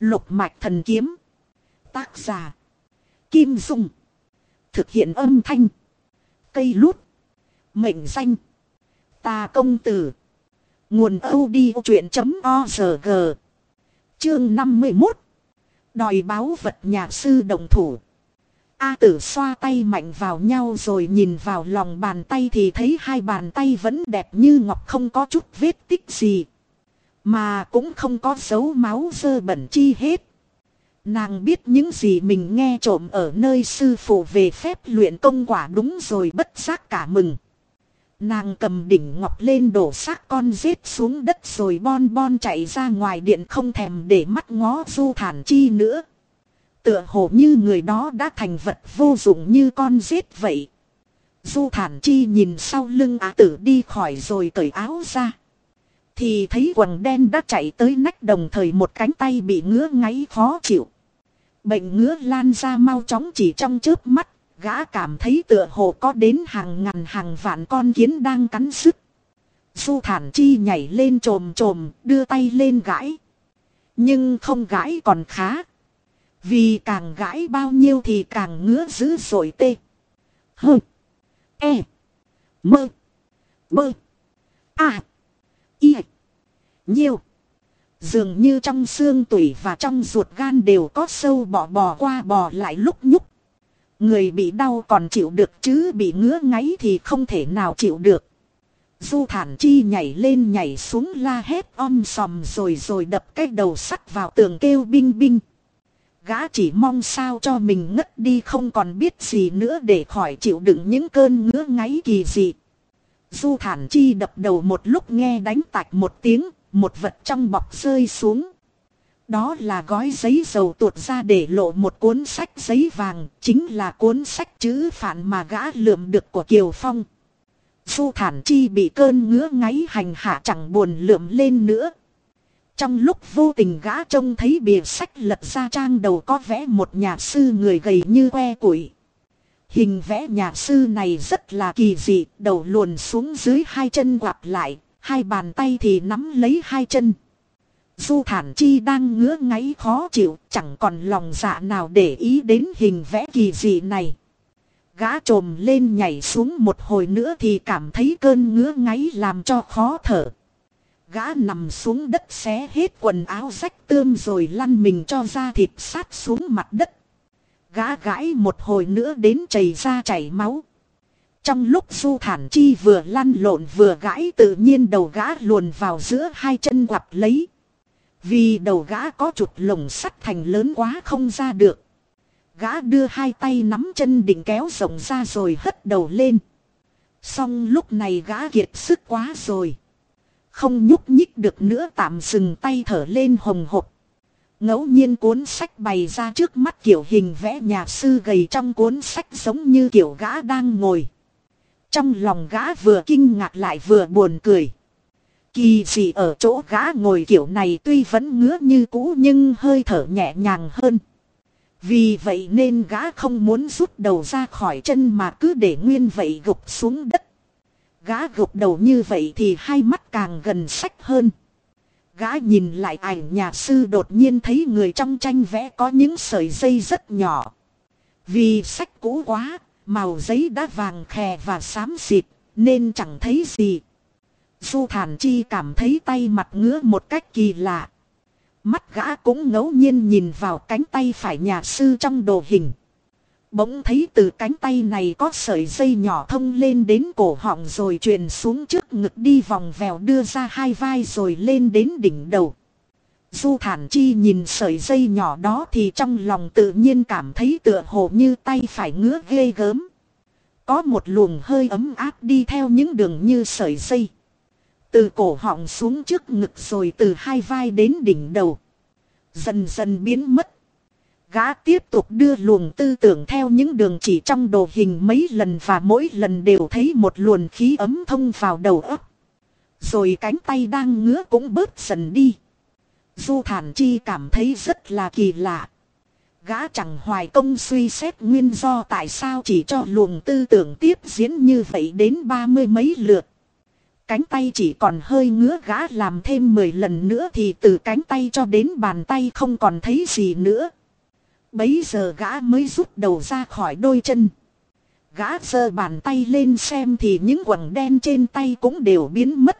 Lục mạch thần kiếm. Tác giả. Kim Dung. Thực hiện âm thanh. Cây lút. Mệnh danh. Ta công tử. Nguồn odchuyện.org Chương 51 Đòi báo vật nhà sư đồng thủ. A tử xoa tay mạnh vào nhau rồi nhìn vào lòng bàn tay thì thấy hai bàn tay vẫn đẹp như ngọc không có chút vết tích gì. Mà cũng không có dấu máu dơ bẩn chi hết. Nàng biết những gì mình nghe trộm ở nơi sư phụ về phép luyện công quả đúng rồi bất giác cả mừng. Nàng cầm đỉnh ngọc lên đổ xác con rết xuống đất rồi bon bon chạy ra ngoài điện không thèm để mắt ngó du thản chi nữa. Tựa hồ như người đó đã thành vật vô dụng như con rết vậy. Du thản chi nhìn sau lưng á tử đi khỏi rồi cởi áo ra. Thì thấy quần đen đã chạy tới nách đồng thời một cánh tay bị ngứa ngáy khó chịu. Bệnh ngứa lan ra mau chóng chỉ trong chớp mắt, gã cảm thấy tựa hồ có đến hàng ngàn hàng vạn con kiến đang cắn sức. Du thản chi nhảy lên trồm trồm, đưa tay lên gãi. Nhưng không gãi còn khá. Vì càng gãi bao nhiêu thì càng ngứa dữ dội tê. Hơ. E. Mơ. Bơ. À. Y. Nhiều. Dường như trong xương tủy và trong ruột gan đều có sâu bò bò qua bò lại lúc nhúc. Người bị đau còn chịu được chứ bị ngứa ngáy thì không thể nào chịu được. Du thản chi nhảy lên nhảy xuống la hét om sòm rồi rồi đập cái đầu sắt vào tường kêu binh binh. Gã chỉ mong sao cho mình ngất đi không còn biết gì nữa để khỏi chịu đựng những cơn ngứa ngáy kỳ dị. Du thản chi đập đầu một lúc nghe đánh tạch một tiếng, một vật trong bọc rơi xuống. Đó là gói giấy dầu tuột ra để lộ một cuốn sách giấy vàng, chính là cuốn sách chữ phản mà gã lượm được của Kiều Phong. Du thản chi bị cơn ngứa ngáy hành hạ chẳng buồn lượm lên nữa. Trong lúc vô tình gã trông thấy bìa sách lật ra trang đầu có vẽ một nhà sư người gầy như que củi. Hình vẽ nhà sư này rất là kỳ dị, đầu luồn xuống dưới hai chân quặp lại, hai bàn tay thì nắm lấy hai chân. Du thản chi đang ngứa ngáy khó chịu, chẳng còn lòng dạ nào để ý đến hình vẽ kỳ dị này. Gã trồm lên nhảy xuống một hồi nữa thì cảm thấy cơn ngứa ngáy làm cho khó thở. Gã nằm xuống đất xé hết quần áo rách tươm rồi lăn mình cho ra thịt sát xuống mặt đất. Gã gãi một hồi nữa đến chảy ra chảy máu. Trong lúc du thản chi vừa lăn lộn vừa gãi tự nhiên đầu gã luồn vào giữa hai chân quặp lấy. Vì đầu gã có chụt lồng sắt thành lớn quá không ra được. Gã đưa hai tay nắm chân định kéo rộng ra rồi hất đầu lên. Xong lúc này gã kiệt sức quá rồi. Không nhúc nhích được nữa tạm dừng tay thở lên hồng hộc. ngẫu nhiên cuốn sách bày ra trước mắt kiểu hình vẽ nhà sư gầy trong cuốn sách giống như kiểu gã đang ngồi. Trong lòng gã vừa kinh ngạc lại vừa buồn cười. Kỳ gì ở chỗ gã ngồi kiểu này tuy vẫn ngứa như cũ nhưng hơi thở nhẹ nhàng hơn. Vì vậy nên gã không muốn rút đầu ra khỏi chân mà cứ để nguyên vậy gục xuống đất. Gã gục đầu như vậy thì hai mắt càng gần sách hơn. Gã nhìn lại ảnh nhà sư đột nhiên thấy người trong tranh vẽ có những sợi dây rất nhỏ. Vì sách cũ quá, màu giấy đã vàng khè và xám xịt, nên chẳng thấy gì. Du thản chi cảm thấy tay mặt ngứa một cách kỳ lạ. Mắt gã cũng ngẫu nhiên nhìn vào cánh tay phải nhà sư trong đồ hình. Bỗng thấy từ cánh tay này có sợi dây nhỏ thông lên đến cổ họng rồi truyền xuống trước ngực đi vòng vèo đưa ra hai vai rồi lên đến đỉnh đầu. Du thản chi nhìn sợi dây nhỏ đó thì trong lòng tự nhiên cảm thấy tựa hồ như tay phải ngứa ghê gớm. Có một luồng hơi ấm áp đi theo những đường như sợi dây. Từ cổ họng xuống trước ngực rồi từ hai vai đến đỉnh đầu. Dần dần biến mất. Gã tiếp tục đưa luồng tư tưởng theo những đường chỉ trong đồ hình mấy lần và mỗi lần đều thấy một luồng khí ấm thông vào đầu óc. Rồi cánh tay đang ngứa cũng bớt dần đi. Du thản chi cảm thấy rất là kỳ lạ. Gã chẳng hoài công suy xét nguyên do tại sao chỉ cho luồng tư tưởng tiếp diễn như vậy đến ba mươi mấy lượt. cánh tay chỉ còn hơi ngứa, gã làm thêm 10 lần nữa thì từ cánh tay cho đến bàn tay không còn thấy gì nữa. Bấy giờ gã mới rút đầu ra khỏi đôi chân. Gã giơ bàn tay lên xem thì những quầng đen trên tay cũng đều biến mất.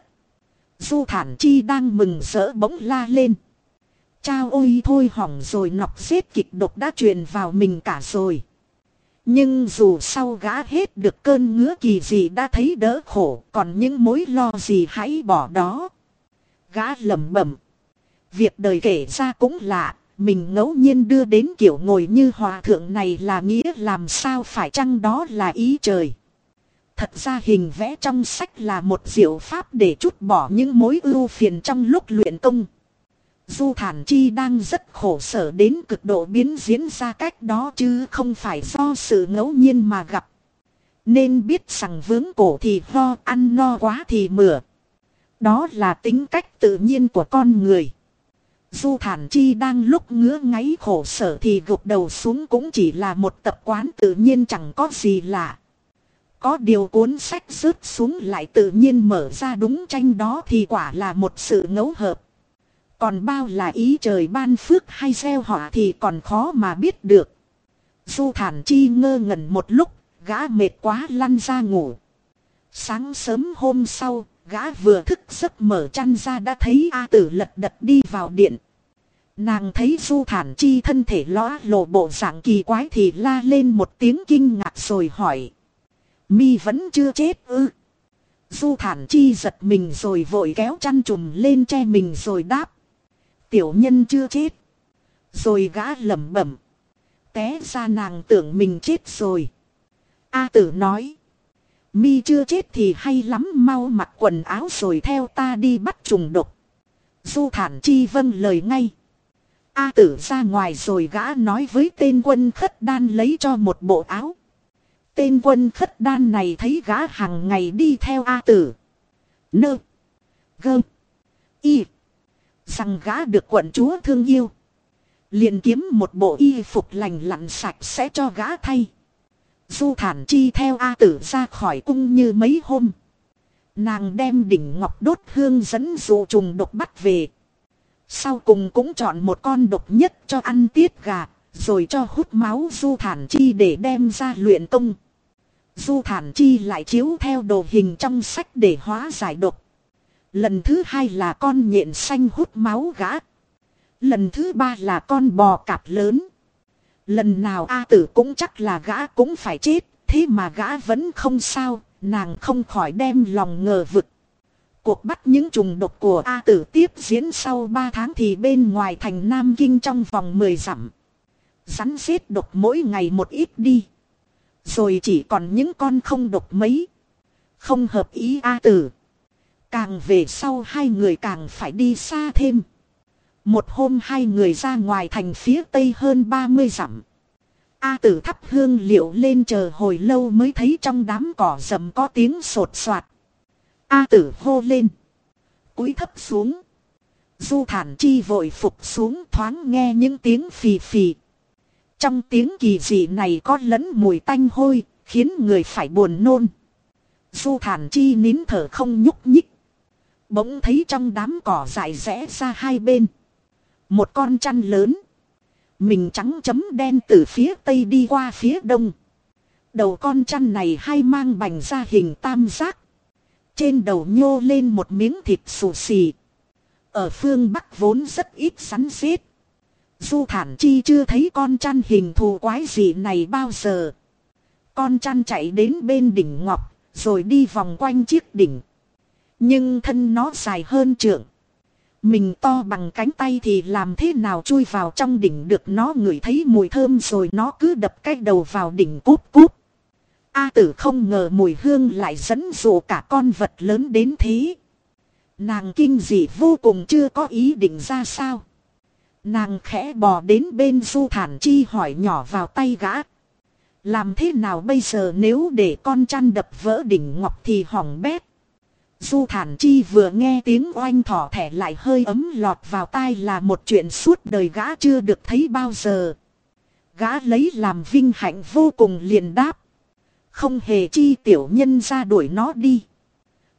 Du thản chi đang mừng rỡ bỗng la lên. Chao ôi thôi hỏng rồi nọc xếp kịch độc đã truyền vào mình cả rồi. Nhưng dù sau gã hết được cơn ngứa kỳ gì đã thấy đỡ khổ, còn những mối lo gì hãy bỏ đó. Gã lẩm bẩm. Việc đời kể ra cũng lạ, mình ngẫu nhiên đưa đến kiểu ngồi như hòa thượng này là nghĩa làm sao phải chăng đó là ý trời. Thật ra hình vẽ trong sách là một diệu pháp để chút bỏ những mối ưu phiền trong lúc luyện công. Du Thản Chi đang rất khổ sở đến cực độ biến diễn ra cách đó chứ không phải do sự ngẫu nhiên mà gặp. Nên biết rằng vướng cổ thì ho, ăn no quá thì mửa. Đó là tính cách tự nhiên của con người. Du Thản Chi đang lúc ngứa ngáy khổ sở thì gục đầu xuống cũng chỉ là một tập quán tự nhiên chẳng có gì lạ. Có điều cuốn sách rớt xuống lại tự nhiên mở ra đúng tranh đó thì quả là một sự ngẫu hợp. Còn bao là ý trời ban phước hay gieo họa thì còn khó mà biết được. Du thản chi ngơ ngẩn một lúc, gã mệt quá lăn ra ngủ. Sáng sớm hôm sau, gã vừa thức giấc mở chăn ra đã thấy A tử lật đật đi vào điện. Nàng thấy du thản chi thân thể lõa lộ bộ dạng kỳ quái thì la lên một tiếng kinh ngạc rồi hỏi. Mi vẫn chưa chết ư. Du thản chi giật mình rồi vội kéo chăn trùm lên che mình rồi đáp tiểu nhân chưa chết. Rồi gã lẩm bẩm. Té ra nàng tưởng mình chết rồi. A tử nói. Mi chưa chết thì hay lắm, mau mặc quần áo rồi theo ta đi bắt trùng độc. Du thản chi vâng lời ngay. A tử ra ngoài rồi gã nói với tên quân khất đan lấy cho một bộ áo. Tên quân khất đan này thấy gã hàng ngày đi theo A tử. Nơ. Gơ. Y. Rằng gã được quận chúa thương yêu. liền kiếm một bộ y phục lành lặn sạch sẽ cho gã thay. Du thản chi theo A tử ra khỏi cung như mấy hôm. Nàng đem đỉnh ngọc đốt hương dẫn dụ trùng độc bắt về. Sau cùng cũng chọn một con độc nhất cho ăn tiết gà, rồi cho hút máu du thản chi để đem ra luyện công. Du thản chi lại chiếu theo đồ hình trong sách để hóa giải độc. Lần thứ hai là con nhện xanh hút máu gã. Lần thứ ba là con bò cạp lớn. Lần nào A tử cũng chắc là gã cũng phải chết, thế mà gã vẫn không sao, nàng không khỏi đem lòng ngờ vực. Cuộc bắt những trùng độc của A tử tiếp diễn sau 3 tháng thì bên ngoài thành Nam Kinh trong vòng 10 dặm. Rắn xếp độc mỗi ngày một ít đi. Rồi chỉ còn những con không độc mấy. Không hợp ý A tử. Càng về sau hai người càng phải đi xa thêm. Một hôm hai người ra ngoài thành phía tây hơn 30 dặm. A tử thắp hương liệu lên chờ hồi lâu mới thấy trong đám cỏ rậm có tiếng sột soạt. A tử hô lên. cúi thấp xuống. Du thản chi vội phục xuống thoáng nghe những tiếng phì phì. Trong tiếng kỳ dị này có lẫn mùi tanh hôi, khiến người phải buồn nôn. Du thản chi nín thở không nhúc nhích. Bỗng thấy trong đám cỏ dại rẽ ra hai bên. Một con chăn lớn. Mình trắng chấm đen từ phía tây đi qua phía đông. Đầu con chăn này hay mang bành ra hình tam giác. Trên đầu nhô lên một miếng thịt xù xì. Ở phương Bắc vốn rất ít sắn xít Du thản chi chưa thấy con chăn hình thù quái gì này bao giờ. Con chăn chạy đến bên đỉnh ngọc, rồi đi vòng quanh chiếc đỉnh. Nhưng thân nó dài hơn trượng. Mình to bằng cánh tay thì làm thế nào chui vào trong đỉnh được nó ngửi thấy mùi thơm rồi nó cứ đập cái đầu vào đỉnh cúp cúp. A tử không ngờ mùi hương lại dẫn dụ cả con vật lớn đến thế. Nàng kinh dị vô cùng chưa có ý định ra sao. Nàng khẽ bò đến bên du thản chi hỏi nhỏ vào tay gã. Làm thế nào bây giờ nếu để con chăn đập vỡ đỉnh ngọc thì hỏng bét. Du thản chi vừa nghe tiếng oanh thỏ thẻ lại hơi ấm lọt vào tai là một chuyện suốt đời gã chưa được thấy bao giờ. Gã lấy làm vinh hạnh vô cùng liền đáp. Không hề chi tiểu nhân ra đuổi nó đi.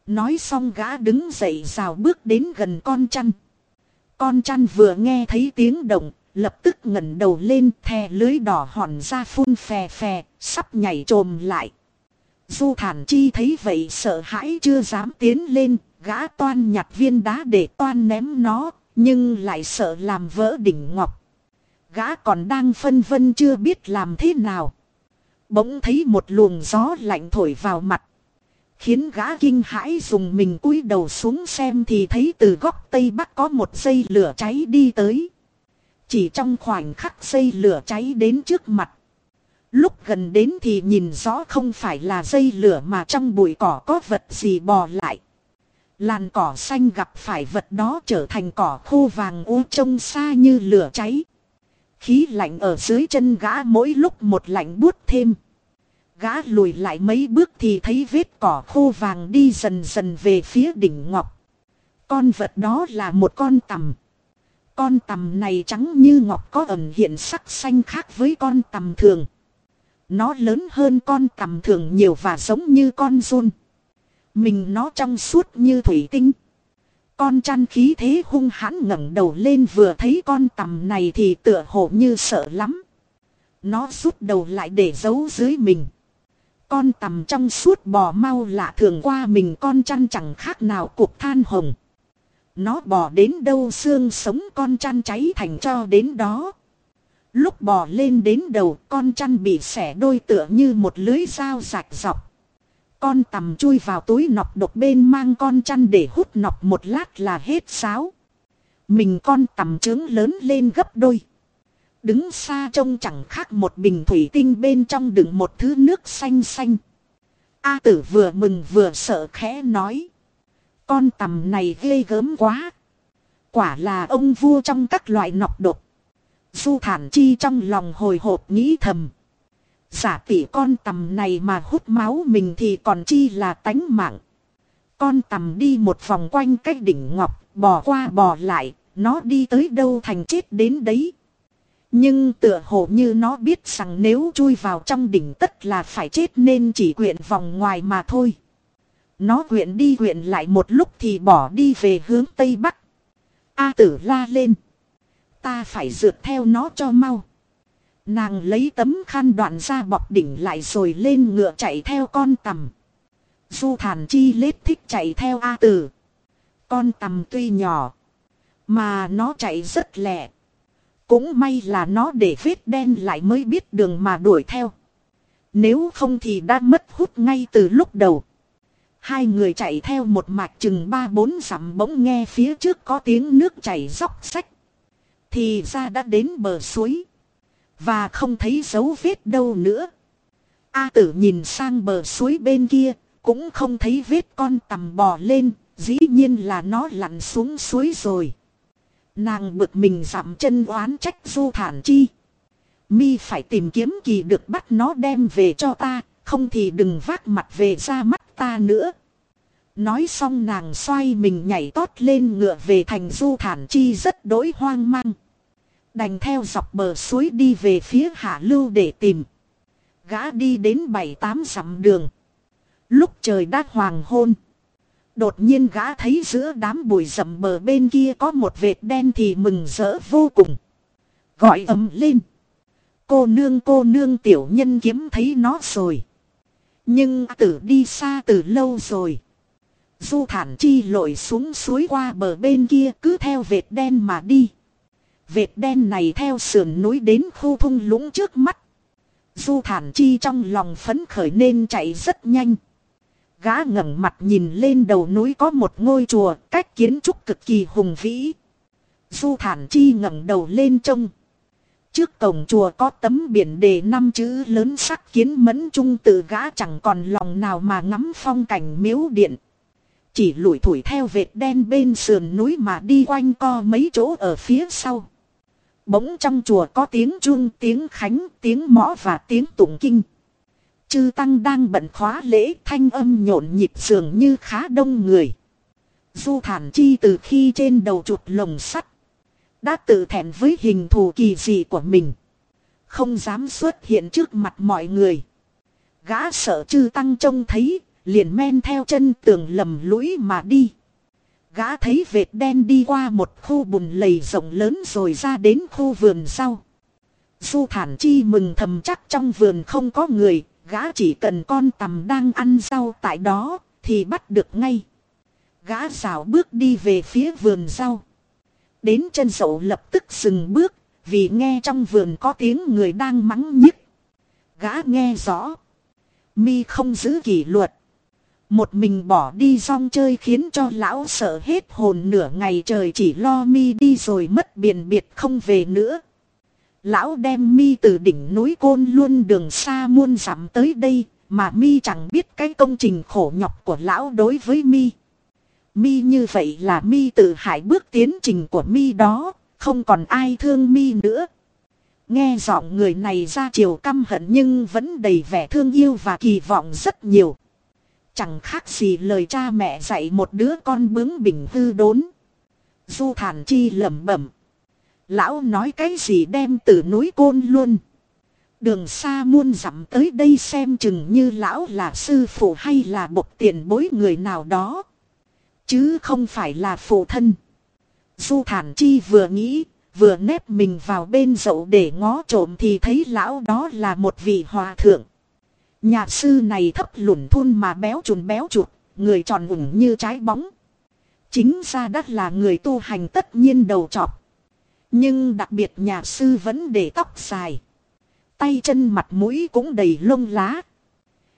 Nói xong gã đứng dậy rào bước đến gần con chăn. Con chăn vừa nghe thấy tiếng động, lập tức ngẩng đầu lên thè lưới đỏ hòn ra phun phè phè, sắp nhảy trồm lại. Du thản chi thấy vậy sợ hãi chưa dám tiến lên, gã toan nhặt viên đá để toan ném nó, nhưng lại sợ làm vỡ đỉnh ngọc. Gã còn đang phân vân chưa biết làm thế nào. Bỗng thấy một luồng gió lạnh thổi vào mặt. Khiến gã kinh hãi dùng mình cúi đầu xuống xem thì thấy từ góc tây bắc có một dây lửa cháy đi tới. Chỉ trong khoảnh khắc dây lửa cháy đến trước mặt. Lúc gần đến thì nhìn rõ không phải là dây lửa mà trong bụi cỏ có vật gì bò lại. Làn cỏ xanh gặp phải vật đó trở thành cỏ khô vàng u trông xa như lửa cháy. Khí lạnh ở dưới chân gã mỗi lúc một lạnh buốt thêm. Gã lùi lại mấy bước thì thấy vết cỏ khô vàng đi dần dần về phía đỉnh ngọc. Con vật đó là một con tầm. Con tầm này trắng như ngọc có ẩn hiện sắc xanh khác với con tầm thường. Nó lớn hơn con tằm thường nhiều và giống như con run. Mình nó trong suốt như thủy tinh. Con chăn khí thế hung hãn ngẩng đầu lên vừa thấy con tầm này thì tựa hồ như sợ lắm. Nó rút đầu lại để giấu dưới mình. Con tầm trong suốt bò mau lạ thường qua mình con chăn chẳng khác nào cục than hồng. Nó bò đến đâu xương sống con chăn cháy thành cho đến đó. Lúc bò lên đến đầu, con chăn bị xẻ đôi tựa như một lưới dao rạch dọc. Con tầm chui vào túi nọc độc bên mang con chăn để hút nọc một lát là hết sáo. Mình con tầm trướng lớn lên gấp đôi. Đứng xa trông chẳng khác một bình thủy tinh bên trong đựng một thứ nước xanh xanh. A tử vừa mừng vừa sợ khẽ nói. Con tầm này ghê gớm quá. Quả là ông vua trong các loại nọc độc. Du thản chi trong lòng hồi hộp nghĩ thầm. Giả tỷ con tầm này mà hút máu mình thì còn chi là tánh mạng. Con tầm đi một vòng quanh cái đỉnh ngọc, bò qua bò lại, nó đi tới đâu thành chết đến đấy. Nhưng tựa hồ như nó biết rằng nếu chui vào trong đỉnh tất là phải chết nên chỉ quyện vòng ngoài mà thôi. Nó quyện đi quyện lại một lúc thì bỏ đi về hướng tây bắc. A tử la lên. Ta phải rượt theo nó cho mau. Nàng lấy tấm khăn đoạn ra bọc đỉnh lại rồi lên ngựa chạy theo con tầm. Du thản chi lết thích chạy theo A tử. Con tầm tuy nhỏ. Mà nó chạy rất lẹ. Cũng may là nó để vết đen lại mới biết đường mà đuổi theo. Nếu không thì đã mất hút ngay từ lúc đầu. Hai người chạy theo một mạch chừng ba bốn dặm bỗng nghe phía trước có tiếng nước chảy róc sách. Thì ra đã đến bờ suối. Và không thấy dấu vết đâu nữa. A tử nhìn sang bờ suối bên kia, cũng không thấy vết con tầm bò lên, dĩ nhiên là nó lặn xuống suối rồi. Nàng bực mình giảm chân oán trách du thản chi. Mi phải tìm kiếm kỳ được bắt nó đem về cho ta, không thì đừng vác mặt về ra mắt ta nữa. Nói xong nàng xoay mình nhảy tót lên ngựa về thành du thản chi rất đối hoang mang. Đành theo dọc bờ suối đi về phía hạ lưu để tìm. Gã đi đến bảy tám dặm đường. Lúc trời đã hoàng hôn. Đột nhiên gã thấy giữa đám bụi rậm bờ bên kia có một vệt đen thì mừng rỡ vô cùng. Gọi ầm lên. Cô nương cô nương tiểu nhân kiếm thấy nó rồi. Nhưng tử đi xa từ lâu rồi. Du thản chi lội xuống suối qua bờ bên kia cứ theo vệt đen mà đi. Vệt đen này theo sườn núi đến khu thung lũng trước mắt. Du thản chi trong lòng phấn khởi nên chạy rất nhanh. Gã ngẩng mặt nhìn lên đầu núi có một ngôi chùa, cách kiến trúc cực kỳ hùng vĩ. Du thản chi ngẩng đầu lên trông. Trước cổng chùa có tấm biển đề năm chữ lớn sắc kiến mẫn trung tự gã chẳng còn lòng nào mà ngắm phong cảnh miếu điện. Chỉ lủi thủi theo vệt đen bên sườn núi mà đi quanh co mấy chỗ ở phía sau. Bỗng trong chùa có tiếng chuông, tiếng khánh, tiếng mõ và tiếng tụng kinh. Chư Tăng đang bận khóa lễ thanh âm nhộn nhịp dường như khá đông người. Du thản chi từ khi trên đầu chuột lồng sắt. Đã tự thẹn với hình thù kỳ dị của mình. Không dám xuất hiện trước mặt mọi người. Gã sợ chư Tăng trông thấy, liền men theo chân tường lầm lũi mà đi. Gã thấy vệt đen đi qua một khu bùn lầy rộng lớn rồi ra đến khu vườn sau. Du thản chi mừng thầm chắc trong vườn không có người, gã chỉ cần con tầm đang ăn rau tại đó, thì bắt được ngay. Gã rào bước đi về phía vườn rau. Đến chân dậu lập tức dừng bước, vì nghe trong vườn có tiếng người đang mắng nhức. Gã nghe rõ. Mi không giữ kỷ luật. Một mình bỏ đi rong chơi khiến cho lão sợ hết hồn nửa ngày trời chỉ lo mi đi rồi mất biển biệt không về nữa. Lão đem mi từ đỉnh núi côn luôn đường xa muôn dặm tới đây mà mi chẳng biết cái công trình khổ nhọc của lão đối với mi. Mi như vậy là mi tự hại bước tiến trình của mi đó, không còn ai thương mi nữa. Nghe giọng người này ra chiều căm hận nhưng vẫn đầy vẻ thương yêu và kỳ vọng rất nhiều. Chẳng khác gì lời cha mẹ dạy một đứa con bướng bỉnh hư đốn. Du thản chi lẩm bẩm. Lão nói cái gì đem từ núi côn luôn. Đường xa muôn dặm tới đây xem chừng như lão là sư phụ hay là bộc tiền bối người nào đó. Chứ không phải là phụ thân. Du thản chi vừa nghĩ, vừa nép mình vào bên dậu để ngó trộm thì thấy lão đó là một vị hòa thượng. Nhà sư này thấp lùn thun mà béo chùn béo chuột, người tròn ủng như trái bóng. Chính ra đất là người tu hành tất nhiên đầu trọc. Nhưng đặc biệt nhà sư vẫn để tóc dài. Tay chân mặt mũi cũng đầy lông lá.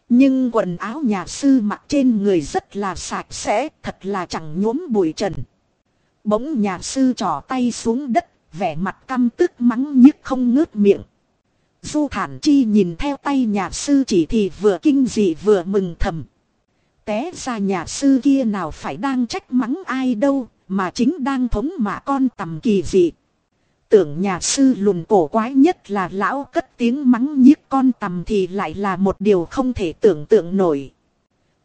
Nhưng quần áo nhà sư mặc trên người rất là sạch sẽ, thật là chẳng nhuốm bụi trần. Bỗng nhà sư trỏ tay xuống đất, vẻ mặt căm tức mắng nhức không ngớt miệng. Du thản chi nhìn theo tay nhà sư chỉ thì vừa kinh dị vừa mừng thầm. Té ra nhà sư kia nào phải đang trách mắng ai đâu, mà chính đang thống mạ con tầm kỳ dị. Tưởng nhà sư lùn cổ quái nhất là lão cất tiếng mắng nhiếc con tầm thì lại là một điều không thể tưởng tượng nổi.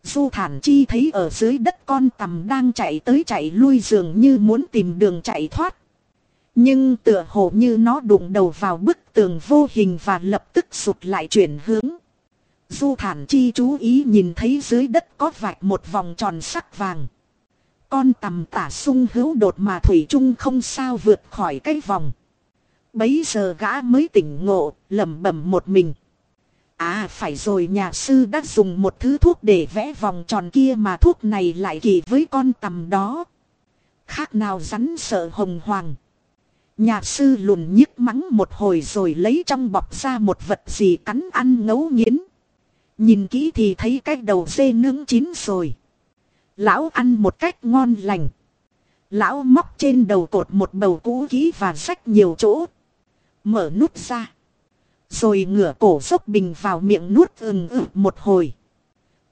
Du thản chi thấy ở dưới đất con tầm đang chạy tới chạy lui dường như muốn tìm đường chạy thoát. Nhưng tựa hồ như nó đụng đầu vào bức tường vô hình và lập tức sụt lại chuyển hướng. Du thản chi chú ý nhìn thấy dưới đất có vạch một vòng tròn sắc vàng. Con tầm tả sung hữu đột mà Thủy Trung không sao vượt khỏi cái vòng. Bấy giờ gã mới tỉnh ngộ, lẩm bẩm một mình. À phải rồi nhà sư đã dùng một thứ thuốc để vẽ vòng tròn kia mà thuốc này lại kỳ với con tầm đó. Khác nào rắn sợ hồng hoàng. Nhà sư lùn nhức mắng một hồi rồi lấy trong bọc ra một vật gì cắn ăn ngấu nghiến. Nhìn kỹ thì thấy cái đầu dê nướng chín rồi. Lão ăn một cách ngon lành. Lão móc trên đầu cột một bầu cũ kỹ và rách nhiều chỗ. Mở nút ra. Rồi ngửa cổ dốc bình vào miệng nuốt ừng ừ một hồi.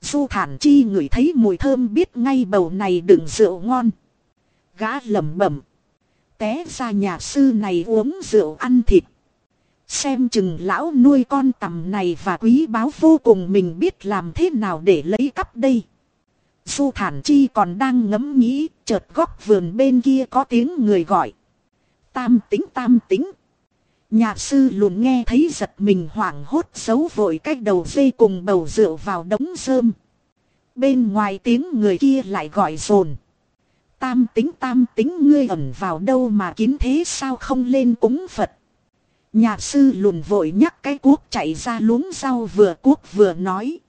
Du thản chi ngửi thấy mùi thơm biết ngay bầu này đựng rượu ngon. Gã lẩm bẩm. Té ra nhà sư này uống rượu ăn thịt. Xem chừng lão nuôi con tầm này và quý báo vô cùng mình biết làm thế nào để lấy cắp đây. Du thản chi còn đang ngẫm nghĩ, chợt góc vườn bên kia có tiếng người gọi. Tam tính tam tính. Nhà sư lùn nghe thấy giật mình hoảng hốt xấu vội cách đầu dây cùng bầu rượu vào đống rơm. Bên ngoài tiếng người kia lại gọi rồn. Tam tính tam tính ngươi ẩn vào đâu mà kín thế sao không lên cúng Phật. Nhà sư lùn vội nhắc cái cuốc chạy ra luống rau vừa cuốc vừa nói.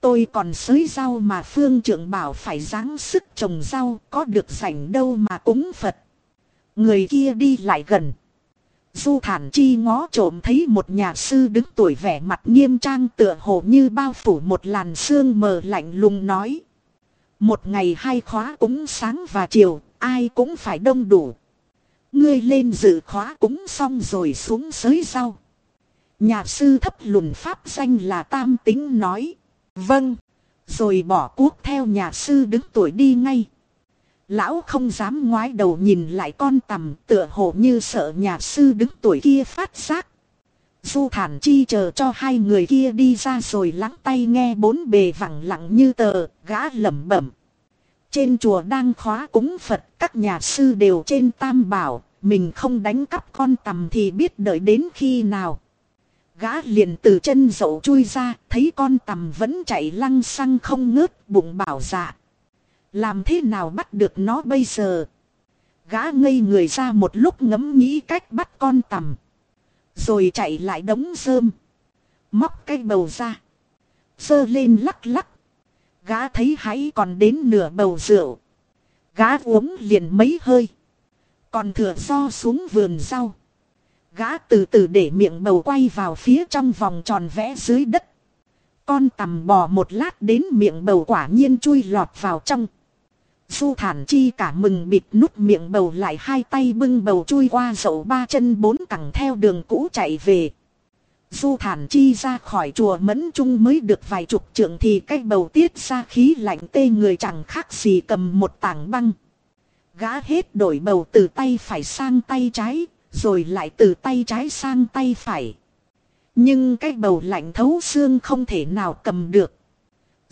Tôi còn sới rau mà phương trưởng bảo phải dáng sức trồng rau, có được rảnh đâu mà cúng Phật. Người kia đi lại gần. Du thản chi ngó trộm thấy một nhà sư đứng tuổi vẻ mặt nghiêm trang tựa hồ như bao phủ một làn sương mờ lạnh lùng nói. Một ngày hai khóa cúng sáng và chiều, ai cũng phải đông đủ. Ngươi lên dự khóa cúng xong rồi xuống sới rau. Nhà sư thấp lùn pháp danh là Tam Tính nói. Vâng. Rồi bỏ cuốc theo nhà sư đứng tuổi đi ngay. Lão không dám ngoái đầu nhìn lại con tầm tựa hồ như sợ nhà sư đứng tuổi kia phát giác. Du thản chi chờ cho hai người kia đi ra rồi lắng tay nghe bốn bề vẳng lặng như tờ, gã lẩm bẩm. Trên chùa đang khóa cúng Phật, các nhà sư đều trên tam bảo, mình không đánh cắp con tầm thì biết đợi đến khi nào. Gã liền từ chân dậu chui ra, thấy con tầm vẫn chạy lăng xăng không ngớt, bụng bảo dạ. Làm thế nào bắt được nó bây giờ? Gã ngây người ra một lúc ngẫm nghĩ cách bắt con tầm rồi chạy lại đống rơm. Móc cái bầu ra. Sơ lên lắc lắc. Gã thấy hãy còn đến nửa bầu rượu. Gã uống liền mấy hơi. Còn thừa do xuống vườn rau. Gã từ từ để miệng bầu quay vào phía trong vòng tròn vẽ dưới đất. Con tằm bò một lát đến miệng bầu quả nhiên chui lọt vào trong. Du thản chi cả mừng bịt nút miệng bầu lại hai tay bưng bầu chui qua dậu ba chân bốn cẳng theo đường cũ chạy về. Du thản chi ra khỏi chùa mẫn trung mới được vài chục trượng thì cái bầu tiết ra khí lạnh tê người chẳng khác gì cầm một tảng băng. Gã hết đổi bầu từ tay phải sang tay trái, rồi lại từ tay trái sang tay phải. Nhưng cái bầu lạnh thấu xương không thể nào cầm được.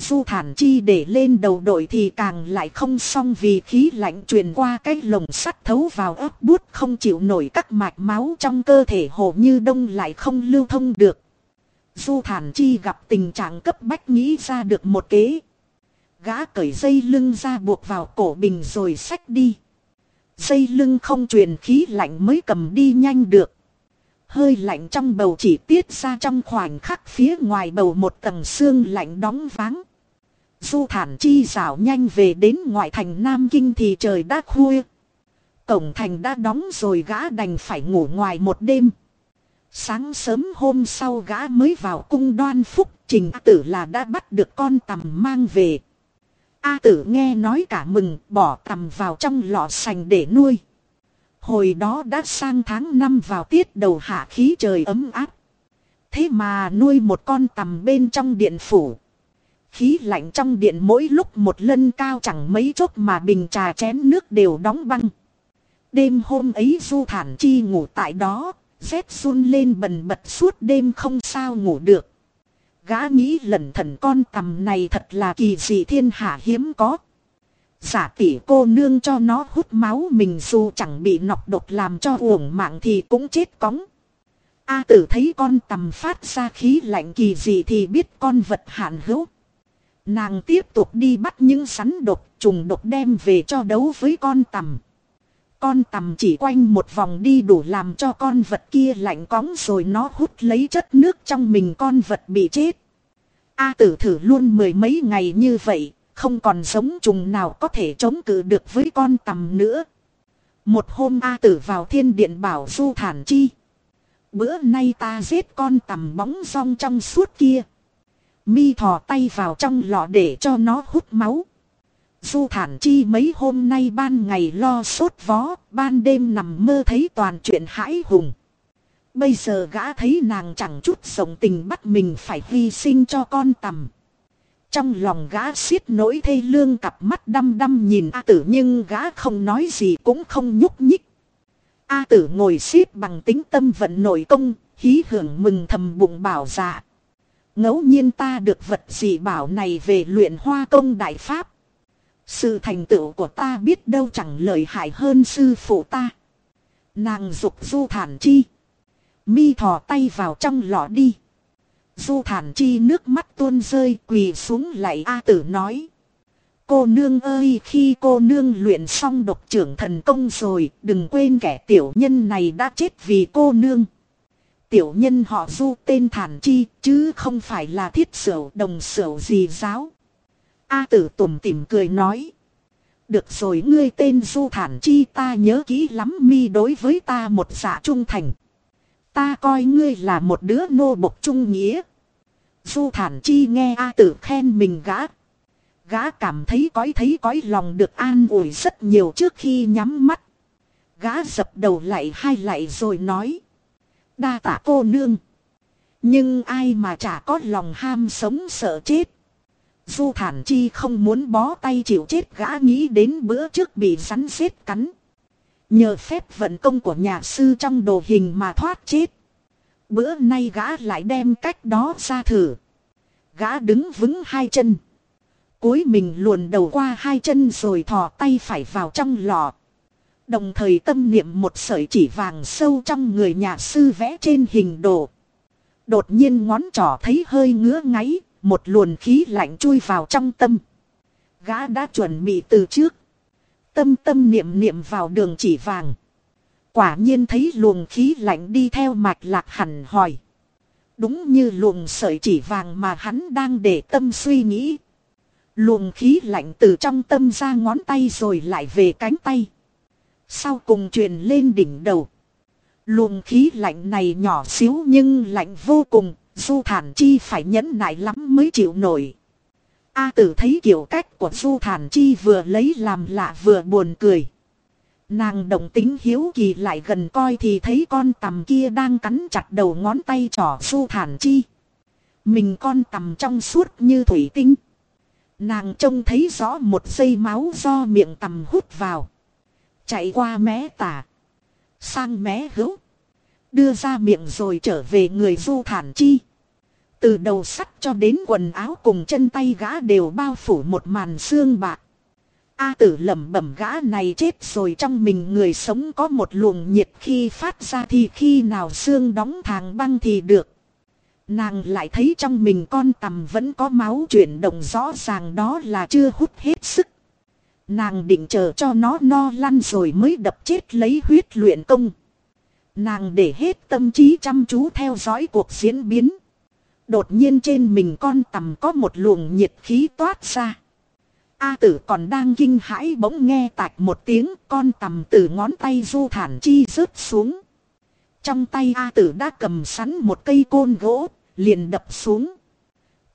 Du thản chi để lên đầu đội thì càng lại không xong vì khí lạnh truyền qua cái lồng sắt thấu vào ớt bút không chịu nổi các mạch máu trong cơ thể hồ như đông lại không lưu thông được. Du thản chi gặp tình trạng cấp bách nghĩ ra được một kế. Gã cởi dây lưng ra buộc vào cổ bình rồi xách đi. Dây lưng không truyền khí lạnh mới cầm đi nhanh được. Hơi lạnh trong bầu chỉ tiết ra trong khoảnh khắc phía ngoài bầu một tầng xương lạnh đóng váng. Du thản chi rảo nhanh về đến ngoại thành Nam Kinh thì trời đã khuya. Cổng thành đã đóng rồi gã đành phải ngủ ngoài một đêm. Sáng sớm hôm sau gã mới vào cung đoan phúc, trình tử là đã bắt được con tầm mang về. A tử nghe nói cả mừng, bỏ tầm vào trong lọ sành để nuôi. Hồi đó đã sang tháng năm vào tiết đầu hạ khí trời ấm áp. Thế mà nuôi một con tầm bên trong điện phủ. Khí lạnh trong điện mỗi lúc một lân cao chẳng mấy chốc mà bình trà chén nước đều đóng băng. Đêm hôm ấy Du Thản Chi ngủ tại đó, rét run lên bần bật suốt đêm không sao ngủ được. Gã nghĩ lẩn thần con tầm này thật là kỳ dị thiên hạ hiếm có. Giả tỷ cô nương cho nó hút máu mình dù chẳng bị nọc độc làm cho uổng mạng thì cũng chết cóng. A tử thấy con tầm phát ra khí lạnh kỳ dị thì biết con vật hạn hữu. Nàng tiếp tục đi bắt những sắn độc trùng độc đem về cho đấu với con tầm. Con tầm chỉ quanh một vòng đi đủ làm cho con vật kia lạnh cóng rồi nó hút lấy chất nước trong mình con vật bị chết. A tử thử luôn mười mấy ngày như vậy, không còn giống trùng nào có thể chống cự được với con tầm nữa. Một hôm A tử vào thiên điện bảo du thản chi. Bữa nay ta giết con tầm bóng rong trong suốt kia. Mi thò tay vào trong lọ để cho nó hút máu. Du thản chi mấy hôm nay ban ngày lo sốt vó, ban đêm nằm mơ thấy toàn chuyện hãi hùng. Bây giờ gã thấy nàng chẳng chút sống tình bắt mình phải hy sinh cho con tầm. Trong lòng gã xiết nỗi thê lương cặp mắt đăm đăm nhìn A tử nhưng gã không nói gì cũng không nhúc nhích. A tử ngồi xiết bằng tính tâm vận nội công, hí hưởng mừng thầm bụng bảo dạ ngẫu nhiên ta được vật gì bảo này về luyện hoa công đại pháp. Sự thành tựu của ta biết đâu chẳng lợi hại hơn sư phụ ta. Nàng dục du thản chi. Mi thò tay vào trong lọ đi. Du thản chi nước mắt tuôn rơi quỳ xuống lại A tử nói. Cô nương ơi, khi cô nương luyện xong độc trưởng thần công rồi, đừng quên kẻ tiểu nhân này đã chết vì cô nương. Tiểu nhân họ du tên thản chi, chứ không phải là thiết sửu, đồng sửu gì giáo. A tử tủm tỉm cười nói. Được rồi, ngươi tên du thản chi, ta nhớ kỹ lắm, mi đối với ta một dạ trung thành. Ta coi ngươi là một đứa nô bộc trung nghĩa. Du thản chi nghe A tử khen mình gã. Gã cảm thấy cói thấy cói lòng được an ủi rất nhiều trước khi nhắm mắt. Gã dập đầu lại hai lại rồi nói. Đa tạ cô nương. Nhưng ai mà chả có lòng ham sống sợ chết. Du thản chi không muốn bó tay chịu chết gã nghĩ đến bữa trước bị rắn xếp cắn. Nhờ phép vận công của nhà sư trong đồ hình mà thoát chết. Bữa nay gã lại đem cách đó ra thử. Gã đứng vững hai chân. Cúi mình luồn đầu qua hai chân rồi thò tay phải vào trong lọ. Đồng thời tâm niệm một sợi chỉ vàng sâu trong người nhà sư vẽ trên hình đồ. Đột nhiên ngón trỏ thấy hơi ngứa ngáy, một luồn khí lạnh chui vào trong tâm. Gã đã chuẩn bị từ trước. Tâm tâm niệm niệm vào đường chỉ vàng. Quả nhiên thấy luồng khí lạnh đi theo mạch lạc hẳn hỏi. Đúng như luồng sợi chỉ vàng mà hắn đang để tâm suy nghĩ. Luồng khí lạnh từ trong tâm ra ngón tay rồi lại về cánh tay. Sau cùng truyền lên đỉnh đầu. Luồng khí lạnh này nhỏ xíu nhưng lạnh vô cùng, Du Thản Chi phải nhẫn nại lắm mới chịu nổi. A tử thấy kiểu cách của Du Thản Chi vừa lấy làm lạ vừa buồn cười. Nàng động tính hiếu kỳ lại gần coi thì thấy con tầm kia đang cắn chặt đầu ngón tay trỏ Du Thản Chi. Mình con tầm trong suốt như thủy tinh. Nàng trông thấy rõ một dây máu do miệng tầm hút vào. Chạy qua mé tả. Sang mé hữu. Đưa ra miệng rồi trở về người Du Thản Chi. Từ đầu sắt cho đến quần áo cùng chân tay gã đều bao phủ một màn xương bạc. A tử lẩm bẩm gã này chết rồi trong mình người sống có một luồng nhiệt khi phát ra thì khi nào xương đóng thàng băng thì được. Nàng lại thấy trong mình con tầm vẫn có máu chuyển động rõ ràng đó là chưa hút hết sức. Nàng định chờ cho nó no lăn rồi mới đập chết lấy huyết luyện công. Nàng để hết tâm trí chăm chú theo dõi cuộc diễn biến. Đột nhiên trên mình con tầm có một luồng nhiệt khí toát ra. A tử còn đang kinh hãi bỗng nghe tạch một tiếng con tầm từ ngón tay du thản chi rớt xuống. Trong tay A tử đã cầm sẵn một cây côn gỗ, liền đập xuống.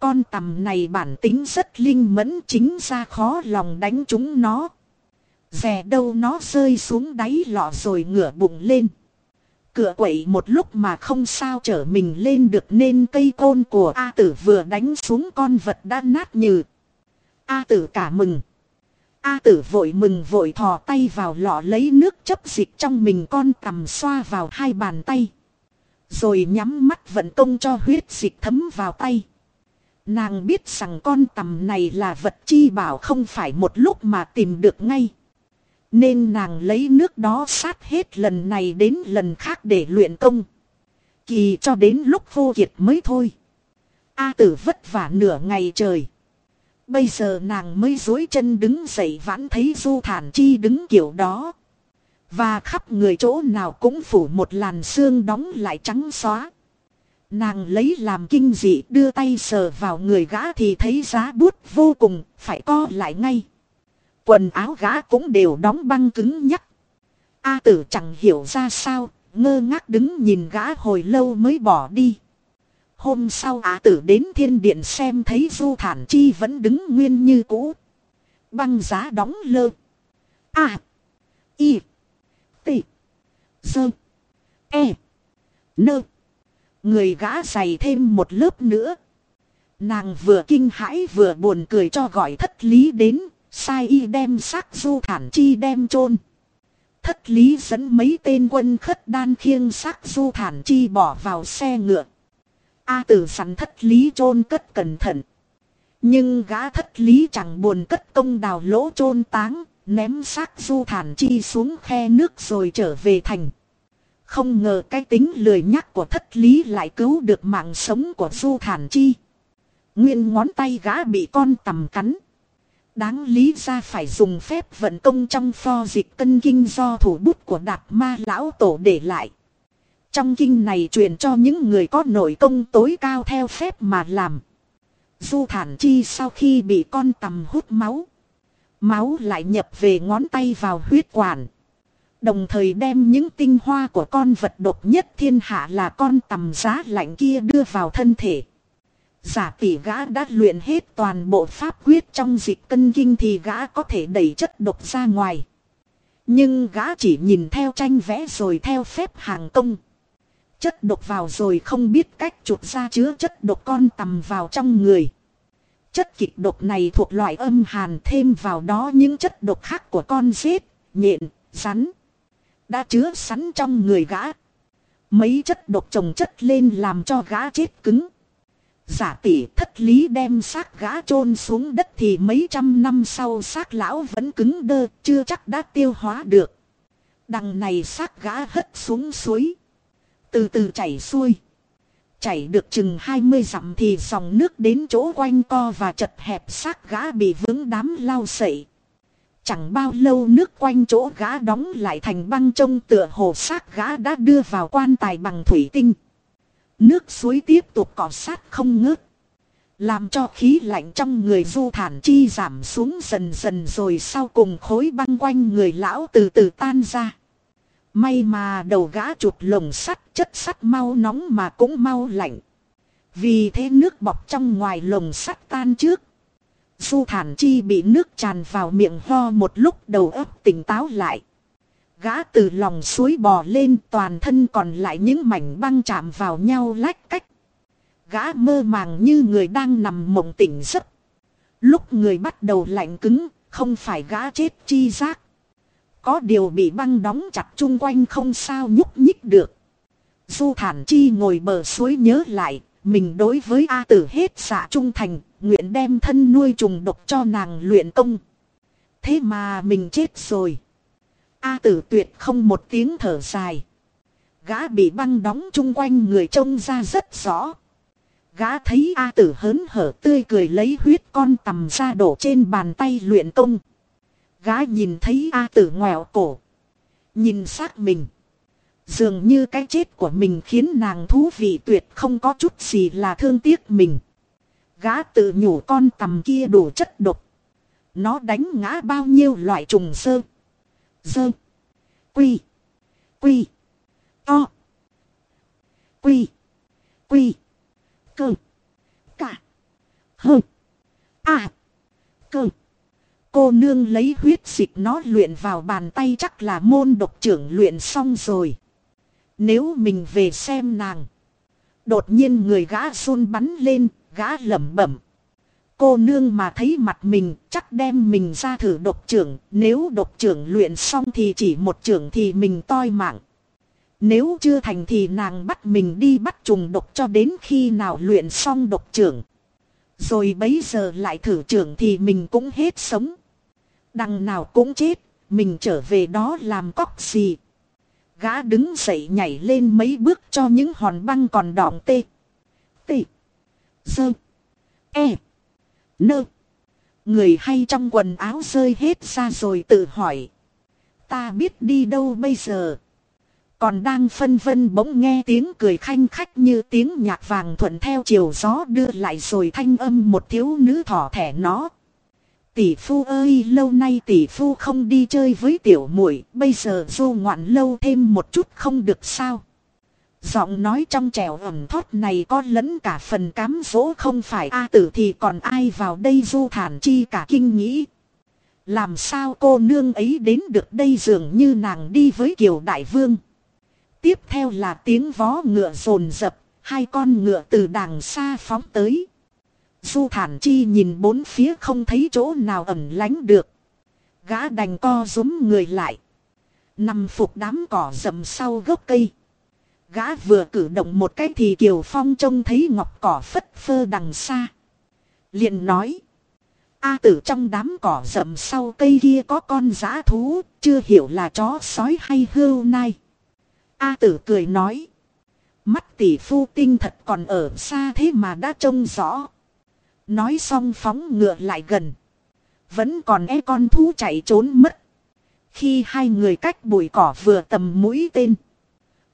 Con tầm này bản tính rất linh mẫn chính ra khó lòng đánh chúng nó. Rè đâu nó rơi xuống đáy lọ rồi ngửa bụng lên. Cửa quậy một lúc mà không sao trở mình lên được nên cây côn của A tử vừa đánh xuống con vật đã nát như. A tử cả mừng. A tử vội mừng vội thò tay vào lọ lấy nước chấp dịch trong mình con tầm xoa vào hai bàn tay. Rồi nhắm mắt vận công cho huyết dịch thấm vào tay. Nàng biết rằng con tầm này là vật chi bảo không phải một lúc mà tìm được ngay. Nên nàng lấy nước đó sát hết lần này đến lần khác để luyện công. Kỳ cho đến lúc vô kiệt mới thôi. A tử vất vả nửa ngày trời. Bây giờ nàng mới dối chân đứng dậy vãn thấy du thản chi đứng kiểu đó. Và khắp người chỗ nào cũng phủ một làn xương đóng lại trắng xóa. Nàng lấy làm kinh dị đưa tay sờ vào người gã thì thấy giá bút vô cùng, phải co lại ngay. Quần áo gã cũng đều đóng băng cứng nhắc. A tử chẳng hiểu ra sao, ngơ ngác đứng nhìn gã hồi lâu mới bỏ đi. Hôm sau á tử đến thiên điện xem thấy du thản chi vẫn đứng nguyên như cũ. Băng giá đóng lơ. A. Y. T. Dơ. E. Nơ. Người gã dày thêm một lớp nữa. Nàng vừa kinh hãi vừa buồn cười cho gọi thất lý đến. Sai y đem xác du thản chi đem chôn Thất lý dẫn mấy tên quân khất đan khiêng xác du thản chi bỏ vào xe ngựa. A tử sẵn thất lý chôn cất cẩn thận. Nhưng gã thất lý chẳng buồn cất công đào lỗ chôn táng, ném xác du thản chi xuống khe nước rồi trở về thành. Không ngờ cái tính lười nhắc của thất lý lại cứu được mạng sống của du thản chi. Nguyên ngón tay gã bị con tầm cắn. Đáng lý ra phải dùng phép vận công trong pho dịch cân kinh do thủ bút của đạt ma lão tổ để lại. Trong kinh này truyền cho những người có nội công tối cao theo phép mà làm. Du thản chi sau khi bị con tầm hút máu. Máu lại nhập về ngón tay vào huyết quản. Đồng thời đem những tinh hoa của con vật độc nhất thiên hạ là con tầm giá lạnh kia đưa vào thân thể. Giả tỷ gã đã luyện hết toàn bộ pháp quyết trong dịch cân kinh thì gã có thể đẩy chất độc ra ngoài. Nhưng gã chỉ nhìn theo tranh vẽ rồi theo phép hàng công. Chất độc vào rồi không biết cách chuột ra chứa chất độc con tầm vào trong người. Chất kịch độc này thuộc loại âm hàn thêm vào đó những chất độc khác của con rết, nhện, rắn. Đã chứa sẵn trong người gã. Mấy chất độc trồng chất lên làm cho gã chết cứng. Giả tỷ thất lý đem xác gã chôn xuống đất thì mấy trăm năm sau xác lão vẫn cứng đơ, chưa chắc đã tiêu hóa được. Đằng này xác gã hất xuống suối. Từ từ chảy xuôi. Chảy được chừng 20 dặm thì dòng nước đến chỗ quanh co và chật hẹp xác gã bị vướng đám lao sậy. Chẳng bao lâu nước quanh chỗ gã đóng lại thành băng trông tựa hồ xác gã đã đưa vào quan tài bằng thủy tinh. Nước suối tiếp tục cọ sát không ngớt. Làm cho khí lạnh trong người du thản chi giảm xuống dần dần rồi sau cùng khối băng quanh người lão từ từ tan ra. May mà đầu gã chụp lồng sắt, chất sắt mau nóng mà cũng mau lạnh. Vì thế nước bọc trong ngoài lồng sắt tan trước. Du thản chi bị nước tràn vào miệng ho một lúc đầu óc tỉnh táo lại. Gã từ lòng suối bò lên toàn thân còn lại những mảnh băng chạm vào nhau lách cách. Gã mơ màng như người đang nằm mộng tỉnh giấc. Lúc người bắt đầu lạnh cứng, không phải gã chết chi giác. Có điều bị băng đóng chặt chung quanh không sao nhúc nhích được. Du thản chi ngồi bờ suối nhớ lại, mình đối với A tử hết xạ trung thành, nguyện đem thân nuôi trùng độc cho nàng luyện công. Thế mà mình chết rồi. A tử tuyệt không một tiếng thở dài. Gã bị băng đóng chung quanh người trông ra rất rõ. Gã thấy A tử hớn hở tươi cười lấy huyết con tầm ra đổ trên bàn tay luyện công. Gã nhìn thấy A tử ngoẹo cổ. Nhìn xác mình. Dường như cái chết của mình khiến nàng thú vị tuyệt không có chút gì là thương tiếc mình. Gã tự nhủ con tầm kia đủ chất độc. Nó đánh ngã bao nhiêu loại trùng sơ. Sơ. Quy. Quy. To. Quy. Quy. Cơ. Cả. Hơ. À. Cơ. Cô nương lấy huyết dịch nó luyện vào bàn tay chắc là môn độc trưởng luyện xong rồi. Nếu mình về xem nàng. Đột nhiên người gã run bắn lên, gã lẩm bẩm. Cô nương mà thấy mặt mình chắc đem mình ra thử độc trưởng. Nếu độc trưởng luyện xong thì chỉ một trưởng thì mình toi mạng. Nếu chưa thành thì nàng bắt mình đi bắt trùng độc cho đến khi nào luyện xong độc trưởng. Rồi bấy giờ lại thử trưởng thì mình cũng hết sống. Đằng nào cũng chết, mình trở về đó làm cóc gì. Gã đứng dậy nhảy lên mấy bước cho những hòn băng còn đọng tê. Tê. Sơ. E. Nơ. Người hay trong quần áo rơi hết ra rồi tự hỏi. Ta biết đi đâu bây giờ. Còn đang phân vân bỗng nghe tiếng cười khanh khách như tiếng nhạc vàng thuận theo chiều gió đưa lại rồi thanh âm một thiếu nữ thỏ thẻ nó. Tỷ phu ơi, lâu nay tỷ phu không đi chơi với tiểu muội, bây giờ du ngoạn lâu thêm một chút không được sao. Giọng nói trong trẻo ẩm thót này có lẫn cả phần cám dỗ không phải A tử thì còn ai vào đây du thản chi cả kinh nghĩ. Làm sao cô nương ấy đến được đây dường như nàng đi với kiều đại vương. Tiếp theo là tiếng vó ngựa rồn rập, hai con ngựa từ đằng xa phóng tới. Du thản chi nhìn bốn phía không thấy chỗ nào ẩn lánh được. Gã đành co rúm người lại. Nằm phục đám cỏ rậm sau gốc cây. Gã vừa cử động một cái thì Kiều Phong trông thấy ngọc cỏ phất phơ đằng xa. liền nói. A tử trong đám cỏ rậm sau cây kia có con giã thú, chưa hiểu là chó sói hay hươu nai. A tử cười nói. Mắt tỷ phu tinh thật còn ở xa thế mà đã trông rõ. Nói xong phóng ngựa lại gần. Vẫn còn e con thú chạy trốn mất. Khi hai người cách bụi cỏ vừa tầm mũi tên.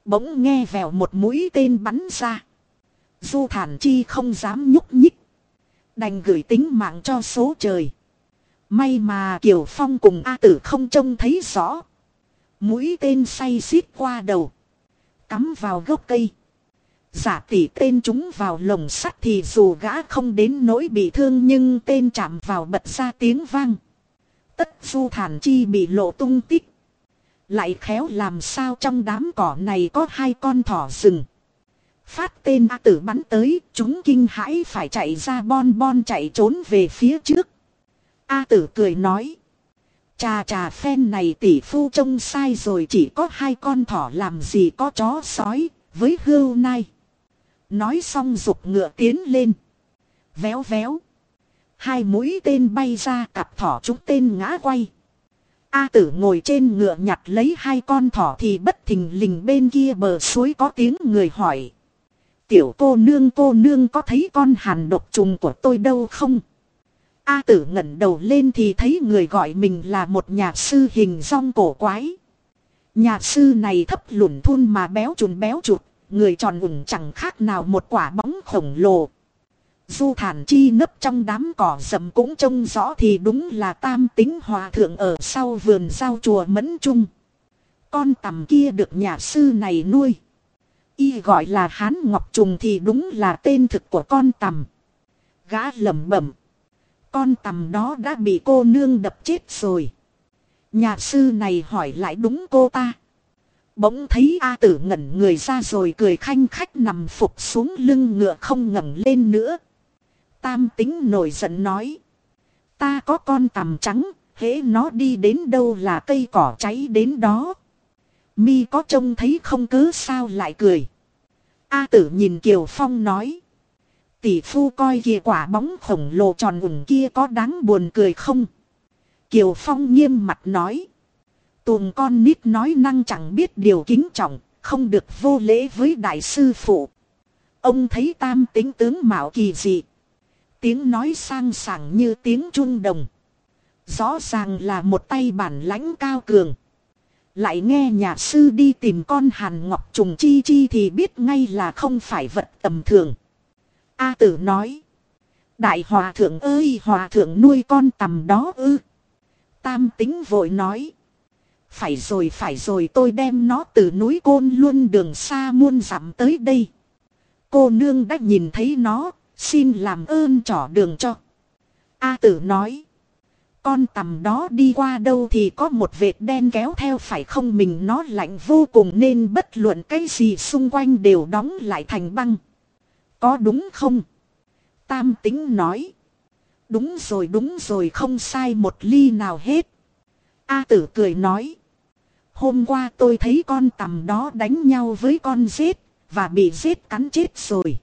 Bỗng nghe vèo một mũi tên bắn ra. Du thản chi không dám nhúc nhích. Đành gửi tính mạng cho số trời. May mà Kiều Phong cùng A tử không trông thấy rõ. Mũi tên say xít qua đầu. Cắm vào gốc cây. Giả tỷ tên chúng vào lồng sắt thì dù gã không đến nỗi bị thương nhưng tên chạm vào bật ra tiếng vang. Tất du thản chi bị lộ tung tích. Lại khéo làm sao trong đám cỏ này có hai con thỏ rừng. Phát tên A tử bắn tới, chúng kinh hãi phải chạy ra bon bon chạy trốn về phía trước. A tử cười nói. Chà chà phen này tỷ phu trông sai rồi chỉ có hai con thỏ làm gì có chó sói, với hưu nai. Nói xong dục ngựa tiến lên. Véo véo. Hai mũi tên bay ra cặp thỏ chúng tên ngã quay. A tử ngồi trên ngựa nhặt lấy hai con thỏ thì bất thình lình bên kia bờ suối có tiếng người hỏi. Tiểu cô nương cô nương có thấy con hàn độc trùng của tôi đâu không? A tử ngẩng đầu lên thì thấy người gọi mình là một nhà sư hình rong cổ quái. Nhà sư này thấp lùn thun mà béo chùn béo chuột, người tròn ủng chẳng khác nào một quả bóng khổng lồ. Du thản chi nấp trong đám cỏ rậm cũng trông rõ thì đúng là tam tính hòa thượng ở sau vườn giao chùa mẫn trung. Con tầm kia được nhà sư này nuôi. Y gọi là hán ngọc trùng thì đúng là tên thực của con tầm. Gã lẩm bẩm. Con tầm đó đã bị cô nương đập chết rồi. Nhà sư này hỏi lại đúng cô ta. Bỗng thấy A tử ngẩn người ra rồi cười khanh khách nằm phục xuống lưng ngựa không ngẩng lên nữa. Tam tính nổi giận nói. Ta có con tằm trắng, hễ nó đi đến đâu là cây cỏ cháy đến đó. Mi có trông thấy không cứ sao lại cười. A tử nhìn Kiều Phong nói. Tỷ phu coi kìa quả bóng khổng lồ tròn ủng kia có đáng buồn cười không? Kiều Phong nghiêm mặt nói. Tuồng con nít nói năng chẳng biết điều kính trọng, không được vô lễ với đại sư phụ. Ông thấy tam tính tướng mạo kỳ dị. Tiếng nói sang sảng như tiếng trung đồng. Rõ ràng là một tay bản lãnh cao cường. Lại nghe nhà sư đi tìm con hàn ngọc trùng chi chi thì biết ngay là không phải vật tầm thường. A tử nói. Đại hòa thượng ơi hòa thượng nuôi con tầm đó ư. Tam tính vội nói. Phải rồi phải rồi tôi đem nó từ núi côn luôn đường xa muôn dặm tới đây. Cô nương đã nhìn thấy nó, xin làm ơn trỏ đường cho. A tử nói. Con tầm đó đi qua đâu thì có một vệt đen kéo theo phải không mình nó lạnh vô cùng nên bất luận cái gì xung quanh đều đóng lại thành băng. Có đúng không? Tam tính nói. Đúng rồi đúng rồi, không sai một ly nào hết. A tử cười nói. Hôm qua tôi thấy con tầm đó đánh nhau với con rết và bị rết cắn chết rồi.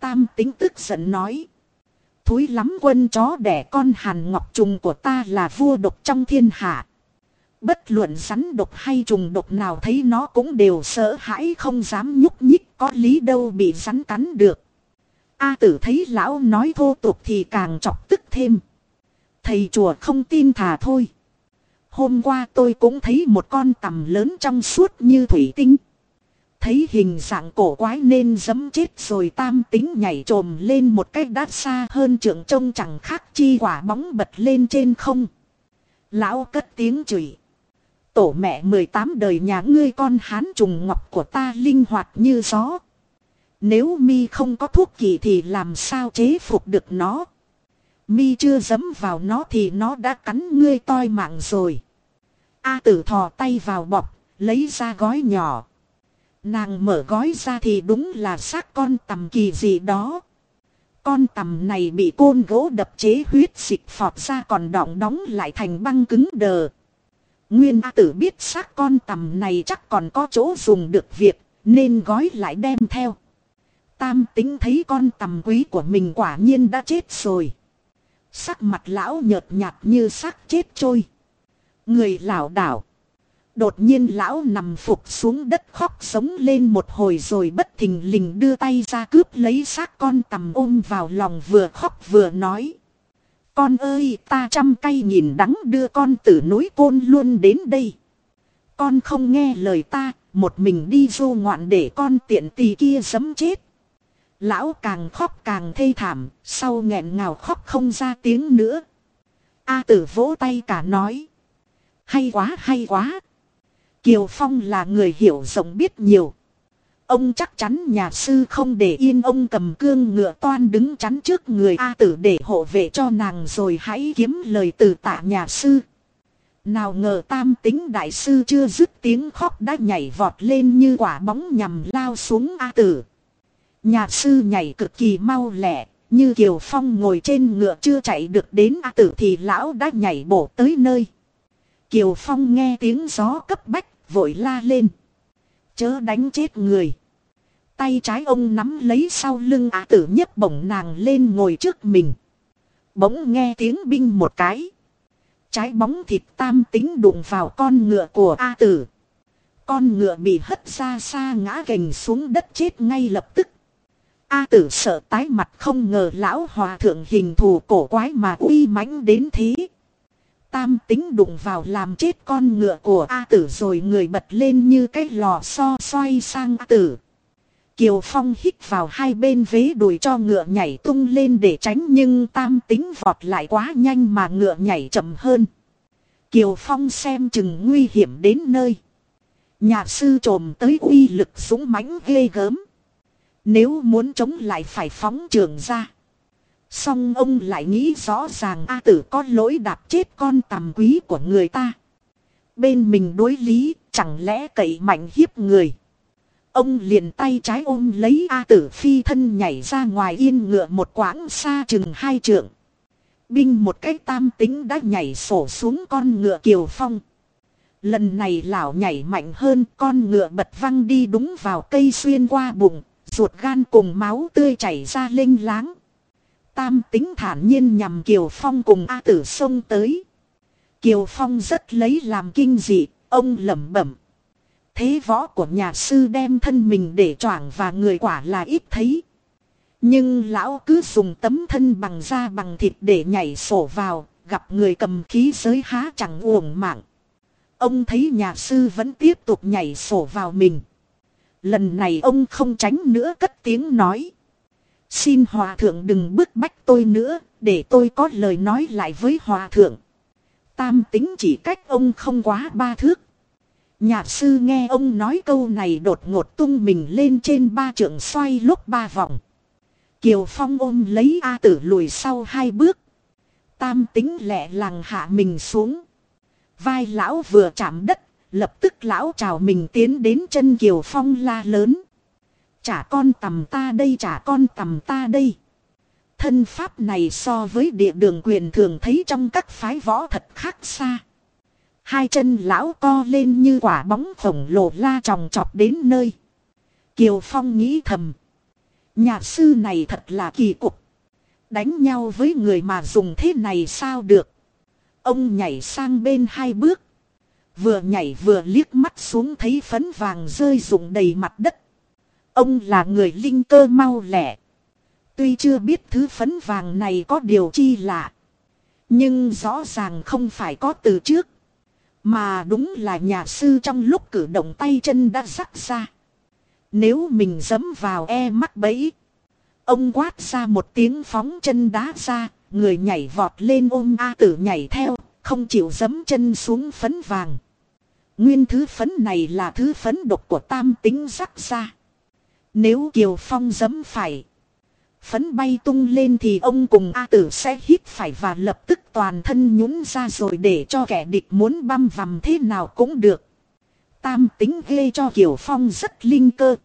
Tam tính tức giận nói. Thúi lắm quân chó đẻ con hàn ngọc trùng của ta là vua độc trong thiên hạ. Bất luận rắn độc hay trùng độc nào thấy nó cũng đều sợ hãi không dám nhúc nhích có lý đâu bị rắn cắn được. A tử thấy lão nói thô tục thì càng chọc tức thêm. Thầy chùa không tin thà thôi. Hôm qua tôi cũng thấy một con tầm lớn trong suốt như thủy tinh. Thấy hình dạng cổ quái nên dấm chết rồi tam tính nhảy trồm lên một cách đắt xa hơn trưởng trông chẳng khác chi quả bóng bật lên trên không. Lão cất tiếng chửi. Tổ mẹ 18 đời nhà ngươi con hán trùng ngọc của ta linh hoạt như gió. Nếu mi không có thuốc kỳ thì làm sao chế phục được nó. Mi chưa dấm vào nó thì nó đã cắn ngươi toi mạng rồi. A tử thò tay vào bọc, lấy ra gói nhỏ. Nàng mở gói ra thì đúng là xác con tầm kỳ gì đó. Con tầm này bị côn gỗ đập chế huyết xịt phọt ra còn đọng đóng lại thành băng cứng đờ. Nguyên A tử biết xác con tầm này chắc còn có chỗ dùng được việc, nên gói lại đem theo. Tam tính thấy con tầm quý của mình quả nhiên đã chết rồi. Sắc mặt lão nhợt nhạt như xác chết trôi. Người lão đảo. Đột nhiên lão nằm phục xuống đất khóc sống lên một hồi rồi bất thình lình đưa tay ra cướp lấy xác con tầm ôm vào lòng vừa khóc vừa nói. Con ơi ta trăm cây nhìn đắng đưa con từ núi côn luôn đến đây. Con không nghe lời ta, một mình đi vô ngoạn để con tiện tì kia dấm chết. Lão càng khóc càng thê thảm, sau nghẹn ngào khóc không ra tiếng nữa. A tử vỗ tay cả nói. Hay quá hay quá. Kiều Phong là người hiểu rộng biết nhiều. Ông chắc chắn nhà sư không để yên ông cầm cương ngựa toan đứng chắn trước người A tử để hộ vệ cho nàng rồi hãy kiếm lời từ tạ nhà sư. Nào ngờ tam tính đại sư chưa dứt tiếng khóc đã nhảy vọt lên như quả bóng nhằm lao xuống A tử. Nhà sư nhảy cực kỳ mau lẹ, như Kiều Phong ngồi trên ngựa chưa chạy được đến A tử thì lão đã nhảy bổ tới nơi. Kiều Phong nghe tiếng gió cấp bách, vội la lên. Chớ đánh chết người. Tay trái ông nắm lấy sau lưng á tử nhấc bổng nàng lên ngồi trước mình. Bỗng nghe tiếng binh một cái. Trái bóng thịt tam tính đụng vào con ngựa của A tử. Con ngựa bị hất ra xa ngã gành xuống đất chết ngay lập tức. A tử sợ tái mặt không ngờ lão hòa thượng hình thù cổ quái mà uy mãnh đến thế. Tam tính đụng vào làm chết con ngựa của A tử rồi người bật lên như cái lò xo xoay sang A tử. Kiều Phong hít vào hai bên vế đùi cho ngựa nhảy tung lên để tránh nhưng tam tính vọt lại quá nhanh mà ngựa nhảy chậm hơn. Kiều Phong xem chừng nguy hiểm đến nơi. Nhà sư trồm tới uy lực súng mãnh ghê gớm. Nếu muốn chống lại phải phóng trường ra. Xong ông lại nghĩ rõ ràng A tử có lỗi đạp chết con tầm quý của người ta. Bên mình đối lý, chẳng lẽ cậy mạnh hiếp người. Ông liền tay trái ôm lấy A tử phi thân nhảy ra ngoài yên ngựa một quãng xa chừng hai trượng. Binh một cái tam tính đã nhảy sổ xuống con ngựa kiều phong. Lần này lão nhảy mạnh hơn con ngựa bật văng đi đúng vào cây xuyên qua bụng, ruột gan cùng máu tươi chảy ra linh láng. Tam tính thản nhiên nhằm Kiều Phong cùng A tử xông tới. Kiều Phong rất lấy làm kinh dị, ông lẩm bẩm. Thế võ của nhà sư đem thân mình để choảng và người quả là ít thấy. Nhưng lão cứ dùng tấm thân bằng da bằng thịt để nhảy sổ vào, gặp người cầm khí giới há chẳng uổng mạng. Ông thấy nhà sư vẫn tiếp tục nhảy sổ vào mình. Lần này ông không tránh nữa cất tiếng nói. Xin hòa thượng đừng bức bách tôi nữa, để tôi có lời nói lại với hòa thượng. Tam tính chỉ cách ông không quá ba thước. Nhà sư nghe ông nói câu này đột ngột tung mình lên trên ba trượng xoay lúc ba vòng. Kiều Phong ôm lấy A tử lùi sau hai bước. Tam tính lẹ làng hạ mình xuống. Vai lão vừa chạm đất, lập tức lão chào mình tiến đến chân Kiều Phong la lớn. Trả con tầm ta đây trả con tầm ta đây. Thân pháp này so với địa đường quyền thường thấy trong các phái võ thật khác xa. Hai chân lão co lên như quả bóng khổng lồ la tròng trọt đến nơi. Kiều Phong nghĩ thầm. Nhà sư này thật là kỳ cục. Đánh nhau với người mà dùng thế này sao được. Ông nhảy sang bên hai bước. Vừa nhảy vừa liếc mắt xuống thấy phấn vàng rơi rụng đầy mặt đất. Ông là người linh cơ mau lẻ. Tuy chưa biết thứ phấn vàng này có điều chi lạ. Nhưng rõ ràng không phải có từ trước. Mà đúng là nhà sư trong lúc cử động tay chân đã rắc ra. Nếu mình dấm vào e mắc bẫy. Ông quát ra một tiếng phóng chân đá ra, người nhảy vọt lên ôm A tử nhảy theo, không chịu dấm chân xuống phấn vàng. Nguyên thứ phấn này là thứ phấn độc của tam tính rắc ra. Nếu Kiều Phong dấm phải. Phấn bay tung lên thì ông cùng A tử sẽ hít phải và lập tức toàn thân nhún ra rồi để cho kẻ địch muốn băm vằm thế nào cũng được. Tam tính ghê cho Kiều Phong rất linh cơ.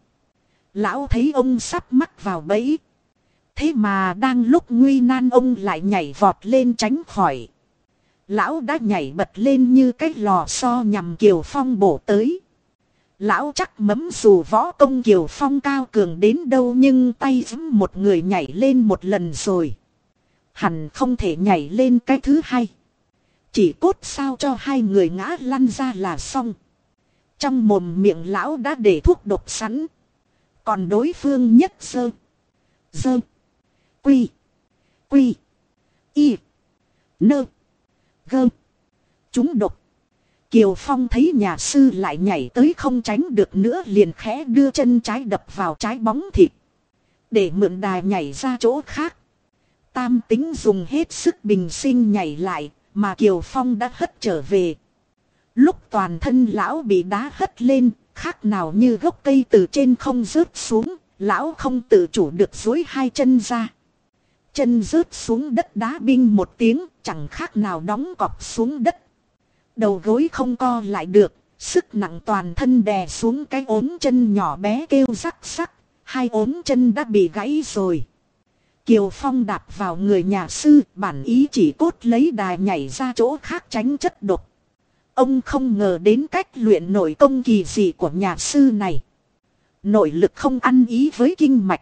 Lão thấy ông sắp mắc vào bẫy. Thế mà đang lúc nguy nan ông lại nhảy vọt lên tránh khỏi. Lão đã nhảy bật lên như cái lò xo nhằm Kiều Phong bổ tới. Lão chắc mấm dù võ công Kiều Phong cao cường đến đâu nhưng tay giấm một người nhảy lên một lần rồi. Hẳn không thể nhảy lên cái thứ hai. Chỉ cốt sao cho hai người ngã lăn ra là xong. Trong mồm miệng lão đã để thuốc độc sẵn. Còn đối phương nhất sơ. Dơ. Quy. Quy. Y. Nơ. Gơ. Chúng độc. Kiều Phong thấy nhà sư lại nhảy tới không tránh được nữa liền khẽ đưa chân trái đập vào trái bóng thịt. Để mượn đài nhảy ra chỗ khác. Tam tính dùng hết sức bình sinh nhảy lại, mà Kiều Phong đã hất trở về. Lúc toàn thân lão bị đá hất lên, khác nào như gốc cây từ trên không rớt xuống, lão không tự chủ được dối hai chân ra. Chân rớt xuống đất đá binh một tiếng, chẳng khác nào đóng cọp xuống đất. Đầu gối không co lại được, sức nặng toàn thân đè xuống cái ốm chân nhỏ bé kêu rắc rắc, hai ốm chân đã bị gãy rồi. Kiều Phong đạp vào người nhà sư, bản ý chỉ cốt lấy đài nhảy ra chỗ khác tránh chất độc. Ông không ngờ đến cách luyện nội công kỳ dị của nhà sư này. Nội lực không ăn ý với kinh mạch.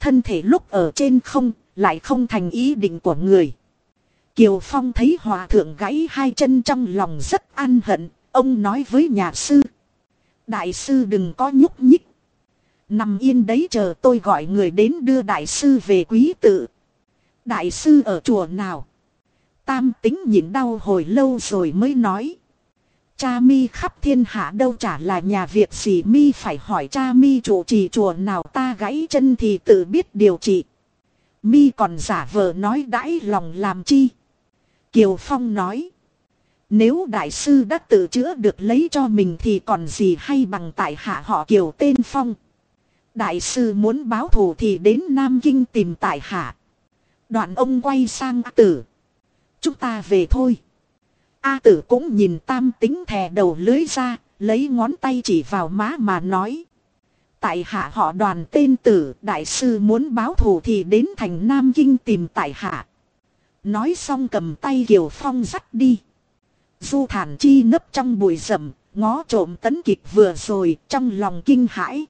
Thân thể lúc ở trên không, lại không thành ý định của người. Kiều Phong thấy hòa thượng gãy hai chân trong lòng rất an hận, ông nói với nhà sư. Đại sư đừng có nhúc nhích. Nằm yên đấy chờ tôi gọi người đến đưa đại sư về quý tự. Đại sư ở chùa nào? Tam tính nhịn đau hồi lâu rồi mới nói. Cha mi khắp thiên hạ đâu chả là nhà việc gì mi phải hỏi cha mi chủ trì chùa nào ta gãy chân thì tự biết điều trị. Mi còn giả vờ nói đãi lòng làm chi. Kiều Phong nói. Nếu đại sư đã tự chữa được lấy cho mình thì còn gì hay bằng tại hạ họ Kiều tên Phong. Đại sư muốn báo thù thì đến Nam Kinh tìm tại hạ. Đoạn ông quay sang A tử. Chúng ta về thôi. A tử cũng nhìn tam tính thè đầu lưới ra, lấy ngón tay chỉ vào má mà nói. Tại hạ họ đoàn tên tử, đại sư muốn báo thù thì đến thành Nam Kinh tìm tại hạ. Nói xong cầm tay Kiều Phong dắt đi. Du thản chi nấp trong bụi rậm, ngó trộm tấn kịch vừa rồi trong lòng kinh hãi.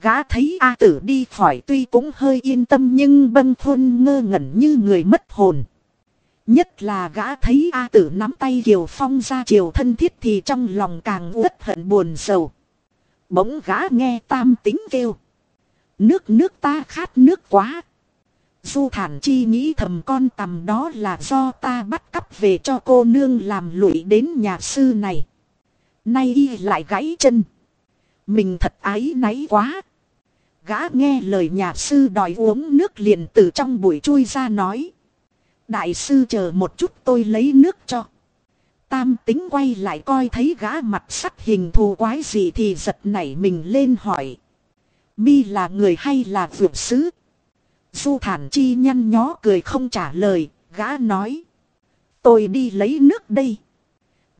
Gã thấy A tử đi khỏi tuy cũng hơi yên tâm nhưng bâng khuôn ngơ ngẩn như người mất hồn. Nhất là gã thấy A tử nắm tay Kiều Phong ra chiều thân thiết thì trong lòng càng uất hận buồn sầu. Bỗng gã nghe tam tính kêu. Nước nước ta khát nước quá. Du thản chi nghĩ thầm con tầm đó là do ta bắt cắp về cho cô nương làm lụy đến nhà sư này. Nay y lại gãy chân. Mình thật ái náy quá. Gã nghe lời nhà sư đòi uống nước liền từ trong bụi chui ra nói. Đại sư chờ một chút tôi lấy nước cho. Tam tính quay lại coi thấy gã mặt sắc hình thù quái gì thì giật nảy mình lên hỏi. Mi là người hay là vượt sứ? Du thản chi nhăn nhó cười không trả lời, gã nói. Tôi đi lấy nước đây.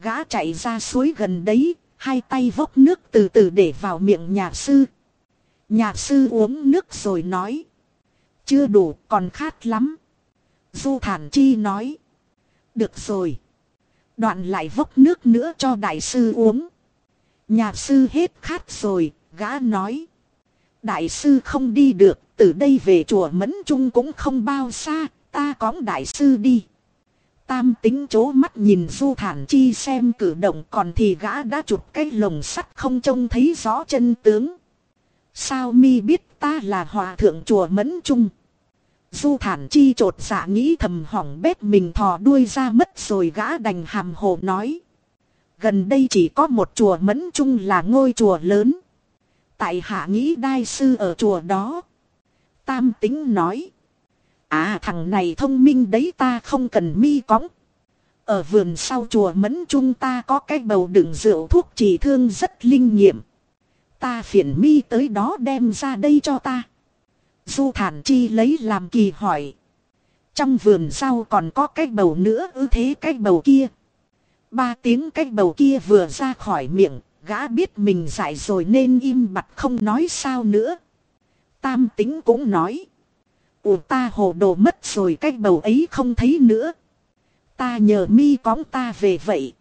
Gã chạy ra suối gần đấy, hai tay vốc nước từ từ để vào miệng nhà sư. Nhà sư uống nước rồi nói. Chưa đủ, còn khát lắm. Du thản chi nói. Được rồi. Đoạn lại vốc nước nữa cho đại sư uống. Nhà sư hết khát rồi, gã nói. Đại sư không đi được, từ đây về chùa Mẫn Trung cũng không bao xa, ta cõng đại sư đi. Tam tính chố mắt nhìn Du Thản Chi xem cử động còn thì gã đã chụp cái lồng sắt không trông thấy rõ chân tướng. Sao mi biết ta là hòa thượng chùa Mẫn Trung? Du Thản Chi trột dạ nghĩ thầm hỏng bếp mình thò đuôi ra mất rồi gã đành hàm hồ nói. Gần đây chỉ có một chùa Mẫn Trung là ngôi chùa lớn. Tại hạ nghĩ đai sư ở chùa đó. Tam tính nói. À thằng này thông minh đấy ta không cần mi cõng. Ở vườn sau chùa Mẫn Trung ta có cái bầu đựng rượu thuốc trị thương rất linh nghiệm. Ta phiền mi tới đó đem ra đây cho ta. Du thản chi lấy làm kỳ hỏi. Trong vườn sau còn có cái bầu nữa ư thế cái bầu kia. Ba tiếng cái bầu kia vừa ra khỏi miệng, gã biết mình dại rồi nên im bặt không nói sao nữa. Tam tính cũng nói. Ủa ta hồ đồ mất rồi cái bầu ấy không thấy nữa. Ta nhờ mi cóng ta về vậy.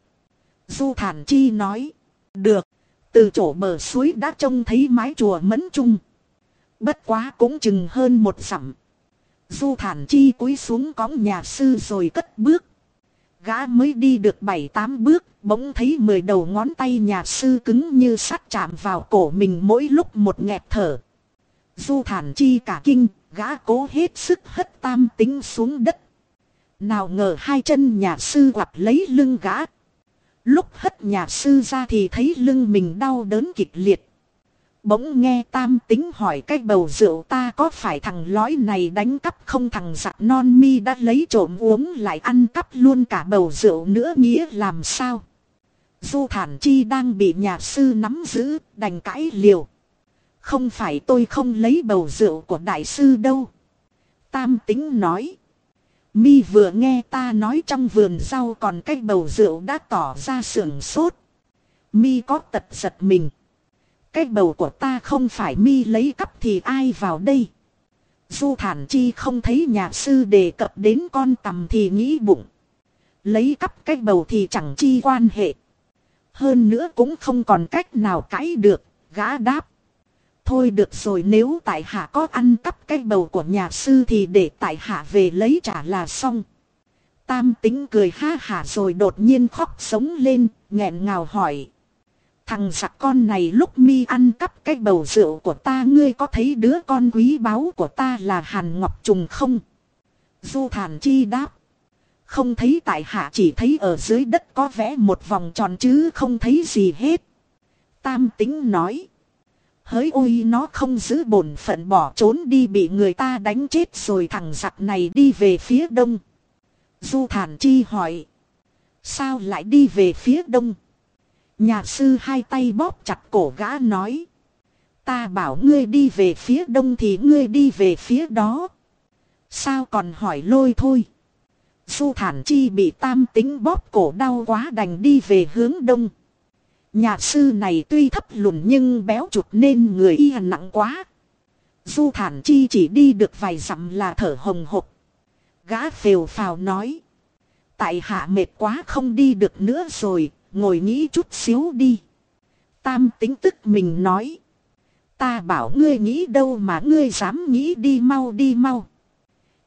Du thản chi nói. Được. Từ chỗ bờ suối đã trông thấy mái chùa mẫn trung. Bất quá cũng chừng hơn một dặm. Du thản chi cúi xuống cõng nhà sư rồi cất bước. Gã mới đi được bảy tám bước, bỗng thấy mười đầu ngón tay nhà sư cứng như sắt chạm vào cổ mình mỗi lúc một nghẹt thở. Du thản chi cả kinh, gã cố hết sức hất tam tính xuống đất. Nào ngờ hai chân nhà sư quặp lấy lưng gã. Lúc hất nhà sư ra thì thấy lưng mình đau đớn kịch liệt. Bỗng nghe tam tính hỏi cái bầu rượu ta có phải thằng lói này đánh cắp không thằng giặc non mi đã lấy trộm uống lại ăn cắp luôn cả bầu rượu nữa nghĩa làm sao. Du thản chi đang bị nhà sư nắm giữ đành cãi liều. Không phải tôi không lấy bầu rượu của đại sư đâu. Tam tính nói. Mi vừa nghe ta nói trong vườn rau còn cái bầu rượu đã tỏ ra sưởng sốt. Mi có tật giật mình. Cái bầu của ta không phải mi lấy cắp thì ai vào đây. Du thản chi không thấy nhà sư đề cập đến con tầm thì nghĩ bụng. Lấy cắp cái bầu thì chẳng chi quan hệ. Hơn nữa cũng không còn cách nào cãi được, gã đáp. Thôi được rồi nếu tại hạ có ăn cắp cái bầu của nhà sư thì để tại hạ về lấy trả là xong. Tam tính cười ha hả rồi đột nhiên khóc sống lên, nghẹn ngào hỏi. Thằng giặc con này lúc mi ăn cắp cái bầu rượu của ta ngươi có thấy đứa con quý báu của ta là Hàn Ngọc Trùng không? Du Thản Chi đáp. Không thấy tại hạ chỉ thấy ở dưới đất có vẽ một vòng tròn chứ không thấy gì hết. Tam tính nói. Hỡi ôi, nó không giữ bổn phận bỏ trốn đi bị người ta đánh chết rồi thằng giặc này đi về phía đông. Du Thản Chi hỏi. Sao lại đi về phía đông? Nhà sư hai tay bóp chặt cổ gã nói. Ta bảo ngươi đi về phía đông thì ngươi đi về phía đó. Sao còn hỏi lôi thôi. Du thản chi bị tam tính bóp cổ đau quá đành đi về hướng đông. Nhà sư này tuy thấp lùn nhưng béo chụt nên người y nặng quá. Du thản chi chỉ đi được vài dặm là thở hồng hộc. Gã phều phào nói. Tại hạ mệt quá không đi được nữa rồi, ngồi nghĩ chút xíu đi. Tam tính tức mình nói. Ta bảo ngươi nghĩ đâu mà ngươi dám nghĩ đi mau đi mau.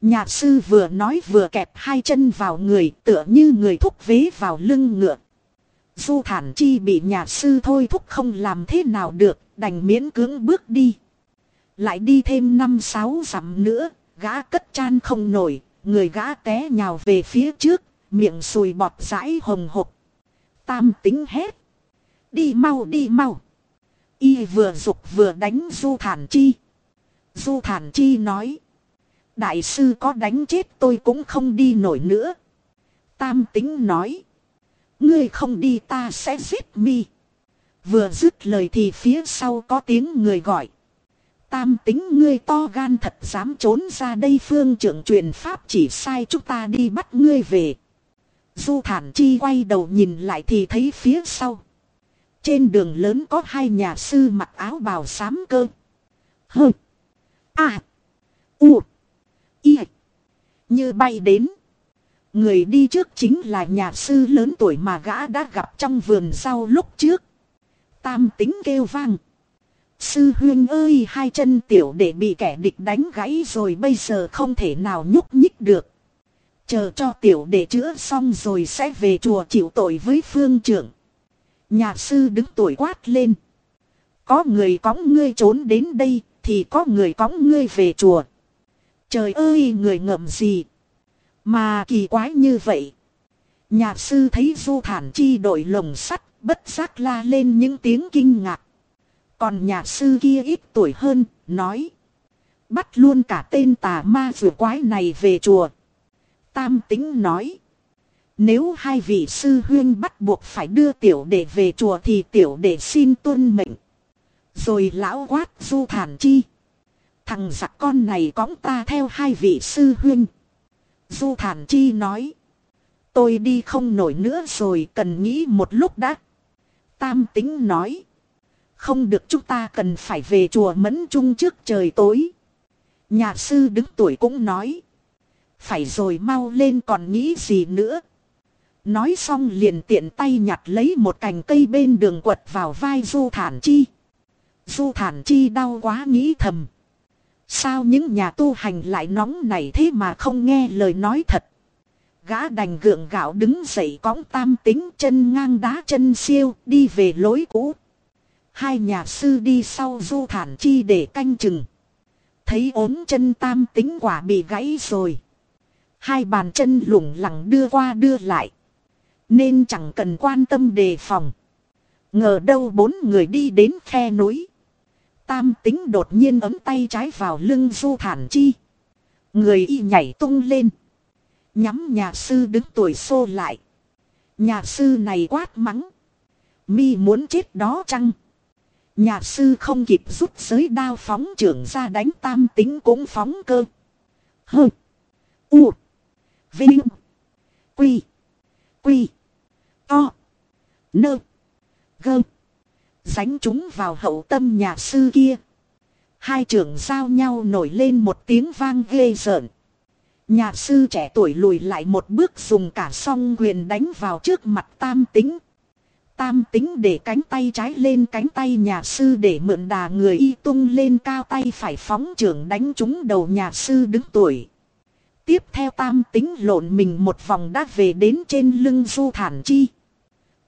Nhà sư vừa nói vừa kẹp hai chân vào người tựa như người thúc vế vào lưng ngựa. Du thản chi bị nhà sư thôi thúc không làm thế nào được, đành miễn cưỡng bước đi. Lại đi thêm năm sáu dặm nữa, gã cất chan không nổi, người gã té nhào về phía trước, miệng sùi bọt rãi hồng hộc. Tam tính hét. Đi mau đi mau. Y vừa dục vừa đánh Du Thản Chi. Du Thản Chi nói. Đại sư có đánh chết tôi cũng không đi nổi nữa. Tam tính nói. Ngươi không đi ta sẽ giết mi. Vừa dứt lời thì phía sau có tiếng người gọi. Tam tính ngươi to gan thật dám trốn ra đây phương trưởng truyền pháp chỉ sai chúng ta đi bắt ngươi về. Du thản chi quay đầu nhìn lại thì thấy phía sau. Trên đường lớn có hai nhà sư mặc áo bào xám cơ. Hơ. À. U. Y. Như bay đến. Người đi trước chính là nhà sư lớn tuổi mà gã đã gặp trong vườn sau lúc trước. Tam tính kêu vang. Sư huyên ơi, hai chân tiểu để bị kẻ địch đánh gãy rồi bây giờ không thể nào nhúc nhích được. Chờ cho tiểu để chữa xong rồi sẽ về chùa chịu tội với phương trưởng. Nhà sư đứng tuổi quát lên. Có người cõng ngươi trốn đến đây, thì có người cõng ngươi về chùa. Trời ơi, người ngậm gì. Mà kỳ quái như vậy. Nhà sư thấy du thản chi đội lồng sắt bất giác la lên những tiếng kinh ngạc. Còn nhà sư kia ít tuổi hơn, nói. Bắt luôn cả tên tà ma vừa quái này về chùa. Tam tính nói. Nếu hai vị sư huyên bắt buộc phải đưa tiểu đệ về chùa thì tiểu đệ xin tuân mệnh. Rồi lão quát du thản chi. Thằng giặc con này cõng ta theo hai vị sư huynh. Du thản chi nói. Tôi đi không nổi nữa rồi, cần nghĩ một lúc đã. Tam tính nói. Không được, chúng ta cần phải về chùa mẫn chung trước trời tối. Nhà sư đứng tuổi cũng nói. Phải rồi, mau lên còn nghĩ gì nữa. Nói xong liền tiện tay nhặt lấy một cành cây bên đường quật vào vai Du Thản Chi. Du Thản Chi đau quá nghĩ thầm. Sao những nhà tu hành lại nóng này thế mà không nghe lời nói thật. Gã đành gượng gạo đứng dậy cõng tam tính chân ngang đá chân siêu, đi về lối cũ. Hai nhà sư đi sau Du Thản Chi để canh chừng. Thấy ốm chân tam tính quả bị gãy rồi. Hai bàn chân lủng lẳng đưa qua đưa lại. Nên chẳng cần quan tâm đề phòng. Ngờ đâu bốn người đi đến khe núi. Tam tính đột nhiên ấm tay trái vào lưng du thản chi. Người y nhảy tung lên. Nhắm nhà sư đứng tuổi xô lại. Nhà sư này quát mắng. Mi muốn chết đó chăng? Nhà sư không kịp rút giới đao phóng trưởng ra đánh tam tính cũng phóng cơ. Hơ. U. Vinh. Quy. Quy. To. Nơ. Gơ. Dánh chúng vào hậu tâm nhà sư kia. Hai trưởng giao nhau nổi lên một tiếng vang ghê rợn. Nhà sư trẻ tuổi lùi lại một bước dùng cả song quyền đánh vào trước mặt tam tính. Tam tính để cánh tay trái lên cánh tay nhà sư để mượn đà người y tung lên cao tay phải phóng trưởng đánh trúng đầu nhà sư đứng tuổi. Tiếp theo tam tính lộn mình một vòng đã về đến trên lưng du thản chi.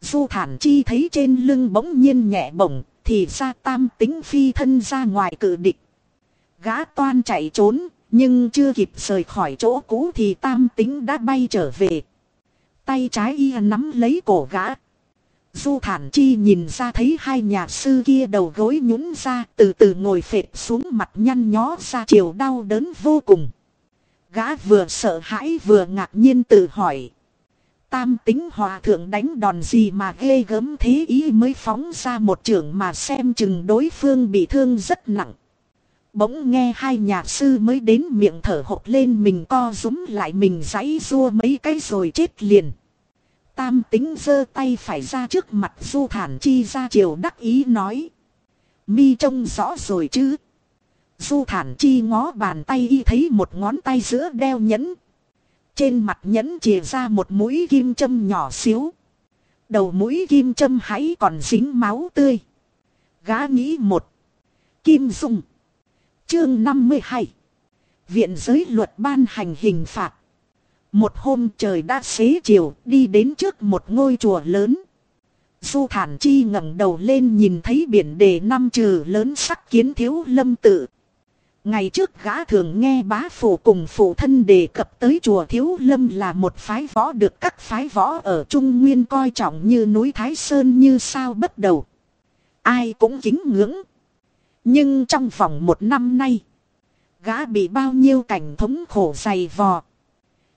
Du thản chi thấy trên lưng bỗng nhiên nhẹ bổng, thì ra tam tính phi thân ra ngoài cử địch. Gã toan chạy trốn, nhưng chưa kịp rời khỏi chỗ cũ thì tam tính đã bay trở về. Tay trái y nắm lấy cổ gã. Du thản chi nhìn ra thấy hai nhà sư kia đầu gối nhún ra từ từ ngồi phệt xuống mặt nhăn nhó ra chiều đau đớn vô cùng. Gã vừa sợ hãi vừa ngạc nhiên tự hỏi. Tam tính hòa thượng đánh đòn gì mà ghê gớm thế ý mới phóng ra một trường mà xem chừng đối phương bị thương rất nặng. Bỗng nghe hai nhà sư mới đến miệng thở hộc lên mình co rúm lại mình giãy rua mấy cái rồi chết liền. Tam tính giơ tay phải ra trước mặt du thản chi ra chiều đắc ý nói. Mi trông rõ rồi chứ. Du thản chi ngó bàn tay y thấy một ngón tay giữa đeo nhẫn. Trên mặt nhẫn chìa ra một mũi kim châm nhỏ xíu. Đầu mũi kim châm hãy còn dính máu tươi. Gá nghĩ một. Kim dung. Chương 52. Viện giới luật ban hành hình phạt. Một hôm trời đã xế chiều, đi đến trước một ngôi chùa lớn. Du thản chi ngẩng đầu lên nhìn thấy biển đề năm trừ lớn sắc kiến thiếu lâm tự. Ngày trước gã thường nghe bá phụ cùng phụ thân đề cập tới chùa Thiếu Lâm là một phái võ được các phái võ ở Trung Nguyên coi trọng như núi Thái Sơn như sao bất đầu. Ai cũng kính ngưỡng. Nhưng trong vòng một năm nay, gã bị bao nhiêu cảnh thống khổ dày vò.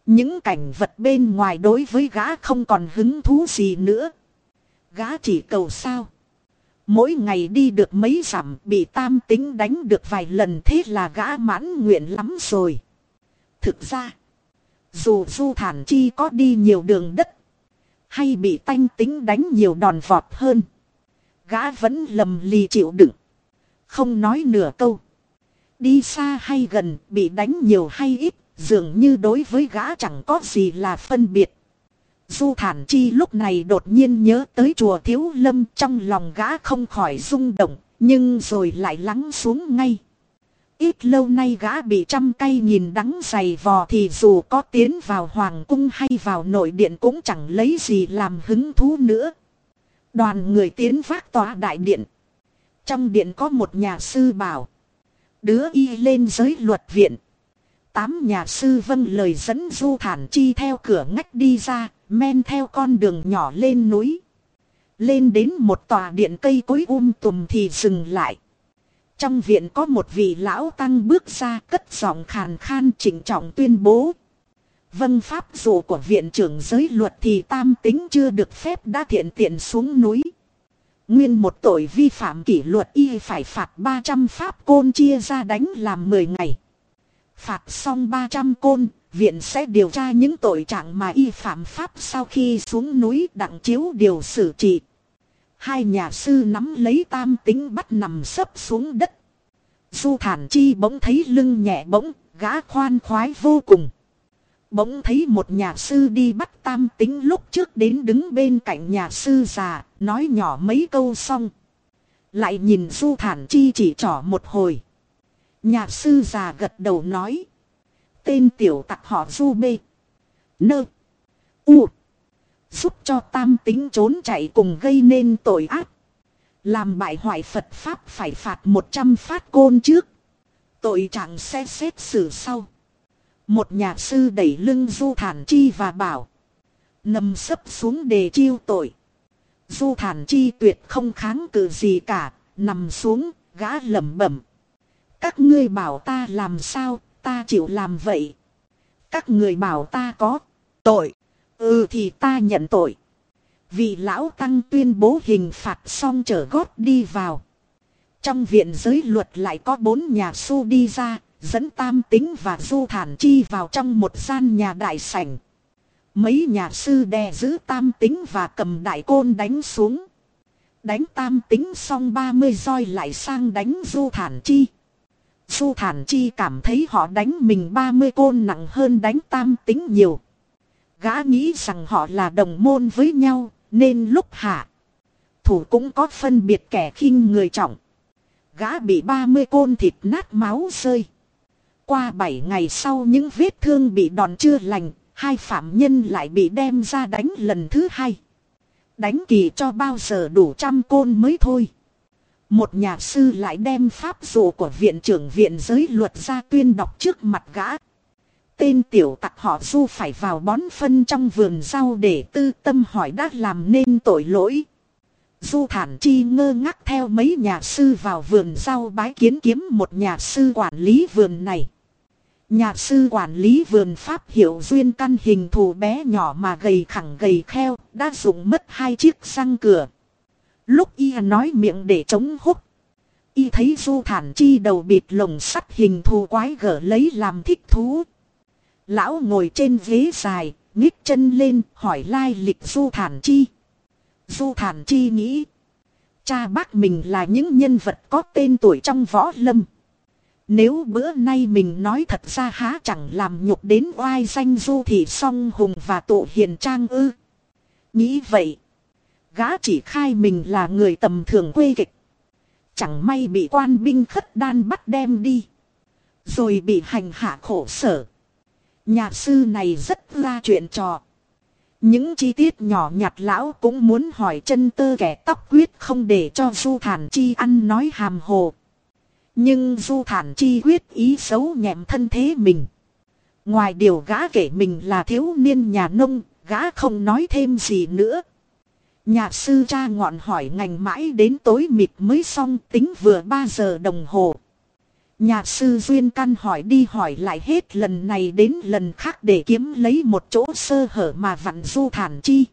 Những cảnh vật bên ngoài đối với gã không còn hứng thú gì nữa. Gã chỉ cầu sao. Mỗi ngày đi được mấy dặm bị tam tính đánh được vài lần thế là gã mãn nguyện lắm rồi. Thực ra, dù du thản chi có đi nhiều đường đất, hay bị tanh tính đánh nhiều đòn vọt hơn, gã vẫn lầm lì chịu đựng. Không nói nửa câu. Đi xa hay gần, bị đánh nhiều hay ít, dường như đối với gã chẳng có gì là phân biệt. Du thản chi lúc này đột nhiên nhớ tới chùa thiếu lâm trong lòng gã không khỏi rung động, nhưng rồi lại lắng xuống ngay. Ít lâu nay gã bị trăm cây nhìn đắng dày vò thì dù có tiến vào hoàng cung hay vào nội điện cũng chẳng lấy gì làm hứng thú nữa. Đoàn người tiến vác tòa đại điện. Trong điện có một nhà sư bảo. Đứa y lên giới luật viện. Tám nhà sư vâng lời dẫn du thản chi theo cửa ngách đi ra, men theo con đường nhỏ lên núi. Lên đến một tòa điện cây cối um tùm thì dừng lại. Trong viện có một vị lão tăng bước ra cất giọng khàn khan chỉnh trọng tuyên bố. Vâng pháp dụ của viện trưởng giới luật thì tam tính chưa được phép đã thiện tiện xuống núi. Nguyên một tội vi phạm kỷ luật y phải phạt 300 pháp côn chia ra đánh làm 10 ngày. Phạt xong 300 côn, viện sẽ điều tra những tội trạng mà y phạm pháp sau khi xuống núi đặng chiếu điều xử trị. Hai nhà sư nắm lấy tam tính bắt nằm sấp xuống đất. Du thản chi bỗng thấy lưng nhẹ bỗng, gã khoan khoái vô cùng. Bỗng thấy một nhà sư đi bắt tam tính lúc trước đến đứng bên cạnh nhà sư già, nói nhỏ mấy câu xong. Lại nhìn du thản chi chỉ trỏ một hồi. Nhà sư già gật đầu nói. Tên tiểu tặc họ du bê. Nơ. U. Giúp cho tam tính trốn chạy cùng gây nên tội ác. Làm bại hoại Phật Pháp phải phạt 100 phát côn trước. Tội trạng sẽ xét xử sau. Một nhà sư đẩy lưng du thản chi và bảo. Nằm sấp xuống đề chiêu tội. Du thản chi tuyệt không kháng cự gì cả. Nằm xuống, gã lẩm bẩm. Các ngươi bảo ta làm sao, ta chịu làm vậy. Các người bảo ta có tội. Ừ thì ta nhận tội. Vị lão tăng tuyên bố hình phạt xong trở gót đi vào. Trong viện giới luật lại có bốn nhà su đi ra, dẫn tam tính và du thản chi vào trong một gian nhà đại sảnh. Mấy nhà sư đè giữ tam tính và cầm đại côn đánh xuống. Đánh tam tính xong 30 roi lại sang đánh du thản chi. Du thản chi cảm thấy họ đánh mình 30 côn nặng hơn đánh tam tính nhiều. Gã nghĩ rằng họ là đồng môn với nhau, nên lúc hạ. Thủ cũng có phân biệt kẻ khinh người trọng. Gã bị 30 côn thịt nát máu rơi. Qua 7 ngày sau những vết thương bị đòn chưa lành, hai phạm nhân lại bị đem ra đánh lần thứ hai. đánh kỳ cho bao giờ đủ trăm côn mới thôi. Một nhà sư lại đem pháp dụ của viện trưởng viện giới luật ra tuyên đọc trước mặt gã. Tên tiểu tặc họ du phải vào bón phân trong vườn rau để tư tâm hỏi đã làm nên tội lỗi. Du thản chi ngơ ngác theo mấy nhà sư vào vườn rau bái kiến kiếm một nhà sư quản lý vườn này. Nhà sư quản lý vườn pháp hiệu duyên căn hình thù bé nhỏ mà gầy khẳng gầy kheo, đã dùng mất hai chiếc răng cửa. Lúc y nói miệng để chống hút. Y thấy du thản chi đầu bịt lồng sắt hình thù quái gở lấy làm thích thú. Lão ngồi trên ghế dài, nhích chân lên hỏi lai lịch du thản chi. Du thản chi nghĩ. Cha bác mình là những nhân vật có tên tuổi trong võ lâm. Nếu bữa nay mình nói thật ra há chẳng làm nhục đến oai danh du thì song hùng và tụ hiền trang ư. Nghĩ vậy. Gã chỉ khai mình là người tầm thường quê kịch. Chẳng may bị quan binh khất đan bắt đem đi. Rồi bị hành hạ khổ sở. Nhà sư này rất ra chuyện trò. Những chi tiết nhỏ nhặt lão cũng muốn hỏi chân tơ kẻ tóc quyết không để cho du thản chi ăn nói hàm hồ. Nhưng du thản chi quyết ý xấu nhẹm thân thế mình. Ngoài điều gã kể mình là thiếu niên nhà nông, gã không nói thêm gì nữa. Nhà sư cha ngọn hỏi ngành mãi đến tối mịt mới xong tính vừa 3 giờ đồng hồ. Nhà sư Duyên Căn hỏi đi hỏi lại hết lần này đến lần khác để kiếm lấy một chỗ sơ hở mà vặn Du Thản Chi.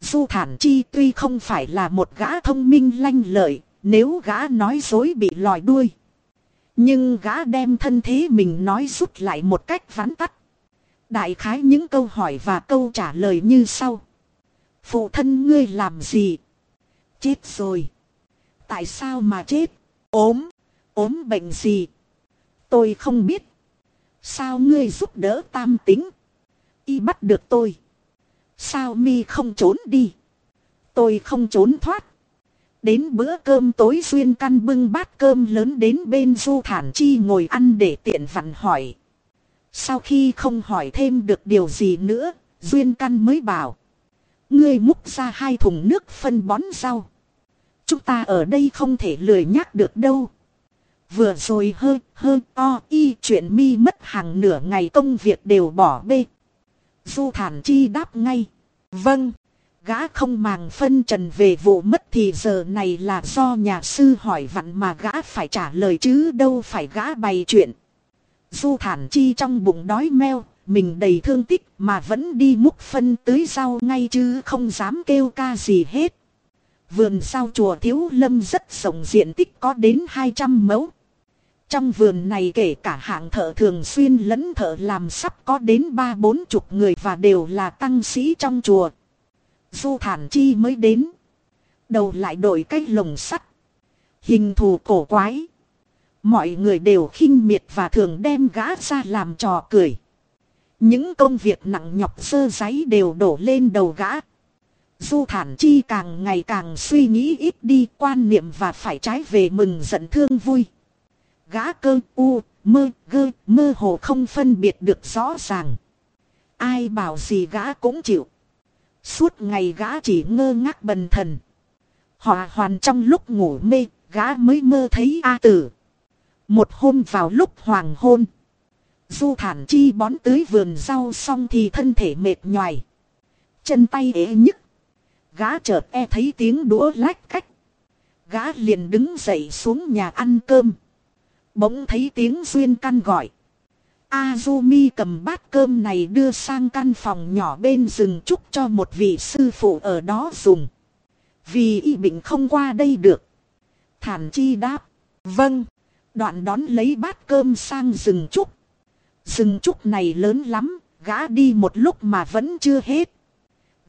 Du Thản Chi tuy không phải là một gã thông minh lanh lợi, nếu gã nói dối bị lòi đuôi. Nhưng gã đem thân thế mình nói rút lại một cách vắn tắt. Đại khái những câu hỏi và câu trả lời như sau. Phụ thân ngươi làm gì? Chết rồi. Tại sao mà chết? ốm ốm bệnh gì? Tôi không biết. Sao ngươi giúp đỡ tam tính? Y bắt được tôi. Sao mi không trốn đi? Tôi không trốn thoát. Đến bữa cơm tối duyên căn bưng bát cơm lớn đến bên du thản chi ngồi ăn để tiện vặn hỏi. Sau khi không hỏi thêm được điều gì nữa, duyên căn mới bảo. Ngươi múc ra hai thùng nước phân bón rau. Chúng ta ở đây không thể lười nhắc được đâu. Vừa rồi hơi, hơi, o, y chuyện mi mất hàng nửa ngày công việc đều bỏ bê. Du thản chi đáp ngay. Vâng. Gã không màng phân trần về vụ mất thì giờ này là do nhà sư hỏi vặn mà gã phải trả lời chứ đâu phải gã bày chuyện. Du thản chi trong bụng đói meo, mình đầy thương tích mà vẫn đi múc phân tưới rau ngay chứ không dám kêu ca gì hết. Vườn sau chùa Thiếu Lâm rất rộng diện tích có đến 200 mẫu. Trong vườn này kể cả hạng thợ thường xuyên lẫn thợ làm sắp có đến ba bốn chục người và đều là tăng sĩ trong chùa. Du thản chi mới đến. Đầu lại đổi cái lồng sắt. Hình thù cổ quái. Mọi người đều khinh miệt và thường đem gã ra làm trò cười. Những công việc nặng nhọc sơ giấy đều đổ lên đầu gã. Du thản chi càng ngày càng suy nghĩ ít đi quan niệm và phải trái về mừng giận thương vui. Gã cơ u, mơ, gơ, mơ hồ không phân biệt được rõ ràng. Ai bảo gì gã cũng chịu. Suốt ngày gã chỉ ngơ ngác bần thần. Hòa hoàn trong lúc ngủ mê, gã mới mơ thấy A tử. Một hôm vào lúc hoàng hôn. Du thản chi bón tưới vườn rau xong thì thân thể mệt nhoài. Chân tay ế nhức. Gã chợt e thấy tiếng đũa lách cách. Gã liền đứng dậy xuống nhà ăn cơm. Bỗng thấy tiếng duyên căn gọi. Azumi cầm bát cơm này đưa sang căn phòng nhỏ bên rừng trúc cho một vị sư phụ ở đó dùng. Vì y bệnh không qua đây được. Thản chi đáp. Vâng. Đoạn đón lấy bát cơm sang rừng trúc. Rừng trúc này lớn lắm, gã đi một lúc mà vẫn chưa hết.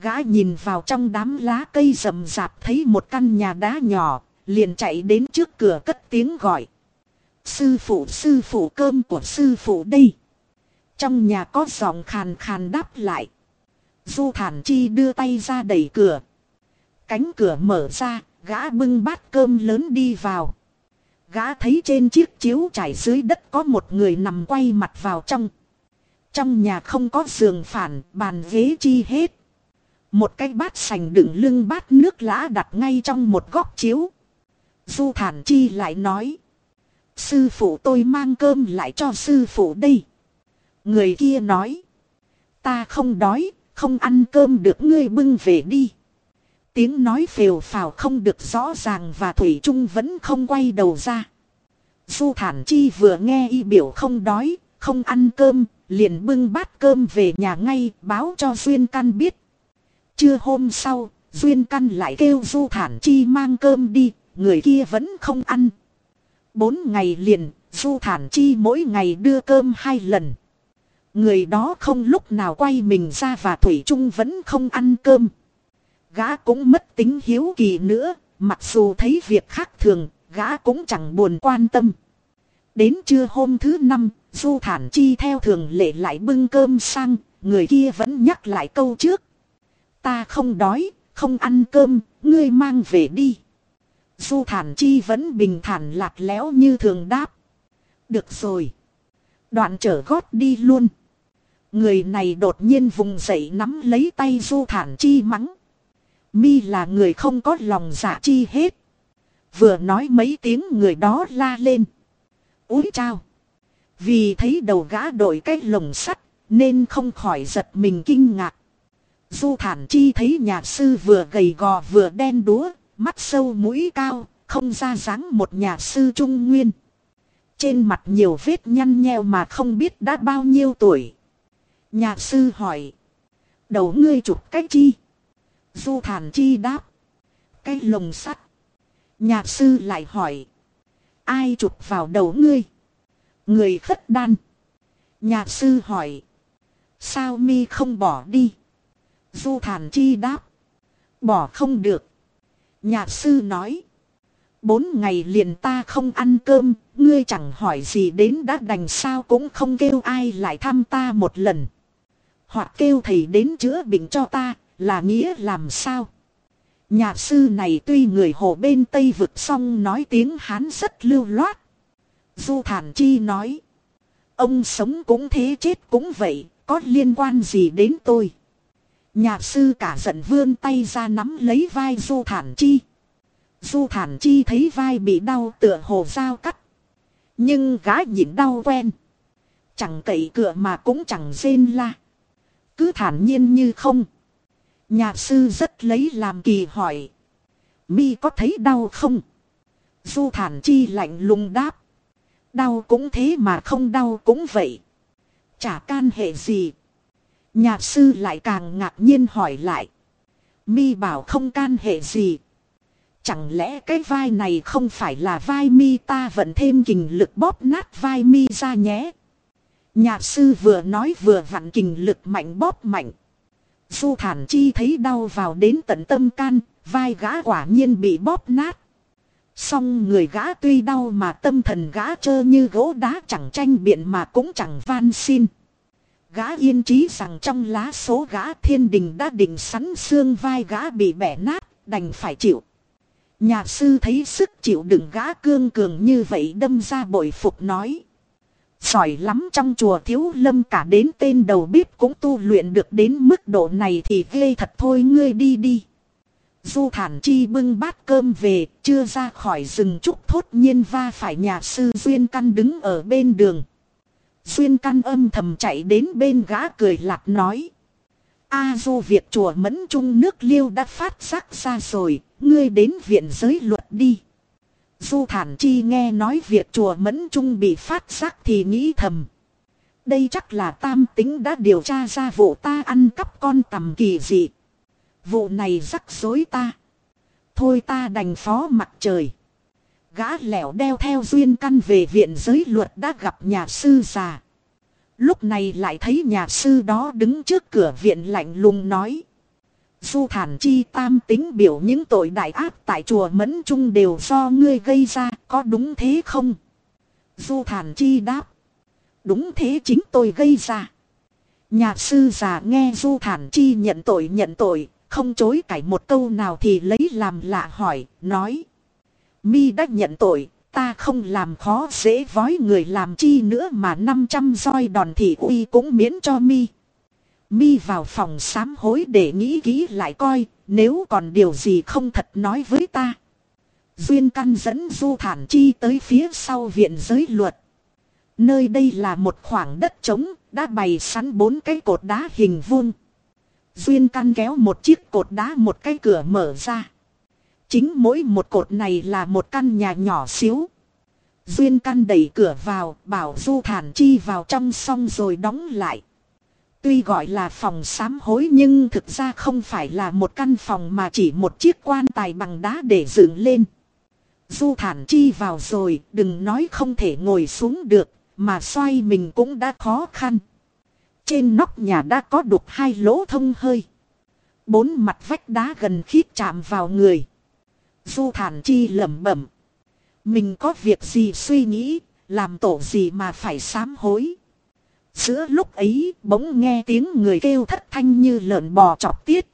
Gã nhìn vào trong đám lá cây rậm rạp thấy một căn nhà đá nhỏ, liền chạy đến trước cửa cất tiếng gọi. Sư phụ sư phụ cơm của sư phụ đây. Trong nhà có giọng khàn khàn đáp lại. Du thản chi đưa tay ra đẩy cửa. Cánh cửa mở ra, gã bưng bát cơm lớn đi vào. Gã thấy trên chiếc chiếu trải dưới đất có một người nằm quay mặt vào trong. Trong nhà không có giường phản, bàn ghế chi hết. Một cái bát sành đựng lưng bát nước lã đặt ngay trong một góc chiếu. Du thản chi lại nói. Sư phụ tôi mang cơm lại cho sư phụ đây. Người kia nói. Ta không đói, không ăn cơm được ngươi bưng về đi. Tiếng nói phều phào không được rõ ràng và Thủy Trung vẫn không quay đầu ra. Du thản chi vừa nghe y biểu không đói, không ăn cơm, liền bưng bát cơm về nhà ngay báo cho Duyên Căn biết. Trưa hôm sau, Duyên Căn lại kêu Du thản chi mang cơm đi, người kia vẫn không ăn. Bốn ngày liền, Du thản chi mỗi ngày đưa cơm hai lần. Người đó không lúc nào quay mình ra và Thủy Trung vẫn không ăn cơm. Gã cũng mất tính hiếu kỳ nữa, mặc dù thấy việc khác thường, gã cũng chẳng buồn quan tâm. Đến trưa hôm thứ năm, Du Thản Chi theo thường lệ lại bưng cơm sang, người kia vẫn nhắc lại câu trước. Ta không đói, không ăn cơm, ngươi mang về đi. Du Thản Chi vẫn bình thản lạc léo như thường đáp. Được rồi. Đoạn trở gót đi luôn. Người này đột nhiên vùng dậy nắm lấy tay Du Thản Chi mắng. Mi là người không có lòng dạ chi hết. Vừa nói mấy tiếng người đó la lên. Úi chao. Vì thấy đầu gã đổi cái lồng sắt, nên không khỏi giật mình kinh ngạc. Du thản chi thấy nhà sư vừa gầy gò vừa đen đúa, mắt sâu mũi cao, không ra dáng một nhà sư trung nguyên. Trên mặt nhiều vết nhăn nheo mà không biết đã bao nhiêu tuổi. Nhà sư hỏi. Đầu ngươi chụp cách chi? Du thản chi đáp. Cái lồng sắt. Nhà sư lại hỏi. Ai chụp vào đầu ngươi? Người khất đan. Nhà sư hỏi. Sao mi không bỏ đi? Du thản chi đáp. Bỏ không được. Nhà sư nói. Bốn ngày liền ta không ăn cơm, ngươi chẳng hỏi gì đến đã đành sao cũng không kêu ai lại thăm ta một lần. Hoặc kêu thầy đến chữa bệnh cho ta, là nghĩa làm sao? Nhà sư này tuy người hồ bên Tây vực xong nói tiếng Hán rất lưu loát. Du Thản Chi nói. Ông sống cũng thế chết cũng vậy, có liên quan gì đến tôi? Nhà sư cả giận vươn tay ra nắm lấy vai Du Thản Chi. Du Thản Chi thấy vai bị đau tựa hồ dao cắt. Nhưng gã nhịn đau quen. Chẳng cậy cửa mà cũng chẳng rên la. Cứ thản nhiên như không. Nhà sư rất lấy làm kỳ hỏi. Mi có thấy đau không? Du thản chi lạnh lùng đáp. Đau cũng thế mà không đau cũng vậy. Chả can hệ gì. Nhà sư lại càng ngạc nhiên hỏi lại. Mi bảo không can hệ gì. Chẳng lẽ cái vai này không phải là vai mi ta vẫn thêm kình lực bóp nát vai mi ra nhé. Nhà sư vừa nói vừa vặn kình lực mạnh bóp mạnh. Du thản chi thấy đau vào đến tận tâm can, vai gã quả nhiên bị bóp nát. Song người gã tuy đau mà tâm thần gã trơ như gỗ đá chẳng tranh biện mà cũng chẳng van xin. Gã yên trí rằng trong lá số gã thiên đình đã định sắn xương vai gã bị bẻ nát, đành phải chịu. Nhà sư thấy sức chịu đựng gã cương cường như vậy đâm ra bội phục nói. Giỏi lắm trong chùa thiếu lâm cả đến tên đầu bếp cũng tu luyện được đến mức độ này thì ghê thật thôi ngươi đi đi. Du thản chi bưng bát cơm về, chưa ra khỏi rừng trúc thốt nhiên va phải nhà sư Duyên Căn đứng ở bên đường. Duyên Căn âm thầm chạy đến bên gã cười lạc nói. A du việc chùa mẫn trung nước liêu đã phát giác ra rồi, ngươi đến viện giới luật đi. Du Thản Chi nghe nói việc chùa Mẫn Trung bị phát giác thì nghĩ thầm. Đây chắc là tam tính đã điều tra ra vụ ta ăn cắp con tầm kỳ dị. Vụ này rắc rối ta. Thôi ta đành phó mặt trời. Gã lẻo đeo theo duyên căn về viện giới luật đã gặp nhà sư già. Lúc này lại thấy nhà sư đó đứng trước cửa viện lạnh lùng nói. Du thản chi tam tính biểu những tội đại ác tại chùa Mẫn Trung đều do ngươi gây ra, có đúng thế không? Du thản chi đáp. Đúng thế chính tôi gây ra. Nhà sư già nghe Du thản chi nhận tội nhận tội, không chối cãi một câu nào thì lấy làm lạ hỏi, nói. Mi đã nhận tội, ta không làm khó dễ vói người làm chi nữa mà 500 roi đòn thị uy cũng miễn cho mi. Mi vào phòng sám hối để nghĩ kỹ lại coi, nếu còn điều gì không thật nói với ta. Duyên căn dẫn Du Thản Chi tới phía sau viện giới luật. Nơi đây là một khoảng đất trống, đã bày sẵn bốn cái cột đá hình vuông. Duyên căn kéo một chiếc cột đá một cái cửa mở ra. Chính mỗi một cột này là một căn nhà nhỏ xíu. Duyên căn đẩy cửa vào, bảo Du Thản Chi vào trong xong rồi đóng lại. Tuy gọi là phòng sám hối nhưng thực ra không phải là một căn phòng mà chỉ một chiếc quan tài bằng đá để dựng lên. Du Thản Chi vào rồi, đừng nói không thể ngồi xuống được, mà xoay mình cũng đã khó khăn. Trên nóc nhà đã có đục hai lỗ thông hơi. Bốn mặt vách đá gần khít chạm vào người. Du Thản Chi lẩm bẩm. Mình có việc gì suy nghĩ, làm tổ gì mà phải sám hối. Giữa lúc ấy bỗng nghe tiếng người kêu thất thanh như lợn bò chọc tiết.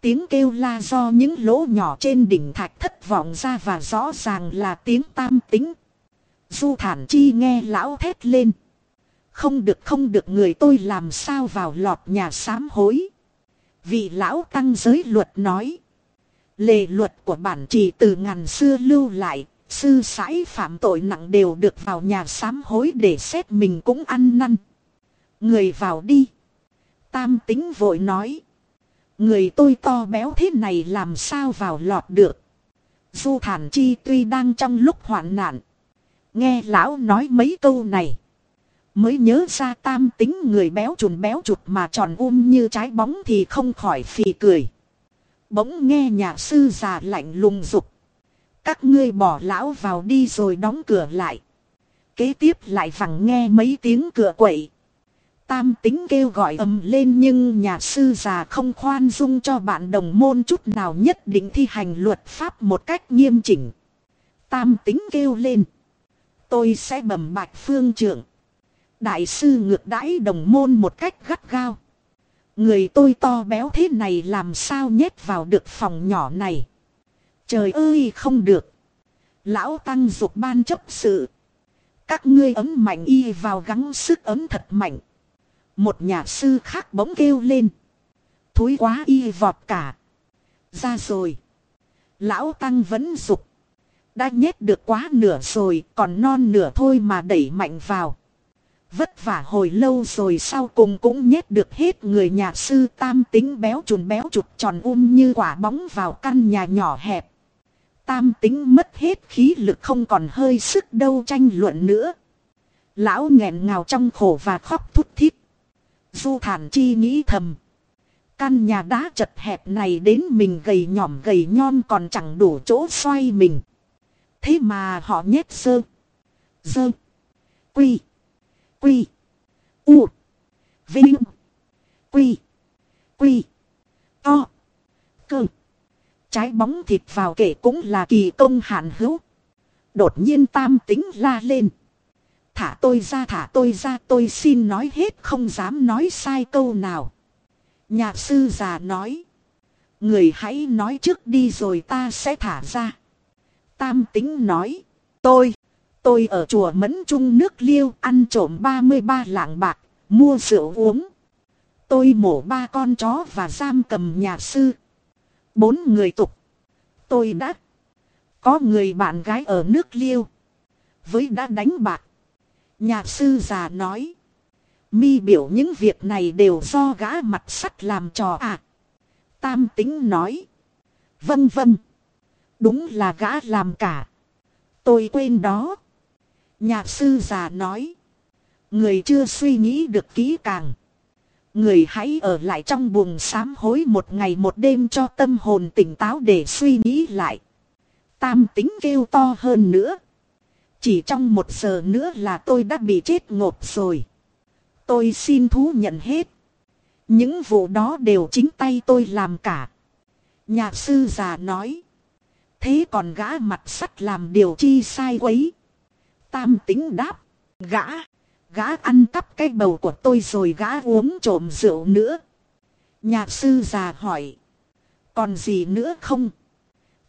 Tiếng kêu la do những lỗ nhỏ trên đỉnh thạch thất vọng ra và rõ ràng là tiếng tam tính. Du thản chi nghe lão thét lên. Không được không được người tôi làm sao vào lọt nhà sám hối. Vị lão tăng giới luật nói. Lề luật của bản chỉ từ ngàn xưa lưu lại, sư sãi phạm tội nặng đều được vào nhà sám hối để xét mình cũng ăn năn. Người vào đi. Tam tính vội nói. Người tôi to béo thế này làm sao vào lọt được. Du thản chi tuy đang trong lúc hoạn nạn. Nghe lão nói mấy câu này. Mới nhớ ra tam tính người béo chùn béo chụt mà tròn um như trái bóng thì không khỏi phì cười. Bỗng nghe nhà sư già lạnh lùng dục. Các ngươi bỏ lão vào đi rồi đóng cửa lại. Kế tiếp lại vẳng nghe mấy tiếng cửa quậy. Tam tính kêu gọi ầm lên nhưng nhà sư già không khoan dung cho bạn đồng môn chút nào nhất định thi hành luật pháp một cách nghiêm chỉnh. Tam tính kêu lên. Tôi sẽ bẩm bạch phương trưởng. Đại sư ngược đãi đồng môn một cách gắt gao. Người tôi to béo thế này làm sao nhét vào được phòng nhỏ này. Trời ơi, không được. Lão tăng dục ban chấp sự. Các ngươi ấm mạnh y vào gắng sức ấm thật mạnh. Một nhà sư khác bỗng kêu lên. Thối quá y vọt cả. Ra rồi. Lão Tăng vẫn dục. Đã nhét được quá nửa rồi, còn non nửa thôi mà đẩy mạnh vào. Vất vả hồi lâu rồi sau cùng cũng nhét được hết người nhà sư tam tính béo chùn béo chụt tròn um như quả bóng vào căn nhà nhỏ hẹp. Tam tính mất hết khí lực không còn hơi sức đâu tranh luận nữa. Lão nghẹn ngào trong khổ và khóc thút thít. Du thản chi nghĩ thầm. Căn nhà đá chật hẹp này đến mình gầy nhỏm gầy nhon còn chẳng đủ chỗ xoay mình. Thế mà họ nhét sơ. Sơ. Quy. Quy. U. Vinh. Quy. Quy. To. Cơ. Trái bóng thịt vào kể cũng là kỳ công hạn hữu. Đột nhiên tam tính la lên. Thả tôi ra thả tôi ra tôi xin nói hết không dám nói sai câu nào. Nhà sư già nói. Người hãy nói trước đi rồi ta sẽ thả ra. Tam tính nói. Tôi, tôi ở chùa Mẫn Trung nước liêu ăn trộm 33 lạng bạc, mua rượu uống. Tôi mổ ba con chó và giam cầm nhà sư. Bốn người tục. Tôi đã có người bạn gái ở nước liêu. Với đã đánh bạc. Nhà sư già nói. Mi biểu những việc này đều do gã mặt sắt làm trò à. Tam tính nói. Vâng vâng. Đúng là gã làm cả. Tôi quên đó. Nhà sư già nói. Người chưa suy nghĩ được kỹ càng. Người hãy ở lại trong buồng sám hối một ngày một đêm cho tâm hồn tỉnh táo để suy nghĩ lại. Tam tính kêu to hơn nữa. Chỉ trong một giờ nữa là tôi đã bị chết ngộp rồi. Tôi xin thú nhận hết. Những vụ đó đều chính tay tôi làm cả. Nhà sư già nói. Thế còn gã mặt sắt làm điều chi sai quấy. Tam tính đáp. Gã. Gã ăn cắp cái bầu của tôi rồi gã uống trộm rượu nữa. Nhà sư già hỏi. Còn gì nữa không?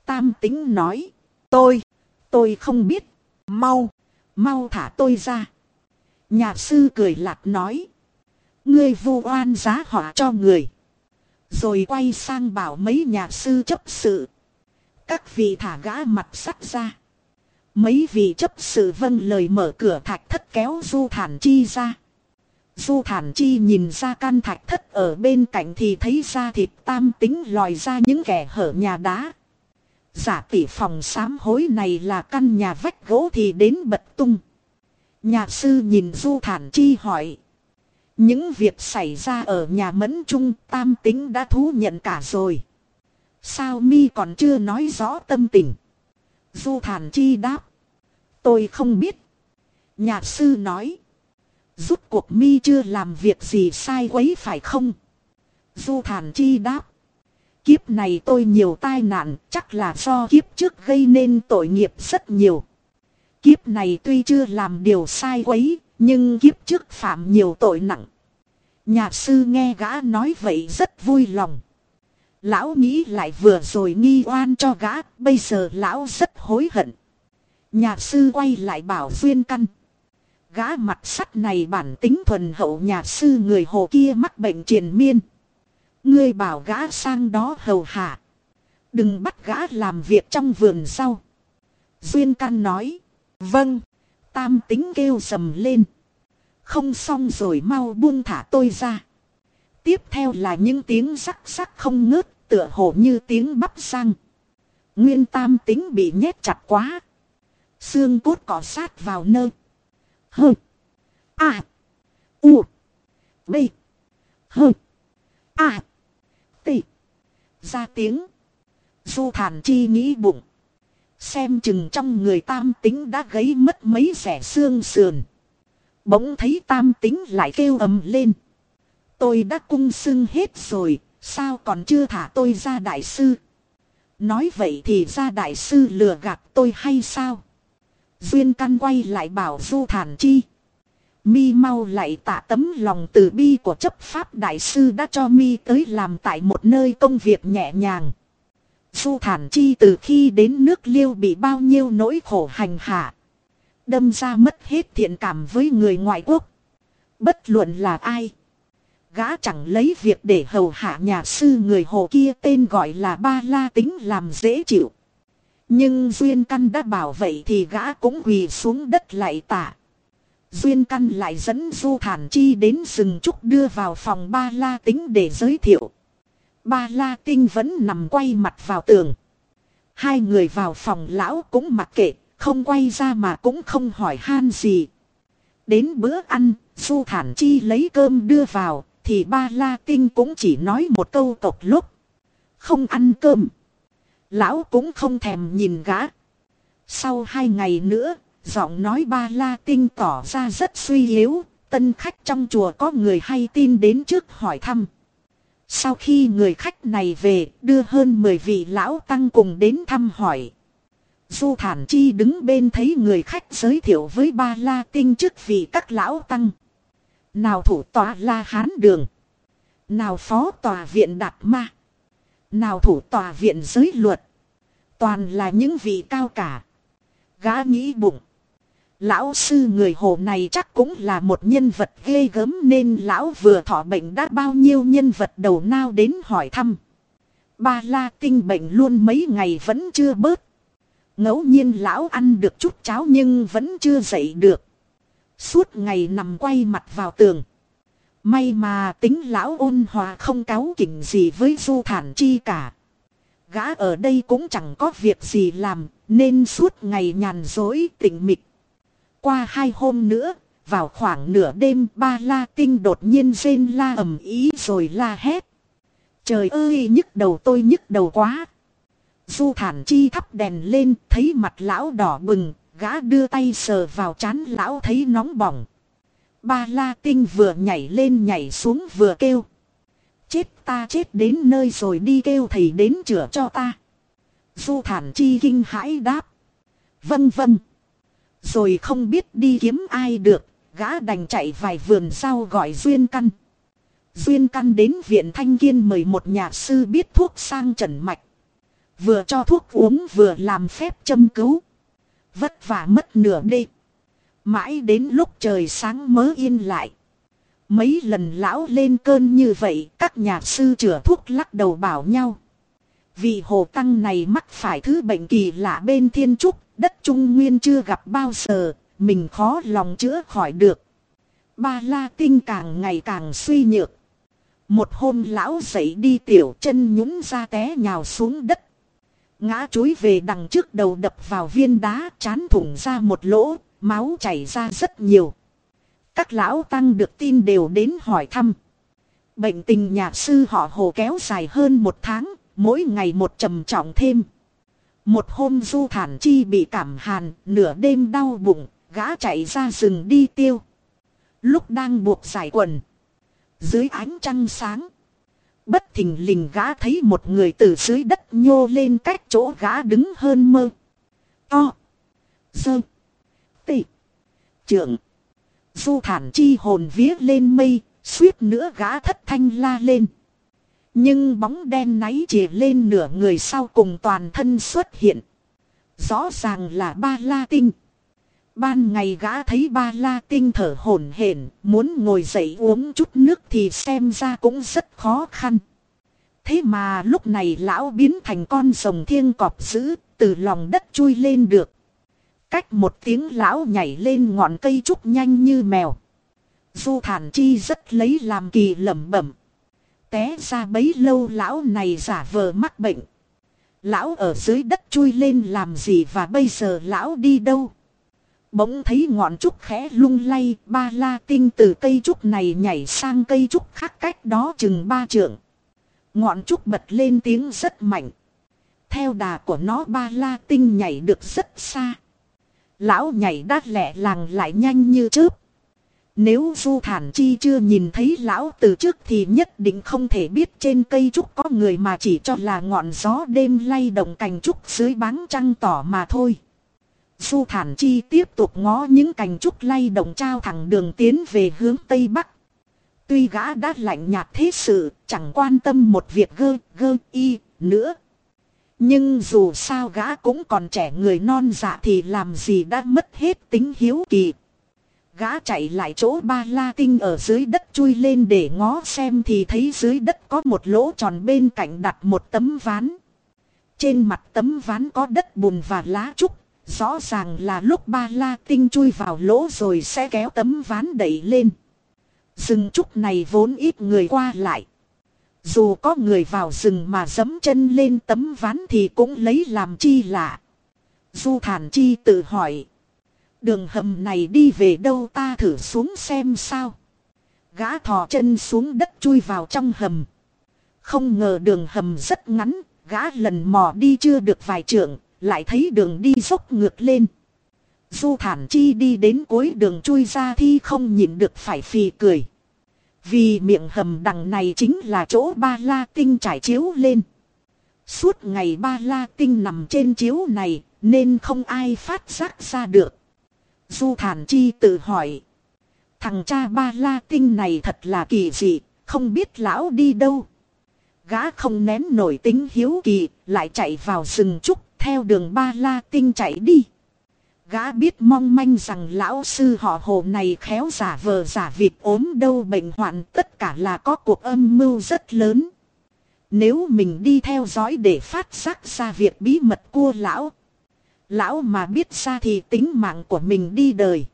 Tam tính nói. Tôi. Tôi không biết. Mau, mau thả tôi ra. Nhà sư cười lạc nói. Ngươi vu oan giá họa cho người. Rồi quay sang bảo mấy nhà sư chấp sự. Các vị thả gã mặt sắt ra. Mấy vị chấp sự vâng lời mở cửa thạch thất kéo du thản chi ra. Du thản chi nhìn ra căn thạch thất ở bên cạnh thì thấy ra thịt tam tính lòi ra những kẻ hở nhà đá. Giả tỷ phòng sám hối này là căn nhà vách gỗ thì đến bật tung. Nhà sư nhìn du thản chi hỏi. Những việc xảy ra ở nhà mẫn trung tam tính đã thú nhận cả rồi. Sao mi còn chưa nói rõ tâm tình? Du thản chi đáp. Tôi không biết. Nhà sư nói. Rút cuộc mi chưa làm việc gì sai quấy phải không? Du thản chi đáp. Kiếp này tôi nhiều tai nạn chắc là do kiếp trước gây nên tội nghiệp rất nhiều. Kiếp này tuy chưa làm điều sai quấy, nhưng kiếp trước phạm nhiều tội nặng. Nhà sư nghe gã nói vậy rất vui lòng. Lão nghĩ lại vừa rồi nghi oan cho gã, bây giờ lão rất hối hận. Nhà sư quay lại bảo Duyên Căn. Gã mặt sắt này bản tính thuần hậu nhà sư người hồ kia mắc bệnh triền miên. Ngươi bảo gã sang đó hầu hạ. Đừng bắt gã làm việc trong vườn sau. Duyên Căn nói. Vâng. Tam tính kêu sầm lên. Không xong rồi mau buông thả tôi ra. Tiếp theo là những tiếng rắc rắc không ngớt, tựa hồ như tiếng bắp sang. Nguyên tam tính bị nhét chặt quá. Xương cốt cỏ sát vào nơ. Hơ. À. U. B. Hơ. À. Ra tiếng. Du thản chi nghĩ bụng. Xem chừng trong người tam tính đã gấy mất mấy rẻ xương sườn. Bỗng thấy tam tính lại kêu ầm lên. Tôi đã cung xưng hết rồi, sao còn chưa thả tôi ra đại sư? Nói vậy thì ra đại sư lừa gạt tôi hay sao? Duyên căn quay lại bảo du thản chi. Mi mau lại tạ tấm lòng từ bi của chấp pháp đại sư đã cho mi tới làm tại một nơi công việc nhẹ nhàng. Du thản chi từ khi đến nước liêu bị bao nhiêu nỗi khổ hành hạ. Đâm ra mất hết thiện cảm với người ngoại quốc. Bất luận là ai. Gã chẳng lấy việc để hầu hạ nhà sư người hồ kia tên gọi là ba la tính làm dễ chịu. Nhưng Duyên Căn đã bảo vậy thì gã cũng quỳ xuống đất lại tạ. Duyên Căn lại dẫn Du Thản Chi đến rừng trúc đưa vào phòng ba la tính để giới thiệu. Ba la tinh vẫn nằm quay mặt vào tường. Hai người vào phòng lão cũng mặc kệ, không quay ra mà cũng không hỏi han gì. Đến bữa ăn, Du Thản Chi lấy cơm đưa vào, thì ba la tinh cũng chỉ nói một câu tộc lúc. Không ăn cơm. Lão cũng không thèm nhìn gã. Sau hai ngày nữa, giọng nói ba la tinh tỏ ra rất suy yếu. Tân khách trong chùa có người hay tin đến trước hỏi thăm. Sau khi người khách này về, đưa hơn 10 vị lão tăng cùng đến thăm hỏi. Du Thản Chi đứng bên thấy người khách giới thiệu với ba la tinh trước vị các lão tăng. Nào thủ tòa la hán đường. Nào phó tòa viện đạt ma. Nào thủ tòa viện giới luật. Toàn là những vị cao cả. Gã nghĩ bụng. Lão sư người hồ này chắc cũng là một nhân vật ghê gớm nên lão vừa thọ bệnh đã bao nhiêu nhân vật đầu nao đến hỏi thăm. Ba la tinh bệnh luôn mấy ngày vẫn chưa bớt. ngẫu nhiên lão ăn được chút cháo nhưng vẫn chưa dậy được. Suốt ngày nằm quay mặt vào tường. May mà tính lão ôn hòa không cáo kỉnh gì với du thản chi cả. Gã ở đây cũng chẳng có việc gì làm, nên suốt ngày nhàn dối tỉnh mịch. Qua hai hôm nữa, vào khoảng nửa đêm ba la tinh đột nhiên rên la ầm ý rồi la hét. Trời ơi nhức đầu tôi nhức đầu quá. Du thản chi thắp đèn lên thấy mặt lão đỏ bừng, gã đưa tay sờ vào chán lão thấy nóng bỏng. Ba la tinh vừa nhảy lên nhảy xuống vừa kêu. Chết ta chết đến nơi rồi đi kêu thầy đến chữa cho ta. Du thản chi kinh hãi đáp. Vâng vâng. Rồi không biết đi kiếm ai được, gã đành chạy vài vườn rau gọi Duyên Căn. Duyên Căn đến viện Thanh Kiên mời một nhà sư biết thuốc sang trần mạch. Vừa cho thuốc uống vừa làm phép châm cứu. Vất vả mất nửa đêm. Mãi đến lúc trời sáng mới yên lại. Mấy lần lão lên cơn như vậy, các nhà sư chữa thuốc lắc đầu bảo nhau. Vì hồ tăng này mắc phải thứ bệnh kỳ lạ bên thiên trúc, đất trung nguyên chưa gặp bao giờ, mình khó lòng chữa khỏi được. Ba la tinh càng ngày càng suy nhược. Một hôm lão dậy đi tiểu chân nhũng ra té nhào xuống đất. Ngã chuối về đằng trước đầu đập vào viên đá chán thủng ra một lỗ, máu chảy ra rất nhiều. Các lão tăng được tin đều đến hỏi thăm. Bệnh tình nhà sư họ hồ kéo dài hơn một tháng, mỗi ngày một trầm trọng thêm. Một hôm du thản chi bị cảm hàn, nửa đêm đau bụng, gã chạy ra rừng đi tiêu. Lúc đang buộc giải quần. Dưới ánh trăng sáng. Bất thình lình gã thấy một người từ dưới đất nhô lên cách chỗ gã đứng hơn mơ. To. Sơ. Tị. Trượng. Du thản chi hồn vía lên mây, suýt nữa gã thất thanh la lên. Nhưng bóng đen náy chỉ lên nửa người sau cùng toàn thân xuất hiện. Rõ ràng là ba la tinh. Ban ngày gã thấy ba la tinh thở hổn hển, muốn ngồi dậy uống chút nước thì xem ra cũng rất khó khăn. Thế mà lúc này lão biến thành con rồng thiên cọp dữ, từ lòng đất chui lên được. Cách một tiếng lão nhảy lên ngọn cây trúc nhanh như mèo. Du thản chi rất lấy làm kỳ lẩm bẩm. Té ra bấy lâu lão này giả vờ mắc bệnh. Lão ở dưới đất chui lên làm gì và bây giờ lão đi đâu? Bỗng thấy ngọn trúc khẽ lung lay, ba la tinh từ cây trúc này nhảy sang cây trúc khác cách đó chừng ba trượng. Ngọn trúc bật lên tiếng rất mạnh. Theo đà của nó ba la tinh nhảy được rất xa. Lão nhảy đát lẹ làng lại nhanh như chớp. Nếu Du Thản Chi chưa nhìn thấy lão từ trước thì nhất định không thể biết trên cây trúc có người mà chỉ cho là ngọn gió đêm lay động cành trúc dưới báng trăng tỏ mà thôi. Du Thản Chi tiếp tục ngó những cành trúc lay động trao thẳng đường tiến về hướng Tây Bắc. Tuy gã đã lạnh nhạt thế sự, chẳng quan tâm một việc gơ, gơ, y, nữa. Nhưng dù sao gã cũng còn trẻ người non dạ thì làm gì đã mất hết tính hiếu kỳ. Gã chạy lại chỗ ba la tinh ở dưới đất chui lên để ngó xem thì thấy dưới đất có một lỗ tròn bên cạnh đặt một tấm ván. Trên mặt tấm ván có đất bùn và lá trúc. Rõ ràng là lúc ba la tinh chui vào lỗ rồi sẽ kéo tấm ván đẩy lên. Rừng trúc này vốn ít người qua lại. Dù có người vào rừng mà dấm chân lên tấm ván thì cũng lấy làm chi lạ. Du thản chi tự hỏi. Đường hầm này đi về đâu ta thử xuống xem sao. Gã thò chân xuống đất chui vào trong hầm. Không ngờ đường hầm rất ngắn, gã lần mò đi chưa được vài trượng, lại thấy đường đi dốc ngược lên. Du thản chi đi đến cuối đường chui ra thì không nhìn được phải phì cười. Vì miệng hầm đằng này chính là chỗ ba la tinh trải chiếu lên. Suốt ngày ba la tinh nằm trên chiếu này nên không ai phát giác ra được. Du thản chi tự hỏi. Thằng cha ba la tinh này thật là kỳ dị, không biết lão đi đâu. Gã không nén nổi tính hiếu kỳ, lại chạy vào rừng trúc, theo đường ba la tinh chạy đi. Gã biết mong manh rằng lão sư họ hồ này khéo giả vờ giả vịt ốm đâu bệnh hoạn tất cả là có cuộc âm mưu rất lớn. Nếu mình đi theo dõi để phát giác ra việc bí mật của lão. Lão mà biết ra thì tính mạng của mình đi đời.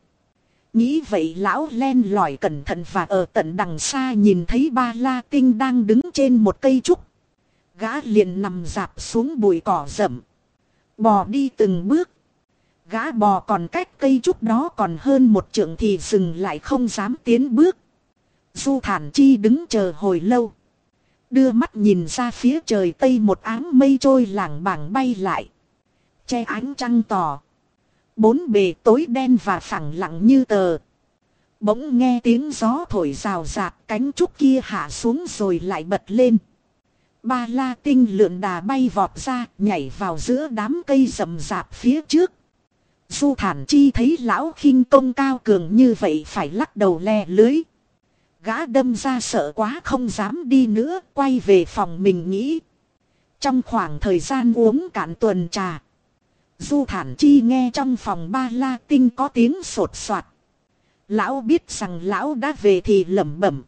Nghĩ vậy lão len lỏi cẩn thận và ở tận đằng xa nhìn thấy ba la tinh đang đứng trên một cây trúc. Gã liền nằm dạp xuống bụi cỏ rậm. Bò đi từng bước. Gã bò còn cách cây trúc đó còn hơn một trượng thì dừng lại không dám tiến bước. Du thản chi đứng chờ hồi lâu. Đưa mắt nhìn ra phía trời tây một áng mây trôi làng bảng bay lại. Che ánh trăng tỏ. Bốn bề tối đen và phẳng lặng như tờ. Bỗng nghe tiếng gió thổi rào rạc cánh trúc kia hạ xuống rồi lại bật lên. Ba la tinh lượn đà bay vọt ra, nhảy vào giữa đám cây rậm rạp phía trước. Du thản chi thấy lão khinh công cao cường như vậy phải lắc đầu le lưới. Gã đâm ra sợ quá không dám đi nữa, quay về phòng mình nghĩ. Trong khoảng thời gian uống cạn tuần trà. Du thản chi nghe trong phòng ba la tinh có tiếng sột soạt. Lão biết rằng lão đã về thì lẩm bẩm.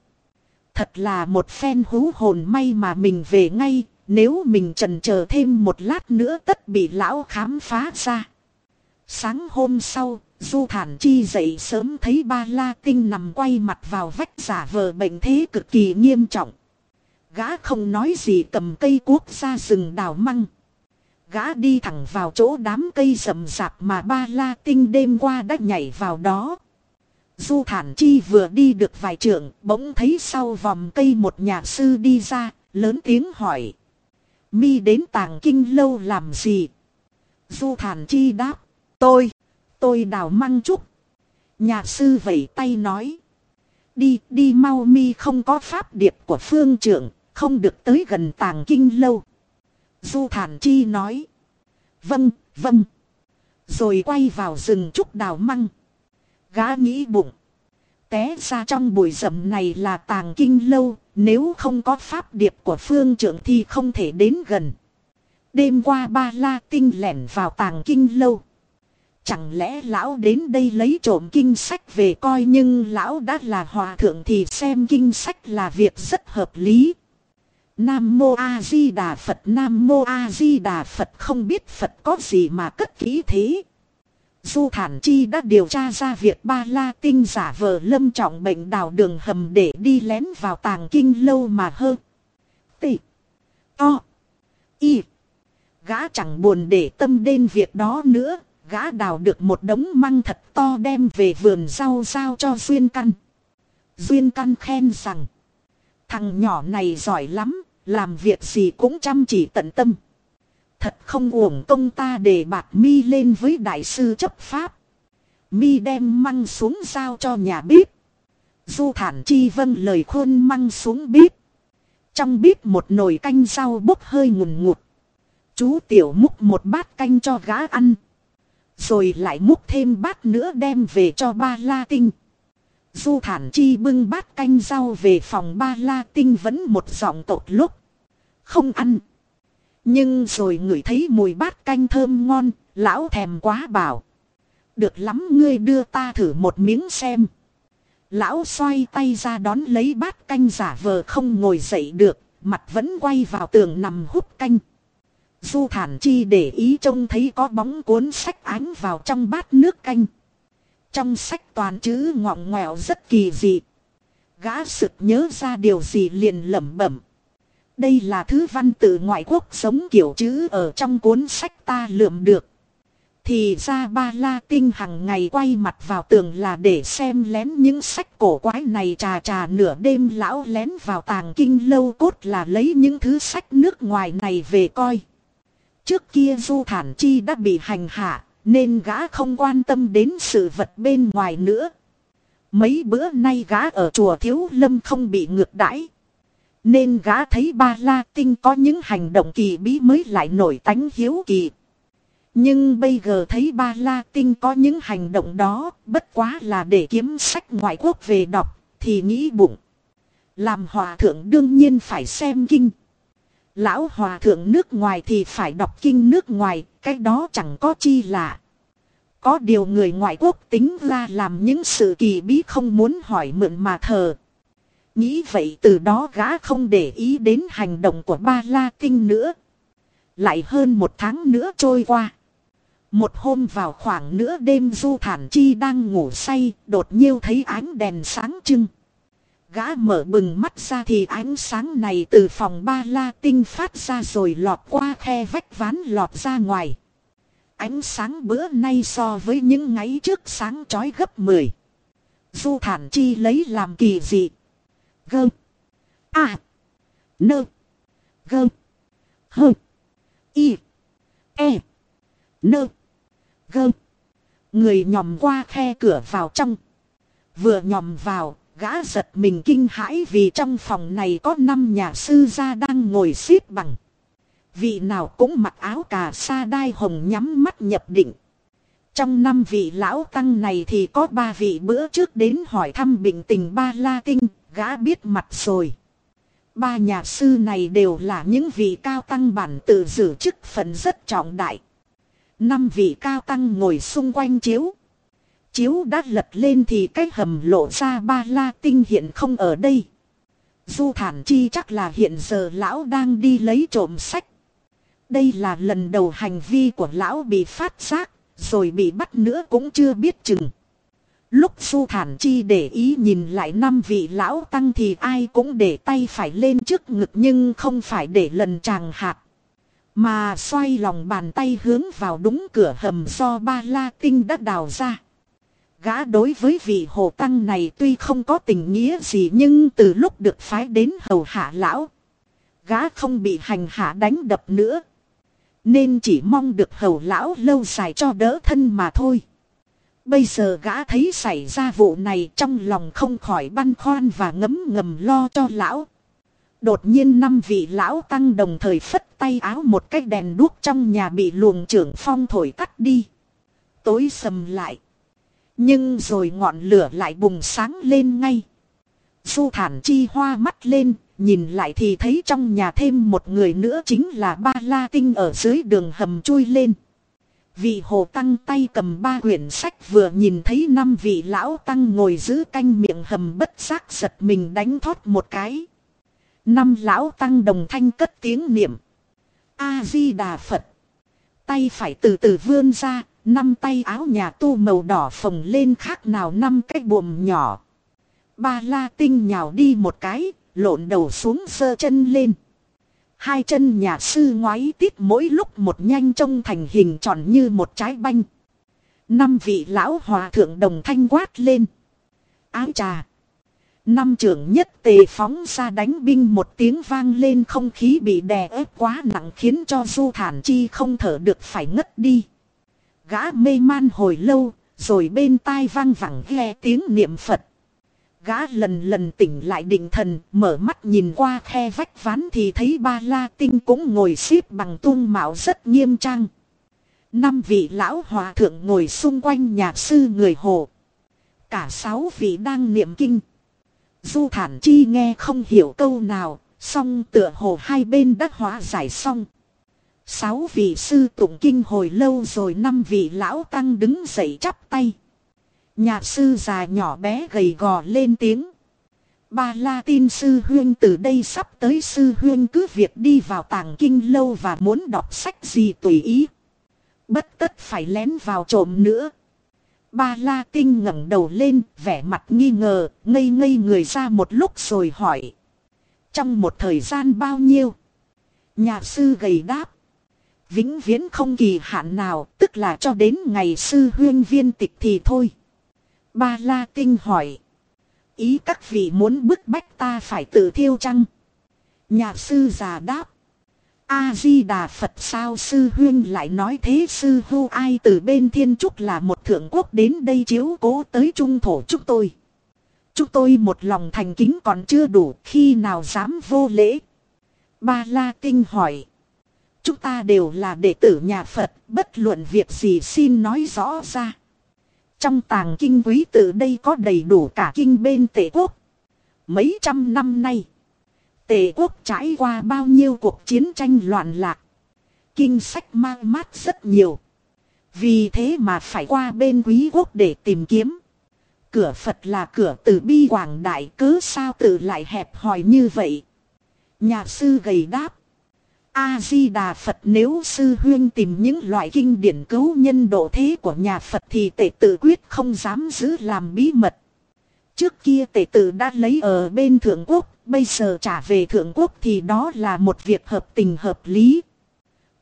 Thật là một phen hú hồn may mà mình về ngay, nếu mình trần chờ thêm một lát nữa tất bị lão khám phá ra. Sáng hôm sau, Du Thản Chi dậy sớm thấy ba la tinh nằm quay mặt vào vách giả vờ bệnh thế cực kỳ nghiêm trọng. Gã không nói gì cầm cây cuốc ra rừng đào măng. Gã đi thẳng vào chỗ đám cây rậm rạp mà ba la tinh đêm qua đã nhảy vào đó. Du Thản Chi vừa đi được vài trượng, bỗng thấy sau vòng cây một nhà sư đi ra, lớn tiếng hỏi. Mi đến tàng kinh lâu làm gì? Du Thản Chi đáp. Tôi, tôi đào măng trúc. Nhà sư vẩy tay nói. Đi, đi mau mi không có pháp điệp của phương trưởng, không được tới gần tàng kinh lâu. Du Thản Chi nói. Vâng, vâng. Rồi quay vào rừng trúc đào măng. Gã nghĩ bụng. Té ra trong bụi rậm này là tàng kinh lâu, nếu không có pháp điệp của phương trưởng thì không thể đến gần. Đêm qua ba la tinh lẻn vào tàng kinh lâu. Chẳng lẽ lão đến đây lấy trộm kinh sách về coi nhưng lão đã là hòa thượng thì xem kinh sách là việc rất hợp lý. Nam Mô A Di Đà Phật Nam Mô A Di Đà Phật không biết Phật có gì mà cất kỹ thế. Du Thản Chi đã điều tra ra việc ba la tinh giả vờ lâm trọng bệnh đào đường hầm để đi lén vào tàng kinh lâu mà hơn. Tị. To. Y. Gã chẳng buồn để tâm đến việc đó nữa. Gã đào được một đống măng thật to đem về vườn rau sao cho Duyên Căn. Duyên Căn khen rằng. Thằng nhỏ này giỏi lắm. Làm việc gì cũng chăm chỉ tận tâm. Thật không uổng công ta để bạc mi lên với đại sư chấp pháp. Mi đem măng xuống giao cho nhà bếp. Du thản chi vâng lời khôn măng xuống bếp. Trong bếp một nồi canh rau bốc hơi ngùn ngụt. Chú tiểu múc một bát canh cho gã ăn. Rồi lại múc thêm bát nữa đem về cho ba la tinh. Du thản chi bưng bát canh rau về phòng ba la tinh vẫn một giọng tột lúc. Không ăn. Nhưng rồi ngửi thấy mùi bát canh thơm ngon, lão thèm quá bảo. Được lắm ngươi đưa ta thử một miếng xem. Lão xoay tay ra đón lấy bát canh giả vờ không ngồi dậy được, mặt vẫn quay vào tường nằm hút canh. Du thản chi để ý trông thấy có bóng cuốn sách ánh vào trong bát nước canh. Trong sách toàn chữ ngọng ngoẹo rất kỳ dị. Gã sực nhớ ra điều gì liền lẩm bẩm. Đây là thứ văn tự ngoại quốc giống kiểu chữ ở trong cuốn sách ta lượm được. Thì ra ba la tinh hằng ngày quay mặt vào tường là để xem lén những sách cổ quái này trà trà nửa đêm lão lén vào tàng kinh lâu cốt là lấy những thứ sách nước ngoài này về coi. Trước kia Du Thản Chi đã bị hành hạ, nên gã không quan tâm đến sự vật bên ngoài nữa. Mấy bữa nay gã ở chùa Thiếu Lâm không bị ngược đãi. Nên gã thấy ba la tinh có những hành động kỳ bí mới lại nổi tánh hiếu kỳ. Nhưng bây giờ thấy ba la tinh có những hành động đó bất quá là để kiếm sách ngoại quốc về đọc thì nghĩ bụng. Làm hòa thượng đương nhiên phải xem kinh. Lão hòa thượng nước ngoài thì phải đọc kinh nước ngoài, cái đó chẳng có chi lạ. Có điều người ngoại quốc tính ra làm những sự kỳ bí không muốn hỏi mượn mà thờ. Nghĩ vậy từ đó gã không để ý đến hành động của ba la tinh nữa. Lại hơn một tháng nữa trôi qua. Một hôm vào khoảng nửa đêm Du Thản Chi đang ngủ say, đột nhiên thấy ánh đèn sáng trưng. Gã mở bừng mắt ra thì ánh sáng này từ phòng ba la tinh phát ra rồi lọt qua khe vách ván lọt ra ngoài. Ánh sáng bữa nay so với những ngày trước sáng trói gấp 10. Du Thản Chi lấy làm kỳ dị. Gơ. À. Nơ. Gơ. Hơ. Y. E. Nơ. Gơ. Người nhòm qua khe cửa vào trong. Vừa nhòm vào, gã giật mình kinh hãi vì trong phòng này có năm nhà sư gia đang ngồi xếp bằng. Vị nào cũng mặc áo cà sa đai hồng nhắm mắt nhập định. Trong năm vị lão tăng này thì có ba vị bữa trước đến hỏi thăm bình tình ba la tinh, gã biết mặt rồi. Ba nhà sư này đều là những vị cao tăng bản tự giữ chức phận rất trọng đại. Năm vị cao tăng ngồi xung quanh chiếu. chiếu đã lật lên thì cái hầm lộ ra ba la tinh hiện không ở đây. Du thản chi chắc là hiện giờ lão đang đi lấy trộm sách. Đây là lần đầu hành vi của lão bị phát giác, rồi bị bắt nữa cũng chưa biết chừng. Lúc Du Thản Chi để ý nhìn lại năm vị lão tăng thì ai cũng để tay phải lên trước ngực nhưng không phải để lần chàng hạt. Mà xoay lòng bàn tay hướng vào đúng cửa hầm do ba la tinh đã đào ra. Gã đối với vị hồ tăng này tuy không có tình nghĩa gì nhưng từ lúc được phái đến hầu hạ lão. Gã không bị hành hạ đánh đập nữa. Nên chỉ mong được hầu lão lâu dài cho đỡ thân mà thôi. Bây giờ gã thấy xảy ra vụ này trong lòng không khỏi băn khoăn và ngấm ngầm lo cho lão. Đột nhiên năm vị lão tăng đồng thời phất tay áo một cái đèn đuốc trong nhà bị luồng trưởng phong thổi tắt đi. Tối sầm lại. Nhưng rồi ngọn lửa lại bùng sáng lên ngay. Du thản chi hoa mắt lên, nhìn lại thì thấy trong nhà thêm một người nữa chính là ba la tinh ở dưới đường hầm chui lên. Vị hồ tăng tay cầm ba quyển sách vừa nhìn thấy năm vị lão tăng ngồi giữ canh miệng hầm bất giác giật mình đánh thoát một cái. Năm lão tăng đồng thanh cất tiếng niệm. A-di-đà Phật. Tay phải từ từ vươn ra, năm tay áo nhà tu màu đỏ phồng lên khác nào năm cái buồm nhỏ. Ba la tinh nhào đi một cái, lộn đầu xuống sơ chân lên. Hai chân nhà sư ngoái tít mỗi lúc một nhanh trông thành hình tròn như một trái banh. Năm vị lão hòa thượng đồng thanh quát lên. Áo trà. Năm trưởng nhất tề phóng ra đánh binh một tiếng vang lên không khí bị đè ép quá nặng khiến cho du thản chi không thở được phải ngất đi. Gã mê man hồi lâu, rồi bên tai vang vẳng nghe tiếng niệm Phật. Gã lần lần tỉnh lại định thần, mở mắt nhìn qua khe vách ván thì thấy ba la tinh cũng ngồi xếp bằng tung mạo rất nghiêm trang. Năm vị lão hòa thượng ngồi xung quanh nhà sư người hồ. Cả sáu vị đang niệm kinh. Du thản chi nghe không hiểu câu nào, song tựa hồ hai bên đã hóa giải xong. Sáu vị sư tụng kinh hồi lâu rồi năm vị lão tăng đứng dậy chắp tay. Nhà sư già nhỏ bé gầy gò lên tiếng. Ba la tin sư huyên từ đây sắp tới sư huyên cứ việc đi vào tàng kinh lâu và muốn đọc sách gì tùy ý. Bất tất phải lén vào trộm nữa. Ba la tinh ngẩng đầu lên, vẻ mặt nghi ngờ, ngây ngây người ra một lúc rồi hỏi. Trong một thời gian bao nhiêu? Nhà sư gầy đáp. Vĩnh viễn không kỳ hạn nào, tức là cho đến ngày sư huyên viên tịch thì thôi. Ba la tinh hỏi. Ý các vị muốn bức bách ta phải tự thiêu chăng? Nhà sư già đáp. A-di-đà Phật sao sư huyên lại nói thế sư hô ai từ bên thiên trúc là một thượng quốc đến đây chiếu cố tới trung thổ chúng tôi. Chúng tôi một lòng thành kính còn chưa đủ khi nào dám vô lễ. Ba La Tinh hỏi. Chúng ta đều là đệ tử nhà Phật, bất luận việc gì xin nói rõ ra. Trong tàng kinh quý tự đây có đầy đủ cả kinh bên tệ quốc. Mấy trăm năm nay. Tề quốc trải qua bao nhiêu cuộc chiến tranh loạn lạc. Kinh sách mang mát rất nhiều. Vì thế mà phải qua bên quý quốc để tìm kiếm. Cửa Phật là cửa từ bi quảng đại, cứ sao tự lại hẹp hòi như vậy. Nhà sư gầy đáp. A-di-đà Phật nếu sư huyên tìm những loại kinh điển cứu nhân độ thế của nhà Phật thì tệ tự quyết không dám giữ làm bí mật. Trước kia tệ tự đã lấy ở bên thượng quốc, bây giờ trả về thượng quốc thì đó là một việc hợp tình hợp lý.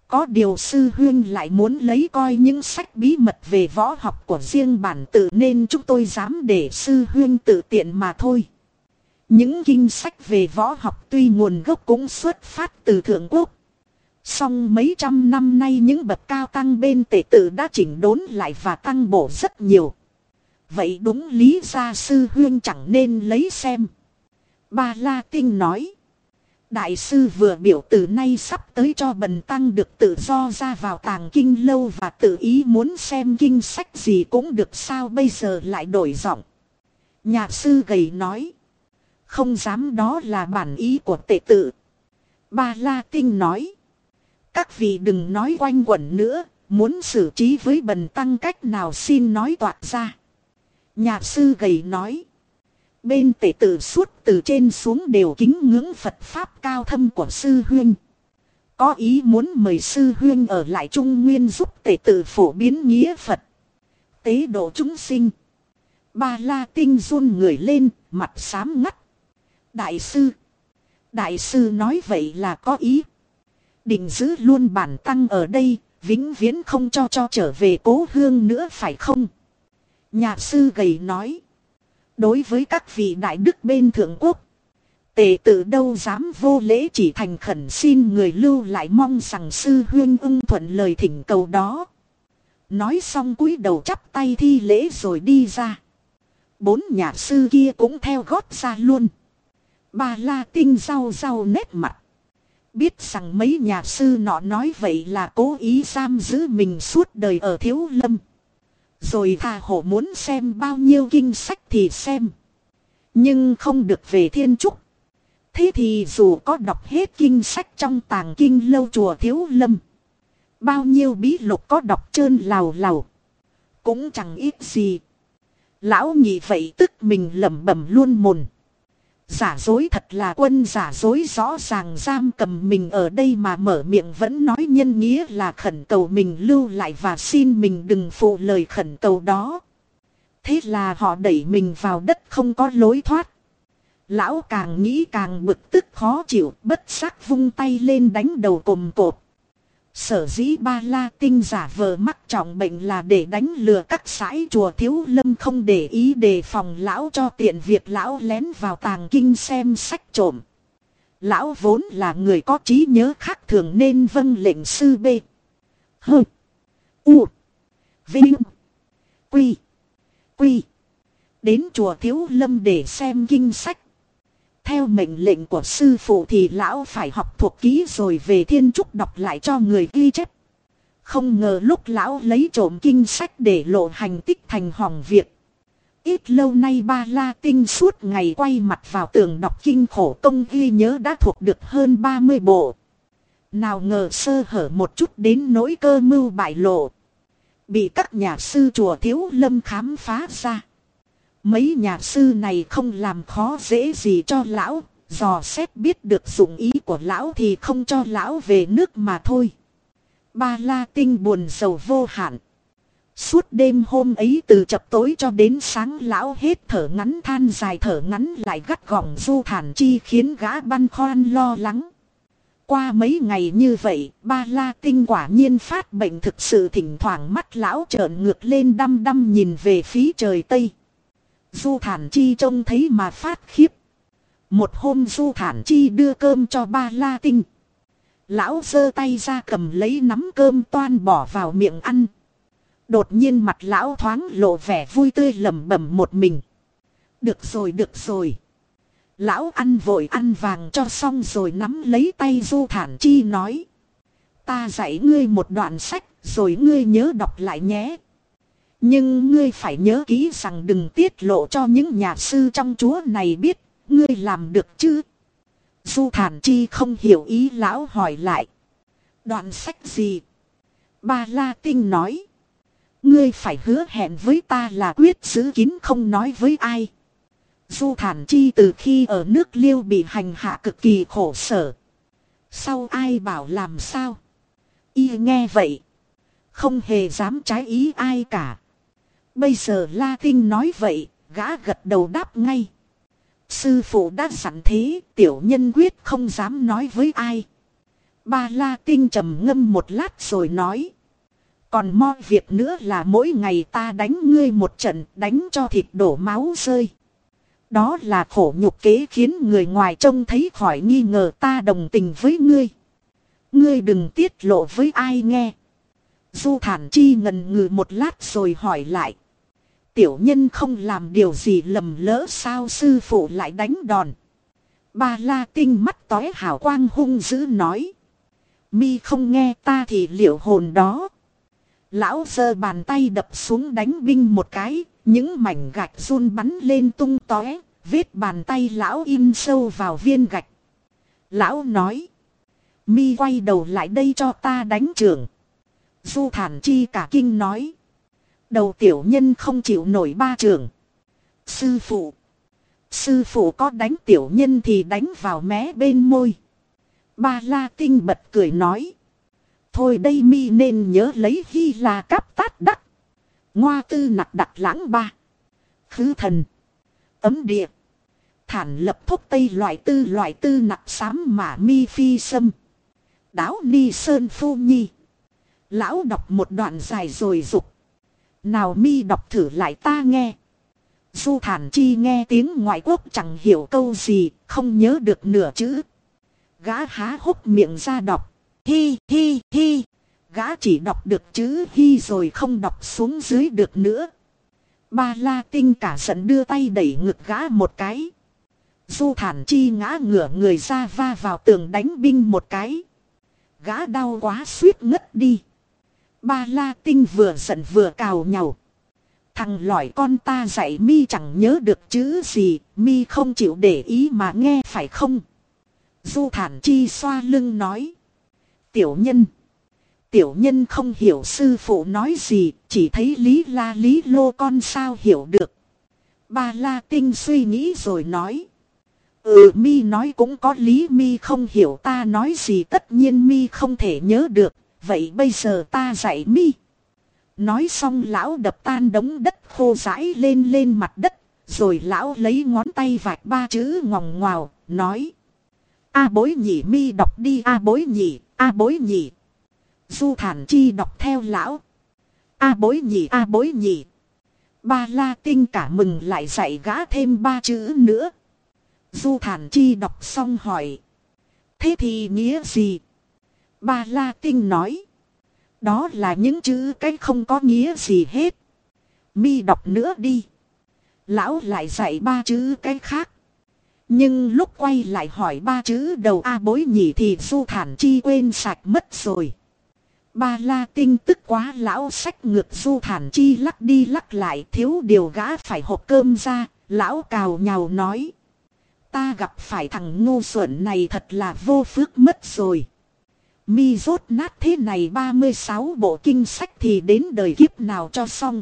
Có điều sư huyên lại muốn lấy coi những sách bí mật về võ học của riêng bản tự nên chúng tôi dám để sư huyên tự tiện mà thôi. Những kinh sách về võ học tuy nguồn gốc cũng xuất phát từ thượng quốc. Song mấy trăm năm nay những bậc cao tăng bên tệ tự đã chỉnh đốn lại và tăng bổ rất nhiều. Vậy đúng lý gia sư huyên chẳng nên lấy xem. Ba La Tinh nói. Đại sư vừa biểu từ nay sắp tới cho bần tăng được tự do ra vào tàng kinh lâu và tự ý muốn xem kinh sách gì cũng được sao bây giờ lại đổi giọng. Nhà sư gầy nói. Không dám đó là bản ý của tệ tự. Ba La Tinh nói. Các vị đừng nói quanh quẩn nữa, muốn xử trí với bần tăng cách nào xin nói toạc ra. Nhà sư gầy nói. Bên tể tử suốt từ trên xuống đều kính ngưỡng Phật Pháp cao thâm của sư huyên. Có ý muốn mời sư huyên ở lại Trung Nguyên giúp tể tử phổ biến nghĩa Phật. Tế độ chúng sinh. Ba la tinh run người lên, mặt xám ngắt. Đại sư. Đại sư nói vậy là có ý. Định giữ luôn bản tăng ở đây, vĩnh viễn không cho cho trở về cố hương nữa phải không? Nhà sư gầy nói. Đối với các vị đại đức bên thượng quốc. Tề tự đâu dám vô lễ chỉ thành khẩn xin người lưu lại mong rằng sư huyên ưng thuận lời thỉnh cầu đó. Nói xong cúi đầu chắp tay thi lễ rồi đi ra. Bốn nhà sư kia cũng theo gót ra luôn. Bà la tinh rau rau nét mặt. Biết rằng mấy nhà sư nọ nói vậy là cố ý giam giữ mình suốt đời ở thiếu lâm. Rồi tha hổ muốn xem bao nhiêu kinh sách thì xem. Nhưng không được về thiên trúc. Thế thì dù có đọc hết kinh sách trong tàng kinh lâu chùa thiếu lâm. Bao nhiêu bí lục có đọc trơn lào lào. Cũng chẳng ít gì. Lão nhị vậy tức mình lẩm bẩm luôn mồn. Giả dối thật là quân giả dối rõ ràng giam cầm mình ở đây mà mở miệng vẫn nói nhân nghĩa là khẩn cầu mình lưu lại và xin mình đừng phụ lời khẩn cầu đó. Thế là họ đẩy mình vào đất không có lối thoát. Lão càng nghĩ càng bực tức khó chịu, bất sắc vung tay lên đánh đầu cồm cột. Sở dĩ ba la tinh giả vờ mắc trọng bệnh là để đánh lừa các sãi chùa thiếu lâm không để ý đề phòng lão cho tiện việc lão lén vào tàng kinh xem sách trộm. Lão vốn là người có trí nhớ khác thường nên vâng lệnh sư B. H. U. Vinh. Quy. Quy. Đến chùa thiếu lâm để xem kinh sách. Theo mệnh lệnh của sư phụ thì lão phải học thuộc ký rồi về thiên trúc đọc lại cho người ghi chép. Không ngờ lúc lão lấy trộm kinh sách để lộ hành tích thành hỏng việc. Ít lâu nay ba la tinh suốt ngày quay mặt vào tường đọc kinh khổ công ghi nhớ đã thuộc được hơn 30 bộ. Nào ngờ sơ hở một chút đến nỗi cơ mưu bại lộ. Bị các nhà sư chùa thiếu lâm khám phá ra. Mấy nhà sư này không làm khó dễ gì cho lão, dò xét biết được dụng ý của lão thì không cho lão về nước mà thôi. Ba la tinh buồn sầu vô hạn. Suốt đêm hôm ấy từ chập tối cho đến sáng lão hết thở ngắn than dài thở ngắn lại gắt gỏng du thản chi khiến gã băn khoăn lo lắng. Qua mấy ngày như vậy, ba la tinh quả nhiên phát bệnh thực sự thỉnh thoảng mắt lão trợn ngược lên đăm đăm nhìn về phía trời Tây. Du Thản Chi trông thấy mà phát khiếp. Một hôm Du Thản Chi đưa cơm cho ba la tinh. Lão giơ tay ra cầm lấy nắm cơm toan bỏ vào miệng ăn. Đột nhiên mặt lão thoáng lộ vẻ vui tươi lẩm bẩm một mình. Được rồi được rồi. Lão ăn vội ăn vàng cho xong rồi nắm lấy tay Du Thản Chi nói. Ta dạy ngươi một đoạn sách rồi ngươi nhớ đọc lại nhé. Nhưng ngươi phải nhớ kỹ rằng đừng tiết lộ cho những nhà sư trong chúa này biết, ngươi làm được chứ? Du thản chi không hiểu ý lão hỏi lại. Đoạn sách gì? Ba La Tinh nói. Ngươi phải hứa hẹn với ta là quyết giữ kín không nói với ai. Du thản chi từ khi ở nước liêu bị hành hạ cực kỳ khổ sở. Sau ai bảo làm sao? Y nghe vậy. Không hề dám trái ý ai cả. Bây giờ La Tinh nói vậy, gã gật đầu đáp ngay. Sư phụ đã sẵn thế, tiểu nhân quyết không dám nói với ai. Ba La Tinh trầm ngâm một lát rồi nói. Còn mo việc nữa là mỗi ngày ta đánh ngươi một trận, đánh cho thịt đổ máu rơi. Đó là khổ nhục kế khiến người ngoài trông thấy khỏi nghi ngờ ta đồng tình với ngươi. Ngươi đừng tiết lộ với ai nghe. Du thản chi ngần ngừ một lát rồi hỏi lại tiểu nhân không làm điều gì lầm lỡ sao sư phụ lại đánh đòn. Ba la tinh mắt tói hào quang hung dữ nói. Mi không nghe ta thì liệu hồn đó. Lão giơ bàn tay đập xuống đánh binh một cái, những mảnh gạch run bắn lên tung tóe, vết bàn tay lão in sâu vào viên gạch. Lão nói. Mi quay đầu lại đây cho ta đánh trưởng. Du thản chi cả kinh nói. Đầu tiểu nhân không chịu nổi ba trường. Sư phụ. Sư phụ có đánh tiểu nhân thì đánh vào mé bên môi. Ba la tinh bật cười nói. Thôi đây mi nên nhớ lấy hy là cắp tát đắc. Ngoa tư nặc đặt lãng ba. Khứ thần. Ấm địa. Thản lập thúc tây loại tư loại tư nặc sám mà mi phi sâm. Đáo ni sơn phu nhi. Lão đọc một đoạn dài rồi dục. Nào mi đọc thử lại ta nghe. Du thản chi nghe tiếng ngoại quốc chẳng hiểu câu gì, không nhớ được nửa chữ. Gã há hốc miệng ra đọc. Hi hi hi. Gã chỉ đọc được chữ hi rồi không đọc xuống dưới được nữa. Ba la tinh cả giận đưa tay đẩy ngực gã một cái. Du thản chi ngã ngửa người ra va vào tường đánh binh một cái. Gã đau quá suýt ngất đi. Ba la tinh vừa giận vừa cào nhau. Thằng lỏi con ta dạy mi chẳng nhớ được chữ gì, mi không chịu để ý mà nghe phải không? Du thản chi xoa lưng nói. Tiểu nhân. Tiểu nhân không hiểu sư phụ nói gì, chỉ thấy lý la lý lô con sao hiểu được. Ba la tinh suy nghĩ rồi nói. Ừ mi nói cũng có lý mi không hiểu ta nói gì tất nhiên mi không thể nhớ được, vậy bây giờ ta dạy mi. Nói xong lão đập tan đống đất khô rãi lên lên mặt đất, rồi lão lấy ngón tay vạch ba chữ ngòng ngoào, nói. A bối nhị mi đọc đi A bối nhị A bối nhị Du thản chi đọc theo lão. A bối nhị A bối nhị Ba la tinh cả mừng lại dạy gã thêm ba chữ nữa. Du thản chi đọc xong hỏi. Thế thì nghĩa gì? Ba la tinh nói. Đó là những chữ cái không có nghĩa gì hết. Mi đọc nữa đi. Lão lại dạy ba chữ cái khác. Nhưng lúc quay lại hỏi ba chữ đầu A bối nhỉ thì du thản chi quên sạch mất rồi. Ba la tinh tức quá lão sách ngược du thản chi lắc đi lắc lại thiếu điều gã phải hộp cơm ra. Lão cào nhào nói. Ta gặp phải thằng ngu xuẩn này thật là vô phước mất rồi. Mi rốt nát thế này 36 bộ kinh sách thì đến đời kiếp nào cho xong.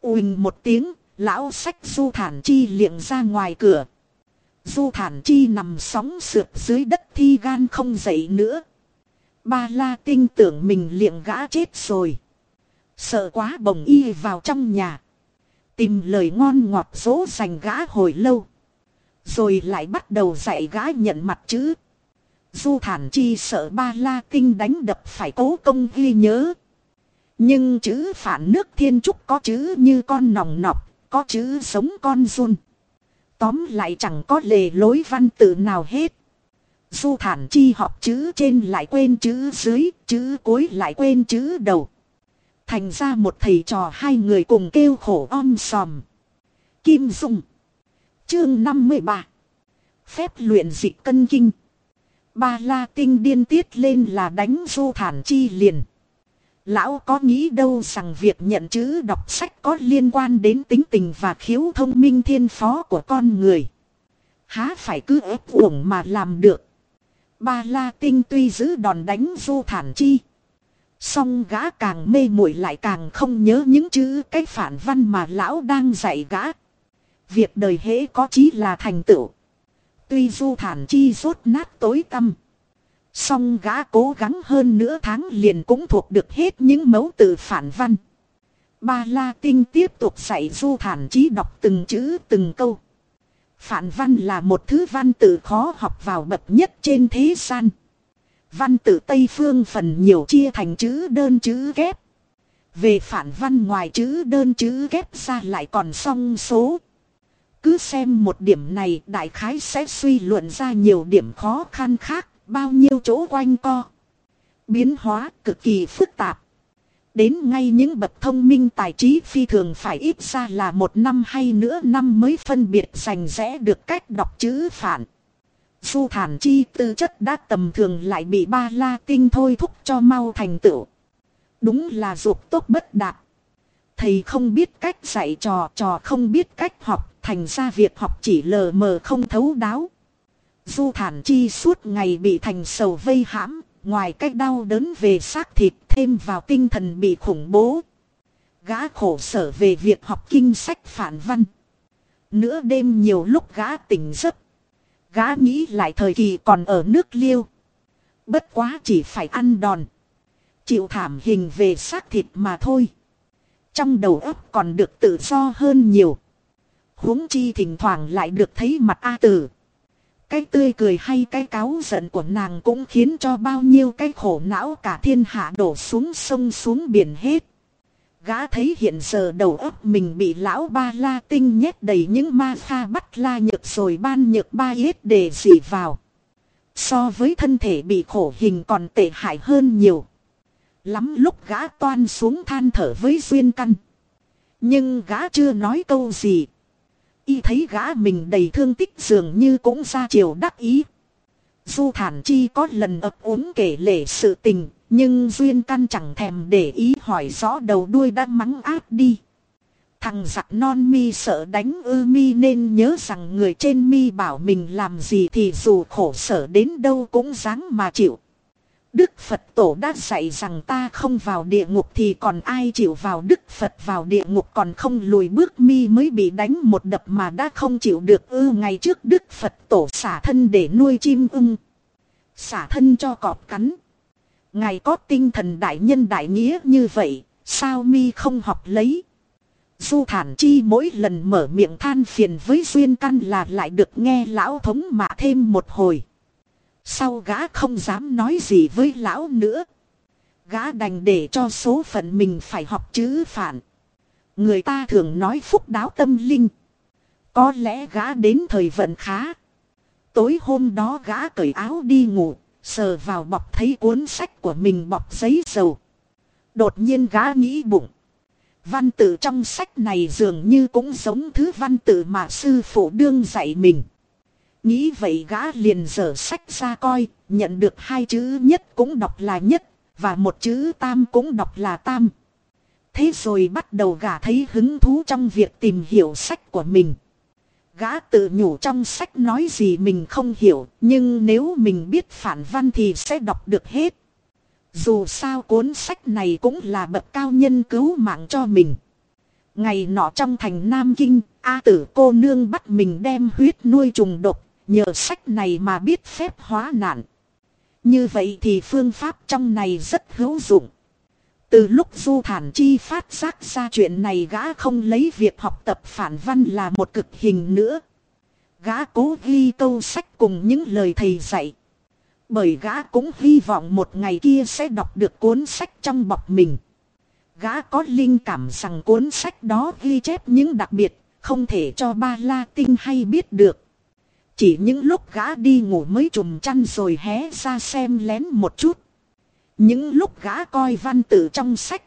Uỳnh một tiếng, lão sách du thản chi liệng ra ngoài cửa. Du thản chi nằm sóng sượt dưới đất thi gan không dậy nữa. Ba la tinh tưởng mình liệng gã chết rồi. Sợ quá bồng y vào trong nhà. Tìm lời ngon ngọt dỗ dành gã hồi lâu. Rồi lại bắt đầu dạy gã nhận mặt chữ. Du thản chi sợ ba la Kinh đánh đập phải cố công ghi nhớ. Nhưng chữ phản nước thiên trúc có chữ như con nòng nọc, có chữ sống con run. Tóm lại chẳng có lề lối văn tự nào hết. Du thản chi học chữ trên lại quên chữ dưới, chữ cuối lại quên chữ đầu. Thành ra một thầy trò hai người cùng kêu khổ om sòm. Kim Dung Chương 53 Phép luyện dị cân kinh Ba la tinh điên tiết lên là đánh du thản chi liền. Lão có nghĩ đâu rằng việc nhận chữ đọc sách có liên quan đến tính tình và khiếu thông minh thiên phó của con người. Há phải cứ ép uổng mà làm được. Ba la tinh tuy giữ đòn đánh du thản chi. Song gã càng mê muội lại càng không nhớ những chữ cái phản văn mà lão đang dạy gã. Việc đời hễ có chí là thành tựu. Tuy du thản chi rốt nát tối tâm. Song gã cố gắng hơn nửa tháng liền cũng thuộc được hết những mẫu từ phản văn. Ba La Tinh tiếp tục dạy du thản chí đọc từng chữ, từng câu. Phản văn là một thứ văn tự khó học vào bậc nhất trên thế gian. Văn tự Tây Phương phần nhiều chia thành chữ đơn chữ ghép. Về phản văn ngoài chữ đơn chữ ghép ra lại còn song số. Cứ xem một điểm này đại khái sẽ suy luận ra nhiều điểm khó khăn khác, bao nhiêu chỗ quanh co. Biến hóa cực kỳ phức tạp. Đến ngay những bậc thông minh tài trí phi thường phải ít ra là một năm hay nữa năm mới phân biệt rành rẽ được cách đọc chữ phản. Du thản chi tư chất đã tầm thường lại bị ba la tinh thôi thúc cho mau thành tựu. Đúng là dục tốt bất đạt. Thầy không biết cách dạy trò, trò không biết cách học, thành ra việc học chỉ lờ mờ không thấu đáo. Du thản chi suốt ngày bị thành sầu vây hãm, ngoài cách đau đớn về xác thịt thêm vào tinh thần bị khủng bố. Gã khổ sở về việc học kinh sách phản văn. Nửa đêm nhiều lúc gã tỉnh giấc. Gã nghĩ lại thời kỳ còn ở nước liêu. Bất quá chỉ phải ăn đòn. Chịu thảm hình về xác thịt mà thôi. Trong đầu óc còn được tự do hơn nhiều huống chi thỉnh thoảng lại được thấy mặt A tử. Cái tươi cười hay cái cáo giận của nàng cũng khiến cho bao nhiêu cái khổ não cả thiên hạ đổ xuống sông xuống biển hết. Gã thấy hiện giờ đầu óc mình bị lão ba la tinh nhét đầy những ma pha bắt la nhược rồi ban nhược ba yết để dì vào. So với thân thể bị khổ hình còn tệ hại hơn nhiều. Lắm lúc gã toan xuống than thở với duyên căn. Nhưng gã chưa nói câu gì. Y thấy gã mình đầy thương tích dường như cũng ra chiều đắc ý. Du thản chi có lần ập uống kể lể sự tình, nhưng duyên căn chẳng thèm để ý hỏi rõ đầu đuôi đã mắng ác đi. Thằng giặc non mi sợ đánh ư mi nên nhớ rằng người trên mi bảo mình làm gì thì dù khổ sở đến đâu cũng dáng mà chịu. Đức Phật tổ đã dạy rằng ta không vào địa ngục thì còn ai chịu vào Đức Phật vào địa ngục còn không lùi bước mi mới bị đánh một đập mà đã không chịu được ư ngày trước Đức Phật tổ xả thân để nuôi chim ưng. Xả thân cho cọp cắn. Ngài có tinh thần đại nhân đại nghĩa như vậy, sao mi không học lấy? Du thản chi mỗi lần mở miệng than phiền với duyên căn là lại được nghe lão thống mạ thêm một hồi. Sau gã không dám nói gì với lão nữa. Gã đành để cho số phận mình phải học chữ phản. Người ta thường nói phúc đáo tâm linh. Có lẽ gã đến thời vận khá. Tối hôm đó gã cởi áo đi ngủ, sờ vào bọc thấy cuốn sách của mình bọc giấy dầu. Đột nhiên gã nghĩ bụng. Văn tự trong sách này dường như cũng giống thứ văn tự mà sư phụ đương dạy mình. Nghĩ vậy gã liền dở sách ra coi, nhận được hai chữ nhất cũng đọc là nhất, và một chữ tam cũng đọc là tam. Thế rồi bắt đầu gã thấy hứng thú trong việc tìm hiểu sách của mình. Gã tự nhủ trong sách nói gì mình không hiểu, nhưng nếu mình biết phản văn thì sẽ đọc được hết. Dù sao cuốn sách này cũng là bậc cao nhân cứu mạng cho mình. Ngày nọ trong thành Nam Kinh, A tử cô nương bắt mình đem huyết nuôi trùng độc, nhờ sách này mà biết phép hóa nạn. Như vậy thì phương pháp trong này rất hữu dụng. Từ lúc Du Thản Chi phát giác ra chuyện này gã không lấy việc học tập phản văn là một cực hình nữa. Gã cố ghi câu sách cùng những lời thầy dạy. Bởi gã cũng hy vọng một ngày kia sẽ đọc được cuốn sách trong bọc mình. Gã có linh cảm rằng cuốn sách đó ghi chép những đặc biệt, không thể cho ba la tinh hay biết được. Chỉ những lúc gã đi ngủ mới trùm chăn rồi hé ra xem lén một chút. Những lúc gã coi văn tự trong sách.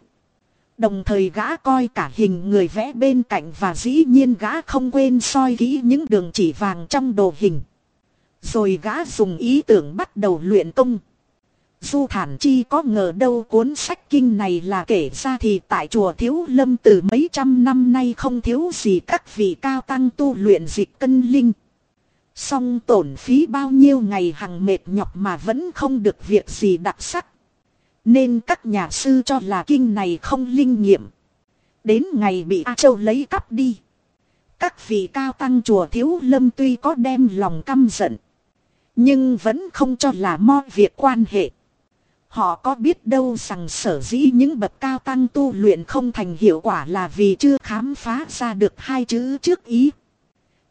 Đồng thời gã coi cả hình người vẽ bên cạnh và dĩ nhiên gã không quên soi kỹ những đường chỉ vàng trong đồ hình. Rồi gã dùng ý tưởng bắt đầu luyện công. Du Thản Chi có ngờ đâu cuốn sách kinh này là kể ra thì tại chùa Thiếu Lâm từ mấy trăm năm nay không thiếu gì các vị cao tăng tu luyện dịch cân linh. Song tổn phí bao nhiêu ngày hằng mệt nhọc mà vẫn không được việc gì đặc sắc. Nên các nhà sư cho là kinh này không linh nghiệm. Đến ngày bị A Châu lấy cắp đi. Các vị cao tăng chùa Thiếu Lâm tuy có đem lòng căm giận. Nhưng vẫn không cho là mo việc quan hệ. Họ có biết đâu rằng sở dĩ những bậc cao tăng tu luyện không thành hiệu quả là vì chưa khám phá ra được hai chữ trước ý.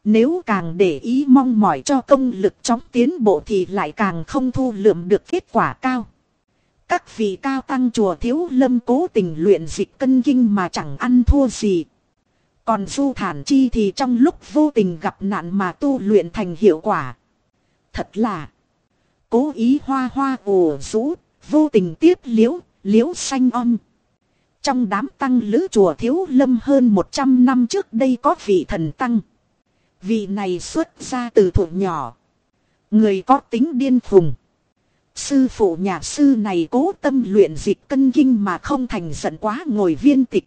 Nếu càng để ý mong mỏi cho công lực chóng tiến bộ thì lại càng không thu lượm được kết quả cao. Các vị cao tăng chùa thiếu lâm cố tình luyện dịch cân kinh mà chẳng ăn thua gì. Còn du thản chi thì trong lúc vô tình gặp nạn mà tu luyện thành hiệu quả. Thật là cố ý hoa hoa ồ rũ, vô tình tiếp liễu, liễu xanh om. Trong đám tăng lữ chùa thiếu lâm hơn 100 năm trước đây có vị thần tăng. Vị này xuất ra từ thủ nhỏ. Người có tính điên khùng. Sư phụ nhà sư này cố tâm luyện dịch cân kinh mà không thành giận quá ngồi viên tịch.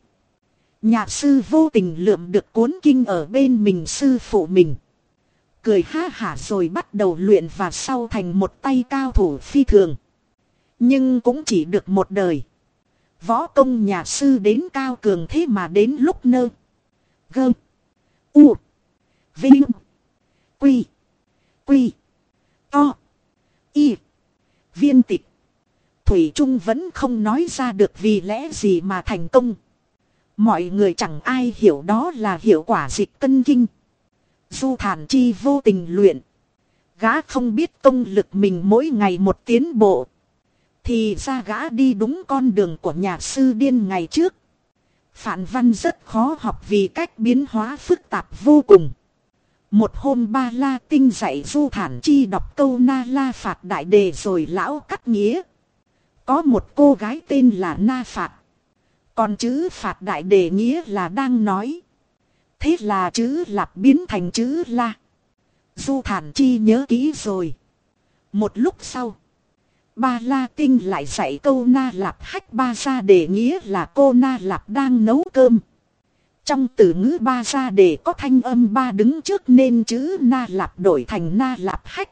Nhà sư vô tình lượm được cuốn kinh ở bên mình sư phụ mình. Cười ha hả rồi bắt đầu luyện và sau thành một tay cao thủ phi thường. Nhưng cũng chỉ được một đời. Võ công nhà sư đến cao cường thế mà đến lúc nơ. Gơ. U. Vinh. Quy. Quy. To. Y. Viên tịch. Thủy Trung vẫn không nói ra được vì lẽ gì mà thành công. Mọi người chẳng ai hiểu đó là hiệu quả dịch cân kinh. Du thản chi vô tình luyện. Gã không biết công lực mình mỗi ngày một tiến bộ. Thì ra gã đi đúng con đường của nhà sư điên ngày trước. Phản văn rất khó học vì cách biến hóa phức tạp vô cùng. Một hôm ba la tinh dạy du thản chi đọc câu na la phạt đại đề rồi lão cắt nghĩa. Có một cô gái tên là na phạt. Còn chữ phạt đại đề nghĩa là đang nói. Thế là chữ lạp biến thành chữ la. Du thản chi nhớ kỹ rồi. Một lúc sau. Ba la tinh lại dạy câu na lạp hách ba ra để nghĩa là cô na lạp đang nấu cơm. Trong từ ngữ ba ra để có thanh âm ba đứng trước nên chữ na lạp đổi thành na lạp hách.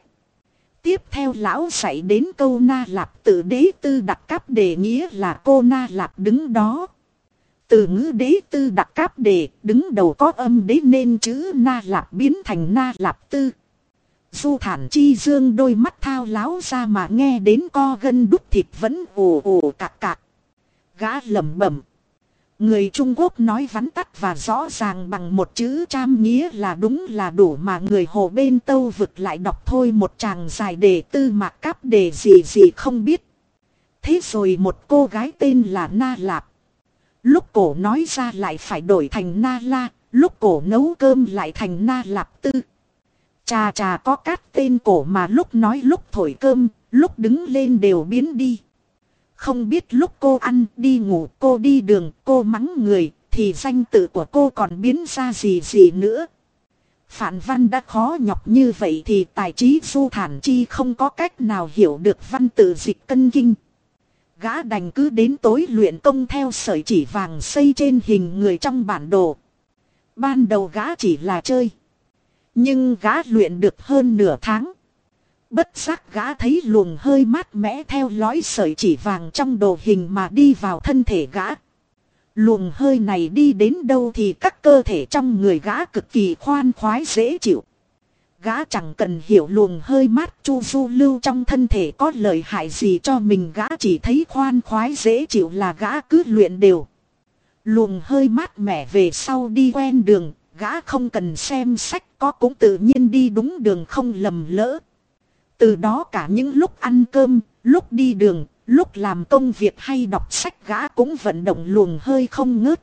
Tiếp theo lão dạy đến câu na lạp tự đế tư đặc cáp đề nghĩa là cô na lạp đứng đó. Từ ngữ đế tư đặc cáp đề đứng đầu có âm đế nên chữ na lạp biến thành na lạp tư. Du thản chi dương đôi mắt thao láo ra mà nghe đến co gân đúc thịt vẫn ồ ồ cạc cạc. Gã lẩm bẩm. Người Trung Quốc nói vắn tắt và rõ ràng bằng một chữ trăm nghĩa là đúng là đủ mà người hồ bên tâu vực lại đọc thôi một chàng dài đề tư mạc cáp đề gì gì không biết. Thế rồi một cô gái tên là Na Lạp. Lúc cổ nói ra lại phải đổi thành Na La, lúc cổ nấu cơm lại thành Na Lạp Tư. Chà chà có các tên cổ mà lúc nói lúc thổi cơm, lúc đứng lên đều biến đi. Không biết lúc cô ăn, đi ngủ, cô đi đường, cô mắng người, thì danh tự của cô còn biến ra gì gì nữa. Phản văn đã khó nhọc như vậy thì tài trí du thản chi không có cách nào hiểu được văn tự dịch cân kinh. Gã đành cứ đến tối luyện công theo sợi chỉ vàng xây trên hình người trong bản đồ. Ban đầu gã chỉ là chơi. Nhưng gã luyện được hơn nửa tháng. Bất giác gã thấy luồng hơi mát mẽ theo lõi sợi chỉ vàng trong đồ hình mà đi vào thân thể gã. Luồng hơi này đi đến đâu thì các cơ thể trong người gã cực kỳ khoan khoái dễ chịu. Gã chẳng cần hiểu luồng hơi mát chu du lưu trong thân thể có lợi hại gì cho mình gã chỉ thấy khoan khoái dễ chịu là gã cứ luyện đều. Luồng hơi mát mẻ về sau đi quen đường, gã không cần xem sách có cũng tự nhiên đi đúng đường không lầm lỡ. Từ đó cả những lúc ăn cơm, lúc đi đường, lúc làm công việc hay đọc sách gã cũng vận động luồng hơi không ngớt.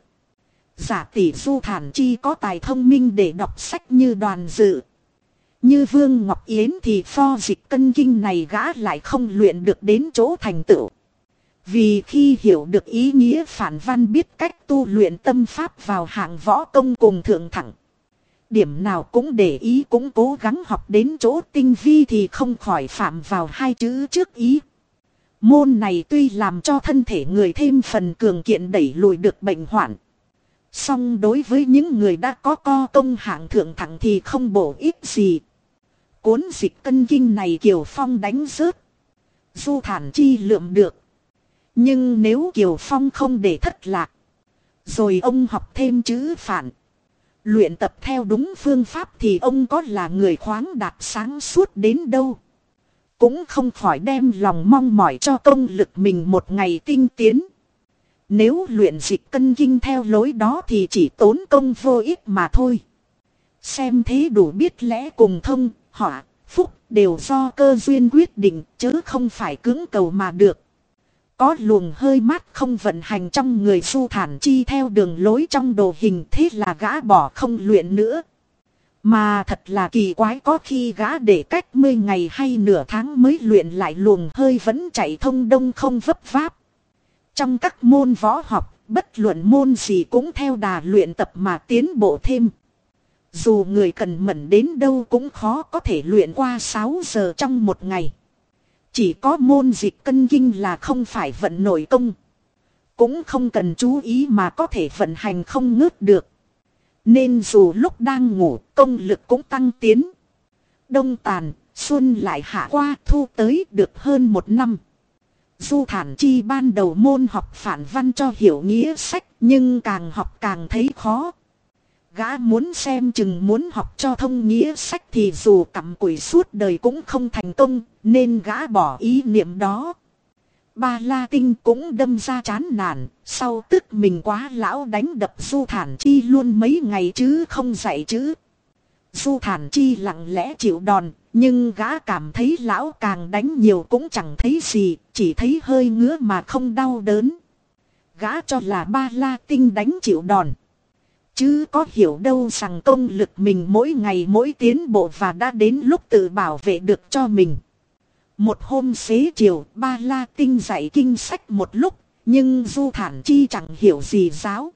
Giả tỷ du thản chi có tài thông minh để đọc sách như đoàn dự. Như Vương Ngọc Yến thì pho dịch cân kinh này gã lại không luyện được đến chỗ thành tựu. Vì khi hiểu được ý nghĩa phản văn biết cách tu luyện tâm pháp vào hạng võ công cùng thượng thẳng. Điểm nào cũng để ý, cũng cố gắng học đến chỗ tinh vi thì không khỏi phạm vào hai chữ trước ý. Môn này tuy làm cho thân thể người thêm phần cường kiện đẩy lùi được bệnh hoạn. Song đối với những người đã có co công hạng thượng thẳng thì không bổ ích gì. Cuốn dịch cân kinh này Kiều Phong đánh rớt. Du thản chi lượm được. Nhưng nếu Kiều Phong không để thất lạc. Rồi ông học thêm chữ phản. Luyện tập theo đúng phương pháp thì ông có là người khoáng đạt sáng suốt đến đâu. Cũng không khỏi đem lòng mong mỏi cho công lực mình một ngày tinh tiến. Nếu luyện dịch cân kinh theo lối đó thì chỉ tốn công vô ích mà thôi. Xem thế đủ biết lẽ cùng thông, họa, phúc đều do cơ duyên quyết định chứ không phải cứng cầu mà được. Có luồng hơi mát không vận hành trong người su thản chi theo đường lối trong đồ hình thế là gã bỏ không luyện nữa. Mà thật là kỳ quái có khi gã để cách 10 ngày hay nửa tháng mới luyện lại luồng hơi vẫn chạy thông đông không vấp váp. Trong các môn võ học, bất luận môn gì cũng theo đà luyện tập mà tiến bộ thêm. Dù người cần mẩn đến đâu cũng khó có thể luyện qua 6 giờ trong một ngày. Chỉ có môn dịch cân kinh là không phải vận nổi công. Cũng không cần chú ý mà có thể vận hành không ngớt được. Nên dù lúc đang ngủ công lực cũng tăng tiến. Đông tàn, xuân lại hạ qua thu tới được hơn một năm. Du thản chi ban đầu môn học phản văn cho hiểu nghĩa sách nhưng càng học càng thấy khó. Gã muốn xem chừng muốn học cho thông nghĩa sách thì dù cặm cùi suốt đời cũng không thành công, nên gã bỏ ý niệm đó. Ba La Tinh cũng đâm ra chán nản, sau tức mình quá lão đánh đập Du Thản Chi luôn mấy ngày chứ không dạy chứ. Du Thản Chi lặng lẽ chịu đòn, nhưng gã cảm thấy lão càng đánh nhiều cũng chẳng thấy gì, chỉ thấy hơi ngứa mà không đau đớn. Gã cho là ba La Tinh đánh chịu đòn. Chứ có hiểu đâu rằng công lực mình mỗi ngày mỗi tiến bộ và đã đến lúc tự bảo vệ được cho mình. Một hôm xế chiều, ba la tinh dạy kinh sách một lúc, nhưng du thản chi chẳng hiểu gì giáo.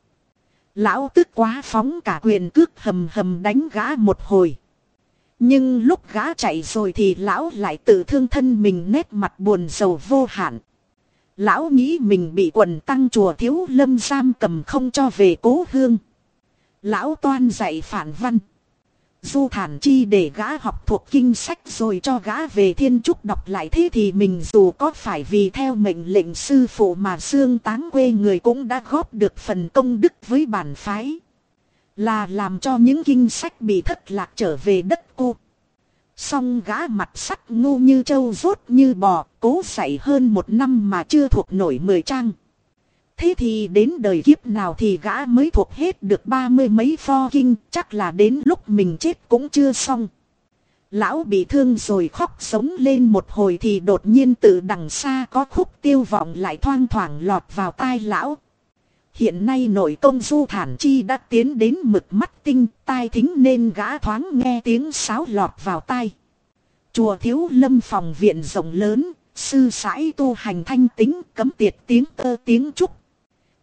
Lão tức quá phóng cả quyền cước hầm hầm đánh gã một hồi. Nhưng lúc gã chạy rồi thì lão lại tự thương thân mình nét mặt buồn sầu vô hạn. Lão nghĩ mình bị quần tăng chùa thiếu lâm giam cầm không cho về cố hương. Lão toan dạy phản văn. Du thản chi để gã học thuộc kinh sách rồi cho gã về thiên trúc đọc lại thế thì mình dù có phải vì theo mệnh lệnh sư phụ mà xương táng quê người cũng đã góp được phần công đức với bản phái. Là làm cho những kinh sách bị thất lạc trở về đất cô. Xong gã mặt sắt ngu như trâu rốt như bò, cố dạy hơn một năm mà chưa thuộc nổi mười trang. Thế thì đến đời kiếp nào thì gã mới thuộc hết được ba mươi mấy pho kinh, chắc là đến lúc mình chết cũng chưa xong. Lão bị thương rồi khóc sống lên một hồi thì đột nhiên từ đằng xa có khúc tiêu vọng lại thoang thoảng lọt vào tai lão. Hiện nay nội công du thản chi đã tiến đến mực mắt tinh tai thính nên gã thoáng nghe tiếng sáo lọt vào tai. Chùa thiếu lâm phòng viện rộng lớn, sư sãi tu hành thanh tính cấm tiệt tiếng tơ tiếng trúc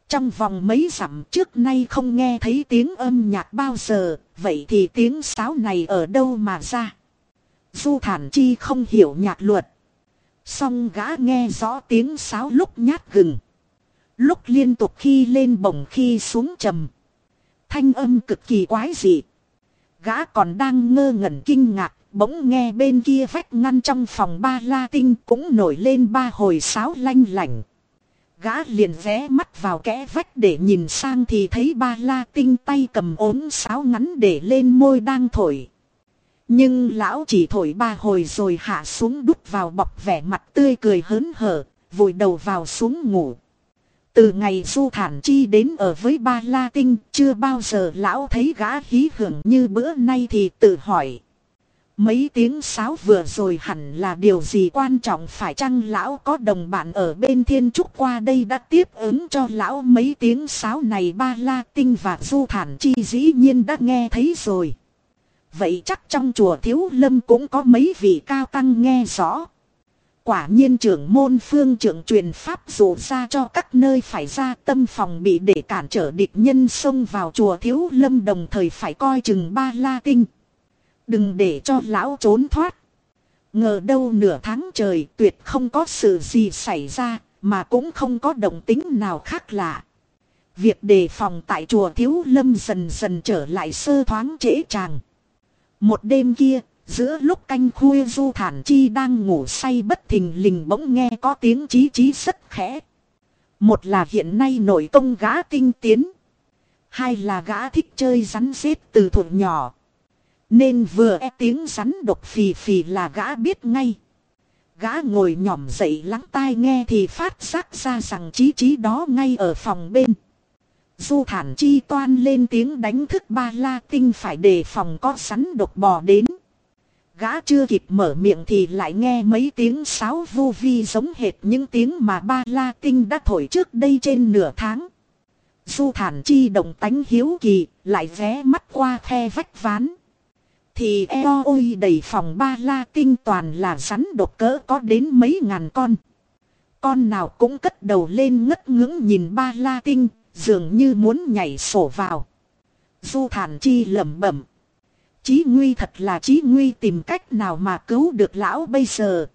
trong vòng mấy dặm trước nay không nghe thấy tiếng âm nhạc bao giờ, vậy thì tiếng sáo này ở đâu mà ra? Du thản chi không hiểu nhạc luật. Song gã nghe rõ tiếng sáo lúc nhát gừng. Lúc liên tục khi lên bổng khi xuống trầm. Thanh âm cực kỳ quái dị. Gã còn đang ngơ ngẩn kinh ngạc, bỗng nghe bên kia vách ngăn trong phòng ba la tinh cũng nổi lên ba hồi sáo lanh lảnh. Gã liền vé mắt vào kẽ vách để nhìn sang thì thấy ba la tinh tay cầm ốm sáo ngắn để lên môi đang thổi. Nhưng lão chỉ thổi ba hồi rồi hạ xuống đút vào bọc vẻ mặt tươi cười hớn hở, vùi đầu vào xuống ngủ. Từ ngày du thản chi đến ở với ba la tinh, chưa bao giờ lão thấy gã hí hưởng như bữa nay thì tự hỏi. Mấy tiếng sáo vừa rồi hẳn là điều gì quan trọng phải chăng lão có đồng bạn ở bên thiên trúc qua đây đã tiếp ứng cho lão mấy tiếng sáo này ba la tinh và du thản chi dĩ nhiên đã nghe thấy rồi. Vậy chắc trong chùa thiếu lâm cũng có mấy vị cao tăng nghe rõ. Quả nhiên trưởng môn phương trưởng truyền pháp dụ ra cho các nơi phải ra tâm phòng bị để cản trở địch nhân xông vào chùa thiếu lâm đồng thời phải coi chừng ba la tinh. Đừng để cho lão trốn thoát. Ngờ đâu nửa tháng trời tuyệt không có sự gì xảy ra, mà cũng không có động tính nào khác lạ. Việc đề phòng tại chùa Thiếu Lâm dần dần trở lại sơ thoáng trễ tràng. Một đêm kia, giữa lúc canh khuya Du Thản Chi đang ngủ say bất thình lình bỗng nghe có tiếng chí chí rất khẽ. Một là hiện nay nổi công gã tinh tiến. Hai là gã thích chơi rắn rết từ thuở nhỏ. Nên vừa e tiếng rắn độc phì phì là gã biết ngay. Gã ngồi nhỏm dậy lắng tai nghe thì phát giác ra rằng chí chí đó ngay ở phòng bên. Du thản chi toan lên tiếng đánh thức ba la tinh phải đề phòng có rắn độc bò đến. Gã chưa kịp mở miệng thì lại nghe mấy tiếng sáo vô vi giống hệt những tiếng mà ba la tinh đã thổi trước đây trên nửa tháng. Du thản chi động tánh hiếu kỳ, lại vé mắt qua khe vách ván thì eo ôi đầy phòng ba la tinh toàn là rắn độc cỡ có đến mấy ngàn con. Con nào cũng cất đầu lên ngất ngưỡng nhìn ba la tinh, dường như muốn nhảy sổ vào. Du thản chi lẩm bẩm. Chí nguy thật là chí nguy tìm cách nào mà cứu được lão bây giờ.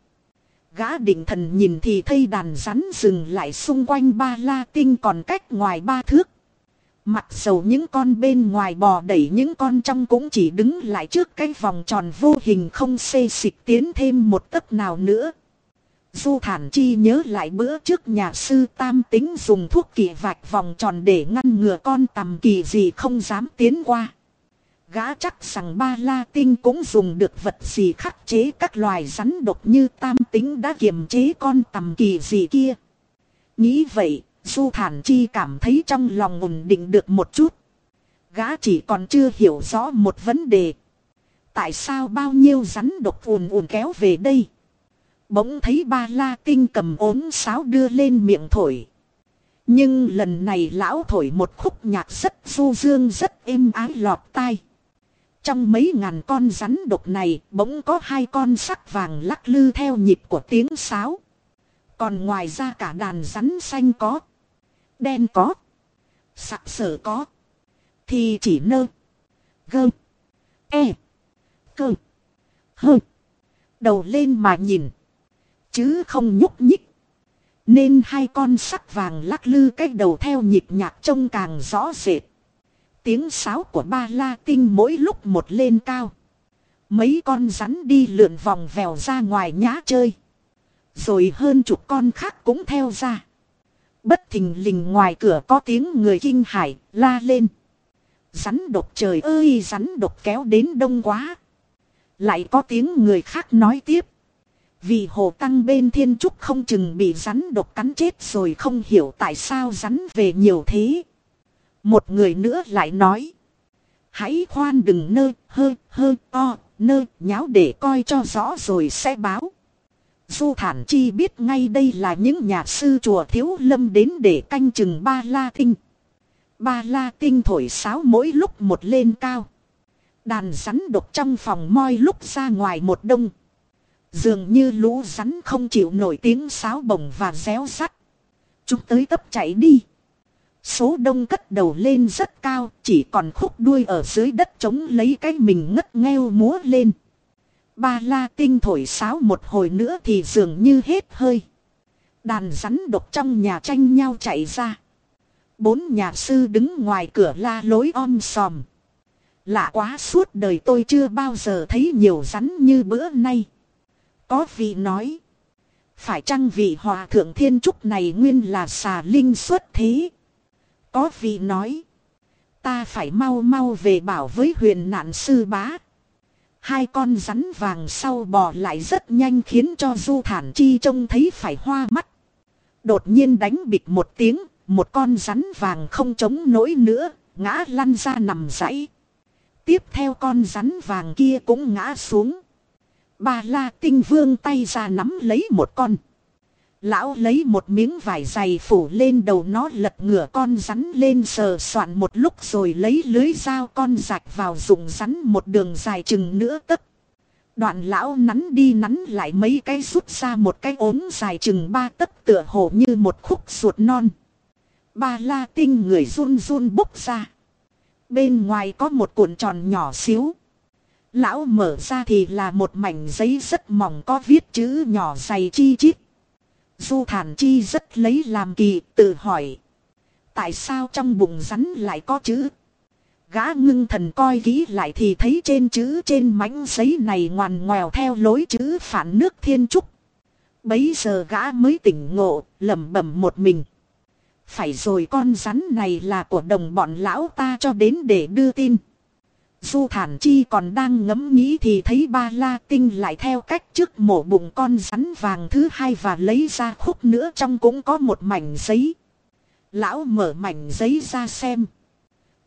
Gã định thần nhìn thì thấy đàn rắn dừng lại xung quanh ba la tinh còn cách ngoài ba thước. Mặc dầu những con bên ngoài bò đẩy những con trong cũng chỉ đứng lại trước cái vòng tròn vô hình không xê xịch tiến thêm một tấc nào nữa. Du thản chi nhớ lại bữa trước nhà sư tam tính dùng thuốc kỳ vạch vòng tròn để ngăn ngừa con tầm kỳ gì không dám tiến qua. Gã chắc rằng ba la tinh cũng dùng được vật gì khắc chế các loài rắn độc như tam tính đã kiềm chế con tầm kỳ gì kia. Nghĩ vậy, Du Thản Chi cảm thấy trong lòng ổn định được một chút. Gã chỉ còn chưa hiểu rõ một vấn đề. Tại sao bao nhiêu rắn độc ùn ùn kéo về đây? Bỗng thấy ba la tinh cầm ốm sáo đưa lên miệng thổi. Nhưng lần này lão thổi một khúc nhạc rất du dương, rất êm ái lọt tai. Trong mấy ngàn con rắn độc này, bỗng có hai con sắc vàng lắc lư theo nhịp của tiếng sáo. Còn ngoài ra cả đàn rắn xanh có. Đen có. Sặc sỡ có. Thì chỉ nơ. Gơ. E. Cơ. Hơ. Đầu lên mà nhìn. Chứ không nhúc nhích. Nên hai con sắc vàng lắc lư cái đầu theo nhịp nhạc trông càng rõ rệt. Tiếng sáo của ba la tinh mỗi lúc một lên cao. Mấy con rắn đi lượn vòng vèo ra ngoài nhá chơi. Rồi hơn chục con khác cũng theo ra. Bất thình lình ngoài cửa có tiếng người kinh hải la lên. Rắn độc trời ơi rắn độc kéo đến đông quá. Lại có tiếng người khác nói tiếp. Vì hồ tăng bên thiên trúc không chừng bị rắn độc cắn chết rồi không hiểu tại sao rắn về nhiều thế. Một người nữa lại nói. Hãy khoan đừng nơ, hơ, hơ, o, nơ, nháo để coi cho rõ rồi sẽ báo. Du Thản Chi biết ngay đây là những nhà sư chùa Thiếu Lâm đến để canh chừng ba la tinh. Ba la tinh thổi sáo mỗi lúc một lên cao. Đàn rắn độc trong phòng moi lúc ra ngoài một đông. Dường như lũ rắn không chịu nổi tiếng sáo bồng và réo sắt. Chúng tới tấp chạy đi. Số đông cất đầu lên rất cao, chỉ còn khúc đuôi ở dưới đất chống lấy cái mình ngất ngheo múa lên. Ba la tinh thổi sáo một hồi nữa thì dường như hết hơi. Đàn rắn độc trong nhà tranh nhau chạy ra. Bốn nhà sư đứng ngoài cửa la lối om sòm. Lạ quá suốt đời tôi chưa bao giờ thấy nhiều rắn như bữa nay. Có vị nói. Phải chăng vị hòa thượng thiên trúc này nguyên là xà linh xuất thế. Có vị nói. Ta phải mau mau về bảo với huyền nạn sư bá. Hai con rắn vàng sau bò lại rất nhanh khiến cho du thản chi trông thấy phải hoa mắt. Đột nhiên đánh bịch một tiếng, một con rắn vàng không chống nổi nữa, ngã lăn ra nằm dãy. Tiếp theo con rắn vàng kia cũng ngã xuống. bà la tinh vương tay ra nắm lấy một con. Lão lấy một miếng vải dày phủ lên đầu nó lật ngửa con rắn lên sờ soạn một lúc rồi lấy lưới dao con rạch vào dùng rắn một đường dài chừng nữa tấc. Đoạn lão nắn đi nắn lại mấy cái rút ra một cái ốm dài chừng ba tấc tựa hồ như một khúc ruột non. Ba la tinh người run run bốc ra. Bên ngoài có một cuộn tròn nhỏ xíu. Lão mở ra thì là một mảnh giấy rất mỏng có viết chữ nhỏ dày chi chít. Du thản chi rất lấy làm kỳ tự hỏi. Tại sao trong bụng rắn lại có chữ? Gã ngưng thần coi kỹ lại thì thấy trên chữ trên mảnh giấy này ngoằn ngoèo theo lối chữ phản nước thiên trúc. Bấy giờ gã mới tỉnh ngộ, lẩm bẩm một mình. Phải rồi con rắn này là của đồng bọn lão ta cho đến để đưa tin. Du thản chi còn đang ngẫm nghĩ thì thấy ba la tinh lại theo cách trước mổ bụng con rắn vàng thứ hai và lấy ra khúc nữa trong cũng có một mảnh giấy. Lão mở mảnh giấy ra xem.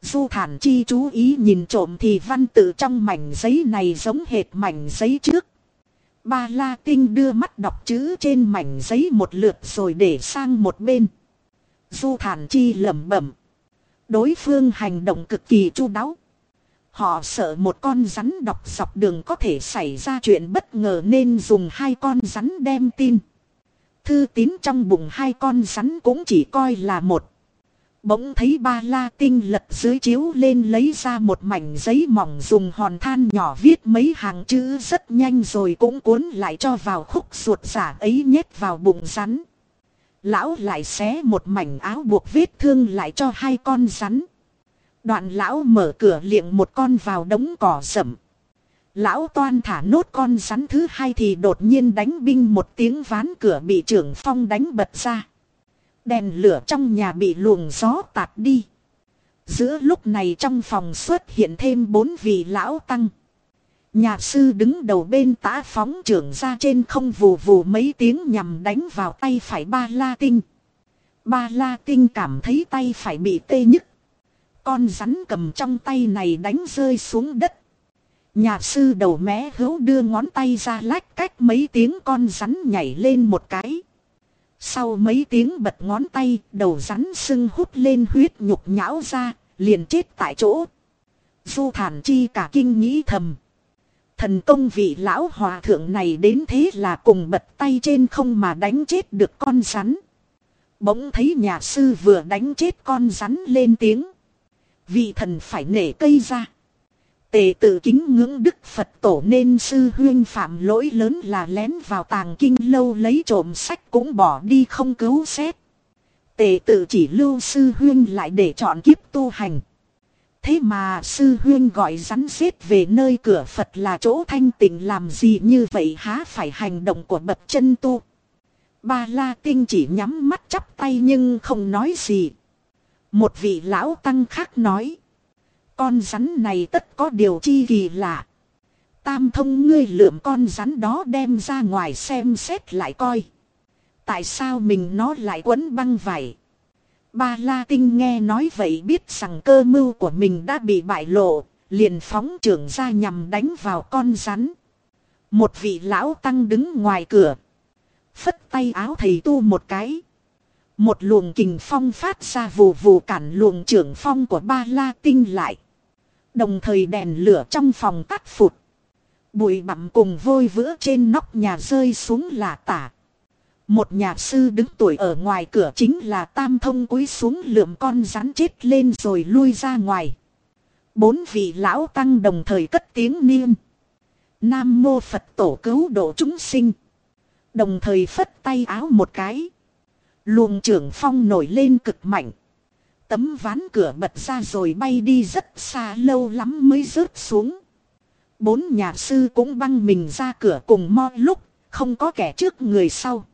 Du thản chi chú ý nhìn trộm thì văn tự trong mảnh giấy này giống hệt mảnh giấy trước. Ba la tinh đưa mắt đọc chữ trên mảnh giấy một lượt rồi để sang một bên. Du thản chi lẩm bẩm. Đối phương hành động cực kỳ chu đáo. Họ sợ một con rắn đọc dọc đường có thể xảy ra chuyện bất ngờ nên dùng hai con rắn đem tin. Thư tín trong bụng hai con rắn cũng chỉ coi là một. Bỗng thấy ba la tinh lật dưới chiếu lên lấy ra một mảnh giấy mỏng dùng hòn than nhỏ viết mấy hàng chữ rất nhanh rồi cũng cuốn lại cho vào khúc ruột giả ấy nhét vào bụng rắn. Lão lại xé một mảnh áo buộc vết thương lại cho hai con rắn. Đoạn lão mở cửa liệng một con vào đống cỏ rậm. Lão toan thả nốt con rắn thứ hai thì đột nhiên đánh binh một tiếng ván cửa bị trưởng phong đánh bật ra. Đèn lửa trong nhà bị luồng gió tạt đi. Giữa lúc này trong phòng xuất hiện thêm bốn vị lão tăng. Nhà sư đứng đầu bên tả phóng trưởng ra trên không vù vù mấy tiếng nhằm đánh vào tay phải ba la tinh. Ba la tinh cảm thấy tay phải bị tê nhức. Con rắn cầm trong tay này đánh rơi xuống đất. Nhà sư đầu mé hữu đưa ngón tay ra lách cách mấy tiếng con rắn nhảy lên một cái. Sau mấy tiếng bật ngón tay, đầu rắn sưng hút lên huyết nhục nhão ra, liền chết tại chỗ. Du thản chi cả kinh nghĩ thầm. Thần công vị lão hòa thượng này đến thế là cùng bật tay trên không mà đánh chết được con rắn. Bỗng thấy nhà sư vừa đánh chết con rắn lên tiếng. Vị thần phải nể cây ra. Tề tự kính ngưỡng đức Phật tổ nên sư huyên phạm lỗi lớn là lén vào tàng kinh lâu lấy trộm sách cũng bỏ đi không cứu xét. Tề tự chỉ lưu sư huyên lại để chọn kiếp tu hành. Thế mà sư huyên gọi rắn xếp về nơi cửa Phật là chỗ thanh tịnh làm gì như vậy há phải hành động của bậc chân tu. Ba la tinh chỉ nhắm mắt chắp tay nhưng không nói gì. Một vị lão tăng khác nói. Con rắn này tất có điều chi kỳ lạ. Tam thông ngươi lượm con rắn đó đem ra ngoài xem xét lại coi. Tại sao mình nó lại quấn băng vải? Ba La Tinh nghe nói vậy biết rằng cơ mưu của mình đã bị bại lộ, liền phóng trưởng ra nhằm đánh vào con rắn. Một vị lão tăng đứng ngoài cửa. Phất tay áo thầy tu một cái. Một luồng kình phong phát ra vù vù cản luồng trưởng phong của ba la tinh lại. Đồng thời đèn lửa trong phòng tắt phụt. Bụi bặm cùng vôi vữa trên nóc nhà rơi xuống là tả. Một nhà sư đứng tuổi ở ngoài cửa chính là tam thông cúi xuống lượm con rắn chết lên rồi lui ra ngoài. Bốn vị lão tăng đồng thời cất tiếng niêm Nam mô Phật tổ cứu độ chúng sinh. Đồng thời phất tay áo một cái. Luồng trưởng phong nổi lên cực mạnh. Tấm ván cửa bật ra rồi bay đi rất xa lâu lắm mới rớt xuống. Bốn nhà sư cũng băng mình ra cửa cùng mo lúc, không có kẻ trước người sau.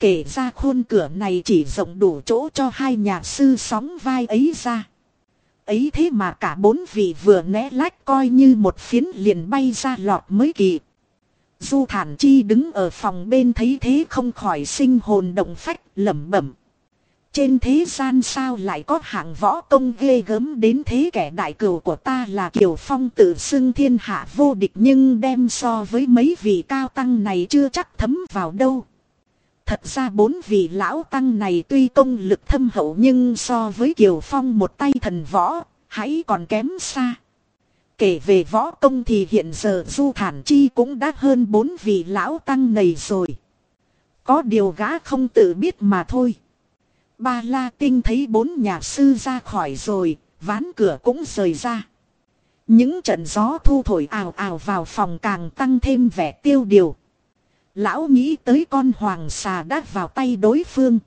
Kể ra khuôn cửa này chỉ rộng đủ chỗ cho hai nhà sư sóng vai ấy ra. Ấy thế mà cả bốn vị vừa né lách coi như một phiến liền bay ra lọt mới kỳ. Du thản chi đứng ở phòng bên thấy thế không khỏi sinh hồn động phách lẩm bẩm. Trên thế gian sao lại có hạng võ công ghê gớm đến thế kẻ đại cửu của ta là Kiều Phong tự xưng thiên hạ vô địch nhưng đem so với mấy vị cao tăng này chưa chắc thấm vào đâu. Thật ra bốn vị lão tăng này tuy công lực thâm hậu nhưng so với Kiều Phong một tay thần võ, hãy còn kém xa. Kể về võ công thì hiện giờ Du Thản Chi cũng đã hơn bốn vị lão tăng này rồi. Có điều gã không tự biết mà thôi. Ba La Tinh thấy bốn nhà sư ra khỏi rồi, ván cửa cũng rời ra. Những trận gió thu thổi ào ào vào phòng càng tăng thêm vẻ tiêu điều. Lão nghĩ tới con hoàng xà đã vào tay đối phương.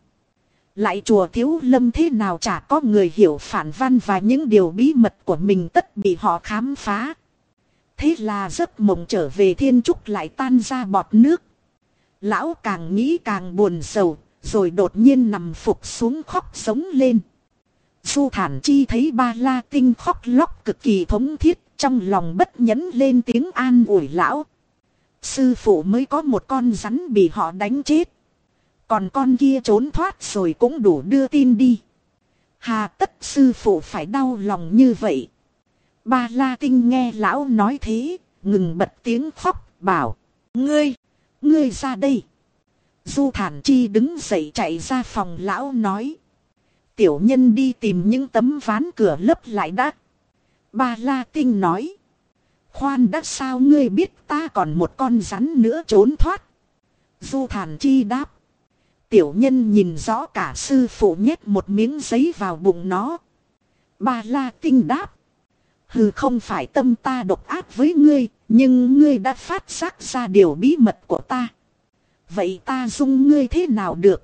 Lại chùa thiếu lâm thế nào chả có người hiểu phản văn và những điều bí mật của mình tất bị họ khám phá. Thế là giấc mộng trở về thiên trúc lại tan ra bọt nước. Lão càng nghĩ càng buồn sầu, rồi đột nhiên nằm phục xuống khóc sống lên. Du thản chi thấy ba la tinh khóc lóc cực kỳ thống thiết, trong lòng bất nhẫn lên tiếng an ủi lão. Sư phụ mới có một con rắn bị họ đánh chết. Còn con kia trốn thoát rồi cũng đủ đưa tin đi. Hà tất sư phụ phải đau lòng như vậy. Ba la tinh nghe lão nói thế, ngừng bật tiếng khóc, bảo. Ngươi, ngươi ra đây. Du thản chi đứng dậy chạy ra phòng lão nói. Tiểu nhân đi tìm những tấm ván cửa lấp lại đã. Ba la tinh nói. Khoan đã sao ngươi biết ta còn một con rắn nữa trốn thoát. Du thản chi đáp. Tiểu nhân nhìn rõ cả sư phụ nhét một miếng giấy vào bụng nó. Ba la tinh đáp. Hừ không phải tâm ta độc ác với ngươi, nhưng ngươi đã phát giác ra điều bí mật của ta. Vậy ta dung ngươi thế nào được?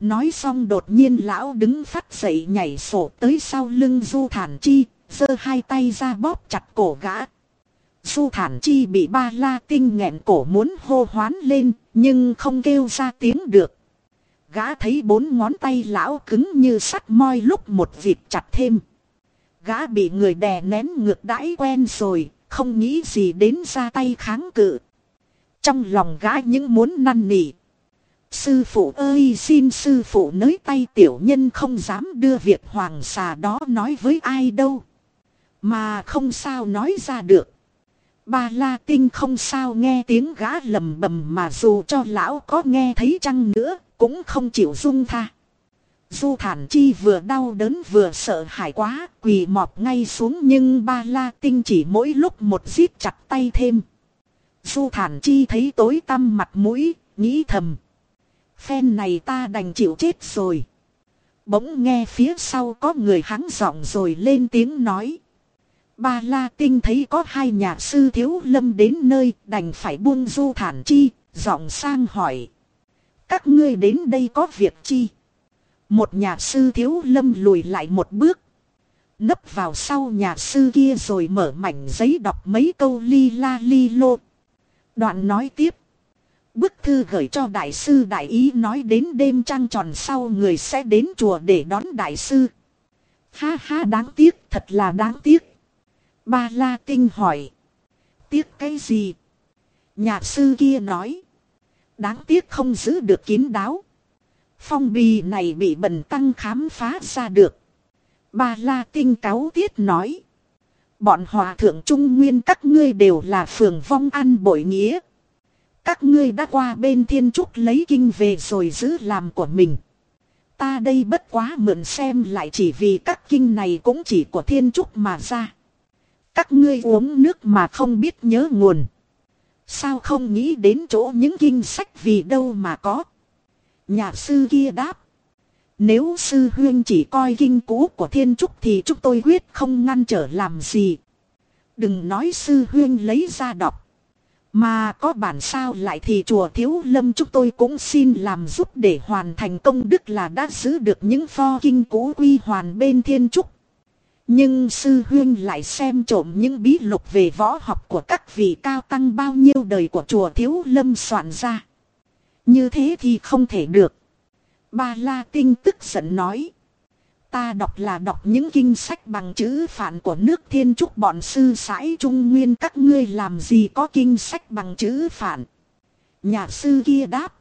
Nói xong đột nhiên lão đứng phát dậy nhảy sổ tới sau lưng du thản chi, giơ hai tay ra bóp chặt cổ gã. Du thản chi bị ba la tinh nghẹn cổ muốn hô hoán lên, nhưng không kêu ra tiếng được. Gã thấy bốn ngón tay lão cứng như sắt moi lúc một vịt chặt thêm. Gã bị người đè nén ngược đãi quen rồi, không nghĩ gì đến ra tay kháng cự. Trong lòng gã những muốn năn nỉ. Sư phụ ơi xin sư phụ nới tay tiểu nhân không dám đưa việc hoàng xà đó nói với ai đâu. Mà không sao nói ra được. Ba la tinh không sao nghe tiếng gã lầm bầm mà dù cho lão có nghe thấy chăng nữa cũng không chịu dung tha. Du thản chi vừa đau đớn vừa sợ hãi quá quỳ mọp ngay xuống nhưng ba la tinh chỉ mỗi lúc một giết chặt tay thêm. Du thản chi thấy tối tăm mặt mũi, nghĩ thầm. Phen này ta đành chịu chết rồi. Bỗng nghe phía sau có người hắng giọng rồi lên tiếng nói. Ba La Tinh thấy có hai nhà sư thiếu lâm đến nơi đành phải buông du thản chi, giọng sang hỏi. Các ngươi đến đây có việc chi? Một nhà sư thiếu lâm lùi lại một bước. Nấp vào sau nhà sư kia rồi mở mảnh giấy đọc mấy câu li la li lô. Đoạn nói tiếp. Bức thư gửi cho đại sư đại ý nói đến đêm trăng tròn sau người sẽ đến chùa để đón đại sư. Ha ha đáng tiếc, thật là đáng tiếc. Ba La Tinh hỏi. Tiếc cái gì? Nhà sư kia nói. Đáng tiếc không giữ được kín đáo. Phong bì này bị bần tăng khám phá ra được. Ba La Tinh cáo tiết nói. Bọn hòa thượng trung nguyên các ngươi đều là phường vong ăn bội nghĩa. Các ngươi đã qua bên thiên trúc lấy kinh về rồi giữ làm của mình. Ta đây bất quá mượn xem lại chỉ vì các kinh này cũng chỉ của thiên trúc mà ra. Các ngươi uống nước mà không biết nhớ nguồn. Sao không nghĩ đến chỗ những kinh sách vì đâu mà có. Nhà sư kia đáp. Nếu sư huyên chỉ coi kinh cũ của thiên trúc thì chúng tôi quyết không ngăn trở làm gì. Đừng nói sư huyên lấy ra đọc. Mà có bản sao lại thì chùa thiếu lâm chúng tôi cũng xin làm giúp để hoàn thành công đức là đã giữ được những pho kinh cũ quy hoàn bên thiên trúc. Nhưng sư huyên lại xem trộm những bí lục về võ học của các vị cao tăng bao nhiêu đời của chùa thiếu lâm soạn ra. Như thế thì không thể được. Ba La Tinh tức giận nói. Ta đọc là đọc những kinh sách bằng chữ phản của nước thiên trúc bọn sư sãi trung nguyên các ngươi làm gì có kinh sách bằng chữ phản. Nhà sư kia đáp.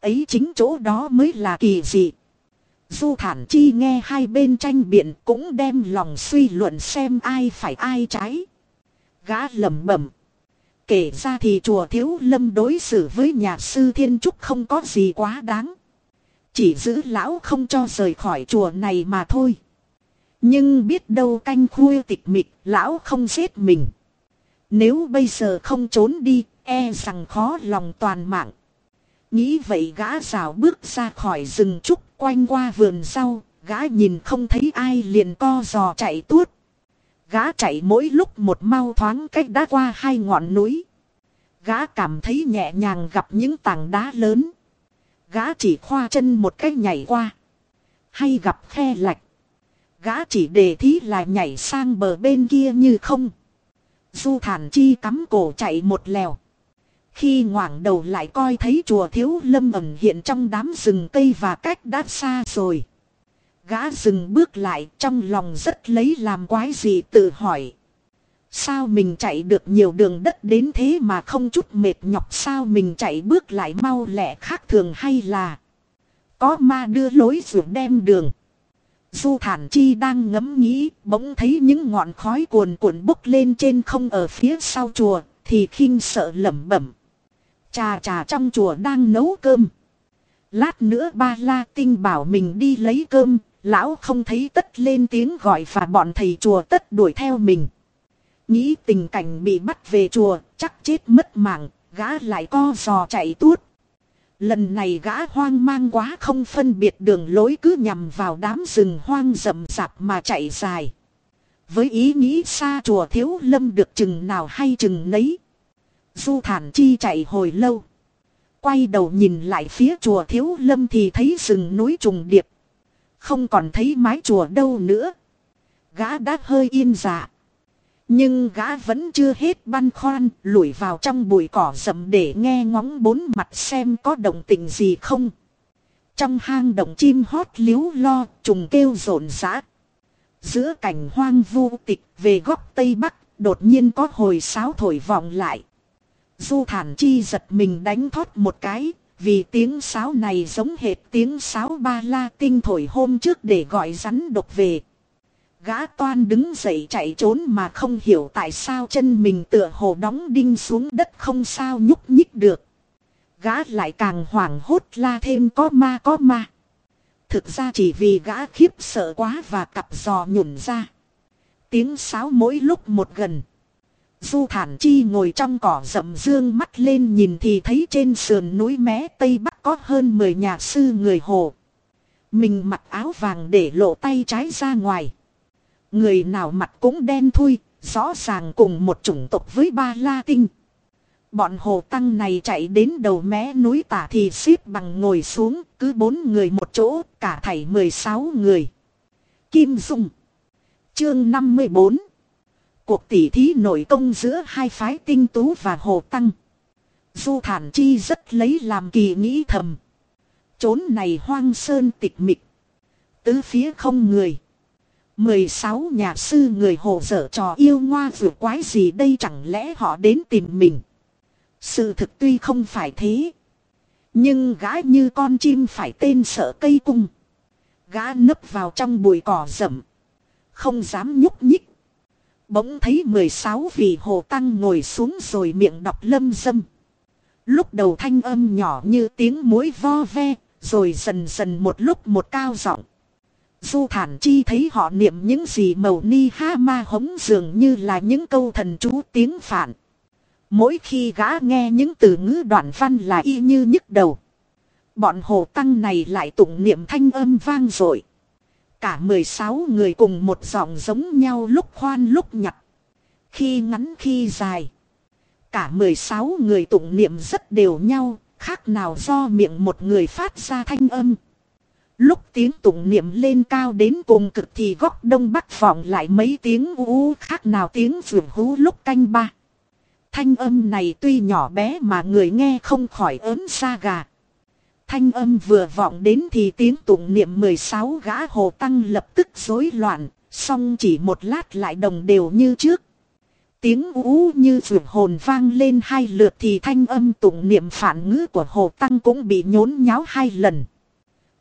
Ấy chính chỗ đó mới là kỳ dị. Du thản chi nghe hai bên tranh biện cũng đem lòng suy luận xem ai phải ai trái. Gã lẩm bẩm. Kể ra thì chùa thiếu lâm đối xử với nhà sư thiên trúc không có gì quá đáng. Chỉ giữ lão không cho rời khỏi chùa này mà thôi. Nhưng biết đâu canh khuya tịch mịch, lão không giết mình. Nếu bây giờ không trốn đi, e rằng khó lòng toàn mạng. Nghĩ vậy gã rào bước ra khỏi rừng trúc quanh qua vườn sau, gã nhìn không thấy ai liền co giò chạy tuốt. Gã chạy mỗi lúc một mau thoáng cách đã qua hai ngọn núi. Gã cảm thấy nhẹ nhàng gặp những tảng đá lớn. Gã chỉ khoa chân một cách nhảy qua. Hay gặp khe lạch. Gã chỉ đề thí là nhảy sang bờ bên kia như không. Du thản chi cắm cổ chạy một lèo. Khi ngoảng đầu lại coi thấy chùa thiếu lâm ẩn hiện trong đám rừng cây và cách đã xa rồi. Gã dừng bước lại, trong lòng rất lấy làm quái gì tự hỏi. Sao mình chạy được nhiều đường đất đến thế mà không chút mệt nhọc sao mình chạy bước lại mau lẹ khác thường hay là có ma đưa lối ruột đem đường. Du thản chi đang ngẫm nghĩ, bỗng thấy những ngọn khói cuồn cuộn bốc lên trên không ở phía sau chùa, thì khinh sợ lẩm bẩm. Trà trà trong chùa đang nấu cơm. Lát nữa ba la tinh bảo mình đi lấy cơm, lão không thấy tất lên tiếng gọi và bọn thầy chùa tất đuổi theo mình. Nghĩ tình cảnh bị bắt về chùa, chắc chết mất mạng, gã lại co giò chạy tuốt. Lần này gã hoang mang quá không phân biệt đường lối cứ nhằm vào đám rừng hoang rậm rạp mà chạy dài. Với ý nghĩ xa chùa thiếu lâm được chừng nào hay chừng nấy. Du thản chi chạy hồi lâu. Quay đầu nhìn lại phía chùa thiếu lâm thì thấy rừng núi trùng điệp. Không còn thấy mái chùa đâu nữa. Gã đã hơi yên dạ. Nhưng gã vẫn chưa hết băn khoăn, lủi vào trong bụi cỏ rậm để nghe ngóng bốn mặt xem có động tình gì không. Trong hang động chim hót liếu lo, trùng kêu rộn rã. Giữa cảnh hoang vu tịch về góc tây bắc, đột nhiên có hồi sáo thổi vọng lại. Du thản chi giật mình đánh thoát một cái, vì tiếng sáo này giống hệt tiếng sáo ba la tinh thổi hôm trước để gọi rắn độc về. Gã toan đứng dậy chạy trốn mà không hiểu tại sao chân mình tựa hồ đóng đinh xuống đất không sao nhúc nhích được. Gã lại càng hoảng hốt la thêm có ma có ma. Thực ra chỉ vì gã khiếp sợ quá và cặp giò nhủn ra. Tiếng sáo mỗi lúc một gần. Du thản chi ngồi trong cỏ rậm dương mắt lên nhìn thì thấy trên sườn núi mé tây bắc có hơn 10 nhà sư người hồ. Mình mặc áo vàng để lộ tay trái ra ngoài. Người nào mặt cũng đen thui, rõ ràng cùng một chủng tộc với ba la tinh. Bọn hồ tăng này chạy đến đầu mé núi tả thì xếp bằng ngồi xuống, cứ bốn người một chỗ, cả thảy 16 người. Kim Dung Chương 54 Cuộc tỉ thí nội công giữa hai phái tinh tú và hồ tăng. Du thản chi rất lấy làm kỳ nghĩ thầm. Chốn này hoang sơn tịch mịch. Tứ phía không người. 16 nhà sư người hồ dở trò yêu ngoa vừa quái gì đây chẳng lẽ họ đến tìm mình. Sự thực tuy không phải thế. Nhưng gã như con chim phải tên sợ cây cung. Gã nấp vào trong bụi cỏ rậm. Không dám nhúc nhích. Bỗng thấy 16 vị hồ tăng ngồi xuống rồi miệng đọc lâm dâm. Lúc đầu thanh âm nhỏ như tiếng muối vo ve, rồi dần dần một lúc một cao giọng. Du thản chi thấy họ niệm những gì màu ni ha ma hống dường như là những câu thần chú tiếng phản. Mỗi khi gã nghe những từ ngữ đoạn văn là y như nhức đầu. Bọn hồ tăng này lại tụng niệm thanh âm vang dội Cả 16 người cùng một giọng giống nhau lúc khoan lúc nhặt. Khi ngắn khi dài. Cả 16 người tụng niệm rất đều nhau, khác nào do miệng một người phát ra thanh âm. Lúc tiếng tụng niệm lên cao đến cùng cực thì góc đông bắc vọng lại mấy tiếng u khác nào tiếng vườn hú lúc canh ba. Thanh âm này tuy nhỏ bé mà người nghe không khỏi ớn xa gà. Thanh âm vừa vọng đến thì tiếng tụng niệm 16 gã hồ tăng lập tức rối loạn, xong chỉ một lát lại đồng đều như trước. Tiếng ú như vượt hồn vang lên hai lượt thì thanh âm tụng niệm phản ngữ của hồ tăng cũng bị nhốn nháo hai lần.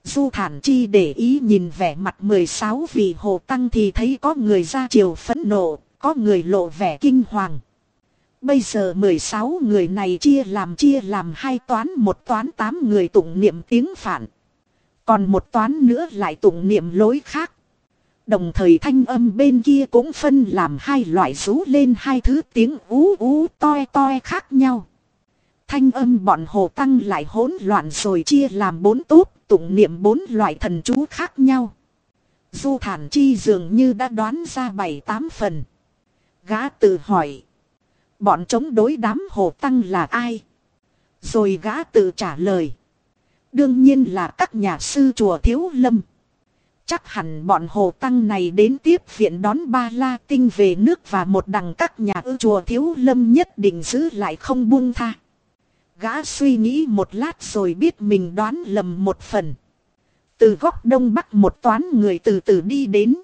Du thản chi để ý nhìn vẻ mặt 16 vị hồ tăng thì thấy có người ra chiều phẫn nộ, có người lộ vẻ kinh hoàng. Bây giờ 16 người này chia làm chia làm hai toán một toán 8 người tụng niệm tiếng phản. Còn một toán nữa lại tụng niệm lối khác. Đồng thời thanh âm bên kia cũng phân làm hai loại rú lên hai thứ tiếng ú ú toi toi khác nhau. Thanh âm bọn hồ tăng lại hỗn loạn rồi chia làm bốn tốt, tụng niệm bốn loại thần chú khác nhau. Du thản chi dường như đã đoán ra bảy tám phần. Gã tự hỏi. Bọn chống đối đám hồ tăng là ai? Rồi gã tự trả lời. Đương nhiên là các nhà sư chùa Thiếu Lâm. Chắc hẳn bọn hồ tăng này đến tiếp viện đón ba la tinh về nước và một đằng các nhà ư chùa Thiếu Lâm nhất định giữ lại không buông tha. Gã suy nghĩ một lát rồi biết mình đoán lầm một phần. Từ góc đông bắc một toán người từ từ đi đến.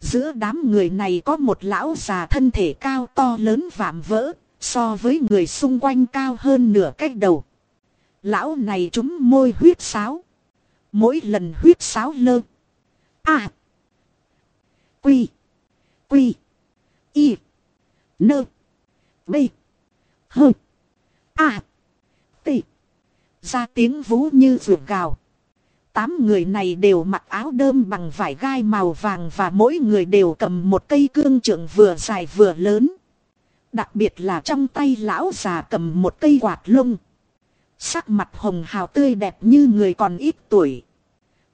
Giữa đám người này có một lão già thân thể cao to lớn vạm vỡ, so với người xung quanh cao hơn nửa cách đầu. Lão này trúng môi huyết sáo. Mỗi lần huyết sáo lơ. À. Quy. Quy. Y. Nơ. B. H. À. T. Ra tiếng vú như ruột gào. Tám người này đều mặc áo đơm bằng vải gai màu vàng và mỗi người đều cầm một cây cương trượng vừa dài vừa lớn. Đặc biệt là trong tay lão già cầm một cây quạt lông. Sắc mặt hồng hào tươi đẹp như người còn ít tuổi.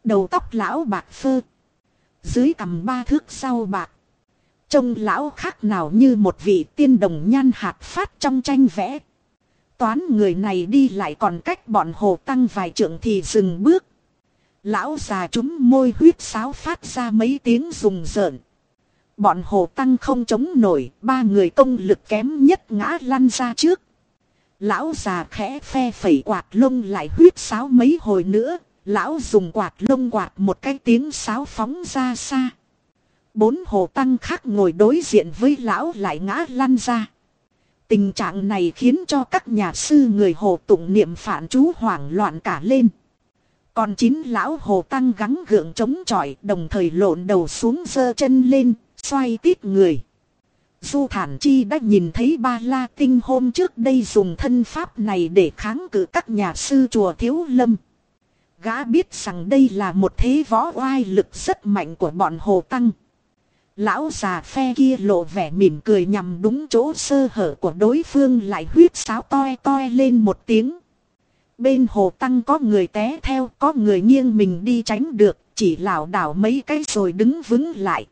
Đầu tóc lão bạc phơ. Dưới cầm ba thước sau bạc. Trông lão khác nào như một vị tiên đồng nhan hạt phát trong tranh vẽ. Toán người này đi lại còn cách bọn hồ tăng vài trượng thì dừng bước. Lão già chúng môi huyết sáo phát ra mấy tiếng rùng rợn. Bọn hồ tăng không chống nổi, ba người công lực kém nhất ngã lăn ra trước. Lão già khẽ phe phẩy quạt lông lại huyết sáo mấy hồi nữa, lão dùng quạt lông quạt một cái tiếng sáo phóng ra xa. Bốn hồ tăng khác ngồi đối diện với lão lại ngã lăn ra. Tình trạng này khiến cho các nhà sư người hồ tụng niệm phản chú hoảng loạn cả lên. Còn chín lão hồ tăng gắng gượng chống chọi đồng thời lộn đầu xuống giơ chân lên, xoay tít người. Du Thản Chi đã nhìn thấy ba la tinh hôm trước đây dùng thân pháp này để kháng cự các nhà sư chùa Thiếu Lâm. Gã biết rằng đây là một thế võ oai lực rất mạnh của bọn Hồ Tăng. Lão già phe kia lộ vẻ mỉm cười nhằm đúng chỗ sơ hở của đối phương lại huyết sáo toe toe lên một tiếng. Bên hồ tăng có người té theo, có người nghiêng mình đi tránh được, chỉ lảo đảo mấy cái rồi đứng vững lại.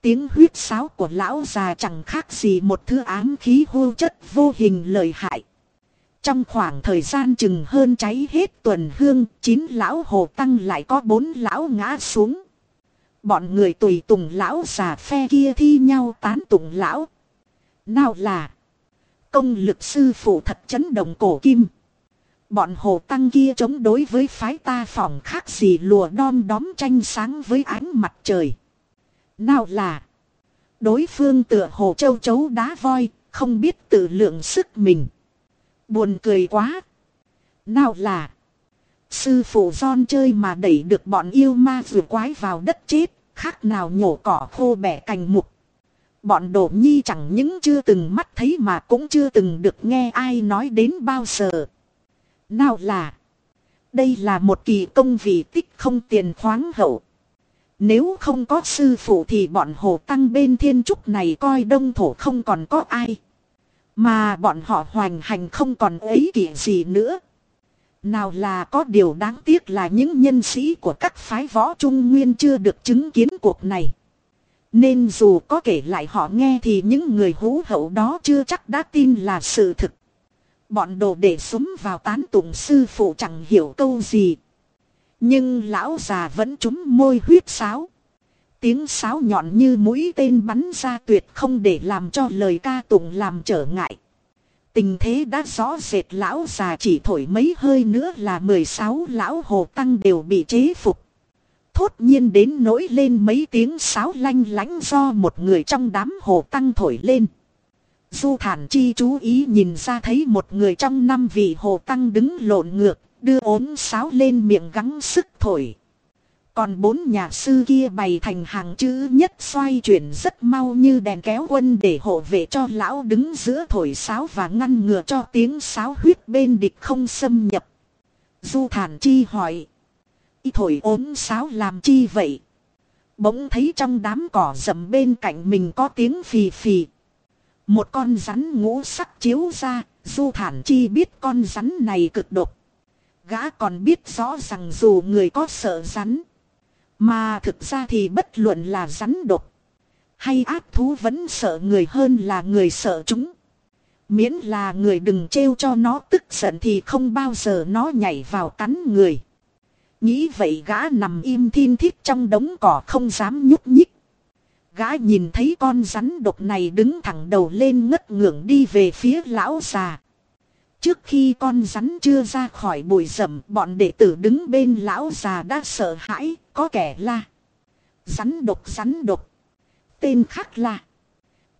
Tiếng huyết sáo của lão già chẳng khác gì một thứ ám khí hô chất vô hình lợi hại. Trong khoảng thời gian chừng hơn cháy hết tuần hương, chín lão hồ tăng lại có bốn lão ngã xuống. Bọn người tùy tùng lão già phe kia thi nhau tán tụng lão. Nào là công lực sư phụ thật chấn động cổ kim. Bọn hồ tăng kia chống đối với phái ta phỏng khác gì lùa đom đóm tranh sáng với ánh mặt trời. Nào là đối phương tựa hồ châu chấu đá voi, không biết tự lượng sức mình. Buồn cười quá. Nào là sư phụ giòn chơi mà đẩy được bọn yêu ma vừa quái vào đất chết, khác nào nhổ cỏ khô bẻ cành mục. Bọn đổ nhi chẳng những chưa từng mắt thấy mà cũng chưa từng được nghe ai nói đến bao giờ. Nào là. Đây là một kỳ công vị tích không tiền khoáng hậu. Nếu không có sư phụ thì bọn hồ tăng bên thiên trúc này coi đông thổ không còn có ai. Mà bọn họ hoành hành không còn ấy kỷ gì nữa. Nào là có điều đáng tiếc là những nhân sĩ của các phái võ trung nguyên chưa được chứng kiến cuộc này. Nên dù có kể lại họ nghe thì những người hú hậu đó chưa chắc đã tin là sự thực. Bọn đồ để súng vào tán tụng sư phụ chẳng hiểu câu gì. Nhưng lão già vẫn trúng môi huyết sáo. Tiếng sáo nhọn như mũi tên bắn ra tuyệt không để làm cho lời ca tụng làm trở ngại. Tình thế đã rõ rệt lão già chỉ thổi mấy hơi nữa là 16 lão hồ tăng đều bị chế phục. Thốt nhiên đến nỗi lên mấy tiếng sáo lanh lánh do một người trong đám hồ tăng thổi lên. Du thản chi chú ý nhìn ra thấy một người trong năm vị hồ tăng đứng lộn ngược, đưa ốm sáo lên miệng gắng sức thổi. Còn bốn nhà sư kia bày thành hàng chữ nhất xoay chuyển rất mau như đèn kéo quân để hộ vệ cho lão đứng giữa thổi sáo và ngăn ngừa cho tiếng sáo huyết bên địch không xâm nhập. Du thản chi hỏi. Y thổi ốm sáo làm chi vậy? Bỗng thấy trong đám cỏ rậm bên cạnh mình có tiếng phì phì. Một con rắn ngũ sắc chiếu ra, du thản chi biết con rắn này cực độc. Gã còn biết rõ rằng dù người có sợ rắn. Mà thực ra thì bất luận là rắn độc. Hay ác thú vẫn sợ người hơn là người sợ chúng. Miễn là người đừng trêu cho nó tức giận thì không bao giờ nó nhảy vào cắn người. Nghĩ vậy gã nằm im thiên thiết trong đống cỏ không dám nhúc nhích. Gã nhìn thấy con rắn độc này đứng thẳng đầu lên ngất ngưỡng đi về phía lão già. Trước khi con rắn chưa ra khỏi bụi rậm, bọn đệ tử đứng bên lão già đã sợ hãi, có kẻ la. Rắn độc rắn độc. Tên khác là.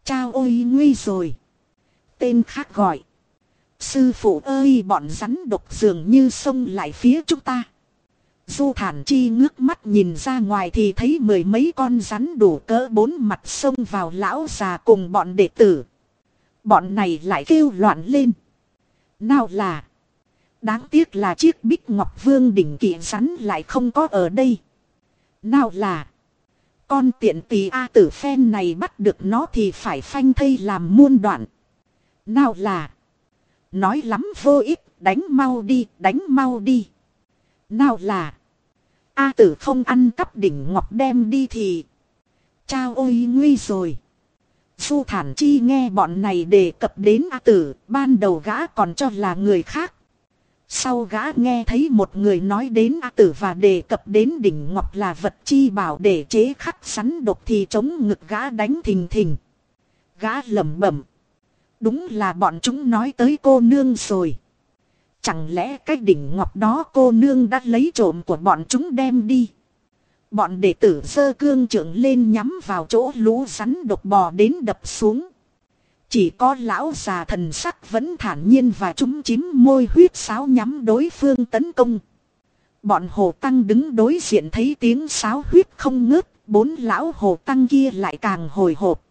Chao ôi nguy rồi. Tên khác gọi. Sư phụ ơi bọn rắn độc dường như xông lại phía chúng ta. Du thản chi ngước mắt nhìn ra ngoài thì thấy mười mấy con rắn đủ cỡ bốn mặt sông vào lão già cùng bọn đệ tử. Bọn này lại kêu loạn lên. Nào là. Đáng tiếc là chiếc bích ngọc vương đỉnh kỵ rắn lại không có ở đây. Nào là. Con tiện tì A tử phen này bắt được nó thì phải phanh thây làm muôn đoạn. Nào là. Nói lắm vô ích, đánh mau đi, đánh mau đi. Nào là. A tử không ăn cắp đỉnh ngọc đem đi thì. Chao ôi nguy rồi. Du thản chi nghe bọn này đề cập đến A tử, ban đầu gã còn cho là người khác. Sau gã nghe thấy một người nói đến A tử và đề cập đến đỉnh ngọc là vật chi bảo để chế khắc sắn độc thì chống ngực gã đánh thình thình. Gã lẩm bẩm. Đúng là bọn chúng nói tới cô nương rồi. Chẳng lẽ cái đỉnh ngọc đó cô nương đã lấy trộm của bọn chúng đem đi. Bọn đệ tử sơ cương trưởng lên nhắm vào chỗ lũ rắn độc bò đến đập xuống. Chỉ có lão già thần sắc vẫn thản nhiên và chúng chím môi huyết sáo nhắm đối phương tấn công. Bọn hồ tăng đứng đối diện thấy tiếng sáo huyết không ngớt, bốn lão hồ tăng kia lại càng hồi hộp.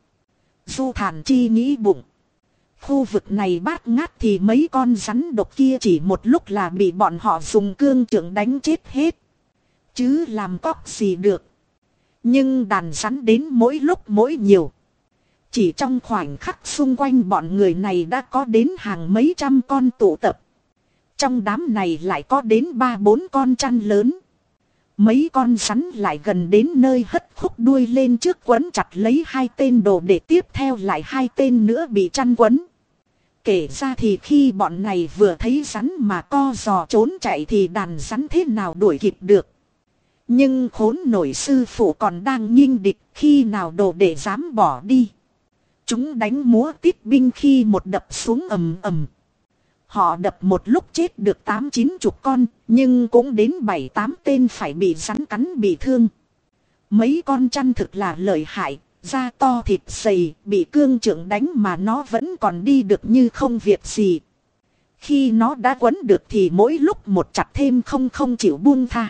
Du thản chi nghĩ bụng. Khu vực này bát ngát thì mấy con rắn độc kia chỉ một lúc là bị bọn họ dùng cương trưởng đánh chết hết. Chứ làm cóc gì được. Nhưng đàn rắn đến mỗi lúc mỗi nhiều. Chỉ trong khoảnh khắc xung quanh bọn người này đã có đến hàng mấy trăm con tụ tập. Trong đám này lại có đến ba bốn con chăn lớn. Mấy con rắn lại gần đến nơi hất khúc đuôi lên trước quấn chặt lấy hai tên đồ để tiếp theo lại hai tên nữa bị chăn quấn. Kể ra thì khi bọn này vừa thấy rắn mà co giò trốn chạy thì đàn rắn thế nào đuổi kịp được. Nhưng khốn nổi sư phụ còn đang nghiêng địch khi nào đồ để dám bỏ đi. Chúng đánh múa tiết binh khi một đập xuống ầm ầm. Họ đập một lúc chết được tám chín chục con, nhưng cũng đến bảy tám tên phải bị rắn cắn bị thương. Mấy con chăn thực là lợi hại, da to thịt dày, bị cương trưởng đánh mà nó vẫn còn đi được như không việc gì. Khi nó đã quấn được thì mỗi lúc một chặt thêm không không chịu buông tha.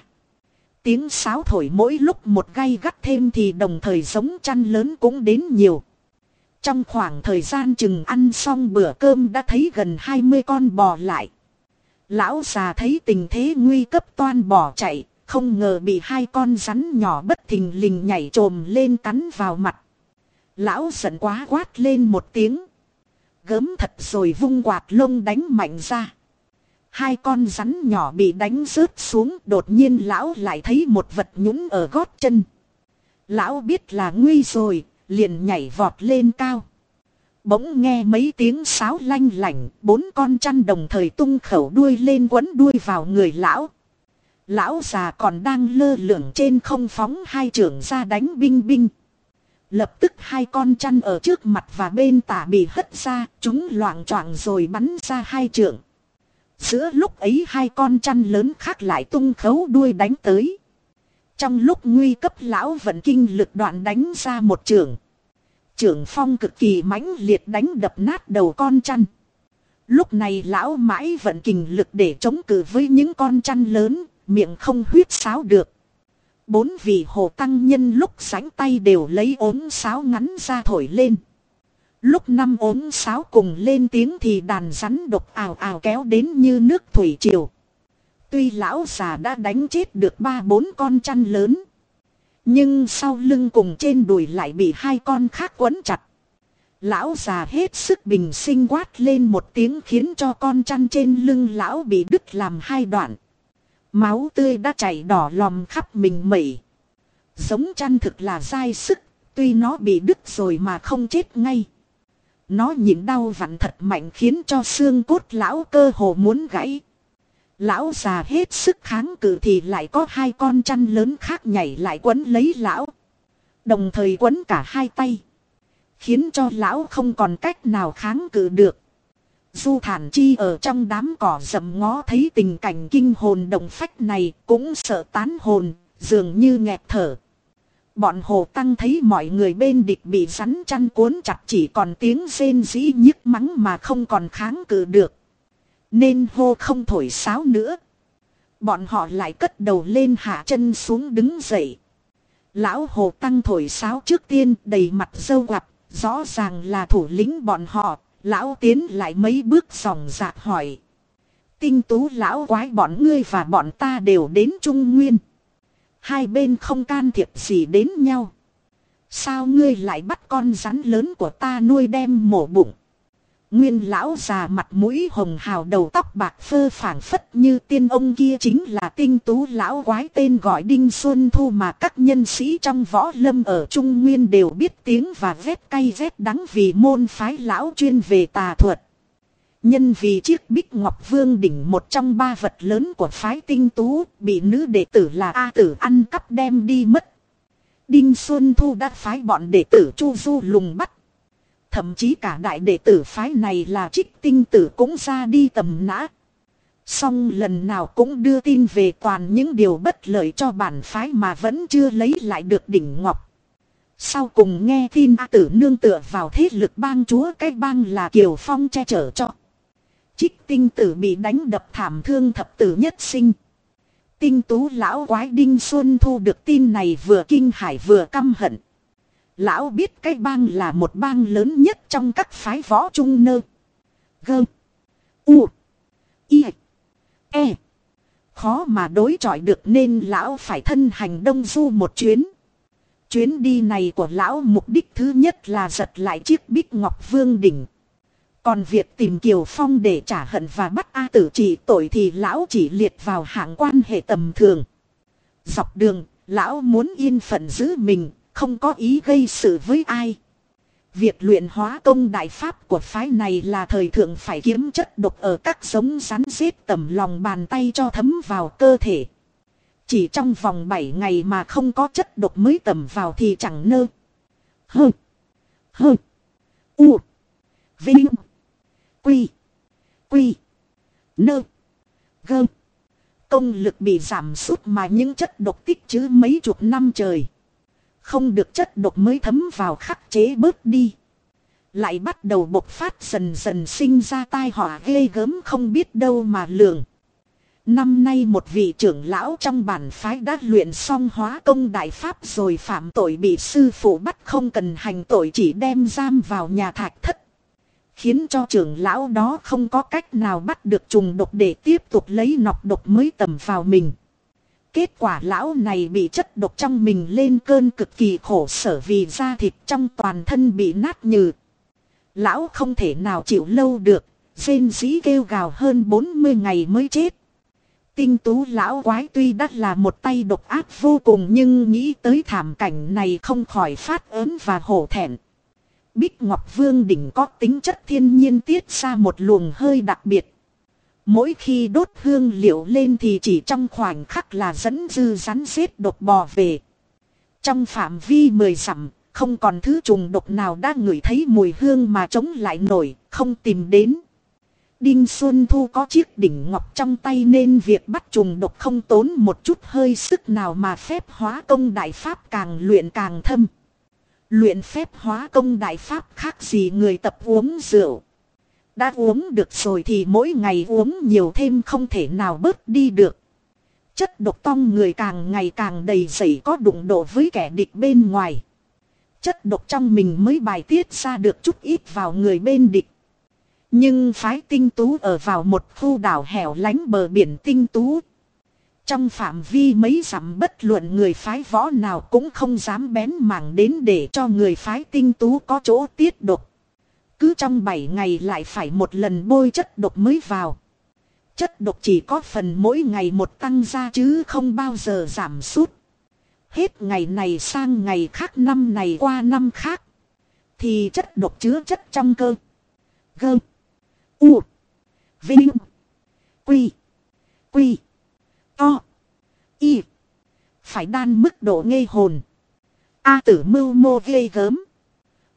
Tiếng sáo thổi mỗi lúc một gay gắt thêm thì đồng thời giống chăn lớn cũng đến nhiều. Trong khoảng thời gian chừng ăn xong bữa cơm đã thấy gần 20 con bò lại. Lão già thấy tình thế nguy cấp toan bỏ chạy, không ngờ bị hai con rắn nhỏ bất thình lình nhảy trồm lên cắn vào mặt. Lão giận quá quát lên một tiếng. Gớm thật rồi vung quạt lông đánh mạnh ra. Hai con rắn nhỏ bị đánh rớt xuống đột nhiên lão lại thấy một vật nhũng ở gót chân. Lão biết là nguy rồi, liền nhảy vọt lên cao. Bỗng nghe mấy tiếng sáo lanh lảnh, bốn con chăn đồng thời tung khẩu đuôi lên quấn đuôi vào người lão. Lão già còn đang lơ lửng trên không phóng hai trưởng ra đánh binh binh. Lập tức hai con chăn ở trước mặt và bên tả bị hất ra, chúng loạn choạng rồi bắn ra hai trượng. Giữa lúc ấy hai con chăn lớn khác lại tung khấu đuôi đánh tới. Trong lúc nguy cấp lão vận kinh lực đoạn đánh ra một trường. Trường phong cực kỳ mãnh liệt đánh đập nát đầu con chăn. Lúc này lão mãi vận kình lực để chống cự với những con chăn lớn, miệng không huyết sáo được. Bốn vị hồ tăng nhân lúc sánh tay đều lấy ốm sáo ngắn ra thổi lên. Lúc năm ốm sáo cùng lên tiếng thì đàn rắn độc ào ào kéo đến như nước thủy triều. Tuy lão già đã đánh chết được ba bốn con chăn lớn. Nhưng sau lưng cùng trên đùi lại bị hai con khác quấn chặt. Lão già hết sức bình sinh quát lên một tiếng khiến cho con chăn trên lưng lão bị đứt làm hai đoạn. Máu tươi đã chảy đỏ lòm khắp mình mẩy. Giống chăn thực là dai sức, tuy nó bị đứt rồi mà không chết ngay. Nó nhịn đau vặn thật mạnh khiến cho xương cốt lão cơ hồ muốn gãy. Lão già hết sức kháng cự thì lại có hai con chăn lớn khác nhảy lại quấn lấy lão. Đồng thời quấn cả hai tay. Khiến cho lão không còn cách nào kháng cự được. Du thản chi ở trong đám cỏ rậm ngó thấy tình cảnh kinh hồn động phách này cũng sợ tán hồn, dường như nghẹt thở. Bọn hồ tăng thấy mọi người bên địch bị rắn chăn cuốn chặt chỉ còn tiếng rên rỉ nhức mắng mà không còn kháng cự được. Nên hô không thổi sáo nữa. Bọn họ lại cất đầu lên hạ chân xuống đứng dậy. Lão hồ tăng thổi sáo trước tiên đầy mặt dâu gặp, rõ ràng là thủ lĩnh bọn họ, lão tiến lại mấy bước sòng dạc hỏi. Tinh tú lão quái bọn ngươi và bọn ta đều đến Trung Nguyên. Hai bên không can thiệp gì đến nhau. Sao ngươi lại bắt con rắn lớn của ta nuôi đem mổ bụng? Nguyên lão già mặt mũi hồng hào đầu tóc bạc phơ phảng phất như tiên ông kia chính là tinh tú lão quái tên gọi Đinh Xuân Thu mà các nhân sĩ trong võ lâm ở Trung Nguyên đều biết tiếng và vết cay vết đắng vì môn phái lão chuyên về tà thuật. Nhân vì chiếc bích ngọc vương đỉnh một trong ba vật lớn của phái tinh tú, bị nữ đệ tử là A tử ăn cắp đem đi mất. Đinh Xuân Thu đã phái bọn đệ tử Chu Du lùng bắt Thậm chí cả đại đệ tử phái này là trích tinh tử cũng ra đi tầm nã. Xong lần nào cũng đưa tin về toàn những điều bất lợi cho bản phái mà vẫn chưa lấy lại được đỉnh ngọc. Sau cùng nghe tin A tử nương tựa vào thế lực bang chúa, cái bang là Kiều Phong che chở cho. Trích tinh tử bị đánh đập thảm thương thập tử nhất sinh. Tinh tú lão quái Đinh Xuân thu được tin này vừa kinh hải vừa căm hận. Lão biết cái bang là một bang lớn nhất trong các phái võ trung nơ. Gơ. U. Y. E. Khó mà đối chọi được nên lão phải thân hành đông du một chuyến. Chuyến đi này của lão mục đích thứ nhất là giật lại chiếc bích ngọc vương đỉnh. Còn việc tìm Kiều Phong để trả hận và bắt A tử trị tội thì lão chỉ liệt vào hạng quan hệ tầm thường. Dọc đường, lão muốn yên phận giữ mình, không có ý gây sự với ai. Việc luyện hóa công đại pháp của phái này là thời thượng phải kiếm chất độc ở các giống rắn xếp tầm lòng bàn tay cho thấm vào cơ thể. Chỉ trong vòng 7 ngày mà không có chất độc mới tầm vào thì chẳng nơ. Hơ. Hơ. U. Vinh. Quy. Quy. Nơ. Gơ. Công lực bị giảm sút mà những chất độc tích chứ mấy chục năm trời. Không được chất độc mới thấm vào khắc chế bớt đi. Lại bắt đầu bộc phát dần dần sinh ra tai họa ghê gớm không biết đâu mà lường. Năm nay một vị trưởng lão trong bản phái đã luyện xong hóa công đại pháp rồi phạm tội bị sư phụ bắt không cần hành tội chỉ đem giam vào nhà thạch thất. Khiến cho trưởng lão đó không có cách nào bắt được trùng độc để tiếp tục lấy nọc độc mới tầm vào mình. Kết quả lão này bị chất độc trong mình lên cơn cực kỳ khổ sở vì da thịt trong toàn thân bị nát nhừ. Lão không thể nào chịu lâu được, rên dĩ kêu gào hơn 40 ngày mới chết. Tinh tú lão quái tuy đắt là một tay độc ác vô cùng nhưng nghĩ tới thảm cảnh này không khỏi phát ớn và hổ thẹn. Bích Ngọc Vương đỉnh có tính chất thiên nhiên tiết ra một luồng hơi đặc biệt. Mỗi khi đốt hương liệu lên thì chỉ trong khoảnh khắc là dẫn dư rắn xếp đột bò về. Trong phạm vi mười dặm, không còn thứ trùng độc nào đã ngửi thấy mùi hương mà chống lại nổi, không tìm đến. Đinh Xuân Thu có chiếc đỉnh ngọc trong tay nên việc bắt trùng độc không tốn một chút hơi sức nào mà phép hóa công đại pháp càng luyện càng thâm. Luyện phép hóa công đại pháp khác gì người tập uống rượu. Đã uống được rồi thì mỗi ngày uống nhiều thêm không thể nào bớt đi được. Chất độc tong người càng ngày càng đầy dẫy có đụng độ với kẻ địch bên ngoài. Chất độc trong mình mới bài tiết ra được chút ít vào người bên địch. Nhưng phái tinh tú ở vào một khu đảo hẻo lánh bờ biển tinh tú. Trong phạm vi mấy dặm bất luận người phái võ nào cũng không dám bén mảng đến để cho người phái tinh tú có chỗ tiết độc. Cứ trong 7 ngày lại phải một lần bôi chất độc mới vào. Chất độc chỉ có phần mỗi ngày một tăng ra chứ không bao giờ giảm sút. Hết ngày này sang ngày khác, năm này qua năm khác. Thì chất độc chứa chất trong cơ. Gơ. U. Vinh. Quy. Quy. To. Y. Phải đan mức độ ngây hồn. A tử mưu mô ghê gớm.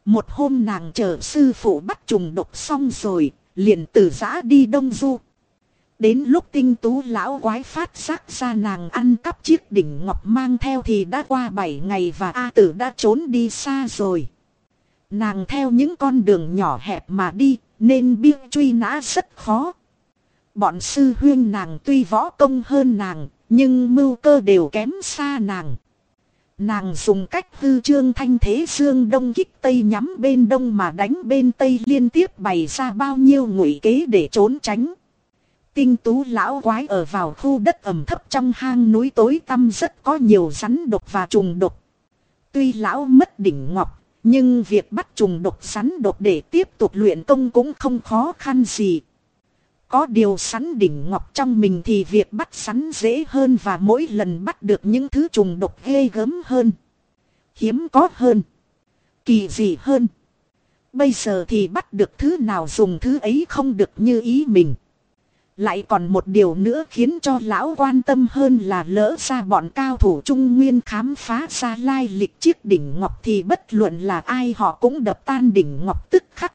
Một hôm nàng chờ sư phụ bắt trùng độc xong rồi, liền từ giã đi đông du. Đến lúc tinh tú lão quái phát giác ra nàng ăn cắp chiếc đỉnh ngọc mang theo thì đã qua 7 ngày và A tử đã trốn đi xa rồi. Nàng theo những con đường nhỏ hẹp mà đi, nên biên truy nã rất khó. Bọn sư huyên nàng tuy võ công hơn nàng, nhưng mưu cơ đều kém xa nàng. Nàng dùng cách hư trương thanh thế dương đông kích tây nhắm bên đông mà đánh bên tây liên tiếp bày ra bao nhiêu ngụy kế để trốn tránh. Tinh tú lão quái ở vào khu đất ẩm thấp trong hang núi tối tăm rất có nhiều rắn độc và trùng độc. Tuy lão mất đỉnh ngọc, nhưng việc bắt trùng độc rắn độc để tiếp tục luyện công cũng không khó khăn gì. Có điều sắn đỉnh ngọc trong mình thì việc bắt sắn dễ hơn và mỗi lần bắt được những thứ trùng độc ghê gớm hơn. Hiếm có hơn. Kỳ dị hơn. Bây giờ thì bắt được thứ nào dùng thứ ấy không được như ý mình. Lại còn một điều nữa khiến cho lão quan tâm hơn là lỡ ra bọn cao thủ trung nguyên khám phá ra lai lịch chiếc đỉnh ngọc thì bất luận là ai họ cũng đập tan đỉnh ngọc tức khắc.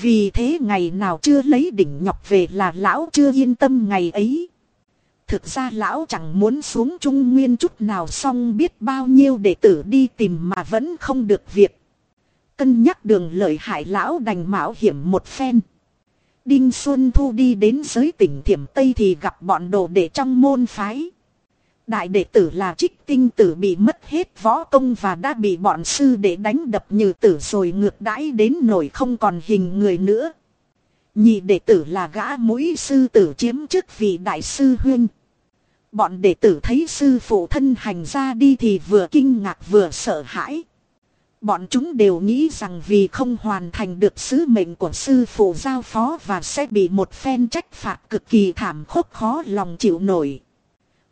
Vì thế ngày nào chưa lấy đỉnh nhọc về là lão chưa yên tâm ngày ấy. Thực ra lão chẳng muốn xuống trung nguyên chút nào xong biết bao nhiêu đệ tử đi tìm mà vẫn không được việc. Cân nhắc đường lợi hại lão đành mạo hiểm một phen. Đinh Xuân Thu đi đến giới tỉnh Thiểm Tây thì gặp bọn đồ đệ trong môn phái. Đại đệ tử là trích tinh tử bị mất hết võ công và đã bị bọn sư đệ đánh đập như tử rồi ngược đãi đến nổi không còn hình người nữa. Nhị đệ tử là gã mũi sư tử chiếm chức vị đại sư huyên. Bọn đệ tử thấy sư phụ thân hành ra đi thì vừa kinh ngạc vừa sợ hãi. Bọn chúng đều nghĩ rằng vì không hoàn thành được sứ mệnh của sư phụ giao phó và sẽ bị một phen trách phạt cực kỳ thảm khốc khó lòng chịu nổi.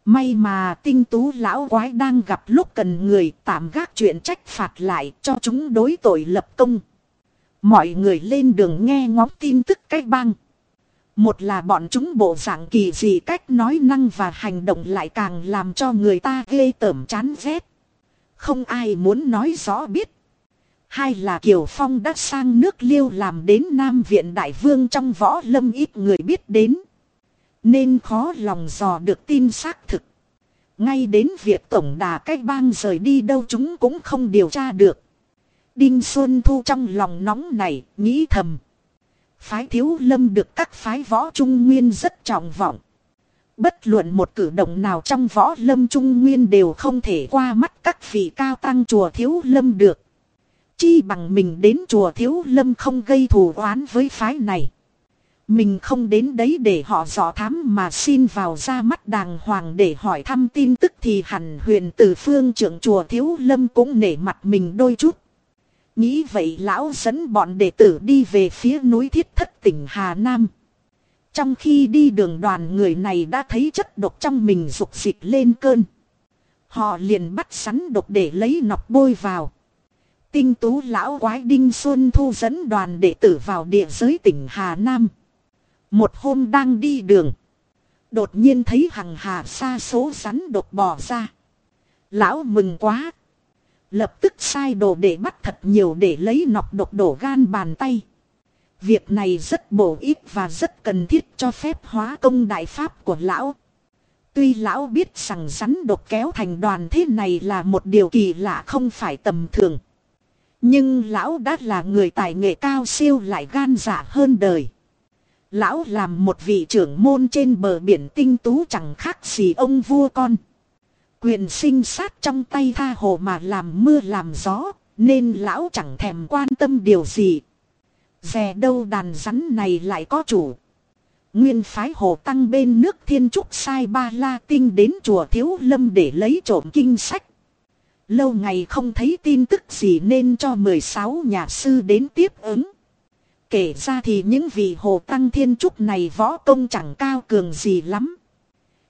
May mà tinh tú lão quái đang gặp lúc cần người tạm gác chuyện trách phạt lại cho chúng đối tội lập công. Mọi người lên đường nghe ngóng tin tức cách băng. Một là bọn chúng bộ dạng kỳ dị cách nói năng và hành động lại càng làm cho người ta ghê tởm chán ghét. Không ai muốn nói rõ biết. Hai là Kiều Phong đã sang nước liêu làm đến Nam Viện Đại Vương trong võ lâm ít người biết đến. Nên khó lòng dò được tin xác thực. Ngay đến việc tổng đà cách bang rời đi đâu chúng cũng không điều tra được. Đinh Xuân Thu trong lòng nóng này, nghĩ thầm. Phái thiếu lâm được các phái võ trung nguyên rất trọng vọng. Bất luận một cử động nào trong võ lâm trung nguyên đều không thể qua mắt các vị cao tăng chùa thiếu lâm được. Chi bằng mình đến chùa thiếu lâm không gây thù oán với phái này. Mình không đến đấy để họ dò thám mà xin vào ra mắt đàng hoàng để hỏi thăm tin tức thì hẳn huyền từ phương trưởng chùa thiếu lâm cũng nể mặt mình đôi chút. Nghĩ vậy lão dẫn bọn đệ tử đi về phía núi thiết thất tỉnh Hà Nam. Trong khi đi đường đoàn người này đã thấy chất độc trong mình rục dịch lên cơn. Họ liền bắt sắn độc để lấy nọc bôi vào. Tinh tú lão quái Đinh Xuân Thu dẫn đoàn đệ tử vào địa giới tỉnh Hà Nam. Một hôm đang đi đường. Đột nhiên thấy hằng hà xa số rắn đột bò ra. Lão mừng quá. Lập tức sai đồ để bắt thật nhiều để lấy nọc độc đổ gan bàn tay. Việc này rất bổ ích và rất cần thiết cho phép hóa công đại pháp của lão. Tuy lão biết rằng rắn độc kéo thành đoàn thế này là một điều kỳ lạ không phải tầm thường. Nhưng lão đã là người tài nghệ cao siêu lại gan dạ hơn đời. Lão làm một vị trưởng môn trên bờ biển tinh tú chẳng khác gì ông vua con. Quyền sinh sát trong tay tha hồ mà làm mưa làm gió, nên lão chẳng thèm quan tâm điều gì. Dè đâu đàn rắn này lại có chủ. Nguyên phái hồ tăng bên nước thiên trúc sai ba la tinh đến chùa thiếu lâm để lấy trộm kinh sách. Lâu ngày không thấy tin tức gì nên cho 16 nhà sư đến tiếp ứng. Kể ra thì những vị hồ tăng thiên trúc này võ công chẳng cao cường gì lắm.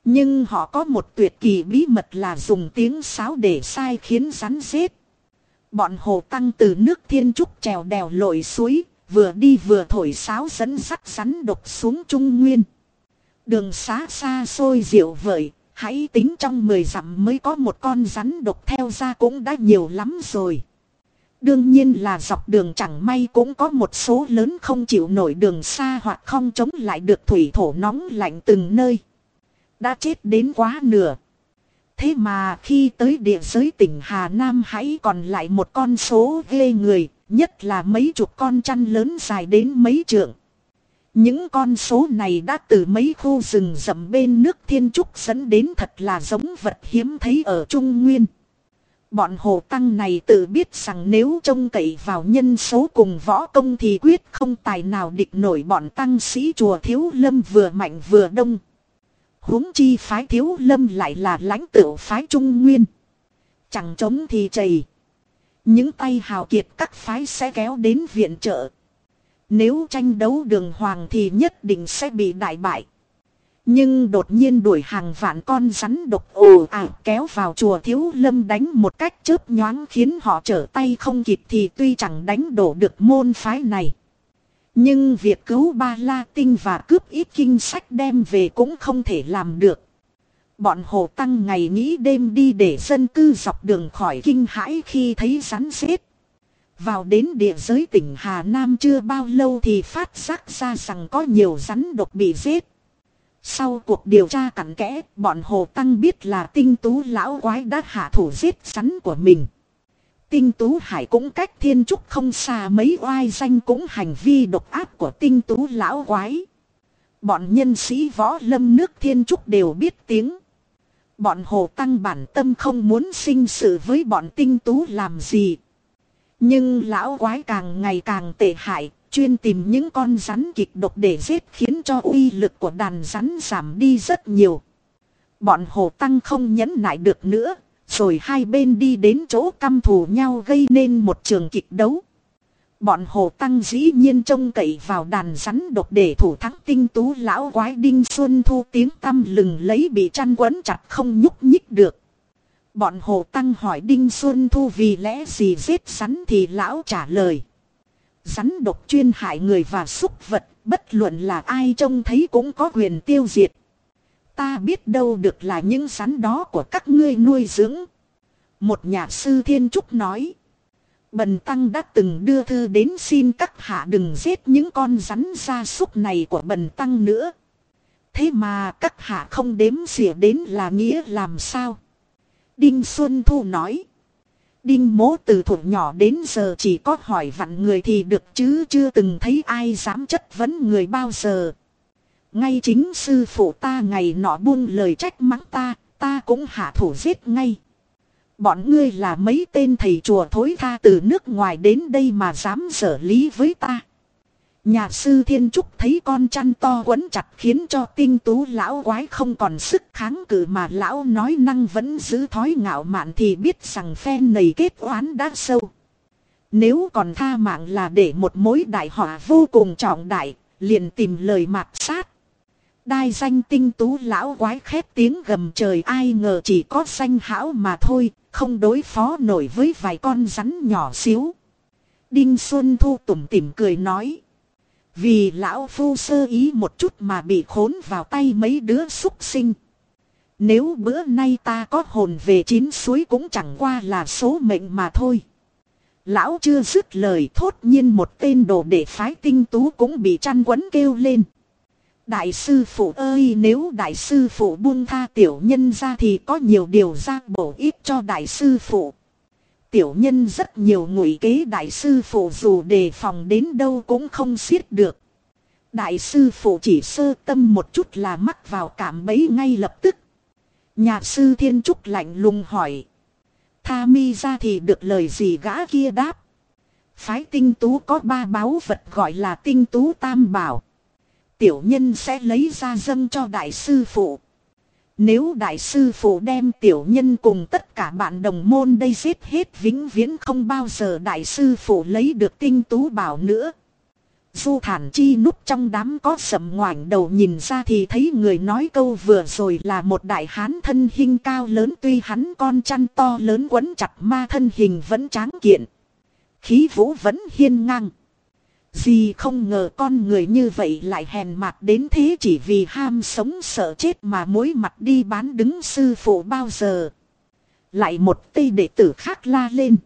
Nhưng họ có một tuyệt kỳ bí mật là dùng tiếng sáo để sai khiến rắn rết. Bọn hồ tăng từ nước thiên trúc trèo đèo lội suối, vừa đi vừa thổi sáo dẫn sắt rắn độc xuống trung nguyên. Đường xá xa xôi diệu vời, hãy tính trong 10 dặm mới có một con rắn độc theo ra cũng đã nhiều lắm rồi. Đương nhiên là dọc đường chẳng may cũng có một số lớn không chịu nổi đường xa hoặc không chống lại được thủy thổ nóng lạnh từng nơi. Đã chết đến quá nửa. Thế mà khi tới địa giới tỉnh Hà Nam hãy còn lại một con số ghê người, nhất là mấy chục con chăn lớn dài đến mấy trượng. Những con số này đã từ mấy khu rừng rậm bên nước thiên trúc dẫn đến thật là giống vật hiếm thấy ở Trung Nguyên. Bọn hồ tăng này tự biết rằng nếu trông cậy vào nhân số cùng võ công thì quyết không tài nào địch nổi bọn tăng sĩ chùa thiếu lâm vừa mạnh vừa đông huống chi phái thiếu lâm lại là lãnh tựu phái trung nguyên. Chẳng chống thì chầy. Những tay hào kiệt các phái sẽ kéo đến viện trợ. Nếu tranh đấu đường hoàng thì nhất định sẽ bị đại bại. Nhưng đột nhiên đuổi hàng vạn con rắn độc ồ ạt kéo vào chùa thiếu lâm đánh một cách chớp nhoáng khiến họ trở tay không kịp thì tuy chẳng đánh đổ được môn phái này. Nhưng việc cứu ba la tinh và cướp ít kinh sách đem về cũng không thể làm được. Bọn hồ tăng ngày nghĩ đêm đi để dân cư dọc đường khỏi kinh hãi khi thấy rắn xếp. Vào đến địa giới tỉnh Hà Nam chưa bao lâu thì phát giác ra rằng có nhiều rắn độc bị giết. Sau cuộc điều tra cặn kẽ, bọn Hồ Tăng biết là tinh tú lão quái đã hạ thủ giết sắn của mình. Tinh tú hải cũng cách thiên trúc không xa mấy oai danh cũng hành vi độc ác của tinh tú lão quái. Bọn nhân sĩ võ lâm nước thiên trúc đều biết tiếng. Bọn hồ tăng bản tâm không muốn sinh sự với bọn tinh tú làm gì. Nhưng lão quái càng ngày càng tệ hại, chuyên tìm những con rắn kịch độc để giết khiến cho uy lực của đàn rắn giảm đi rất nhiều. Bọn hồ tăng không nhẫn nại được nữa, rồi hai bên đi đến chỗ căm thù nhau gây nên một trường kịch đấu. Bọn hồ tăng dĩ nhiên trông cậy vào đàn rắn độc để thủ thắng tinh tú lão quái đinh xuân thu tiếng tâm lừng lấy bị chăn quấn chặt không nhúc nhích được. Bọn hồ tăng hỏi đinh xuân thu vì lẽ gì giết rắn thì lão trả lời. Rắn độc chuyên hại người và súc vật, bất luận là ai trông thấy cũng có quyền tiêu diệt. Ta biết đâu được là những rắn đó của các ngươi nuôi dưỡng. Một nhà sư thiên trúc nói. Bần tăng đã từng đưa thư đến xin các hạ đừng giết những con rắn gia súc này của bần tăng nữa. Thế mà các hạ không đếm xỉa đến là nghĩa làm sao? Đinh Xuân Thu nói. Đinh mố từ thủ nhỏ đến giờ chỉ có hỏi vặn người thì được chứ chưa từng thấy ai dám chất vấn người bao giờ. Ngay chính sư phụ ta ngày nọ buông lời trách mắng ta, ta cũng hạ thủ giết ngay. Bọn ngươi là mấy tên thầy chùa thối tha từ nước ngoài đến đây mà dám sở lý với ta. Nhà sư Thiên Trúc thấy con chăn to quấn chặt khiến cho tinh tú lão quái không còn sức kháng cự mà lão nói năng vẫn giữ thói ngạo mạn thì biết rằng phen này kết oán đã sâu. Nếu còn tha mạng là để một mối đại họa vô cùng trọng đại, liền tìm lời mạt sát. Đai danh tinh tú lão quái khét tiếng gầm trời ai ngờ chỉ có danh hảo mà thôi, không đối phó nổi với vài con rắn nhỏ xíu. Đinh Xuân Thu tủm tỉm cười nói. Vì lão phu sơ ý một chút mà bị khốn vào tay mấy đứa xuất sinh. Nếu bữa nay ta có hồn về chín suối cũng chẳng qua là số mệnh mà thôi. Lão chưa dứt lời thốt nhiên một tên đồ để phái tinh tú cũng bị chăn quấn kêu lên. Đại sư phụ ơi, nếu đại sư phụ buông tha tiểu nhân ra thì có nhiều điều ra bổ ích cho đại sư phụ. Tiểu nhân rất nhiều ngụy kế đại sư phụ dù đề phòng đến đâu cũng không xiết được. Đại sư phụ chỉ sơ tâm một chút là mắc vào cảm bấy ngay lập tức. Nhà sư thiên trúc lạnh lùng hỏi. Tha mi ra thì được lời gì gã kia đáp. Phái tinh tú có ba báu vật gọi là tinh tú tam bảo. Tiểu nhân sẽ lấy ra dâng cho đại sư phụ. Nếu đại sư phụ đem tiểu nhân cùng tất cả bạn đồng môn đây giết hết vĩnh viễn không bao giờ đại sư phụ lấy được tinh tú bảo nữa. Du thản chi núp trong đám có sầm ngoảnh đầu nhìn ra thì thấy người nói câu vừa rồi là một đại hán thân hình cao lớn tuy hắn con chăn to lớn quấn chặt ma thân hình vẫn tráng kiện. Khí vũ vẫn hiên ngang. Gì không ngờ con người như vậy lại hèn mặt đến thế chỉ vì ham sống sợ chết mà mối mặt đi bán đứng sư phụ bao giờ. Lại một tây đệ tử khác la lên.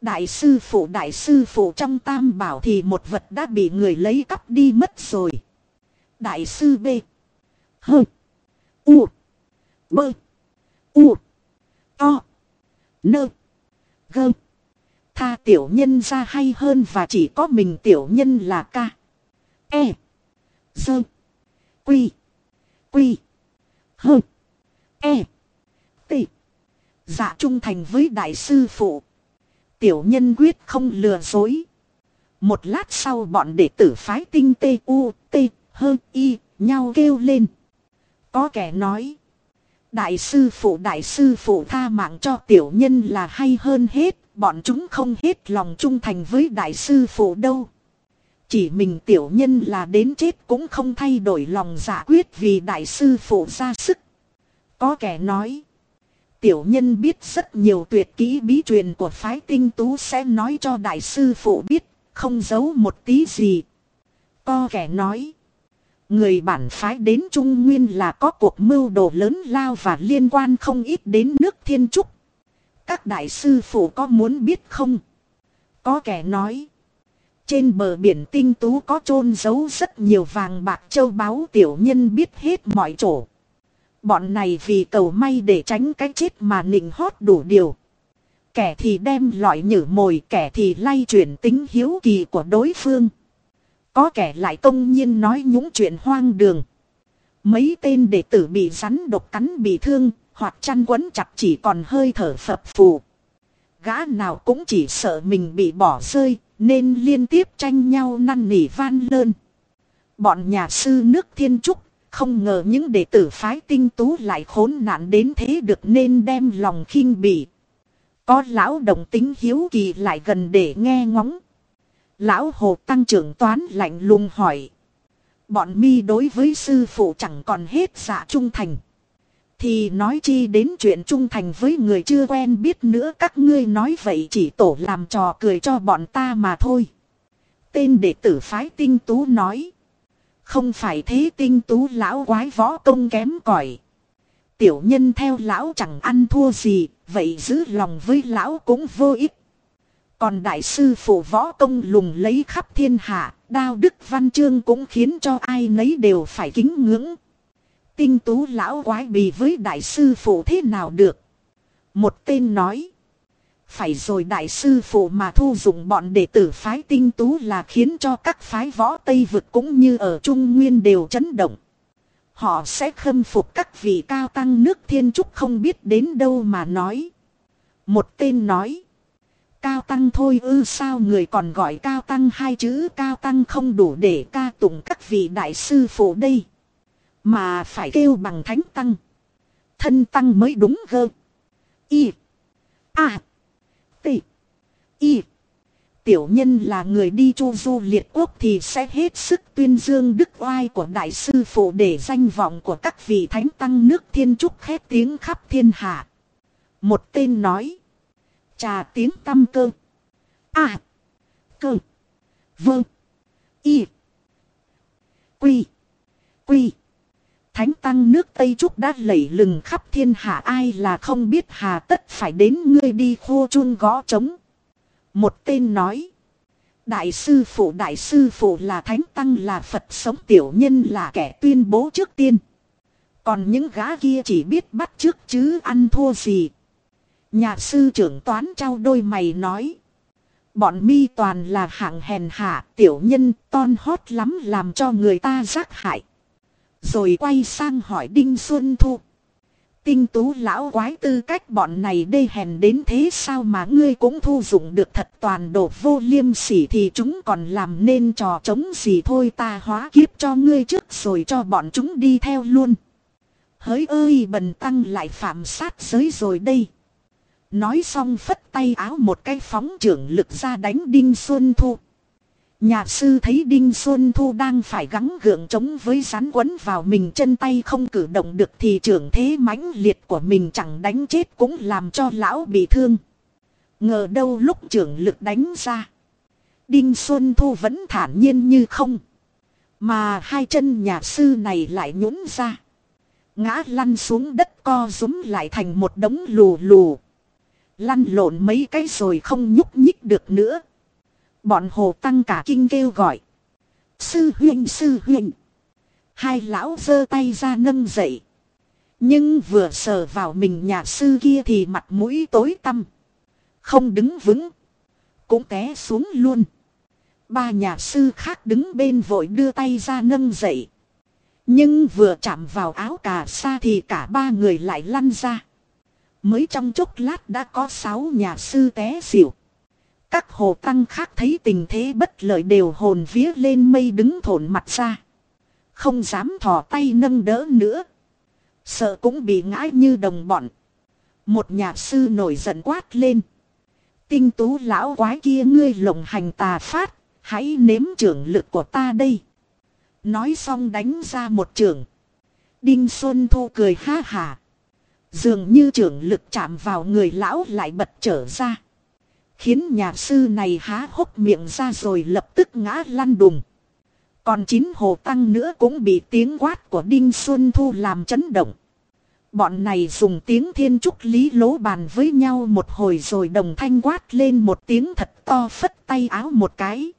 Đại sư phụ, đại sư phụ trong tam bảo thì một vật đã bị người lấy cắp đi mất rồi. Đại sư B. H. U. B. U. O. Nơ. Gơm. Tha tiểu nhân ra hay hơn và chỉ có mình tiểu nhân là ca. E. Dơ. Quy. Quy. Hơ. E. T. Dạ trung thành với đại sư phụ. Tiểu nhân quyết không lừa dối. Một lát sau bọn đệ tử phái tinh tê u, tê hơ, y, nhau kêu lên. Có kẻ nói. Đại sư phụ đại sư phụ tha mạng cho tiểu nhân là hay hơn hết bọn chúng không hết lòng trung thành với đại sư phụ đâu. Chỉ mình tiểu nhân là đến chết cũng không thay đổi lòng giả quyết vì đại sư phụ ra sức. Có kẻ nói. Tiểu nhân biết rất nhiều tuyệt kỹ bí truyền của phái tinh tú sẽ nói cho đại sư phụ biết, không giấu một tí gì. Có kẻ nói. Người bản phái đến Trung Nguyên là có cuộc mưu đồ lớn lao và liên quan không ít đến nước thiên trúc. Các đại sư phụ có muốn biết không? Có kẻ nói. Trên bờ biển tinh tú có chôn giấu rất nhiều vàng bạc châu báu tiểu nhân biết hết mọi chỗ. Bọn này vì cầu may để tránh cái chết mà nịnh hót đủ điều. Kẻ thì đem loại nhử mồi, kẻ thì lay chuyển tính hiếu kỳ của đối phương. Có kẻ lại công nhiên nói những chuyện hoang đường. Mấy tên đệ tử bị rắn độc cắn bị thương, hoặc chăn quấn chặt chỉ còn hơi thở phập phù. Gã nào cũng chỉ sợ mình bị bỏ rơi, nên liên tiếp tranh nhau năn nỉ van lơn. Bọn nhà sư nước thiên trúc, không ngờ những đệ tử phái tinh tú lại khốn nạn đến thế được nên đem lòng khinh bỉ. Có lão đồng tính hiếu kỳ lại gần để nghe ngóng. Lão hồ tăng trưởng toán lạnh lùng hỏi. Bọn mi đối với sư phụ chẳng còn hết dạ trung thành. Thì nói chi đến chuyện trung thành với người chưa quen biết nữa các ngươi nói vậy chỉ tổ làm trò cười cho bọn ta mà thôi. Tên đệ tử phái tinh tú nói. Không phải thế tinh tú lão quái võ công kém cỏi Tiểu nhân theo lão chẳng ăn thua gì, vậy giữ lòng với lão cũng vô ích. Còn đại sư phụ võ công lùng lấy khắp thiên hạ, đao đức văn chương cũng khiến cho ai nấy đều phải kính ngưỡng. Tinh tú lão quái bì với đại sư phụ thế nào được? Một tên nói. Phải rồi đại sư phụ mà thu dụng bọn đệ tử phái tinh tú là khiến cho các phái võ Tây vực cũng như ở Trung Nguyên đều chấn động. Họ sẽ khâm phục các vị cao tăng nước thiên trúc không biết đến đâu mà nói. Một tên nói. Cao tăng thôi ư sao người còn gọi cao tăng hai chữ cao tăng không đủ để ca tụng các vị đại sư phụ đây. Mà phải kêu bằng thánh tăng. Thân tăng mới đúng gơ. Y. A. T. Y. Tiểu nhân là người đi chu du liệt quốc thì sẽ hết sức tuyên dương đức oai của đại sư phụ để danh vọng của các vị thánh tăng nước thiên trúc khét tiếng khắp thiên hạ. Một tên nói. Trà tiếng tâm cơ. A. Cơ. Vâng. Y. Quy. Quy. Thánh tăng nước Tây Trúc đã lẩy lừng khắp thiên hạ, ai là không biết hà tất phải đến ngươi đi khô chun gõ trống. Một tên nói. Đại sư phụ, đại sư phụ là thánh tăng, là Phật sống tiểu nhân, là kẻ tuyên bố trước tiên. Còn những gã kia chỉ biết bắt trước chứ ăn thua gì. Nhà sư trưởng toán trao đôi mày nói. Bọn mi toàn là hạng hèn hạ, tiểu nhân, ton hót lắm, làm cho người ta giác hại. Rồi quay sang hỏi Đinh Xuân Thu. Tinh tú lão quái tư cách bọn này đê hèn đến thế sao mà ngươi cũng thu dụng được thật toàn đồ vô liêm sỉ thì chúng còn làm nên trò chống gì thôi ta hóa kiếp cho ngươi trước rồi cho bọn chúng đi theo luôn. Hỡi ơi bần tăng lại phạm sát giới rồi đây. Nói xong phất tay áo một cái phóng trưởng lực ra đánh Đinh Xuân Thu. Nhà sư thấy Đinh Xuân Thu đang phải gắng gượng chống với rắn quấn vào mình chân tay không cử động được thì trưởng thế mãnh liệt của mình chẳng đánh chết cũng làm cho lão bị thương. Ngờ đâu lúc trưởng lực đánh ra. Đinh Xuân Thu vẫn thản nhiên như không. Mà hai chân nhà sư này lại nhũn ra. Ngã lăn xuống đất co rúm lại thành một đống lù lù. Lăn lộn mấy cái rồi không nhúc nhích được nữa. Bọn hồ tăng cả kinh kêu gọi. Sư huynh sư huynh. Hai lão giơ tay ra nâng dậy. Nhưng vừa sờ vào mình nhà sư kia thì mặt mũi tối tăm. Không đứng vững. Cũng té xuống luôn. Ba nhà sư khác đứng bên vội đưa tay ra nâng dậy. Nhưng vừa chạm vào áo cà sa thì cả ba người lại lăn ra. Mới trong chốc lát đã có sáu nhà sư té xỉu. Các hồ tăng khác thấy tình thế bất lợi đều hồn vía lên mây đứng thổn mặt ra. Không dám thò tay nâng đỡ nữa. Sợ cũng bị ngã như đồng bọn. Một nhà sư nổi giận quát lên. Tinh tú lão quái kia ngươi lồng hành tà phát. Hãy nếm trưởng lực của ta đây. Nói xong đánh ra một trưởng Đinh Xuân Thu cười ha hà. Dường như trưởng lực chạm vào người lão lại bật trở ra. Khiến nhà sư này há hốc miệng ra rồi lập tức ngã lăn đùng. Còn chín hồ tăng nữa cũng bị tiếng quát của Đinh Xuân Thu làm chấn động. Bọn này dùng tiếng thiên trúc lý lố bàn với nhau một hồi rồi đồng thanh quát lên một tiếng thật to phất tay áo một cái.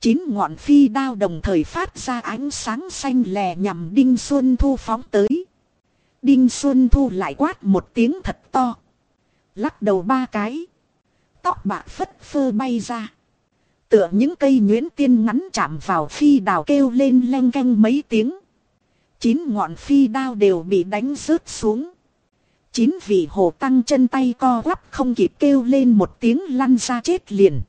Chín ngọn phi đao đồng thời phát ra ánh sáng xanh lè nhằm Đinh Xuân Thu phóng tới. Đinh Xuân Thu lại quát một tiếng thật to. Lắc đầu ba cái. Tóc bạc phất phơ bay ra. Tựa những cây nhuyễn tiên ngắn chạm vào phi đào kêu lên len canh mấy tiếng. Chín ngọn phi đao đều bị đánh rớt xuống. Chín vị hồ tăng chân tay co quắp không kịp kêu lên một tiếng lăn ra chết liền.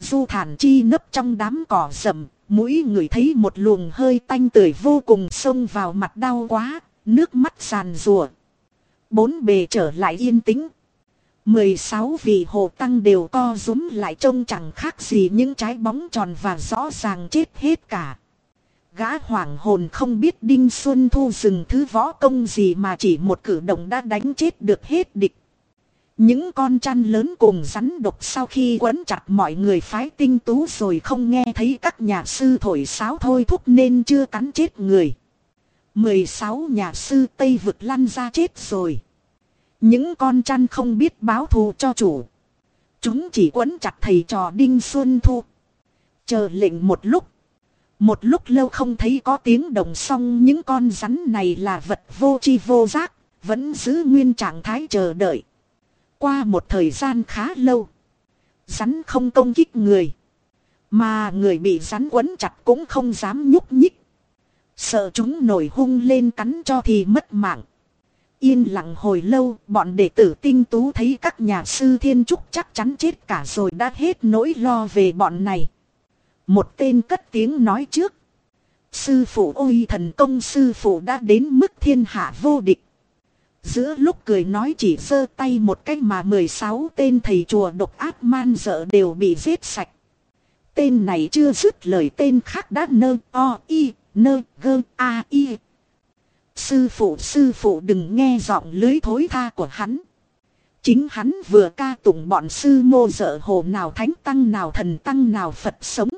Du thản chi nấp trong đám cỏ rậm, mũi người thấy một luồng hơi tanh tưởi vô cùng xông vào mặt đau quá, nước mắt sàn rùa. Bốn bề trở lại yên tĩnh. 16 vị hồ tăng đều co rúm lại trông chẳng khác gì những trái bóng tròn và rõ ràng chết hết cả. Gã hoảng hồn không biết Đinh Xuân Thu dừng thứ võ công gì mà chỉ một cử động đã đánh chết được hết địch. Những con chăn lớn cùng rắn độc sau khi quấn chặt mọi người phái tinh tú rồi không nghe thấy các nhà sư thổi sáo thôi thúc nên chưa cắn chết người. 16 nhà sư Tây vực lăn ra chết rồi. Những con chăn không biết báo thù cho chủ. Chúng chỉ quấn chặt thầy trò Đinh Xuân Thu. Chờ lệnh một lúc. Một lúc lâu không thấy có tiếng đồng xong những con rắn này là vật vô chi vô giác, vẫn giữ nguyên trạng thái chờ đợi. Qua một thời gian khá lâu, rắn không công kích người. Mà người bị rắn quấn chặt cũng không dám nhúc nhích. Sợ chúng nổi hung lên cắn cho thì mất mạng. Yên lặng hồi lâu, bọn đệ tử tinh tú thấy các nhà sư thiên trúc chắc chắn chết cả rồi đã hết nỗi lo về bọn này. Một tên cất tiếng nói trước. Sư phụ ôi thần công sư phụ đã đến mức thiên hạ vô địch. Giữa lúc cười nói chỉ giơ tay một cách mà 16 tên thầy chùa độc ác man dợ đều bị giết sạch. Tên này chưa dứt lời tên khác đã nơ o y nơ gơ a y. Sư phụ sư phụ đừng nghe giọng lưới thối tha của hắn. Chính hắn vừa ca tụng bọn sư mô dở hồ nào thánh tăng nào thần tăng nào Phật sống.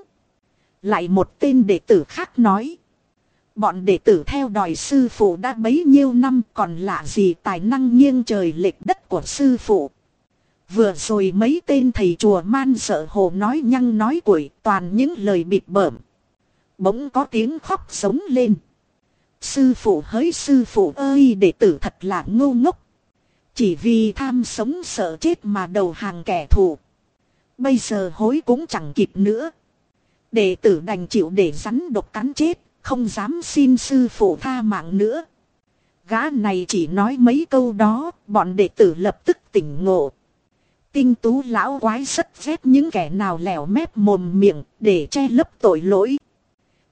Lại một tên đệ tử khác nói. Bọn đệ tử theo đòi sư phụ đã bấy nhiêu năm còn lạ gì tài năng nghiêng trời lệch đất của sư phụ. Vừa rồi mấy tên thầy chùa man sợ hồ nói nhăng nói quỷ toàn những lời bịt bợm. Bỗng có tiếng khóc sống lên. Sư phụ hỡi sư phụ ơi đệ tử thật là ngu ngốc. Chỉ vì tham sống sợ chết mà đầu hàng kẻ thù. Bây giờ hối cũng chẳng kịp nữa. Đệ tử đành chịu để rắn độc cắn chết, không dám xin sư phụ tha mạng nữa. Gã này chỉ nói mấy câu đó, bọn đệ tử lập tức tỉnh ngộ. Tinh tú lão quái rất ghét những kẻ nào lẻo mép mồm miệng để che lấp tội lỗi.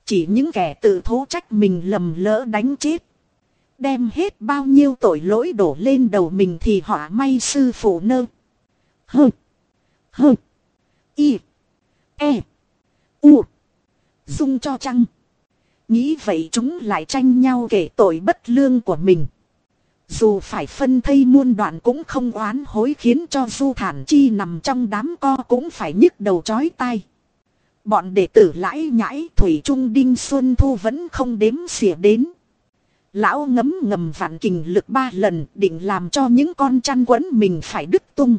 Chỉ những kẻ tự thố trách mình lầm lỡ đánh chết. Đem hết bao nhiêu tội lỗi đổ lên đầu mình thì họ may sư phụ nơ. Hơ. Hơ. Y. E. U. Dung cho chăng. Nghĩ vậy chúng lại tranh nhau kể tội bất lương của mình. Dù phải phân thây muôn đoạn cũng không oán hối khiến cho Du Thản Chi nằm trong đám co cũng phải nhức đầu chói tai. Bọn đệ tử lãi nhãi Thủy Trung Đinh Xuân Thu vẫn không đếm xỉa đến. Lão ngấm ngầm vạn kình lực ba lần định làm cho những con chăn quấn mình phải đứt tung.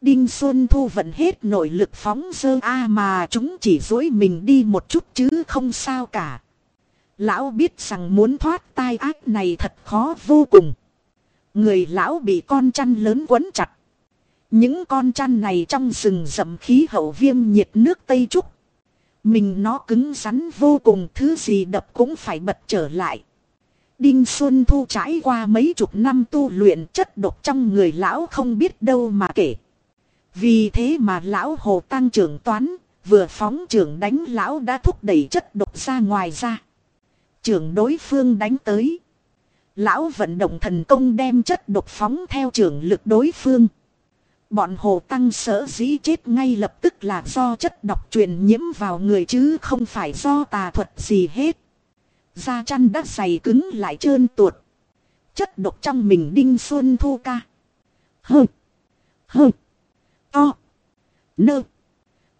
Đinh Xuân Thu vận hết nội lực phóng dơ a mà chúng chỉ dối mình đi một chút chứ không sao cả. Lão biết rằng muốn thoát tai ác này thật khó vô cùng. Người lão bị con chăn lớn quấn chặt. Những con chăn này trong rừng rậm khí hậu viêm nhiệt nước Tây Trúc. Mình nó cứng rắn vô cùng thứ gì đập cũng phải bật trở lại. Đinh Xuân Thu trải qua mấy chục năm tu luyện chất độc trong người lão không biết đâu mà kể. Vì thế mà lão hồ tăng trưởng toán, vừa phóng trưởng đánh lão đã thúc đẩy chất độc ra ngoài ra. Trưởng đối phương đánh tới. Lão vận động thần công đem chất độc phóng theo trưởng lực đối phương. Bọn hồ tăng sở dĩ chết ngay lập tức là do chất độc truyền nhiễm vào người chứ không phải do tà thuật gì hết. Da chăn đã dày cứng lại trơn tuột. Chất độc trong mình đinh xuân thu ca. Hơ. Hơ. To. Nơ.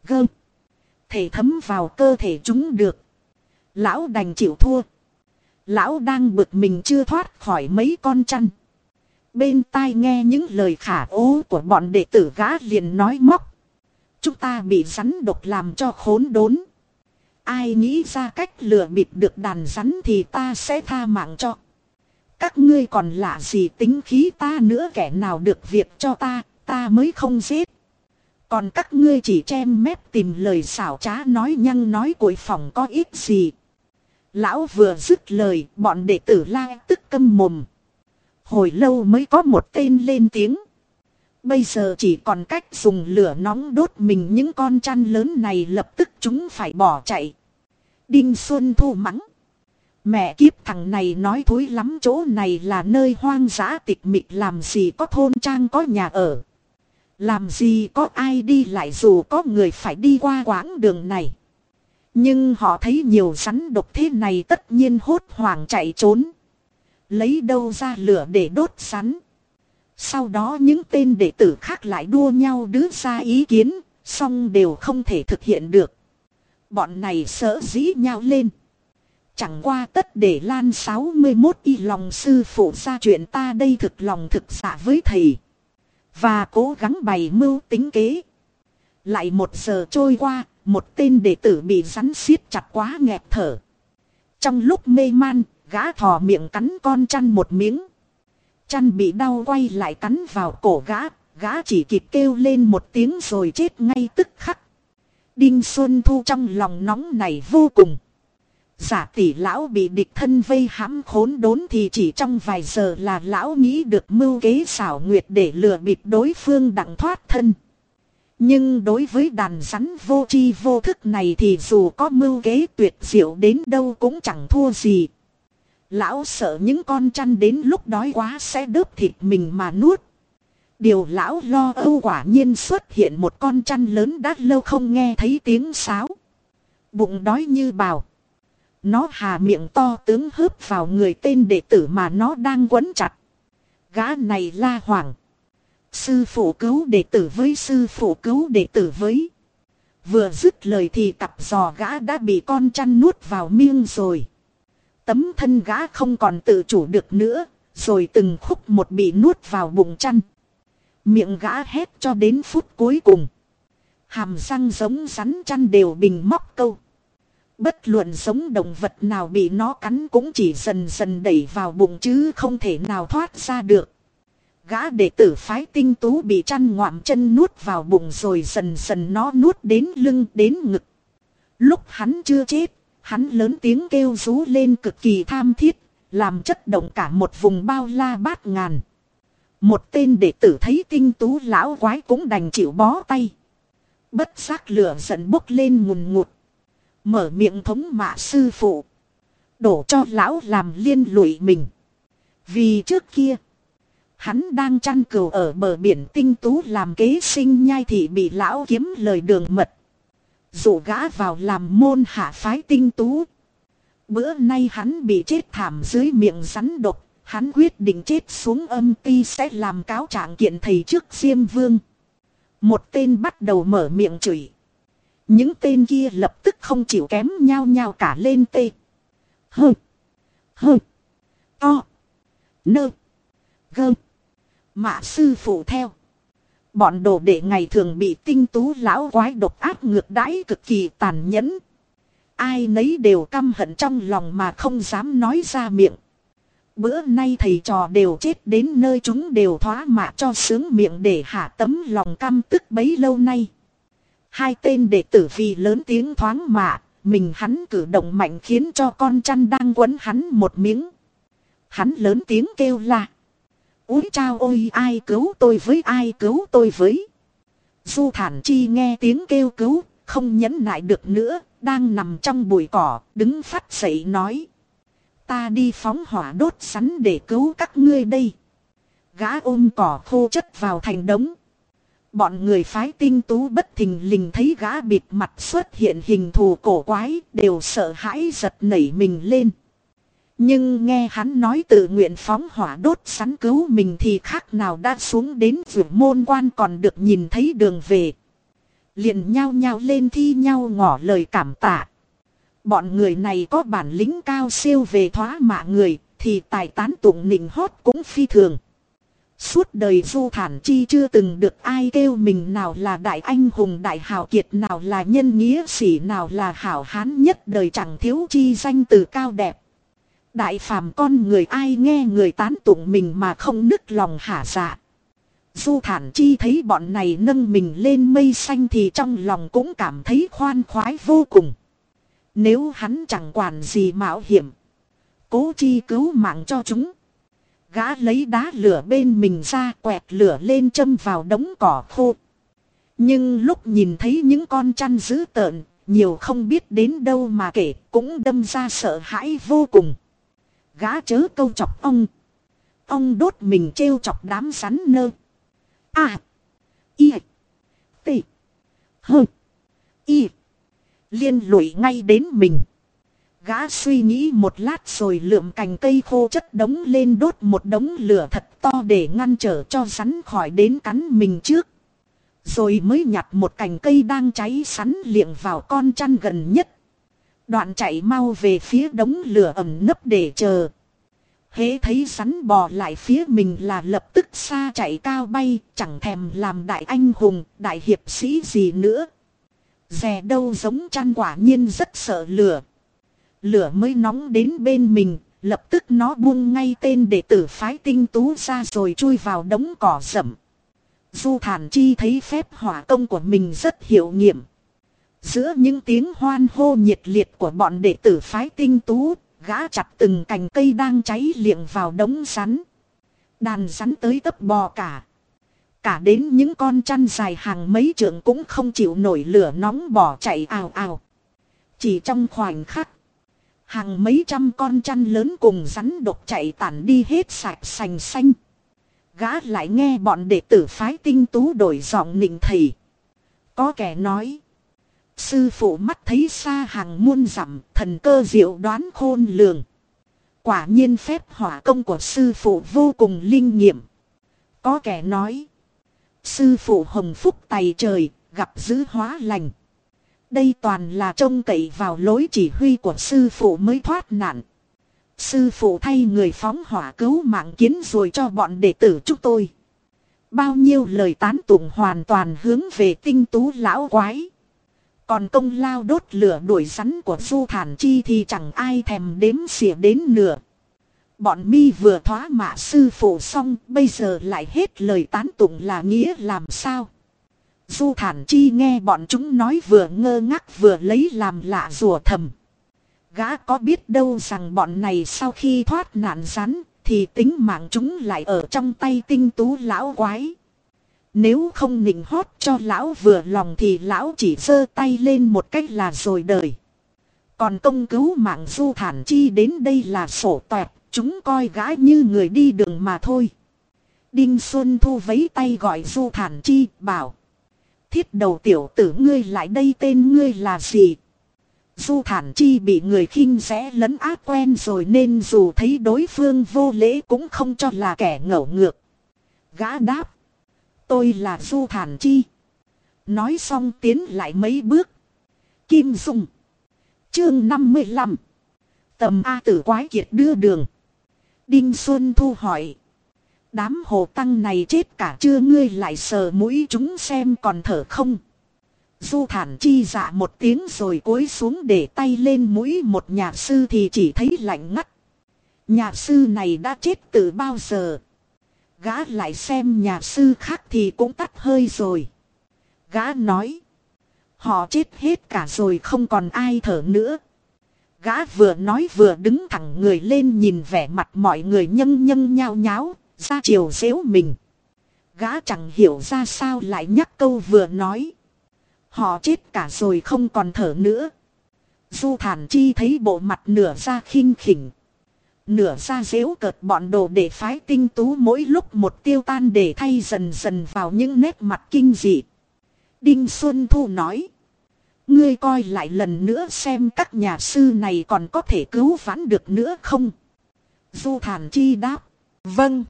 Gơ. Thể thấm vào cơ thể chúng được. Lão đành chịu thua. Lão đang bực mình chưa thoát khỏi mấy con chăn. Bên tai nghe những lời khả ố của bọn đệ tử gã liền nói móc. Chúng ta bị rắn độc làm cho khốn đốn. Ai nghĩ ra cách lừa bịp được đàn rắn thì ta sẽ tha mạng cho. Các ngươi còn lạ gì tính khí ta nữa kẻ nào được việc cho ta, ta mới không giết. Còn các ngươi chỉ chem mép tìm lời xảo trá nói nhăng nói cội phòng có ít gì. Lão vừa dứt lời, bọn đệ tử la tức câm mồm. Hồi lâu mới có một tên lên tiếng. Bây giờ chỉ còn cách dùng lửa nóng đốt mình những con chăn lớn này lập tức chúng phải bỏ chạy. Đinh Xuân Thu mắng. Mẹ kiếp thằng này nói thối lắm chỗ này là nơi hoang dã tịch mịch làm gì có thôn trang có nhà ở. Làm gì có ai đi lại dù có người phải đi qua quãng đường này. Nhưng họ thấy nhiều rắn độc thế này tất nhiên hốt hoảng chạy trốn. Lấy đâu ra lửa để đốt sắn? Sau đó những tên đệ tử khác lại đua nhau đưa ra ý kiến, song đều không thể thực hiện được. Bọn này sợ dĩ nhau lên. Chẳng qua tất để lan 61 y lòng sư phụ ra chuyện ta đây thực lòng thực dạ với thầy. Và cố gắng bày mưu tính kế. Lại một giờ trôi qua, một tên đệ tử bị rắn xiết chặt quá nghẹt thở. Trong lúc mê man, gã thò miệng cắn con chăn một miếng. Chăn bị đau quay lại cắn vào cổ gã, gã chỉ kịp kêu lên một tiếng rồi chết ngay tức khắc. Đinh Xuân Thu trong lòng nóng này vô cùng. Giả tỷ lão bị địch thân vây hãm khốn đốn thì chỉ trong vài giờ là lão nghĩ được mưu kế xảo nguyệt để lừa bịp đối phương đặng thoát thân. Nhưng đối với đàn rắn vô chi vô thức này thì dù có mưu kế tuyệt diệu đến đâu cũng chẳng thua gì. Lão sợ những con chăn đến lúc đói quá sẽ đớp thịt mình mà nuốt. Điều lão lo âu quả nhiên xuất hiện một con chăn lớn đã lâu không nghe thấy tiếng sáo. Bụng đói như bào. Nó hà miệng to tướng hớp vào người tên đệ tử mà nó đang quấn chặt. Gã này la hoàng. Sư phụ cứu đệ tử với sư phụ cứu đệ tử với. Vừa dứt lời thì cặp giò gã đã bị con chăn nuốt vào miệng rồi. Tấm thân gã không còn tự chủ được nữa, rồi từng khúc một bị nuốt vào bụng chăn. Miệng gã hét cho đến phút cuối cùng. Hàm răng giống rắn chăn đều bình móc câu. Bất luận giống động vật nào bị nó cắn cũng chỉ dần dần đẩy vào bụng chứ không thể nào thoát ra được. Gã đệ tử phái tinh tú bị chăn ngoạm chân nuốt vào bụng rồi dần dần nó nuốt đến lưng đến ngực. Lúc hắn chưa chết, hắn lớn tiếng kêu rú lên cực kỳ tham thiết, làm chất động cả một vùng bao la bát ngàn. Một tên đệ tử thấy tinh tú lão quái cũng đành chịu bó tay. Bất giác lửa giận bốc lên ngùn ngụt. Mở miệng thống mạ sư phụ. Đổ cho lão làm liên lụy mình. Vì trước kia. Hắn đang chăn cừu ở bờ biển tinh tú làm kế sinh nhai thì bị lão kiếm lời đường mật. Dụ gã vào làm môn hạ phái tinh tú. Bữa nay hắn bị chết thảm dưới miệng rắn độc. Hắn quyết định chết xuống âm ti sẽ làm cáo trạng kiện thầy trước Diêm Vương. Một tên bắt đầu mở miệng chửi. Những tên kia lập tức không chịu kém nhau nhau cả lên tê. Hơ. Hơ. To. Nơ. Gơ. Mạ sư phụ theo. Bọn đồ đệ ngày thường bị tinh tú lão quái độc áp ngược đãi cực kỳ tàn nhẫn. Ai nấy đều căm hận trong lòng mà không dám nói ra miệng. Bữa nay thầy trò đều chết đến nơi chúng đều thoá mạ cho sướng miệng để hạ tấm lòng căm tức bấy lâu nay. Hai tên đệ tử vì lớn tiếng thoáng mạ, mình hắn cử động mạnh khiến cho con chăn đang quấn hắn một miếng. Hắn lớn tiếng kêu la. Úi chao ôi ai cứu tôi với ai cứu tôi với. Du thản chi nghe tiếng kêu cứu, không nhẫn nại được nữa, đang nằm trong bụi cỏ, đứng phát dậy nói. Ta đi phóng hỏa đốt sắn để cứu các ngươi đây. Gã ôm cỏ khô chất vào thành đống. Bọn người phái tinh tú bất thình lình thấy gã bịt mặt xuất hiện hình thù cổ quái, đều sợ hãi giật nảy mình lên. Nhưng nghe hắn nói tự nguyện phóng hỏa đốt sắn cứu mình thì khác nào đã xuống đến vườn môn quan còn được nhìn thấy đường về. Liền nhao nhao lên thi nhau ngỏ lời cảm tạ. Bọn người này có bản lĩnh cao siêu về thoá mạ người, thì tài tán tụng nịnh hót cũng phi thường. Suốt đời du thản chi chưa từng được ai kêu mình nào là đại anh hùng đại hào kiệt nào là nhân nghĩa sĩ nào là hảo hán nhất đời chẳng thiếu chi danh từ cao đẹp. Đại phàm con người ai nghe người tán tụng mình mà không nức lòng hả dạ. Du thản chi thấy bọn này nâng mình lên mây xanh thì trong lòng cũng cảm thấy khoan khoái vô cùng. Nếu hắn chẳng quản gì mạo hiểm. Cố chi cứu mạng cho chúng. Gã lấy đá lửa bên mình ra quẹt lửa lên châm vào đống cỏ khô. Nhưng lúc nhìn thấy những con chăn dữ tợn, nhiều không biết đến đâu mà kể, cũng đâm ra sợ hãi vô cùng. Gã chớ câu chọc ông. Ông đốt mình trêu chọc đám rắn nơ. À. Y. T. H. Y. Liên lụy ngay đến mình. Gã suy nghĩ một lát rồi lượm cành cây khô chất đống lên đốt một đống lửa thật to để ngăn trở cho rắn khỏi đến cắn mình trước. Rồi mới nhặt một cành cây đang cháy sắn liệng vào con chăn gần nhất. Đoạn chạy mau về phía đống lửa ẩm nấp để chờ. Hế thấy rắn bò lại phía mình là lập tức xa chạy cao bay, chẳng thèm làm đại anh hùng, đại hiệp sĩ gì nữa. Rè đâu giống chăn quả nhiên rất sợ lửa. Lửa mới nóng đến bên mình, lập tức nó buông ngay tên đệ tử phái tinh tú ra rồi chui vào đống cỏ rậm. Du thản chi thấy phép hỏa công của mình rất hiệu nghiệm. Giữa những tiếng hoan hô nhiệt liệt của bọn đệ tử phái tinh tú, gã chặt từng cành cây đang cháy liệng vào đống rắn. Đàn rắn tới tấp bò cả. Cả đến những con chăn dài hàng mấy trượng cũng không chịu nổi lửa nóng bỏ chạy ào ào. Chỉ trong khoảnh khắc. Hàng mấy trăm con chăn lớn cùng rắn độc chạy tản đi hết sạch sành xanh. Gã lại nghe bọn đệ tử phái tinh tú đổi giọng nịnh thầy. Có kẻ nói. Sư phụ mắt thấy xa hàng muôn dặm thần cơ diệu đoán khôn lường. Quả nhiên phép hỏa công của sư phụ vô cùng linh nghiệm. Có kẻ nói. Sư phụ hồng phúc tài trời, gặp dữ hóa lành. Đây toàn là trông cậy vào lối chỉ huy của sư phụ mới thoát nạn. Sư phụ thay người phóng hỏa cứu mạng kiến rồi cho bọn đệ tử chúng tôi. Bao nhiêu lời tán tụng hoàn toàn hướng về tinh tú lão quái. Còn công lao đốt lửa đuổi rắn của du thản chi thì chẳng ai thèm đếm xỉa đến nửa. Bọn mi vừa thoá mạ sư phụ xong, bây giờ lại hết lời tán tụng là nghĩa làm sao. Du thản chi nghe bọn chúng nói vừa ngơ ngác vừa lấy làm lạ rùa thầm. Gã có biết đâu rằng bọn này sau khi thoát nạn rắn, thì tính mạng chúng lại ở trong tay tinh tú lão quái. Nếu không nịnh hót cho lão vừa lòng thì lão chỉ giơ tay lên một cách là rồi đời. Còn công cứu mạng du thản chi đến đây là sổ toẹt, chúng coi gã như người đi đường mà thôi. Đinh Xuân Thu vấy tay gọi du thản chi, bảo. Thiết đầu tiểu tử ngươi lại đây tên ngươi là gì? Du thản chi bị người khinh rẽ lấn át quen rồi nên dù thấy đối phương vô lễ cũng không cho là kẻ ngẫu ngược. Gã đáp. Tôi là Du Thản Chi. Nói xong tiến lại mấy bước. Kim Dung. Chương 55. Tầm A tử quái kiệt đưa đường. Đinh Xuân Thu hỏi. Đám hồ tăng này chết cả chưa ngươi lại sờ mũi chúng xem còn thở không. Du thản chi dạ một tiếng rồi cúi xuống để tay lên mũi một nhà sư thì chỉ thấy lạnh ngắt. Nhà sư này đã chết từ bao giờ? Gã lại xem nhà sư khác thì cũng tắt hơi rồi. Gã nói. Họ chết hết cả rồi không còn ai thở nữa. Gã vừa nói vừa đứng thẳng người lên nhìn vẻ mặt mọi người nhân nhân nhao nháo, ra chiều xéo mình. Gã chẳng hiểu ra sao lại nhắc câu vừa nói. Họ chết cả rồi không còn thở nữa. Du thản chi thấy bộ mặt nửa ra khinh khỉnh. Nửa ra dễu cợt bọn đồ để phái tinh tú mỗi lúc một tiêu tan để thay dần dần vào những nét mặt kinh dị. Đinh Xuân Thu nói. Ngươi coi lại lần nữa xem các nhà sư này còn có thể cứu vãn được nữa không? Du Thản Chi đáp. Vâng.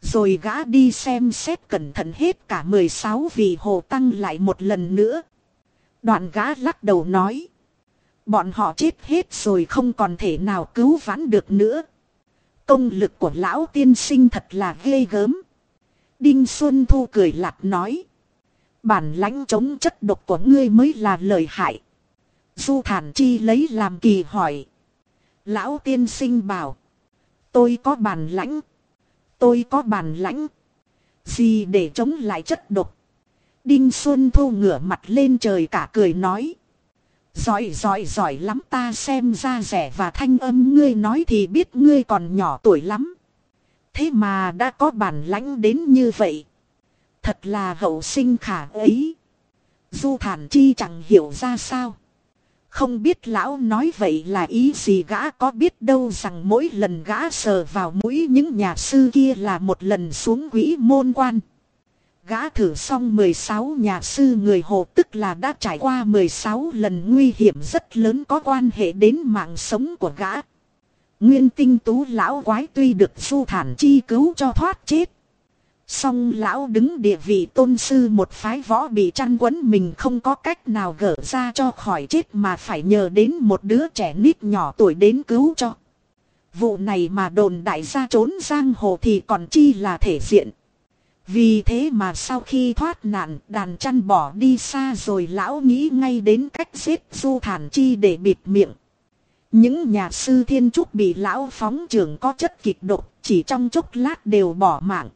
Rồi gã đi xem xét cẩn thận hết cả 16 vị hồ tăng lại một lần nữa. Đoạn gã lắc đầu nói. Bọn họ chết hết rồi không còn thể nào cứu vãn được nữa. Công lực của lão tiên sinh thật là ghê gớm. Đinh Xuân Thu cười lạc nói. Bản lãnh chống chất độc của ngươi mới là lời hại. Du Thản Chi lấy làm kỳ hỏi. Lão tiên sinh bảo. Tôi có bản lãnh. Tôi có bản lãnh. Gì để chống lại chất độc. Đinh Xuân Thu ngửa mặt lên trời cả cười nói. Giỏi giỏi giỏi lắm, ta xem ra rẻ và thanh âm ngươi nói thì biết ngươi còn nhỏ tuổi lắm. Thế mà đã có bản lãnh đến như vậy. Thật là hậu sinh khả ấy. Du thản chi chẳng hiểu ra sao. Không biết lão nói vậy là ý gì gã có biết đâu rằng mỗi lần gã sờ vào mũi những nhà sư kia là một lần xuống quỹ môn quan. Gã thử xong 16 nhà sư người hồ tức là đã trải qua 16 lần nguy hiểm rất lớn có quan hệ đến mạng sống của gã. Nguyên tinh tú lão quái tuy được du thản chi cứu cho thoát chết. Song lão đứng địa vị tôn sư một phái võ bị chăn quấn mình không có cách nào gỡ ra cho khỏi chết mà phải nhờ đến một đứa trẻ nít nhỏ tuổi đến cứu cho. Vụ này mà đồn đại gia trốn giang hồ thì còn chi là thể diện. Vì thế mà sau khi thoát nạn, đàn chăn bỏ đi xa rồi lão nghĩ ngay đến cách giết du thản chi để bịt miệng. Những nhà sư thiên trúc bị lão phóng trưởng có chất kịch độc, chỉ trong chốc lát đều bỏ mạng.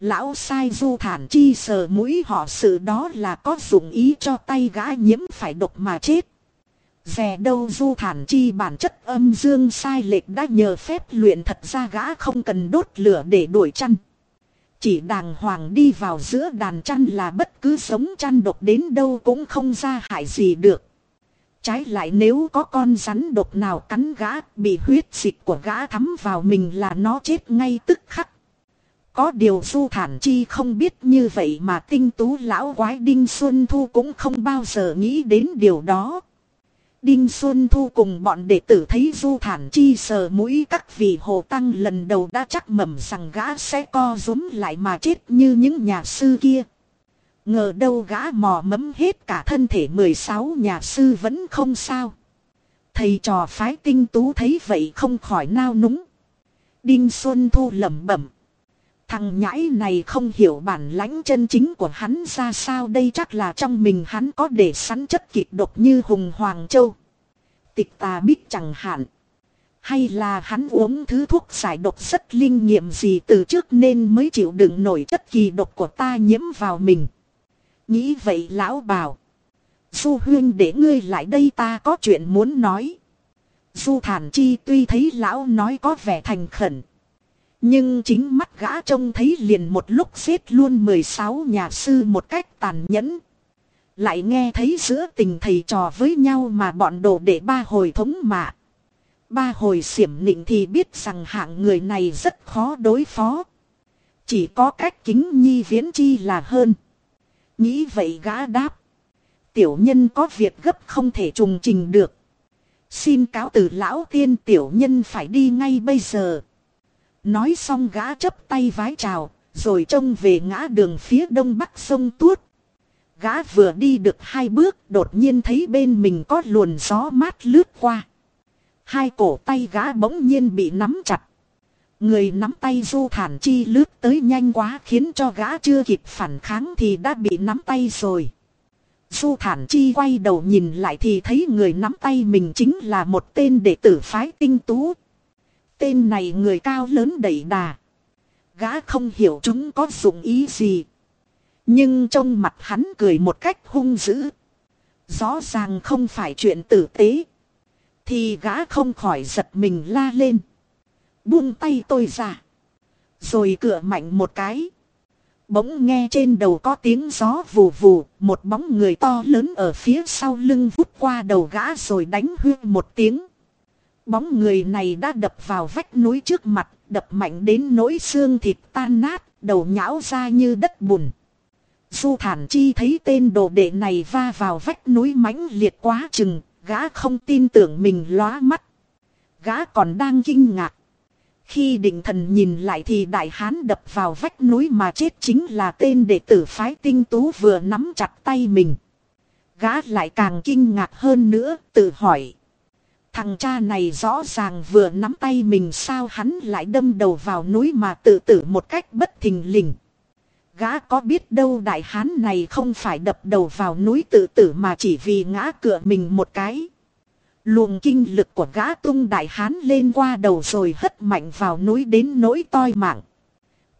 Lão sai du thản chi sờ mũi họ sự đó là có dụng ý cho tay gã nhiễm phải độc mà chết. Dè đâu du thản chi bản chất âm dương sai lệch đã nhờ phép luyện thật ra gã không cần đốt lửa để đuổi chăn. Chỉ đàng hoàng đi vào giữa đàn chăn là bất cứ sống chăn độc đến đâu cũng không ra hại gì được. Trái lại nếu có con rắn độc nào cắn gã, bị huyết dịch của gã thấm vào mình là nó chết ngay tức khắc. Có điều du thản chi không biết như vậy mà tinh tú lão quái Đinh Xuân Thu cũng không bao giờ nghĩ đến điều đó. Đinh Xuân Thu cùng bọn đệ tử thấy du thản chi sờ mũi các vị hồ tăng lần đầu đã chắc mầm rằng gã sẽ co rúm lại mà chết như những nhà sư kia. Ngờ đâu gã mò mẫm hết cả thân thể 16 nhà sư vẫn không sao. Thầy trò phái tinh tú thấy vậy không khỏi nao núng. Đinh Xuân Thu lẩm bẩm. Thằng nhãi này không hiểu bản lãnh chân chính của hắn ra sao đây chắc là trong mình hắn có để sẵn chất kịch độc như hùng hoàng châu. Tịch tà biết chẳng hạn. Hay là hắn uống thứ thuốc giải độc rất linh nghiệm gì từ trước nên mới chịu đựng nổi chất kỳ độc của ta nhiễm vào mình. Nghĩ vậy lão bảo. Du huyên để ngươi lại đây ta có chuyện muốn nói. Du thản chi tuy thấy lão nói có vẻ thành khẩn. Nhưng chính mắt gã trông thấy liền một lúc giết luôn 16 nhà sư một cách tàn nhẫn. Lại nghe thấy giữa tình thầy trò với nhau mà bọn đồ để ba hồi thống mạ. Ba hồi xiểm nịnh thì biết rằng hạng người này rất khó đối phó. Chỉ có cách kính nhi viễn chi là hơn. Nghĩ vậy gã đáp. Tiểu nhân có việc gấp không thể trùng trình được. Xin cáo từ lão tiên, tiểu nhân phải đi ngay bây giờ. Nói xong gã chấp tay vái chào, rồi trông về ngã đường phía đông bắc sông Tuốt. Gã vừa đi được hai bước đột nhiên thấy bên mình có luồn gió mát lướt qua. Hai cổ tay gã bỗng nhiên bị nắm chặt. Người nắm tay du thản chi lướt tới nhanh quá khiến cho gã chưa kịp phản kháng thì đã bị nắm tay rồi. Du thản chi quay đầu nhìn lại thì thấy người nắm tay mình chính là một tên đệ tử phái tinh tú. Tên này người cao lớn đẩy đà. Gã không hiểu chúng có dụng ý gì. Nhưng trong mặt hắn cười một cách hung dữ. Rõ ràng không phải chuyện tử tế. Thì gã không khỏi giật mình la lên. Buông tay tôi ra. Rồi cửa mạnh một cái. Bỗng nghe trên đầu có tiếng gió vù vù, một bóng người to lớn ở phía sau lưng vút qua đầu gã rồi đánh huyên một tiếng. Bóng người này đã đập vào vách núi trước mặt, đập mạnh đến nỗi xương thịt tan nát, đầu nhão ra như đất bùn. Du thản chi thấy tên đồ đệ này va vào vách núi mãnh liệt quá chừng, gã không tin tưởng mình lóa mắt. Gã còn đang kinh ngạc. Khi định thần nhìn lại thì đại hán đập vào vách núi mà chết chính là tên đệ tử phái tinh tú vừa nắm chặt tay mình. Gã lại càng kinh ngạc hơn nữa, tự hỏi. Thằng cha này rõ ràng vừa nắm tay mình sao hắn lại đâm đầu vào núi mà tự tử một cách bất thình lình. Gã có biết đâu đại hán này không phải đập đầu vào núi tự tử mà chỉ vì ngã cửa mình một cái. Luồng kinh lực của gã tung đại hán lên qua đầu rồi hất mạnh vào núi đến nỗi toi mạng.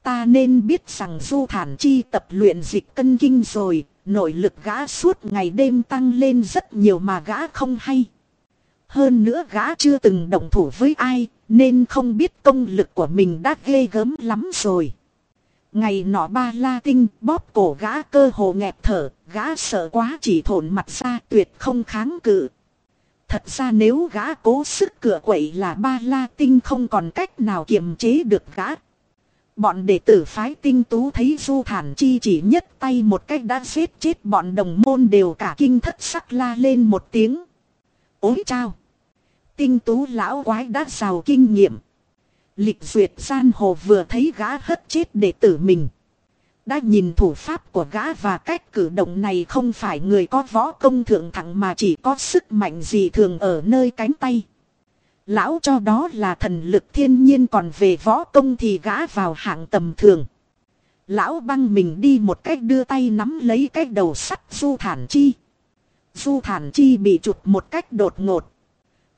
Ta nên biết rằng du thản chi tập luyện dịch cân kinh rồi, nội lực gã suốt ngày đêm tăng lên rất nhiều mà gã không hay. Hơn nữa gã chưa từng động thủ với ai, nên không biết công lực của mình đã ghê gớm lắm rồi. Ngày nọ ba la tinh bóp cổ gã cơ hồ nghẹt thở, gã sợ quá chỉ thổn mặt ra tuyệt không kháng cự. Thật ra nếu gã cố sức cửa quậy là ba la tinh không còn cách nào kiềm chế được gã. Bọn đệ tử phái tinh tú thấy du thản chi chỉ nhất tay một cách đã giết chết bọn đồng môn đều cả kinh thất sắc la lên một tiếng. Ôi chao! Tinh tú lão quái đã giàu kinh nghiệm. Lịch duyệt gian hồ vừa thấy gã hất chết đệ tử mình. Đã nhìn thủ pháp của gã và cách cử động này không phải người có võ công thượng thẳng mà chỉ có sức mạnh gì thường ở nơi cánh tay. Lão cho đó là thần lực thiên nhiên còn về võ công thì gã vào hạng tầm thường. Lão băng mình đi một cách đưa tay nắm lấy cái đầu sắt du thản chi. Du thản chi bị chụp một cách đột ngột.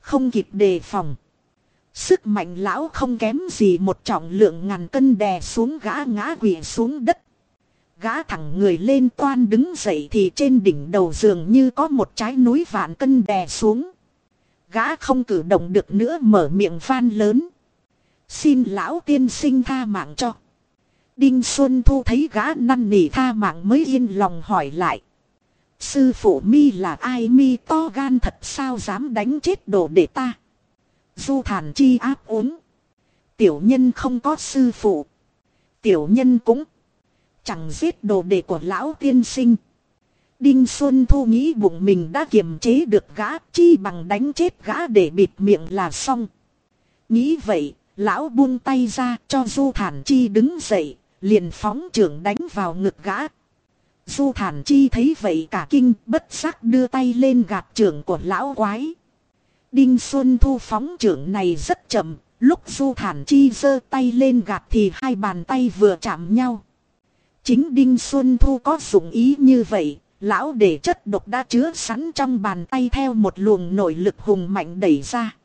Không kịp đề phòng. Sức mạnh lão không kém gì một trọng lượng ngàn cân đè xuống gã ngã quỵ xuống đất. Gã thẳng người lên toan đứng dậy thì trên đỉnh đầu giường như có một trái núi vạn cân đè xuống. Gã không cử động được nữa mở miệng van lớn. Xin lão tiên sinh tha mạng cho. Đinh Xuân Thu thấy gã năn nỉ tha mạng mới yên lòng hỏi lại. Sư phụ mi là ai mi to gan thật sao dám đánh chết đồ để ta. Du thản chi áp uống. Tiểu nhân không có sư phụ. Tiểu nhân cũng chẳng giết đồ đệ của lão tiên sinh. Đinh Xuân Thu nghĩ bụng mình đã kiềm chế được gã chi bằng đánh chết gã để bịt miệng là xong. Nghĩ vậy, lão buông tay ra cho Du Thản Chi đứng dậy, liền phóng trưởng đánh vào ngực gã. Du Thản Chi thấy vậy cả kinh bất giác đưa tay lên gạt trưởng của lão quái. Đinh Xuân Thu phóng trưởng này rất chậm, lúc Du Thản Chi giơ tay lên gạt thì hai bàn tay vừa chạm nhau. Chính Đinh Xuân Thu có dụng ý như vậy, lão để chất độc đã chứa sẵn trong bàn tay theo một luồng nội lực hùng mạnh đẩy ra.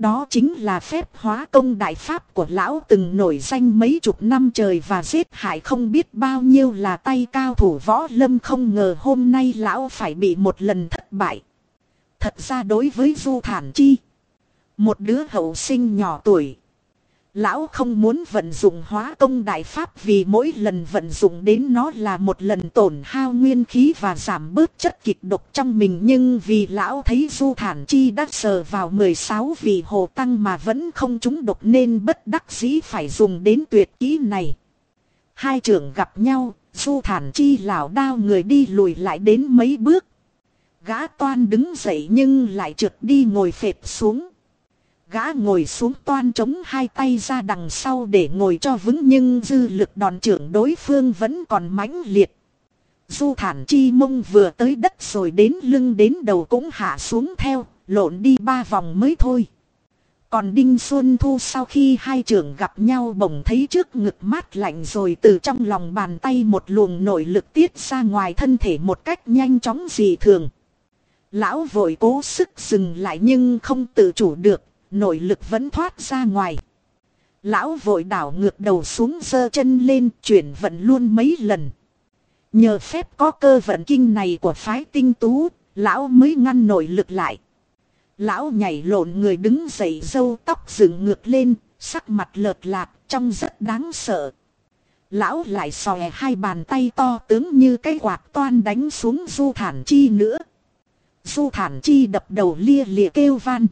Đó chính là phép hóa công đại pháp của lão từng nổi danh mấy chục năm trời và giết hại không biết bao nhiêu là tay cao thủ võ lâm không ngờ hôm nay lão phải bị một lần thất bại. Thật ra đối với Du Thản Chi, một đứa hậu sinh nhỏ tuổi, Lão không muốn vận dụng hóa công đại pháp vì mỗi lần vận dụng đến nó là một lần tổn hao nguyên khí và giảm bớt chất kịch độc trong mình nhưng vì lão thấy du thản chi đã sờ vào 16 vị hồ tăng mà vẫn không trúng độc nên bất đắc dĩ phải dùng đến tuyệt kỹ này. Hai trưởng gặp nhau, du thản chi lão đao người đi lùi lại đến mấy bước. Gã toan đứng dậy nhưng lại trượt đi ngồi phệt xuống. Gã ngồi xuống toan chống hai tay ra đằng sau để ngồi cho vững nhưng dư lực đòn trưởng đối phương vẫn còn mãnh liệt. Du thản chi mông vừa tới đất rồi đến lưng đến đầu cũng hạ xuống theo, lộn đi ba vòng mới thôi. Còn Đinh Xuân Thu sau khi hai trưởng gặp nhau bỗng thấy trước ngực mát lạnh rồi từ trong lòng bàn tay một luồng nội lực tiết ra ngoài thân thể một cách nhanh chóng dị thường. Lão vội cố sức dừng lại nhưng không tự chủ được, nội lực vẫn thoát ra ngoài. Lão vội đảo ngược đầu xuống giơ chân lên chuyển vận luôn mấy lần. Nhờ phép có cơ vận kinh này của phái tinh tú, lão mới ngăn nội lực lại. Lão nhảy lộn người đứng dậy dâu tóc dựng ngược lên, sắc mặt lợt lạc, trông rất đáng sợ. Lão lại xòe hai bàn tay to tướng như cái quạt toan đánh xuống du thản chi nữa. Du thản chi đập đầu lia lịa kêu van.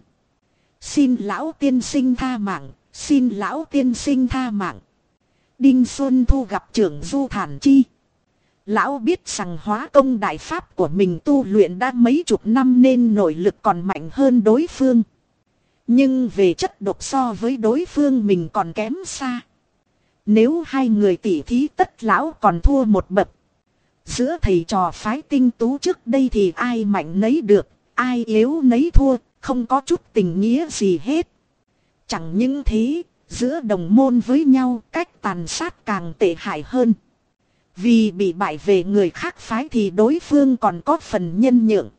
Xin lão tiên sinh tha mạng, xin lão tiên sinh tha mạng. Đinh Xuân Thu gặp trưởng Du Thản Chi. Lão biết rằng hóa công đại pháp của mình tu luyện đã mấy chục năm nên nội lực còn mạnh hơn đối phương. Nhưng về chất độc so với đối phương mình còn kém xa. Nếu hai người tỉ thí tất lão còn thua một bậc. Giữa thầy trò phái tinh tú trước đây thì ai mạnh nấy được, ai yếu nấy thua, không có chút tình nghĩa gì hết. Chẳng những thế, giữa đồng môn với nhau cách tàn sát càng tệ hại hơn. Vì bị bại về người khác phái thì đối phương còn có phần nhân nhượng.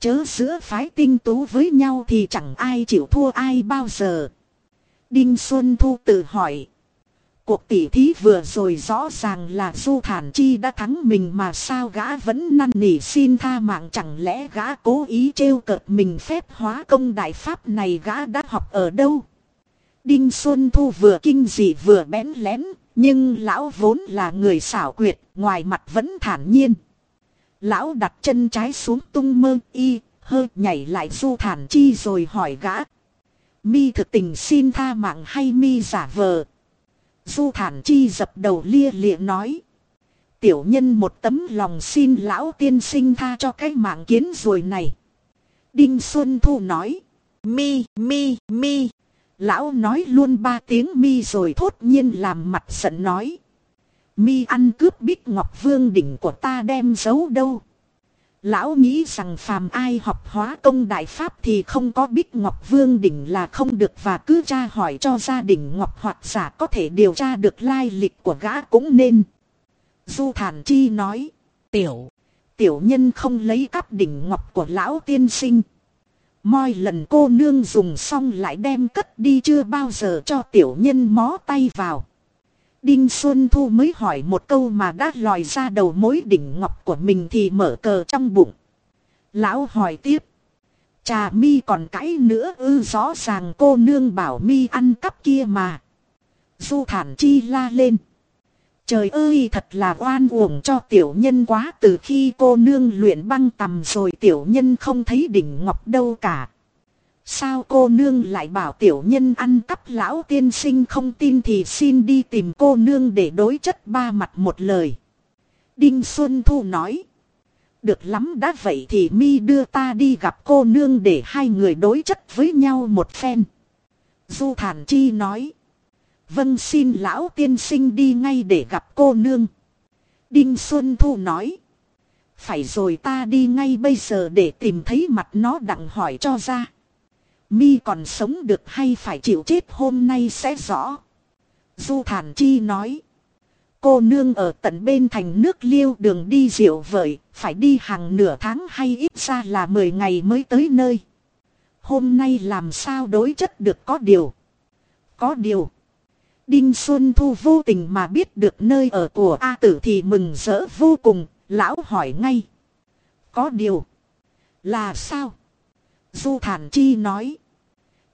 Chớ giữa phái tinh tú với nhau thì chẳng ai chịu thua ai bao giờ. Đinh Xuân Thu tự hỏi. Cuộc tỉ thí vừa rồi rõ ràng là Du Thản Chi đã thắng mình mà sao gã vẫn năn nỉ xin tha mạng chẳng lẽ gã cố ý trêu cợt mình phép hóa công đại pháp này gã đã học ở đâu. Đinh Xuân Thu vừa kinh dị vừa bén lén, nhưng lão vốn là người xảo quyệt, ngoài mặt vẫn thản nhiên. Lão đặt chân trái xuống tung mơ y, hơi nhảy lại Du Thản Chi rồi hỏi gã. Mi thực tình xin tha mạng hay mi giả vờ. Du thản chi dập đầu lia lịa nói. Tiểu nhân một tấm lòng xin lão tiên sinh tha cho cái mạng kiến rồi này. Đinh Xuân Thu nói. Mi, mi, mi. Lão nói luôn ba tiếng mi rồi thốt nhiên làm mặt giận nói. Mi ăn cướp bích ngọc vương đỉnh của ta đem giấu đâu. Lão nghĩ rằng phàm ai học hóa công đại pháp thì không có bích ngọc vương đỉnh là không được và cứ tra hỏi cho gia đình ngọc hoặc giả có thể điều tra được lai lịch của gã cũng nên. Du Thản Chi nói, tiểu, tiểu nhân không lấy cắp đỉnh ngọc của lão tiên sinh. Moi lần cô nương dùng xong lại đem cất đi chưa bao giờ cho tiểu nhân mó tay vào. Đinh Xuân Thu mới hỏi một câu mà đã lòi ra đầu mối đỉnh ngọc của mình thì mở cờ trong bụng. Lão hỏi tiếp. Trà mi còn cãi nữa ư rõ ràng cô nương bảo mi ăn cắp kia mà. Du thản chi la lên. Trời ơi, thật là oan uổng cho tiểu nhân quá từ khi cô nương luyện băng tầm rồi tiểu nhân không thấy đỉnh ngọc đâu cả. Sao cô nương lại bảo tiểu nhân ăn cắp lão tiên sinh không tin thì xin đi tìm cô nương để đối chất ba mặt một lời. Đinh Xuân Thu nói. Được lắm đã vậy thì mi đưa ta đi gặp cô nương để hai người đối chất với nhau một phen. Du Thản Chi nói. Vâng xin lão tiên sinh đi ngay để gặp cô nương. Đinh Xuân Thu nói. Phải rồi ta đi ngay bây giờ để tìm thấy mặt nó đặng hỏi cho ra. Mi còn sống được hay phải chịu chết hôm nay sẽ rõ. Du Thản Chi nói. Cô nương ở tận bên thành nước liêu đường đi diệu vời, phải đi hàng nửa tháng hay ít ra là 10 ngày mới tới nơi. Hôm nay làm sao đối chất được có điều. Có điều. Đinh Xuân Thu vô tình mà biết được nơi ở của A tử thì mừng rỡ vô cùng, lão hỏi ngay. Có điều. Là sao? Du Thản Chi nói.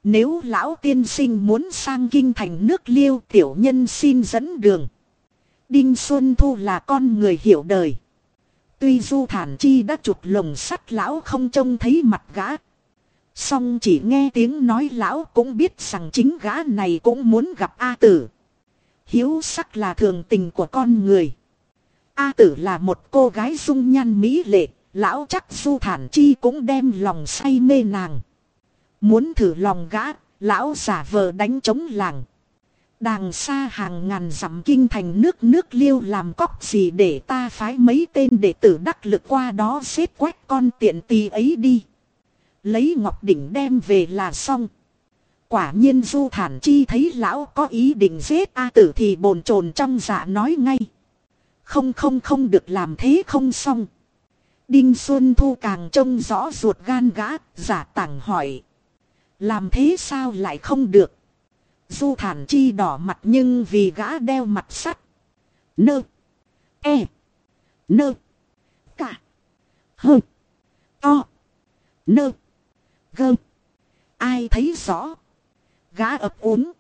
Nếu lão tiên sinh muốn sang kinh thành nước liêu tiểu nhân xin dẫn đường. Đinh Xuân Thu là con người hiểu đời. Tuy Du Thản Chi đã chụp lồng sắt lão không trông thấy mặt gã. Song chỉ nghe tiếng nói lão cũng biết rằng chính gã này cũng muốn gặp A Tử. Hiếu sắc là thường tình của con người. A Tử là một cô gái dung nhan mỹ lệ, lão chắc Du Thản Chi cũng đem lòng say mê nàng. Muốn thử lòng gã, lão giả vờ đánh chống làng. Đàng xa hàng ngàn dặm kinh thành nước nước liêu làm cóc gì để ta phái mấy tên đệ tử đắc lực qua đó xếp quét con tiện tì ấy đi. Lấy ngọc đỉnh đem về là xong. Quả nhiên du thản chi thấy lão có ý định giết A tử thì bồn chồn trong dạ nói ngay. Không không không được làm thế không xong. Đinh Xuân Thu càng trông rõ ruột gan gã, giả tảng hỏi. Làm thế sao lại không được. Du thản chi đỏ mặt nhưng vì gã đeo mặt sắt. Nơ. E. Nơ. Cả. Hơ. To. Nơ. Gơ. Ai thấy rõ. Gã ập ốm.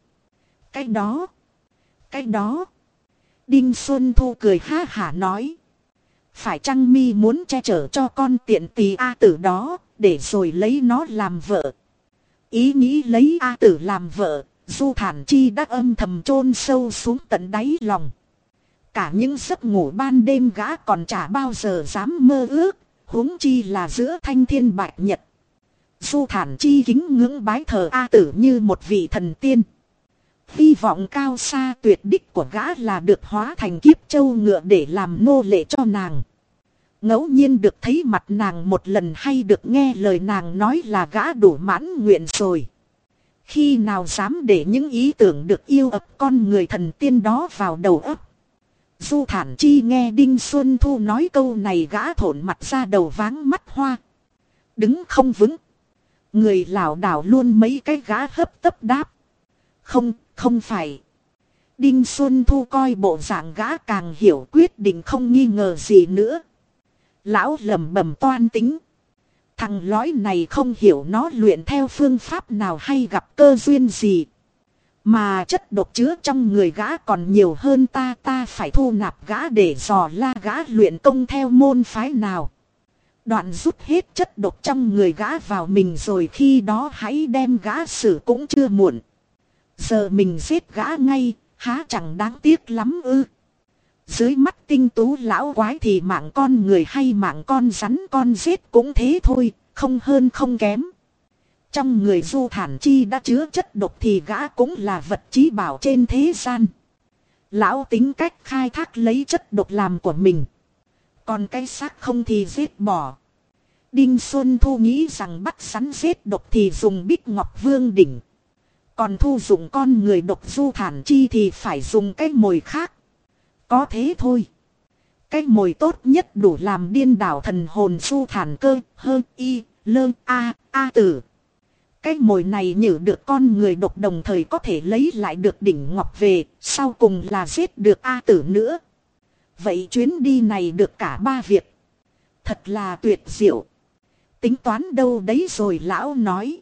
Cái đó. Cái đó. Đinh Xuân Thu cười ha hả nói. Phải chăng mi muốn che chở cho con tiện tì A tử đó, để rồi lấy nó làm vợ. Ý nghĩ lấy A tử làm vợ, Du Thản Chi đã âm thầm chôn sâu xuống tận đáy lòng. Cả những giấc ngủ ban đêm gã còn chả bao giờ dám mơ ước, huống chi là giữa thanh thiên bạch nhật. Du Thản Chi kính ngưỡng bái thờ A tử như một vị thần tiên. Hy vọng cao xa tuyệt đích của gã là được hóa thành kiếp châu ngựa để làm nô lệ cho nàng. Ngẫu nhiên được thấy mặt nàng một lần hay được nghe lời nàng nói là gã đủ mãn nguyện rồi. Khi nào dám để những ý tưởng được yêu ập con người thần tiên đó vào đầu ấp. Du thản chi nghe Đinh Xuân Thu nói câu này gã thổn mặt ra đầu váng mắt hoa. Đứng không vững. Người lảo đảo luôn mấy cái gã hấp tấp đáp. Không, không phải. Đinh Xuân Thu coi bộ dạng gã càng hiểu quyết định không nghi ngờ gì nữa. Lão lầm bầm toan tính. Thằng lõi này không hiểu nó luyện theo phương pháp nào hay gặp cơ duyên gì. Mà chất độc chứa trong người gã còn nhiều hơn ta ta phải thu nạp gã để dò la gã luyện công theo môn phái nào. Đoạn rút hết chất độc trong người gã vào mình rồi khi đó hãy đem gã xử cũng chưa muộn. Giờ mình giết gã ngay, há chẳng đáng tiếc lắm ư. Dưới mắt tinh tú lão quái thì mạng con người hay mạng con rắn con giết cũng thế thôi, không hơn không kém. Trong người du thản chi đã chứa chất độc thì gã cũng là vật trí bảo trên thế gian. Lão tính cách khai thác lấy chất độc làm của mình. Còn cái xác không thì giết bỏ. Đinh Xuân Thu nghĩ rằng bắt sắn giết độc thì dùng bích ngọc vương đỉnh. Còn thu dụng con người độc du thản chi thì phải dùng cái mồi khác. Có thế thôi. Cái mồi tốt nhất đủ làm điên đảo thần hồn du thản cơ, hơn y, lơ, a, a tử. Cái mồi này nhử được con người độc đồng thời có thể lấy lại được đỉnh ngọc về, sau cùng là giết được A tử nữa. Vậy chuyến đi này được cả ba việc. Thật là tuyệt diệu. Tính toán đâu đấy rồi lão nói.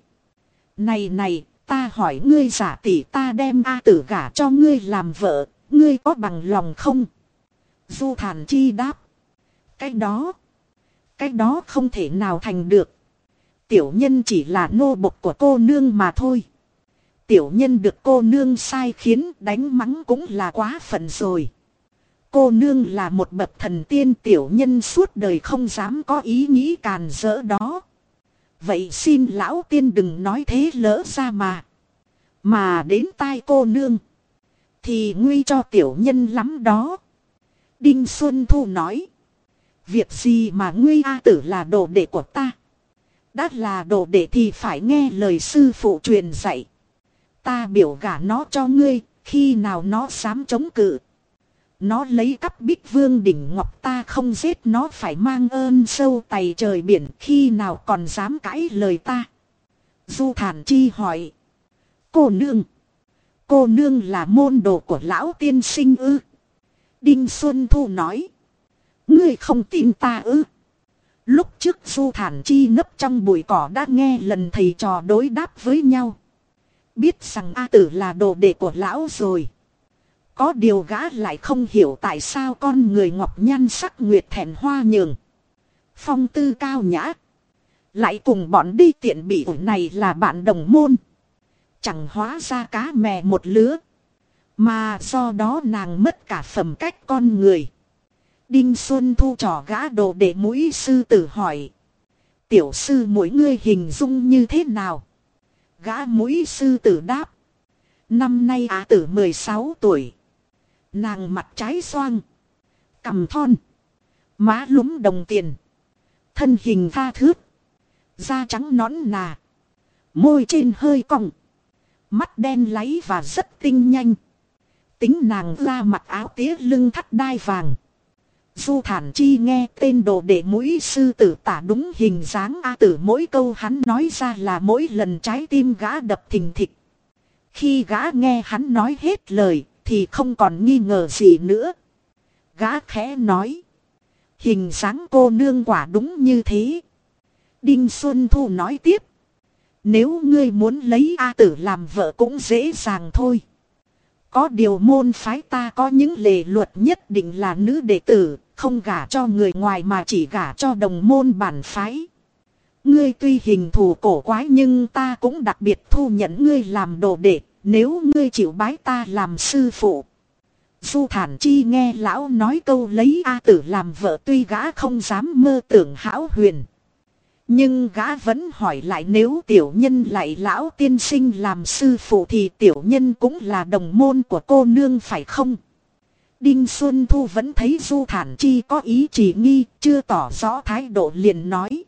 Này này, ta hỏi ngươi giả tỷ ta đem A tử gả cho ngươi làm vợ, ngươi có bằng lòng không? Du thản chi đáp. Cái đó, cái đó không thể nào thành được tiểu nhân chỉ là nô bộc của cô nương mà thôi. Tiểu nhân được cô nương sai khiến đánh mắng cũng là quá phận rồi. Cô nương là một bậc thần tiên tiểu nhân suốt đời không dám có ý nghĩ càn rỡ đó. Vậy xin lão tiên đừng nói thế lỡ ra mà. Mà đến tai cô nương. Thì nguy cho tiểu nhân lắm đó. Đinh Xuân Thu nói. Việc gì mà nguy A tử là đồ đệ của ta. Đã là đồ đệ thì phải nghe lời sư phụ truyền dạy. Ta biểu gả nó cho ngươi, khi nào nó dám chống cự. Nó lấy cắp bích vương đỉnh ngọc ta không giết nó phải mang ơn sâu tày trời biển khi nào còn dám cãi lời ta. Du thản chi hỏi. Cô nương. Cô nương là môn đồ của lão tiên sinh ư. Đinh Xuân Thu nói. Ngươi không tin ta ư. Lúc trước Du Thản Chi nấp trong bụi cỏ đã nghe lần thầy trò đối đáp với nhau. Biết rằng A Tử là đồ đệ của lão rồi. Có điều gã lại không hiểu tại sao con người ngọc nhan sắc nguyệt thẹn hoa nhường. Phong tư cao nhã. Lại cùng bọn đi tiện bị này là bạn đồng môn. Chẳng hóa ra cá mè một lứa. Mà do đó nàng mất cả phẩm cách con người. Đinh Xuân Thu trò gã đồ để mũi sư tử hỏi. Tiểu sư mỗi ngươi hình dung như thế nào? Gã mũi sư tử đáp. Năm nay á tử 16 tuổi. Nàng mặt trái xoang. Cầm thon. Má lúm đồng tiền. Thân hình tha thước. Da trắng nõn nà. Môi trên hơi cong. Mắt đen láy và rất tinh nhanh. Tính nàng ra mặt áo tía lưng thắt đai vàng. Du thản chi nghe tên đồ đệ mũi sư tử tả đúng hình dáng A tử mỗi câu hắn nói ra là mỗi lần trái tim gã đập thình thịch. Khi gã nghe hắn nói hết lời thì không còn nghi ngờ gì nữa. Gã khẽ nói. Hình dáng cô nương quả đúng như thế. Đinh Xuân Thu nói tiếp. Nếu ngươi muốn lấy A tử làm vợ cũng dễ dàng thôi. Có điều môn phái ta có những lệ luật nhất định là nữ đệ tử, không gả cho người ngoài mà chỉ gả cho đồng môn bản phái. Ngươi tuy hình thù cổ quái nhưng ta cũng đặc biệt thu nhận ngươi làm đồ đệ, nếu ngươi chịu bái ta làm sư phụ. Du thản chi nghe lão nói câu lấy A tử làm vợ tuy gã không dám mơ tưởng hão huyền. Nhưng gã vẫn hỏi lại nếu tiểu nhân lại lão tiên sinh làm sư phụ thì tiểu nhân cũng là đồng môn của cô nương phải không? Đinh Xuân Thu vẫn thấy Du Thản Chi có ý chỉ nghi, chưa tỏ rõ thái độ liền nói.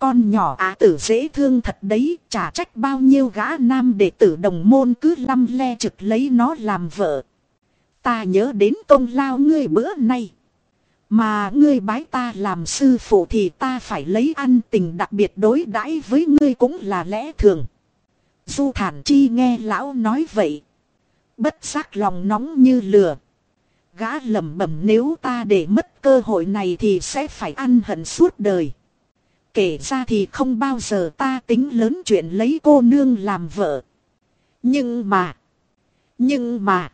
Con nhỏ á tử dễ thương thật đấy, chả trách bao nhiêu gã nam đệ tử đồng môn cứ lăm le trực lấy nó làm vợ. Ta nhớ đến công lao ngươi bữa nay. Mà ngươi bái ta làm sư phụ thì ta phải lấy ăn tình đặc biệt đối đãi với ngươi cũng là lẽ thường. Du thản chi nghe lão nói vậy. Bất giác lòng nóng như lửa. Gã lẩm bẩm nếu ta để mất cơ hội này thì sẽ phải ăn hận suốt đời. Kể ra thì không bao giờ ta tính lớn chuyện lấy cô nương làm vợ. Nhưng mà. Nhưng mà.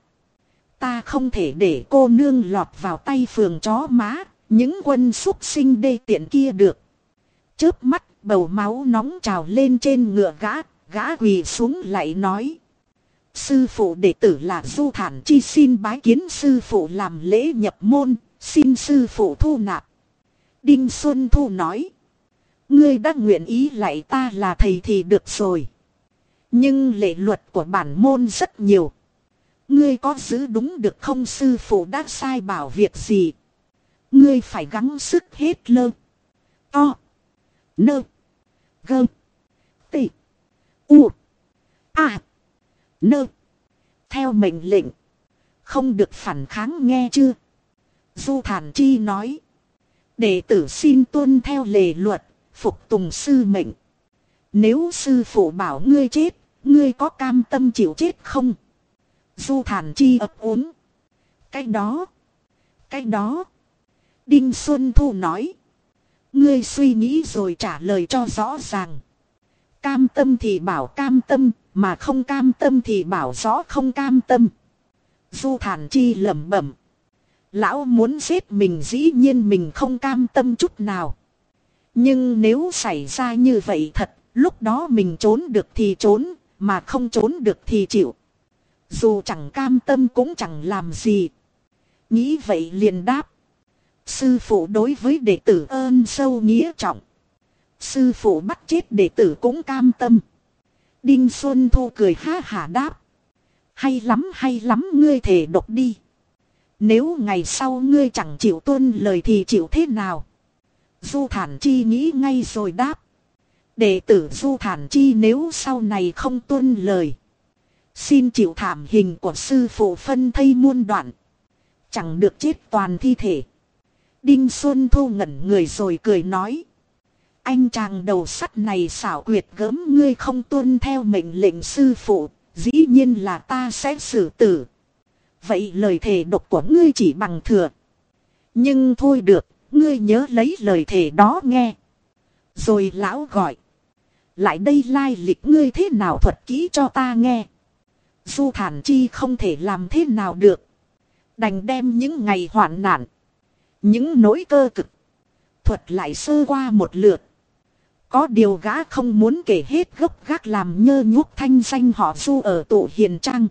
Ta không thể để cô nương lọt vào tay phường chó má. Những quân xúc sinh đê tiện kia được. Chớp mắt bầu máu nóng trào lên trên ngựa gã. Gã quỳ xuống lại nói. Sư phụ đệ tử là Du Thản Chi xin bái kiến sư phụ làm lễ nhập môn, xin sư phụ thu nạp. Đinh Xuân Thu nói. Ngươi đã nguyện ý lại ta là thầy thì được rồi. Nhưng lệ luật của bản môn rất nhiều. Ngươi có giữ đúng được không sư phụ đã sai bảo việc gì. Ngươi phải gắng sức hết lơ. To. Nơ. Gơ. Tị. U. À. Nơ. Theo mệnh lệnh. Không được phản kháng nghe chưa? Du Thản Chi nói. Đệ tử xin tuân theo lề luật, phục tùng sư mệnh. Nếu sư phụ bảo ngươi chết, ngươi có cam tâm chịu chết không? Du Thản Chi ấp úng. Cái đó. Cái đó. Đinh Xuân Thu nói. Ngươi suy nghĩ rồi trả lời cho rõ ràng. Cam tâm thì bảo cam tâm, mà không cam tâm thì bảo rõ không cam tâm. Du thản chi lẩm bẩm. Lão muốn giết mình dĩ nhiên mình không cam tâm chút nào. Nhưng nếu xảy ra như vậy thật, lúc đó mình trốn được thì trốn, mà không trốn được thì chịu. Dù chẳng cam tâm cũng chẳng làm gì. Nghĩ vậy liền đáp. Sư phụ đối với đệ tử ơn sâu nghĩa trọng. Sư phụ bắt chết đệ tử cũng cam tâm. Đinh Xuân Thu cười ha hả đáp. Hay lắm hay lắm ngươi thể độc đi. Nếu ngày sau ngươi chẳng chịu tuân lời thì chịu thế nào? Du Thản Chi nghĩ ngay rồi đáp. Đệ tử Du Thản Chi nếu sau này không tuân lời. Xin chịu thảm hình của sư phụ phân thây muôn đoạn. Chẳng được chết toàn thi thể. Đinh Xuân Thu ngẩn người rồi cười nói. Anh chàng đầu sắt này xảo quyệt gớm ngươi không tuân theo mệnh lệnh sư phụ, dĩ nhiên là ta sẽ xử tử. Vậy lời thề độc của ngươi chỉ bằng thừa. Nhưng thôi được, ngươi nhớ lấy lời thề đó nghe. Rồi lão gọi. Lại đây lai lịch ngươi thế nào thuật kỹ cho ta nghe. Du thản chi không thể làm thế nào được. Đành đem những ngày hoạn nạn. Những nỗi cơ cực. Thuật lại sơ qua một lượt. Có điều gã không muốn kể hết gốc gác làm nhơ nhuốc thanh danh họ du ở tụ hiền trang.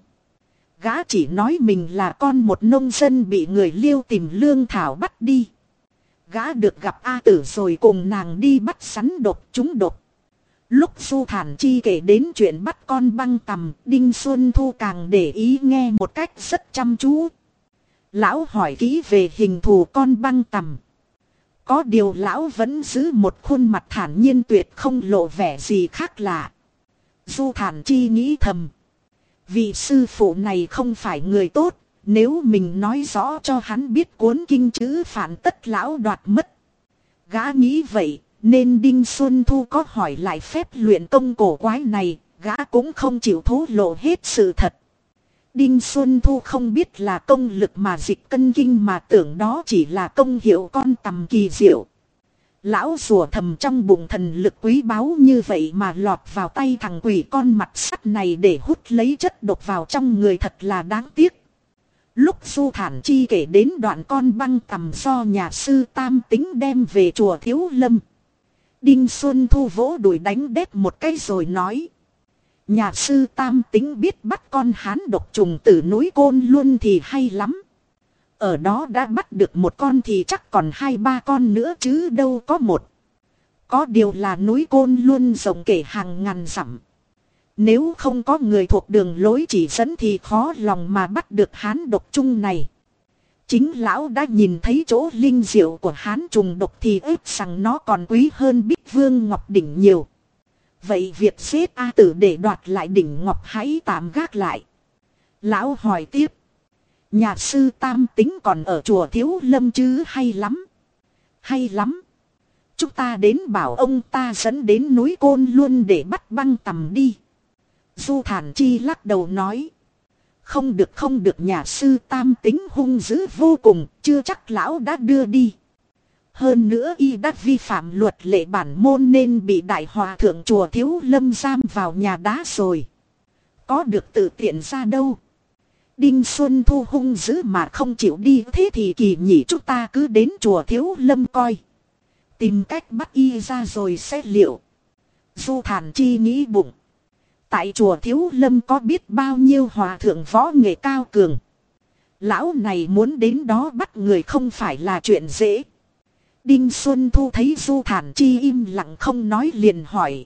Gã chỉ nói mình là con một nông dân bị người liêu tìm lương thảo bắt đi. Gã được gặp A tử rồi cùng nàng đi bắt sắn độc chúng độc. Lúc Du Thản Chi kể đến chuyện bắt con băng tầm, Đinh Xuân Thu càng để ý nghe một cách rất chăm chú. Lão hỏi kỹ về hình thù con băng tầm. Có điều lão vẫn giữ một khuôn mặt thản nhiên tuyệt không lộ vẻ gì khác lạ. Du thản chi nghĩ thầm. Vị sư phụ này không phải người tốt, nếu mình nói rõ cho hắn biết cuốn kinh chữ phản tất lão đoạt mất. Gã nghĩ vậy, nên Đinh Xuân Thu có hỏi lại phép luyện công cổ quái này, gã cũng không chịu thố lộ hết sự thật. Đinh Xuân Thu không biết là công lực mà dịch cân kinh mà tưởng đó chỉ là công hiệu con tầm kỳ diệu. Lão rùa thầm trong bụng thần lực quý báu như vậy mà lọt vào tay thằng quỷ con mặt sắt này để hút lấy chất độc vào trong người thật là đáng tiếc. Lúc Du Thản Chi kể đến đoạn con băng tầm do nhà sư Tam Tính đem về chùa Thiếu Lâm. Đinh Xuân Thu vỗ đuổi đánh đếp một cái rồi nói. Nhà sư tam tính biết bắt con hán độc trùng từ núi côn luôn thì hay lắm. Ở đó đã bắt được một con thì chắc còn hai ba con nữa chứ đâu có một. Có điều là núi côn luôn rộng kể hàng ngàn dặm. Nếu không có người thuộc đường lối chỉ dẫn thì khó lòng mà bắt được hán độc trung này. chính lão đã nhìn thấy chỗ linh diệu của hán trùng độc thì ước rằng nó còn quý hơn bích vương ngọc đỉnh nhiều. Vậy việc xếp A tử để đoạt lại đỉnh ngọc hãy tạm gác lại. Lão hỏi tiếp. Nhà sư tam tính còn ở chùa thiếu lâm chứ hay lắm. Hay lắm. Chúng ta đến bảo ông ta dẫn đến núi côn luôn để bắt băng tầm đi. Du thản chi lắc đầu nói. Không được không được nhà sư tam tính hung dữ vô cùng, chưa chắc lão đã đưa đi. Hơn nữa y đã vi phạm luật lệ bản môn nên bị đại hòa thượng chùa thiếu lâm giam vào nhà đá rồi. Có được tự tiện ra đâu. Đinh Xuân Thu hung dữ mà không chịu đi thế thì kỳ nhỉ chúng ta cứ đến chùa thiếu lâm coi. Tìm cách bắt y ra rồi xét liệu. Du thản chi nghĩ bụng. Tại chùa Thiếu Lâm có biết bao nhiêu hòa thượng võ nghệ cao cường. Lão này muốn đến đó bắt người không phải là chuyện dễ. Đinh Xuân Thu thấy Du Thản Chi im lặng không nói liền hỏi.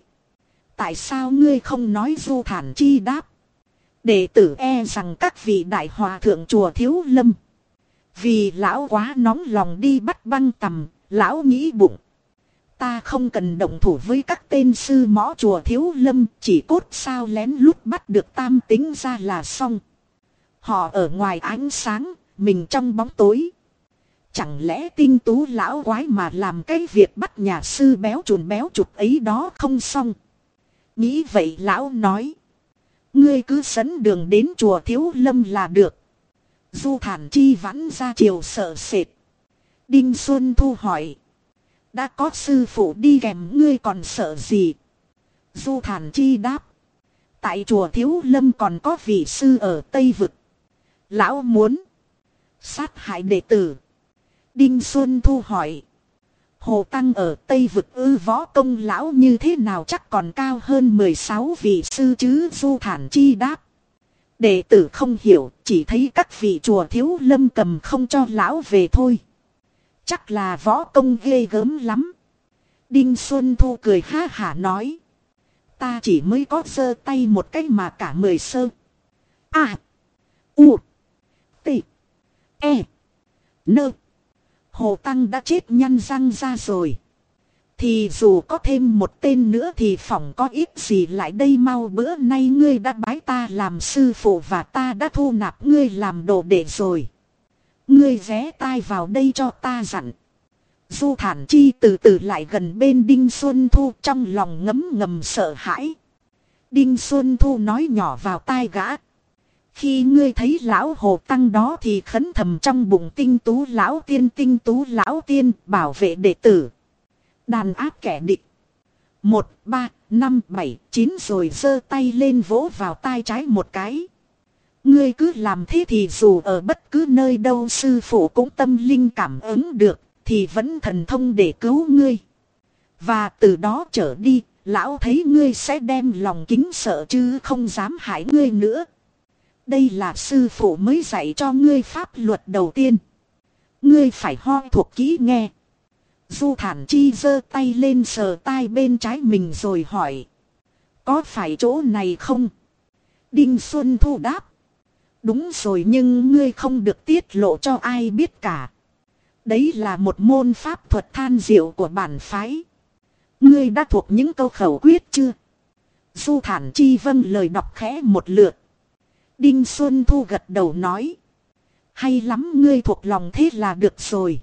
Tại sao ngươi không nói Du Thản Chi đáp? Đệ tử e rằng các vị đại hòa thượng chùa Thiếu Lâm. Vì lão quá nóng lòng đi bắt băng tầm, lão nghĩ bụng. Ta không cần động thủ với các tên sư mõ chùa thiếu lâm, chỉ cốt sao lén lút bắt được tam tính ra là xong. Họ ở ngoài ánh sáng, mình trong bóng tối. Chẳng lẽ tinh tú lão quái mà làm cái việc bắt nhà sư béo chuồn béo chụp ấy đó không xong. Nghĩ vậy lão nói. Ngươi cứ dẫn đường đến chùa thiếu lâm là được. Du thản chi vãn ra chiều sợ sệt. Đinh Xuân Thu hỏi. Đã có sư phụ đi kèm ngươi còn sợ gì? Du thản chi đáp. Tại chùa Thiếu Lâm còn có vị sư ở Tây Vực. Lão muốn sát hại đệ tử. Đinh Xuân Thu hỏi. Hồ Tăng ở Tây Vực ư võ công lão như thế nào chắc còn cao hơn 16 vị sư chứ Du Thản Chi đáp. Đệ tử không hiểu, chỉ thấy các vị chùa thiếu lâm cầm không cho lão về thôi. Chắc là võ công ghê gớm lắm. Đinh Xuân Thu cười ha hả nói. Ta chỉ mới có sơ tay một cách mà cả mười sơ. À. U. T. E. Nơ. Hồ Tăng đã chết nhăn răng ra rồi. Thì dù có thêm một tên nữa thì phỏng có ít gì lại đây mau bữa nay ngươi đã bái ta làm sư phụ và ta đã thu nạp ngươi làm đồ đệ rồi. Ngươi ghé tai vào đây cho ta dặn. Du thản chi từ từ lại gần bên Đinh Xuân Thu trong lòng ngấm ngầm sợ hãi. Đinh Xuân Thu nói nhỏ vào tai gã. Khi ngươi thấy lão hồ tăng đó thì khấn thầm trong bụng tinh tú lão tiên tinh tú lão tiên bảo vệ đệ tử. Đàn áp kẻ địch. Một, ba, năm, bảy, chín rồi giơ tay lên vỗ vào tai trái một cái. Ngươi cứ làm thế thì dù ở bất cứ nơi đâu sư phụ cũng tâm linh cảm ứng được, thì vẫn thần thông để cứu ngươi. Và từ đó trở đi, lão thấy ngươi sẽ đem lòng kính sợ chứ không dám hại ngươi nữa. Đây là sư phụ mới dạy cho ngươi pháp luật đầu tiên. Ngươi phải ho thuộc kỹ nghe. Du thản chi giơ tay lên sờ tai bên trái mình rồi hỏi. Có phải chỗ này không? Đinh Xuân Thu đáp. Đúng rồi nhưng ngươi không được tiết lộ cho ai biết cả. Đấy là một môn pháp thuật than diệu của bản phái. Ngươi đã thuộc những câu khẩu quyết chưa? Du thản chi vâng lời đọc khẽ một lượt. Đinh Xuân Thu gật đầu nói. Hay lắm ngươi thuộc lòng thế là được rồi.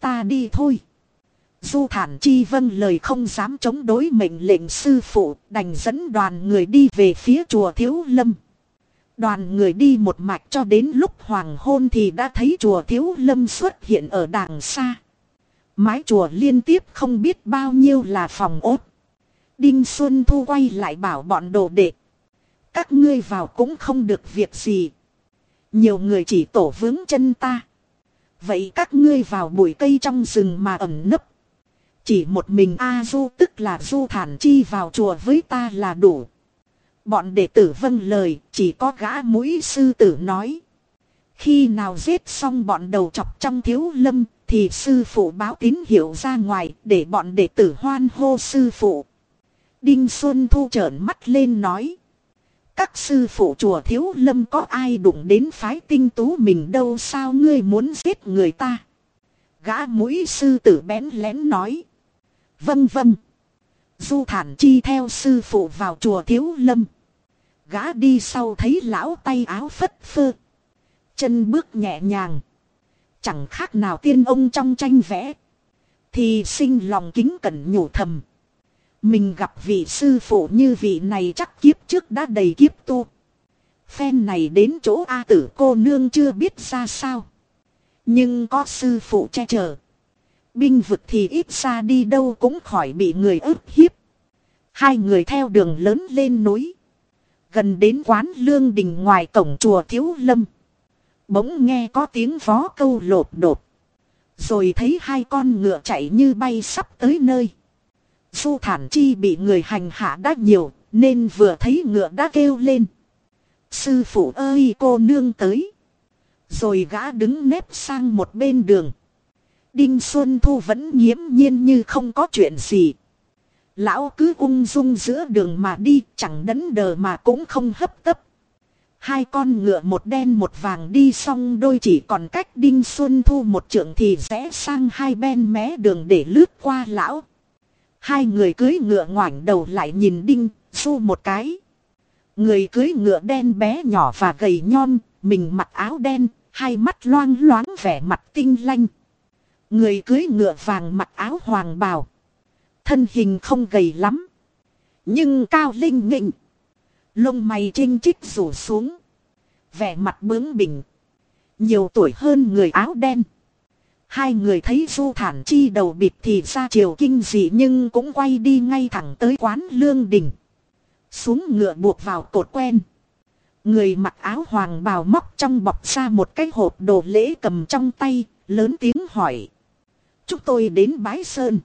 Ta đi thôi. Du thản chi vâng lời không dám chống đối mệnh lệnh sư phụ đành dẫn đoàn người đi về phía chùa Thiếu Lâm. Đoàn người đi một mạch cho đến lúc hoàng hôn thì đã thấy chùa Thiếu Lâm xuất hiện ở đàng xa. Mái chùa liên tiếp không biết bao nhiêu là phòng ốt. Đinh Xuân Thu quay lại bảo bọn đồ đệ. Các ngươi vào cũng không được việc gì. Nhiều người chỉ tổ vướng chân ta. Vậy các ngươi vào bụi cây trong rừng mà ẩn nấp. Chỉ một mình A-du tức là du thản chi vào chùa với ta là đủ. Bọn đệ tử vâng lời, chỉ có gã mũi sư tử nói. Khi nào giết xong bọn đầu chọc trong thiếu lâm, thì sư phụ báo tín hiệu ra ngoài để bọn đệ tử hoan hô sư phụ. Đinh Xuân Thu trợn mắt lên nói. các sư phụ chùa thiếu lâm có ai đụng đến phái tinh tú mình đâu sao ngươi muốn giết người ta. Gã mũi sư tử bén lén nói. Vâng vâng. Du thản chi theo sư phụ vào chùa thiếu lâm. Gã đi sau thấy lão tay áo phất phơ. Chân bước nhẹ nhàng. Chẳng khác nào tiên ông trong tranh vẽ. Thì sinh lòng kính cẩn nhủ thầm. Mình gặp vị sư phụ như vị này chắc kiếp trước đã đầy kiếp tu. Phen này đến chỗ A tử cô nương chưa biết ra sao. Nhưng có sư phụ che chở. Binh vực thì ít xa đi đâu cũng khỏi bị người ức hiếp. Hai người theo đường lớn lên núi. Gần đến quán lương đình ngoài cổng chùa Thiếu Lâm. Bỗng nghe có tiếng vó câu lột đột. Rồi thấy hai con ngựa chạy như bay sắp tới nơi. Du thản chi bị người hành hạ đã nhiều, nên vừa thấy ngựa đã kêu lên. Sư phụ ơi cô nương tới. Rồi gã đứng nép sang một bên đường. Đinh Xuân Thu vẫn nghiễm nhiên như không có chuyện gì. Lão cứ ung dung giữa đường mà đi, chẳng đấn đờ mà cũng không hấp tấp. Hai con ngựa một đen một vàng đi xong đôi chỉ còn cách Đinh Xuân Thu một trượng thì rẽ sang hai bên mé đường để lướt qua lão. Hai người cưới ngựa ngoảnh đầu lại nhìn Đinh, Xu một cái. Người cưới ngựa đen bé nhỏ và gầy nhom, mình mặc áo đen, hai mắt loang loáng vẻ mặt tinh lanh. Người cưới ngựa vàng mặc áo hoàng bào. Thân hình không gầy lắm. Nhưng cao linh nghịnh. Lông mày trinh trích rủ xuống. Vẻ mặt bướng bỉnh. Nhiều tuổi hơn người áo đen. Hai người thấy du thản chi đầu bịp thì ra chiều kinh dị nhưng cũng quay đi ngay thẳng tới quán lương đình. Xuống ngựa buộc vào cột quen. Người mặc áo hoàng bào móc trong bọc ra một cái hộp đồ lễ cầm trong tay, lớn tiếng hỏi. Chúng tôi đến bái sơn.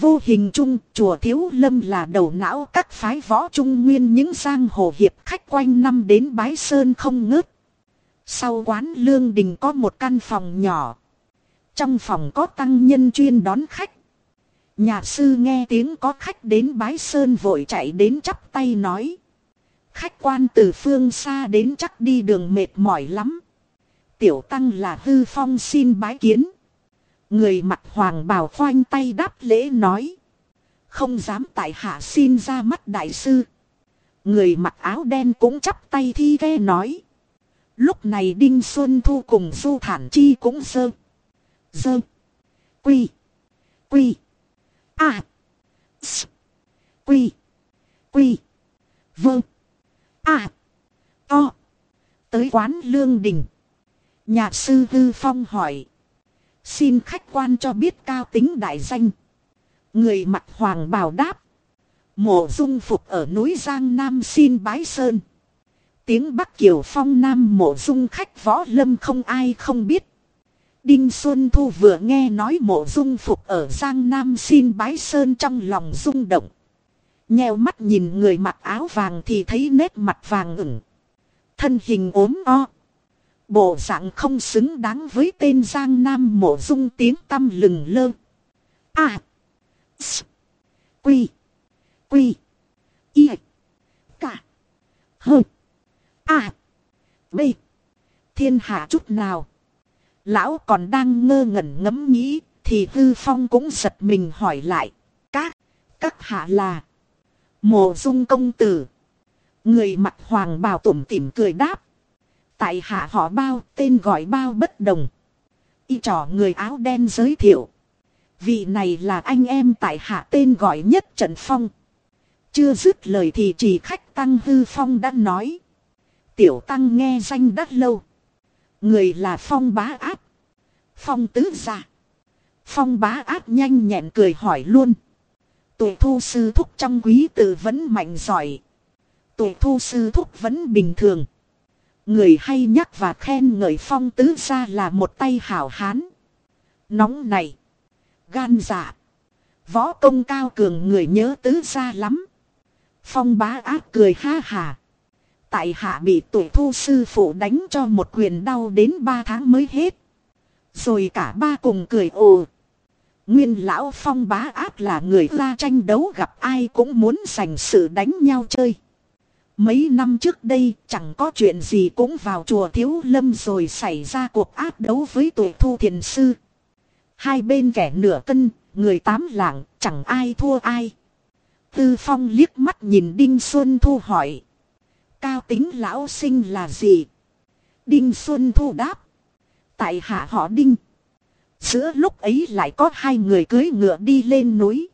Vô hình chung, chùa Thiếu Lâm là đầu não các phái võ trung nguyên những giang hồ hiệp khách quanh năm đến bái sơn không ngớt. Sau quán lương đình có một căn phòng nhỏ. Trong phòng có tăng nhân chuyên đón khách. Nhà sư nghe tiếng có khách đến bái sơn vội chạy đến chắp tay nói. Khách quan từ phương xa đến chắc đi đường mệt mỏi lắm. Tiểu tăng là hư phong xin bái kiến. Người mặt hoàng bào khoanh tay đáp lễ nói. Không dám tại hạ xin ra mắt đại sư. Người mặc áo đen cũng chắp tay thi ghe nói. Lúc này Đinh Xuân Thu cùng Du Thản Chi cũng sơ sơ Quy. Quy. À. S. Quy. Quy. Vâng. À. To. Tới quán lương đình. Nhà sư Hư Phong hỏi. Xin khách quan cho biết cao tính đại danh. Người mặt hoàng bào đáp. Mộ dung phục ở núi Giang Nam xin bái sơn. Tiếng Bắc Kiều Phong Nam mộ dung khách võ lâm không ai không biết. Đinh Xuân Thu vừa nghe nói mộ dung phục ở Giang Nam xin bái sơn trong lòng rung động. Nheo mắt nhìn người mặc áo vàng thì thấy nét mặt vàng ửng. Thân hình ốm o. Bộ dạng không xứng đáng với tên Giang Nam mộ dung tiếng tâm lừng lơ. À. S. Quy. Quy. Y. Cả. Hơ. À. B. Thiên hạ chút nào. Lão còn đang ngơ ngẩn ngẫm nghĩ. Thì Hư Phong cũng giật mình hỏi lại. Các. Các hạ là. Mộ dung công tử. Người mặt hoàng bào tủm tỉm cười đáp. Tại hạ họ bao, tên gọi bao bất đồng. Y trò người áo đen giới thiệu. Vị này là anh em tại hạ tên gọi nhất Trần Phong. Chưa dứt lời thì chỉ khách Tăng Hư Phong đã nói. Tiểu Tăng nghe danh đắt lâu. Người là Phong bá áp. Phong tứ gia. Phong bá áp nhanh nhẹn cười hỏi luôn. Tuổi thu sư thúc trong quý tử vẫn mạnh giỏi. Tuổi thu sư thúc vẫn bình thường. Người hay nhắc và khen ngợi phong tứ gia là một tay hảo hán. Nóng này. Gan dạ. Võ công cao cường người nhớ tứ gia lắm. Phong bá ác cười ha hà. Tại hạ bị tuổi thu sư phụ đánh cho một quyền đau đến ba tháng mới hết. Rồi cả ba cùng cười ồ. Nguyên lão phong bá ác là người ra tranh đấu gặp ai cũng muốn giành sự đánh nhau chơi. Mấy năm trước đây chẳng có chuyện gì cũng vào chùa Thiếu Lâm rồi xảy ra cuộc áp đấu với tuổi thu thiền sư. Hai bên kẻ nửa cân, người tám lạng, chẳng ai thua ai. Tư Phong liếc mắt nhìn Đinh Xuân Thu hỏi. Cao tính lão sinh là gì? Đinh Xuân Thu đáp. Tại hạ họ Đinh. Giữa lúc ấy lại có hai người cưới ngựa đi lên núi.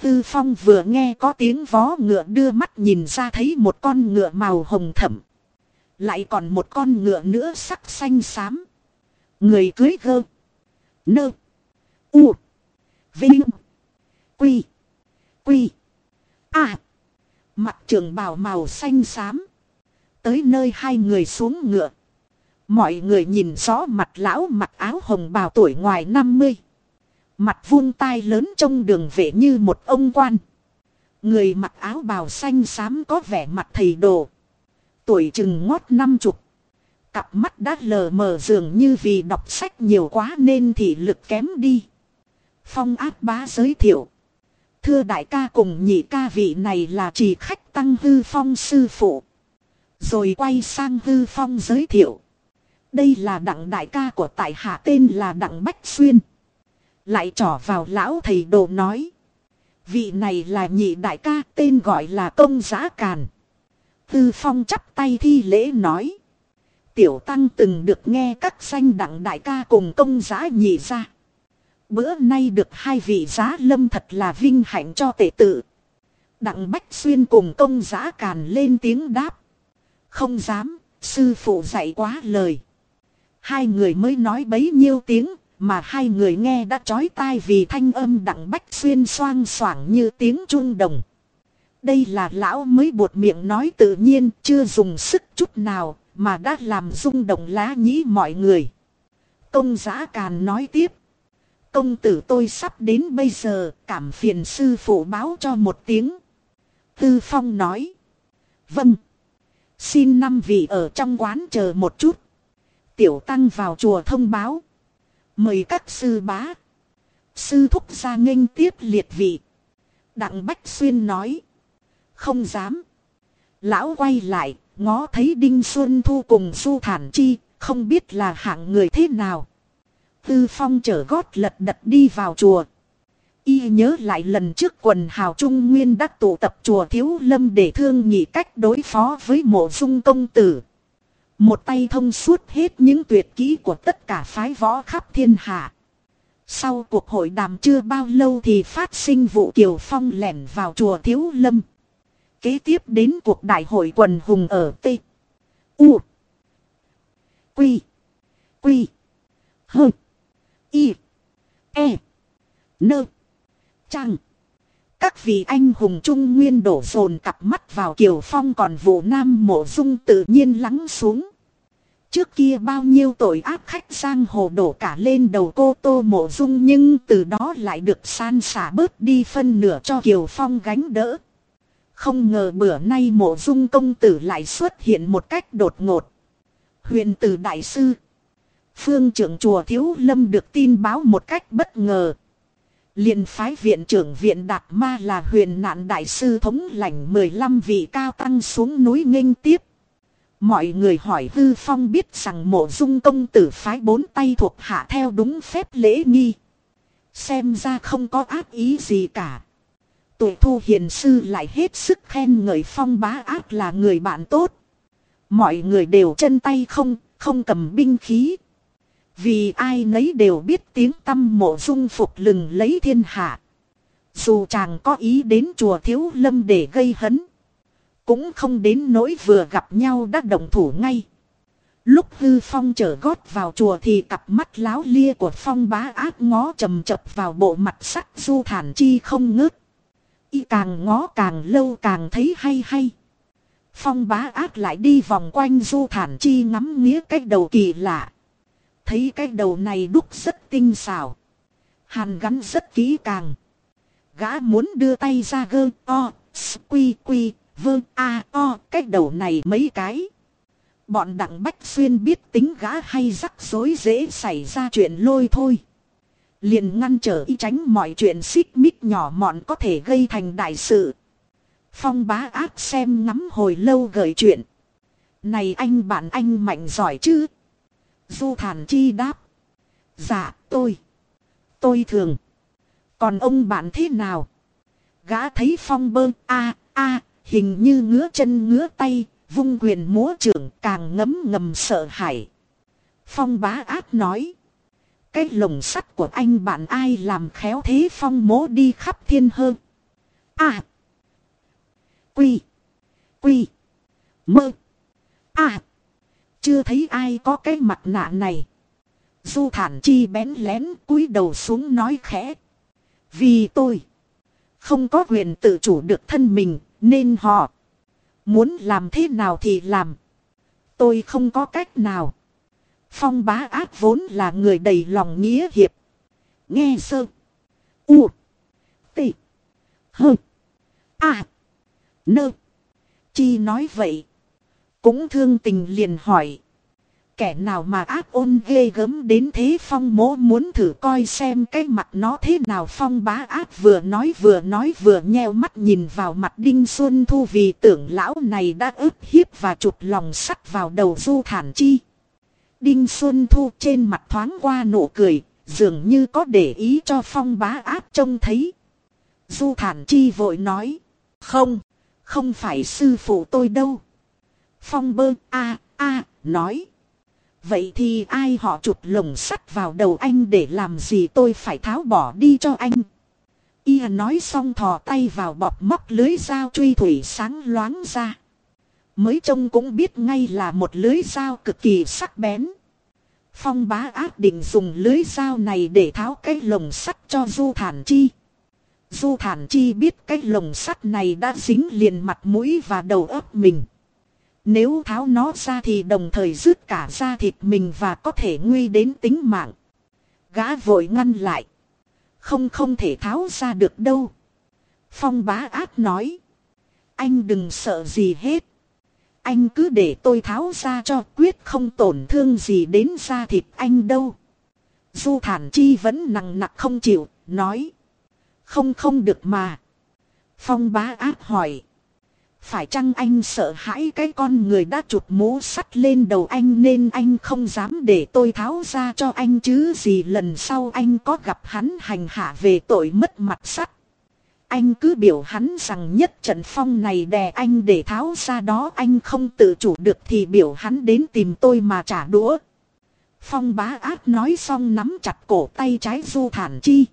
Tư Phong vừa nghe có tiếng vó ngựa đưa mắt nhìn ra thấy một con ngựa màu hồng thẫm. Lại còn một con ngựa nữa sắc xanh xám. Người cưới gơ. Nơ. U. Vinh. Quy. Quy. À. Mặt trường bào màu xanh xám. Tới nơi hai người xuống ngựa. Mọi người nhìn rõ mặt lão mặc áo hồng bào tuổi ngoài 50. Mặt vuông tai lớn trong đường vệ như một ông quan. Người mặc áo bào xanh xám có vẻ mặt thầy đồ. Tuổi chừng ngót năm chục. Cặp mắt đã lờ mờ dường như vì đọc sách nhiều quá nên thị lực kém đi. Phong áp bá giới thiệu. Thưa đại ca cùng nhị ca vị này là chỉ khách tăng hư phong sư phụ. Rồi quay sang hư phong giới thiệu. Đây là đặng đại ca của tại hạ tên là đặng Bách Xuyên. Lại trỏ vào lão thầy đồ nói. Vị này là nhị đại ca tên gọi là công giã càn. Tư phong chắp tay thi lễ nói. Tiểu tăng từng được nghe các danh đặng đại ca cùng công giã nhị ra. Bữa nay được hai vị giá lâm thật là vinh hạnh cho tể tự. Đặng Bách Xuyên cùng công giã càn lên tiếng đáp. Không dám, sư phụ dạy quá lời. Hai người mới nói bấy nhiêu tiếng, mà hai người nghe đã chói tai vì thanh âm đặng bách xuyên xoang xoảng như tiếng trung đồng. Đây là lão mới buột miệng nói tự nhiên, chưa dùng sức chút nào, mà đã làm rung động lá nhĩ mọi người. Công giã càn nói tiếp. Công tử tôi sắp đến bây giờ, cảm phiền sư phụ báo cho một tiếng. Tư Phong nói. Vâng. Xin năm vị ở trong quán chờ một chút. Tiểu Tăng vào chùa thông báo. Mời các sư bá. Sư thúc ra nghênh tiếp liệt vị. Đặng Bách Xuyên nói. Không dám. Lão quay lại, ngó thấy Đinh Xuân Thu cùng Su Thản Chi, không biết là hạng người thế nào. Tư Phong chở gót lật đật đi vào chùa. Y nhớ lại lần trước quần hào Trung Nguyên đã tụ tập chùa Thiếu Lâm để thương nghị cách đối phó với mộ dung công tử. Một tay thông suốt hết những tuyệt kỹ của tất cả phái võ khắp thiên hạ. Sau cuộc hội đàm chưa bao lâu thì phát sinh vụ Kiều Phong lẻn vào chùa Thiếu Lâm. Kế tiếp đến cuộc đại hội quần hùng ở T. U. Quy. Quy. H. Y. E. Nơ. Trăng. Các vị anh hùng trung nguyên đổ dồn cặp mắt vào Kiều Phong còn vụ nam mộ dung tự nhiên lắng xuống. Trước kia bao nhiêu tội ác khách giang hồ đổ cả lên đầu cô Tô Mộ Dung nhưng từ đó lại được san xả bớt đi phân nửa cho Kiều Phong gánh đỡ. Không ngờ bữa nay Mộ Dung công tử lại xuất hiện một cách đột ngột. Huyền tử đại sư. Phương trưởng chùa Thiếu Lâm được tin báo một cách bất ngờ. liền phái viện trưởng viện Đạt Ma là huyền nạn đại sư thống lãnh 15 vị cao tăng xuống núi nghênh tiếp. Mọi người hỏi Hư Phong biết rằng mộ dung công tử phái bốn tay thuộc hạ theo đúng phép lễ nghi. Xem ra không có ác ý gì cả. Tuổi thu hiền sư lại hết sức khen ngợi Phong bá ác là người bạn tốt. Mọi người đều chân tay không, không cầm binh khí. Vì ai nấy đều biết tiếng tâm mộ dung phục lừng lấy thiên hạ. Dù chàng có ý đến chùa thiếu lâm để gây hấn. Cũng không đến nỗi vừa gặp nhau đã động thủ ngay. Lúc hư phong trở gót vào chùa thì cặp mắt láo lia của phong bá ác ngó trầm chập vào bộ mặt sắc du thản chi không ngớt. Y càng ngó càng lâu càng thấy hay hay. Phong bá ác lại đi vòng quanh du thản chi ngắm nghía cái đầu kỳ lạ. Thấy cái đầu này đúc rất tinh xảo. Hàn gắn rất kỹ càng. Gã muốn đưa tay ra gơ o, quy quy, vương a, o, cái đầu này mấy cái. Bọn đặng bách xuyên biết tính gã hay rắc rối dễ xảy ra chuyện lôi thôi. Liền ngăn trở y tránh mọi chuyện xích mích nhỏ mọn có thể gây thành đại sự. Phong bá ác xem ngắm hồi lâu gợi chuyện. Này anh bạn anh mạnh giỏi chứ? Du thản chi đáp. Dạ tôi. Tôi thường. Còn ông bạn thế nào? Gã thấy phong bơ, a a hình như ngứa chân ngứa tay, vung quyền múa trưởng càng ngấm ngầm sợ hãi. Phong bá ác nói. Cái lồng sắt của anh bạn ai làm khéo thế phong mố đi khắp thiên hơn. À. Quy. Quy. Mơ. À. Chưa thấy ai có cái mặt nạ này. Du thản chi bén lén cúi đầu xuống nói khẽ. Vì tôi. Không có quyền tự chủ được thân mình. Nên họ. Muốn làm thế nào thì làm. Tôi không có cách nào. Phong bá ác vốn là người đầy lòng nghĩa hiệp. Nghe sơ. U. T. H. À. Nơ. Chi nói vậy. Cũng thương tình liền hỏi. Kẻ nào mà ác ôn ghê gớm đến thế phong mố muốn thử coi xem cái mặt nó thế nào phong bá ác vừa nói vừa nói vừa nheo mắt nhìn vào mặt Đinh Xuân Thu vì tưởng lão này đã ức hiếp và chụp lòng sắt vào đầu du thản chi. Đinh Xuân Thu trên mặt thoáng qua nụ cười, dường như có để ý cho phong bá ác trông thấy. Du thản chi vội nói, không, không phải sư phụ tôi đâu. Phong bơ a a nói. Vậy thì ai họ chụp lồng sắt vào đầu anh để làm gì tôi phải tháo bỏ đi cho anh. Y nói xong thò tay vào bọc móc lưới dao truy thủy sáng loáng ra. Mới trông cũng biết ngay là một lưới dao cực kỳ sắc bén. Phong bá ác định dùng lưới dao này để tháo cái lồng sắt cho Du Thản Chi. Du Thản Chi biết cái lồng sắt này đã dính liền mặt mũi và đầu óc mình. Nếu tháo nó ra thì đồng thời rứt cả da thịt mình và có thể nguy đến tính mạng. Gã vội ngăn lại. Không không thể tháo ra được đâu. Phong bá ác nói. Anh đừng sợ gì hết. Anh cứ để tôi tháo ra cho quyết không tổn thương gì đến da thịt anh đâu. Du thản chi vẫn nặng nặc không chịu, nói. Không không được mà. Phong bá ác hỏi. Phải chăng anh sợ hãi cái con người đã chụp mũ sắt lên đầu anh nên anh không dám để tôi tháo ra cho anh chứ gì lần sau anh có gặp hắn hành hạ về tội mất mặt sắt. Anh cứ biểu hắn rằng nhất trận phong này đè anh để tháo ra đó anh không tự chủ được thì biểu hắn đến tìm tôi mà trả đũa. Phong bá ác nói xong nắm chặt cổ tay trái Du Thản Chi.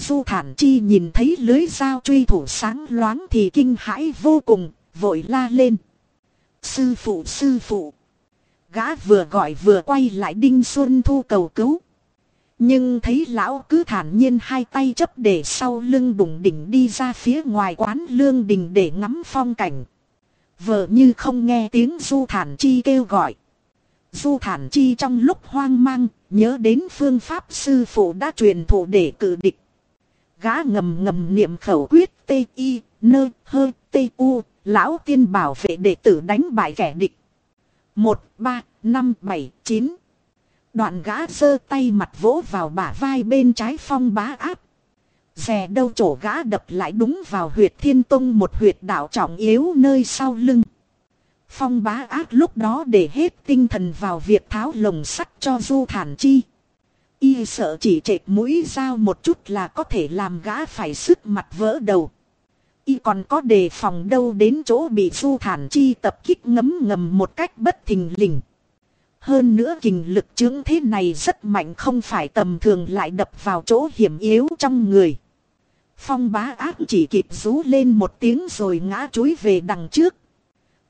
Du Thản Chi nhìn thấy lưới dao truy thủ sáng loáng thì kinh hãi vô cùng, vội la lên. Sư phụ sư phụ. Gã vừa gọi vừa quay lại Đinh Xuân Thu cầu cứu. Nhưng thấy lão cứ thản nhiên hai tay chấp để sau lưng đùng đỉnh đi ra phía ngoài quán lương đình để ngắm phong cảnh. Vợ như không nghe tiếng Du Thản Chi kêu gọi. Du Thản Chi trong lúc hoang mang, nhớ đến phương pháp sư phụ đã truyền thụ để cử địch. Gã ngầm ngầm niệm khẩu quyết T I nơ hơ T U, lão tiên bảo vệ đệ tử đánh bại kẻ địch. 1, 3, 5, 7, 9 Đoạn gã giơ tay mặt vỗ vào bả vai bên trái phong bá áp. dè đâu chỗ gã đập lại đúng vào huyệt thiên tông một huyệt đạo trọng yếu nơi sau lưng. Phong bá ác lúc đó để hết tinh thần vào việc tháo lồng sắt cho du thản chi. Y sợ chỉ trệt mũi dao một chút là có thể làm gã phải sức mặt vỡ đầu. Y còn có đề phòng đâu đến chỗ bị du thản chi tập kích ngấm ngầm một cách bất thình lình. Hơn nữa kình lực chứng thế này rất mạnh không phải tầm thường lại đập vào chỗ hiểm yếu trong người. Phong bá ác chỉ kịp rú lên một tiếng rồi ngã chúi về đằng trước.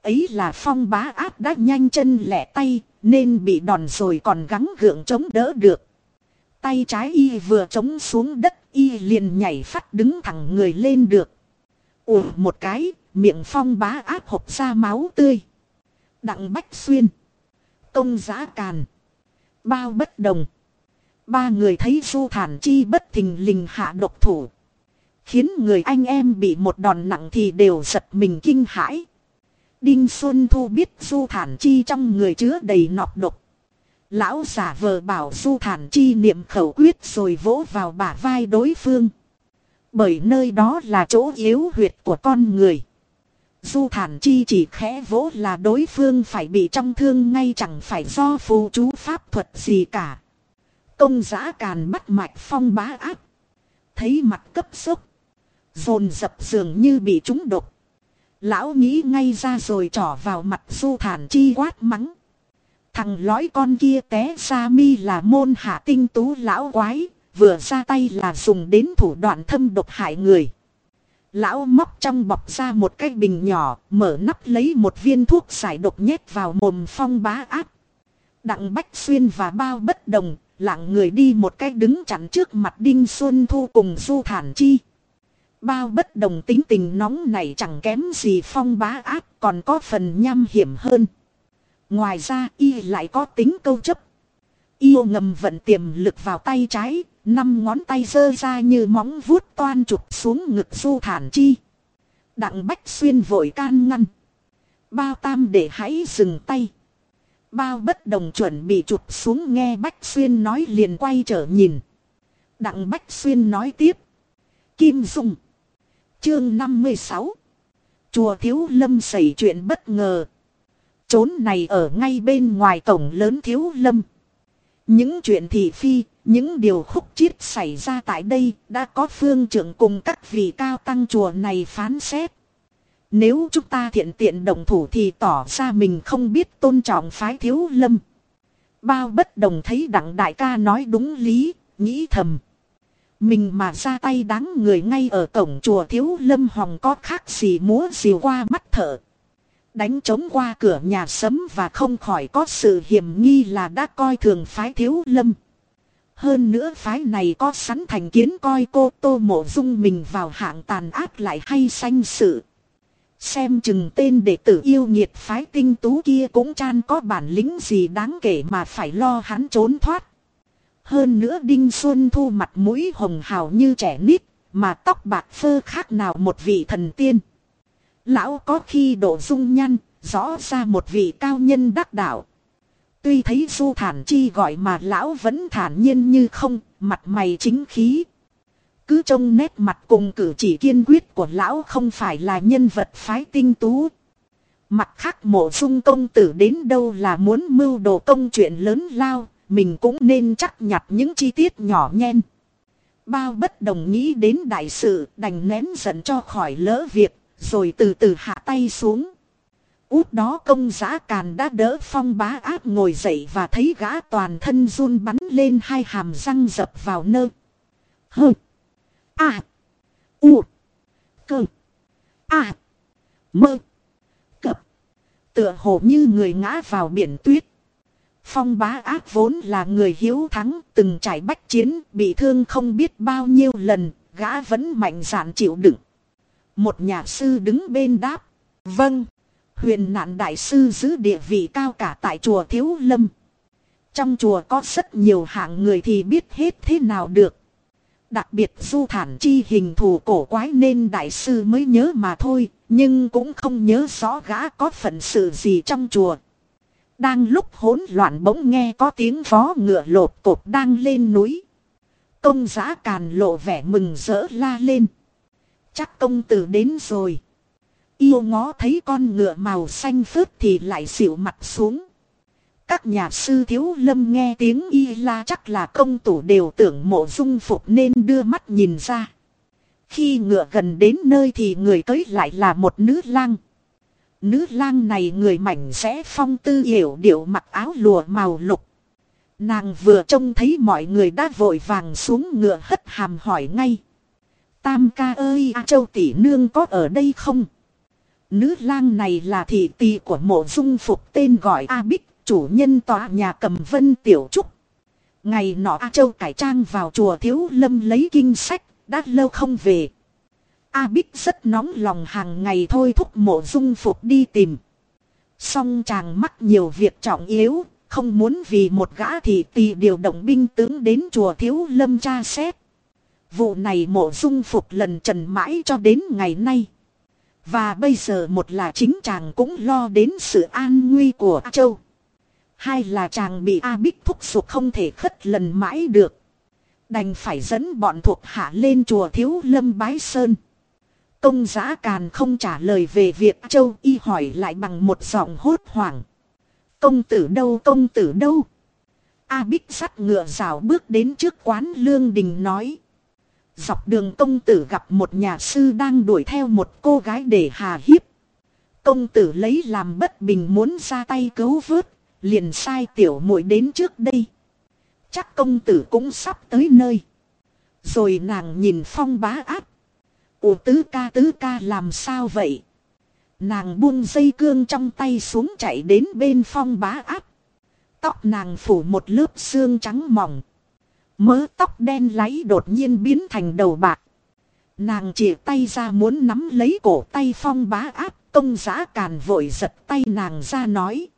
Ấy là phong bá ác đã nhanh chân lẻ tay, nên bị đòn rồi còn gắng gượng chống đỡ được. Tay trái y vừa chống xuống đất y liền nhảy phát đứng thẳng người lên được. Ủa một cái, miệng phong bá áp hộp ra máu tươi. Đặng Bách Xuyên. Công giã càn. Bao bất đồng. Ba người thấy du thản chi bất thình lình hạ độc thủ. Khiến người anh em bị một đòn nặng thì đều giật mình kinh hãi. Đinh Xuân Thu biết du thản chi trong người chứa đầy nọc độc. Lão giả vờ bảo du thản chi niệm khẩu quyết rồi vỗ vào bả vai đối phương. Bởi nơi đó là chỗ yếu huyệt của con người. Du thản chi chỉ khẽ vỗ là đối phương phải bị trong thương ngay chẳng phải do phù chú pháp thuật gì cả. Công giã càn bắt mạch phong bá áp. Thấy mặt cấp sốc. Dồn dập dường như bị trúng độc. Lão nghĩ ngay ra rồi trỏ vào mặt du thản chi quát mắng. Thằng lõi con kia té ra mi là môn hạ tinh tú lão quái, vừa ra tay là dùng đến thủ đoạn thâm độc hại người. Lão móc trong bọc ra một cái bình nhỏ, mở nắp lấy một viên thuốc giải độc nhét vào mồm phong bá áp. Đặng Bách Xuyên và bao bất đồng, lặng người đi một cái đứng chắn trước mặt Đinh Xuân Thu cùng Du Thản Chi. Bao bất đồng tính tình nóng này chẳng kém gì phong bá áp còn có phần nham hiểm hơn. Ngoài ra y lại có tính câu chấp. Yêu ngầm vận tiềm lực vào tay trái, năm ngón tay giơ ra như móng vuốt toan chụp xuống ngực du thản chi. Đặng Bách Xuyên vội can ngăn. Bao tam để hãy dừng tay. Bao bất đồng chuẩn bị chụp xuống nghe Bách Xuyên nói liền quay trở nhìn. Đặng Bách Xuyên nói tiếp. Kim Dung. Chương 56. Chùa Thiếu Lâm xảy chuyện bất ngờ. Trốn này ở ngay bên ngoài cổng lớn Thiếu Lâm. Những chuyện thị phi, những điều khúc chiết xảy ra tại đây đã có phương trưởng cùng các vị cao tăng chùa này phán xét. Nếu chúng ta thiện tiện đồng thủ thì tỏ ra mình không biết tôn trọng phái thiếu lâm. Bao bất đồng thấy đặng đại ca nói đúng lý, nghĩ thầm. Mình mà ra tay đáng người ngay ở cổng chùa thiếu lâm hòng có khác gì múa diều qua mắt thở. Đánh trống qua cửa nhà sấm và không khỏi có sự hiểm nghi là đã coi thường phái thiếu lâm. Hơn nữa phái này có sẵn thành kiến coi cô tô mộ dung mình vào hạng tàn ác lại hay sanh sự. Xem chừng tên đệ tử yêu nhiệt phái tinh tú kia cũng chan có bản lĩnh gì đáng kể mà phải lo hắn trốn thoát. Hơn nữa Đinh Xuân Thu mặt mũi hồng hào như trẻ nít, mà tóc bạc phơ khác nào một vị thần tiên. Lão có khi độ dung nhăn, rõ ra một vị cao nhân đắc đạo. Tuy thấy Du Thản Chi gọi mà lão vẫn thản nhiên như không, mặt mày chính khí. Cứ trông nét mặt cùng cử chỉ kiên quyết của lão không phải là nhân vật phái tinh tú. Mặt khác mộ dung công tử đến đâu là muốn mưu đồ công chuyện lớn lao, mình cũng nên chắc nhặt những chi tiết nhỏ nhen. Bao bất đồng nghĩ đến đại sự đành nén giận cho khỏi lỡ việc, rồi từ từ hạ tay xuống. Út đó công giã càn đã đỡ phong bá áp ngồi dậy và thấy gã toàn thân run bắn lên hai hàm răng dập vào nơ. Hơ. À. U. Cơ. À. Mơ. Cập. Tựa hồ như người ngã vào biển tuyết. Phong bá ác vốn là người hiếu thắng, từng trải bách chiến, bị thương không biết bao nhiêu lần, gã vẫn mạnh dạn chịu đựng. Một nhà sư đứng bên đáp. Vâng. Huyền nạn đại sư giữ địa vị cao cả tại chùa Thiếu Lâm. Trong chùa có rất nhiều hạng người thì biết hết thế nào được. Đặc biệt du thản chi hình thù cổ quái nên đại sư mới nhớ mà thôi, nhưng cũng không nhớ rõ gã có phận sự gì trong chùa. Đang lúc hỗn loạn bỗng nghe có tiếng vó ngựa lột cột đang lên núi. Công giá càn lộ vẻ mừng rỡ la lên. Chắc công tử đến rồi. Yêu ngó thấy con ngựa màu xanh phớt thì lại xỉu mặt xuống. Các nhà sư thiếu lâm nghe tiếng y la chắc là công tử đều tưởng mộ dung phục nên đưa mắt nhìn ra. Khi ngựa gần đến nơi thì người tới lại là một nữ lang. Nữ lang này người mảnh sẽ phong tư hiểu điệu mặc áo lùa màu lục. Nàng vừa trông thấy mọi người đã vội vàng xuống ngựa hất hàm hỏi ngay. Tam ca ơi A Châu tỷ nương có ở đây không? Nữ lang này là thị tỳ của mộ dung phục tên gọi A Bích, chủ nhân tòa nhà cầm vân tiểu trúc. Ngày nọ A Châu cải trang vào chùa Thiếu Lâm lấy kinh sách, đã lâu không về. A Bích rất nóng lòng hàng ngày thôi thúc mộ dung phục đi tìm. Song chàng mắc nhiều việc trọng yếu, không muốn vì một gã thị tỳ điều động binh tướng đến chùa Thiếu Lâm tra xét. Vụ này mộ dung phục lần trần mãi cho đến ngày nay. Và bây giờ một là chính chàng cũng lo đến sự an nguy của A Châu. Hai là chàng bị A Bích thúc giục không thể khất lần mãi được. Đành phải dẫn bọn thuộc hạ lên chùa Thiếu Lâm Bái Sơn. Công giã càn không trả lời về việc châu y hỏi lại bằng một giọng hốt hoảng. Công tử đâu, công tử đâu? A Bích sắt ngựa rào bước đến trước quán lương đình nói. Dọc đường công tử gặp một nhà sư đang đuổi theo một cô gái để hà hiếp. Công tử lấy làm bất bình muốn ra tay cứu vớt, liền sai tiểu muội đến trước đây. Chắc công tử cũng sắp tới nơi. Rồi nàng nhìn phong bá áp. Ủa tứ ca tứ ca làm sao vậy? Nàng buông dây cương trong tay xuống chạy đến bên phong bá áp. Tóc nàng phủ một lớp xương trắng mỏng. Mớ tóc đen láy đột nhiên biến thành đầu bạc. Nàng chỉ tay ra muốn nắm lấy cổ tay phong bá áp. Công giã càn vội giật tay nàng ra nói.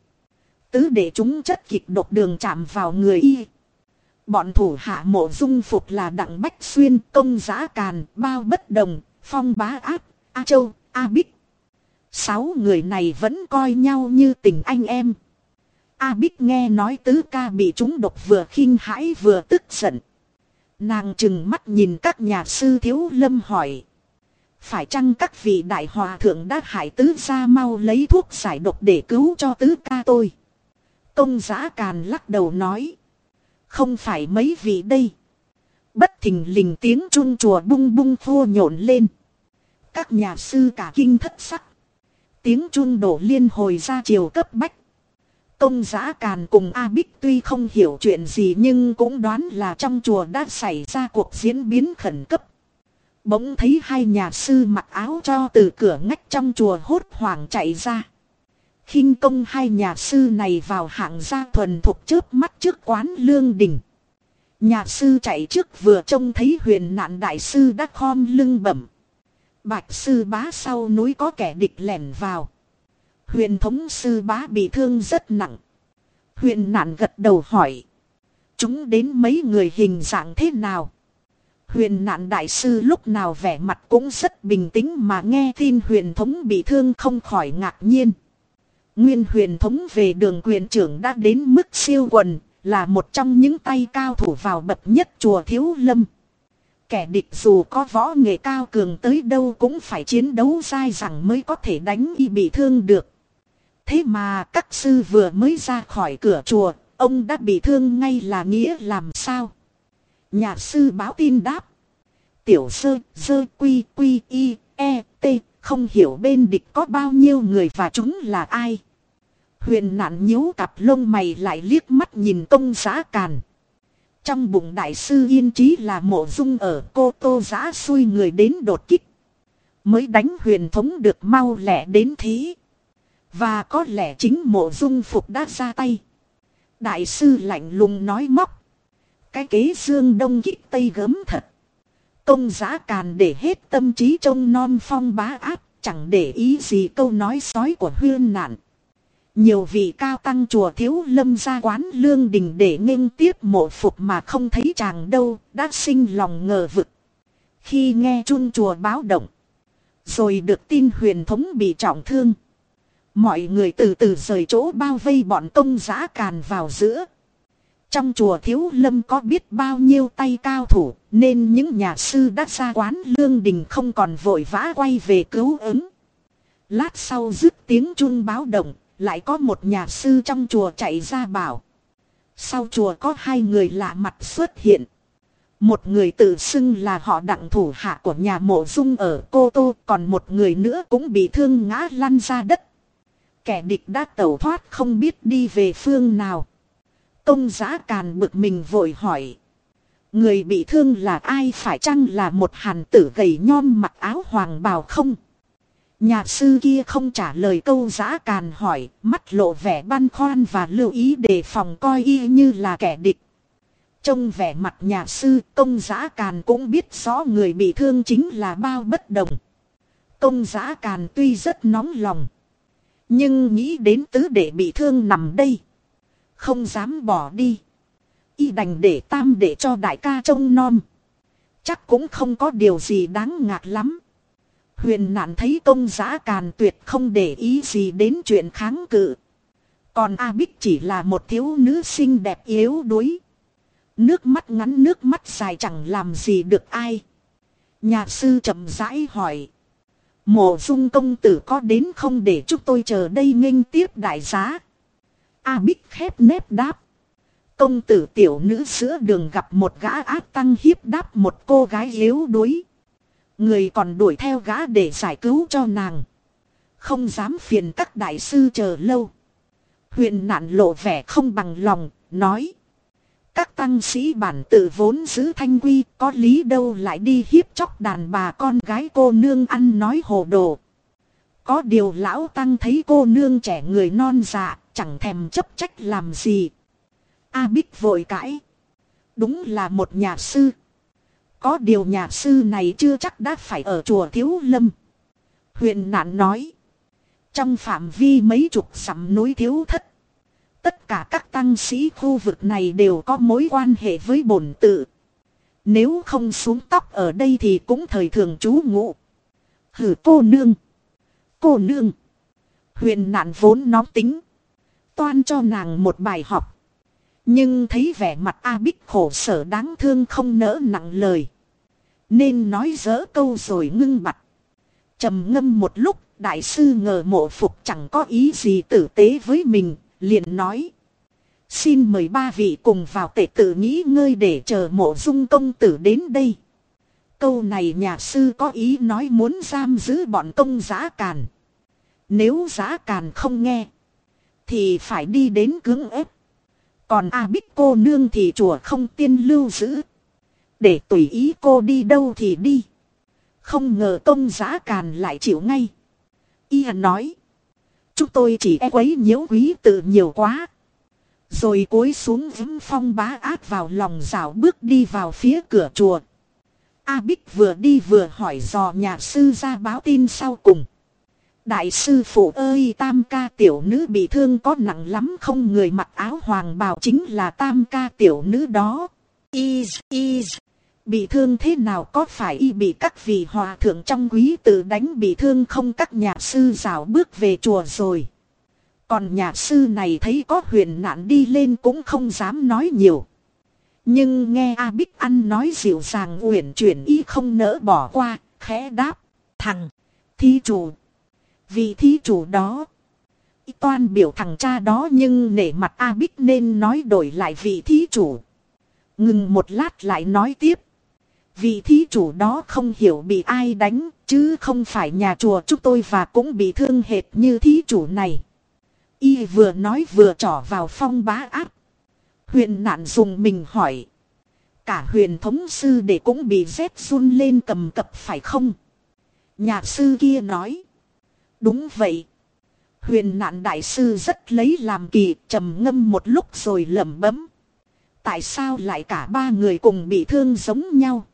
Tứ để chúng chất kịch độc đường chạm vào người y. Bọn thủ hạ mộ dung phục là Đặng Bách Xuyên, Công Giã Càn, Bao Bất Đồng, Phong Bá Áp, A Châu, A Bích. Sáu người này vẫn coi nhau như tình anh em. A Bích nghe nói tứ ca bị chúng độc vừa khinh hãi vừa tức giận. Nàng chừng mắt nhìn các nhà sư thiếu lâm hỏi. Phải chăng các vị đại hòa thượng đã hại tứ ra mau lấy thuốc giải độc để cứu cho tứ ca tôi. Công giã càn lắc đầu nói. Không phải mấy vị đây. Bất thình lình tiếng chun chùa bung bung khô nhộn lên. Các nhà sư cả kinh thất sắc. Tiếng chun đổ liên hồi ra chiều cấp bách. Tông giã càn cùng A Bích tuy không hiểu chuyện gì nhưng cũng đoán là trong chùa đã xảy ra cuộc diễn biến khẩn cấp. Bỗng thấy hai nhà sư mặc áo cho từ cửa ngách trong chùa hốt hoảng chạy ra khinh công hai nhà sư này vào hạng gia thuần thuộc chớp mắt trước quán lương đình. Nhà sư chạy trước vừa trông thấy huyền nạn đại sư đã khom lưng bẩm. Bạch sư bá sau núi có kẻ địch lẻn vào. Huyền thống sư bá bị thương rất nặng. Huyền nạn gật đầu hỏi. Chúng đến mấy người hình dạng thế nào? Huyền nạn đại sư lúc nào vẻ mặt cũng rất bình tĩnh mà nghe tin huyền thống bị thương không khỏi ngạc nhiên. Nguyên huyền thống về đường quyền trưởng đã đến mức siêu quần, là một trong những tay cao thủ vào bậc nhất chùa Thiếu Lâm. Kẻ địch dù có võ nghệ cao cường tới đâu cũng phải chiến đấu dai dẳng mới có thể đánh y bị thương được. Thế mà các sư vừa mới ra khỏi cửa chùa, ông đã bị thương ngay là nghĩa làm sao? Nhà sư báo tin đáp. Tiểu sơ, sơ quy quy y, e, t, không hiểu bên địch có bao nhiêu người và chúng là ai. Huyền nạn nhíu cặp lông mày lại liếc mắt nhìn công giá càn. Trong bụng đại sư yên trí là mộ dung ở cô tô giã xui người đến đột kích. Mới đánh huyền thống được mau lẹ đến thế. Và có lẽ chính mộ dung phục đã ra tay. Đại sư lạnh lùng nói móc. Cái kế dương đông kích tây gớm thật. Công giá càn để hết tâm trí trông non phong bá áp, chẳng để ý gì câu nói sói của huyên nạn. Nhiều vị cao tăng chùa thiếu lâm ra quán lương đình để nghênh tiếp mộ phục mà không thấy chàng đâu, đã sinh lòng ngờ vực. Khi nghe chun chùa báo động, rồi được tin huyền thống bị trọng thương. Mọi người từ từ rời chỗ bao vây bọn công giã càn vào giữa. Trong chùa thiếu lâm có biết bao nhiêu tay cao thủ, nên những nhà sư đã ra quán lương đình không còn vội vã quay về cứu ứng. Lát sau dứt tiếng chuông báo động, lại có một nhà sư trong chùa chạy ra bảo. Sau chùa có hai người lạ mặt xuất hiện. Một người tự xưng là họ đặng thủ hạ của nhà mộ dung ở Cô Tô, còn một người nữa cũng bị thương ngã lăn ra đất. Kẻ địch đã tẩu thoát không biết đi về phương nào. Công giá càn bực mình vội hỏi. Người bị thương là ai phải chăng là một hàn tử gầy nhom mặc áo hoàng bào không? Nhà sư kia không trả lời câu giã càn hỏi, mắt lộ vẻ băn khoăn và lưu ý đề phòng coi y như là kẻ địch. Trong vẻ mặt nhà sư, công giã càn cũng biết rõ người bị thương chính là bao bất đồng. Công giã càn tuy rất nóng lòng, nhưng nghĩ đến tứ đệ bị thương nằm đây. Không dám bỏ đi. Y đành để tam để cho đại ca trông nom. Chắc cũng không có điều gì đáng ngạc lắm. Huyền nạn thấy công giã càn tuyệt không để ý gì đến chuyện kháng cự. Còn A Bích chỉ là một thiếu nữ xinh đẹp yếu đuối. Nước mắt ngắn nước mắt dài chẳng làm gì được ai. Nhà sư chậm rãi hỏi. Mộ dung công tử có đến không để chúng tôi chờ đây nghênh tiếp đại giá. A Bích khép nép đáp. Công tử tiểu nữ giữa đường gặp một gã ác tăng hiếp đáp một cô gái yếu đuối. Người còn đuổi theo gã để giải cứu cho nàng. Không dám phiền các đại sư chờ lâu. huyện nạn lộ vẻ không bằng lòng, nói. Các tăng sĩ bản tự vốn giữ thanh quy, có lý đâu lại đi hiếp chóc đàn bà con gái cô nương ăn nói hồ đồ. Có điều lão tăng thấy cô nương trẻ người non dạ, chẳng thèm chấp trách làm gì. A Bích vội cãi. Đúng là một nhà sư. Có điều nhà sư này chưa chắc đã phải ở chùa Thiếu Lâm. Huyện nạn nói. Trong phạm vi mấy chục sắm núi thiếu thất. Tất cả các tăng sĩ khu vực này đều có mối quan hệ với bổn tự. Nếu không xuống tóc ở đây thì cũng thời thường trú ngụ. Hử cô nương. Cô nương. Huyền nạn vốn nóng tính. Toan cho nàng một bài học. Nhưng thấy vẻ mặt A Bích khổ sở đáng thương không nỡ nặng lời. Nên nói dỡ câu rồi ngưng mặt. trầm ngâm một lúc, đại sư ngờ mộ phục chẳng có ý gì tử tế với mình, liền nói. Xin mời ba vị cùng vào tệ tự nghĩ ngơi để chờ mộ dung công tử đến đây. Câu này nhà sư có ý nói muốn giam giữ bọn công giá càn. Nếu giá càn không nghe, thì phải đi đến cưỡng ép. Còn A Bích cô nương thì chùa không tiên lưu giữ. Để tùy ý cô đi đâu thì đi. Không ngờ công giá càn lại chịu ngay. Y nói. Chúng tôi chỉ e quấy nhiễu quý tự nhiều quá. Rồi cúi xuống vững phong bá ác vào lòng rào bước đi vào phía cửa chùa. A Bích vừa đi vừa hỏi dò nhà sư ra báo tin sau cùng. Đại sư phụ ơi tam ca tiểu nữ bị thương có nặng lắm không người mặc áo hoàng bào chính là tam ca tiểu nữ đó. Is, is. Bị thương thế nào có phải y bị các vị hòa thượng trong quý tử đánh bị thương không các nhà sư rào bước về chùa rồi. Còn nhà sư này thấy có huyền nạn đi lên cũng không dám nói nhiều. Nhưng nghe A Bích ăn nói dịu dàng uyển chuyển y không nỡ bỏ qua, khẽ đáp. Thằng, thí chủ. Vì thí chủ đó. Y toan biểu thằng cha đó nhưng nể mặt A Bích nên nói đổi lại vị thí chủ. Ngừng một lát lại nói tiếp. Vị thí chủ đó không hiểu bị ai đánh, chứ không phải nhà chùa chúng tôi và cũng bị thương hệt như thí chủ này. Y vừa nói vừa trỏ vào phong bá áp. Huyền nạn dùng mình hỏi. Cả huyền thống sư để cũng bị rét run lên cầm cập phải không? Nhà sư kia nói. Đúng vậy. Huyền nạn đại sư rất lấy làm kỳ trầm ngâm một lúc rồi lẩm bẩm. Tại sao lại cả ba người cùng bị thương giống nhau?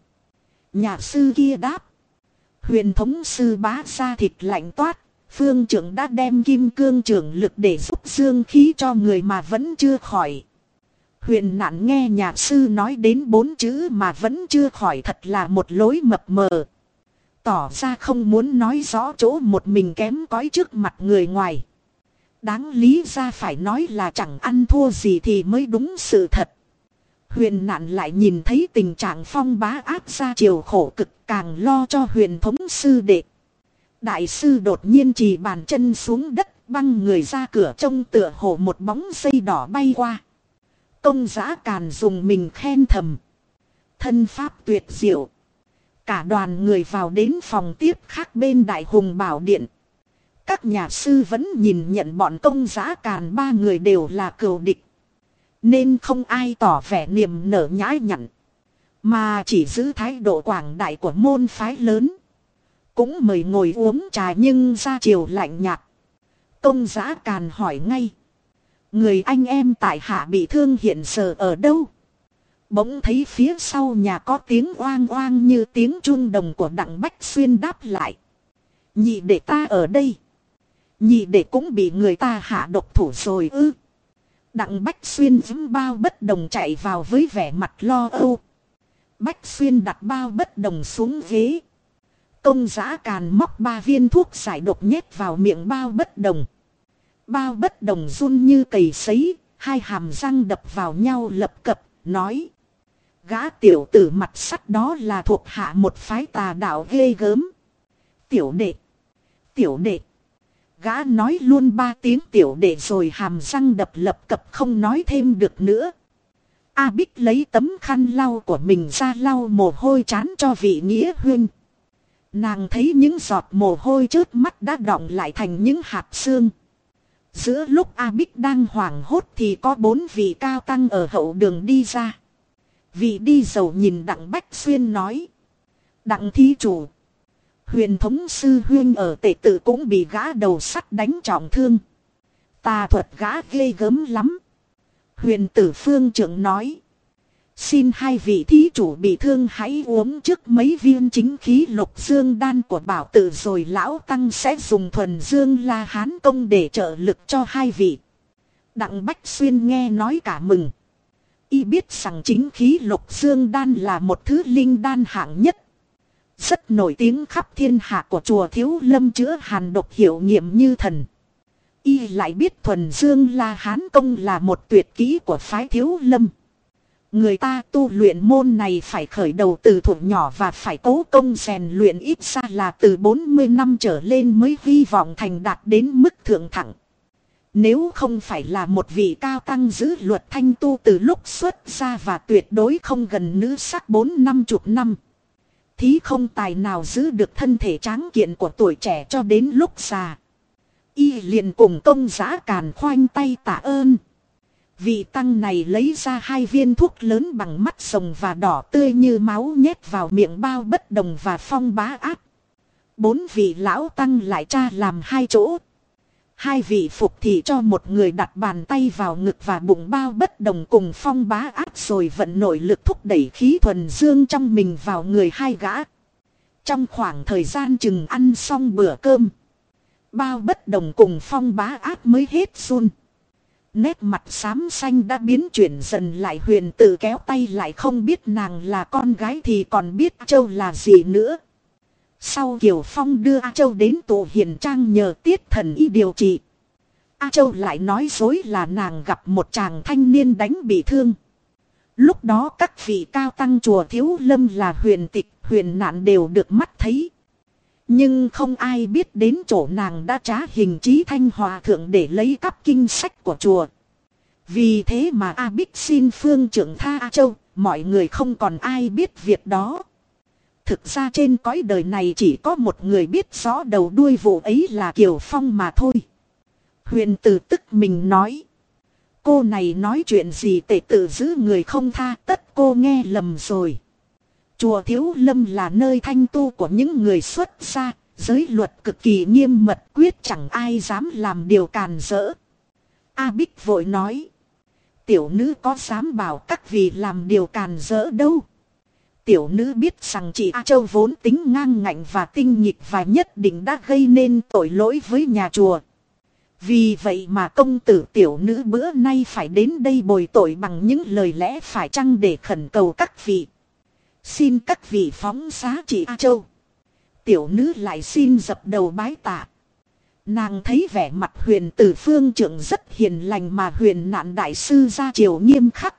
Nhà sư kia đáp. Huyền thống sư bá ra thịt lạnh toát. Phương trưởng đã đem kim cương trưởng lực để giúp dương khí cho người mà vẫn chưa khỏi. Huyền nạn nghe nhà sư nói đến bốn chữ mà vẫn chưa khỏi thật là một lối mập mờ. Tỏ ra không muốn nói rõ chỗ một mình kém cói trước mặt người ngoài. Đáng lý ra phải nói là chẳng ăn thua gì thì mới đúng sự thật. Huyền nạn lại nhìn thấy tình trạng phong bá áp ra chiều khổ cực càng lo cho huyền thống sư đệ. Đại sư đột nhiên chỉ bàn chân xuống đất, băng người ra cửa trông tựa hồ một bóng dây đỏ bay qua. Công giã càn dùng mình khen thầm. Thân pháp tuyệt diệu. Cả đoàn người vào đến phòng tiếp khác bên đại hùng bảo điện. Các nhà sư vẫn nhìn nhận bọn công giã càn ba người đều là cừu địch. Nên không ai tỏ vẻ niềm nở nhãi nhặn. Mà chỉ giữ thái độ quảng đại của môn phái lớn. Cũng mời ngồi uống trà nhưng ra chiều lạnh nhạt. Công giã càn hỏi ngay. Người anh em tại hạ bị thương hiện giờ ở đâu? Bỗng thấy phía sau nhà có tiếng oang oang như tiếng chuông đồng của đặng Bách Xuyên đáp lại. Nhị để ta ở đây. Nhị để cũng bị người ta hạ độc thủ rồi ư. Đặng Bách Xuyên vững bao bất đồng chạy vào với vẻ mặt lo âu. Bách Xuyên đặt bao bất đồng xuống ghế. Công giã càn móc ba viên thuốc giải độc nhét vào miệng bao bất đồng. Bao bất đồng run như cầy sấy, hai hàm răng đập vào nhau lập cập, nói. Gã tiểu tử mặt sắt đó là thuộc hạ một phái tà đạo ghê gớm. Tiểu đệ. Tiểu đệ. Gã nói luôn ba tiếng tiểu để rồi hàm răng đập lập cập không nói thêm được nữa. A Bích lấy tấm khăn lau của mình ra lau mồ hôi chán cho vị nghĩa huynh. Nàng thấy những giọt mồ hôi trước mắt đã đọng lại thành những hạt xương. Giữa lúc A Bích đang hoảng hốt thì có bốn vị cao tăng ở hậu đường đi ra. Vị đi dầu nhìn Đặng Bách Xuyên nói. Đặng thí chủ. Huyền thống sư huyên ở tệ tử cũng bị gã đầu sắt đánh trọng thương. Tà thuật gã ghê gớm lắm. Huyền tử phương trưởng nói. Xin hai vị thí chủ bị thương hãy uống trước mấy viên chính khí lục dương đan của bảo tử rồi lão tăng sẽ dùng thuần dương la hán công để trợ lực cho hai vị. Đặng Bách Xuyên nghe nói cả mừng. Y biết rằng chính khí lục dương đan là một thứ linh đan hạng nhất. Rất nổi tiếng khắp thiên hạ của chùa Thiếu Lâm chữa hàn độc hiệu nghiệm như thần. Y lại biết thuần dương la hán công là một tuyệt kỹ của phái Thiếu Lâm. Người ta tu luyện môn này phải khởi đầu từ thủ nhỏ và phải cố công rèn luyện ít ra là từ 40 năm trở lên mới hy vọng thành đạt đến mức thượng thẳng. Nếu không phải là một vị cao tăng giữ luật thanh tu từ lúc xuất ra và tuyệt đối không gần nữ sắc bốn năm chục năm. Thí không tài nào giữ được thân thể tráng kiện của tuổi trẻ cho đến lúc già. Y liền cùng công giã càn khoanh tay tạ ơn. Vị tăng này lấy ra hai viên thuốc lớn bằng mắt rồng và đỏ tươi như máu nhét vào miệng bao bất đồng và phong bá áp. Bốn vị lão tăng lại tra làm hai chỗ. Hai vị phục thì cho một người đặt bàn tay vào ngực và bụng bao bất đồng cùng phong bá áp rồi vận nội lực thúc đẩy khí thuần dương trong mình vào người hai gã. Trong khoảng thời gian chừng ăn xong bữa cơm. Bao bất đồng cùng phong bá áp mới hết run. Nét mặt xám xanh đã biến chuyển dần lại huyền tự kéo tay lại không biết nàng là con gái thì còn biết châu là gì nữa. Sau Kiều Phong đưa A Châu đến tù hiền trang nhờ tiết thần y điều trị. A Châu lại nói dối là nàng gặp một chàng thanh niên đánh bị thương. Lúc đó các vị cao tăng chùa Thiếu Lâm là huyền tịch, huyền nạn đều được mắt thấy. Nhưng không ai biết đến chỗ nàng đã trá hình trí thanh hòa thượng để lấy cắp kinh sách của chùa. Vì thế mà A Bích xin phương trưởng tha A Châu, mọi người không còn ai biết việc đó. Thực ra trên cõi đời này chỉ có một người biết rõ đầu đuôi vụ ấy là Kiều Phong mà thôi. Huyền tử tức mình nói. Cô này nói chuyện gì tệ tự giữ người không tha tất cô nghe lầm rồi. Chùa Thiếu Lâm là nơi thanh tu của những người xuất gia, giới luật cực kỳ nghiêm mật quyết chẳng ai dám làm điều càn rỡ. A Bích vội nói. Tiểu nữ có dám bảo các vị làm điều càn rỡ đâu. Tiểu nữ biết rằng chị A Châu vốn tính ngang ngạnh và tinh nhịp và nhất định đã gây nên tội lỗi với nhà chùa. Vì vậy mà công tử tiểu nữ bữa nay phải đến đây bồi tội bằng những lời lẽ phải chăng để khẩn cầu các vị. Xin các vị phóng xá chị A Châu. Tiểu nữ lại xin dập đầu bái tạ. Nàng thấy vẻ mặt huyền tử phương trưởng rất hiền lành mà huyền nạn đại sư ra chiều nghiêm khắc.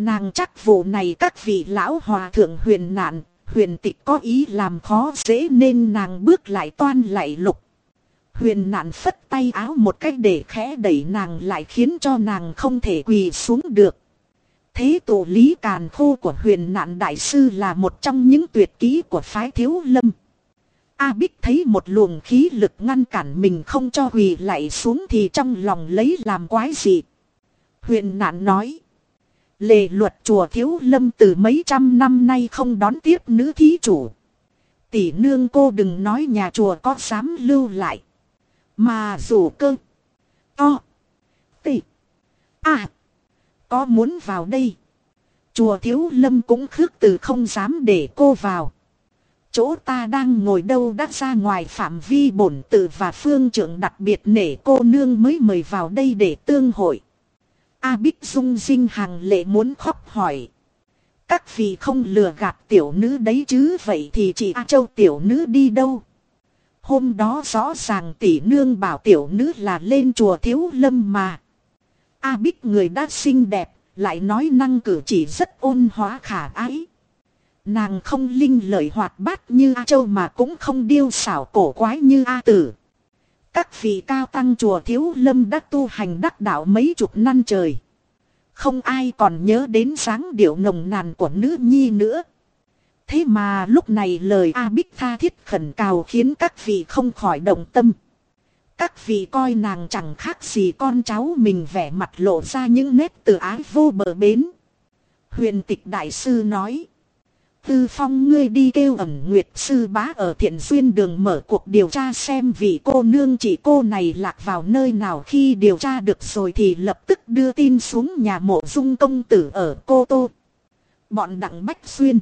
Nàng chắc vụ này các vị lão hòa thượng huyền nạn, huyền tịch có ý làm khó dễ nên nàng bước lại toan lại lục. Huyền nạn phất tay áo một cách để khẽ đẩy nàng lại khiến cho nàng không thể quỳ xuống được. Thế tổ lý càn khô của huyền nạn đại sư là một trong những tuyệt kỹ của phái thiếu lâm. A Bích thấy một luồng khí lực ngăn cản mình không cho quỳ lại xuống thì trong lòng lấy làm quái gì. Huyền nạn nói lề luật chùa thiếu lâm từ mấy trăm năm nay không đón tiếp nữ thí chủ. Tỷ nương cô đừng nói nhà chùa có dám lưu lại. Mà dù cơ. To. Tỷ. À. Có muốn vào đây. Chùa thiếu lâm cũng khước từ không dám để cô vào. Chỗ ta đang ngồi đâu đã ra ngoài phạm vi bổn tự và phương trưởng đặc biệt nể cô nương mới mời vào đây để tương hội. A Bích Dung dinh hàng lệ muốn khóc hỏi. Các vị không lừa gạt tiểu nữ đấy chứ vậy thì chị A Châu tiểu nữ đi đâu? Hôm đó rõ ràng tỷ nương bảo tiểu nữ là lên chùa thiếu lâm mà. A Bích người đã xinh đẹp, lại nói năng cử chỉ rất ôn hóa khả ái. Nàng không linh lợi hoạt bát như A Châu mà cũng không điêu xảo cổ quái như A Tử. Các vị cao tăng chùa Thiếu Lâm đã tu hành đắc đạo mấy chục năm trời. Không ai còn nhớ đến dáng điệu nồng nàn của nữ nhi nữa. Thế mà lúc này lời A Bích tha thiết khẩn cào khiến các vị không khỏi động tâm. Các vị coi nàng chẳng khác gì con cháu mình vẻ mặt lộ ra những nét từ ái vô bờ bến. Huyền tịch đại sư nói. Tư phong ngươi đi kêu ẩn nguyệt sư bá ở thiện duyên đường mở cuộc điều tra xem vị cô nương chỉ cô này lạc vào nơi nào khi điều tra được rồi thì lập tức đưa tin xuống nhà mộ dung công tử ở Cô Tô. Bọn đặng Bách Xuyên.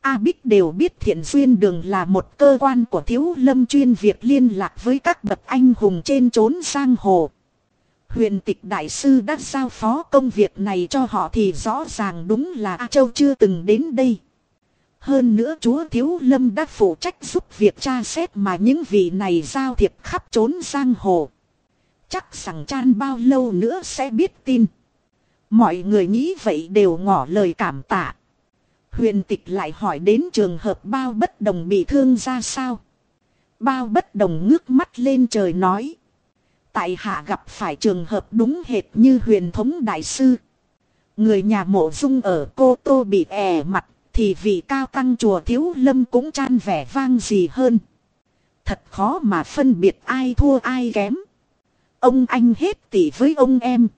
A Bích đều biết thiện duyên đường là một cơ quan của thiếu lâm chuyên việc liên lạc với các bậc anh hùng trên trốn sang hồ. Huyền tịch đại sư đã giao phó công việc này cho họ thì rõ ràng đúng là A Châu chưa từng đến đây. Hơn nữa chúa Thiếu Lâm đã phụ trách giúp việc tra xét mà những vị này giao thiệp khắp trốn giang hồ. Chắc rằng chan bao lâu nữa sẽ biết tin. Mọi người nghĩ vậy đều ngỏ lời cảm tạ. Huyền tịch lại hỏi đến trường hợp bao bất đồng bị thương ra sao. Bao bất đồng ngước mắt lên trời nói. Tại hạ gặp phải trường hợp đúng hệt như huyền thống đại sư. Người nhà mộ dung ở cô tô bị ẻ mặt thì vị cao tăng chùa thiếu lâm cũng chan vẻ vang gì hơn. Thật khó mà phân biệt ai thua ai kém. Ông anh hết tỷ với ông em.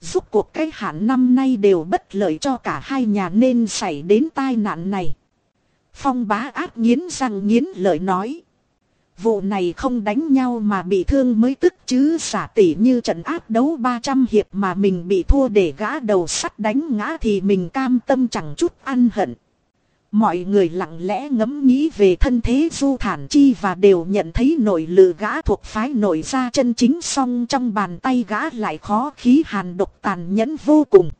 Giúp cuộc cái hạn năm nay đều bất lợi cho cả hai nhà nên xảy đến tai nạn này. Phong bá ác nghiến răng nghiến lợi nói. Vụ này không đánh nhau mà bị thương mới tức chứ xả tỷ như trận áp đấu 300 hiệp mà mình bị thua để gã đầu sắt đánh ngã thì mình cam tâm chẳng chút ăn hận. Mọi người lặng lẽ ngẫm nghĩ về thân thế du thản chi và đều nhận thấy nội lự gã thuộc phái nội ra chân chính song trong bàn tay gã lại khó khí hàn độc tàn nhẫn vô cùng.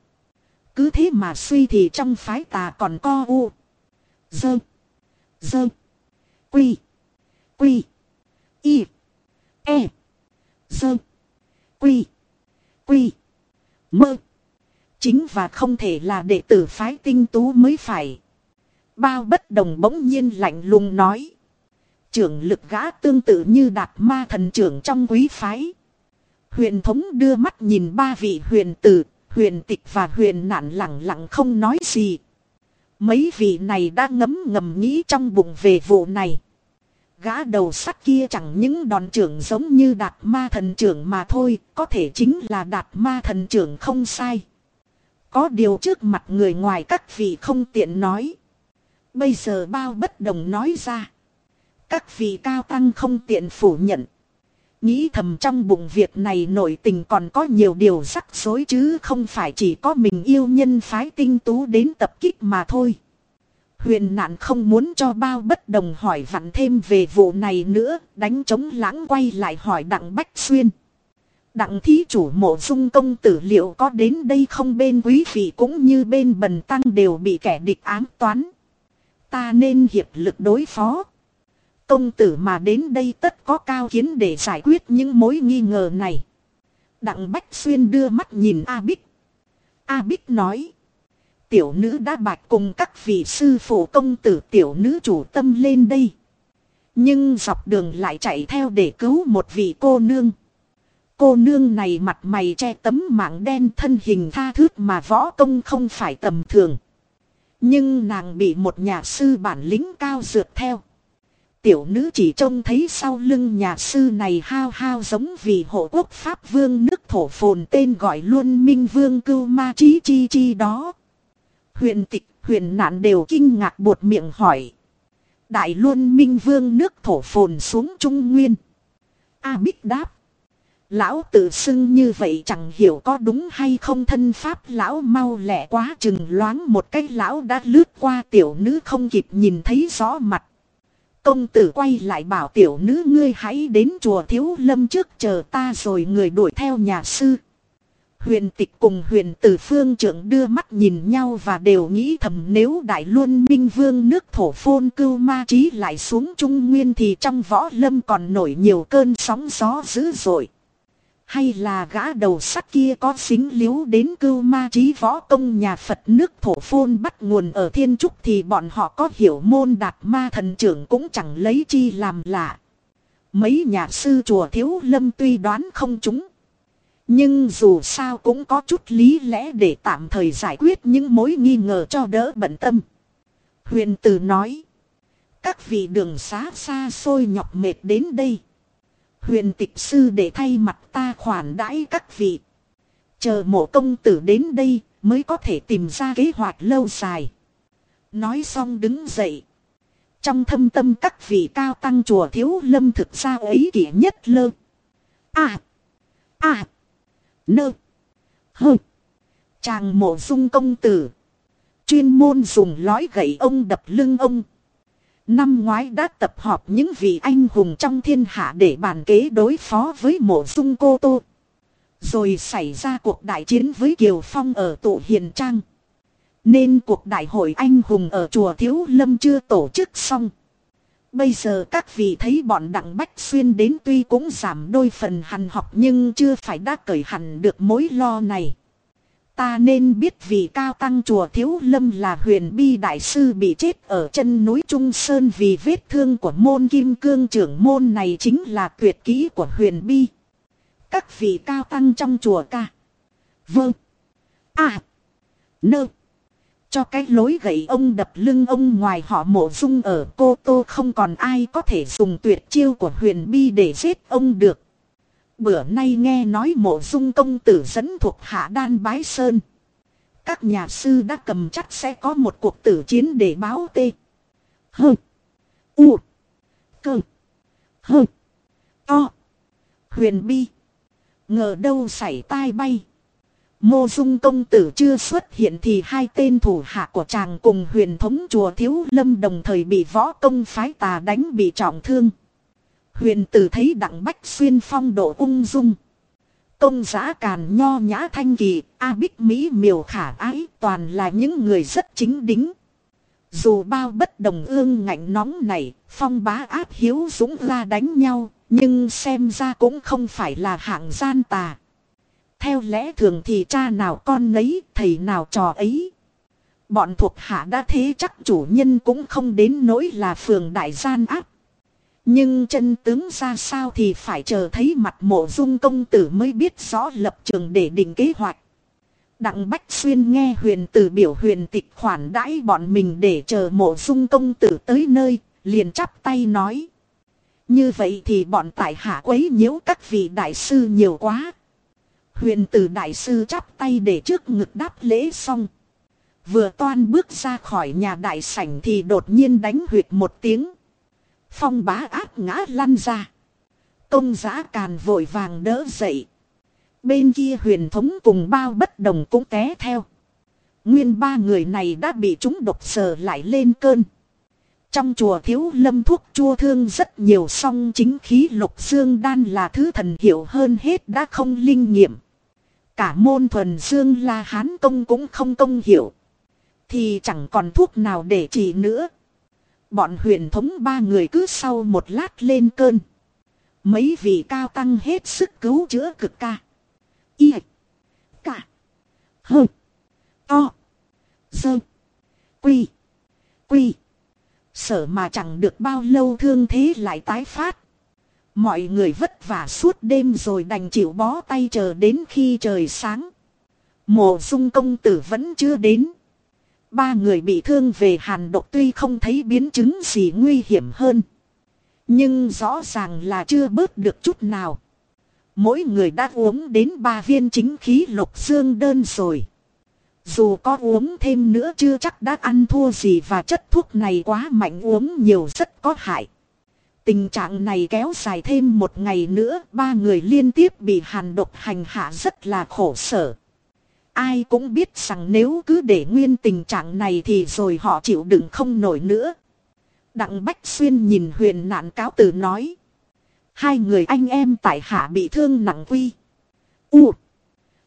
Cứ thế mà suy thì trong phái tà còn co u. Dơ. Dơ. Quy. Quy. Y. E. Dơ. Quy. Quy. Mơ. Chính và không thể là đệ tử phái tinh tú mới phải. Bao bất đồng bỗng nhiên lạnh lùng nói. Trưởng lực gã tương tự như đạt ma thần trưởng trong quý phái. Huyền thống đưa mắt nhìn ba vị huyền tử, huyền tịch và huyền nạn lặng lặng không nói gì. Mấy vị này đang ngấm ngầm nghĩ trong bụng về vụ này. Gã đầu sắt kia chẳng những đòn trưởng giống như đạt ma thần trưởng mà thôi, có thể chính là đạt ma thần trưởng không sai. Có điều trước mặt người ngoài các vị không tiện nói. Bây giờ bao bất đồng nói ra. Các vị cao tăng không tiện phủ nhận. Nghĩ thầm trong bụng việc này nội tình còn có nhiều điều rắc rối chứ không phải chỉ có mình yêu nhân phái tinh tú đến tập kích mà thôi. Huyền nạn không muốn cho bao bất đồng hỏi vặn thêm về vụ này nữa, đánh chống lãng quay lại hỏi đặng Bách Xuyên. Đặng thí chủ mộ dung công tử liệu có đến đây không bên quý vị cũng như bên bần tăng đều bị kẻ địch ám toán. Ta nên hiệp lực đối phó. Công tử mà đến đây tất có cao kiến để giải quyết những mối nghi ngờ này. Đặng Bách Xuyên đưa mắt nhìn A Bích. A Bích nói. Tiểu nữ đã bạch cùng các vị sư phụ công tử tiểu nữ chủ tâm lên đây. Nhưng dọc đường lại chạy theo để cứu một vị cô nương. Cô nương này mặt mày che tấm mạng đen thân hình tha thước mà võ công không phải tầm thường. Nhưng nàng bị một nhà sư bản lĩnh cao dượt theo. Tiểu nữ chỉ trông thấy sau lưng nhà sư này hao hao giống vì hộ quốc pháp vương nước thổ phồn tên gọi luôn minh vương cưu ma chí chi chi đó. Huyền tịch, huyền nạn đều kinh ngạc buột miệng hỏi. Đại luôn minh vương nước thổ phồn xuống trung nguyên. A bích đáp. Lão tự xưng như vậy chẳng hiểu có đúng hay không thân pháp lão mau lẹ quá chừng loáng một cái lão đã lướt qua tiểu nữ không kịp nhìn thấy rõ mặt. Công tử quay lại bảo tiểu nữ ngươi hãy đến chùa thiếu lâm trước chờ ta rồi người đuổi theo nhà sư. Huyền tịch cùng huyền tử phương trưởng đưa mắt nhìn nhau và đều nghĩ thầm nếu đại luân minh vương nước thổ phôn cưu ma trí lại xuống trung nguyên thì trong võ lâm còn nổi nhiều cơn sóng gió dữ dội. Hay là gã đầu sắt kia có xính liếu đến cưu ma trí võ công nhà Phật nước thổ phôn bắt nguồn ở thiên trúc thì bọn họ có hiểu môn đạt ma thần trưởng cũng chẳng lấy chi làm lạ. Mấy nhà sư chùa thiếu lâm tuy đoán không chúng. Nhưng dù sao cũng có chút lý lẽ để tạm thời giải quyết những mối nghi ngờ cho đỡ bận tâm. Huyền tử nói. Các vị đường xá xa xôi nhọc mệt đến đây. Huyền tịch sư để thay mặt ta khoản đãi các vị. Chờ mộ công tử đến đây mới có thể tìm ra kế hoạch lâu dài. Nói xong đứng dậy. Trong thâm tâm các vị cao tăng chùa thiếu lâm thực ra ấy kỷ nhất lơ. À. À. Nơ. Hơ. Chàng mộ dung công tử. Chuyên môn dùng lõi gậy ông đập lưng ông. Năm ngoái đã tập họp những vị anh hùng trong thiên hạ để bàn kế đối phó với mộ dung cô tô. Rồi xảy ra cuộc đại chiến với Kiều Phong ở tụ hiền trang. Nên cuộc đại hội anh hùng ở chùa Thiếu Lâm chưa tổ chức xong. Bây giờ các vị thấy bọn Đặng Bách Xuyên đến tuy cũng giảm đôi phần hằn học nhưng chưa phải đã cởi hẳn được mối lo này. Ta nên biết vì cao tăng chùa Thiếu Lâm là huyền bi đại sư bị chết ở chân núi Trung Sơn vì vết thương của môn kim cương trưởng môn này chính là tuyệt kỹ của huyền bi. Các vị cao tăng trong chùa ca. Vâng. À. Nơ. Cho cái lối gậy ông đập lưng ông ngoài họ mộ dung ở cô tô không còn ai có thể dùng tuyệt chiêu của huyền bi để giết ông được. Bữa nay nghe nói mộ dung công tử dẫn thuộc hạ đan bái sơn. Các nhà sư đã cầm chắc sẽ có một cuộc tử chiến để báo tê. Hơ. U. Cơ. Hơ. To. Huyền bi. Ngờ đâu xảy tai bay. Mô dung công tử chưa xuất hiện thì hai tên thủ hạ của chàng cùng huyền thống chùa thiếu lâm đồng thời bị võ công phái tà đánh bị trọng thương. Huyền tử thấy đặng bách xuyên phong độ ung dung. Công giã càn nho nhã thanh kỳ, A Bích Mỹ miều khả ái toàn là những người rất chính đính. Dù bao bất đồng ương ngạnh nóng này, phong bá áp hiếu dũng ra đánh nhau, nhưng xem ra cũng không phải là hạng gian tà. Theo lẽ thường thì cha nào con nấy, thầy nào trò ấy. Bọn thuộc hạ đã thế chắc chủ nhân cũng không đến nỗi là phường đại gian áp. Nhưng chân tướng ra sao thì phải chờ thấy mặt mộ dung công tử mới biết rõ lập trường để định kế hoạch. Đặng Bách Xuyên nghe huyền tử biểu huyền tịch khoản đãi bọn mình để chờ mộ dung công tử tới nơi, liền chắp tay nói. Như vậy thì bọn tại hạ quấy nhiễu các vị đại sư nhiều quá. Huyền tử đại sư chắp tay để trước ngực đáp lễ xong. Vừa toan bước ra khỏi nhà đại sảnh thì đột nhiên đánh huyệt một tiếng. Phong bá áp ngã lăn ra. Công giã càn vội vàng đỡ dậy. Bên kia huyền thống cùng bao bất đồng cũng té theo. Nguyên ba người này đã bị chúng độc sờ lại lên cơn. Trong chùa thiếu lâm thuốc chua thương rất nhiều song chính khí lục dương đan là thứ thần hiệu hơn hết đã không linh nghiệm. Cả môn thuần dương la hán công cũng không công hiểu. Thì chẳng còn thuốc nào để trị nữa. Bọn huyền thống ba người cứ sau một lát lên cơn. Mấy vị cao tăng hết sức cứu chữa cực ca. Y. Cả. Hơ. To. Dơ. Quy. Quy. Sở mà chẳng được bao lâu thương thế lại tái phát. Mọi người vất vả suốt đêm rồi đành chịu bó tay chờ đến khi trời sáng. Mộ dung công tử vẫn chưa đến. Ba người bị thương về hàn độc tuy không thấy biến chứng gì nguy hiểm hơn. Nhưng rõ ràng là chưa bớt được chút nào. Mỗi người đã uống đến ba viên chính khí lục xương đơn rồi. Dù có uống thêm nữa chưa chắc đã ăn thua gì và chất thuốc này quá mạnh uống nhiều rất có hại. Tình trạng này kéo dài thêm một ngày nữa, ba người liên tiếp bị hàn độc hành hạ rất là khổ sở. Ai cũng biết rằng nếu cứ để nguyên tình trạng này thì rồi họ chịu đựng không nổi nữa. Đặng Bách Xuyên nhìn huyền nạn cáo từ nói. Hai người anh em tại hạ bị thương nặng quy. U.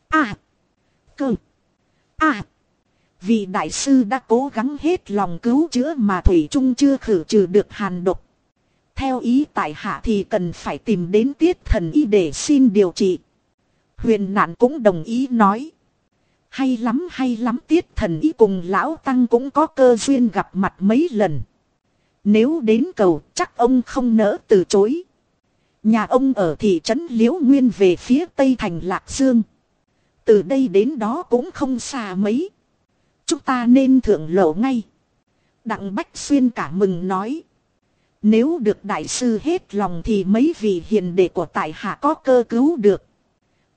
A. Cơ. A. Vì đại sư đã cố gắng hết lòng cứu chữa mà Thủy Trung chưa khử trừ được hàn độc. Theo ý tại hạ thì cần phải tìm đến tiết thần y để xin điều trị. Huyền nạn cũng đồng ý nói. Hay lắm hay lắm, tiết thần y cùng lão tăng cũng có cơ duyên gặp mặt mấy lần. Nếu đến cầu, chắc ông không nỡ từ chối. Nhà ông ở thị trấn Liễu Nguyên về phía tây thành Lạc Dương. Từ đây đến đó cũng không xa mấy. Chúng ta nên thượng lộ ngay. Đặng Bách Xuyên cả mừng nói. Nếu được đại sư hết lòng thì mấy vị hiền đệ của tại hạ có cơ cứu được.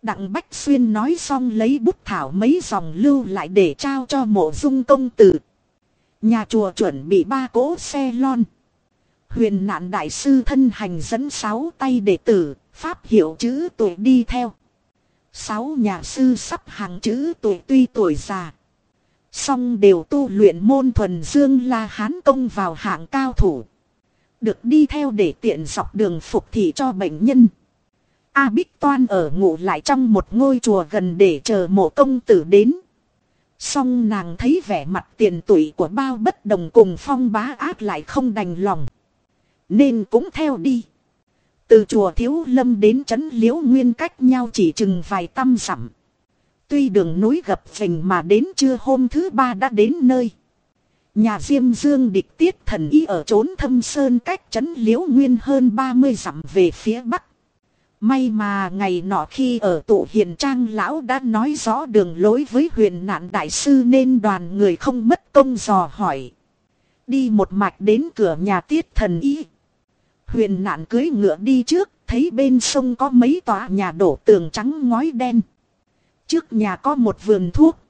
Đặng Bách Xuyên nói xong lấy bút thảo mấy dòng lưu lại để trao cho mộ dung công tử. Nhà chùa chuẩn bị ba cỗ xe lon. Huyền nạn đại sư thân hành dẫn sáu tay đệ tử, pháp hiệu chữ tuổi đi theo. Sáu nhà sư sắp hàng chữ tuổi tuy tuổi già. Song đều tu luyện môn thuần dương la hán công vào hạng cao thủ. Được đi theo để tiện dọc đường phục thị cho bệnh nhân. A Bích Toan ở ngủ lại trong một ngôi chùa gần để chờ mộ công tử đến. Song nàng thấy vẻ mặt tiền tuổi của bao bất đồng cùng phong bá ác lại không đành lòng. Nên cũng theo đi. Từ chùa Thiếu Lâm đến trấn Liễu Nguyên cách nhau chỉ chừng vài trăm dặm. Tuy đường núi gập phình mà đến trưa hôm thứ ba đã đến nơi. Nhà Diêm Dương địch tiết thần y ở trốn thâm sơn cách trấn Liễu Nguyên hơn 30 dặm về phía bắc. May mà ngày nọ khi ở tụ hiền trang lão đã nói rõ đường lối với huyền nạn đại sư nên đoàn người không mất công dò hỏi. Đi một mạch đến cửa nhà tiết thần y. Huyền nạn cưới ngựa đi trước, thấy bên sông có mấy tòa nhà đổ tường trắng ngói đen. Trước nhà có một vườn thuốc.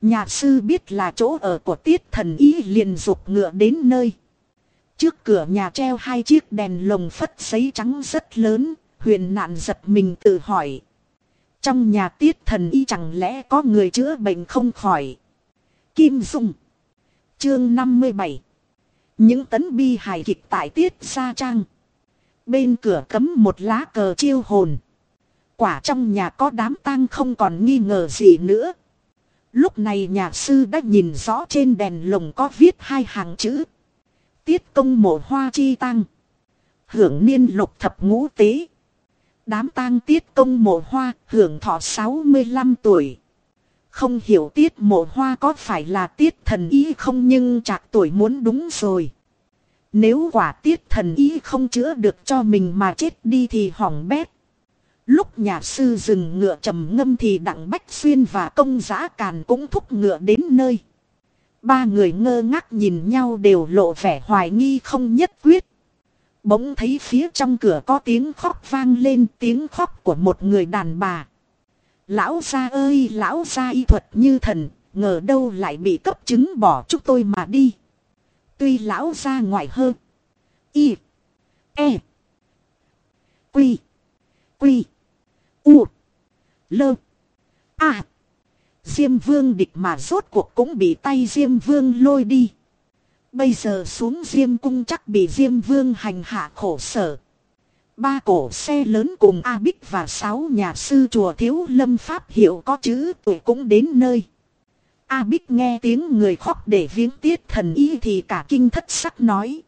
Nhà sư biết là chỗ ở của tiết thần y liền dục ngựa đến nơi. Trước cửa nhà treo hai chiếc đèn lồng phất giấy trắng rất lớn, huyền nạn giật mình tự hỏi. Trong nhà tiết thần y chẳng lẽ có người chữa bệnh không khỏi. Kim Dung Chương 57 Những tấn bi hài kịch tại tiết gia trang. Bên cửa cấm một lá cờ chiêu hồn. Quả trong nhà có đám tang không còn nghi ngờ gì nữa. Lúc này nhà sư đã nhìn rõ trên đèn lồng có viết hai hàng chữ. Tiết công mộ hoa chi tăng. Hưởng niên lục thập ngũ tế. Đám tang tiết công mộ hoa hưởng thọ 65 tuổi. Không hiểu tiết mộ hoa có phải là tiết thần ý không nhưng chạc tuổi muốn đúng rồi. Nếu quả tiết thần ý không chữa được cho mình mà chết đi thì hỏng bét. Lúc nhà sư dừng ngựa trầm ngâm thì đặng bách xuyên và công giã càn cũng thúc ngựa đến nơi. Ba người ngơ ngác nhìn nhau đều lộ vẻ hoài nghi không nhất quyết. Bỗng thấy phía trong cửa có tiếng khóc vang lên tiếng khóc của một người đàn bà. Lão gia ơi lão gia y thuật như thần, ngờ đâu lại bị cấp chứng bỏ chúng tôi mà đi. Tuy lão gia ngoại hơn. Y. E. Quy. Quy. U. Lơ. À. Diêm vương địch mà rốt cuộc cũng bị tay Diêm vương lôi đi. Bây giờ xuống Diêm cung chắc bị Diêm vương hành hạ khổ sở. Ba cổ xe lớn cùng A Bích và sáu nhà sư chùa Thiếu Lâm Pháp hiệu có chữ tuổi cũng đến nơi. A Bích nghe tiếng người khóc để viếng tiết thần y thì cả kinh thất sắc nói.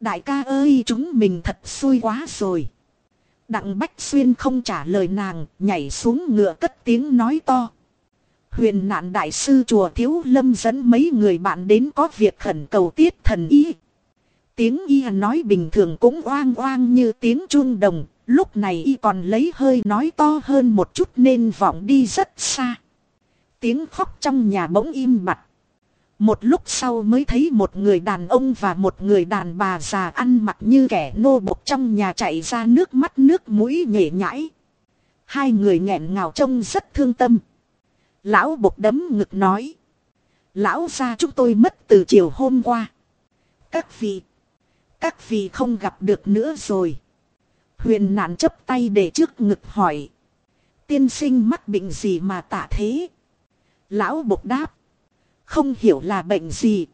Đại ca ơi, chúng mình thật xui quá rồi. Đặng Bách Xuyên không trả lời nàng, nhảy xuống ngựa cất tiếng nói to. Huyền nạn đại sư chùa Thiếu Lâm dẫn mấy người bạn đến có việc khẩn cầu tiết thần y. Tiếng y nói bình thường cũng oang oang như tiếng chuông đồng, lúc này y còn lấy hơi nói to hơn một chút nên vọng đi rất xa. Tiếng khóc trong nhà bỗng im bặt. Một lúc sau mới thấy một người đàn ông và một người đàn bà già ăn mặc như kẻ nô bộc trong nhà chạy ra nước mắt nước mũi nhễ nhãi. Hai người nghẹn ngào trông rất thương tâm. Lão bộc đấm ngực nói. Lão ra chúng tôi mất từ chiều hôm qua. Các vị. Các vị không gặp được nữa rồi. Huyền nạn chấp tay để trước ngực hỏi. Tiên sinh mắc bệnh gì mà tạ thế? Lão bộc đáp. Không hiểu là bệnh gì.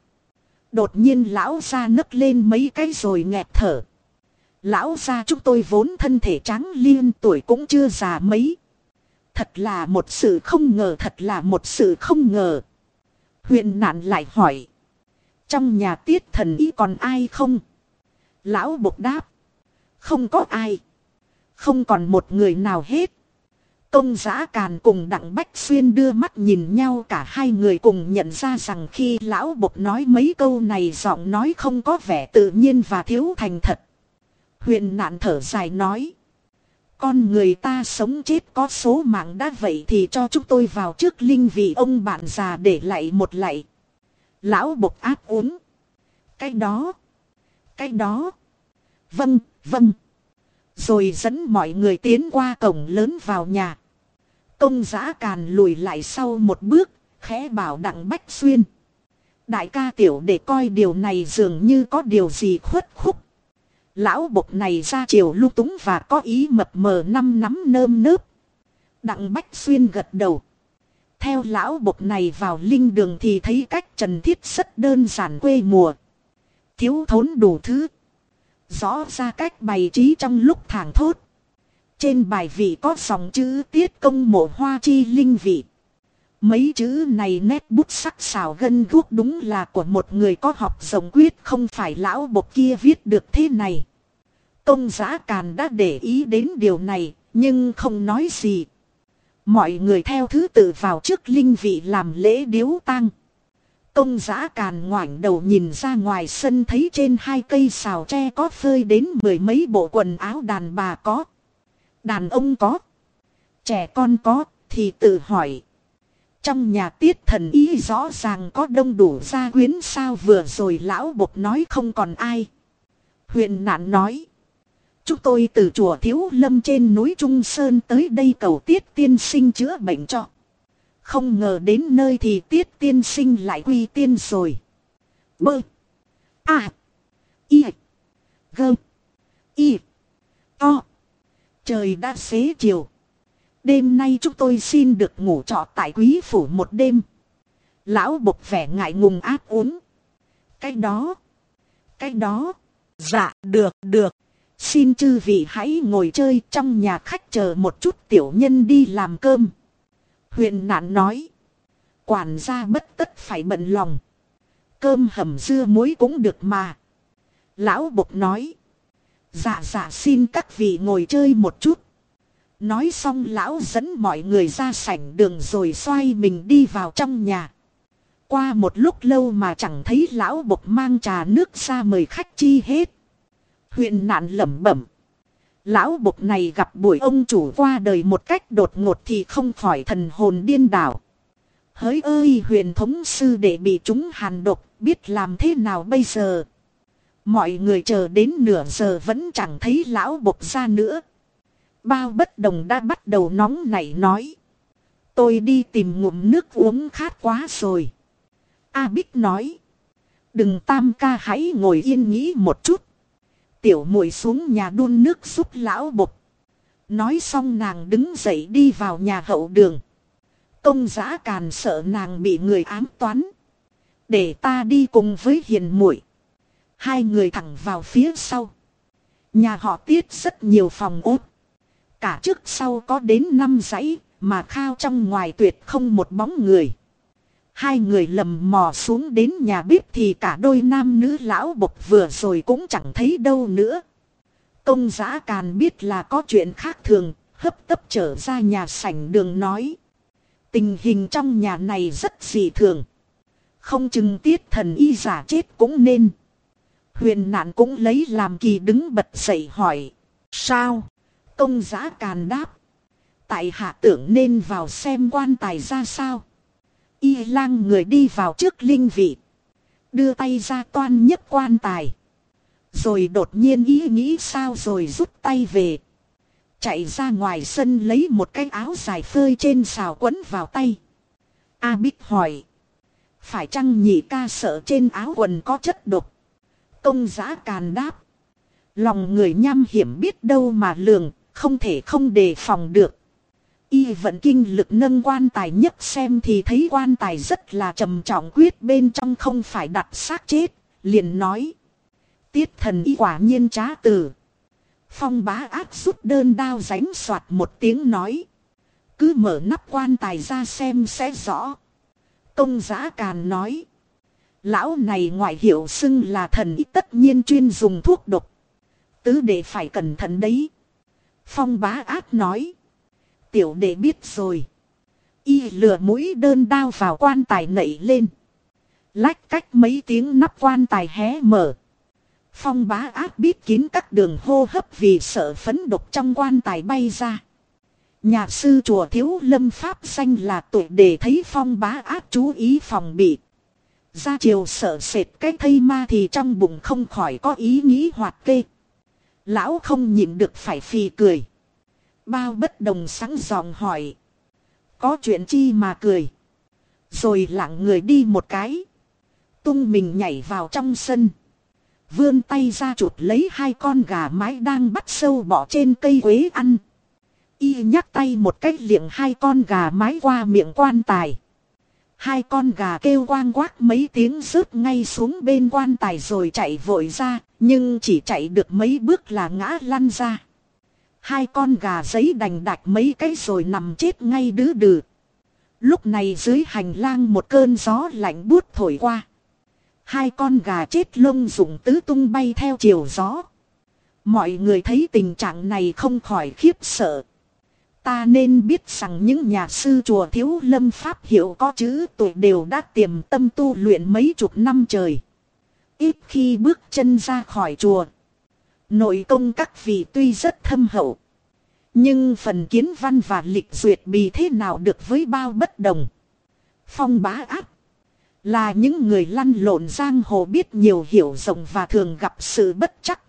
Đột nhiên lão ra nấc lên mấy cái rồi nghẹt thở. Lão ra chúng tôi vốn thân thể trắng liên, tuổi cũng chưa già mấy. Thật là một sự không ngờ, thật là một sự không ngờ. Huyện nạn lại hỏi. Trong nhà tiết thần ý còn ai không? Lão bộc đáp. Không có ai. Không còn một người nào hết. Công giã càn cùng đặng Bách Xuyên đưa mắt nhìn nhau cả hai người cùng nhận ra rằng khi lão bộc nói mấy câu này giọng nói không có vẻ tự nhiên và thiếu thành thật. Huyền nạn thở dài nói. Con người ta sống chết có số mạng đã vậy thì cho chúng tôi vào trước linh vị ông bạn già để lại một lạy. Lão bộc áp uống. Cái đó. Cái đó. Vâng, vâng. Rồi dẫn mọi người tiến qua cổng lớn vào nhà. Công giã càn lùi lại sau một bước, khẽ bảo đặng Bách Xuyên. Đại ca tiểu để coi điều này dường như có điều gì khuất khúc. Lão bộc này ra chiều lung túng và có ý mập mờ năm nắm nơm nớp. Đặng Bách Xuyên gật đầu. Theo lão bộc này vào linh đường thì thấy cách trần thiết rất đơn giản quê mùa. Thiếu thốn đủ thứ. Rõ ra cách bày trí trong lúc thảng thốt. Trên bài vị có dòng chữ tiết công mộ hoa chi linh vị. Mấy chữ này nét bút sắc xào gân guốc đúng là của một người có học rồng quyết không phải lão bộc kia viết được thế này. Công giã càn đã để ý đến điều này, nhưng không nói gì. Mọi người theo thứ tự vào trước linh vị làm lễ điếu tang. Công giã càn ngoảnh đầu nhìn ra ngoài sân thấy trên hai cây xào tre có phơi đến mười mấy bộ quần áo đàn bà có. Đàn ông có. Trẻ con có, thì tự hỏi. Trong nhà tiết thần ý rõ ràng có đông đủ gia quyến sao vừa rồi lão bộc nói không còn ai. Huyện nạn nói. Chúng tôi từ chùa Thiếu Lâm trên núi Trung Sơn tới đây cầu tiết tiên sinh chữa bệnh cho. Không ngờ đến nơi thì tiết tiên sinh lại quy tiên rồi. Bơ. a Y. g Y. To. Trời đã xế chiều. Đêm nay chúng tôi xin được ngủ trọ tại quý phủ một đêm. Lão bộc vẻ ngại ngùng áp uống. Cái đó. Cái đó. Dạ được được. Xin chư vị hãy ngồi chơi trong nhà khách chờ một chút tiểu nhân đi làm cơm. Huyện nạn nói. Quản gia bất tất phải bận lòng. Cơm hầm dưa muối cũng được mà. Lão bục nói. Dạ dạ xin các vị ngồi chơi một chút. Nói xong lão dẫn mọi người ra sảnh đường rồi xoay mình đi vào trong nhà. Qua một lúc lâu mà chẳng thấy lão bục mang trà nước ra mời khách chi hết. Huyện nạn lẩm bẩm. Lão bục này gặp buổi ông chủ qua đời một cách đột ngột thì không khỏi thần hồn điên đảo. Hỡi ơi, huyền thống sư để bị chúng hàn độc, biết làm thế nào bây giờ. Mọi người chờ đến nửa giờ vẫn chẳng thấy lão bục ra nữa. Bao bất đồng đã bắt đầu nóng nảy nói. Tôi đi tìm ngụm nước uống khát quá rồi. A Bích nói. Đừng tam ca hãy ngồi yên nghĩ một chút. Tiểu muội xuống nhà đun nước giúp lão bục. Nói xong nàng đứng dậy đi vào nhà hậu đường. Công giã càn sợ nàng bị người ám toán. Để ta đi cùng với hiền muội. Hai người thẳng vào phía sau. Nhà họ tiết rất nhiều phòng ốt. Cả trước sau có đến năm dãy, mà khao trong ngoài tuyệt không một bóng người. Hai người lầm mò xuống đến nhà bếp thì cả đôi nam nữ lão bộc vừa rồi cũng chẳng thấy đâu nữa. Công giã càn biết là có chuyện khác thường, hấp tấp trở ra nhà sảnh đường nói. Tình hình trong nhà này rất dị thường. Không chừng tiết thần y giả chết cũng nên. Huyền nạn cũng lấy làm kỳ đứng bật dậy hỏi. Sao? Công giã càn đáp. Tại hạ tưởng nên vào xem quan tài ra sao. Y lang người đi vào trước linh vị. Đưa tay ra toan nhấc quan tài. Rồi đột nhiên ý nghĩ sao rồi rút tay về. Chạy ra ngoài sân lấy một cái áo dài phơi trên xào quấn vào tay. A Bích hỏi. Phải chăng nhị ca sợ trên áo quần có chất độc? Công giã càn đáp. Lòng người nham hiểm biết đâu mà lường, không thể không đề phòng được. Y vận kinh lực nâng quan tài nhất xem thì thấy quan tài rất là trầm trọng quyết bên trong không phải đặt xác chết, liền nói. Tiết thần y quả nhiên trá từ. Phong bá ác rút đơn đao ránh soạt một tiếng nói. Cứ mở nắp quan tài ra xem sẽ rõ. Công giã càn nói. Lão này ngoại hiệu xưng là thần y tất nhiên chuyên dùng thuốc độc. Tứ để phải cẩn thận đấy. Phong bá ác nói tiểu đệ biết rồi. Y lừa mũi đơn đao vào quan tài nảy lên. Lách cách mấy tiếng nắp quan tài hé mở. Phong bá áp biết kín các đường hô hấp vì sợ phấn độc trong quan tài bay ra. Nhà sư chùa thiếu lâm pháp danh là tuổi để thấy phong bá áp chú ý phòng bị. Ra chiều sợ sệt cái thây ma thì trong bụng không khỏi có ý nghĩ hoạt kê. Lão không nhịn được phải phì cười. Bao bất đồng sáng giọng hỏi. Có chuyện chi mà cười. Rồi lặng người đi một cái. Tung mình nhảy vào trong sân. Vươn tay ra chụp lấy hai con gà mái đang bắt sâu bỏ trên cây quế ăn. Y nhắc tay một cách liệng hai con gà mái qua miệng quan tài. Hai con gà kêu quang quác mấy tiếng rớt ngay xuống bên quan tài rồi chạy vội ra, nhưng chỉ chạy được mấy bước là ngã lăn ra. Hai con gà giấy đành đạch mấy cái rồi nằm chết ngay đứ đừ. Lúc này dưới hành lang một cơn gió lạnh buốt thổi qua. Hai con gà chết lông rụng tứ tung bay theo chiều gió. Mọi người thấy tình trạng này không khỏi khiếp sợ. Ta nên biết rằng những nhà sư chùa thiếu lâm pháp hiệu có chữ tuổi đều đã tiềm tâm tu luyện mấy chục năm trời. Ít khi bước chân ra khỏi chùa. Nội công các vị tuy rất thâm hậu. Nhưng phần kiến văn và lịch duyệt bị thế nào được với bao bất đồng. Phong bá áp. Là những người lăn lộn giang hồ biết nhiều hiểu rộng và thường gặp sự bất chắc.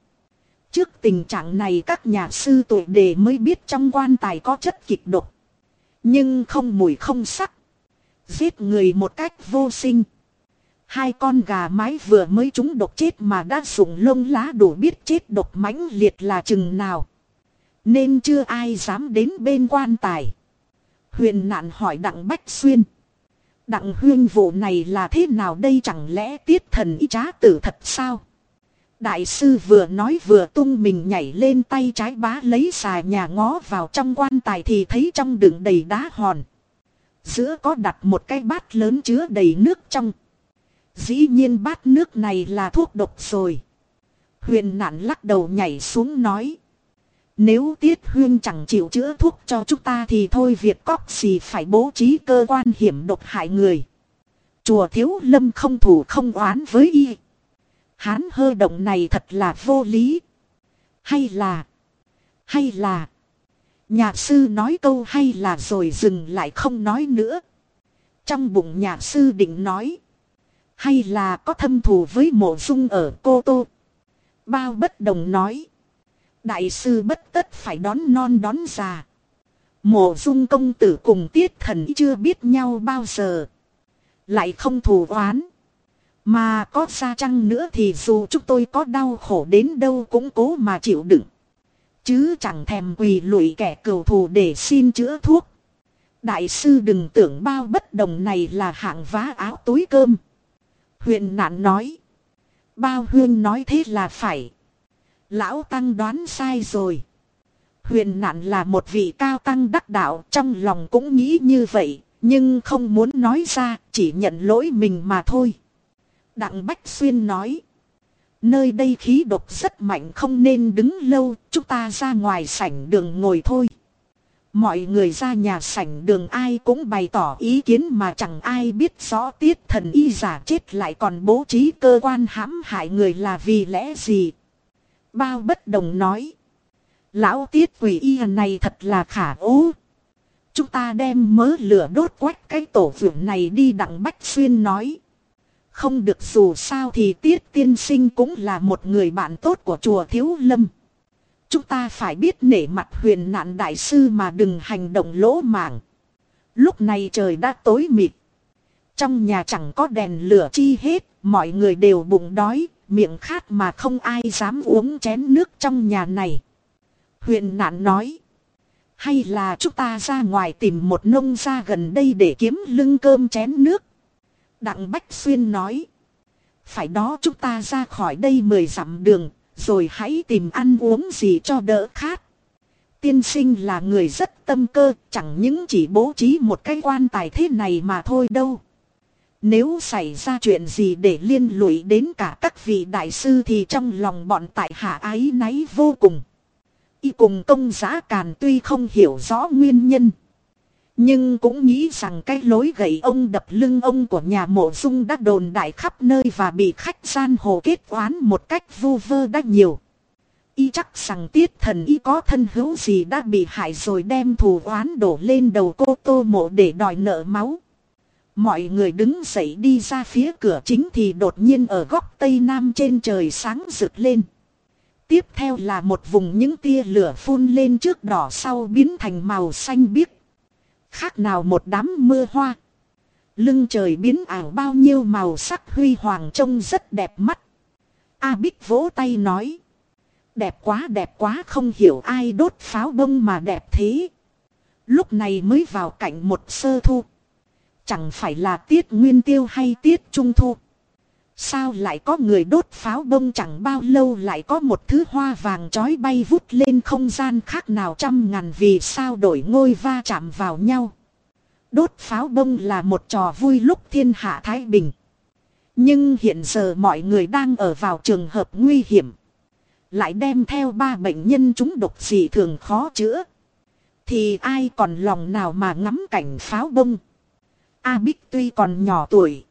Trước tình trạng này các nhà sư tuổi đề mới biết trong quan tài có chất kịch độc. Nhưng không mùi không sắc. Giết người một cách vô sinh. Hai con gà mái vừa mới chúng độc chết mà đã sủng lông lá đủ biết chết độc mãnh liệt là chừng nào. Nên chưa ai dám đến bên quan tài. Huyền nạn hỏi Đặng Bách Xuyên. Đặng huyên vụ này là thế nào đây chẳng lẽ tiết thần y trá tử thật sao? Đại sư vừa nói vừa tung mình nhảy lên tay trái bá lấy xà nhà ngó vào trong quan tài thì thấy trong đựng đầy đá hòn. Giữa có đặt một cái bát lớn chứa đầy nước trong. Dĩ nhiên bát nước này là thuốc độc rồi. Huyền nạn lắc đầu nhảy xuống nói. Nếu tiết huyên chẳng chịu chữa thuốc cho chúng ta thì thôi việc cóc gì phải bố trí cơ quan hiểm độc hại người. Chùa thiếu lâm không thủ không oán với y. Hán hơ động này thật là vô lý. Hay là. Hay là. Nhà sư nói câu hay là rồi dừng lại không nói nữa. Trong bụng nhà sư định nói. Hay là có thâm thù với mộ dung ở Cô Tô. Bao bất đồng nói. Đại sư bất tất phải đón non đón già. Mộ dung công tử cùng tiết thần chưa biết nhau bao giờ. Lại không thù oán. Mà có xa chăng nữa thì dù chúng tôi có đau khổ đến đâu cũng cố mà chịu đựng. Chứ chẳng thèm quỳ lụy kẻ cừu thù để xin chữa thuốc. Đại sư đừng tưởng bao bất đồng này là hạng vá áo túi cơm. Huyền nạn nói. Bao huyên nói thế là phải. Lão Tăng đoán sai rồi. Huyền nạn là một vị cao tăng đắc đạo trong lòng cũng nghĩ như vậy. Nhưng không muốn nói ra chỉ nhận lỗi mình mà thôi. Đặng Bách Xuyên nói. Nơi đây khí độc rất mạnh không nên đứng lâu, chúng ta ra ngoài sảnh đường ngồi thôi. Mọi người ra nhà sảnh đường ai cũng bày tỏ ý kiến mà chẳng ai biết rõ tiết thần y giả chết lại còn bố trí cơ quan hãm hại người là vì lẽ gì. Bao bất đồng nói. Lão tiết quỷ y này thật là khả ố. Chúng ta đem mớ lửa đốt quách cái tổ vượng này đi đặng Bách Xuyên nói. Không được dù sao thì Tiết Tiên Sinh cũng là một người bạn tốt của chùa Thiếu Lâm. Chúng ta phải biết nể mặt huyền nạn đại sư mà đừng hành động lỗ mảng. Lúc này trời đã tối mịt. Trong nhà chẳng có đèn lửa chi hết, mọi người đều bụng đói, miệng khát mà không ai dám uống chén nước trong nhà này. Huyền nạn nói. Hay là chúng ta ra ngoài tìm một nông gia gần đây để kiếm lưng cơm chén nước. Đặng Bách Xuyên nói. Phải đó chúng ta ra khỏi đây mười dặm đường, rồi hãy tìm ăn uống gì cho đỡ khát. Tiên sinh là người rất tâm cơ, chẳng những chỉ bố trí một cái quan tài thế này mà thôi đâu. Nếu xảy ra chuyện gì để liên lụy đến cả các vị đại sư thì trong lòng bọn tại hạ ái náy vô cùng. Y cùng công giá càn tuy không hiểu rõ nguyên nhân. Nhưng cũng nghĩ rằng cái lối gậy ông đập lưng ông của nhà mộ dung đã đồn đại khắp nơi và bị khách gian hồ kết oán một cách vu vơ đã nhiều. Y chắc rằng tiết thần y có thân hữu gì đã bị hại rồi đem thù oán đổ lên đầu cô tô mộ để đòi nợ máu. Mọi người đứng dậy đi ra phía cửa chính thì đột nhiên ở góc tây nam trên trời sáng rực lên. Tiếp theo là một vùng những tia lửa phun lên trước đỏ sau biến thành màu xanh biếc. Khác nào một đám mưa hoa. Lưng trời biến ảo bao nhiêu màu sắc huy hoàng trông rất đẹp mắt. A Bích vỗ tay nói. Đẹp quá đẹp quá, không hiểu ai đốt pháo bông mà đẹp thế. Lúc này mới vào cảnh một sơ thu. Chẳng phải là tiết nguyên tiêu hay tiết trung thu. Sao lại có người đốt pháo bông chẳng bao lâu lại có một thứ hoa vàng trói bay vút lên không gian khác nào trăm ngàn vì sao đổi ngôi va chạm vào nhau. Đốt pháo bông là một trò vui lúc thiên hạ Thái Bình. Nhưng hiện giờ mọi người đang ở vào trường hợp nguy hiểm. Lại đem theo ba bệnh nhân chúng độc gì thường khó chữa. Thì ai còn lòng nào mà ngắm cảnh pháo bông. A Bích tuy còn nhỏ tuổi.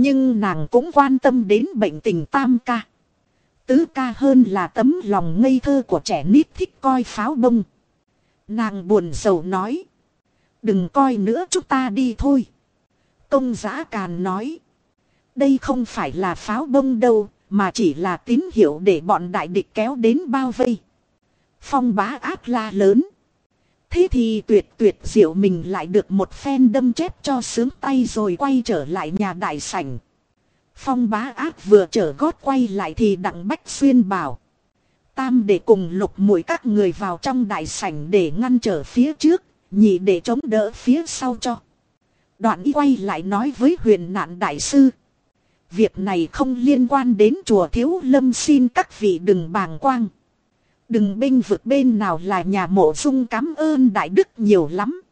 Nhưng nàng cũng quan tâm đến bệnh tình tam ca. Tứ ca hơn là tấm lòng ngây thơ của trẻ nít thích coi pháo bông. Nàng buồn sầu nói. Đừng coi nữa chúng ta đi thôi. Công giã càn nói. Đây không phải là pháo bông đâu, mà chỉ là tín hiệu để bọn đại địch kéo đến bao vây. Phong bá ác la lớn. Thế thì tuyệt tuyệt diệu mình lại được một phen đâm chép cho sướng tay rồi quay trở lại nhà đại sảnh. Phong bá ác vừa trở gót quay lại thì đặng bách xuyên bảo. Tam để cùng lục mũi các người vào trong đại sảnh để ngăn trở phía trước, nhị để chống đỡ phía sau cho. Đoạn y quay lại nói với huyền nạn đại sư. Việc này không liên quan đến chùa thiếu lâm xin các vị đừng bàng quang. Đừng binh vực bên nào là nhà mộ dung cảm ơn đại đức nhiều lắm.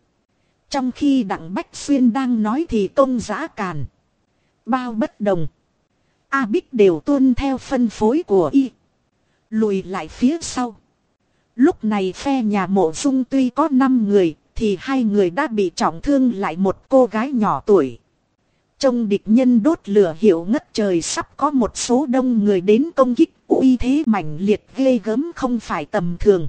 Trong khi đặng Bách Xuyên đang nói thì công giã càn. Bao bất đồng. A Bích đều tuân theo phân phối của y. Lùi lại phía sau. Lúc này phe nhà mộ dung tuy có 5 người, thì hai người đã bị trọng thương lại một cô gái nhỏ tuổi trông địch nhân đốt lửa hiệu ngất trời sắp có một số đông người đến công kích, uy thế mãnh liệt ghê gớm không phải tầm thường.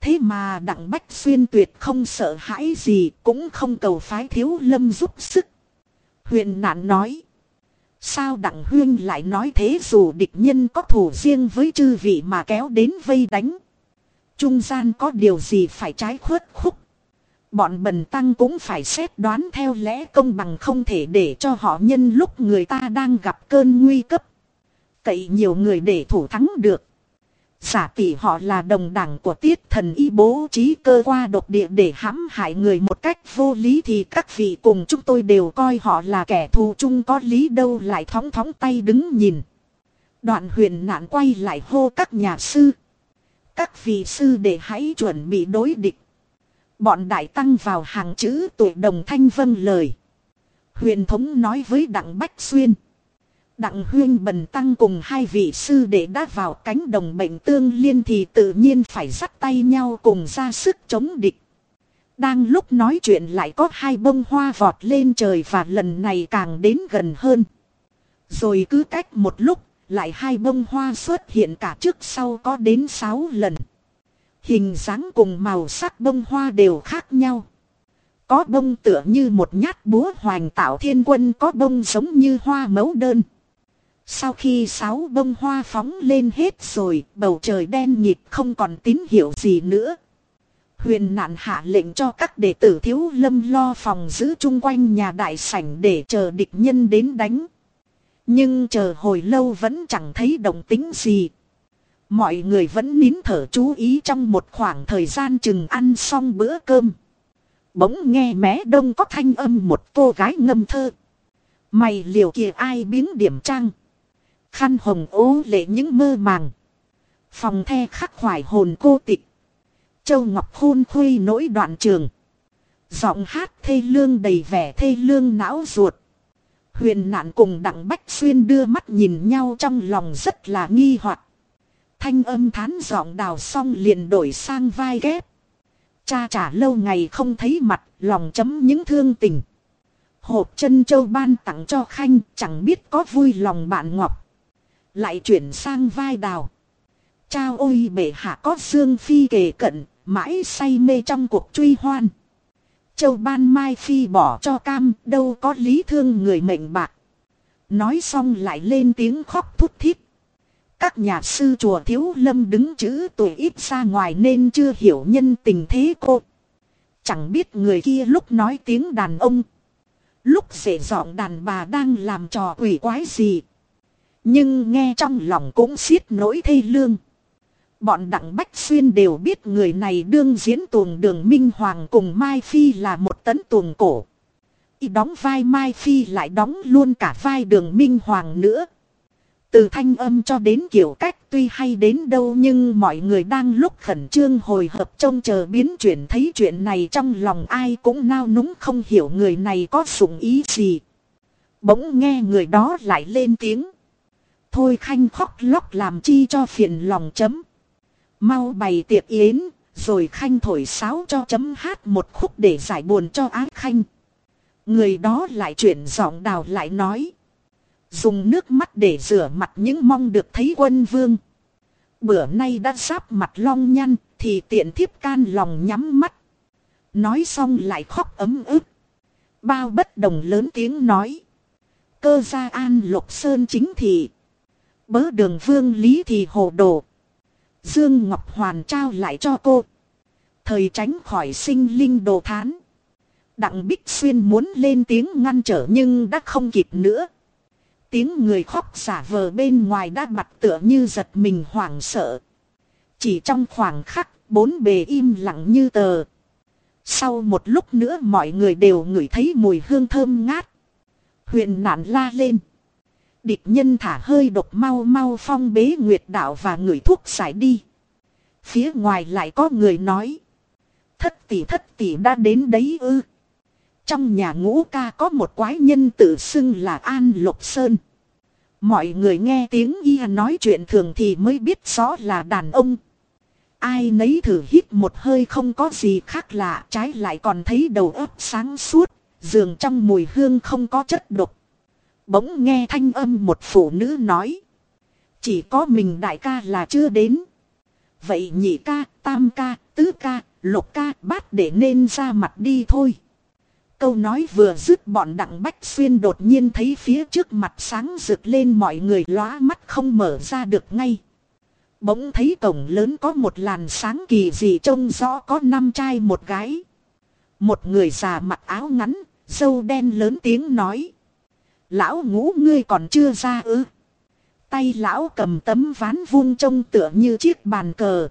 Thế mà đặng bách xuyên tuyệt không sợ hãi gì, cũng không cầu phái thiếu lâm giúp sức. Huyền nạn nói. Sao đặng huyên lại nói thế dù địch nhân có thủ riêng với chư vị mà kéo đến vây đánh. Trung gian có điều gì phải trái khuất khúc. Bọn bần tăng cũng phải xét đoán theo lẽ công bằng không thể để cho họ nhân lúc người ta đang gặp cơn nguy cấp. Cậy nhiều người để thủ thắng được. Giả tỷ họ là đồng đảng của tiết thần y bố trí cơ qua độc địa để hãm hại người một cách vô lý thì các vị cùng chúng tôi đều coi họ là kẻ thù chung có lý đâu lại thóng thóng tay đứng nhìn. Đoạn huyền nạn quay lại hô các nhà sư. Các vị sư để hãy chuẩn bị đối địch. Bọn đại tăng vào hàng chữ tuổi đồng thanh vâng lời. Huyền thống nói với Đặng Bách Xuyên. Đặng huyên bần tăng cùng hai vị sư để đã vào cánh đồng bệnh tương liên thì tự nhiên phải dắt tay nhau cùng ra sức chống địch. Đang lúc nói chuyện lại có hai bông hoa vọt lên trời và lần này càng đến gần hơn. Rồi cứ cách một lúc, lại hai bông hoa xuất hiện cả trước sau có đến sáu lần. Hình dáng cùng màu sắc bông hoa đều khác nhau. Có bông tựa như một nhát búa hoành tạo thiên quân có bông giống như hoa mẫu đơn. Sau khi sáu bông hoa phóng lên hết rồi, bầu trời đen nhịp không còn tín hiệu gì nữa. Huyền nạn hạ lệnh cho các đệ tử thiếu lâm lo phòng giữ chung quanh nhà đại sảnh để chờ địch nhân đến đánh. Nhưng chờ hồi lâu vẫn chẳng thấy động tính gì. Mọi người vẫn nín thở chú ý trong một khoảng thời gian chừng ăn xong bữa cơm. Bỗng nghe mé đông có thanh âm một cô gái ngâm thơ. Mày liều kìa ai biến điểm trang. Khăn hồng ố lệ những mơ màng. Phòng the khắc hoài hồn cô tịch. Châu Ngọc hôn khuy nỗi đoạn trường. Giọng hát thê lương đầy vẻ thê lương não ruột. Huyền nạn cùng đặng Bách Xuyên đưa mắt nhìn nhau trong lòng rất là nghi hoặc thanh âm thán giọng đào xong liền đổi sang vai ghép. Cha trả lâu ngày không thấy mặt, lòng chấm những thương tình. Hộp chân châu ban tặng cho Khanh, chẳng biết có vui lòng bạn ngọc. Lại chuyển sang vai đào. Chao ôi bệ hạ có dương phi kề cận, mãi say mê trong cuộc truy hoan. Châu ban mai phi bỏ cho cam, đâu có lý thương người mệnh bạc. Nói xong lại lên tiếng khóc thút thít. Các nhà sư chùa thiếu lâm đứng chữ tuổi ít ra ngoài nên chưa hiểu nhân tình thế cô. Chẳng biết người kia lúc nói tiếng đàn ông. Lúc dễ dọn đàn bà đang làm trò quỷ quái gì. Nhưng nghe trong lòng cũng xiết nỗi thê lương. Bọn Đặng Bách Xuyên đều biết người này đương diễn tuồng đường Minh Hoàng cùng Mai Phi là một tấn tuồng cổ. Y đóng vai Mai Phi lại đóng luôn cả vai đường Minh Hoàng nữa. Từ thanh âm cho đến kiểu cách tuy hay đến đâu nhưng mọi người đang lúc khẩn trương hồi hợp trông chờ biến chuyển thấy chuyện này trong lòng ai cũng nao núng không hiểu người này có sủng ý gì. Bỗng nghe người đó lại lên tiếng. Thôi khanh khóc lóc làm chi cho phiền lòng chấm. Mau bày tiệc yến, rồi khanh thổi sáo cho chấm hát một khúc để giải buồn cho ái khanh. Người đó lại chuyển giọng đào lại nói. Dùng nước mắt để rửa mặt những mong được thấy quân vương. Bữa nay đã sắp mặt long nhăn, thì tiện thiếp can lòng nhắm mắt. Nói xong lại khóc ấm ức. Bao bất đồng lớn tiếng nói. Cơ gia an lục sơn chính thị. Bớ đường vương lý thì hồ đồ. Dương Ngọc Hoàn trao lại cho cô. Thời tránh khỏi sinh linh đồ thán. Đặng Bích Xuyên muốn lên tiếng ngăn trở nhưng đã không kịp nữa. Tiếng người khóc giả vờ bên ngoài đã mặt tựa như giật mình hoảng sợ. Chỉ trong khoảng khắc, bốn bề im lặng như tờ. Sau một lúc nữa mọi người đều ngửi thấy mùi hương thơm ngát. huyện nạn la lên. Địch nhân thả hơi độc mau mau phong bế nguyệt đạo và người thuốc giải đi. Phía ngoài lại có người nói. Thất tỷ thất tỷ đã đến đấy ư. Trong nhà ngũ ca có một quái nhân tự xưng là An Lục Sơn. Mọi người nghe tiếng y nói chuyện thường thì mới biết rõ là đàn ông. Ai nấy thử hít một hơi không có gì khác lạ trái lại còn thấy đầu óc sáng suốt, giường trong mùi hương không có chất độc. Bỗng nghe thanh âm một phụ nữ nói. Chỉ có mình đại ca là chưa đến. Vậy nhị ca, tam ca, tứ ca, lục ca bát để nên ra mặt đi thôi. Câu nói vừa dứt bọn đặng bách xuyên đột nhiên thấy phía trước mặt sáng rực lên mọi người lóa mắt không mở ra được ngay. Bỗng thấy cổng lớn có một làn sáng kỳ dị trông rõ có năm trai một gái. Một người già mặc áo ngắn, dâu đen lớn tiếng nói. Lão ngũ ngươi còn chưa ra ư. Tay lão cầm tấm ván vuông trông tựa như chiếc bàn cờ.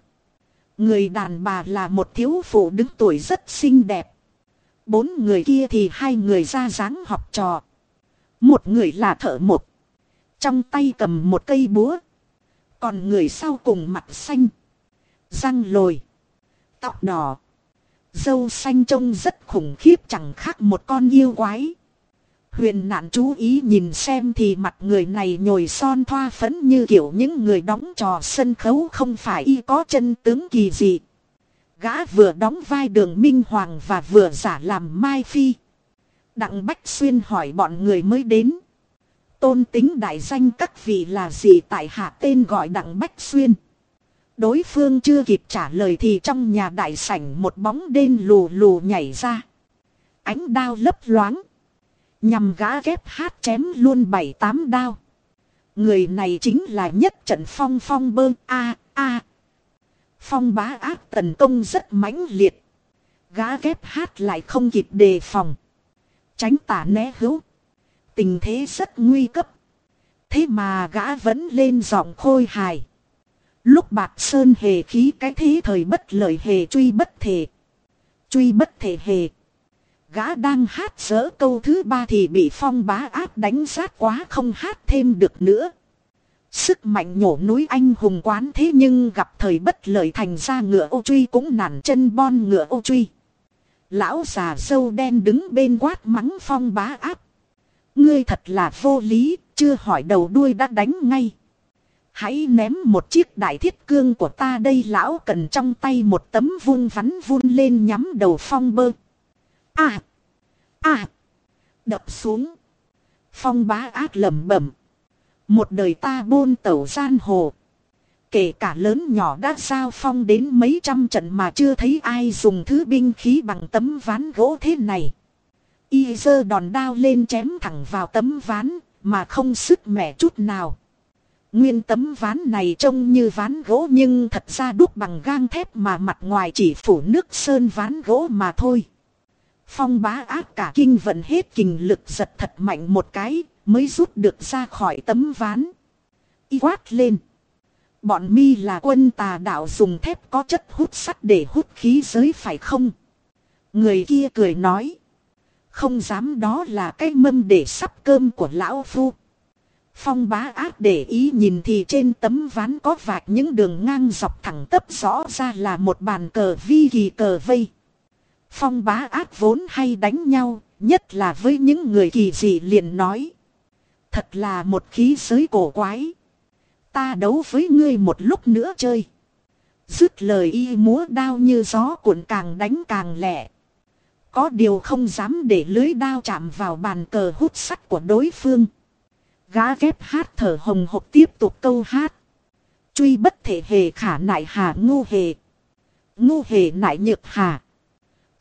Người đàn bà là một thiếu phụ đứng tuổi rất xinh đẹp. Bốn người kia thì hai người ra dáng học trò. Một người là thợ một. Trong tay cầm một cây búa. Còn người sau cùng mặt xanh. Răng lồi. Tóc đỏ. Dâu xanh trông rất khủng khiếp chẳng khác một con yêu quái. Huyền nạn chú ý nhìn xem thì mặt người này nhồi son thoa phấn như kiểu những người đóng trò sân khấu không phải y có chân tướng kỳ dị. Gã vừa đóng vai đường Minh Hoàng và vừa giả làm Mai Phi. Đặng Bách Xuyên hỏi bọn người mới đến. Tôn tính đại danh các vị là gì tại hạ tên gọi Đặng Bách Xuyên. Đối phương chưa kịp trả lời thì trong nhà đại sảnh một bóng đen lù lù nhảy ra. Ánh đao lấp loáng. Nhằm gã ghép hát chém luôn bảy tám đao. Người này chính là nhất trận phong phong bơ, a a Phong bá ác tấn công rất mãnh liệt. Gã ghép hát lại không kịp đề phòng. Tránh tả né hữu. Tình thế rất nguy cấp. Thế mà gã vẫn lên giọng khôi hài. Lúc bạc sơn hề khí cái thế thời bất lợi hề truy bất thể. Truy bất thể hề. Gã đang hát dỡ câu thứ ba thì bị phong bá áp đánh sát quá không hát thêm được nữa. Sức mạnh nhổ núi anh hùng quán thế nhưng gặp thời bất lợi thành ra ngựa ô truy cũng nản chân bon ngựa ô truy. Lão già sâu đen đứng bên quát mắng phong bá áp. Ngươi thật là vô lý, chưa hỏi đầu đuôi đã đánh ngay. Hãy ném một chiếc đại thiết cương của ta đây lão cần trong tay một tấm vung vắn vun lên nhắm đầu phong bơ. À! À! Đập xuống. Phong bá ác lầm bẩm. Một đời ta buôn tẩu gian hồ. Kể cả lớn nhỏ đã giao phong đến mấy trăm trận mà chưa thấy ai dùng thứ binh khí bằng tấm ván gỗ thế này. Y dơ đòn đao lên chém thẳng vào tấm ván, mà không sức mẻ chút nào. Nguyên tấm ván này trông như ván gỗ nhưng thật ra đúc bằng gang thép mà mặt ngoài chỉ phủ nước sơn ván gỗ mà thôi. Phong bá ác cả kinh vận hết kình lực giật thật mạnh một cái mới rút được ra khỏi tấm ván. Y quát lên. Bọn mi là quân tà đạo dùng thép có chất hút sắt để hút khí giới phải không? Người kia cười nói. Không dám đó là cái mâm để sắp cơm của lão phu. Phong bá ác để ý nhìn thì trên tấm ván có vạch những đường ngang dọc thẳng tấp rõ ra là một bàn cờ vi kỳ cờ vây. Phong bá ác vốn hay đánh nhau, nhất là với những người kỳ dị liền nói. Thật là một khí giới cổ quái. Ta đấu với ngươi một lúc nữa chơi. Dứt lời y múa đao như gió cuộn càng đánh càng lẹ. Có điều không dám để lưới đao chạm vào bàn cờ hút sắt của đối phương. Gã ghép hát thở hồng hộc tiếp tục câu hát. Truy bất thể hề khả nại hà ngu hề. Ngu hề nại nhược hà.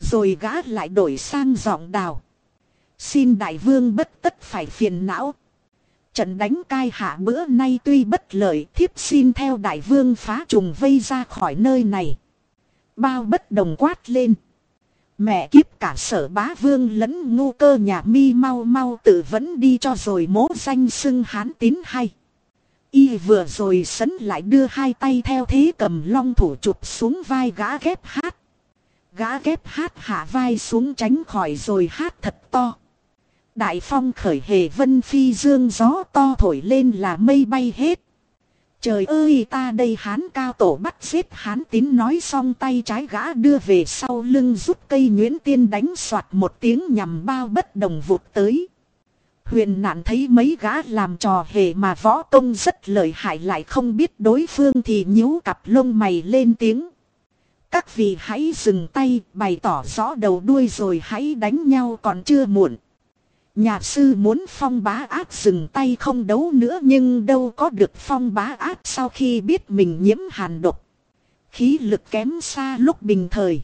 Rồi gã lại đổi sang giọng đào. Xin đại vương bất tất phải phiền não. Trận đánh cai hạ bữa nay tuy bất lợi, thiếp xin theo đại vương phá trùng vây ra khỏi nơi này. Bao bất đồng quát lên. Mẹ kiếp cả sở bá vương lẫn ngu cơ nhà mi mau mau tự vẫn đi cho rồi mố danh xưng hán tín hay. Y vừa rồi sấn lại đưa hai tay theo thế cầm long thủ chụp xuống vai gã ghép hát. Gã ghép hát hạ vai xuống tránh khỏi rồi hát thật to. Đại phong khởi hề vân phi dương gió to thổi lên là mây bay hết. Trời ơi, ta đây hán cao tổ bắt giết hán tín nói xong tay trái gã đưa về sau lưng rút cây nguyễn tiên đánh soạt một tiếng nhằm bao bất đồng vụt tới. Huyền nạn thấy mấy gã làm trò hề mà võ công rất lợi hại lại không biết đối phương thì nhíu cặp lông mày lên tiếng. Các vị hãy dừng tay, bày tỏ rõ đầu đuôi rồi hãy đánh nhau còn chưa muộn. Nhà sư muốn phong bá ác dừng tay không đấu nữa nhưng đâu có được phong bá ác sau khi biết mình nhiễm hàn độc. Khí lực kém xa lúc bình thời.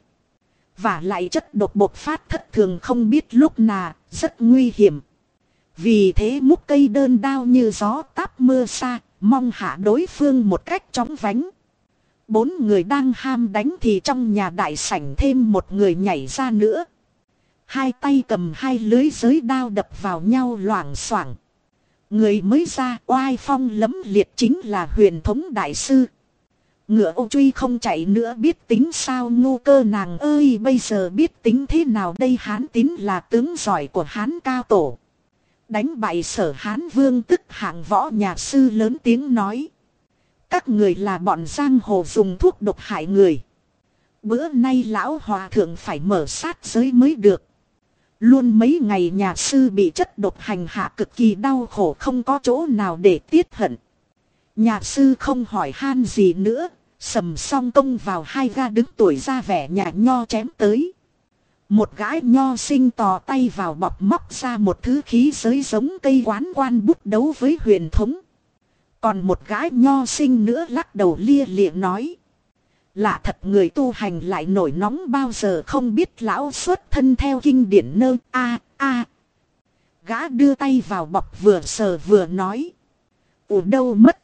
Và lại chất độc bột phát thất thường không biết lúc nào, rất nguy hiểm. Vì thế múc cây đơn đao như gió táp mưa xa, mong hạ đối phương một cách chóng vánh. Bốn người đang ham đánh thì trong nhà đại sảnh thêm một người nhảy ra nữa. Hai tay cầm hai lưới giới đao đập vào nhau loảng xoảng. Người mới ra, oai phong lấm liệt chính là huyền thống đại sư. Ngựa ô truy không chạy nữa biết tính sao ngu cơ nàng ơi, bây giờ biết tính thế nào đây hán tín là tướng giỏi của hán cao tổ. Đánh bại sở hán vương tức hạng võ nhà sư lớn tiếng nói. Các người là bọn giang hồ dùng thuốc độc hại người. Bữa nay lão hòa thượng phải mở sát giới mới được. Luôn mấy ngày nhà sư bị chất độc hành hạ cực kỳ đau khổ không có chỗ nào để tiết hận. Nhà sư không hỏi han gì nữa, sầm song công vào hai ga đứng tuổi ra vẻ nhà nho chém tới. Một gái nho sinh tò tay vào bọc móc ra một thứ khí giới giống cây quán quan bút đấu với huyền thống. Còn một gái nho sinh nữa lắc đầu lia lịa nói. Lạ thật người tu hành lại nổi nóng bao giờ không biết lão xuất thân theo kinh điển nơ a a. Gã đưa tay vào bọc vừa sờ vừa nói. Ủa đâu mất.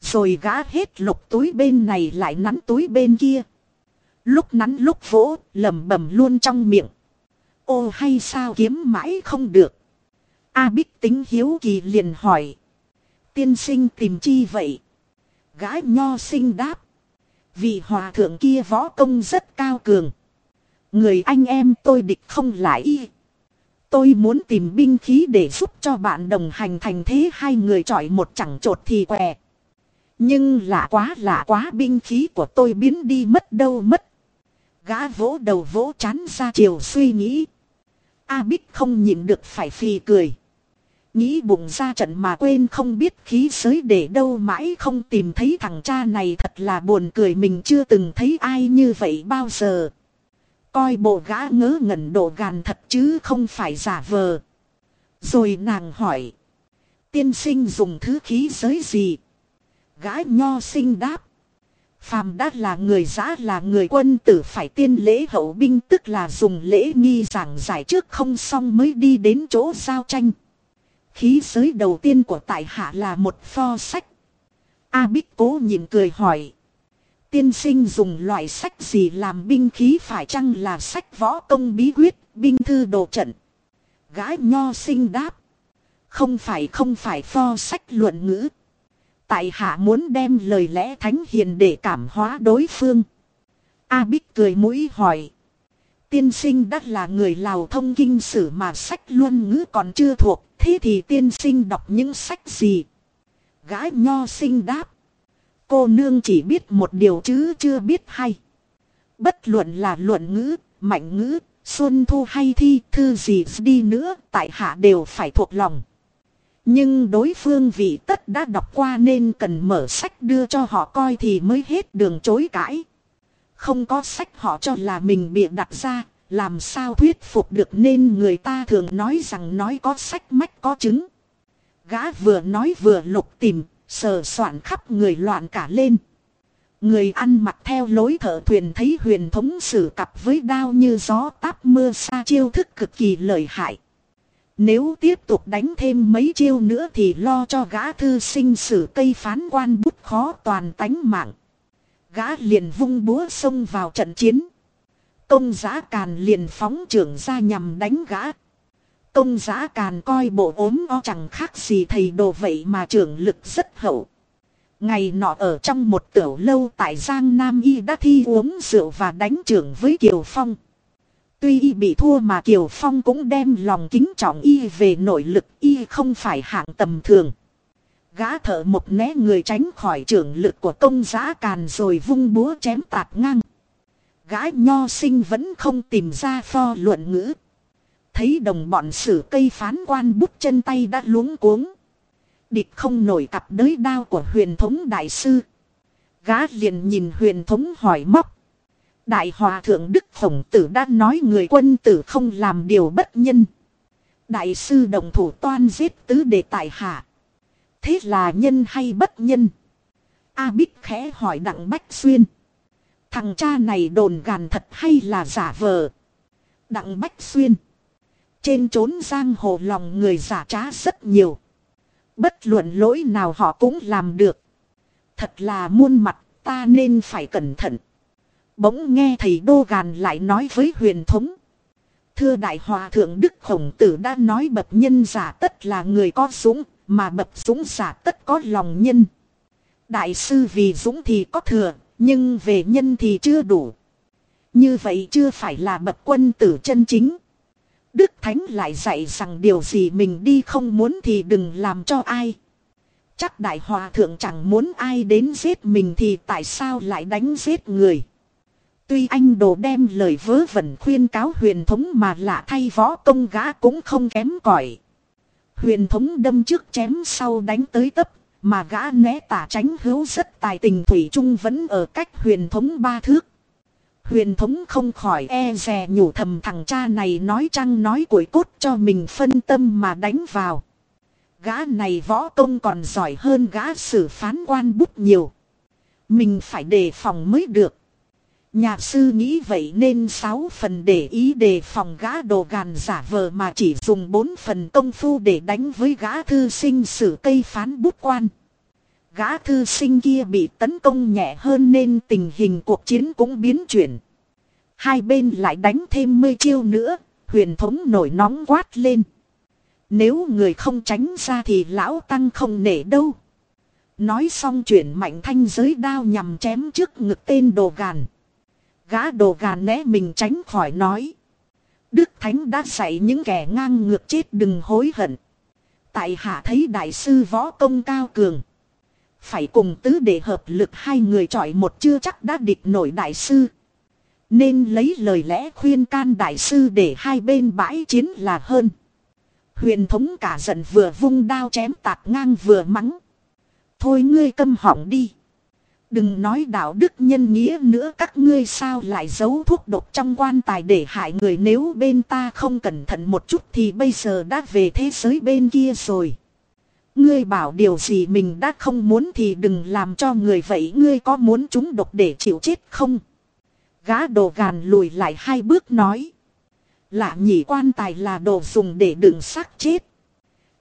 Rồi gã hết lục túi bên này lại nắn túi bên kia. Lúc nắn lúc vỗ lầm bầm luôn trong miệng. Ô hay sao kiếm mãi không được. A bích tính hiếu kỳ liền hỏi. Tiên sinh tìm chi vậy? Gái nho sinh đáp. Vì hòa thượng kia võ công rất cao cường. Người anh em tôi địch không lại y. Tôi muốn tìm binh khí để giúp cho bạn đồng hành thành thế hai người chọi một chẳng trột thì què. Nhưng lạ quá lạ quá, binh khí của tôi biến đi mất đâu mất. Gã vỗ đầu vỗ chán ra chiều suy nghĩ. A Bích không nhịn được phải phì cười. Nghĩ bụng ra trận mà quên không biết khí giới để đâu mãi không tìm thấy thằng cha này thật là buồn cười mình chưa từng thấy ai như vậy bao giờ. Coi bộ gã ngớ ngẩn độ gàn thật chứ không phải giả vờ. Rồi nàng hỏi. Tiên sinh dùng thứ khí giới gì? Gã nho sinh đáp. Phàm đã là người giã là người quân tử phải tiên lễ hậu binh, tức là dùng lễ nghi giảng giải trước không xong mới đi đến chỗ giao tranh. Khí giới đầu tiên của tại hạ là một pho sách. A Bích cố nhìn cười hỏi. Tiên sinh dùng loại sách gì làm binh khí phải chăng là sách võ công bí quyết, binh thư đồ trận. Gái nho sinh đáp. Không phải không phải pho sách luận ngữ. Tại hạ muốn đem lời lẽ thánh hiền để cảm hóa đối phương. A Bích cười mũi hỏi. Tiên sinh đắt là người Lào thông kinh sử mà sách luân ngữ còn chưa thuộc. Thế thì tiên sinh đọc những sách gì? Gái nho sinh đáp. Cô nương chỉ biết một điều chứ chưa biết hay. Bất luận là luận ngữ, mạnh ngữ, xuân thu hay thi thư gì đi nữa tại hạ đều phải thuộc lòng. Nhưng đối phương vì tất đã đọc qua nên cần mở sách đưa cho họ coi thì mới hết đường chối cãi. Không có sách họ cho là mình bị đặt ra, làm sao thuyết phục được nên người ta thường nói rằng nói có sách mách có chứng. Gã vừa nói vừa lục tìm, sờ soạn khắp người loạn cả lên. Người ăn mặc theo lối thợ thuyền thấy huyền thống sử cặp với đao như gió táp mưa xa chiêu thức cực kỳ lợi hại. Nếu tiếp tục đánh thêm mấy chiêu nữa thì lo cho gã thư sinh sử cây phán quan bút khó toàn tánh mạng. Gã liền vung búa xông vào trận chiến. Công giã càn liền phóng trưởng ra nhằm đánh gã. Công giã càn coi bộ ốm o chẳng khác gì thầy đồ vậy mà trưởng lực rất hậu. Ngày nọ ở trong một tiểu lâu tại Giang Nam Y đã thi uống rượu và đánh trưởng với Kiều Phong. Tuy y bị thua mà Kiều Phong cũng đem lòng kính trọng y về nội lực y không phải hạng tầm thường. Gã thợ một né người tránh khỏi trưởng lực của công giã càn rồi vung búa chém tạt ngang gái nho sinh vẫn không tìm ra pho luận ngữ. Thấy đồng bọn sử cây phán quan bút chân tay đã luống cuống. Địch không nổi cặp đới đao của huyền thống đại sư. Gã liền nhìn huyền thống hỏi móc. Đại hòa thượng Đức Phổng Tử đã nói người quân tử không làm điều bất nhân. Đại sư đồng thủ toan giết tứ đệ tại hạ. Thế là nhân hay bất nhân? A Bích khẽ hỏi Đặng Bách Xuyên. Thằng cha này đồn gàn thật hay là giả vờ? Đặng Bách Xuyên. Trên trốn giang hồ lòng người giả trá rất nhiều. Bất luận lỗi nào họ cũng làm được. Thật là muôn mặt ta nên phải cẩn thận. Bỗng nghe thầy Đô Gàn lại nói với huyền thống. Thưa Đại Hòa Thượng Đức Khổng Tử đã nói bậc nhân giả tất là người có súng, mà bậc súng giả tất có lòng nhân. Đại sư vì dũng thì có thừa, nhưng về nhân thì chưa đủ. Như vậy chưa phải là bậc quân tử chân chính. Đức Thánh lại dạy rằng điều gì mình đi không muốn thì đừng làm cho ai. Chắc Đại Hòa Thượng chẳng muốn ai đến giết mình thì tại sao lại đánh giết người. Tuy anh đồ đem lời vớ vẩn khuyên cáo huyền thống mà lạ thay võ công gã cũng không kém cỏi. Huyền thống đâm trước chém sau đánh tới tấp, mà gã né tả tránh hữu rất tài tình thủy trung vẫn ở cách huyền thống ba thước. Huyền thống không khỏi e rè nhủ thầm thằng cha này nói chăng nói củi cốt cho mình phân tâm mà đánh vào. Gã này võ công còn giỏi hơn gã xử phán quan bút nhiều. Mình phải đề phòng mới được. Nhà sư nghĩ vậy nên sáu phần để ý đề phòng gã đồ gàn giả vờ mà chỉ dùng bốn phần công phu để đánh với gã thư sinh sử cây phán bút quan. Gã thư sinh kia bị tấn công nhẹ hơn nên tình hình cuộc chiến cũng biến chuyển. Hai bên lại đánh thêm mươi chiêu nữa, huyền thống nổi nóng quát lên. Nếu người không tránh ra thì lão tăng không nể đâu. Nói xong chuyển mạnh thanh giới đao nhằm chém trước ngực tên đồ gàn. Gã đồ gà né mình tránh khỏi nói. Đức Thánh đã dạy những kẻ ngang ngược chết đừng hối hận. Tại hạ thấy đại sư võ công cao cường. Phải cùng tứ để hợp lực hai người chọi một chưa chắc đã địch nổi đại sư. Nên lấy lời lẽ khuyên can đại sư để hai bên bãi chiến là hơn. Huyền thống cả giận vừa vung đao chém tạt ngang vừa mắng. Thôi ngươi câm họng đi. Đừng nói đạo đức nhân nghĩa nữa, các ngươi sao lại giấu thuốc độc trong quan tài để hại người nếu bên ta không cẩn thận một chút thì bây giờ đã về thế giới bên kia rồi. Ngươi bảo điều gì mình đã không muốn thì đừng làm cho người vậy ngươi có muốn chúng độc để chịu chết không? Gã đồ gàn lùi lại hai bước nói. Lạ nhỉ, quan tài là đồ dùng để đựng xác chết.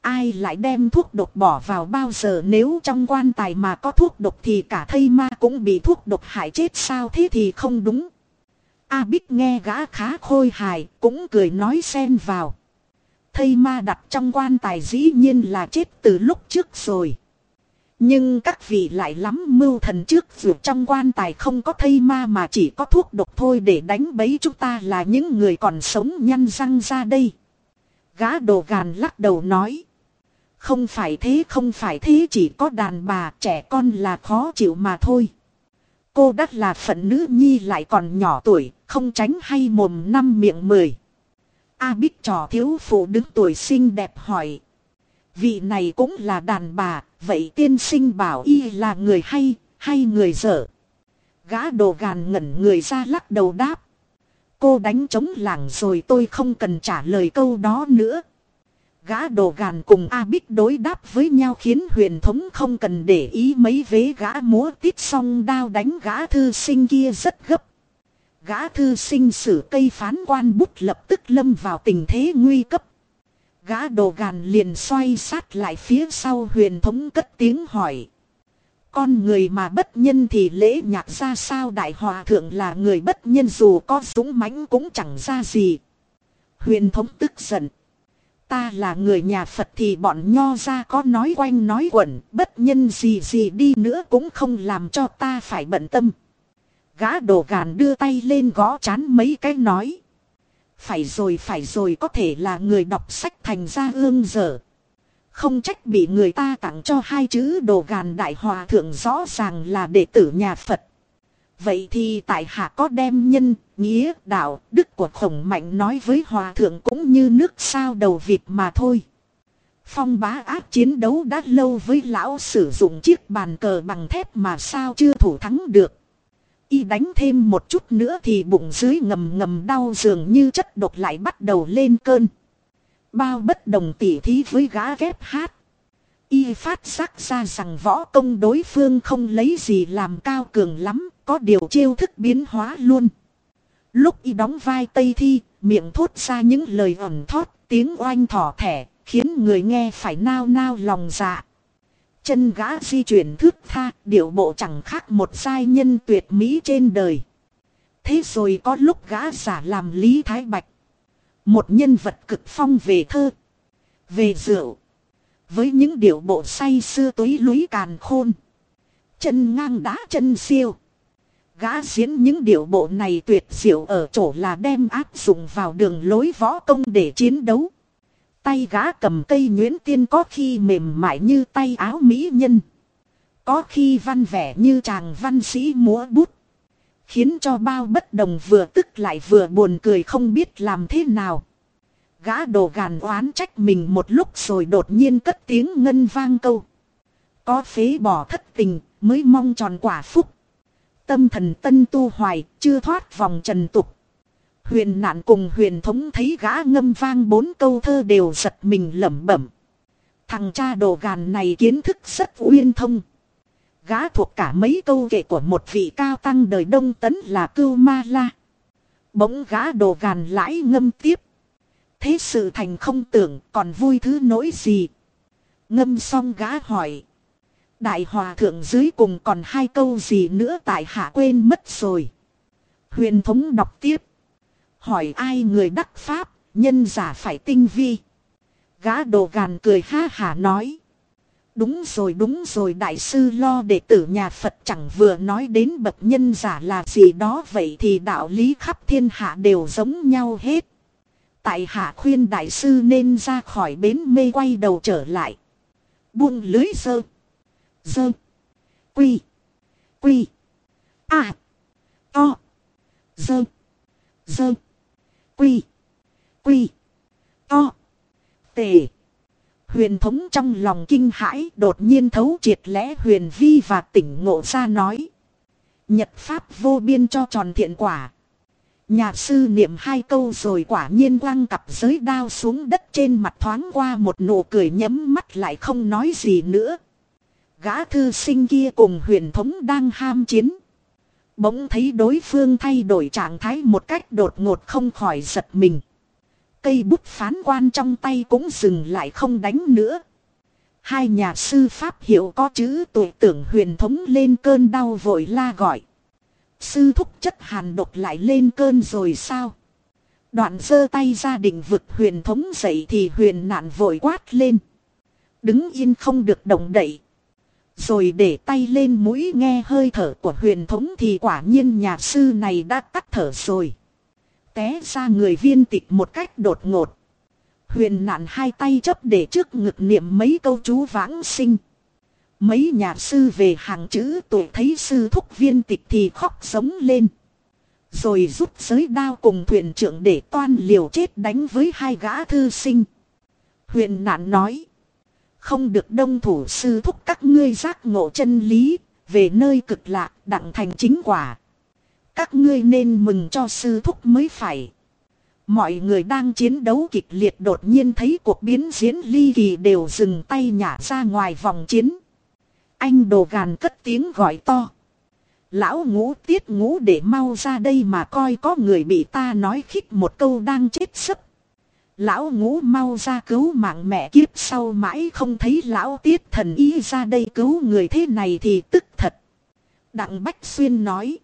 Ai lại đem thuốc độc bỏ vào bao giờ nếu trong quan tài mà có thuốc độc thì cả thây ma cũng bị thuốc độc hại chết sao thế thì không đúng. A Bích nghe gã khá khôi hài, cũng cười nói xen vào. Thây ma đặt trong quan tài dĩ nhiên là chết từ lúc trước rồi. Nhưng các vị lại lắm mưu thần trước dù trong quan tài không có thây ma mà chỉ có thuốc độc thôi để đánh bấy chúng ta là những người còn sống nhăn răng ra đây. Gã đồ gàn lắc đầu nói. Không phải thế không phải thế chỉ có đàn bà trẻ con là khó chịu mà thôi. Cô đắt là phận nữ nhi lại còn nhỏ tuổi, không tránh hay mồm năm miệng mười. A Bích trò thiếu phụ đứng tuổi xinh đẹp hỏi. Vị này cũng là đàn bà, vậy tiên sinh bảo y là người hay, hay người dở. Gã đồ gàn ngẩn người ra lắc đầu đáp. Cô đánh trống lảng rồi tôi không cần trả lời câu đó nữa. Gã đồ gàn cùng A Bích đối đáp với nhau khiến huyền thống không cần để ý mấy vế gã múa tít xong đao đánh gã thư sinh kia rất gấp. Gã thư sinh sử cây phán quan bút lập tức lâm vào tình thế nguy cấp. Gã đồ gàn liền xoay sát lại phía sau huyền thống cất tiếng hỏi. Con người mà bất nhân thì lễ nhạc ra sao đại hòa thượng là người bất nhân dù có dũng mãnh cũng chẳng ra gì. Huyền thống tức giận. Ta là người nhà Phật thì bọn nho ra có nói quanh nói quẩn, bất nhân gì gì đi nữa cũng không làm cho ta phải bận tâm. Gã đồ gàn đưa tay lên gõ chán mấy cái nói. Phải rồi phải rồi có thể là người đọc sách thành ra ương dở. Không trách bị người ta tặng cho hai chữ đồ gàn đại hòa thượng rõ ràng là đệ tử nhà Phật. Vậy thì tại hạ có đem nhân, nghĩa, đạo, đức của khổng mạnh nói với hòa thượng cũng như nước sao đầu vịt mà thôi. Phong bá ác chiến đấu đã lâu với lão sử dụng chiếc bàn cờ bằng thép mà sao chưa thủ thắng được. Y đánh thêm một chút nữa thì bụng dưới ngầm ngầm đau dường như chất độc lại bắt đầu lên cơn. Bao bất đồng tỉ thí với gã ghép hát. Y phát giác ra rằng võ công đối phương không lấy gì làm cao cường lắm, có điều chiêu thức biến hóa luôn. Lúc y đóng vai Tây Thi, miệng thốt ra những lời ẩn thót, tiếng oanh thỏ thẻ, khiến người nghe phải nao nao lòng dạ. Chân gã di chuyển thước tha, điệu bộ chẳng khác một giai nhân tuyệt mỹ trên đời. Thế rồi có lúc gã giả làm Lý Thái Bạch. Một nhân vật cực phong về thơ, về rượu. Với những điệu bộ say xưa túy lúy càn khôn. Chân ngang đá chân siêu. Gã diễn những điệu bộ này tuyệt diệu ở chỗ là đem áp dụng vào đường lối võ công để chiến đấu. Tay gã cầm cây nhuyễn tiên có khi mềm mại như tay áo mỹ nhân. Có khi văn vẻ như chàng văn sĩ múa bút. Khiến cho bao bất đồng vừa tức lại vừa buồn cười không biết làm thế nào. Gã đồ gàn oán trách mình một lúc rồi đột nhiên cất tiếng ngân vang câu. Có phế bỏ thất tình mới mong tròn quả phúc. Tâm thần tân tu hoài, chưa thoát vòng trần tục. Huyền nạn cùng huyền thống thấy gã ngâm vang bốn câu thơ đều giật mình lẩm bẩm. Thằng cha đồ gàn này kiến thức rất uyên thông. Gã thuộc cả mấy câu kệ của một vị cao tăng đời Đông Tấn là Cưu Ma La. Bỗng gã đồ gàn lãi ngâm tiếp. Thế sự thành không tưởng còn vui thứ nỗi gì. Ngâm xong gã hỏi. Đại hòa thượng dưới cùng còn hai câu gì nữa tại hạ quên mất rồi. Huyền thống đọc tiếp. Hỏi ai người đắc pháp, nhân giả phải tinh vi. Gã đồ gàn cười ha hả nói. Đúng rồi đúng rồi đại sư lo đệ tử nhà Phật chẳng vừa nói đến bậc nhân giả là gì đó vậy thì đạo lý khắp thiên hạ đều giống nhau hết. Tại hạ khuyên đại sư nên ra khỏi bến mê quay đầu trở lại. Buông lưới sơ. Sơ. Quy. Quy. À. To. Sơ. Sơ. Quy. Quy. To. Tề. Huyền thống trong lòng kinh hãi đột nhiên thấu triệt lẽ huyền vi và tỉnh ngộ ra nói. Nhật pháp vô biên cho tròn thiện quả. Nhà sư niệm hai câu rồi quả nhiên quăng cặp giới đao xuống đất trên mặt thoáng qua một nụ cười nhấm mắt lại không nói gì nữa. Gã thư sinh kia cùng huyền thống đang ham chiến. Bỗng thấy đối phương thay đổi trạng thái một cách đột ngột không khỏi giật mình. Cây bút phán quan trong tay cũng dừng lại không đánh nữa. Hai nhà sư pháp hiệu có chữ tuổi tưởng huyền thống lên cơn đau vội la gọi. Sư thúc chất hàn độc lại lên cơn rồi sao? Đoạn giơ tay ra định vực huyền thống dậy thì huyền nạn vội quát lên. Đứng yên không được động đậy. Rồi để tay lên mũi nghe hơi thở của huyền thống thì quả nhiên nhà sư này đã tắt thở rồi. Té ra người viên tịch một cách đột ngột. Huyền nạn hai tay chấp để trước ngực niệm mấy câu chú vãng sinh. Mấy nhà sư về hàng chữ tuổi thấy sư thúc viên tịch thì khóc sống lên. Rồi rút giới đao cùng thuyền trưởng để toan liều chết đánh với hai gã thư sinh. Huyền nạn nói. Không được đông thủ sư thúc các ngươi giác ngộ chân lý, về nơi cực lạ đặng thành chính quả. Các ngươi nên mừng cho sư thúc mới phải. Mọi người đang chiến đấu kịch liệt đột nhiên thấy cuộc biến diễn ly kỳ đều dừng tay nhả ra ngoài vòng chiến. Anh đồ gàn cất tiếng gọi to. Lão ngũ tiết ngũ để mau ra đây mà coi có người bị ta nói khích một câu đang chết sấp. Lão ngũ mau ra cứu mạng mẹ kiếp sau mãi không thấy lão tiết thần ý ra đây cứu người thế này thì tức thật. Đặng Bách Xuyên nói.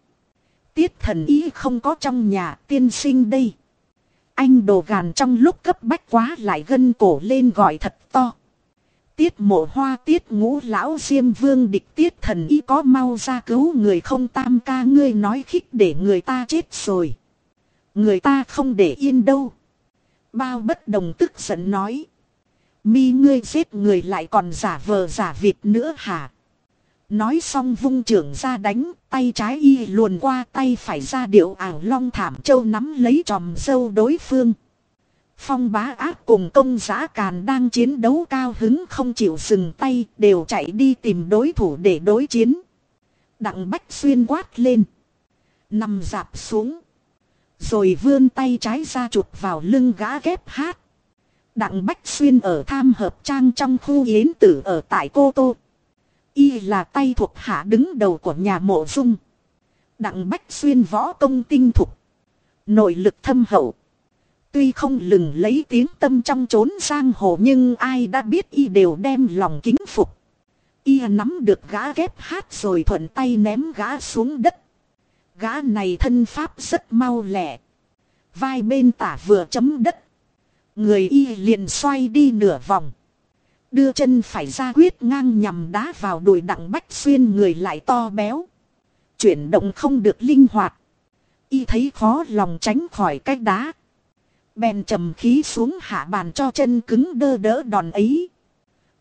Tiết thần ý không có trong nhà tiên sinh đây. Anh đồ gàn trong lúc cấp bách quá lại gân cổ lên gọi thật to. Tiết mộ hoa tiết ngũ lão diêm vương địch tiết thần ý có mau ra cứu người không tam ca ngươi nói khích để người ta chết rồi. Người ta không để yên đâu. Bao bất đồng tức giận nói. Mi ngươi giết người lại còn giả vờ giả vịt nữa hả? Nói xong vung trưởng ra đánh, tay trái y luồn qua tay phải ra điệu ảo long thảm châu nắm lấy tròm dâu đối phương. Phong bá ác cùng công giã càn đang chiến đấu cao hứng không chịu dừng tay, đều chạy đi tìm đối thủ để đối chiến. Đặng Bách Xuyên quát lên. Nằm dạp xuống. Rồi vươn tay trái ra chụp vào lưng gã ghép hát. Đặng Bách Xuyên ở tham hợp trang trong khu yến tử ở tại Cô Tô. Y là tay thuộc hạ đứng đầu của nhà mộ dung. Đặng Bách Xuyên võ công tinh thục. Nội lực thâm hậu. Tuy không lừng lấy tiếng tâm trong chốn giang hồ nhưng ai đã biết y đều đem lòng kính phục. Y nắm được gã ghép hát rồi thuận tay ném gã xuống đất. Gã này thân pháp rất mau lẹ. Vai bên tả vừa chấm đất. Người y liền xoay đi nửa vòng. Đưa chân phải ra quyết ngang nhằm đá vào đùi đặng bách xuyên người lại to béo. Chuyển động không được linh hoạt. Y thấy khó lòng tránh khỏi cái đá. Bèn trầm khí xuống hạ bàn cho chân cứng đơ đỡ đòn ấy.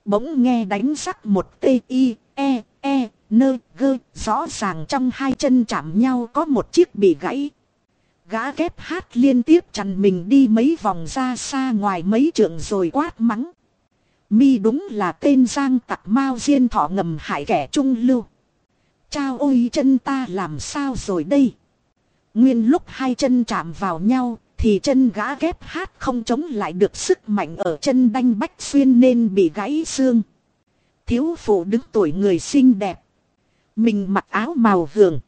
Bỗng nghe đánh sắc một tê y, e, e, nơ, gơ, rõ ràng trong hai chân chạm nhau có một chiếc bị gãy. Gã ghép hát liên tiếp chằn mình đi mấy vòng ra xa ngoài mấy trượng rồi quát mắng. Mi đúng là tên giang tặc mao diên thọ ngầm hại kẻ trung lưu. Chao ôi chân ta làm sao rồi đây? Nguyên lúc hai chân chạm vào nhau, thì chân gã ghép hát không chống lại được sức mạnh ở chân đanh bách xuyên nên bị gãy xương. Thiếu phụ đứng tuổi người xinh đẹp. Mình mặc áo màu hường.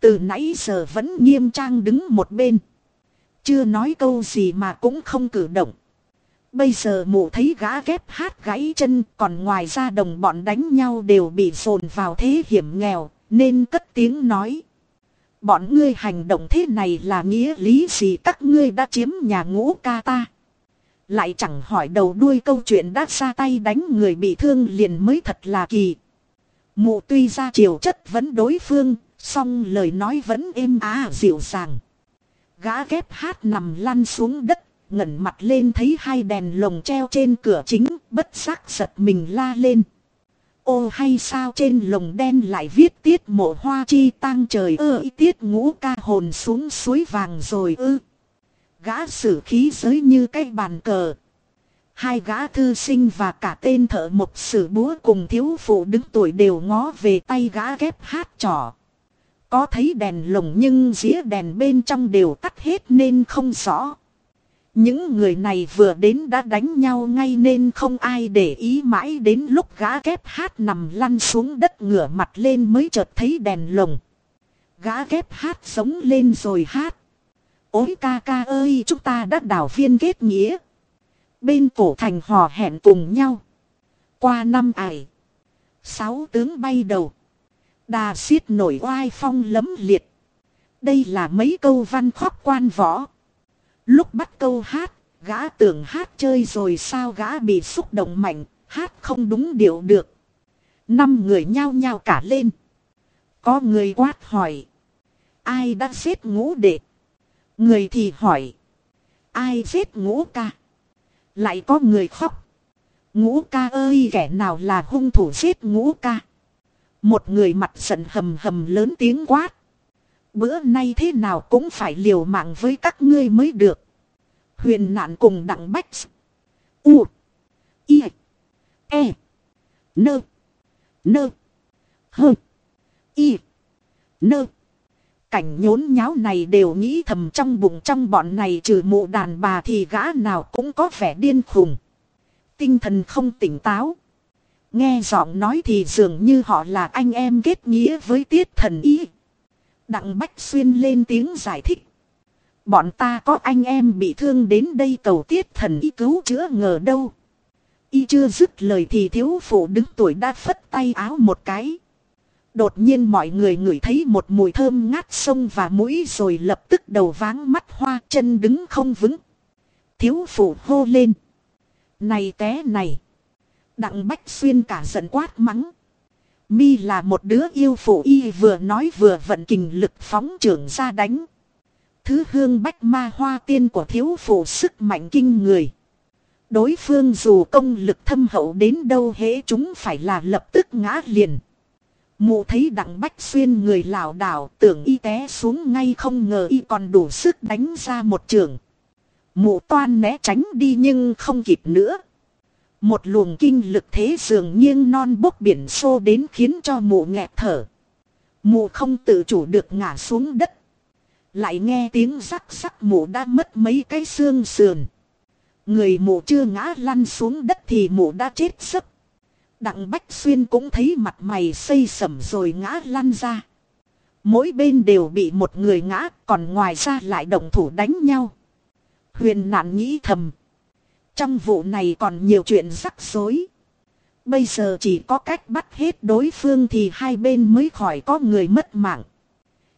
Từ nãy giờ vẫn nghiêm trang đứng một bên. Chưa nói câu gì mà cũng không cử động. Bây giờ mụ thấy gã ghép hát gãy chân còn ngoài ra đồng bọn đánh nhau đều bị dồn vào thế hiểm nghèo, nên cất tiếng nói. Bọn ngươi hành động thế này là nghĩa lý gì các ngươi đã chiếm nhà ngũ ca ta. Lại chẳng hỏi đầu đuôi câu chuyện đã ra tay đánh người bị thương liền mới thật là kỳ. Mụ tuy ra chiều chất vẫn đối phương, song lời nói vẫn êm á dịu dàng. Gã ghép hát nằm lăn xuống đất, ngẩng mặt lên thấy hai đèn lồng treo trên cửa chính, bất giác giật mình la lên. Ô hay sao trên lồng đen lại viết tiết mộ hoa chi tang trời ơ tiết ngũ ca hồn xuống suối vàng rồi ư. Gã sử khí giới như cái bàn cờ. Hai gã thư sinh và cả tên thợ mộc sử búa cùng thiếu phụ đứng tuổi đều ngó về tay gã ghép hát trò. Có thấy đèn lồng nhưng dĩa đèn bên trong đều tắt hết nên không rõ. Những người này vừa đến đã đánh nhau ngay nên không ai để ý mãi đến lúc gã kép hát nằm lăn xuống đất ngửa mặt lên mới chợt thấy đèn lồng. Gã kép hát sống lên rồi hát. Ôi ca ca ơi, chúng ta đã đảo viên kết nghĩa. Bên cổ thành hò hẹn cùng nhau. Qua năm ải. Sáu tướng bay đầu. Đà xiết nổi oai phong lấm liệt. Đây là mấy câu văn khóc quan võ. Lúc bắt câu hát, gã tưởng hát chơi rồi sao gã bị xúc động mạnh, hát không đúng điệu được. Năm người nhao nhao cả lên. Có người quát hỏi. Ai đã giết ngũ đệ? Người thì hỏi. Ai giết ngũ ca? Lại có người khóc. Ngũ ca ơi kẻ nào là hung thủ giết ngũ ca? Một người mặt giận hầm hầm lớn tiếng quát. Bữa nay thế nào cũng phải liều mạng với các ngươi mới được. Huyền nạn cùng đặng bách. U. I. E. Nơ. Nơ. Hơ. Y. Nơ. Cảnh nhốn nháo này đều nghĩ thầm trong bụng trong bọn này trừ mụ đàn bà thì gã nào cũng có vẻ điên khùng. Tinh thần không tỉnh táo. Nghe giọng nói thì dường như họ là anh em kết nghĩa với tiết thần ý. Đặng Bách Xuyên lên tiếng giải thích. Bọn ta có anh em bị thương đến đây cầu tiết thần y cứu chữa ngờ đâu. Y chưa dứt lời thì thiếu phụ đứng tuổi đã phất tay áo một cái. Đột nhiên mọi người ngửi thấy một mùi thơm ngát sông và mũi rồi lập tức đầu váng mắt hoa chân đứng không vững. Thiếu phụ hô lên. Này té này. Đặng Bách Xuyên cả giận quát mắng. Mi là một đứa yêu phụ y vừa nói vừa vận kình lực phóng trưởng ra đánh. Thứ hương bách ma hoa tiên của thiếu phụ sức mạnh kinh người. Đối phương dù công lực thâm hậu đến đâu hễ chúng phải là lập tức ngã liền. Mụ thấy đặng bách xuyên người lảo đảo tưởng y té xuống ngay không ngờ y còn đủ sức đánh ra một trường. Mụ toan né tránh đi nhưng không kịp nữa. Một luồng kinh lực thế dường nghiêng non bốc biển xô đến khiến cho mụ nghẹt thở. Mụ không tự chủ được ngả xuống đất. Lại nghe tiếng rắc rắc mụ đã mất mấy cái xương sườn. Người mụ chưa ngã lăn xuống đất thì mụ đã chết sấp. Đặng Bách Xuyên cũng thấy mặt mày xây sẩm rồi ngã lăn ra. Mỗi bên đều bị một người ngã, còn ngoài ra lại động thủ đánh nhau. Huyền nạn nghĩ thầm. Trong vụ này còn nhiều chuyện rắc rối. Bây giờ chỉ có cách bắt hết đối phương thì hai bên mới khỏi có người mất mạng.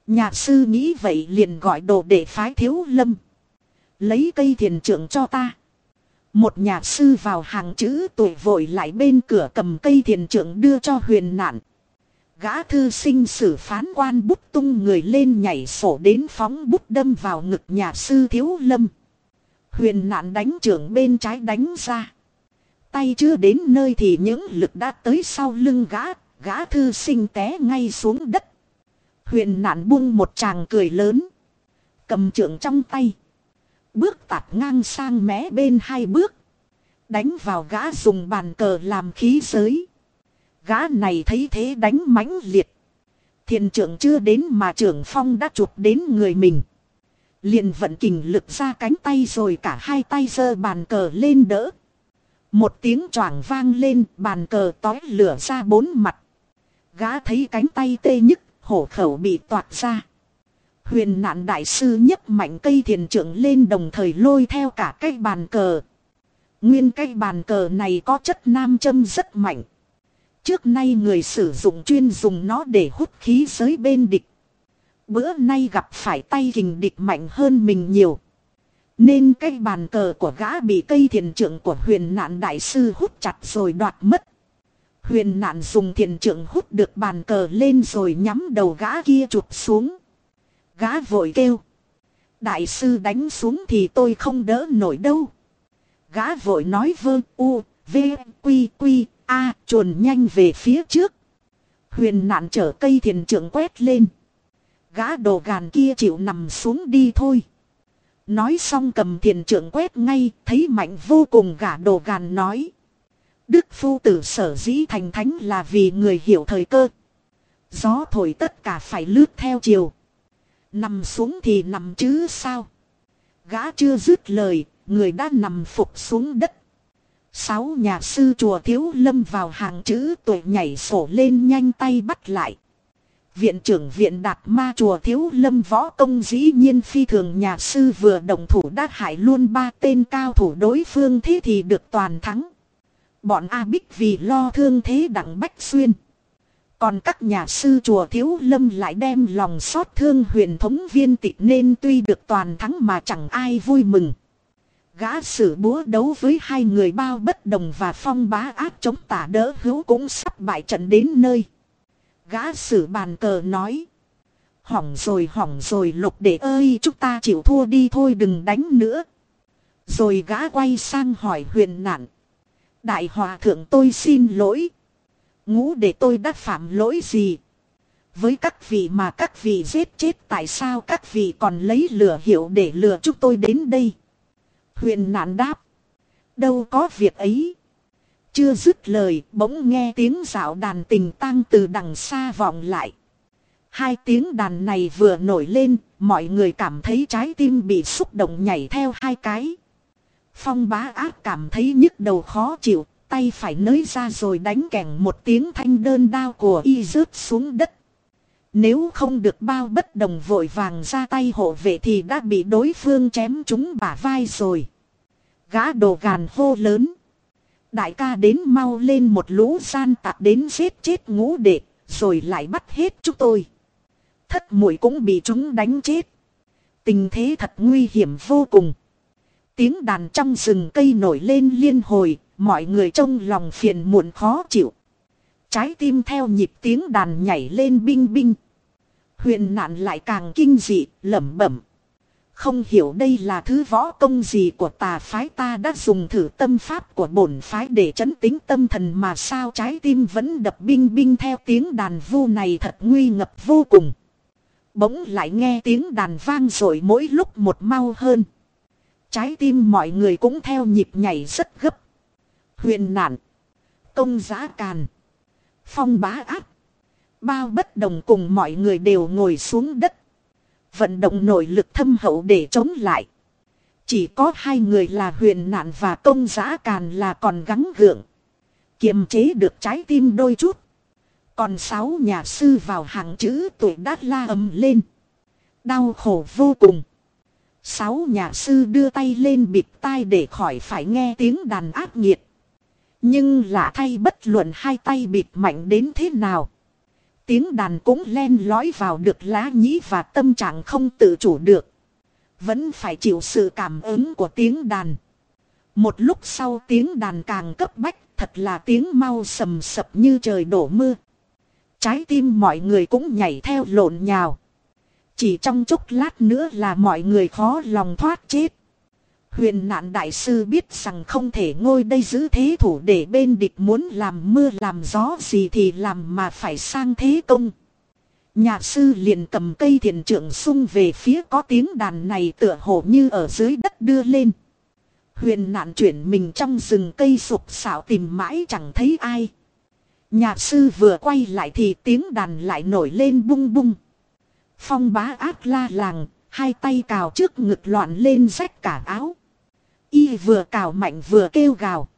Nhà sư nghĩ vậy liền gọi đồ để phái thiếu lâm. Lấy cây thiền trưởng cho ta. Một nhà sư vào hàng chữ tuổi vội lại bên cửa cầm cây thiền trưởng đưa cho huyền nạn. Gã thư sinh xử phán quan bút tung người lên nhảy sổ đến phóng bút đâm vào ngực nhà sư thiếu lâm. Huyền nạn đánh trưởng bên trái đánh ra. Tay chưa đến nơi thì những lực đã tới sau lưng gã, gã thư sinh té ngay xuống đất. Huyền nạn buông một tràng cười lớn. Cầm trưởng trong tay. Bước tạt ngang sang mé bên hai bước. Đánh vào gã dùng bàn cờ làm khí giới. Gã này thấy thế đánh mãnh liệt. Thiền trưởng chưa đến mà trưởng phong đã chụp đến người mình. Liền vận kình lực ra cánh tay rồi cả hai tay giơ bàn cờ lên đỡ. Một tiếng choảng vang lên, bàn cờ tói lửa ra bốn mặt. Gã thấy cánh tay tê nhức, hổ khẩu bị toạc ra. Huyền nạn đại sư nhấc mạnh cây thiền trưởng lên đồng thời lôi theo cả cây bàn cờ. Nguyên cây bàn cờ này có chất nam châm rất mạnh. Trước nay người sử dụng chuyên dùng nó để hút khí giới bên địch. Bữa nay gặp phải tay kình địch mạnh hơn mình nhiều. Nên cây bàn cờ của gã bị cây thiền trưởng của huyền nạn đại sư hút chặt rồi đoạt mất. Huyền nạn dùng thiền trưởng hút được bàn cờ lên rồi nhắm đầu gã kia chụp xuống. Gã vội kêu. Đại sư đánh xuống thì tôi không đỡ nổi đâu. Gã vội nói vơ u, v, quy, quy, a, chuồn nhanh về phía trước. Huyền nạn chở cây thiền trưởng quét lên. Gã đồ gàn kia chịu nằm xuống đi thôi. Nói xong cầm thiền trưởng quét ngay, thấy mạnh vô cùng gã đồ gàn nói. Đức phu tử sở dĩ thành thánh là vì người hiểu thời cơ. Gió thổi tất cả phải lướt theo chiều. Nằm xuống thì nằm chứ sao. Gã chưa dứt lời, người đã nằm phục xuống đất. Sáu nhà sư chùa thiếu lâm vào hàng chữ tuổi nhảy sổ lên nhanh tay bắt lại. Viện trưởng viện đạt ma chùa thiếu lâm võ công dĩ nhiên phi thường, nhà sư vừa đồng thủ đã hại luôn ba tên cao thủ đối phương thế thì được toàn thắng. Bọn A Bích vì lo thương thế đặng Bách Xuyên. Còn các nhà sư chùa thiếu lâm lại đem lòng xót thương huyền thống viên tịch nên tuy được toàn thắng mà chẳng ai vui mừng. Gã sử búa đấu với hai người bao bất đồng và phong bá áp chống tả đỡ hữu cũng sắp bại trận đến nơi. Gã sử bàn cờ nói. Hỏng rồi hỏng rồi, lục đệ ơi, chúng ta chịu thua đi thôi, đừng đánh nữa. Rồi gã quay sang hỏi huyền nạn. Đại hòa thượng tôi xin lỗi. Ngũ để tôi đã phạm lỗi gì? Với các vị mà các vị giết chết, tại sao các vị còn lấy lửa hiệu để lừa chúng tôi đến đây? Huyền nạn đáp. Đâu có việc ấy. Chưa dứt lời bỗng nghe tiếng dạo đàn tình tăng từ đằng xa vọng lại. Hai tiếng đàn này vừa nổi lên, mọi người cảm thấy trái tim bị xúc động nhảy theo hai cái. Phong bá ác cảm thấy nhức đầu khó chịu, tay phải nới ra rồi đánh kèn một tiếng thanh đơn đao của y rớt xuống đất. Nếu không được bao bất đồng vội vàng ra tay hộ vệ thì đã bị đối phương chém trúng bả vai rồi. Gã đồ gàn hô lớn. Đại ca đến mau lên một lũ gian tạc đến giết chết ngũ đệ, rồi lại bắt hết chúng tôi. Thất muội cũng bị chúng đánh chết. Tình thế thật nguy hiểm vô cùng. Tiếng đàn trong rừng cây nổi lên liên hồi, mọi người trong lòng phiền muộn khó chịu. Trái tim theo nhịp tiếng đàn nhảy lên binh binh. Huyền nạn lại càng kinh dị, lẩm bẩm. Không hiểu đây là thứ võ công gì của tà phái ta đã dùng thử tâm pháp của bổn phái để chấn tính tâm thần mà sao trái tim vẫn đập binh binh theo tiếng đàn vu này thật nguy ngập vô cùng. Bỗng lại nghe tiếng đàn vang rồi mỗi lúc một mau hơn. Trái tim mọi người cũng theo nhịp nhảy rất gấp. Huyền nạn. Công giá càn. Phong bá áp. Bao bất đồng cùng mọi người đều ngồi xuống đất. Vận động nội lực thâm hậu để chống lại. Chỉ có hai người là huyền nạn và công giã càn là còn gắng gượng. Kiềm chế được trái tim đôi chút. Còn sáu nhà sư vào hàng chữ tuổi đát la ầm lên. Đau khổ vô cùng. Sáu nhà sư đưa tay lên bịt tai để khỏi phải nghe tiếng đàn ác nghiệt. Nhưng lạ thay bất luận hai tay bịt mạnh đến thế nào. Tiếng đàn cũng len lói vào được lá nhĩ và tâm trạng không tự chủ được. Vẫn phải chịu sự cảm ứng của tiếng đàn. Một lúc sau tiếng đàn càng cấp bách, thật là tiếng mau sầm sập như trời đổ mưa. Trái tim mọi người cũng nhảy theo lộn nhào. Chỉ trong chốc lát nữa là mọi người khó lòng thoát chết. Huyền nạn đại sư biết rằng không thể ngôi đây giữ thế thủ để bên địch muốn làm mưa làm gió gì thì làm mà phải sang thế công. Nhà sư liền cầm cây thiền trưởng sung về phía có tiếng đàn này tựa hồ như ở dưới đất đưa lên. Huyền nạn chuyển mình trong rừng cây sụp xảo tìm mãi chẳng thấy ai. Nhà sư vừa quay lại thì tiếng đàn lại nổi lên bung bung. Phong bá ác la làng, hai tay cào trước ngực loạn lên rách cả áo. Y vừa cào mạnh vừa kêu gào.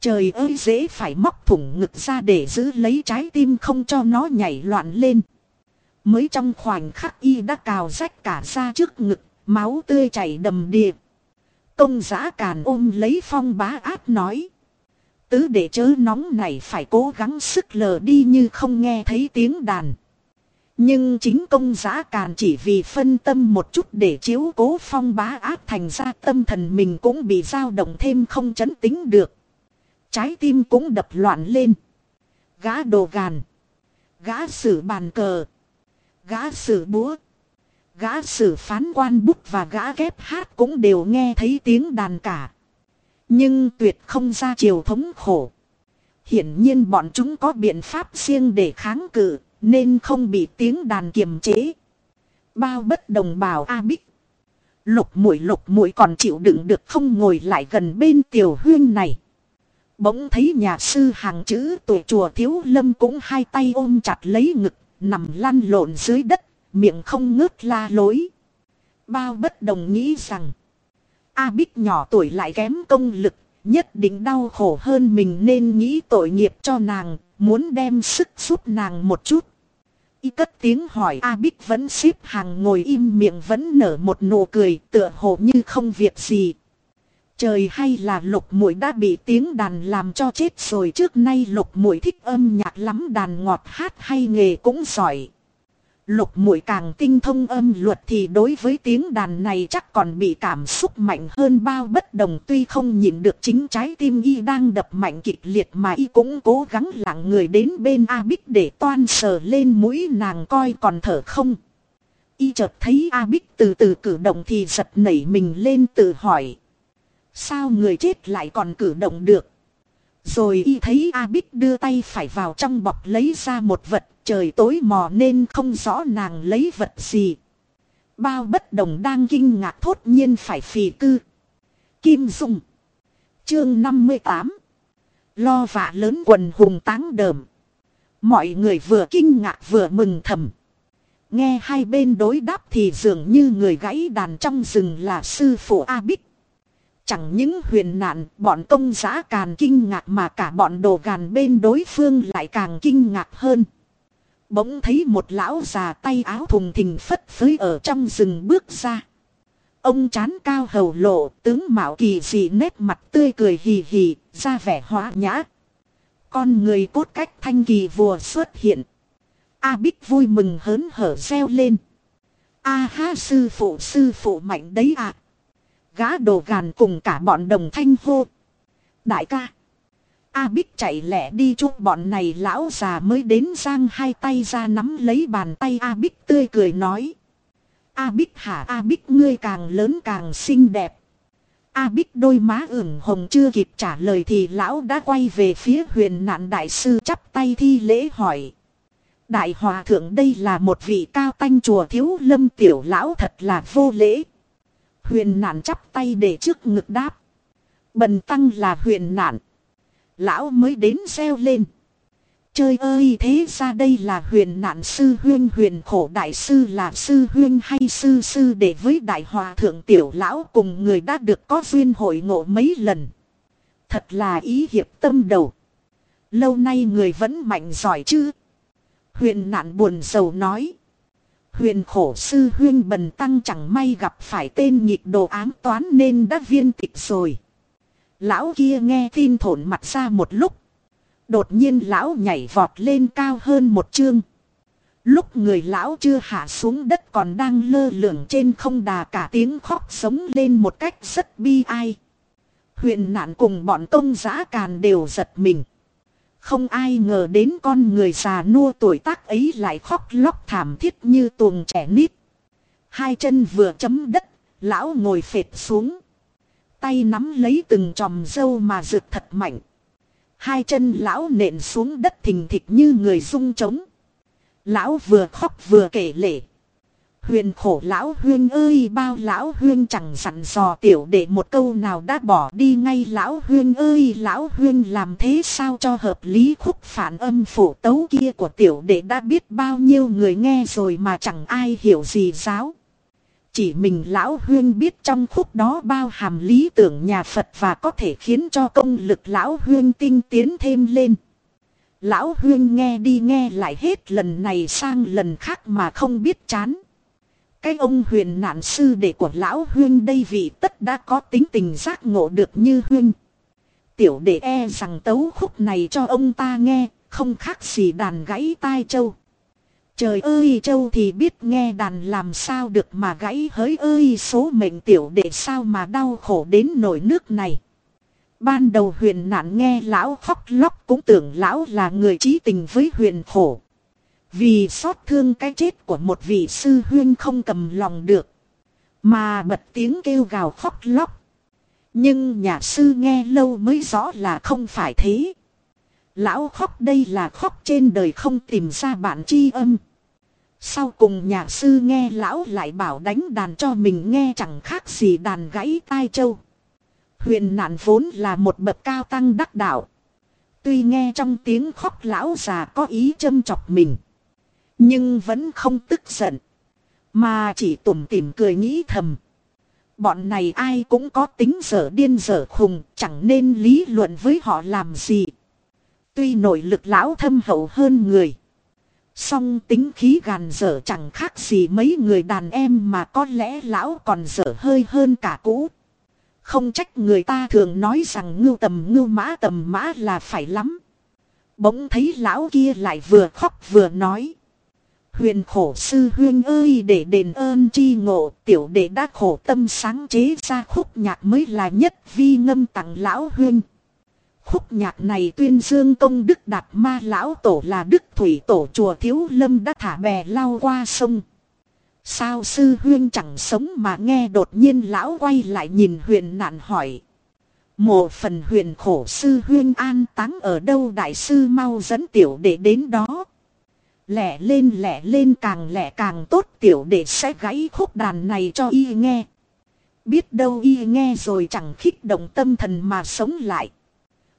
Trời ơi dễ phải móc thủng ngực ra để giữ lấy trái tim không cho nó nhảy loạn lên. Mới trong khoảnh khắc y đã cào rách cả ra trước ngực, máu tươi chảy đầm đìa. Công giã càn ôm lấy phong bá áp nói. Tứ để chớ nóng này phải cố gắng sức lờ đi như không nghe thấy tiếng đàn. Nhưng chính công giá càn chỉ vì phân tâm một chút để chiếu cố phong bá áp thành ra tâm thần mình cũng bị dao động thêm không chấn tính được. Trái tim cũng đập loạn lên. Gã đồ gàn. Gã sử bàn cờ. Gã sử búa. Gã sử phán quan bút và gã ghép hát cũng đều nghe thấy tiếng đàn cả. Nhưng tuyệt không ra chiều thống khổ. Hiển nhiên bọn chúng có biện pháp riêng để kháng cự. Nên không bị tiếng đàn kiềm chế. Bao bất đồng bào A Bích. Lục mũi lục mũi còn chịu đựng được không ngồi lại gần bên tiểu huyên này. Bỗng thấy nhà sư hàng chữ tuổi chùa thiếu lâm cũng hai tay ôm chặt lấy ngực, nằm lăn lộn dưới đất, miệng không ngớt la lối. Bao bất đồng nghĩ rằng, A Bích nhỏ tuổi lại kém công lực, nhất định đau khổ hơn mình nên nghĩ tội nghiệp cho nàng, muốn đem sức giúp nàng một chút. Y cất tiếng hỏi, A Bích vẫn xếp hàng ngồi im miệng vẫn nở một nụ cười, tựa hồ như không việc gì. Trời hay là lục mũi đã bị tiếng đàn làm cho chết rồi, trước nay lục mũi thích âm nhạc lắm, đàn ngọt hát hay nghề cũng giỏi. Lục mũi càng tinh thông âm luật thì đối với tiếng đàn này chắc còn bị cảm xúc mạnh hơn bao bất đồng tuy không nhìn được chính trái tim y đang đập mạnh kịch liệt mà y cũng cố gắng lặng người đến bên A Bích để toan sờ lên mũi nàng coi còn thở không. Y chợt thấy A Bích từ từ cử động thì giật nảy mình lên tự hỏi. Sao người chết lại còn cử động được? Rồi y thấy A Bích đưa tay phải vào trong bọc lấy ra một vật, trời tối mò nên không rõ nàng lấy vật gì. Bao bất đồng đang kinh ngạc thốt nhiên phải phì cư. Kim Dung. Chương 58. Lo vạ lớn quần hùng táng đờm. Mọi người vừa kinh ngạc vừa mừng thầm. Nghe hai bên đối đáp thì dường như người gãy đàn trong rừng là sư phụ A Bích. Chẳng những huyền nạn, bọn công giã càng kinh ngạc mà cả bọn đồ gàn bên đối phương lại càng kinh ngạc hơn. Bỗng thấy một lão già tay áo thùng thình phất phới ở trong rừng bước ra. Ông chán cao hầu lộ, tướng mạo kỳ dị nét mặt tươi cười hì hì, ra vẻ hóa nhã. Con người cốt cách thanh kỳ vùa xuất hiện. A Bích vui mừng hớn hở reo lên. A ha sư phụ sư phụ mạnh đấy à. Gã đồ gàn cùng cả bọn đồng thanh hô. Đại ca. A Bích chạy lẹ đi chung bọn này lão già mới đến giang hai tay ra nắm lấy bàn tay A Bích tươi cười nói. A Bích hả, A Bích ngươi càng lớn càng xinh đẹp. A Bích đôi má ửng hồng chưa kịp trả lời thì lão đã quay về phía huyền nạn đại sư chắp tay thi lễ hỏi. Đại hòa thượng đây là một vị cao tanh chùa thiếu lâm tiểu lão thật là vô lễ. Huyền nạn chắp tay để trước ngực đáp. Bần tăng là huyền nạn lão mới đến reo lên. Chơi ơi, thế ra đây là huyền nạn sư huyên, huyền khổ đại sư là sư huyên hay sư sư để với đại hòa thượng tiểu lão cùng người đã được có duyên hội ngộ mấy lần. Thật là ý hiệp tâm đầu. Lâu nay người vẫn mạnh giỏi chứ. Huyền nạn buồn sầu nói. Huyền khổ sư huyên bần tăng chẳng may gặp phải tên nhịp đồ ám toán nên đã viên tịch rồi. Lão kia nghe tin thổn mặt ra một lúc. Đột nhiên lão nhảy vọt lên cao hơn một chương. Lúc người lão chưa hạ xuống đất còn đang lơ lửng trên không đà cả tiếng khóc sống lên một cách rất bi ai. Huyện nạn cùng bọn công giã càn đều giật mình. Không ai ngờ đến con người già nua tuổi tác ấy lại khóc lóc thảm thiết như tuồng trẻ nít. Hai chân vừa chấm đất, lão ngồi phệt xuống. Tay nắm lấy từng tròm dâu mà rực thật mạnh. Hai chân lão nện xuống đất thình thịch như người rung trống. Lão vừa khóc vừa kể lệ. Huyền khổ lão huyên ơi, bao lão huyên chẳng sẵn dò tiểu đệ một câu nào đã bỏ đi ngay lão huyên ơi, lão huyên làm thế sao cho hợp lý khúc phản âm phổ tấu kia của tiểu đệ đã biết bao nhiêu người nghe rồi mà chẳng ai hiểu gì giáo. Chỉ mình lão huyên biết trong khúc đó bao hàm lý tưởng nhà Phật và có thể khiến cho công lực lão huyên tinh tiến thêm lên. Lão huyên nghe đi nghe lại hết lần này sang lần khác mà không biết chán. Cái ông huyền nạn sư đệ của lão huyên đây vị tất đã có tính tình giác ngộ được như huyên. Tiểu đệ e rằng tấu khúc này cho ông ta nghe, không khác gì đàn gãy tai châu. Trời ơi châu thì biết nghe đàn làm sao được mà gãy hỡi ơi số mệnh tiểu đệ sao mà đau khổ đến nổi nước này. Ban đầu huyền nạn nghe lão khóc lóc cũng tưởng lão là người trí tình với huyền khổ. Vì xót thương cái chết của một vị sư huyên không cầm lòng được. Mà bật tiếng kêu gào khóc lóc. Nhưng nhà sư nghe lâu mới rõ là không phải thế. Lão khóc đây là khóc trên đời không tìm ra bạn tri âm. Sau cùng nhà sư nghe lão lại bảo đánh đàn cho mình nghe chẳng khác gì đàn gãy tai châu. Huyền nạn vốn là một bậc cao tăng đắc đạo. Tuy nghe trong tiếng khóc lão già có ý châm chọc mình. Nhưng vẫn không tức giận. Mà chỉ tủm tỉm cười nghĩ thầm. Bọn này ai cũng có tính dở điên dở khùng, chẳng nên lý luận với họ làm gì. Tuy nội lực lão thâm hậu hơn người. Song tính khí gàn dở chẳng khác gì mấy người đàn em mà có lẽ lão còn dở hơi hơn cả cũ. Không trách người ta thường nói rằng ngưu tầm ngưu mã tầm mã là phải lắm. Bỗng thấy lão kia lại vừa khóc vừa nói. Huyền khổ sư huyên ơi để đền ơn chi ngộ, tiểu đệ đã khổ tâm sáng chế ra khúc nhạc mới là nhất vi ngâm tặng lão huyên. Khúc nhạc này tuyên dương công đức đạt ma lão tổ là đức thủy tổ chùa thiếu lâm đã thả bè lao qua sông. Sao sư huyên chẳng sống mà nghe đột nhiên lão quay lại nhìn huyền nạn hỏi. Một phần huyền khổ sư huyên an táng ở đâu đại sư mau dẫn tiểu đệ đến đó. Lẻ lên lẻ lên càng lẻ càng tốt tiểu đệ sẽ gãy khúc đàn này cho y nghe. Biết đâu y nghe rồi chẳng khích động tâm thần mà sống lại.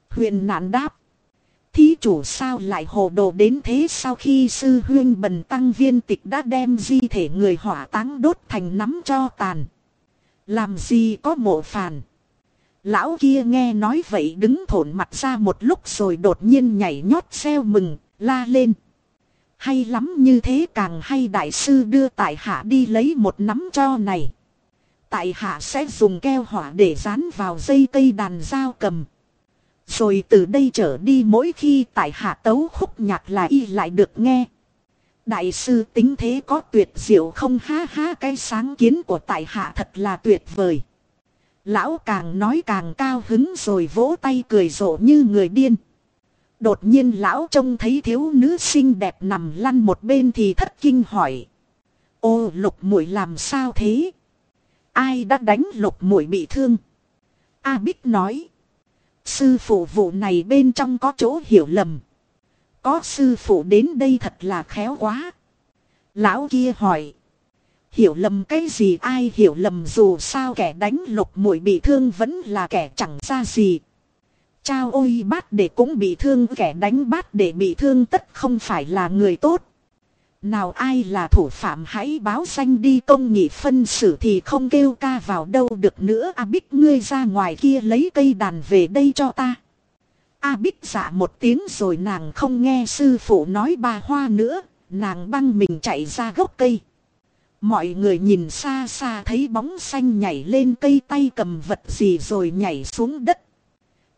Huyền nạn đáp. Thí chủ sao lại hồ đồ đến thế sau khi sư huyên bần tăng viên tịch đã đem di thể người hỏa táng đốt thành nắm cho tàn. Làm gì có mộ phàn. Lão kia nghe nói vậy đứng thổn mặt ra một lúc rồi đột nhiên nhảy nhót xeo mừng, la lên. Hay lắm như thế càng hay đại sư đưa tại hạ đi lấy một nắm cho này. Tại hạ sẽ dùng keo hỏa để dán vào dây cây đàn dao cầm. Rồi từ đây trở đi mỗi khi tại hạ tấu khúc nhạc là y lại được nghe. Đại sư tính thế có tuyệt diệu không ha ha, cái sáng kiến của tại hạ thật là tuyệt vời. Lão càng nói càng cao hứng rồi vỗ tay cười rộ như người điên. Đột nhiên lão trông thấy thiếu nữ xinh đẹp nằm lăn một bên thì thất kinh hỏi. Ô, lục muội làm sao thế? Ai đã đánh lục muội bị thương? A Bích nói. Sư phụ vụ này bên trong có chỗ hiểu lầm. Có sư phụ đến đây thật là khéo quá. Lão kia hỏi. Hiểu lầm cái gì ai hiểu lầm dù sao kẻ đánh lục muội bị thương vẫn là kẻ chẳng ra gì. Chao ôi bát để cũng bị thương kẻ đánh bát để bị thương tất không phải là người tốt. Nào ai là thủ phạm hãy báo danh đi công nhị phân xử thì không kêu ca vào đâu được nữa A Bích ngươi ra ngoài kia lấy cây đàn về đây cho ta. A Bích dạ một tiếng rồi nàng không nghe sư phụ nói ba hoa nữa, nàng băng mình chạy ra gốc cây. Mọi người nhìn xa xa thấy bóng xanh nhảy lên cây tay cầm vật gì rồi nhảy xuống đất.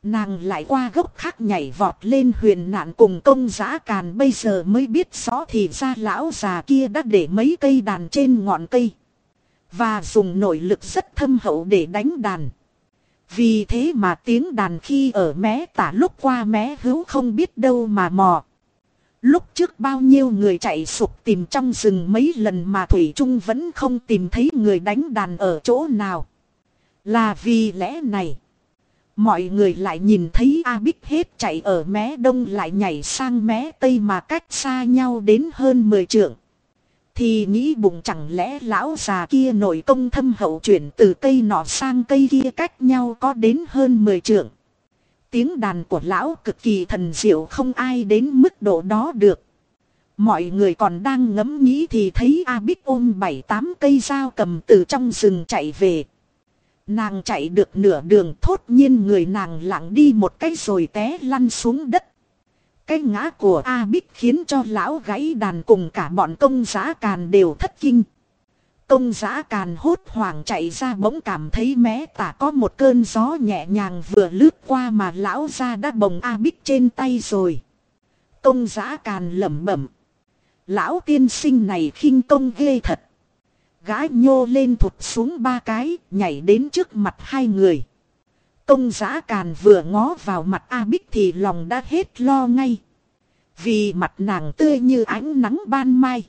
Nàng lại qua gốc khác nhảy vọt lên huyền nạn cùng công giã càn bây giờ mới biết rõ thì ra lão già kia đã để mấy cây đàn trên ngọn cây. Và dùng nội lực rất thâm hậu để đánh đàn. Vì thế mà tiếng đàn khi ở mé tả lúc qua mé hữu không biết đâu mà mò. Lúc trước bao nhiêu người chạy sụp tìm trong rừng mấy lần mà Thủy Trung vẫn không tìm thấy người đánh đàn ở chỗ nào. Là vì lẽ này. Mọi người lại nhìn thấy A Bích hết chạy ở mé đông lại nhảy sang mé tây mà cách xa nhau đến hơn 10 trượng. Thì nghĩ bụng chẳng lẽ lão già kia nội công thâm hậu chuyển từ cây nọ sang cây kia cách nhau có đến hơn 10 trượng. Tiếng đàn của lão cực kỳ thần diệu không ai đến mức độ đó được. Mọi người còn đang ngẫm nghĩ thì thấy A Bích ôm bảy tám cây dao cầm từ trong rừng chạy về. Nàng chạy được nửa đường, thốt nhiên người nàng lặng đi một cái rồi té lăn xuống đất. Cái ngã của A Bích khiến cho lão gãy đàn cùng cả bọn công giá càn đều thất kinh. Công giá càn hốt hoảng chạy ra bỗng cảm thấy mé tả có một cơn gió nhẹ nhàng vừa lướt qua mà lão ra đã bồng A Bích trên tay rồi. Công giá càn lẩm bẩm. Lão tiên sinh này khinh công ghê thật gái nhô lên thụt xuống ba cái, nhảy đến trước mặt hai người. Công giã càn vừa ngó vào mặt A Bích thì lòng đã hết lo ngay. Vì mặt nàng tươi như ánh nắng ban mai.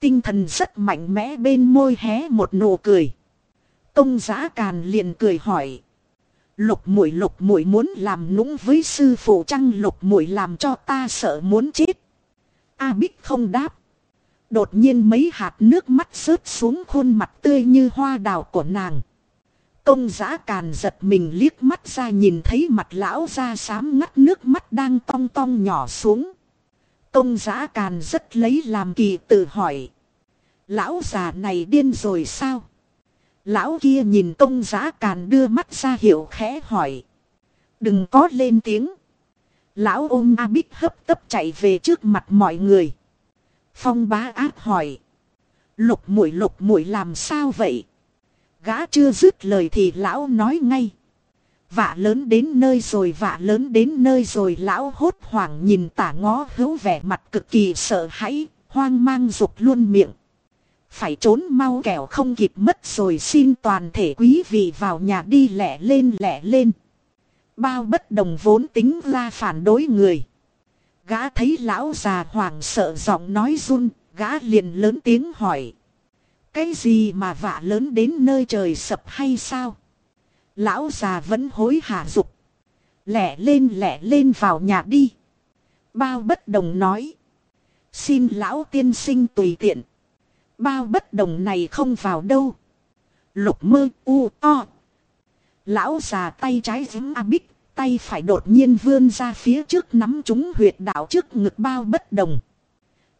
Tinh thần rất mạnh mẽ bên môi hé một nụ cười. Công giã càn liền cười hỏi. Lục mũi lục mũi muốn làm nũng với sư phụ chăng lục mũi làm cho ta sợ muốn chết. A Bích không đáp. Đột nhiên mấy hạt nước mắt rớt xuống khuôn mặt tươi như hoa đào của nàng. Công giã càn giật mình liếc mắt ra nhìn thấy mặt lão ra xám ngắt nước mắt đang tong tong nhỏ xuống. Công giã càn rất lấy làm kỳ tự hỏi. Lão già này điên rồi sao? Lão kia nhìn công giã càn đưa mắt ra hiệu khẽ hỏi. Đừng có lên tiếng. Lão ôm A Bích hấp tấp chạy về trước mặt mọi người. Phong bá ác hỏi. Lục mũi lục mũi làm sao vậy? Gã chưa dứt lời thì lão nói ngay. Vạ lớn đến nơi rồi vạ lớn đến nơi rồi lão hốt hoảng nhìn tả ngó hữu vẻ mặt cực kỳ sợ hãi, hoang mang rục luôn miệng. Phải trốn mau kẻo không kịp mất rồi xin toàn thể quý vị vào nhà đi lẻ lên lẻ lên. Bao bất đồng vốn tính ra phản đối người. Gã thấy lão già hoảng sợ giọng nói run, gã liền lớn tiếng hỏi. Cái gì mà vạ lớn đến nơi trời sập hay sao? Lão già vẫn hối hả dục. Lẻ lên lẻ lên vào nhà đi. Bao bất đồng nói. Xin lão tiên sinh tùy tiện. Bao bất đồng này không vào đâu. Lục mơ u to. Lão già tay trái dính a bích. Tay phải đột nhiên vươn ra phía trước nắm chúng huyệt đạo trước ngực bao bất đồng.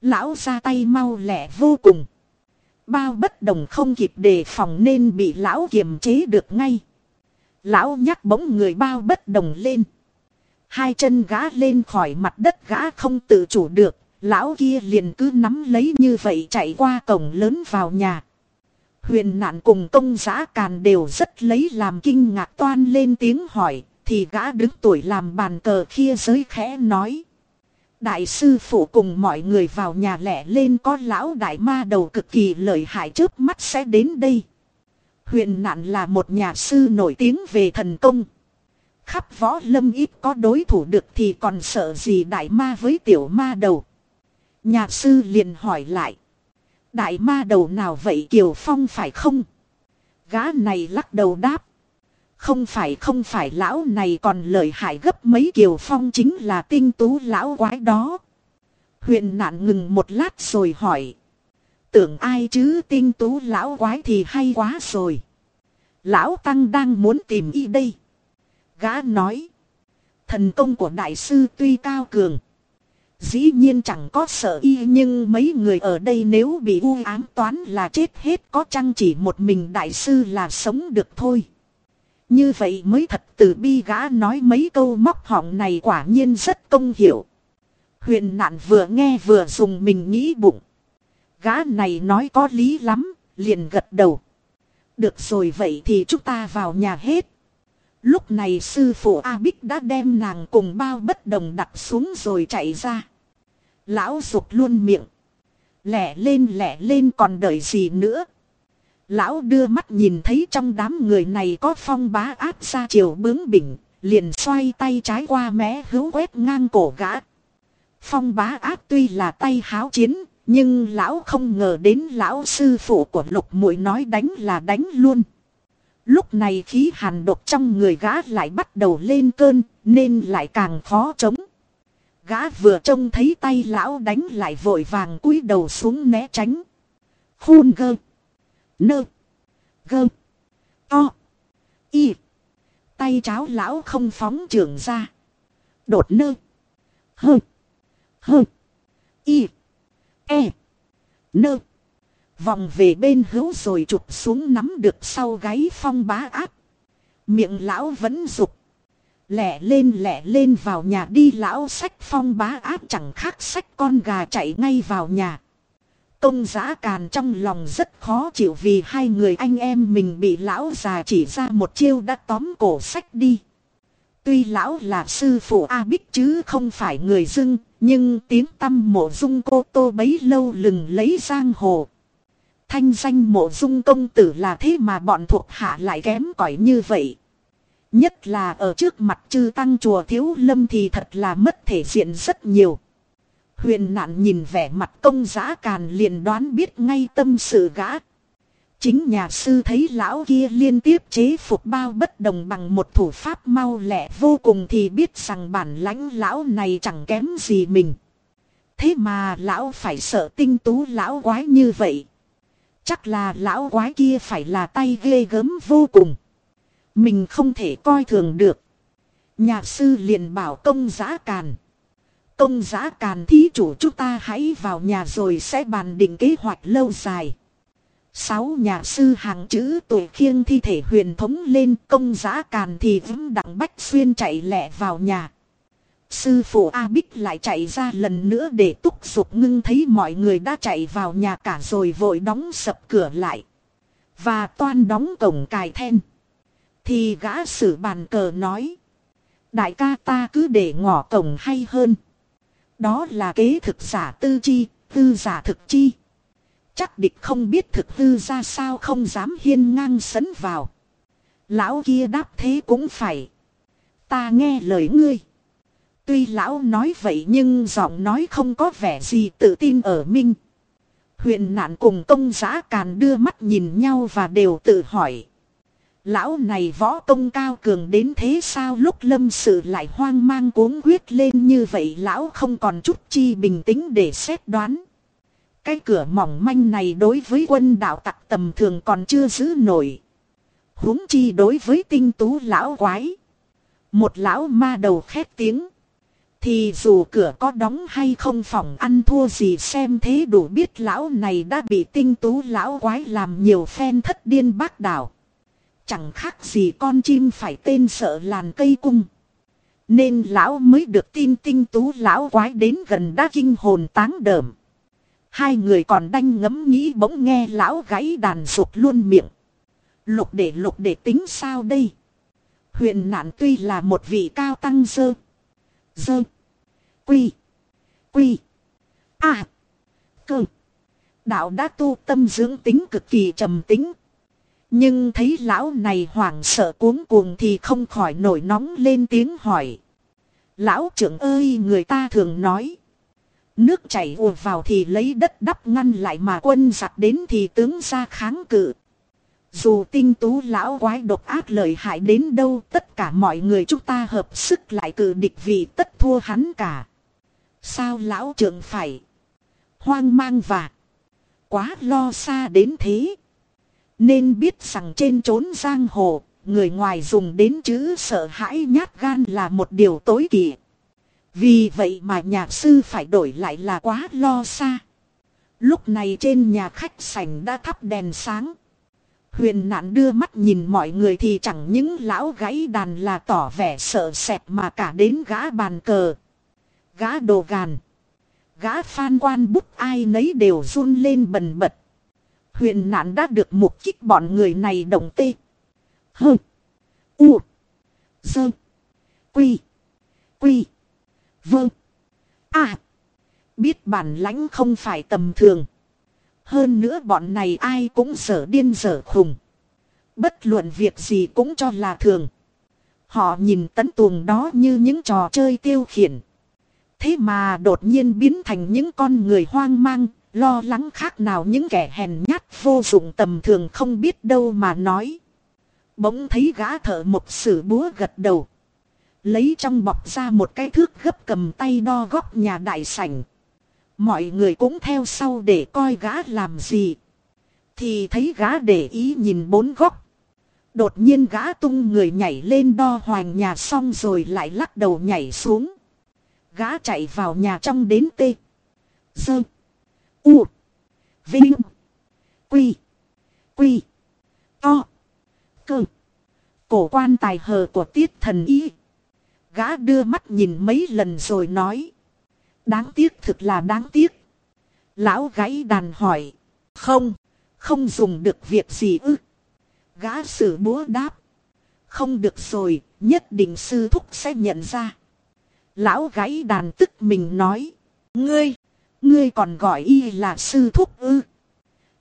Lão ra tay mau lẹ vô cùng. Bao bất đồng không kịp đề phòng nên bị lão kiềm chế được ngay. Lão nhắc bỗng người bao bất đồng lên. Hai chân gã lên khỏi mặt đất gã không tự chủ được. Lão kia liền cứ nắm lấy như vậy chạy qua cổng lớn vào nhà. Huyền nạn cùng công giã càn đều rất lấy làm kinh ngạc toan lên tiếng hỏi. Thì gã đứng tuổi làm bàn cờ kia giới khẽ nói. Đại sư phụ cùng mọi người vào nhà lẻ lên có lão đại ma đầu cực kỳ lợi hại trước mắt sẽ đến đây. Huyền nạn là một nhà sư nổi tiếng về thần công. Khắp võ lâm ít có đối thủ được thì còn sợ gì đại ma với tiểu ma đầu. Nhà sư liền hỏi lại. Đại ma đầu nào vậy Kiều Phong phải không? Gã này lắc đầu đáp. Không phải không phải, lão này còn lợi hại gấp mấy Kiều Phong chính là tinh tú lão quái đó. huyện nạn ngừng một lát rồi hỏi. Tưởng ai chứ, tinh tú lão quái thì hay quá rồi. Lão Tăng đang muốn tìm y đây. Gã nói. Thần công của đại sư tuy cao cường. Dĩ nhiên chẳng có sợ y, nhưng mấy người ở đây nếu bị u ám toán là chết hết, có chăng chỉ một mình đại sư là sống được thôi. Như vậy mới thật từ bi gã nói mấy câu móc họng này quả nhiên rất công hiệu. Huyền nạn vừa nghe vừa dùng mình nghĩ bụng. Gã này nói có lý lắm, liền gật đầu. Được rồi vậy thì chúng ta vào nhà hết. Lúc này sư phụ A Bích đã đem nàng cùng bao bất đồng đặt xuống rồi chạy ra. Lão dục luôn miệng. Lẻ lên lẻ lên còn đợi gì nữa. Lão đưa mắt nhìn thấy trong đám người này có phong bá áp ra chiều bướng bỉnh, liền xoay tay trái qua mé hữu quét ngang cổ gã. Phong bá áp tuy là tay háo chiến, nhưng lão không ngờ đến lão sư phụ của lục muội nói đánh là đánh luôn. Lúc này khí hàn độc trong người gã lại bắt đầu lên cơn, nên lại càng khó chống. Gã vừa trông thấy tay lão đánh lại vội vàng cúi đầu xuống né tránh. Khôn gơ. Nơ. Gơ. To. Y. Tay cháo lão không phóng trường ra. Đột nơ. Hơ. Hơ. Y. E. Nơ. Vòng về bên hữu rồi chụp xuống nắm được sau gáy phong bá áp. Miệng lão vẫn dục. Lẹ lên lẹ lên vào nhà đi lão sách phong bá áp chẳng khác sách con gà chạy ngay vào nhà. Công giã càn trong lòng rất khó chịu vì hai người anh em mình bị lão già chỉ ra một chiêu đã tóm cổ sách đi. Tuy lão là sư phụ A Bích chứ không phải người dưng, nhưng tiếng tâm mộ dung cô tô bấy lâu lừng lấy giang hồ. Thanh danh mộ dung công tử là thế mà bọn thuộc hạ lại kém cỏi như vậy. Nhất là ở trước mặt chư tăng chùa thiếu lâm thì thật là mất thể diện rất nhiều. Huyền nạn nhìn vẻ mặt công giã càn liền đoán biết ngay tâm sự gã. Chính nhà sư thấy lão kia liên tiếp chế phục bao bất đồng bằng một thủ pháp mau lẹ vô cùng thì biết rằng bản lãnh lão này chẳng kém gì mình. Thế mà lão phải sợ tinh tú lão quái như vậy. Chắc là lão quái kia phải là tay ghê gớm vô cùng. Mình không thể coi thường được. Nhà sư liền bảo công giã càn. Công giá càn thí chủ chúng ta hãy vào nhà rồi sẽ bàn định kế hoạch lâu dài. Sáu nhà sư hàng chữ tuổi khiêng thi thể huyền thống lên công giá càn thì vững đặng bách xuyên chạy lẹ vào nhà. Sư phụ A Bích lại chạy ra lần nữa để túc dục ngưng thấy mọi người đã chạy vào nhà cả rồi vội đóng sập cửa lại. Và toan đóng cổng cài then. Thì gã sử bàn cờ nói. Đại ca ta cứ để ngỏ cổng hay hơn. Đó là kế thực giả tư chi, tư giả thực chi. Chắc địch không biết thực tư ra sao không dám hiên ngang sấn vào. Lão kia đáp thế cũng phải. Ta nghe lời ngươi. Tuy lão nói vậy nhưng giọng nói không có vẻ gì tự tin ở minh. Huyện nạn cùng công giã càn đưa mắt nhìn nhau và đều tự hỏi. Lão này võ công cao cường đến thế sao lúc lâm sự lại hoang mang cuống quyết lên như vậy, lão không còn chút chi bình tĩnh để xét đoán. Cái cửa mỏng manh này đối với quân đạo tặc tầm thường còn chưa giữ nổi. huống chi đối với tinh tú lão quái. Một lão ma đầu khét tiếng. Thì dù cửa có đóng hay không phòng ăn thua gì xem thế đủ biết lão này đã bị tinh tú lão quái làm nhiều phen thất điên bác đảo. Chẳng khác gì con chim phải tên sợ làn cây cung. Nên lão mới được tin tinh tú lão quái đến gần đã kinh hồn táng đờm. Hai người còn đanh ngấm nghĩ bỗng nghe lão gáy đàn sụp luôn miệng. Lục để lục để tính sao đây? Huyện nạn tuy là một vị cao tăng dơ. Dơ. Quy. Quy. À. Cơ. Đạo đã tu tâm dưỡng tính cực kỳ trầm tính. Nhưng thấy lão này hoảng sợ cuống cuồng thì không khỏi nổi nóng lên tiếng hỏi. Lão trưởng ơi, người ta thường nói. Nước chảy ùa vào thì lấy đất đắp ngăn lại mà quân giặc đến thì tướng ra kháng cự. Dù tinh tú lão quái độc ác lợi hại đến đâu, tất cả mọi người chúng ta hợp sức lại cử địch vì tất thua hắn cả. Sao lão trưởng phải hoang mang và quá lo xa đến thế. Nên biết rằng trên trốn giang hồ, người ngoài dùng đến chữ sợ hãi nhát gan là một điều tối kỵ. Vì vậy mà nhà sư phải đổi lại là quá lo xa. Lúc này trên nhà khách sảnh đã thắp đèn sáng. Huyền nạn đưa mắt nhìn mọi người thì chẳng những lão gãy đàn là tỏ vẻ sợ sệt mà cả đến gã bàn cờ. Gã đồ gàn. Gã phan quan bút ai nấy đều run lên bần bật. Huyền nạn đã được mục kích bọn người này động tê. Hơ. U. Dơ. Quy. Quy. Vơ. À. Biết bản lãnh không phải tầm thường. Hơn nữa bọn này ai cũng sở điên sở khùng. Bất luận việc gì cũng cho là thường. Họ nhìn tấn tuồng đó như những trò chơi tiêu khiển. Thế mà đột nhiên biến thành những con người hoang mang, lo lắng khác nào những kẻ hèn nhát vô dụng tầm thường không biết đâu mà nói. Bỗng thấy gã thợ một sử búa gật đầu. Lấy trong bọc ra một cái thước gấp cầm tay đo góc nhà đại sảnh. Mọi người cũng theo sau để coi gã làm gì. Thì thấy gã để ý nhìn bốn góc. Đột nhiên gã tung người nhảy lên đo hoàng nhà xong rồi lại lắc đầu nhảy xuống. Gã chạy vào nhà trong đến tê. Dơ. U. Vinh. Quy. Quy. To. Cơ. Cổ quan tài hờ của tiết thần y Gã đưa mắt nhìn mấy lần rồi nói. Đáng tiếc thực là đáng tiếc. Lão gáy đàn hỏi. Không. Không dùng được việc gì ư. Gã sử búa đáp. Không được rồi. Nhất định sư thúc sẽ nhận ra. Lão gáy đàn tức mình nói. Ngươi. Ngươi còn gọi y là sư thúc ư.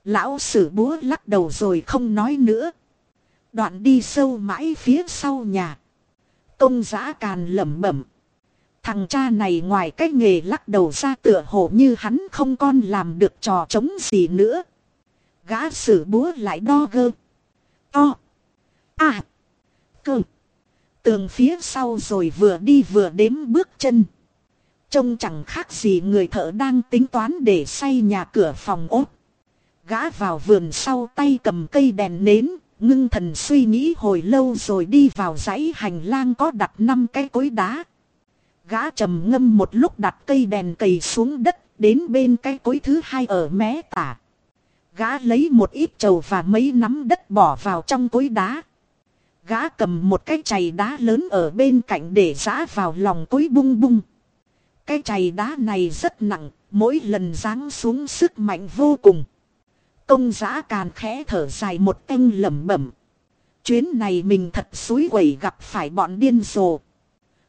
Lão sử búa lắc đầu rồi không nói nữa. Đoạn đi sâu mãi phía sau nhà. Công giã càn lẩm bẩm. Thằng cha này ngoài cái nghề lắc đầu ra tựa hồ như hắn không con làm được trò chống gì nữa. Gã sử búa lại đo gơ. To. À. Cơ. Tường phía sau rồi vừa đi vừa đếm bước chân. Trông chẳng khác gì người thợ đang tính toán để xây nhà cửa phòng ốt. Gã vào vườn sau tay cầm cây đèn nến, ngưng thần suy nghĩ hồi lâu rồi đi vào dãy hành lang có đặt năm cái cối đá. Gã trầm ngâm một lúc đặt cây đèn cầy xuống đất, đến bên cái cối thứ hai ở mé tả. Gã lấy một ít trầu và mấy nắm đất bỏ vào trong cối đá. Gã cầm một cái chày đá lớn ở bên cạnh để giã vào lòng cối bung bung. Cái chày đá này rất nặng, mỗi lần giáng xuống sức mạnh vô cùng. Công giã càn khẽ thở dài một canh lẩm bẩm. Chuyến này mình thật suối quẩy gặp phải bọn điên rồ.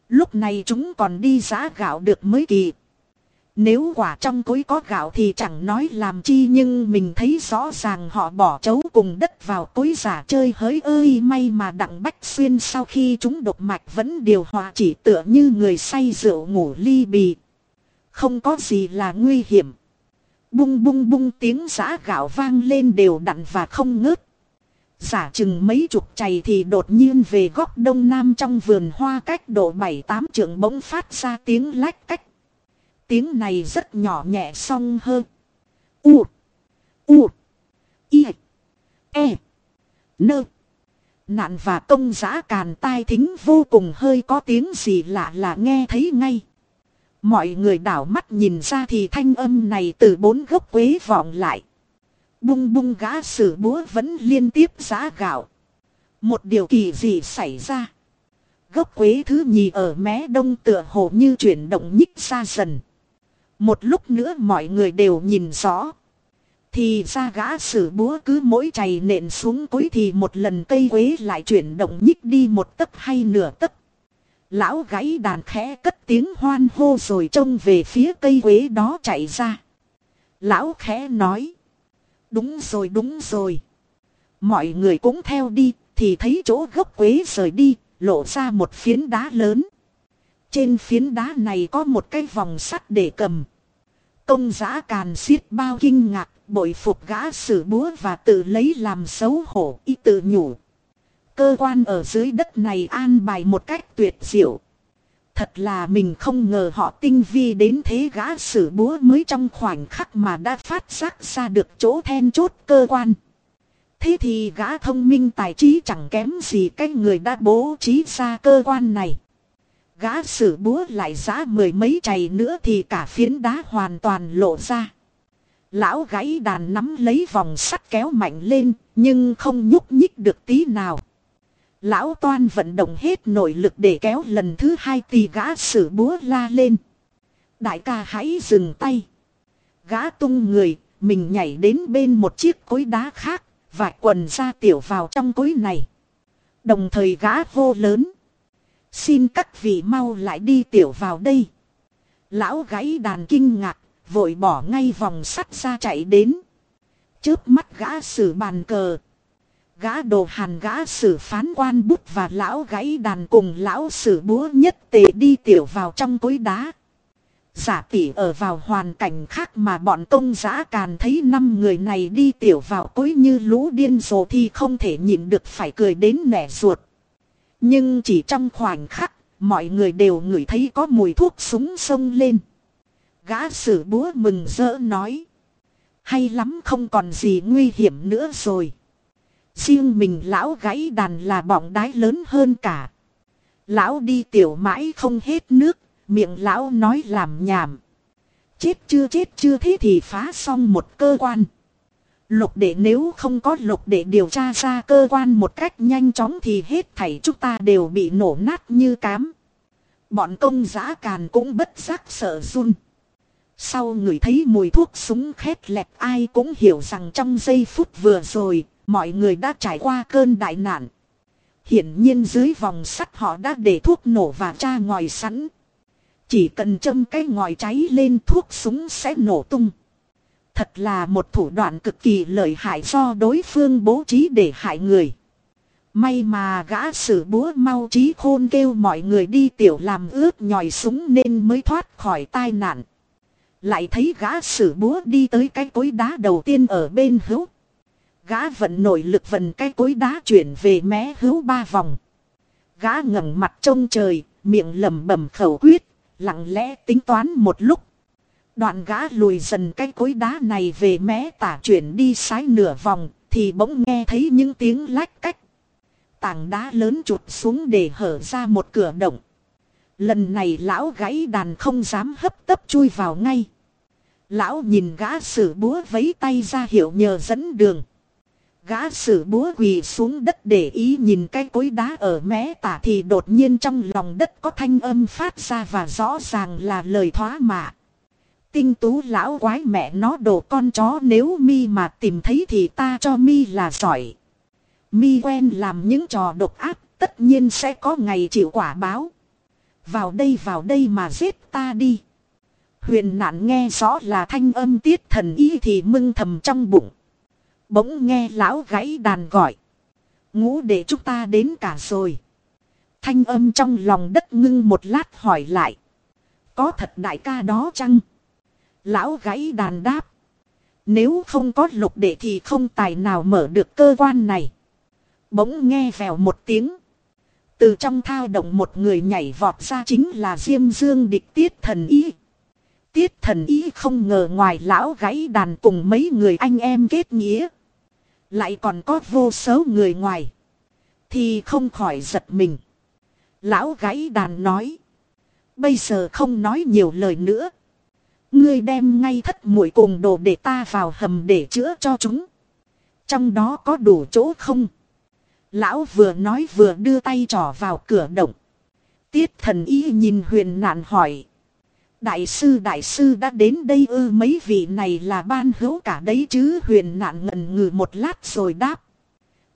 Lúc này chúng còn đi giã gạo được mới kỳ. Nếu quả trong cối có gạo thì chẳng nói làm chi nhưng mình thấy rõ ràng họ bỏ chấu cùng đất vào cối giả chơi hới ơi, may mà đặng bách xuyên sau khi chúng độc mạch vẫn điều hòa chỉ tựa như người say rượu ngủ ly bì. Không có gì là nguy hiểm. Bung bung bung tiếng giã gạo vang lên đều đặn và không ngớt. Giả chừng mấy chục chày thì đột nhiên về góc đông nam trong vườn hoa cách độ bảy tám trượng bỗng phát ra tiếng lách cách. Tiếng này rất nhỏ nhẹ song hơn. U. U. Y. E. Nơ. Nạn và công giã càn tai thính vô cùng hơi có tiếng gì lạ là nghe thấy ngay. Mọi người đảo mắt nhìn ra thì thanh âm này từ bốn gốc quế vọng lại. Bung bung gã sử búa vẫn liên tiếp giá gạo. Một điều kỳ dị xảy ra. Gốc quế thứ nhì ở mé đông tựa hồ như chuyển động nhích ra dần. Một lúc nữa mọi người đều nhìn rõ. Thì ra gã sử búa cứ mỗi chày nện xuống cối thì một lần cây quế lại chuyển động nhích đi một tấc hay nửa tấc. Lão gãy đàn khẽ cất tiếng hoan hô rồi trông về phía cây quế đó chạy ra. Lão khẽ nói. Đúng rồi đúng rồi. Mọi người cũng theo đi, thì thấy chỗ gốc quế rời đi, lộ ra một phiến đá lớn. Trên phiến đá này có một cái vòng sắt để cầm. Công giã càn xiết bao kinh ngạc, bội phục gã sử búa và tự lấy làm xấu hổ, y tự nhủ. Cơ quan ở dưới đất này an bài một cách tuyệt diệu. Thật là mình không ngờ họ tinh vi đến thế gã sử búa mới trong khoảnh khắc mà đã phát giác ra được chỗ then chốt cơ quan. Thế thì gã thông minh tài trí chẳng kém gì cái người đã bố trí ra cơ quan này. Gã sử búa lại giá mười mấy chày nữa thì cả phiến đá hoàn toàn lộ ra. Lão gãy đàn nắm lấy vòng sắt kéo mạnh lên, nhưng không nhúc nhích được tí nào. Lão toan vận động hết nội lực để kéo lần thứ hai thì gã sử búa la lên. Đại ca hãy dừng tay. Gã tung người, mình nhảy đến bên một chiếc cối đá khác, và quần ra tiểu vào trong cối này. Đồng thời gã hô lớn. Xin các vị mau lại đi tiểu vào đây. Lão gãy đàn kinh ngạc, vội bỏ ngay vòng sắt ra chạy đến. Chớp mắt gã sử bàn cờ. Gã đồ hàn gã sử phán quan bút và lão gãy đàn cùng lão sử búa nhất tề đi tiểu vào trong cối đá. Giả tỷ ở vào hoàn cảnh khác mà bọn công giã càn thấy năm người này đi tiểu vào cối như lũ điên rồ thì không thể nhịn được phải cười đến nẻ ruột. Nhưng chỉ trong khoảnh khắc, mọi người đều ngửi thấy có mùi thuốc súng sông lên. Gã sử búa mừng rỡ nói. Hay lắm không còn gì nguy hiểm nữa rồi. Riêng mình lão gãy đàn là bọng đái lớn hơn cả. Lão đi tiểu mãi không hết nước, miệng lão nói làm nhảm. Chết chưa chết chưa thế thì phá xong một cơ quan. Lục đệ nếu không có lục đệ điều tra ra cơ quan một cách nhanh chóng thì hết thảy chúng ta đều bị nổ nát như cám. Bọn công giã càn cũng bất giác sợ run. Sau người thấy mùi thuốc súng khét lẹt ai cũng hiểu rằng trong giây phút vừa rồi, mọi người đã trải qua cơn đại nạn. Hiển nhiên dưới vòng sắt họ đã để thuốc nổ và tra ngòi sẵn. Chỉ cần châm cái ngòi cháy lên thuốc súng sẽ nổ tung. Thật là một thủ đoạn cực kỳ lợi hại do đối phương bố trí để hại người. May mà gã sử búa mau trí khôn kêu mọi người đi tiểu làm ướt nhòi súng nên mới thoát khỏi tai nạn. Lại thấy gã sử búa đi tới cái cối đá đầu tiên ở bên hữu. Gã vận nội lực vận cái cối đá chuyển về mé hữu ba vòng. Gã ngẩng mặt trông trời, miệng lẩm bẩm khẩu quyết, lặng lẽ tính toán một lúc. Đoạn gã lùi dần cái cối đá này về mé tả chuyển đi sái nửa vòng, thì bỗng nghe thấy những tiếng lách cách. Tảng đá lớn chụt xuống để hở ra một cửa động. Lần này lão gãy đàn không dám hấp tấp chui vào ngay. Lão nhìn gã sử búa vấy tay ra hiệu nhờ dẫn đường. Gã sử búa quỳ xuống đất để ý nhìn cái cối đá ở mé tả thì đột nhiên trong lòng đất có thanh âm phát ra và rõ ràng là lời thoá mạ. Tinh tú lão quái mẹ nó đồ con chó nếu mi mà tìm thấy thì ta cho mi là giỏi. Mi quen làm những trò độc ác, tất nhiên sẽ có ngày chịu quả báo. Vào đây vào đây mà giết ta đi. Huyền nạn nghe rõ là thanh âm tiết thần ý thì mưng thầm trong bụng. Bỗng nghe lão gãy đàn gọi. Ngũ để chúng ta đến cả rồi. Thanh âm trong lòng đất ngưng một lát hỏi lại. Có thật đại ca đó chăng? Lão gãy đàn đáp. Nếu không có lục đệ thì không tài nào mở được cơ quan này. Bỗng nghe vèo một tiếng. Từ trong thao động một người nhảy vọt ra chính là Diêm Dương địch tiết thần ý. Tiết thần ý không ngờ ngoài lão gãy đàn cùng mấy người anh em kết nghĩa. Lại còn có vô số người ngoài. Thì không khỏi giật mình. Lão gãy đàn nói. Bây giờ không nói nhiều lời nữa. Ngươi đem ngay thất mũi cùng đồ để ta vào hầm để chữa cho chúng. Trong đó có đủ chỗ không? Lão vừa nói vừa đưa tay trỏ vào cửa động. Tiết thần ý nhìn huyền nạn hỏi. Đại sư đại sư đã đến đây ư, mấy vị này là ban hữu cả đấy chứ huyền nạn ngần ngừ một lát rồi đáp.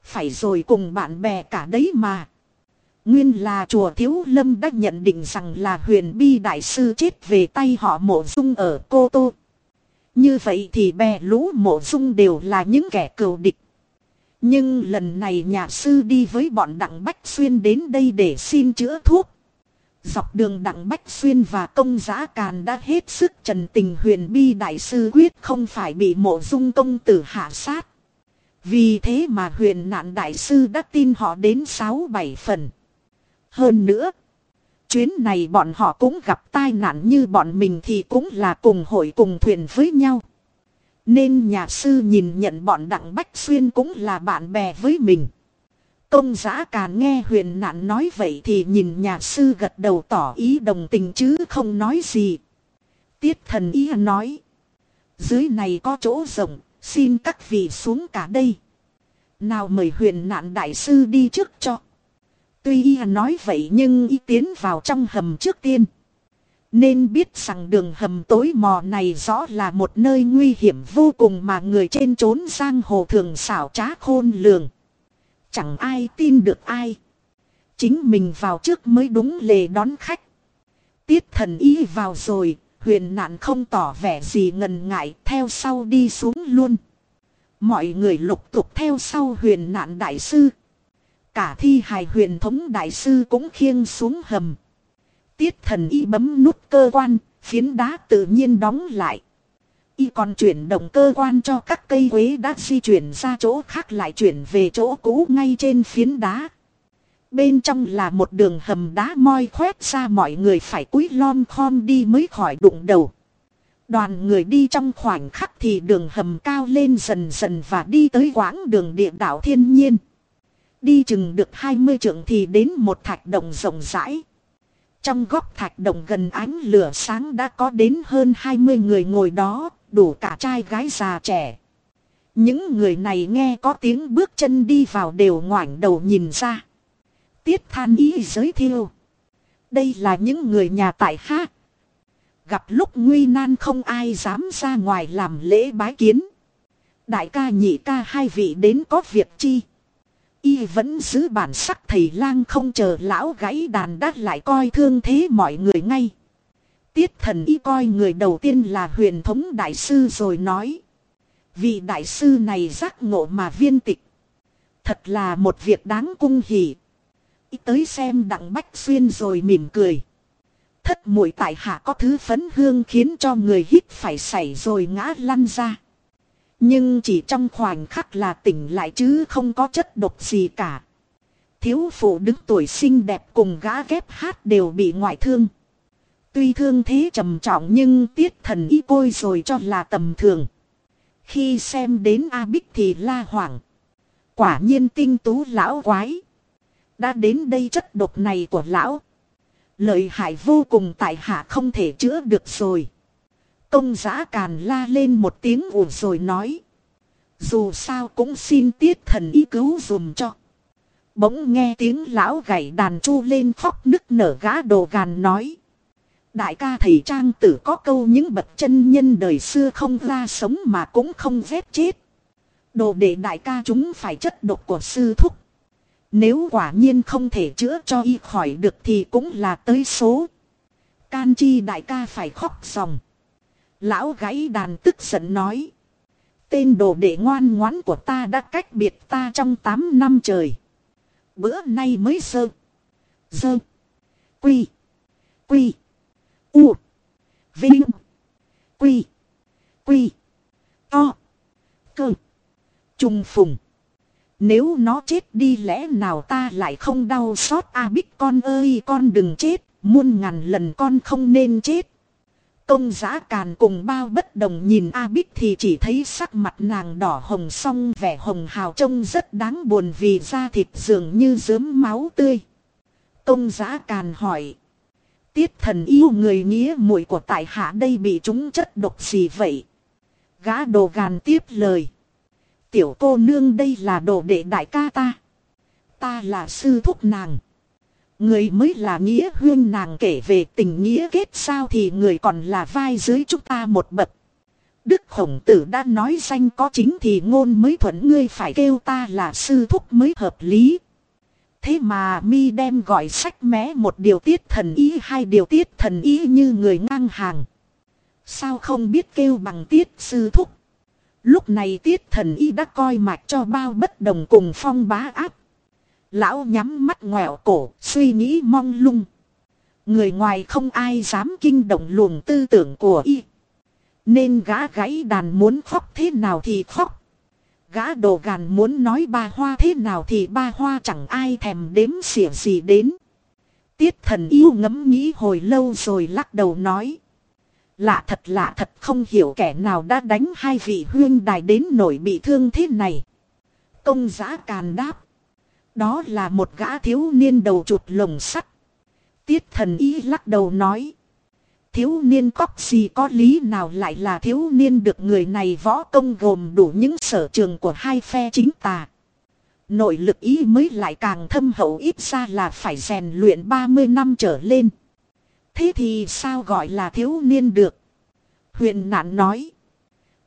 Phải rồi cùng bạn bè cả đấy mà. Nguyên là chùa Thiếu Lâm đã nhận định rằng là huyền bi đại sư chết về tay họ mộ dung ở Cô Tô. Như vậy thì bè lũ mộ dung đều là những kẻ cừu địch. Nhưng lần này nhà sư đi với bọn Đặng Bách Xuyên đến đây để xin chữa thuốc. Dọc đường Đặng Bách Xuyên và công giá càn đã hết sức trần tình huyền bi đại sư quyết không phải bị mộ dung công tử hạ sát. Vì thế mà huyền nạn đại sư đã tin họ đến 6-7 phần. Hơn nữa, chuyến này bọn họ cũng gặp tai nạn như bọn mình thì cũng là cùng hội cùng thuyền với nhau. Nên nhà sư nhìn nhận bọn Đặng Bách Xuyên cũng là bạn bè với mình. Công giã càn nghe huyền nạn nói vậy thì nhìn nhà sư gật đầu tỏ ý đồng tình chứ không nói gì. Tiết thần ý nói. Dưới này có chỗ rộng, xin các vị xuống cả đây. Nào mời huyền nạn đại sư đi trước cho. Tuy y nói vậy nhưng y tiến vào trong hầm trước tiên. Nên biết rằng đường hầm tối mò này rõ là một nơi nguy hiểm vô cùng mà người trên trốn giang hồ thường xảo trá khôn lường. Chẳng ai tin được ai. Chính mình vào trước mới đúng lề đón khách. Tiết thần y vào rồi, huyền nạn không tỏ vẻ gì ngần ngại theo sau đi xuống luôn. Mọi người lục tục theo sau huyền nạn đại sư. Cả thi hài huyền thống đại sư cũng khiêng xuống hầm. Tiết thần y bấm nút cơ quan, phiến đá tự nhiên đóng lại. Y còn chuyển động cơ quan cho các cây quế đã di chuyển ra chỗ khác lại chuyển về chỗ cũ ngay trên phiến đá. Bên trong là một đường hầm đá moi khoét ra mọi người phải cúi lom khom đi mới khỏi đụng đầu. Đoàn người đi trong khoảnh khắc thì đường hầm cao lên dần dần và đi tới quãng đường địa đạo thiên nhiên. Đi chừng được 20 trượng thì đến một thạch động rộng rãi. Trong góc thạch động gần ánh lửa sáng đã có đến hơn 20 người ngồi đó, đủ cả trai gái già trẻ. Những người này nghe có tiếng bước chân đi vào đều ngoảnh đầu nhìn ra. Tiết than ý giới thiệu. Đây là những người nhà tại ha. Gặp lúc nguy nan không ai dám ra ngoài làm lễ bái kiến. Đại ca nhị ca hai vị đến có việc chi. Y vẫn giữ bản sắc thầy lang không chờ lão gãy đàn đát lại coi thương thế mọi người ngay. Tiết thần y coi người đầu tiên là huyền thống đại sư rồi nói. Vị đại sư này giác ngộ mà viên tịch. Thật là một việc đáng cung hỉ. Y tới xem đặng bách xuyên rồi mỉm cười. Thất mũi tại hạ có thứ phấn hương khiến cho người hít phải xảy rồi ngã lăn ra. Nhưng chỉ trong khoảnh khắc là tỉnh lại chứ không có chất độc gì cả. Thiếu phụ đứng tuổi xinh đẹp cùng gã ghép hát đều bị ngoại thương. Tuy thương thế trầm trọng nhưng tiết thần y côi rồi cho là tầm thường. Khi xem đến A Bích thì la hoảng. Quả nhiên tinh tú lão quái. Đã đến đây chất độc này của lão. Lợi hại vô cùng tại hạ không thể chữa được rồi. Công giã càn la lên một tiếng ủ rồi nói. Dù sao cũng xin tiết thần ý cứu dùm cho. Bỗng nghe tiếng lão gảy đàn chu lên khóc nức nở gã đồ gàn nói. Đại ca thầy trang tử có câu những bậc chân nhân đời xưa không ra sống mà cũng không ghét chết. Đồ để đại ca chúng phải chất độc của sư thúc. Nếu quả nhiên không thể chữa cho y khỏi được thì cũng là tới số. Can chi đại ca phải khóc ròng. Lão gãy đàn tức giận nói. Tên đồ đệ ngoan ngoãn của ta đã cách biệt ta trong 8 năm trời. Bữa nay mới sơ. sơ, Quy. Quy. U. Vinh. Quy. Quy. To. Cơ. Trung phùng. Nếu nó chết đi lẽ nào ta lại không đau xót a bích con ơi con đừng chết. Muôn ngàn lần con không nên chết. Công giã càn cùng bao bất đồng nhìn A Bích thì chỉ thấy sắc mặt nàng đỏ hồng song vẻ hồng hào trông rất đáng buồn vì da thịt dường như dớm máu tươi. Công giã càn hỏi. Tiết thần yêu người nghĩa muội của tại hạ đây bị chúng chất độc gì vậy? Gã đồ gàn tiếp lời. Tiểu cô nương đây là đồ đệ đại ca ta. Ta là sư thúc nàng. Người mới là nghĩa huyên, nàng kể về tình nghĩa kết sao thì người còn là vai dưới chúng ta một bậc. Đức khổng tử đã nói danh có chính thì ngôn mới thuận, ngươi phải kêu ta là sư thúc mới hợp lý. Thế mà mi đem gọi sách mé một điều tiết thần ý, hai điều tiết thần ý như người ngang hàng. Sao không biết kêu bằng tiết sư thúc. Lúc này tiết thần y đã coi mạch cho bao bất đồng cùng phong bá áp. Lão nhắm mắt ngoẹo cổ, suy nghĩ mong lung. Người ngoài không ai dám kinh động luồng tư tưởng của y. Nên gã gãy đàn muốn khóc thế nào thì khóc. Gã đồ gàn muốn nói ba hoa thế nào thì ba hoa chẳng ai thèm đếm xỉa gì đến. Tiết thần yêu ngẫm nghĩ hồi lâu rồi lắc đầu nói. Lạ thật lạ thật không hiểu kẻ nào đã đánh hai vị huyên đài đến nổi bị thương thế này. Công giã càn đáp. Đó là một gã thiếu niên đầu chuột lồng sắt. Tiết thần ý lắc đầu nói. Thiếu niên cóc gì có lý nào lại là thiếu niên được người này võ công gồm đủ những sở trường của hai phe chính tà. Nội lực ý mới lại càng thâm hậu ít ra là phải rèn luyện 30 năm trở lên. Thế thì sao gọi là thiếu niên được? Huyện nạn nói.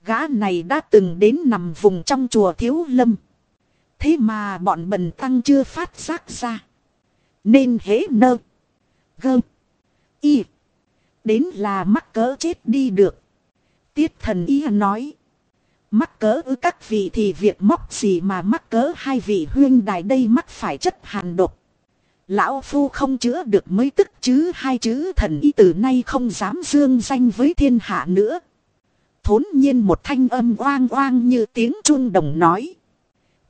Gã này đã từng đến nằm vùng trong chùa thiếu lâm. Thế mà bọn bần tăng chưa phát giác ra. Nên hễ nơ. Gơ. Y. Đến là mắc cỡ chết đi được. Tiết thần y nói. Mắc cỡ ư các vị thì việc móc gì mà mắc cỡ hai vị huyên đài đây mắc phải chất hàn độc. Lão Phu không chữa được mới tức chứ, hai chữ thần y từ nay không dám dương danh với thiên hạ nữa. Thốn nhiên một thanh âm oang oang như tiếng chuông đồng nói.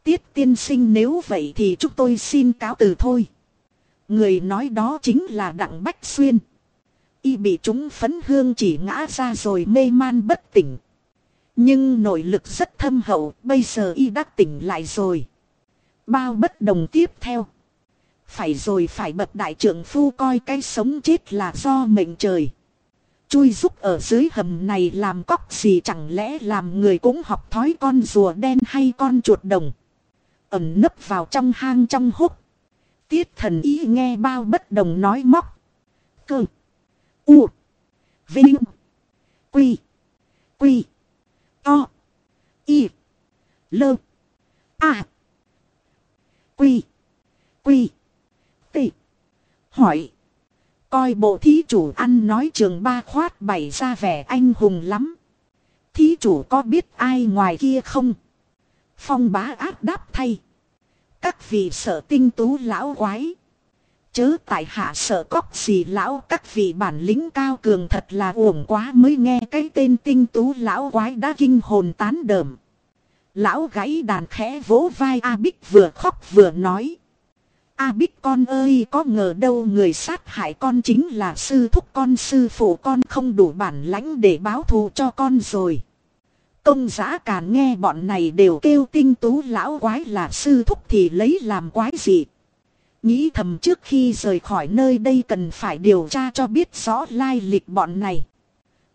Tiết tiên sinh nếu vậy thì chúng tôi xin cáo từ thôi. Người nói đó chính là Đặng Bách Xuyên. Y bị chúng phấn hương chỉ ngã ra rồi mê man bất tỉnh. Nhưng nội lực rất thâm hậu, bây giờ Y đã tỉnh lại rồi. Bao bất đồng tiếp theo. Phải rồi phải bậc đại trưởng phu coi cái sống chết là do mệnh trời. Chui giúp ở dưới hầm này làm cóc gì chẳng lẽ làm người cũng học thói con rùa đen hay con chuột đồng ẩn nấp vào trong hang trong hốc. Tiết thần ý nghe bao bất đồng nói móc. Cơ. U. Vinh. Quy. Quy. To. Y. Lơ. A. Quy. Quy. T. Hỏi. Coi bộ thí chủ ăn nói trường ba khoát bảy ra vẻ anh hùng lắm. Thí chủ có biết ai ngoài kia không? Phong bá áp đáp thay. Các vị sợ tinh tú lão quái. Chớ tại hạ sợ cóc gì lão, các vị bản lĩnh cao cường thật là uổng quá mới nghe cái tên tinh tú lão quái đã kinh hồn tán đờm. Lão gãy đàn khẽ vỗ vai A Bích vừa khóc vừa nói. A Bích con ơi, có ngờ đâu người sát hại con chính là sư thúc, con sư phụ con không đủ bản lãnh để báo thù cho con rồi. Công giã càn nghe bọn này đều kêu tinh tú lão quái là sư thúc thì lấy làm quái gì. Nghĩ thầm trước khi rời khỏi nơi đây cần phải điều tra cho biết rõ lai lịch bọn này.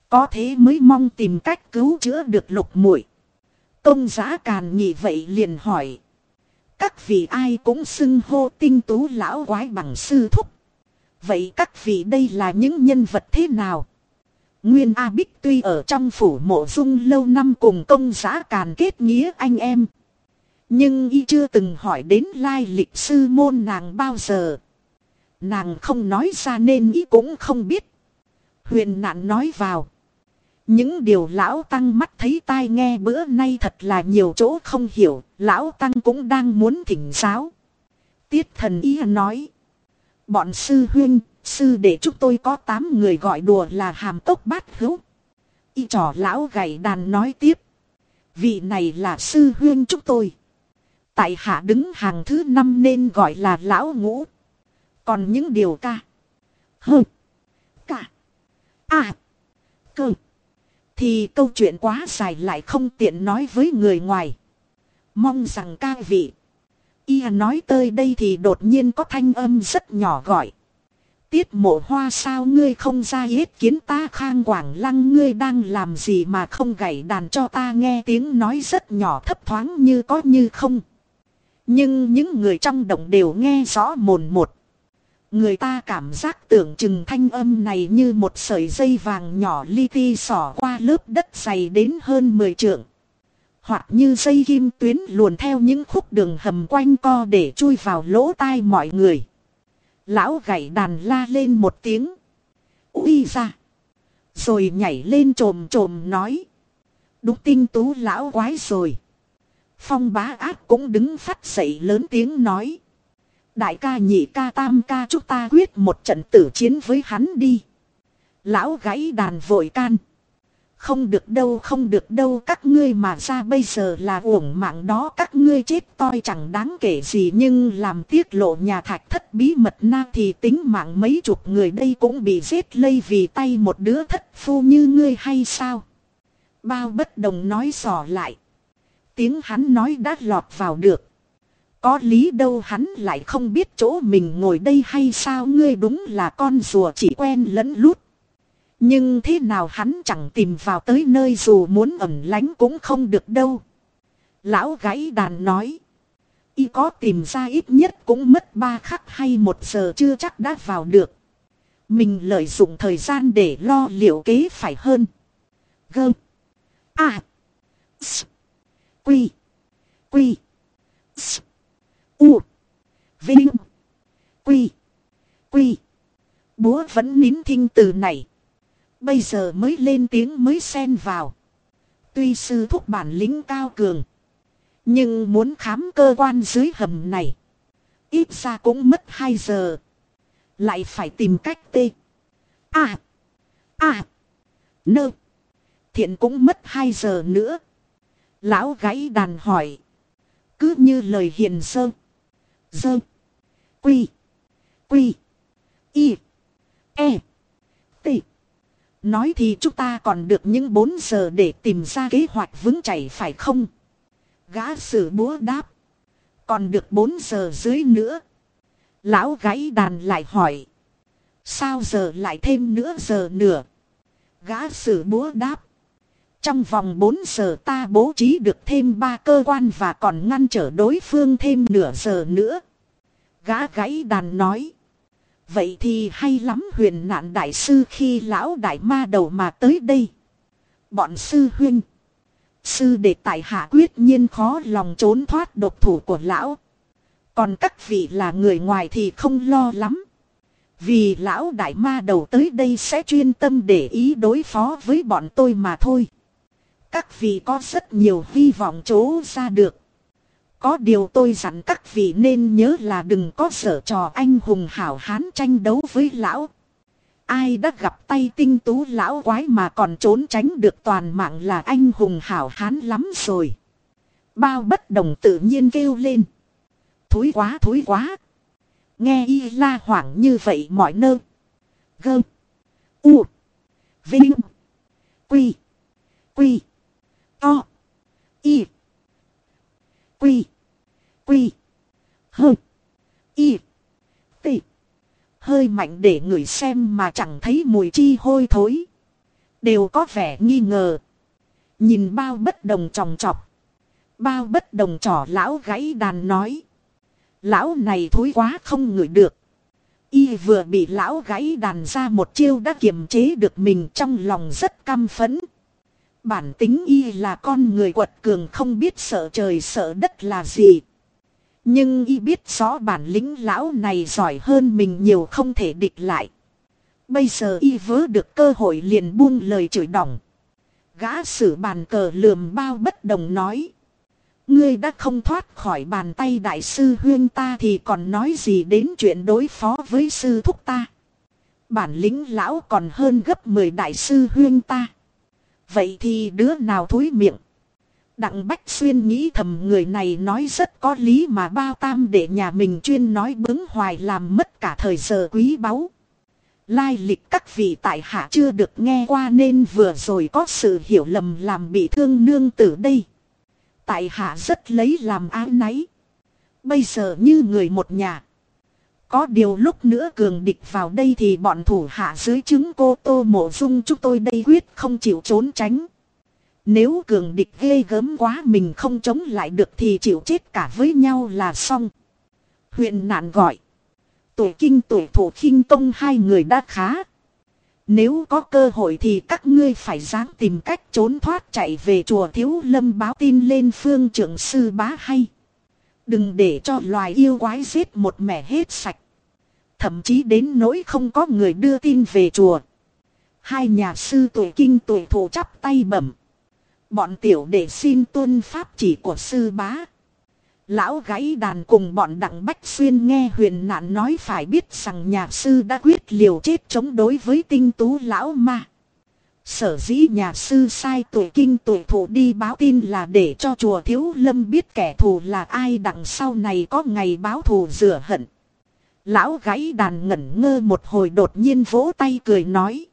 Có thế mới mong tìm cách cứu chữa được lục muội. Công giã càn nhị vậy liền hỏi. Các vị ai cũng xưng hô tinh tú lão quái bằng sư thúc. Vậy các vị đây là những nhân vật thế nào? Nguyên A Bích tuy ở trong phủ mộ dung lâu năm cùng công giá càn kết nghĩa anh em. Nhưng y chưa từng hỏi đến lai lịch sư môn nàng bao giờ. Nàng không nói ra nên y cũng không biết. Huyền nạn nói vào. Những điều lão tăng mắt thấy tai nghe bữa nay thật là nhiều chỗ không hiểu, lão tăng cũng đang muốn thỉnh giáo. Tiết thần ý nói. Bọn sư huyên, sư để chúng tôi có 8 người gọi đùa là hàm tốc bát hữu. Y trò lão gầy đàn nói tiếp. Vị này là sư huyên chúng tôi. Tại hạ đứng hàng thứ năm nên gọi là lão ngũ. Còn những điều ca. Hơ. Cả. À. Cơ. Thì câu chuyện quá dài lại không tiện nói với người ngoài. Mong rằng ca vị. Y nói tới đây thì đột nhiên có thanh âm rất nhỏ gọi. Tiết mộ hoa sao ngươi không ra yết kiến ta khang quảng lăng ngươi đang làm gì mà không gảy đàn cho ta nghe tiếng nói rất nhỏ thấp thoáng như có như không. Nhưng những người trong động đều nghe rõ mồn một. Người ta cảm giác tưởng chừng thanh âm này như một sợi dây vàng nhỏ li ti sỏ qua lớp đất dày đến hơn 10 trượng. Hoặc như dây kim tuyến luồn theo những khúc đường hầm quanh co để chui vào lỗ tai mọi người. Lão gảy đàn la lên một tiếng. Ui ra. Rồi nhảy lên trồm trồm nói. Đúng tinh tú lão quái rồi. Phong bá ác cũng đứng phát dậy lớn tiếng nói. Đại ca nhị ca tam ca chúng ta quyết một trận tử chiến với hắn đi. Lão gãy đàn vội can. Không được đâu, không được đâu, các ngươi mà ra bây giờ là uổng mạng đó, các ngươi chết toi chẳng đáng kể gì, nhưng làm tiết lộ nhà thạch thất bí mật na thì tính mạng mấy chục người đây cũng bị giết lây vì tay một đứa thất phu như ngươi hay sao. Bao bất đồng nói sò lại. Tiếng hắn nói đã lọt vào được. Có lý đâu hắn lại không biết chỗ mình ngồi đây hay sao, ngươi đúng là con rùa chỉ quen lẫn lút. Nhưng thế nào hắn chẳng tìm vào tới nơi dù muốn ẩn lánh cũng không được đâu. Lão gãy đàn nói. Y có tìm ra ít nhất cũng mất ba khắc hay một giờ chưa chắc đã vào được. Mình lợi dụng thời gian để lo liệu kế phải hơn. Gơm. À. S. Quy. Quy. S. U. Vinh. Quy. Quy. Búa vẫn nín thinh từ này. Bây giờ mới lên tiếng mới xen vào. Tuy sư thúc bản lĩnh cao cường. Nhưng muốn khám cơ quan dưới hầm này. Ít ra cũng mất 2 giờ. Lại phải tìm cách tê. À. À. Nơ. Thiện cũng mất 2 giờ nữa. Lão gãy đàn hỏi. Cứ như lời hiền sơ. Dơ. Quy. Quy. Y. E. Nói thì chúng ta còn được những 4 giờ để tìm ra kế hoạch vững chảy phải không? Gã sử búa đáp. Còn được 4 giờ dưới nữa. Lão gãy đàn lại hỏi. Sao giờ lại thêm nữa giờ nữa? Gã sử búa đáp. Trong vòng 4 giờ ta bố trí được thêm 3 cơ quan và còn ngăn trở đối phương thêm nửa giờ nữa. Gã gãy đàn nói. Vậy thì hay lắm huyền nạn đại sư khi lão đại ma đầu mà tới đây. Bọn sư huynh. Sư đệ tại hạ quyết nhiên khó lòng trốn thoát độc thủ của lão. Còn các vị là người ngoài thì không lo lắm. Vì lão đại ma đầu tới đây sẽ chuyên tâm để ý đối phó với bọn tôi mà thôi. Các vị có rất nhiều hy vọng chỗ ra được. Có điều tôi dặn các vị nên nhớ là đừng có sở trò anh hùng hảo hán tranh đấu với lão. Ai đã gặp tay tinh tú lão quái mà còn trốn tránh được toàn mạng là anh hùng hảo hán lắm rồi. Bao bất đồng tự nhiên kêu lên. Thúi quá thúi quá. Nghe y la hoảng như vậy mọi nơi. Gơ. U. Vinh. Quy. Quy. To. Y. Quy. Quy. Hơ. Y. T. Hơi mạnh để người xem mà chẳng thấy mùi chi hôi thối. Đều có vẻ nghi ngờ. Nhìn bao bất đồng tròng trọc. Bao bất đồng trỏ lão gãy đàn nói. Lão này thối quá không ngửi được. Y vừa bị lão gãy đàn ra một chiêu đã kiềm chế được mình trong lòng rất căm phẫn. Bản tính y là con người quật cường không biết sợ trời sợ đất là gì. Nhưng y biết rõ bản lĩnh lão này giỏi hơn mình nhiều không thể địch lại. Bây giờ y vớ được cơ hội liền buông lời chửi đỏng. Gã sử bàn cờ lườm bao bất đồng nói. Ngươi đã không thoát khỏi bàn tay đại sư huyên ta thì còn nói gì đến chuyện đối phó với sư thúc ta. Bản lĩnh lão còn hơn gấp 10 đại sư huyên ta. Vậy thì đứa nào thối miệng? Đặng Bách Xuyên nghĩ thầm người này nói rất có lý mà bao tam để nhà mình chuyên nói bướng hoài làm mất cả thời giờ quý báu. Lai lịch các vị tại hạ chưa được nghe qua nên vừa rồi có sự hiểu lầm làm bị thương nương tử đây. Tại hạ rất lấy làm ái náy. Bây giờ như người một nhà. Có điều lúc nữa cường địch vào đây thì bọn thủ hạ dưới chứng cô tô mộ dung chúng tôi đây quyết không chịu trốn tránh. Nếu cường địch ghê gớm quá mình không chống lại được thì chịu chết cả với nhau là xong. Huyện nạn gọi. Tuổi kinh tuổi thủ khinh công hai người đã khá. Nếu có cơ hội thì các ngươi phải dáng tìm cách trốn thoát chạy về chùa thiếu lâm báo tin lên phương trưởng sư bá hay. Đừng để cho loài yêu quái giết một mẻ hết sạch. Thậm chí đến nỗi không có người đưa tin về chùa. Hai nhà sư tuổi kinh tuổi thủ chắp tay bẩm. Bọn tiểu đệ xin tuân pháp chỉ của sư bá. Lão gãy đàn cùng bọn đặng bách xuyên nghe huyền nạn nói phải biết rằng nhà sư đã quyết liều chết chống đối với tinh tú lão ma. Sở dĩ nhà sư sai tuổi kinh tuổi thủ đi báo tin là để cho chùa thiếu lâm biết kẻ thù là ai đằng sau này có ngày báo thù rửa hận. Lão gãy đàn ngẩn ngơ một hồi đột nhiên vỗ tay cười nói.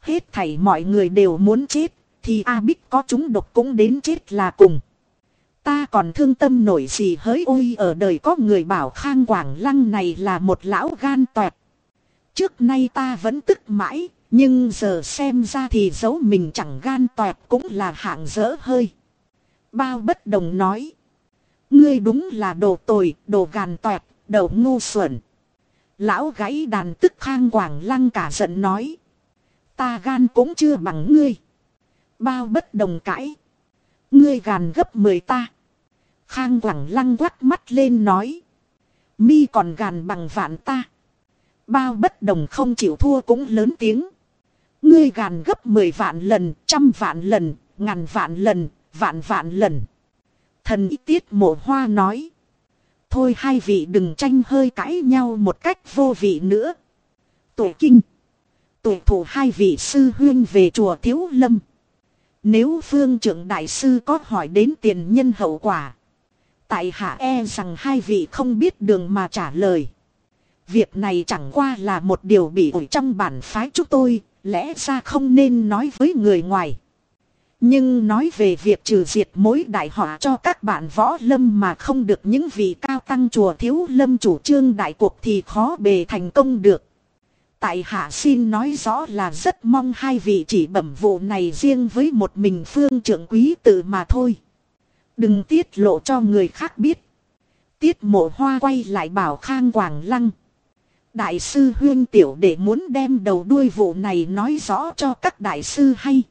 Hết thảy mọi người đều muốn chết, thì A Bích có chúng độc cũng đến chết là cùng. Ta còn thương tâm nổi gì hỡi ôi ở đời có người bảo khang quảng lăng này là một lão gan toẹt. Trước nay ta vẫn tức mãi, nhưng giờ xem ra thì giấu mình chẳng gan toẹt cũng là hạng dỡ hơi. Bao bất đồng nói. Ngươi đúng là đồ tồi, đồ gan toẹt, đầu ngu xuẩn. Lão gãy đàn tức khang quảng lăng cả giận nói. Ta gan cũng chưa bằng ngươi. Bao bất đồng cãi. Ngươi gàn gấp mười ta. Khang quảng lăng quắc mắt lên nói. Mi còn gàn bằng vạn ta. Bao bất đồng không chịu thua cũng lớn tiếng. Ngươi gàn gấp mười vạn lần, trăm vạn lần, ngàn vạn lần, vạn vạn lần. Thần ý tiết mộ hoa nói. Thôi hai vị đừng tranh hơi cãi nhau một cách vô vị nữa. Tổ kinh. Tổ thủ hai vị sư huyên về chùa Thiếu Lâm. Nếu phương trưởng đại sư có hỏi đến tiền nhân hậu quả. Tại hạ e rằng hai vị không biết đường mà trả lời. Việc này chẳng qua là một điều bị ủi trong bản phái chúng tôi, lẽ ra không nên nói với người ngoài. Nhưng nói về việc trừ diệt mối đại họa cho các bạn võ lâm mà không được những vị cao tăng chùa thiếu lâm chủ trương đại cuộc thì khó bề thành công được. Tại hạ xin nói rõ là rất mong hai vị chỉ bẩm vụ này riêng với một mình phương trưởng quý tự mà thôi. Đừng tiết lộ cho người khác biết. Tiết mộ hoa quay lại bảo Khang Quảng Lăng. Đại sư huyên tiểu để muốn đem đầu đuôi vụ này nói rõ cho các đại sư hay.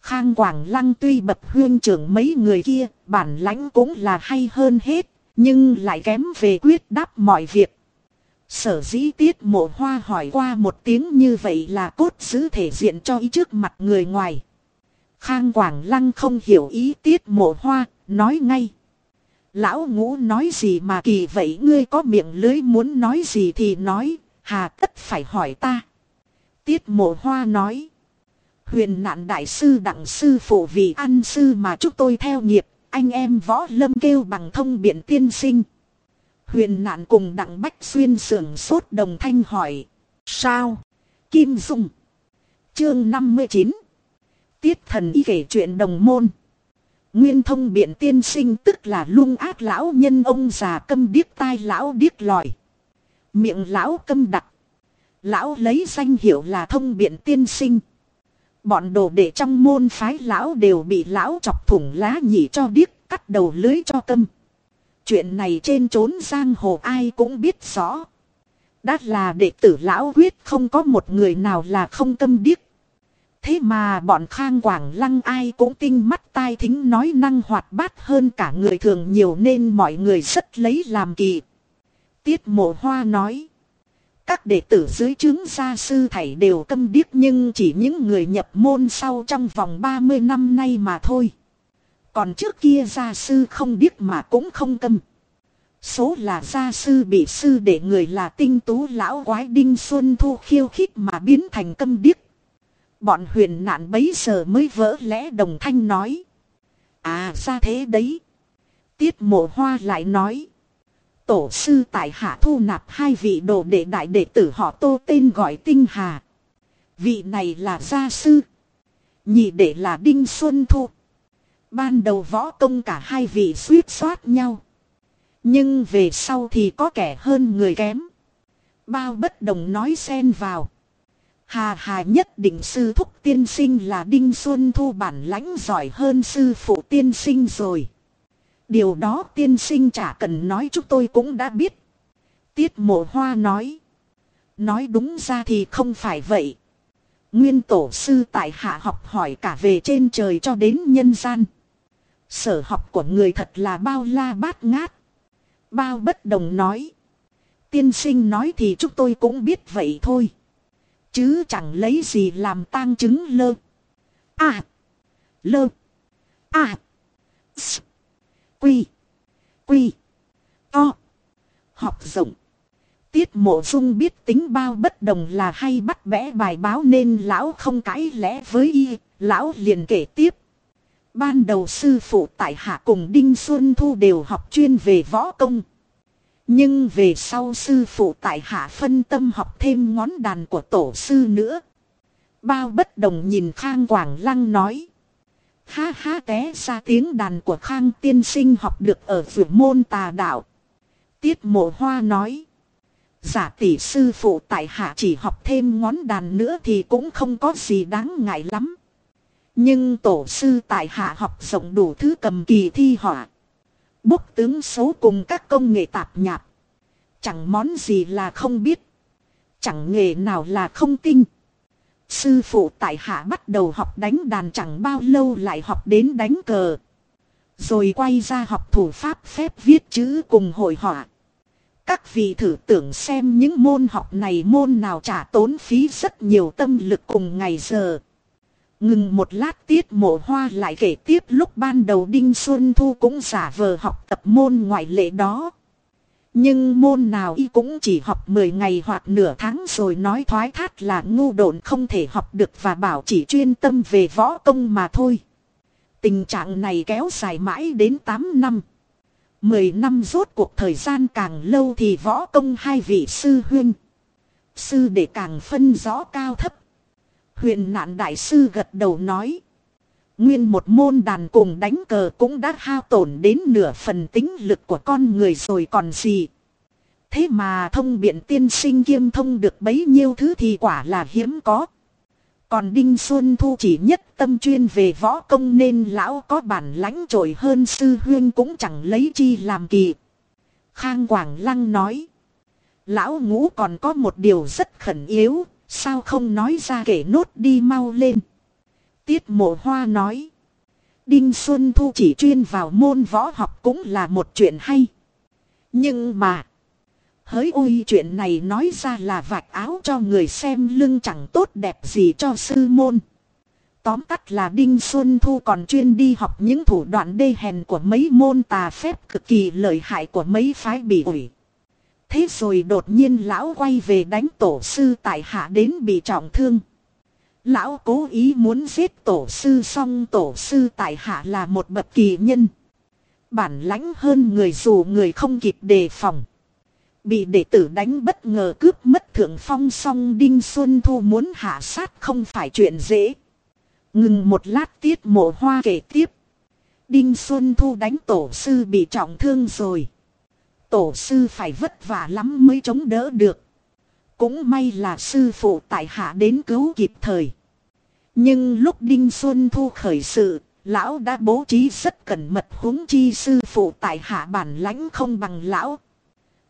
Khang Quảng Lăng tuy bập huyên trưởng mấy người kia, bản lãnh cũng là hay hơn hết, nhưng lại kém về quyết đáp mọi việc. Sở dĩ tiết mộ hoa hỏi qua một tiếng như vậy là cốt giữ thể diện cho ý trước mặt người ngoài. Khang Quảng Lăng không hiểu ý tiết mộ hoa, nói ngay. Lão ngũ nói gì mà kỳ vậy ngươi có miệng lưới muốn nói gì thì nói, hà tất phải hỏi ta. Tiết mộ hoa nói. Huyền nạn đại sư đặng sư phụ vì ăn sư mà chúng tôi theo nghiệp, anh em võ lâm kêu bằng thông biện tiên sinh. Huyền nạn cùng đặng bách xuyên sưởng sốt đồng thanh hỏi. Sao? Kim Dung. Chương 59. Tiết thần y kể chuyện đồng môn. Nguyên thông biện tiên sinh tức là lung ác lão nhân ông già câm điếc tai lão điếc lòi. Miệng lão câm đặc. Lão lấy danh hiệu là thông biện tiên sinh. Bọn đồ đệ trong môn phái lão đều bị lão chọc thủng lá nhỉ cho điếc, cắt đầu lưới cho câm. Chuyện này trên trốn giang hồ ai cũng biết rõ. Đã là đệ tử lão quyết không có một người nào là không câm điếc. Thế mà bọn khang quảng lăng ai cũng tinh mắt tai thính nói năng hoạt bát hơn cả người thường nhiều nên mọi người rất lấy làm kỳ. Tiết mộ hoa nói. Các đệ tử dưới chứng gia sư thầy đều câm điếc nhưng chỉ những người nhập môn sau trong vòng 30 năm nay mà thôi. Còn trước kia gia sư không điếc mà cũng không câm. Số là gia sư bị sư để người là tinh tú lão quái đinh xuân thu khiêu khích mà biến thành câm điếc. Bọn huyền nạn bấy giờ mới vỡ lẽ đồng thanh nói. À ra thế đấy. Tiết mộ hoa lại nói. Tổ sư tại hạ thu nạp hai vị đồ đệ đại đệ tử họ tô tên gọi tinh hà. Vị này là gia sư. Nhị đệ là Đinh Xuân Thu. Ban đầu võ công cả hai vị suýt soát nhau. Nhưng về sau thì có kẻ hơn người kém. Bao bất đồng nói xen vào. Hà hà nhất định sư thúc tiên sinh là Đinh Xuân Thu bản lãnh giỏi hơn sư phụ tiên sinh rồi. Điều đó tiên sinh chả cần nói chúng tôi cũng đã biết. Tiết mộ hoa nói. Nói đúng ra thì không phải vậy. Nguyên tổ sư tại hạ học hỏi cả về trên trời cho đến nhân gian. Sở học của người thật là bao la bát ngát. Bao bất đồng nói. Tiên sinh nói thì chúng tôi cũng biết vậy thôi. Chứ chẳng lấy gì làm tang chứng lơ. À. Lơ. À. S. Quy. Quy. To. Học rộng. Tiết mộ dung biết tính bao bất đồng là hay bắt vẽ bài báo nên lão không cãi lẽ với y. Lão liền kể tiếp. Ban đầu sư phụ tại hạ cùng Đinh Xuân Thu đều học chuyên về võ công. Nhưng về sau sư phụ tại hạ phân tâm học thêm ngón đàn của tổ sư nữa. Bao bất đồng nhìn Khang Quảng Lăng nói. Ha ha té ra tiếng đàn của Khang tiên sinh học được ở vượt môn tà đạo. Tiết mộ hoa nói. Giả tỷ sư phụ tại hạ chỉ học thêm ngón đàn nữa thì cũng không có gì đáng ngại lắm. Nhưng tổ sư tại hạ học rộng đủ thứ cầm kỳ thi họa. Bốc tướng xấu cùng các công nghệ tạp nhạp. Chẳng món gì là không biết. Chẳng nghề nào là không tinh. Sư phụ tại hạ bắt đầu học đánh đàn chẳng bao lâu lại học đến đánh cờ. Rồi quay ra học thủ pháp phép viết chữ cùng hội họa. Các vị thử tưởng xem những môn học này môn nào trả tốn phí rất nhiều tâm lực cùng ngày giờ. Ngừng một lát tiết mộ hoa lại kể tiếp lúc ban đầu Đinh Xuân Thu cũng giả vờ học tập môn ngoại lệ đó. Nhưng môn nào y cũng chỉ học 10 ngày hoặc nửa tháng rồi nói thoái thác là ngu độn không thể học được và bảo chỉ chuyên tâm về võ công mà thôi. Tình trạng này kéo dài mãi đến 8 năm. 10 năm rốt cuộc thời gian càng lâu thì võ công hai vị sư huynh. Sư để càng phân rõ cao thấp. Huyền nạn đại sư gật đầu nói. Nguyên một môn đàn cùng đánh cờ cũng đã hao tổn đến nửa phần tính lực của con người rồi còn gì. Thế mà thông biện tiên sinh kiêm thông được bấy nhiêu thứ thì quả là hiếm có. Còn Đinh Xuân Thu chỉ nhất tâm chuyên về võ công nên lão có bản lãnh trội hơn sư huyên cũng chẳng lấy chi làm kỳ. Khang Quảng Lăng nói. Lão ngũ còn có một điều rất khẩn yếu, sao không nói ra kể nốt đi mau lên. Tiết mộ hoa nói. Đinh Xuân Thu chỉ chuyên vào môn võ học cũng là một chuyện hay. Nhưng mà. Hỡi ôi chuyện này nói ra là vạch áo cho người xem lưng chẳng tốt đẹp gì cho sư môn. Tóm tắt là Đinh Xuân Thu còn chuyên đi học những thủ đoạn đê hèn của mấy môn tà phép cực kỳ lợi hại của mấy phái bị ủi. Thế rồi đột nhiên lão quay về đánh tổ sư tại hạ đến bị trọng thương. Lão cố ý muốn giết tổ sư xong tổ sư tại hạ là một bậc kỳ nhân. Bản lãnh hơn người dù người không kịp đề phòng. Bị đệ tử đánh bất ngờ cướp mất thượng phong song Đinh Xuân Thu muốn hạ sát không phải chuyện dễ. Ngừng một lát tiết mộ hoa kể tiếp. Đinh Xuân Thu đánh tổ sư bị trọng thương rồi. Tổ sư phải vất vả lắm mới chống đỡ được. Cũng may là sư phụ tại hạ đến cứu kịp thời. Nhưng lúc Đinh Xuân Thu khởi sự, lão đã bố trí rất cẩn mật huống chi sư phụ tại hạ bản lãnh không bằng lão.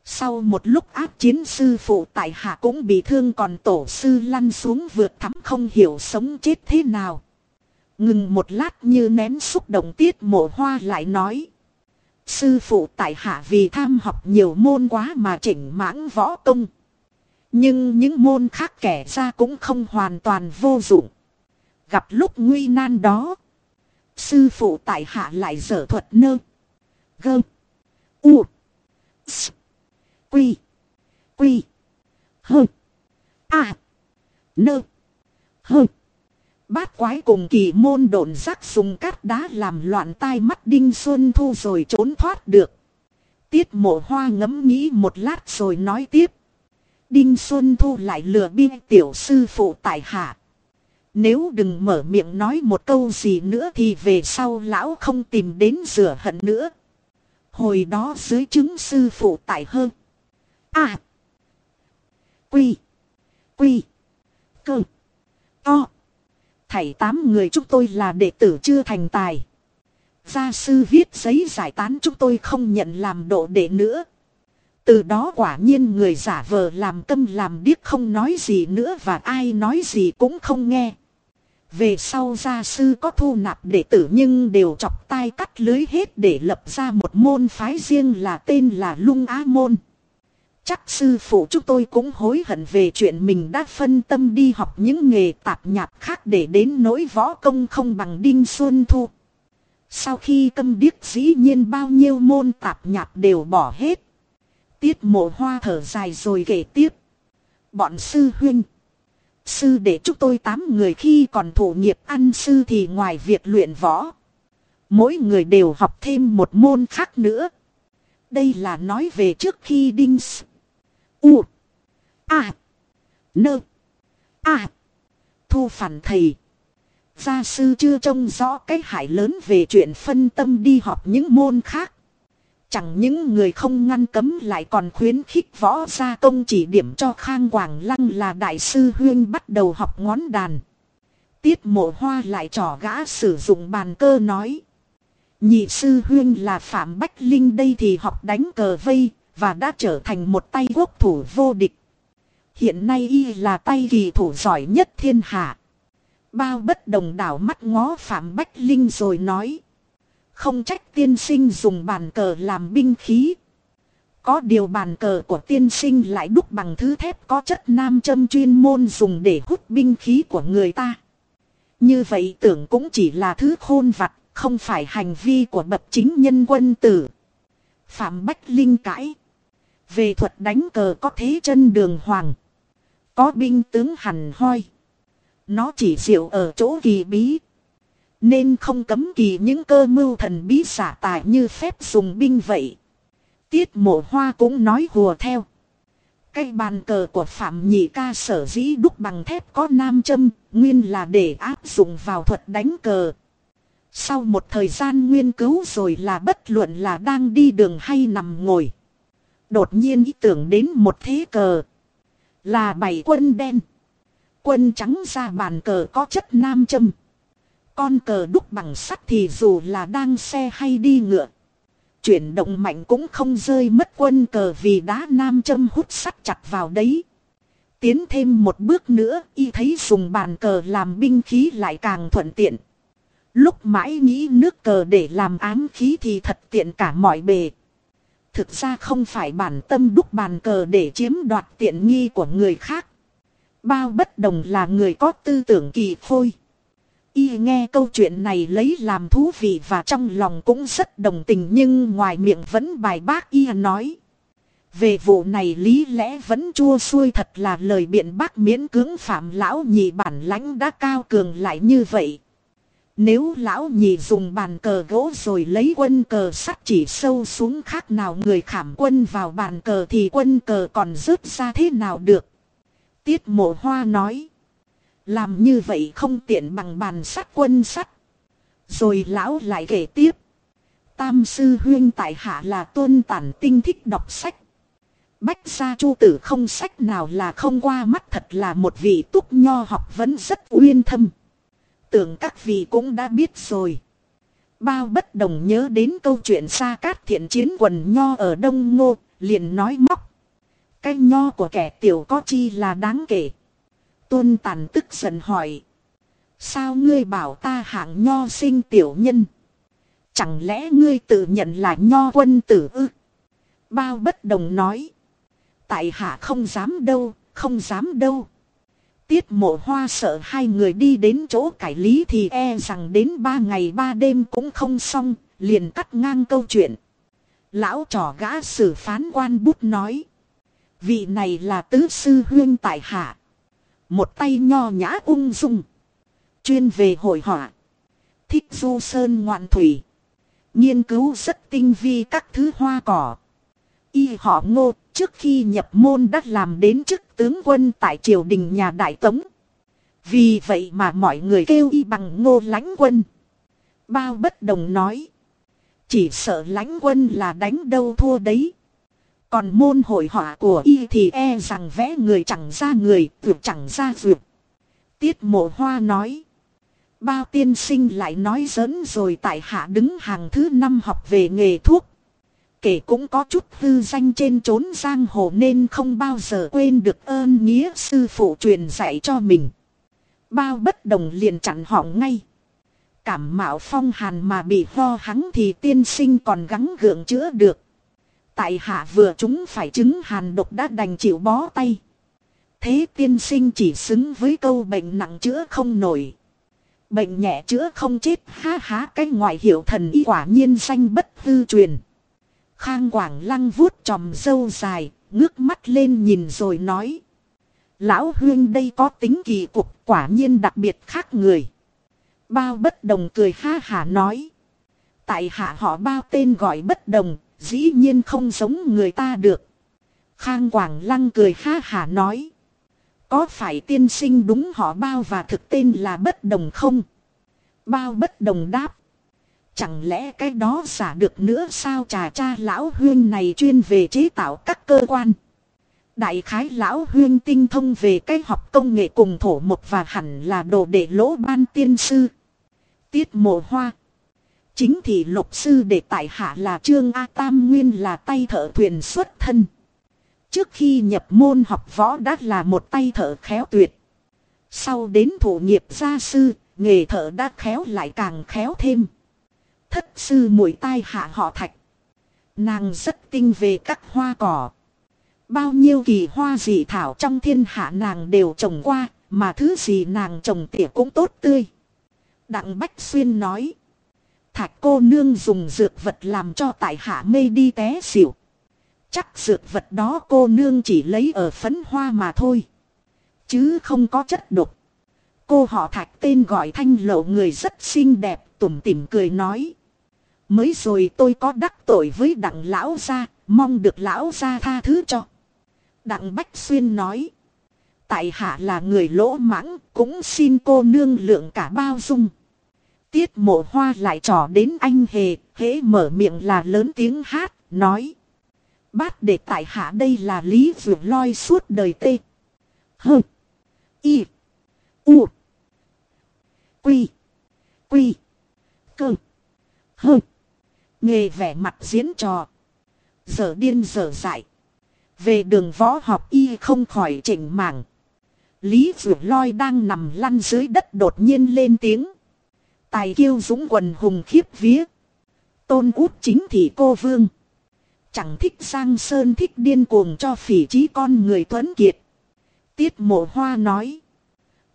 Sau một lúc áp chiến sư phụ tại hạ cũng bị thương còn tổ sư lăn xuống vượt thắm không hiểu sống chết thế nào. Ngừng một lát như nén xúc động tiết mộ hoa lại nói. Sư phụ tại hạ vì tham học nhiều môn quá mà chỉnh mãng võ công. Nhưng những môn khác kẻ ra cũng không hoàn toàn vô dụng. Gặp lúc nguy nan đó. Sư phụ tại hạ lại dở thuật nơ. Gơ. U. S. Quy. Quy. Hơ. A. Nơ. Hơ. Bát quái cùng kỳ môn độn rắc dùng cát đá làm loạn tai mắt Đinh Xuân Thu rồi trốn thoát được. Tiết mộ hoa ngẫm nghĩ một lát rồi nói tiếp. Đinh Xuân Thu lại lừa bi tiểu sư phụ tại hạ. Nếu đừng mở miệng nói một câu gì nữa thì về sau lão không tìm đến rửa hận nữa. Hồi đó dưới chứng sư phụ tại hơn. À. Quy. Quy. Cơ. To. Thảy tám người chúng tôi là đệ tử chưa thành tài. Gia sư viết giấy giải tán chúng tôi không nhận làm độ đệ nữa. Từ đó quả nhiên người giả vờ làm tâm làm điếc không nói gì nữa và ai nói gì cũng không nghe. Về sau gia sư có thu nạp đệ tử nhưng đều chọc tai cắt lưới hết để lập ra một môn phái riêng là tên là Lung Á Môn. Chắc sư phụ chúng tôi cũng hối hận về chuyện mình đã phân tâm đi học những nghề tạp nhạp khác để đến nỗi võ công không bằng Đinh Xuân Thu. Sau khi câm điếc dĩ nhiên bao nhiêu môn tạp nhạp đều bỏ hết. Tiết mộ hoa thở dài rồi kể tiếp. Bọn sư huynh. Sư để chúng tôi tám người khi còn thủ nghiệp ăn sư thì ngoài việc luyện võ. Mỗi người đều học thêm một môn khác nữa. Đây là nói về trước khi Đinh U. A. Nơ. A. Thu phản thầy. Gia sư chưa trông rõ cái hại lớn về chuyện phân tâm đi học những môn khác. Chẳng những người không ngăn cấm lại còn khuyến khích võ gia công chỉ điểm cho Khang Quảng Lăng là đại sư Huyên bắt đầu học ngón đàn. Tiết mộ hoa lại trò gã sử dụng bàn cơ nói. Nhị sư Huyên là Phạm Bách Linh đây thì học đánh cờ vây và đã trở thành một tay quốc thủ vô địch. Hiện nay y là tay kỳ thủ giỏi nhất thiên hạ. Bao bất đồng đảo mắt ngó Phạm Bách Linh rồi nói. Không trách tiên sinh dùng bàn cờ làm binh khí. Có điều bàn cờ của tiên sinh lại đúc bằng thứ thép có chất nam châm chuyên môn dùng để hút binh khí của người ta. Như vậy tưởng cũng chỉ là thứ khôn vặt, không phải hành vi của bậc chính nhân quân tử. Phạm Bách Linh cãi. Về thuật đánh cờ có thế chân đường hoàng. Có binh tướng hẳn hoi. Nó chỉ diệu ở chỗ kỳ bí. Nên không cấm kỳ những cơ mưu thần bí xả tài như phép dùng binh vậy. Tiết mộ hoa cũng nói hùa theo. Cây bàn cờ của Phạm Nhị ca sở dĩ đúc bằng thép có nam châm, nguyên là để áp dụng vào thuật đánh cờ. Sau một thời gian nghiên cứu rồi là bất luận là đang đi đường hay nằm ngồi. Đột nhiên ý tưởng đến một thế cờ. Là bảy quân đen. Quân trắng ra bàn cờ có chất nam châm. Con cờ đúc bằng sắt thì dù là đang xe hay đi ngựa. Chuyển động mạnh cũng không rơi mất quân cờ vì đá nam châm hút sắt chặt vào đấy. Tiến thêm một bước nữa, y thấy dùng bàn cờ làm binh khí lại càng thuận tiện. Lúc mãi nghĩ nước cờ để làm ám khí thì thật tiện cả mọi bề. Thực ra không phải bản tâm đúc bàn cờ để chiếm đoạt tiện nghi của người khác. Bao bất đồng là người có tư tưởng kỳ phôi. Y nghe câu chuyện này lấy làm thú vị và trong lòng cũng rất đồng tình nhưng ngoài miệng vẫn bài bác Y nói. Về vụ này lý lẽ vẫn chua xuôi thật là lời biện bác miễn cưỡng phạm lão nhị bản lãnh đã cao cường lại như vậy. Nếu lão nhị dùng bàn cờ gỗ rồi lấy quân cờ sắt chỉ sâu xuống khác nào người khảm quân vào bàn cờ thì quân cờ còn rớt ra thế nào được. Tiết mộ hoa nói. Làm như vậy không tiện bằng bàn sắt quân sắt. Rồi lão lại kể tiếp. Tam sư huyên tại hạ là tôn tản tinh thích đọc sách. Bách gia chu tử không sách nào là không qua mắt thật là một vị túc nho học vẫn rất uyên thâm. Tưởng các vị cũng đã biết rồi. Bao bất đồng nhớ đến câu chuyện xa cát thiện chiến quần nho ở Đông Ngô, liền nói móc. Cái nho của kẻ tiểu có chi là đáng kể. Tôn tàn tức giận hỏi. Sao ngươi bảo ta hạng nho sinh tiểu nhân? Chẳng lẽ ngươi tự nhận là nho quân tử ư? Bao bất đồng nói. Tại hạ không dám đâu, không dám đâu. Tiết mộ hoa sợ hai người đi đến chỗ cải lý thì e rằng đến ba ngày ba đêm cũng không xong, liền cắt ngang câu chuyện. Lão trò gã xử phán quan bút nói. Vị này là tứ sư huyên tại hạ. Một tay nho nhã ung dung. Chuyên về hội họa. Thích du sơn ngoạn thủy. Nghiên cứu rất tinh vi các thứ hoa cỏ. Y họ ngô trước khi nhập môn đã làm đến chức tướng quân tại triều đình nhà Đại Tống. Vì vậy mà mọi người kêu y bằng ngô lãnh quân. Bao bất đồng nói. Chỉ sợ lãnh quân là đánh đâu thua đấy. Còn môn hội họa của y thì e rằng vẽ người chẳng ra người, vượt chẳng ra vượt. Tiết mộ hoa nói. Bao tiên sinh lại nói giỡn rồi tại hạ đứng hàng thứ năm học về nghề thuốc. Kể cũng có chút hư danh trên trốn giang hồ nên không bao giờ quên được ơn nghĩa sư phụ truyền dạy cho mình. Bao bất đồng liền chặn họng ngay. Cảm mạo phong hàn mà bị ho hắng thì tiên sinh còn gắng gượng chữa được. Tại hạ vừa chúng phải chứng hàn độc đã đành chịu bó tay. Thế tiên sinh chỉ xứng với câu bệnh nặng chữa không nổi. Bệnh nhẹ chữa không chết, ha há cái ngoại hiệu thần y quả nhiên sanh bất hư truyền. Khang Quảng Lăng vuốt tròm dâu dài, ngước mắt lên nhìn rồi nói. Lão huyên đây có tính kỳ cục quả nhiên đặc biệt khác người. Bao bất đồng cười ha hả nói. Tại hạ họ bao tên gọi bất đồng, dĩ nhiên không giống người ta được. Khang Quảng Lăng cười ha hả nói. Có phải tiên sinh đúng họ bao và thực tên là bất đồng không? Bao bất đồng đáp. Chẳng lẽ cái đó giả được nữa sao trà cha lão huyên này chuyên về chế tạo các cơ quan. Đại khái lão huyên tinh thông về cái học công nghệ cùng thổ một và hẳn là đồ để lỗ ban tiên sư. Tiết mộ hoa. Chính thì lục sư để tại hạ là Trương A Tam Nguyên là tay thợ thuyền xuất thân. Trước khi nhập môn học võ đã là một tay thợ khéo tuyệt. Sau đến thủ nghiệp gia sư, nghề thợ đã khéo lại càng khéo thêm. Thất sư mũi tai hạ họ thạch. Nàng rất tinh về các hoa cỏ. Bao nhiêu kỳ hoa dị thảo trong thiên hạ nàng đều trồng qua, mà thứ gì nàng trồng tỉa cũng tốt tươi. Đặng Bách Xuyên nói. Thạch cô nương dùng dược vật làm cho tại hạ mê đi té xỉu. Chắc dược vật đó cô nương chỉ lấy ở phấn hoa mà thôi. Chứ không có chất độc. Cô họ thạch tên gọi thanh lộ người rất xinh đẹp tủm tỉm cười nói. Mới rồi tôi có đắc tội với đặng lão gia, mong được lão gia tha thứ cho. Đặng Bách Xuyên nói. Tại hạ là người lỗ mãng, cũng xin cô nương lượng cả bao dung. Tiết mộ hoa lại trò đến anh hề, hễ mở miệng là lớn tiếng hát, nói. Bát để tại hạ đây là lý vượt loi suốt đời tê. Hơ. Y. U. Quy. Quy. Cơ. Hơ. Nghề vẻ mặt diễn trò. Giờ điên giờ dại. Về đường võ học y không khỏi chỉnh mảng. Lý Vượt Loi đang nằm lăn dưới đất đột nhiên lên tiếng. Tài kiêu dũng quần hùng khiếp vía. Tôn út chính thị cô vương. Chẳng thích sang sơn thích điên cuồng cho phỉ trí con người tuấn kiệt. Tiết mộ hoa nói.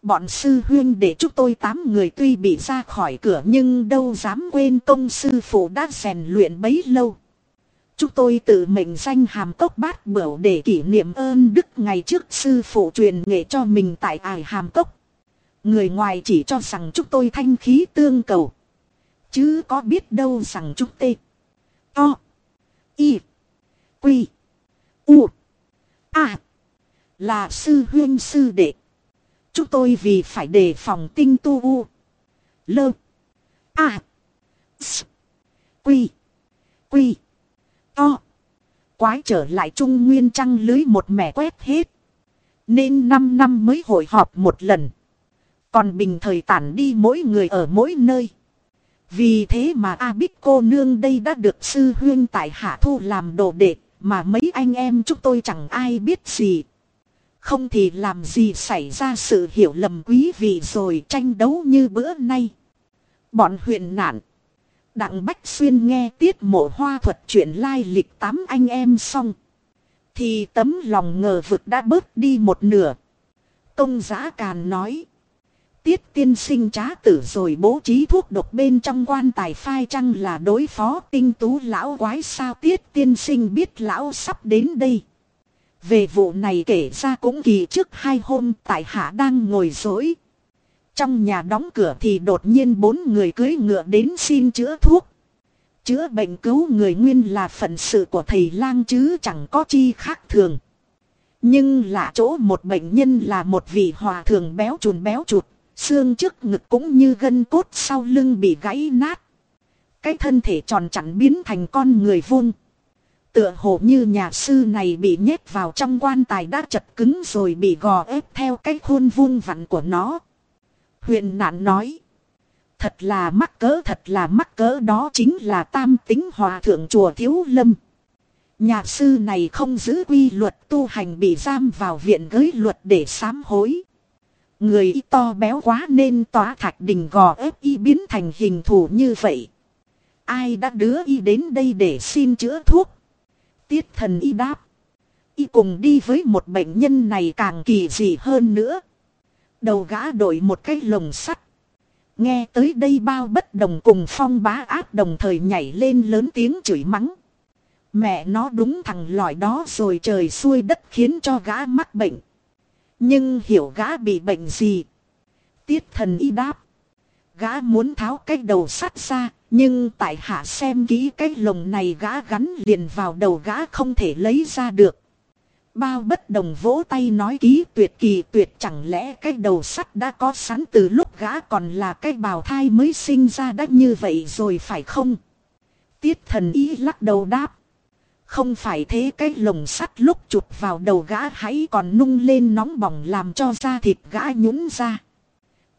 Bọn sư huyên để chúng tôi tám người tuy bị ra khỏi cửa nhưng đâu dám quên công sư phụ đã rèn luyện bấy lâu. Chúng tôi tự mệnh danh hàm cốc bát bửu để kỷ niệm ơn đức ngày trước sư phụ truyền nghệ cho mình tại ải hàm cốc. Người ngoài chỉ cho rằng chúng tôi thanh khí tương cầu. Chứ có biết đâu rằng chúng tê. To. Y. Quy. U. A. Là sư huyên sư đệ. Chúng tôi vì phải đề phòng tinh tu u. Lơ. A. S. Quy. Quy. To. Quái trở lại trung nguyên trăng lưới một mẻ quét hết. Nên 5 năm mới hội họp một lần. Còn bình thời tản đi mỗi người ở mỗi nơi. Vì thế mà A Bích cô nương đây đã được sư huyên tại Hạ Thu làm đồ đệ, mà mấy anh em chúng tôi chẳng ai biết gì. Không thì làm gì xảy ra sự hiểu lầm quý vị rồi tranh đấu như bữa nay. Bọn huyện nạn. Đặng Bách Xuyên nghe tiết mộ hoa thuật chuyện lai lịch tám anh em xong. Thì tấm lòng ngờ vực đã bớt đi một nửa. Công giá càn nói. Tiết tiên sinh trá tử rồi bố trí thuốc độc bên trong quan tài phai chăng là đối phó tinh tú lão quái sao tiết tiên sinh biết lão sắp đến đây. Về vụ này kể ra cũng kỳ trước hai hôm tại hạ đang ngồi dối. Trong nhà đóng cửa thì đột nhiên bốn người cưới ngựa đến xin chữa thuốc. Chữa bệnh cứu người nguyên là phận sự của thầy lang chứ chẳng có chi khác thường. Nhưng lạ chỗ một bệnh nhân là một vị hòa thường béo chùn béo chụt, xương trước ngực cũng như gân cốt sau lưng bị gãy nát. Cái thân thể tròn chặn biến thành con người vuông. Tựa hồ như nhà sư này bị nhét vào trong quan tài đã chật cứng rồi bị gò ép theo cái khuôn vuông vặn của nó. Huyện nạn nói. Thật là mắc cỡ, thật là mắc cỡ, đó chính là tam tính hòa thượng chùa Thiếu Lâm. Nhà sư này không giữ quy luật tu hành bị giam vào viện gới luật để sám hối. Người y to béo quá nên tỏa thạch đình gò ép y biến thành hình thù như vậy. Ai đã đưa y đến đây để xin chữa thuốc? Tiết thần y đáp. Y cùng đi với một bệnh nhân này càng kỳ dị hơn nữa. Đầu gã đổi một cái lồng sắt. Nghe tới đây bao bất đồng cùng phong bá ác đồng thời nhảy lên lớn tiếng chửi mắng. Mẹ nó đúng thằng lòi đó rồi trời xuôi đất khiến cho gã mắc bệnh. Nhưng hiểu gã bị bệnh gì? Tiết thần y đáp. Gã muốn tháo cái đầu sắt ra, nhưng tại hạ xem kỹ cái lồng này gã gắn liền vào đầu gã không thể lấy ra được. Bao bất đồng vỗ tay nói ký tuyệt kỳ tuyệt chẳng lẽ cái đầu sắt đã có sẵn từ lúc gã còn là cái bào thai mới sinh ra đã như vậy rồi phải không? Tiết thần ý lắc đầu đáp. Không phải thế cái lồng sắt lúc chụp vào đầu gã hãy còn nung lên nóng bỏng làm cho da thịt gã nhũng ra.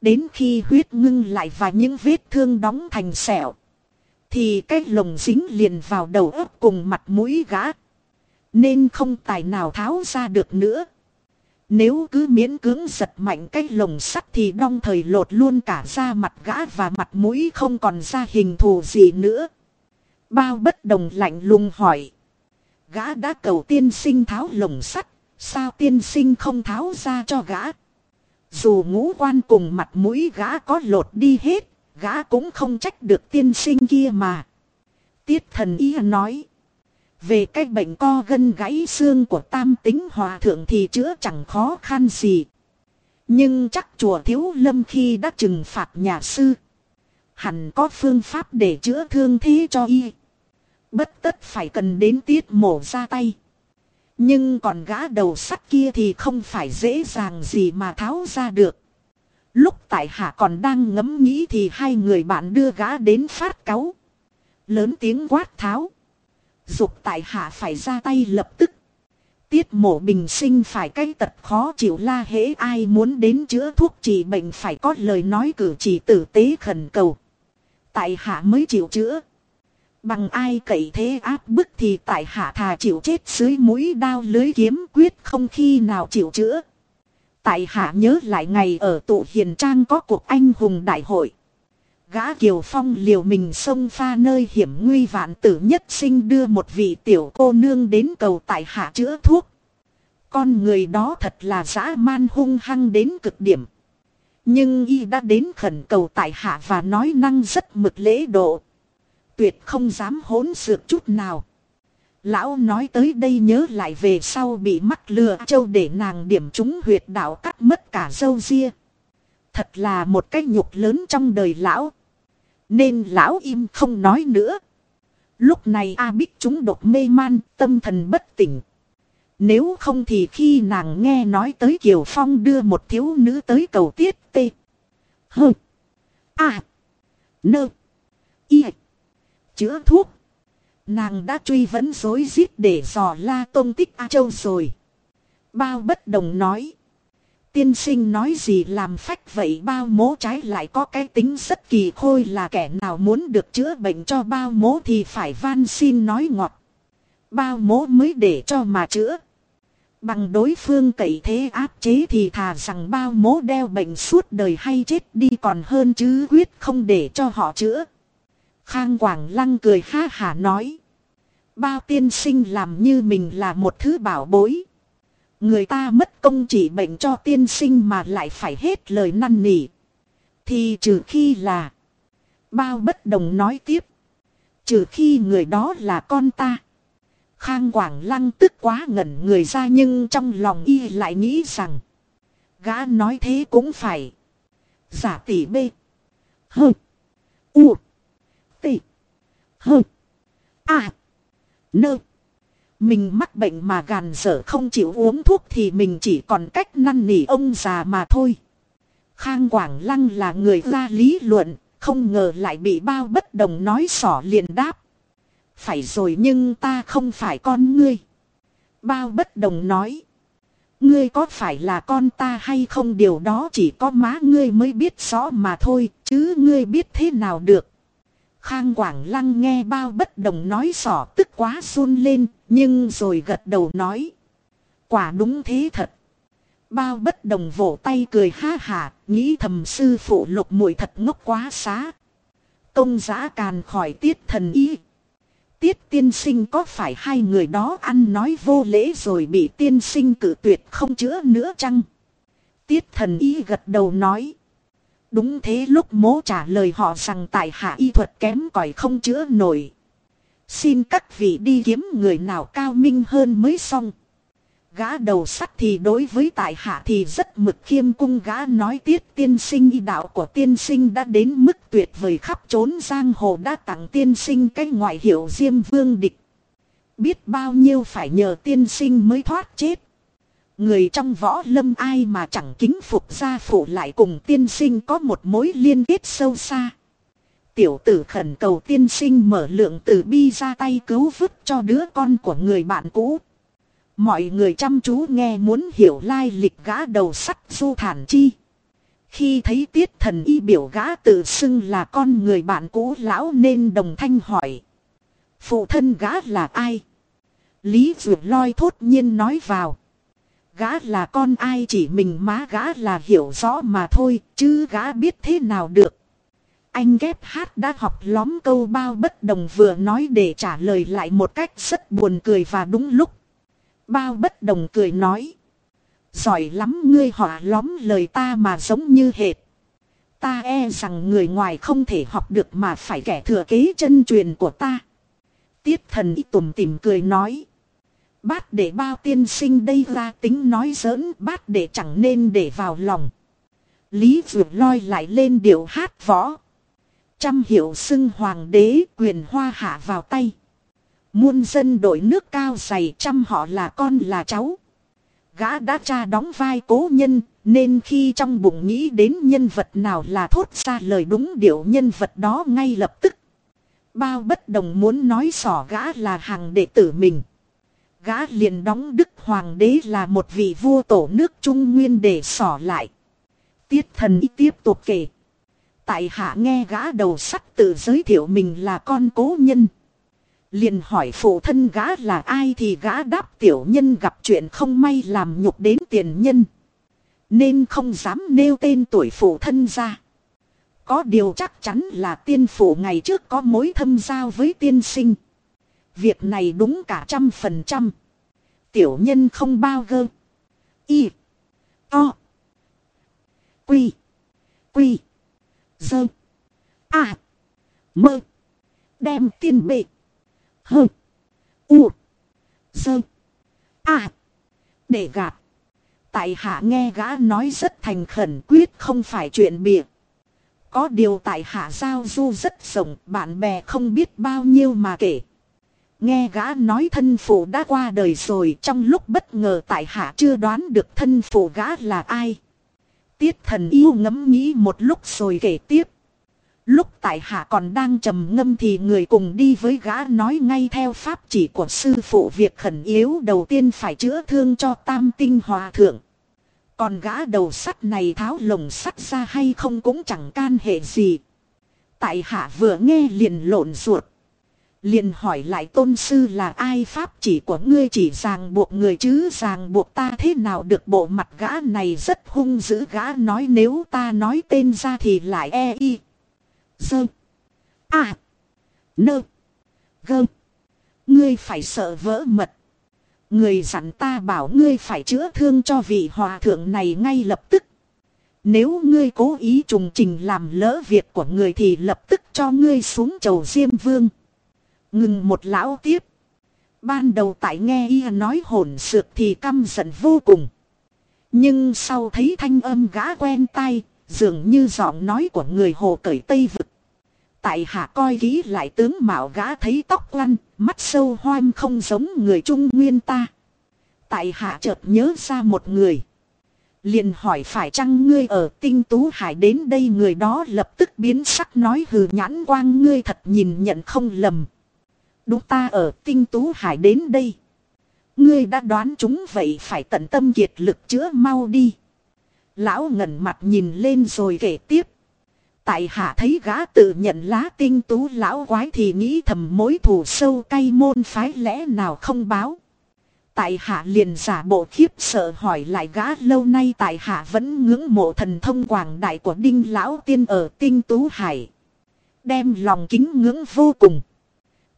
Đến khi huyết ngưng lại và những vết thương đóng thành sẹo. Thì cái lồng dính liền vào đầu ấp cùng mặt mũi gã. Nên không tài nào tháo ra được nữa. Nếu cứ miễn cưỡng giật mạnh cái lồng sắt thì đong thời lột luôn cả da mặt gã và mặt mũi không còn ra hình thù gì nữa. Bao bất đồng lạnh lùng hỏi. Gã đã cầu tiên sinh tháo lồng sắt, sao tiên sinh không tháo ra cho gã? Dù ngũ quan cùng mặt mũi gã có lột đi hết, gã cũng không trách được tiên sinh kia mà. Tiết thần y nói. Về cái bệnh co gân gãy xương của tam tính hòa thượng thì chữa chẳng khó khăn gì. Nhưng chắc chùa thiếu lâm khi đã trừng phạt nhà sư. Hẳn có phương pháp để chữa thương thế cho y. Bất tất phải cần đến tiết mổ ra tay. Nhưng còn gã đầu sắt kia thì không phải dễ dàng gì mà tháo ra được. Lúc tại hạ còn đang ngẫm nghĩ thì hai người bạn đưa gã đến phát cáu. Lớn tiếng quát tháo. Dục tại hạ phải ra tay lập tức. Tiết mổ bình sinh phải cái tật khó chịu la hễ ai muốn đến chữa thuốc trị bệnh phải có lời nói cử chỉ tử tế khẩn cầu. Tại hạ mới chịu chữa. Bằng ai cậy thế áp bức thì tại hạ thà chịu chết dưới mũi đao lưới kiếm quyết không khi nào chịu chữa. Tại hạ nhớ lại ngày ở tụ hiền trang có cuộc anh hùng đại hội. Gã Kiều Phong liều mình sông pha nơi hiểm nguy vạn tử nhất sinh đưa một vị tiểu cô nương đến cầu tại hạ chữa thuốc. Con người đó thật là dã man hung hăng đến cực điểm. Nhưng y đã đến khẩn cầu tại hạ và nói năng rất mực lễ độ. Tuyệt không dám hỗn xược chút nào. Lão nói tới đây nhớ lại về sau bị mắc lừa châu để nàng điểm trúng huyệt đạo cắt mất cả dâu ria. Thật là một cái nhục lớn trong đời lão. Nên lão im không nói nữa. Lúc này A Bích chúng đột mê man, tâm thần bất tỉnh. Nếu không thì khi nàng nghe nói tới Kiều Phong đưa một thiếu nữ tới cầu tiết tê. Hơ. A. Nơ. Y. Chữa thuốc. Nàng đã truy vấn dối rít để dò la tôn tích A Châu rồi. Bao bất đồng nói. Tiên sinh nói gì làm phách vậy bao mố trái lại có cái tính rất kỳ khôi là kẻ nào muốn được chữa bệnh cho bao mố thì phải van xin nói ngọt. Bao mố mới để cho mà chữa. Bằng đối phương cậy thế áp chế thì thà rằng bao mố đeo bệnh suốt đời hay chết đi còn hơn chứ quyết không để cho họ chữa. Khang Quảng Lăng cười ha hả nói. Bao tiên sinh làm như mình là một thứ bảo bối. Người ta mất công chỉ bệnh cho tiên sinh mà lại phải hết lời năn nỉ. Thì trừ khi là. Bao bất đồng nói tiếp. Trừ khi người đó là con ta. Khang Quảng Lăng tức quá ngẩn người ra nhưng trong lòng y lại nghĩ rằng. Gã nói thế cũng phải. Giả tỷ B. Hơ. U. T. Hơ. A. Nơ. Mình mắc bệnh mà gàn sở không chịu uống thuốc thì mình chỉ còn cách năn nỉ ông già mà thôi. Khang Quảng Lăng là người ra lý luận, không ngờ lại bị bao bất đồng nói sỏ liền đáp. Phải rồi nhưng ta không phải con ngươi. Bao bất đồng nói. Ngươi có phải là con ta hay không điều đó chỉ có má ngươi mới biết rõ mà thôi, chứ ngươi biết thế nào được. Khang Quảng Lăng nghe bao bất đồng nói sỏ tức quá run lên, nhưng rồi gật đầu nói. Quả đúng thế thật. Bao bất đồng vỗ tay cười ha hà, nghĩ thầm sư phụ lục muội thật ngốc quá xá. Công giã càn khỏi tiết thần ý. Tiết tiên sinh có phải hai người đó ăn nói vô lễ rồi bị tiên sinh cử tuyệt không chữa nữa chăng? Tiết thần ý gật đầu nói. Đúng thế lúc mố trả lời họ rằng tại hạ y thuật kém cỏi không chữa nổi. Xin các vị đi kiếm người nào cao minh hơn mới xong. Gã đầu sắt thì đối với tại hạ thì rất mực khiêm cung gã nói tiết tiên sinh y đạo của tiên sinh đã đến mức tuyệt vời khắp trốn giang hồ đã tặng tiên sinh cái ngoại hiệu diêm vương địch. Biết bao nhiêu phải nhờ tiên sinh mới thoát chết. Người trong võ lâm ai mà chẳng kính phục gia phụ lại cùng tiên sinh có một mối liên kết sâu xa. Tiểu tử khẩn cầu tiên sinh mở lượng từ bi ra tay cứu vứt cho đứa con của người bạn cũ. Mọi người chăm chú nghe muốn hiểu lai lịch gã đầu sắt du thản chi. Khi thấy tiết thần y biểu gã tự xưng là con người bạn cũ, lão nên đồng thanh hỏi. Phụ thân gã là ai? Lý vượt loi thốt nhiên nói vào. Gã là con ai chỉ mình má gã là hiểu rõ mà thôi, chứ gã biết thế nào được. Anh ghép hát đã học lóm câu bao bất đồng vừa nói để trả lời lại một cách rất buồn cười và đúng lúc. Bao bất đồng cười nói. Giỏi lắm ngươi họa lóm lời ta mà giống như hệt. Ta e rằng người ngoài không thể học được mà phải kẻ thừa kế chân truyền của ta. Tiết thần y tùm tìm cười nói. Bát để bao tiên sinh đây ra tính nói giỡn bát để chẳng nên để vào lòng. Lý vượt loi lại lên điệu hát võ. Trăm hiệu xưng hoàng đế quyền hoa hạ vào tay. Muôn dân đội nước cao dày trăm họ là con là cháu. Gã đã cha đóng vai cố nhân, nên khi trong bụng nghĩ đến nhân vật nào là thốt ra lời đúng điệu nhân vật đó ngay lập tức. Bao bất đồng muốn nói sỏ gã là hàng đệ tử mình. Gã liền đóng đức hoàng đế là một vị vua tổ nước Trung Nguyên để sỏ lại. Tiết thần y tiếp tục kể. Tại hạ nghe gã đầu sắt tự giới thiệu mình là con cố nhân. Liền hỏi phụ thân gã là ai thì gã đáp tiểu nhân gặp chuyện không may làm nhục đến tiền nhân. Nên không dám nêu tên tuổi phụ thân ra. Có điều chắc chắn là tiên phụ ngày trước có mối thâm giao với tiên sinh. Việc này đúng cả trăm phần trăm. Tiểu nhân không bao gơ. Y. To. Quy. Quy. Dơ. À. Mơ. Đem tiên bệ. Hơ. U. Dơ. À. Để gạt. Tại hạ nghe gã nói rất thành khẩn quyết không phải chuyện bịa. Có điều tại hạ giao du rất rộng, bạn bè không biết bao nhiêu mà kể. Nghe gã nói thân phụ đã qua đời rồi, trong lúc bất ngờ tại hạ chưa đoán được thân phụ gã là ai. Tiết thần yêu ngẫm nghĩ một lúc rồi kể tiếp. Lúc tại hạ còn đang trầm ngâm thì người cùng đi với gã nói ngay theo pháp chỉ của sư phụ việc khẩn yếu đầu tiên phải chữa thương cho tam tinh hòa thượng. Còn gã đầu sắt này tháo lồng sắt ra hay không cũng chẳng can hệ gì. Tại hạ vừa nghe liền lộn ruột. Liền hỏi lại tôn sư là ai pháp chỉ của ngươi chỉ ràng buộc người chứ ràng buộc ta thế nào được bộ mặt gã này rất hung dữ gã nói nếu ta nói tên ra thì lại e y. Dơ. À. Nơ. Gơ. Ngươi phải sợ vỡ mật. Người dặn ta bảo ngươi phải chữa thương cho vị hòa thượng này ngay lập tức. Nếu ngươi cố ý trùng trình làm lỡ việc của người thì lập tức cho ngươi xuống chầu Diêm Vương. Ngừng một lão tiếp. Ban đầu tại nghe y nói hồn sược thì căm giận vô cùng. Nhưng sau thấy thanh âm gã quen tay dường như giọng nói của người hồ cởi Tây Vực. Tại hạ coi kỹ lại tướng mạo gã thấy tóc lăn, mắt sâu hoam không giống người Trung Nguyên ta. Tại hạ chợt nhớ ra một người. liền hỏi phải chăng ngươi ở tinh tú hải đến đây người đó lập tức biến sắc nói hừ nhãn quang ngươi thật nhìn nhận không lầm. Đúng ta ở tinh tú hải đến đây. Ngươi đã đoán chúng vậy phải tận tâm kiệt lực chữa mau đi. Lão ngẩn mặt nhìn lên rồi kể tiếp. Tại hạ thấy gã tự nhận lá tinh tú lão quái thì nghĩ thầm mối thù sâu cay môn phái lẽ nào không báo. Tại hạ liền giả bộ khiếp sợ hỏi lại gã lâu nay tại hạ vẫn ngưỡng mộ thần thông quảng đại của đinh lão tiên ở tinh tú hải. Đem lòng kính ngưỡng vô cùng.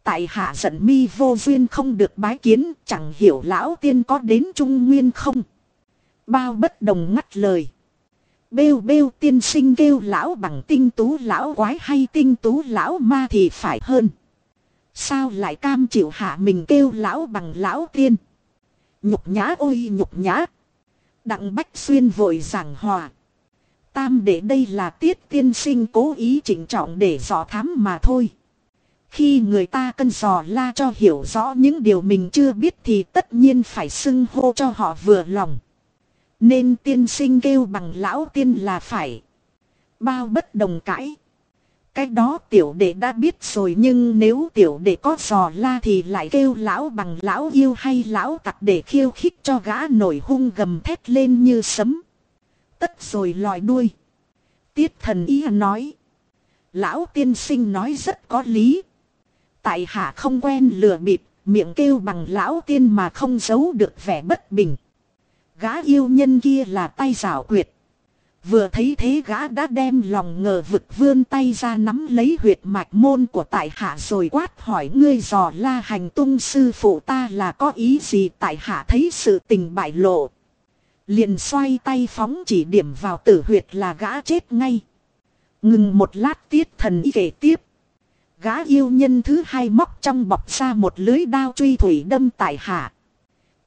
Tại hạ giận mi vô duyên không được bái kiến, chẳng hiểu lão tiên có đến trung nguyên không. Bao bất đồng ngắt lời. Bêu bêu tiên sinh kêu lão bằng tinh tú lão quái hay tinh tú lão ma thì phải hơn. Sao lại cam chịu hạ mình kêu lão bằng lão tiên. Nhục nhã ôi nhục nhã. Đặng Bách Xuyên vội giảng hòa. Tam để đây là tiết tiên sinh cố ý chỉnh trọng để dò thám mà thôi. Khi người ta cân dò la cho hiểu rõ những điều mình chưa biết thì tất nhiên phải xưng hô cho họ vừa lòng. Nên tiên sinh kêu bằng lão tiên là phải. Bao bất đồng cãi. Cái đó tiểu đệ đã biết rồi nhưng nếu tiểu đệ có dò la thì lại kêu lão bằng lão yêu hay lão tặc để khiêu khích cho gã nổi hung gầm thét lên như sấm. Tất rồi lòi đuôi. Tiết thần ý nói. Lão tiên sinh nói rất có lý. Tại hạ không quen lừa bịp, miệng kêu bằng lão tiên mà không giấu được vẻ bất bình. Gã yêu nhân kia là tay giảo quyệt. Vừa thấy thế gã đã đem lòng ngờ vực vươn tay ra nắm lấy huyệt mạch môn của tại hạ rồi quát hỏi ngươi dò la hành tung sư phụ ta là có ý gì tại hạ thấy sự tình bại lộ. Liền xoay tay phóng chỉ điểm vào tử huyệt là gã chết ngay. Ngừng một lát tiết thần y kể tiếp. Gã yêu nhân thứ hai móc trong bọc ra một lưới đao truy thủy đâm tại hạ.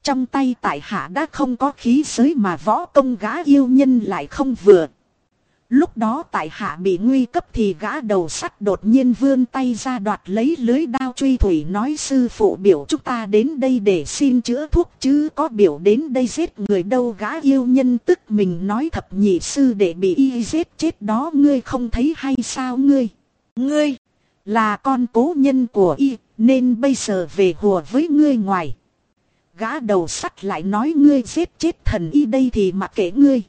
Trong tay tại hạ đã không có khí giới mà võ công gã yêu nhân lại không vừa. Lúc đó tại hạ bị nguy cấp thì gã đầu sắt đột nhiên vươn tay ra đoạt lấy lưới đao truy thủy nói sư phụ biểu chúng ta đến đây để xin chữa thuốc chứ có biểu đến đây giết người đâu gã yêu nhân tức mình nói thập nhị sư để bị y giết chết đó ngươi không thấy hay sao ngươi. Ngươi là con cố nhân của y, nên bây giờ về hùa với ngươi ngoài. Gã đầu sắt lại nói ngươi giết chết thần y đây thì mặc kệ ngươi.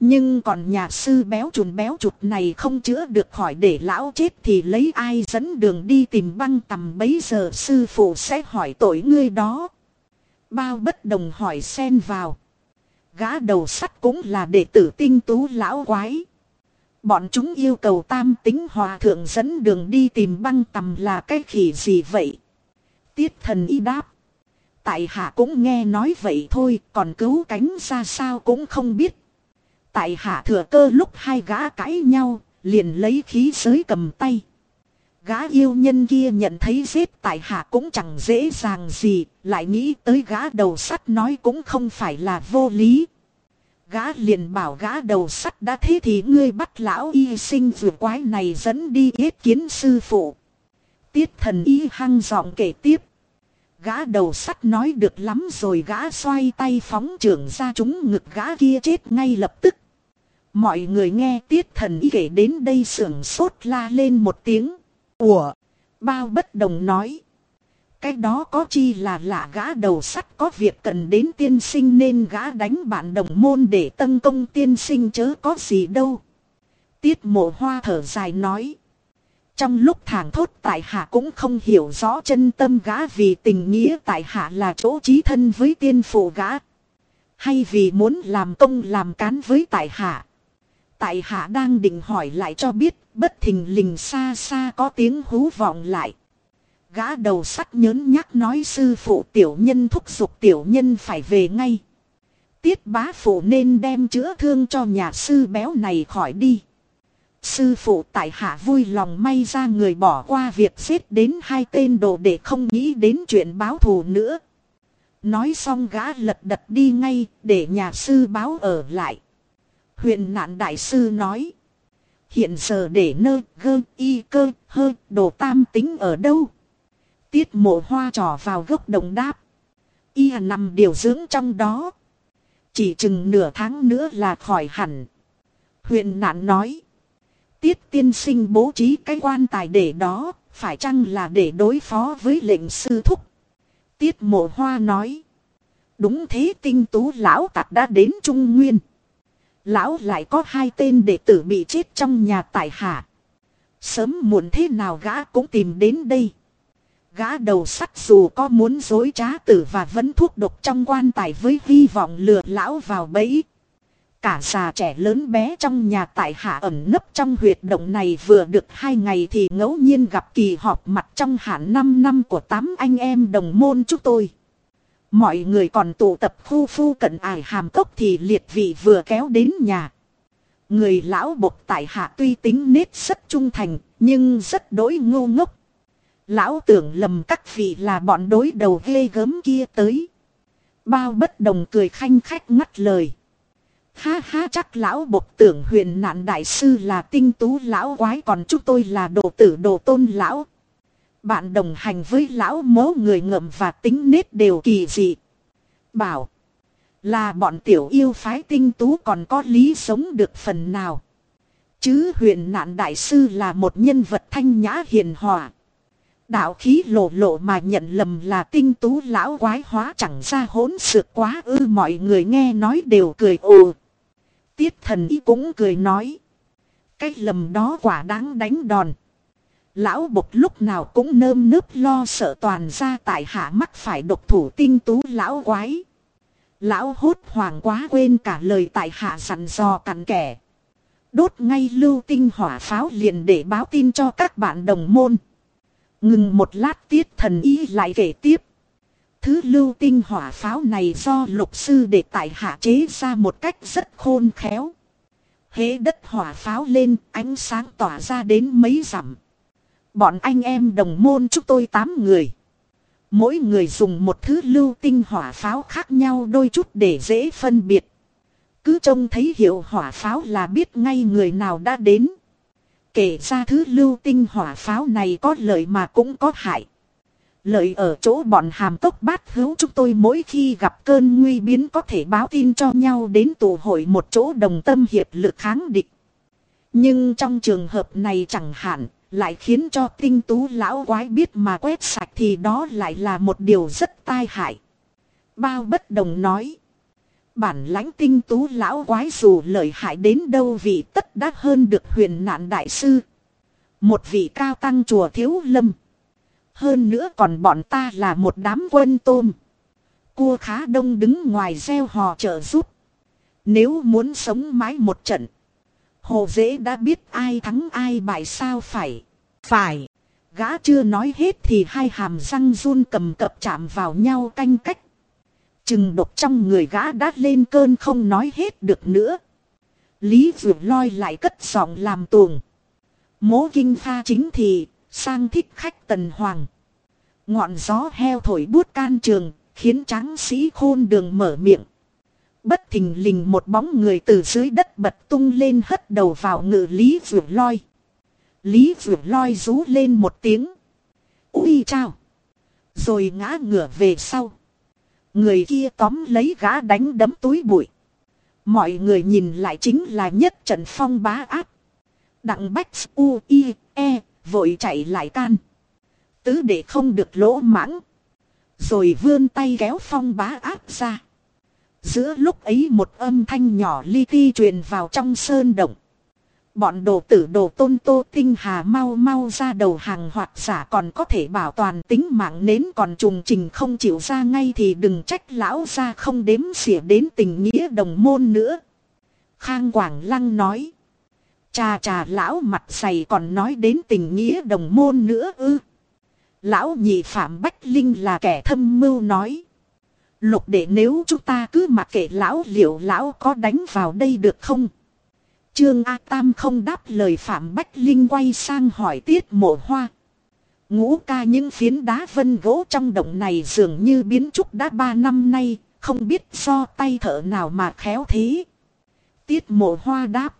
Nhưng còn nhà sư béo chùn béo chụt này không chữa được khỏi để lão chết thì lấy ai dẫn đường đi tìm băng tầm bấy giờ sư phụ sẽ hỏi tội ngươi đó. Bao bất đồng hỏi xen vào. Gã đầu sắt cũng là đệ tử tinh tú lão quái. Bọn chúng yêu cầu tam tính hòa thượng dẫn đường đi tìm băng tầm là cái khỉ gì vậy? Tiết thần y đáp. Tại hạ cũng nghe nói vậy thôi, còn cứu cánh ra sao cũng không biết. Tại hạ thừa cơ lúc hai gã cãi nhau, liền lấy khí giới cầm tay. Gã yêu nhân kia nhận thấy giết tại hạ cũng chẳng dễ dàng gì, lại nghĩ tới gã đầu sắt nói cũng không phải là vô lý. Gã liền bảo gã đầu sắt đã thế thì ngươi bắt lão y sinh vừa quái này dẫn đi yết kiến sư phụ. Tiết thần y hăng giọng kể tiếp. Gã đầu sắt nói được lắm rồi gã xoay tay phóng trưởng ra chúng ngực gã kia chết ngay lập tức. Mọi người nghe tiết thần y kể đến đây sưởng sốt la lên một tiếng. Ủa! Bao bất đồng nói. Cái đó có chi là lạ gã đầu sắt có việc cần đến tiên sinh nên gã đánh bạn đồng môn để tân công tiên sinh chớ có gì đâu. Tiết mộ hoa thở dài nói. Trong lúc thảng thốt tại hạ cũng không hiểu rõ chân tâm gã vì tình nghĩa tại hạ là chỗ trí thân với tiên phụ gã. Hay vì muốn làm công làm cán với tại hạ. Tại hạ đang định hỏi lại cho biết bất thình lình xa xa có tiếng hú vọng lại. Gã đầu sắt nhớn nhắc nói sư phụ tiểu nhân thúc giục tiểu nhân phải về ngay. Tiết bá phụ nên đem chữa thương cho nhà sư béo này khỏi đi. Sư phụ tại hạ vui lòng may ra người bỏ qua việc giết đến hai tên đồ để không nghĩ đến chuyện báo thù nữa. Nói xong gã lật đật đi ngay để nhà sư báo ở lại. Huyện nạn đại sư nói. Hiện giờ để nơ gơ y cơ hơ đồ tam tính ở đâu? Tiết mộ hoa trò vào gốc đồng đáp. Y nằm điều dưỡng trong đó. Chỉ chừng nửa tháng nữa là khỏi hẳn. Huyện nạn nói. Tiết tiên sinh bố trí cái quan tài để đó, phải chăng là để đối phó với lệnh sư thúc? Tiết mộ hoa nói. Đúng thế tinh tú lão tạc đã đến Trung Nguyên. Lão lại có hai tên đệ tử bị chết trong nhà tại hạ. Sớm muộn thế nào gã cũng tìm đến đây. Gã đầu sắt dù có muốn dối trá tử và vẫn thuốc độc trong quan tài với hy vọng lừa lão vào bẫy. Cả già trẻ lớn bé trong nhà tại hạ ẩn nấp trong huyệt động này vừa được hai ngày thì ngẫu nhiên gặp kỳ họp mặt trong hạn 5 năm của tám anh em đồng môn chúng tôi. Mọi người còn tụ tập khu phu cận ải hàm cốc thì liệt vị vừa kéo đến nhà. Người lão bộc tại hạ tuy tính nết rất trung thành, nhưng rất đối ngu ngốc. Lão tưởng lầm các vị là bọn đối đầu ghê gớm kia tới. Bao bất đồng cười khanh khách ngắt lời. Ha ha chắc lão bộc tưởng huyền nạn đại sư là tinh tú lão quái còn chúng tôi là đồ tử đồ tôn lão. Bạn đồng hành với lão mố người ngậm và tính nết đều kỳ dị. Bảo. Là bọn tiểu yêu phái tinh tú còn có lý sống được phần nào. Chứ huyền nạn đại sư là một nhân vật thanh nhã hiền hòa. Đạo khí lộ lộ mà nhận lầm là tinh tú lão quái hóa chẳng ra hỗn sự quá ư, mọi người nghe nói đều cười ồ. Tiết thần ý cũng cười nói. Cái lầm đó quả đáng đánh đòn. Lão bộc lúc nào cũng nơm nớp lo sợ toàn ra tại hạ mắc phải độc thủ tinh tú lão quái. Lão hốt hoàng quá quên cả lời tại hạ sẵn dò cặn kẻ. Đốt ngay lưu tinh hỏa pháo liền để báo tin cho các bạn đồng môn. Ngừng một lát tiết thần ý lại kể tiếp. Thứ lưu tinh hỏa pháo này do lục sư để tại hạ chế ra một cách rất khôn khéo. Hế đất hỏa pháo lên, ánh sáng tỏa ra đến mấy dặm. Bọn anh em đồng môn chúng tôi 8 người. Mỗi người dùng một thứ lưu tinh hỏa pháo khác nhau đôi chút để dễ phân biệt. Cứ trông thấy hiệu hỏa pháo là biết ngay người nào đã đến. Kể ra thứ lưu tinh hỏa pháo này có lợi mà cũng có hại. Lợi ở chỗ bọn hàm tốc bát hữu chúng tôi mỗi khi gặp cơn nguy biến có thể báo tin cho nhau đến tụ hội một chỗ đồng tâm hiệp lực kháng địch. Nhưng trong trường hợp này chẳng hạn, lại khiến cho tinh tú lão quái biết mà quét sạch thì đó lại là một điều rất tai hại. Bao bất đồng nói. Bản lãnh tinh tú lão quái dù lợi hại đến đâu vì tất đã hơn được huyền nạn đại sư. Một vị cao tăng chùa thiếu lâm. Hơn nữa còn bọn ta là một đám quân tôm. Cua khá đông đứng ngoài gieo hò trợ giúp. Nếu muốn sống mãi một trận. Hồ dễ đã biết ai thắng ai bại sao phải. Phải. Gã chưa nói hết thì hai hàm răng run cầm cập chạm vào nhau canh cách. Chừng độc trong người gã đã lên cơn không nói hết được nữa. Lý vượt loi lại cất giọng làm tuồng. Mố kinh pha chính thì, sang thích khách tần hoàng. Ngọn gió heo thổi bút can trường, khiến tráng sĩ khôn đường mở miệng. Bất thình lình một bóng người từ dưới đất bật tung lên hất đầu vào ngự Lý Vượt Loi. Lý Vượt Loi rú lên một tiếng. Ui chao! Rồi ngã ngửa về sau. Người kia tóm lấy gã đánh đấm túi bụi. Mọi người nhìn lại chính là nhất trận phong bá áp. Đặng bách u, i e vội chạy lại can. Tứ để không được lỗ mãng. Rồi vươn tay kéo phong bá áp ra. Giữa lúc ấy một âm thanh nhỏ li ti truyền vào trong sơn động. Bọn đồ tử đồ tôn tô tinh hà mau mau ra đầu hàng hoặc giả còn có thể bảo toàn tính mạng nến còn trùng trình không chịu ra ngay thì đừng trách lão ra không đếm xỉa đến tình nghĩa đồng môn nữa. Khang Quảng Lăng nói. Chà chà lão mặt dày còn nói đến tình nghĩa đồng môn nữa ư. Lão nhị Phạm Bách Linh là kẻ thâm mưu nói. Lục để nếu chúng ta cứ mặc kệ lão liệu lão có đánh vào đây được không? Trương A Tam không đáp lời Phạm Bách Linh quay sang hỏi tiết mộ hoa. Ngũ ca những phiến đá vân gỗ trong động này dường như biến trúc đã ba năm nay, không biết do tay thợ nào mà khéo thế. Tiết mộ hoa đáp.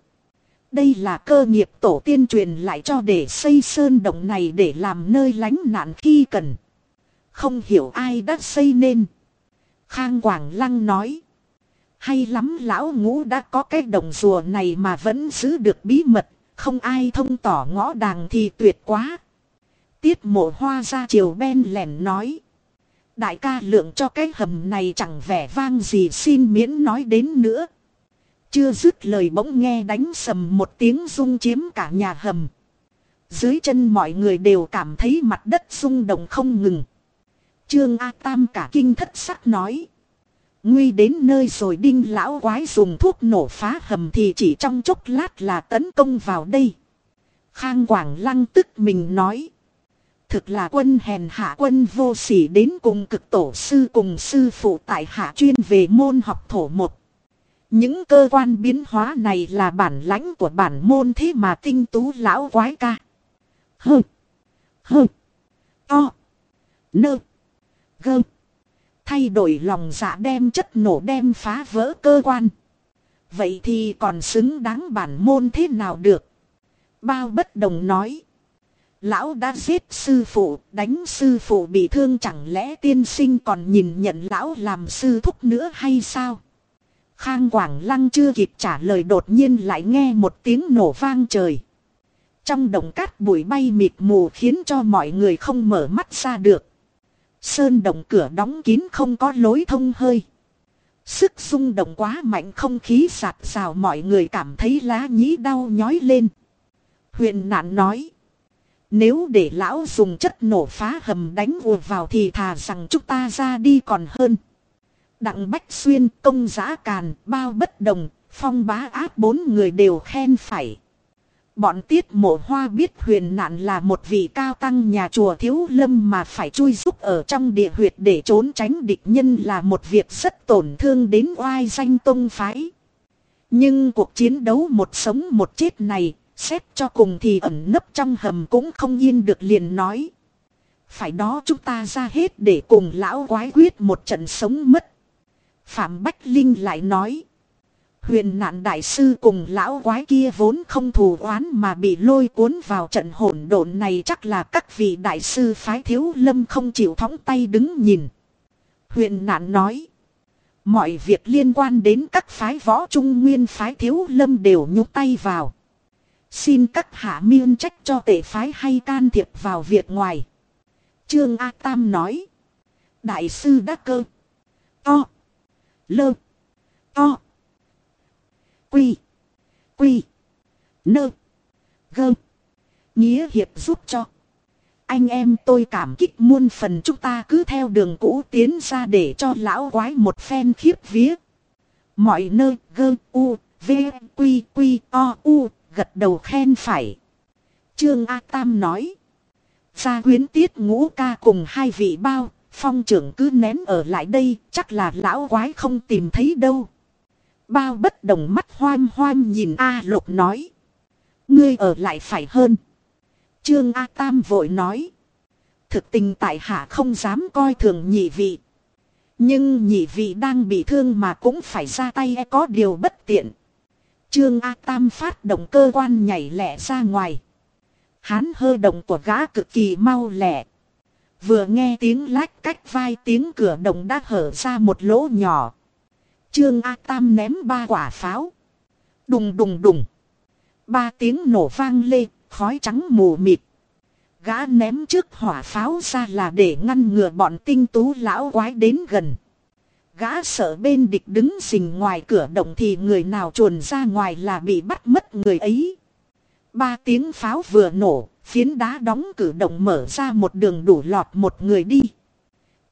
Đây là cơ nghiệp tổ tiên truyền lại cho để xây sơn động này để làm nơi lánh nạn khi cần. Không hiểu ai đã xây nên. Khang Quảng Lăng nói. Hay lắm lão ngũ đã có cái đồng rùa này mà vẫn giữ được bí mật. Không ai thông tỏ ngõ đàng thì tuyệt quá. Tiết mộ hoa ra chiều ben lẻn nói. Đại ca lượng cho cái hầm này chẳng vẻ vang gì, xin miễn nói đến nữa. Chưa dứt lời bỗng nghe đánh sầm một tiếng rung chiếm cả nhà hầm. Dưới chân mọi người đều cảm thấy mặt đất rung động không ngừng. Trương A Tam cả kinh thất sắc nói. Nguy đến nơi rồi đinh lão quái dùng thuốc nổ phá hầm thì chỉ trong chốc lát là tấn công vào đây. Khang Quảng Lăng tức mình nói. Thực là quân hèn hạ quân vô sỉ đến cùng cực tổ sư cùng sư phụ tại hạ chuyên về môn học thổ một. Những cơ quan biến hóa này là bản lãnh của bản môn thế mà tinh tú lão quái ca. Hơ. Hơ. To. Nơ. Gơm. Thay đổi lòng dạ đem chất nổ đem phá vỡ cơ quan. Vậy thì còn xứng đáng bản môn thế nào được? Bao bất đồng nói. Lão đã giết sư phụ, đánh sư phụ bị thương chẳng lẽ tiên sinh còn nhìn nhận lão làm sư thúc nữa hay sao? Khang Quảng Lăng chưa kịp trả lời đột nhiên lại nghe một tiếng nổ vang trời. Trong động cát bụi bay mịt mù khiến cho mọi người không mở mắt ra được. Sơn động cửa đóng kín không có lối thông hơi. Sức rung động quá mạnh không khí sạt rào mọi người cảm thấy lá nhĩ đau nhói lên. Huyền nạn nói. Nếu để lão dùng chất nổ phá hầm đánh ùa vào thì thà rằng chúng ta ra đi còn hơn. Đặng Bách Xuyên, công giã càn, bao bất đồng, phong bá áp bốn người đều khen phải. Bọn tiết mộ hoa biết huyền nạn là một vị cao tăng nhà chùa thiếu lâm mà phải chui giúp ở trong địa huyệt để trốn tránh địch nhân là một việc rất tổn thương đến oai danh tông phái. Nhưng cuộc chiến đấu một sống một chết này, xét cho cùng thì ẩn nấp trong hầm cũng không yên được liền nói. Phải đó chúng ta ra hết để cùng lão quái quyết một trận sống mất. Phạm Bách Linh lại nói. Huyền nạn đại sư cùng lão quái kia vốn không thù oán mà bị lôi cuốn vào trận hỗn độn này chắc là các vị đại sư phái thiếu lâm không chịu thóng tay đứng nhìn. Huyền nạn nói. Mọi việc liên quan đến các phái võ trung nguyên phái thiếu lâm đều nhúc tay vào. Xin các hạ miên trách cho tể phái hay can thiệp vào việc ngoài. Trương A Tam nói. Đại sư đắc cơ. To. Lơ. To. Quy. Quy. Nơ. Gơ. Nghĩa hiệp giúp cho. Anh em tôi cảm kích muôn phần chúng ta cứ theo đường cũ tiến ra để cho lão quái một phen khiếp vía. Mọi nơi gơ u v quy quy o u gật đầu khen phải. Trương A Tam nói. Gia quyến tiết ngũ ca cùng hai vị bao, phong trưởng cứ nén ở lại đây, chắc là lão quái không tìm thấy đâu. Bao bất đồng mắt hoang hoang nhìn A Lục nói. Ngươi ở lại phải hơn. Trương A Tam vội nói. Thực tình tại hạ không dám coi thường nhị vị. Nhưng nhị vị đang bị thương mà cũng phải ra tay e có điều bất tiện. Trương A Tam phát động cơ quan nhảy lẻ ra ngoài. Hán hơ động của gã cực kỳ mau lẹ. Vừa nghe tiếng lách cách vai tiếng cửa động đã hở ra một lỗ nhỏ. Trương A Tam ném ba quả pháo. Đùng đùng đùng. Ba tiếng nổ vang lê, khói trắng mù mịt. Gã ném trước hỏa pháo ra là để ngăn ngừa bọn tinh tú lão quái đến gần. Gã sợ bên địch đứng xình ngoài cửa động thì người nào chuồn ra ngoài là bị bắt mất người ấy. Ba tiếng pháo vừa nổ, phiến đá đóng cử động mở ra một đường đủ lọt một người đi.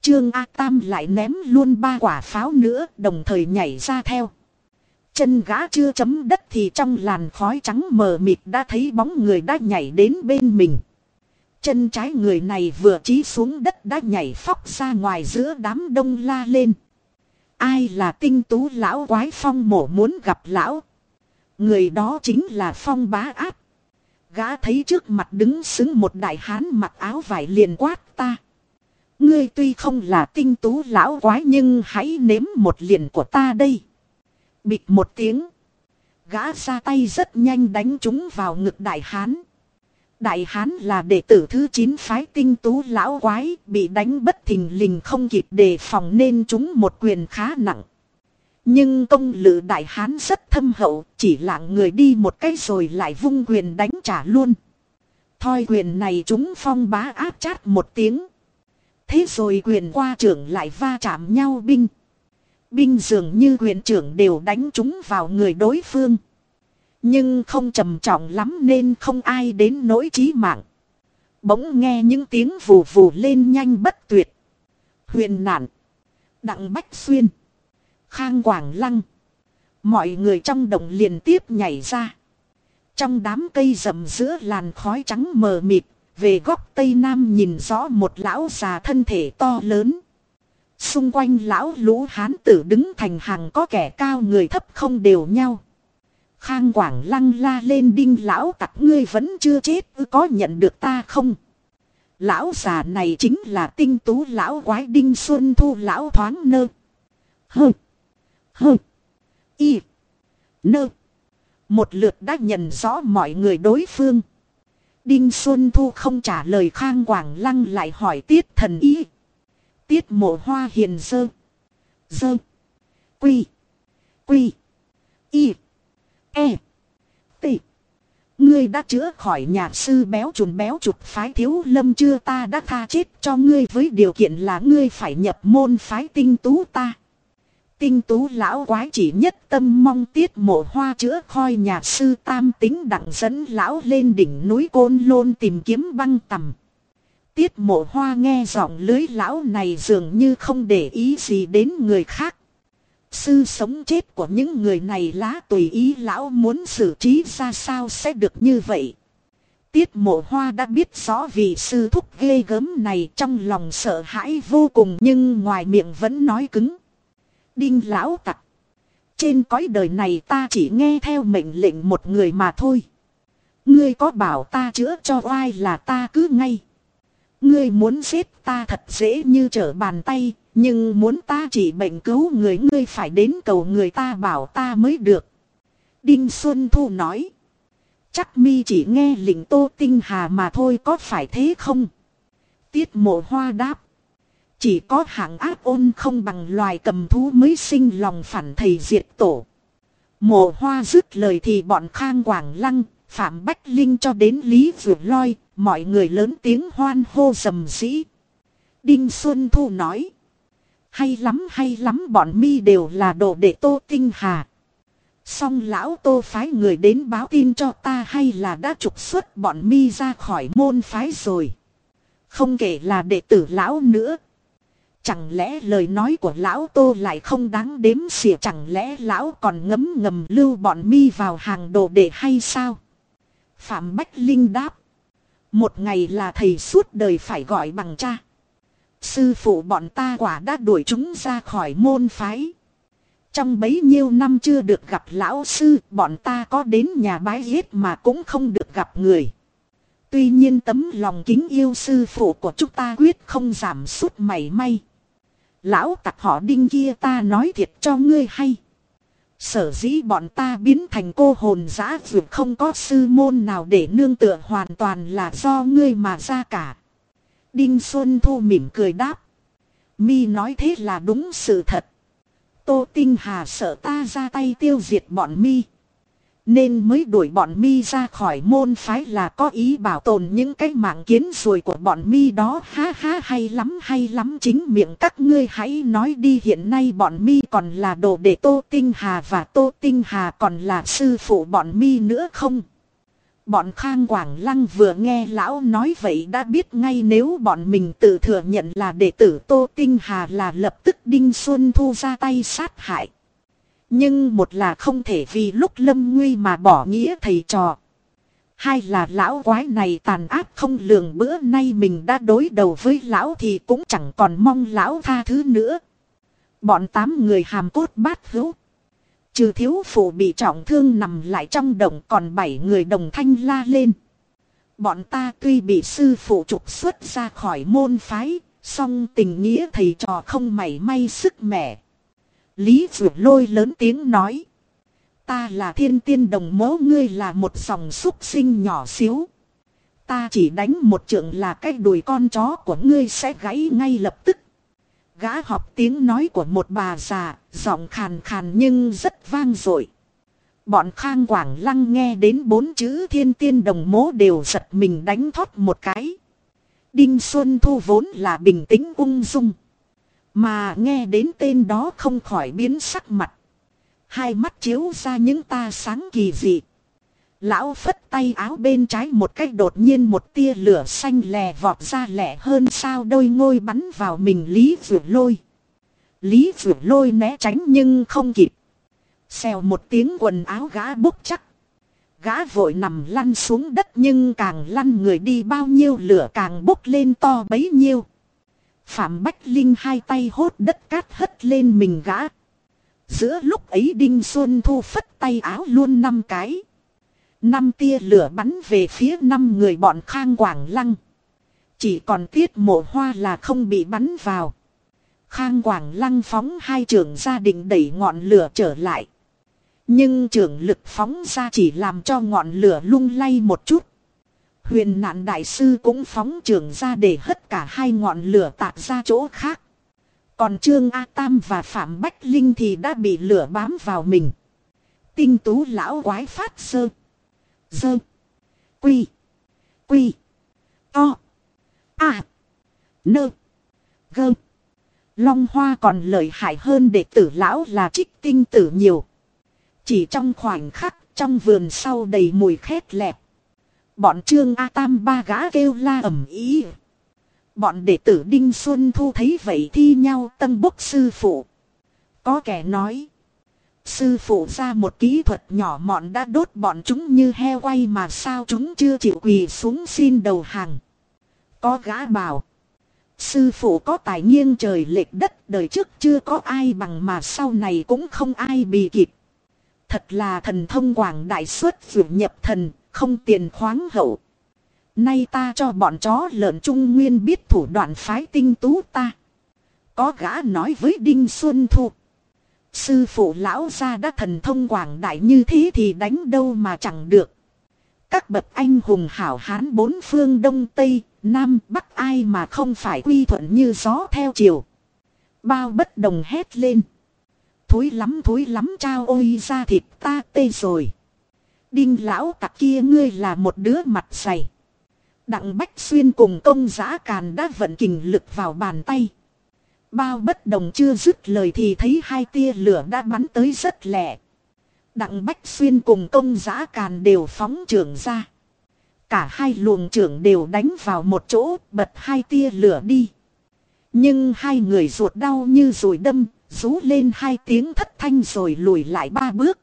Trương A Tam lại ném luôn ba quả pháo nữa, đồng thời nhảy ra theo. Chân gã chưa chấm đất thì trong làn khói trắng mờ mịt đã thấy bóng người đã nhảy đến bên mình. Chân trái người này vừa chí xuống đất đã nhảy phóc ra ngoài giữa đám đông la lên. Ai là tinh tú lão quái phong mổ muốn gặp lão. Người đó chính là phong bá áp. Gã thấy trước mặt đứng xứng một đại hán mặc áo vải liền quát ta. Ngươi tuy không là tinh tú lão quái nhưng hãy nếm một liền của ta đây. Bịt một tiếng. Gã ra tay rất nhanh đánh chúng vào ngực đại hán. Đại hán là đệ tử thứ 9 phái tinh tú lão quái bị đánh bất thình lình không kịp đề phòng nên chúng một quyền khá nặng. Nhưng công lự đại hán rất thâm hậu, chỉ lặng người đi một cái rồi lại vung quyền đánh trả luôn. Thoi quyền này chúng phong bá áp chát một tiếng. Thế rồi quyền qua trưởng lại va chạm nhau binh. Binh dường như quyền trưởng đều đánh chúng vào người đối phương. Nhưng không trầm trọng lắm nên không ai đến nỗi chí mạng. Bỗng nghe những tiếng vù vù lên nhanh bất tuyệt. Huyền nạn. Đặng Bách Xuyên. Khang Quảng Lăng. Mọi người trong đồng liền tiếp nhảy ra. Trong đám cây rậm giữa làn khói trắng mờ mịt, về góc tây nam nhìn rõ một lão già thân thể to lớn. Xung quanh lão lũ hán tử đứng thành hàng có kẻ cao người thấp không đều nhau. Khang Quảng lăng la lên đinh lão tặc ngươi vẫn chưa chết có nhận được ta không? Lão già này chính là tinh tú lão quái đinh xuân thu lão thoáng nơ. Hơ. Hơ. Y. Nơ. Một lượt đã nhận rõ mọi người đối phương. Đinh Xuân Thu không trả lời Khang Quảng Lăng lại hỏi Tiết thần ý. Tiết mộ hoa hiền dơ. Dơ. Quy. Quy. Y. E. T. Ngươi đã chữa khỏi nhà sư béo chùn béo chụp phái thiếu lâm chưa ta đã tha chết cho ngươi với điều kiện là ngươi phải nhập môn phái tinh tú ta. Tinh tú lão quái chỉ nhất tâm mong tiết mộ hoa chữa khoi nhà sư tam tính đặng dẫn lão lên đỉnh núi côn lôn tìm kiếm băng tầm. Tiết mộ hoa nghe giọng lưới lão này dường như không để ý gì đến người khác. Sư sống chết của những người này lá tùy ý lão muốn xử trí ra sao sẽ được như vậy. Tiết mộ hoa đã biết rõ vì sư thúc ghê gớm này trong lòng sợ hãi vô cùng nhưng ngoài miệng vẫn nói cứng. Đinh lão tặc. Trên cõi đời này ta chỉ nghe theo mệnh lệnh một người mà thôi. Ngươi có bảo ta chữa cho oai là ta cứ ngay. Ngươi muốn giết ta thật dễ như trở bàn tay, nhưng muốn ta chỉ bệnh cứu người ngươi phải đến cầu người ta bảo ta mới được. Đinh Xuân Thu nói. Chắc mi chỉ nghe lệnh tô tinh hà mà thôi có phải thế không? Tiết mộ hoa đáp. Chỉ có hạng ác ôn không bằng loài cầm thú mới sinh lòng phản thầy diệt tổ. Mộ hoa dứt lời thì bọn khang quảng lăng, phạm bách linh cho đến lý Vừa loi, mọi người lớn tiếng hoan hô rầm rĩ. Đinh Xuân Thu nói. Hay lắm hay lắm bọn mi đều là đồ đệ tô tinh hà. Xong lão tô phái người đến báo tin cho ta hay là đã trục xuất bọn mi ra khỏi môn phái rồi. Không kể là đệ tử lão nữa. Chẳng lẽ lời nói của lão tô lại không đáng đếm xỉa chẳng lẽ lão còn ngấm ngầm lưu bọn mi vào hàng đồ để hay sao? Phạm Bách Linh đáp. Một ngày là thầy suốt đời phải gọi bằng cha. Sư phụ bọn ta quả đã đuổi chúng ra khỏi môn phái. Trong bấy nhiêu năm chưa được gặp lão sư, bọn ta có đến nhà bái hết mà cũng không được gặp người. Tuy nhiên tấm lòng kính yêu sư phụ của chúng ta quyết không giảm sút mảy may. Lão tặc họ đinh kia ta nói thiệt cho ngươi hay. Sở dĩ bọn ta biến thành cô hồn giã vượt không có sư môn nào để nương tựa hoàn toàn là do ngươi mà ra cả. Đinh Xuân Thu mỉm cười đáp. Mi nói thế là đúng sự thật. Tô Tinh Hà sợ ta ra tay tiêu diệt bọn mi. Nên mới đuổi bọn mi ra khỏi môn phái là có ý bảo tồn những cái mạng kiến rồi của bọn mi đó ha ha, hay lắm hay lắm, chính miệng các ngươi hãy nói đi hiện nay bọn mi còn là đồ để Tô Tinh Hà và Tô Tinh Hà còn là sư phụ bọn mi nữa không? Bọn Khang Quảng Lăng vừa nghe lão nói vậy đã biết ngay nếu bọn mình tự thừa nhận là đệ tử Tô Tinh Hà là lập tức Đinh Xuân Thu ra tay sát hại. Nhưng một là không thể vì lúc lâm nguy mà bỏ nghĩa thầy trò. Hai là lão quái này tàn ác không lường bữa nay mình đã đối đầu với lão thì cũng chẳng còn mong lão tha thứ nữa. Bọn tám người hàm cốt bát hữu. Trừ thiếu phụ bị trọng thương nằm lại trong đồng còn bảy người đồng thanh la lên. Bọn ta tuy bị sư phụ trục xuất ra khỏi môn phái, song tình nghĩa thầy trò không mảy may sức mẻ. Lý Vượt Lôi lớn tiếng nói. Ta là thiên tiên đồng mố ngươi là một dòng súc sinh nhỏ xíu. Ta chỉ đánh một trượng là cái đùi con chó của ngươi sẽ gãy ngay lập tức. Gã học tiếng nói của một bà già, giọng khàn khàn nhưng rất vang dội. Bọn khang quảng lăng nghe đến bốn chữ thiên tiên đồng mố đều giật mình đánh thoát một cái. Đinh Xuân Thu vốn là bình tĩnh ung dung. Mà nghe đến tên đó không khỏi biến sắc mặt. Hai mắt chiếu ra những ta sáng kỳ dị. Lão phất tay áo bên trái một cách đột nhiên một tia lửa xanh lè vọt ra lẻ hơn sao đôi ngôi bắn vào mình Lý Vượt Lôi. Lý Vượt Lôi né tránh nhưng không kịp. Xèo một tiếng quần áo gã bốc chắc. Gã vội nằm lăn xuống đất nhưng càng lăn người đi bao nhiêu lửa càng bốc lên to bấy nhiêu. Phạm Bách Linh hai tay hốt đất cát hất lên mình gã. Giữa lúc ấy Đinh Xuân Thu phất tay áo luôn năm cái. Năm tia lửa bắn về phía năm người bọn Khang Quảng Lăng. Chỉ còn tiết mộ hoa là không bị bắn vào. Khang Quảng Lăng phóng hai trưởng gia định đẩy ngọn lửa trở lại. Nhưng trưởng lực phóng ra chỉ làm cho ngọn lửa lung lay một chút. Huyền nạn đại sư cũng phóng trường ra để hất cả hai ngọn lửa tạc ra chỗ khác. Còn Trương A Tam và Phạm Bách Linh thì đã bị lửa bám vào mình. Tinh tú lão quái phát sơ. sơ, Quy. Quy. To. À. Nơ. Gơ. Long hoa còn lợi hại hơn đệ tử lão là trích tinh tử nhiều. Chỉ trong khoảnh khắc trong vườn sau đầy mùi khét lẹp. Bọn trương A Tam ba gã kêu la ầm ý. Bọn đệ tử Đinh Xuân Thu thấy vậy thi nhau tân bốc sư phụ. Có kẻ nói. Sư phụ ra một kỹ thuật nhỏ mọn đã đốt bọn chúng như heo quay mà sao chúng chưa chịu quỳ xuống xin đầu hàng. Có gã bảo. Sư phụ có tài nghiêng trời lệch đất đời trước chưa có ai bằng mà sau này cũng không ai bị kịp. Thật là thần thông quảng đại xuất vượt nhập thần, không tiền khoáng hậu. Nay ta cho bọn chó lợn trung nguyên biết thủ đoạn phái tinh tú ta. Có gã nói với Đinh Xuân Thu. Sư phụ lão gia đã thần thông quảng đại như thế thì đánh đâu mà chẳng được. Các bậc anh hùng hảo hán bốn phương đông tây, nam bắc ai mà không phải quy thuận như gió theo chiều. Bao bất đồng hét lên. Thối lắm thối lắm trao ôi ra thịt ta tê rồi. Đinh lão tặc kia ngươi là một đứa mặt dày. Đặng Bách Xuyên cùng công giã càn đã vận kình lực vào bàn tay. Bao bất đồng chưa dứt lời thì thấy hai tia lửa đã bắn tới rất lẹ. Đặng Bách Xuyên cùng công giã càn đều phóng trưởng ra. Cả hai luồng trưởng đều đánh vào một chỗ bật hai tia lửa đi. Nhưng hai người ruột đau như rồi đâm, rú lên hai tiếng thất thanh rồi lùi lại ba bước.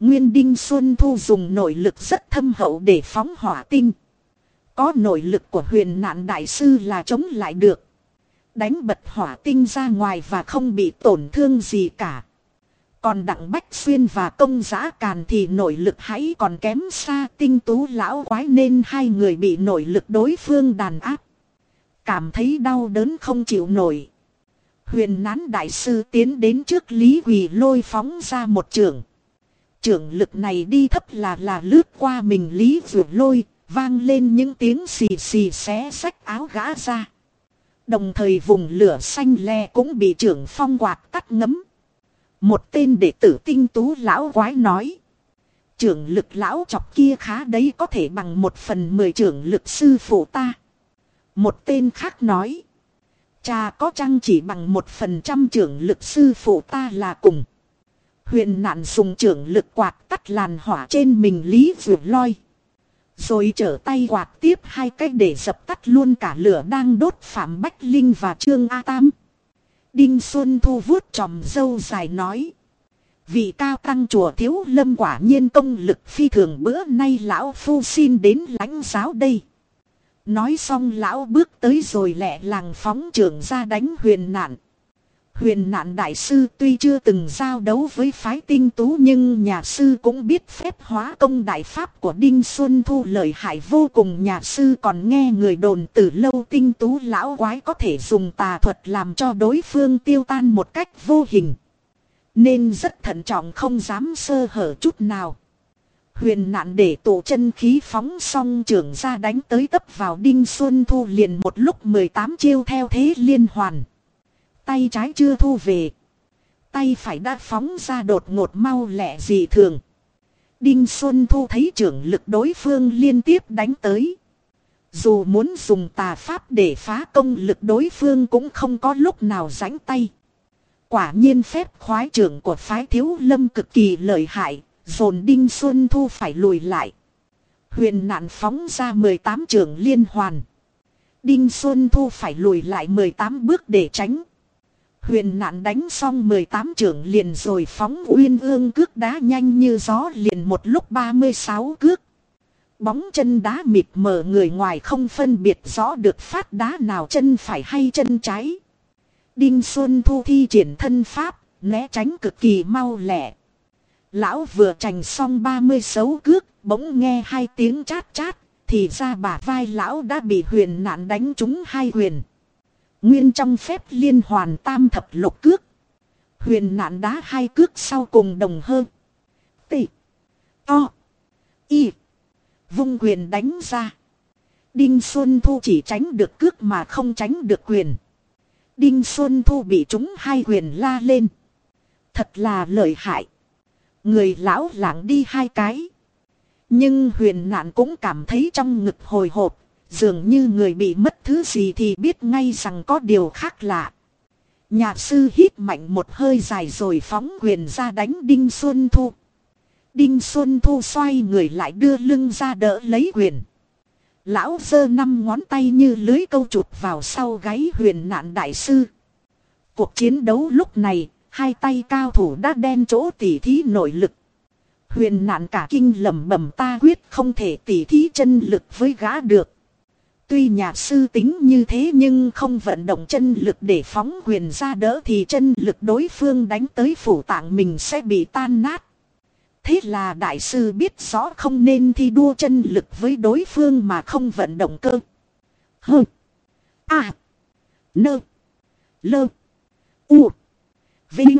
Nguyên Đinh Xuân Thu dùng nội lực rất thâm hậu để phóng hỏa tinh. Có nội lực của huyền nạn đại sư là chống lại được. Đánh bật hỏa tinh ra ngoài và không bị tổn thương gì cả. Còn đặng bách xuyên và công giã càn thì nội lực hãy còn kém xa tinh tú lão quái nên hai người bị nội lực đối phương đàn áp. Cảm thấy đau đớn không chịu nổi. Huyền nán đại sư tiến đến trước Lý Quỳ lôi phóng ra một trường trưởng lực này đi thấp là là lướt qua mình Lý Vượt lôi, vang lên những tiếng xì xì xé sách áo gã ra. Đồng thời vùng lửa xanh le cũng bị trưởng phong quạt tắt ngấm. Một tên đệ tử tinh tú lão quái nói. Trưởng lực lão chọc kia khá đấy có thể bằng một phần mười trưởng lực sư phụ ta. Một tên khác nói. Cha có chăng chỉ bằng một phần trăm trưởng lực sư phụ ta là cùng. Huyền nạn dùng trưởng lực quạt tắt làn hỏa trên mình Lý Vượt Loi. Rồi trở tay quạt tiếp hai cách để dập tắt luôn cả lửa đang đốt Phạm Bách Linh và Trương A Tam. Đinh Xuân Thu vuốt tròm dâu dài nói. Vị cao tăng chùa thiếu lâm quả nhiên công lực phi thường bữa nay lão phu xin đến lãnh giáo đây. Nói xong lão bước tới rồi lẹ làng phóng trưởng ra đánh huyền nạn. Huyền nạn đại sư tuy chưa từng giao đấu với phái tinh tú nhưng nhà sư cũng biết phép hóa công đại pháp của Đinh Xuân Thu lợi hại vô cùng nhà sư còn nghe người đồn từ lâu tinh tú lão quái có thể dùng tà thuật làm cho đối phương tiêu tan một cách vô hình. Nên rất thận trọng không dám sơ hở chút nào. Huyền nạn để tổ chân khí phóng xong trưởng ra đánh tới tấp vào Đinh Xuân Thu liền một lúc 18 chiêu theo thế liên hoàn. Tay trái chưa thu về. Tay phải đã phóng ra đột ngột mau lẹ dị thường. Đinh Xuân Thu thấy trưởng lực đối phương liên tiếp đánh tới. Dù muốn dùng tà pháp để phá công lực đối phương cũng không có lúc nào rãnh tay. Quả nhiên phép khoái trưởng của phái thiếu lâm cực kỳ lợi hại, dồn Đinh Xuân Thu phải lùi lại. Huyền nạn phóng ra 18 trường liên hoàn. Đinh Xuân Thu phải lùi lại 18 bước để tránh. Huyền nạn đánh xong 18 trưởng liền rồi phóng uyên ương cước đá nhanh như gió liền một lúc 36 cước. Bóng chân đá mịt mờ người ngoài không phân biệt rõ được phát đá nào chân phải hay chân trái. Đinh Xuân Thu thi triển thân pháp, né tránh cực kỳ mau lẹ. Lão vừa trành xong 30 xấu cước, bỗng nghe hai tiếng chát chát, thì ra bả vai lão đã bị huyền nạn đánh trúng hai huyền. Nguyên trong phép liên hoàn tam thập lục cước. Huyền nạn đá hai cước sau cùng đồng hơn. Tỷ. To. Y. Vung quyền đánh ra. Đinh Xuân Thu chỉ tránh được cước mà không tránh được quyền. Đinh Xuân Thu bị chúng hai quyền la lên. Thật là lợi hại. Người lão lảng đi hai cái. Nhưng huyền nạn cũng cảm thấy trong ngực hồi hộp. Dường như người bị mất thứ gì thì biết ngay rằng có điều khác lạ. Nhà sư hít mạnh một hơi dài rồi phóng quyền ra đánh Đinh Xuân Thu. Đinh Xuân Thu xoay người lại đưa lưng ra đỡ lấy quyền. Lão giơ năm ngón tay như lưới câu chụp vào sau gáy huyền nạn đại sư. Cuộc chiến đấu lúc này, hai tay cao thủ đã đen chỗ tỉ thí nội lực. Huyền nạn cả kinh lầm bẩm ta quyết không thể tỉ thí chân lực với gã được. Tuy nhà sư tính như thế nhưng không vận động chân lực để phóng quyền ra đỡ thì chân lực đối phương đánh tới phủ tạng mình sẽ bị tan nát. Thế là đại sư biết rõ không nên thi đua chân lực với đối phương mà không vận động cơ. Hơ. À. Nơ. Lơ. U. Vinh.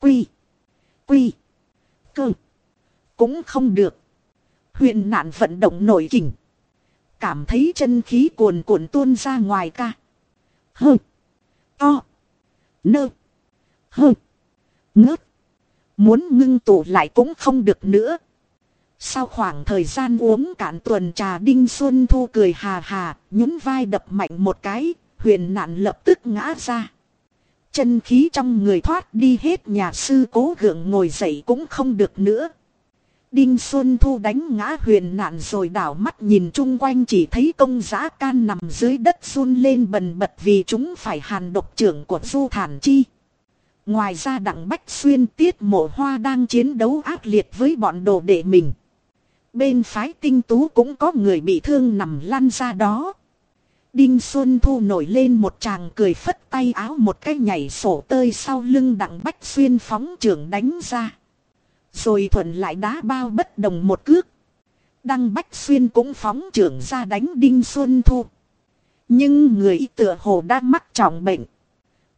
Quy. Quy. Cơ. Cũng không được. Huyền nạn vận động nổi kỉnh. Cảm thấy chân khí cuồn cuộn tuôn ra ngoài ca. Hơ. To. Nơ. Hơ. Ngớt. Muốn ngưng tụ lại cũng không được nữa. Sau khoảng thời gian uống cạn tuần trà Đinh Xuân Thu cười hà hà, nhún vai đập mạnh một cái, huyền nạn lập tức ngã ra. Chân khí trong người thoát đi hết nhà sư cố gượng ngồi dậy cũng không được nữa. Đinh Xuân Thu đánh ngã huyền nạn rồi đảo mắt nhìn chung quanh chỉ thấy công giá can nằm dưới đất run lên bần bật vì chúng phải hàn độc trưởng của Du Thản Chi. Ngoài ra đặng Bách Xuyên tiết mộ hoa đang chiến đấu ác liệt với bọn đồ đệ mình. Bên phái tinh tú cũng có người bị thương nằm lăn ra đó. Đinh Xuân Thu nổi lên một chàng cười phất tay áo một cái nhảy sổ tơi sau lưng đặng Bách Xuyên phóng trưởng đánh ra. Rồi thuận lại đá bao bất đồng một cước. Đăng Bách Xuyên cũng phóng trưởng ra đánh Đinh Xuân Thu. Nhưng người tựa hồ đã mắc trọng bệnh.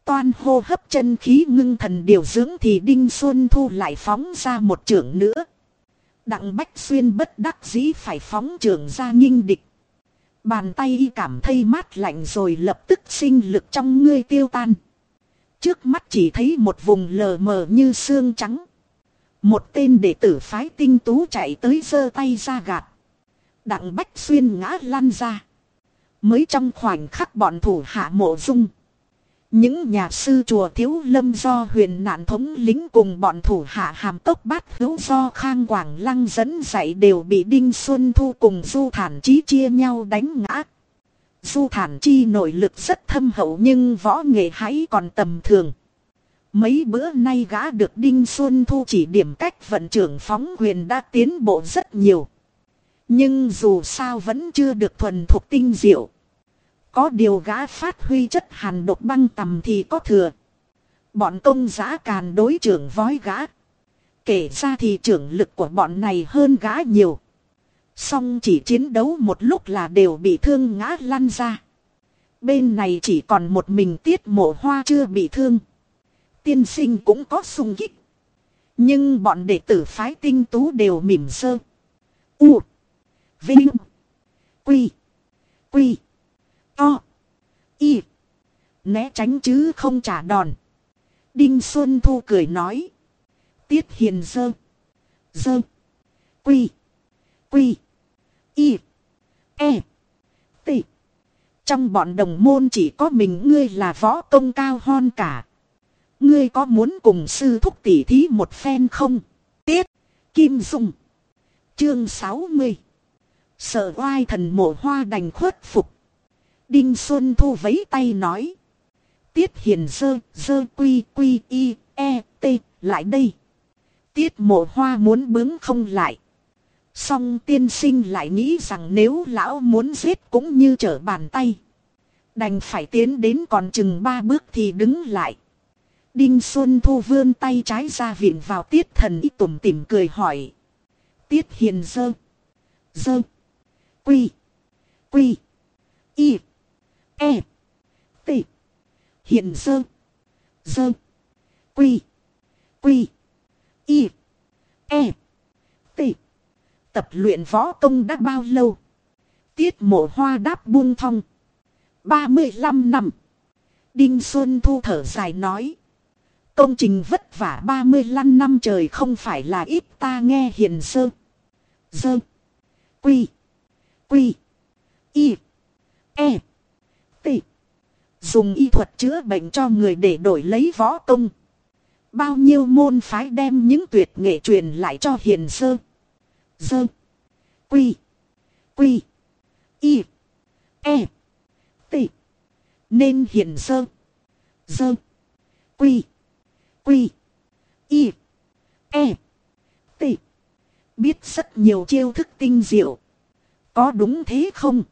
toan hô hấp chân khí ngưng thần điều dưỡng thì Đinh Xuân Thu lại phóng ra một trưởng nữa. Đặng Bách Xuyên bất đắc dĩ phải phóng trưởng ra nghinh địch. Bàn tay y cảm thấy mát lạnh rồi lập tức sinh lực trong ngươi tiêu tan. Trước mắt chỉ thấy một vùng lờ mờ như xương trắng. Một tên đệ tử phái tinh tú chạy tới giơ tay ra gạt. Đặng Bách Xuyên ngã lăn ra. Mới trong khoảnh khắc bọn thủ hạ mộ dung. Những nhà sư chùa Thiếu Lâm do huyền nạn thống lính cùng bọn thủ hạ hàm tốc bát hữu do Khang Quảng Lăng dẫn dạy đều bị Đinh Xuân Thu cùng Du Thản Chí chia nhau đánh ngã. Du Thản Chi nội lực rất thâm hậu nhưng võ nghệ hãy còn tầm thường. Mấy bữa nay gã được Đinh Xuân Thu chỉ điểm cách vận trưởng phóng huyền đã tiến bộ rất nhiều. Nhưng dù sao vẫn chưa được thuần thuộc tinh diệu. Có điều gã phát huy chất hàn độc băng tầm thì có thừa. Bọn công giã càn đối trưởng vói gã. Kể ra thì trưởng lực của bọn này hơn gã nhiều. Song chỉ chiến đấu một lúc là đều bị thương ngã lăn ra. Bên này chỉ còn một mình tiết mộ hoa chưa bị thương. Tiên sinh cũng có sung kích. Nhưng bọn đệ tử phái tinh tú đều mỉm sơ. U. Vinh. Quy. Quy. To. Y. Né tránh chứ không trả đòn. Đinh Xuân Thu cười nói. Tiết hiền sơ sơ Quy. Quy. Y. E. T. Trong bọn đồng môn chỉ có mình ngươi là võ công cao hon cả. Ngươi có muốn cùng sư thúc tỉ thí một phen không? Tiết. Kim Dung. Chương 60. Sợ oai thần mộ hoa đành khuất phục. Đinh Xuân Thu vấy tay nói. Tiết hiền dơ, dơ quy quy y, e, t, lại đây. Tiết mộ hoa muốn bướng không lại. Song tiên sinh lại nghĩ rằng nếu lão muốn giết cũng như trở bàn tay. Đành phải tiến đến còn chừng ba bước thì đứng lại. Đinh Xuân Thu vươn tay trái ra viện vào tiết thần y tủm tỉm cười hỏi. Tiết hiền dơ. Dơ. Quy. Quy. Y. E. T. hiền dơ. Dơ. Quy. Quy. Y. E. T. Tập luyện võ công đã bao lâu? Tiết mộ hoa đáp buông thong. 35 năm. Đinh Xuân Thu thở dài nói. Công trình vất vả 35 năm trời không phải là ít ta nghe hiền sơ. Dơ. Quy. Quy. Y. E. T. Dùng y thuật chữa bệnh cho người để đổi lấy võ công. Bao nhiêu môn phái đem những tuyệt nghệ truyền lại cho hiền sơ. Dơ. Quy. Quy. Y. E. T. Nên hiền sơ. Dơ. Quy. Quy. Y. E. T. Biết rất nhiều chiêu thức tinh diệu. Có đúng thế không?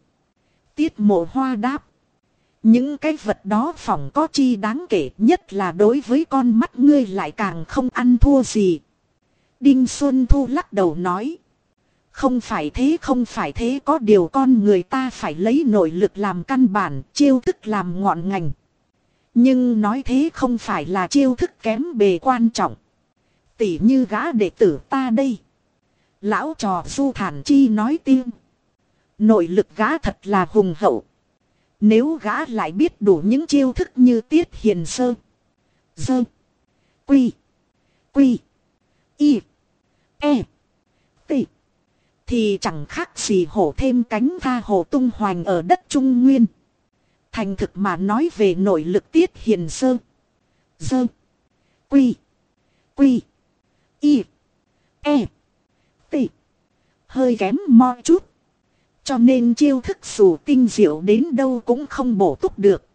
Tiết mộ hoa đáp. Những cái vật đó phỏng có chi đáng kể, nhất là đối với con mắt ngươi lại càng không ăn thua gì. Đinh Xuân Thu lắc đầu nói. Không phải thế, không phải thế, có điều con người ta phải lấy nội lực làm căn bản, chiêu thức làm ngọn ngành. Nhưng nói thế không phải là chiêu thức kém bề quan trọng. Tỉ như gã đệ tử ta đây. Lão trò du thản chi nói tiên. Nội lực gã thật là hùng hậu. Nếu gã lại biết đủ những chiêu thức như tiết hiền sơ. Sơ. Quy. Quy. Y. E. T. Thì chẳng khác gì hổ thêm cánh tha hổ tung hoành ở đất Trung Nguyên. Thành thực mà nói về nội lực tiết hiền sơ. sơ Quy. Quy. Y. E. T. Hơi kém mo chút. Cho nên chiêu thức dù tinh diệu đến đâu cũng không bổ túc được.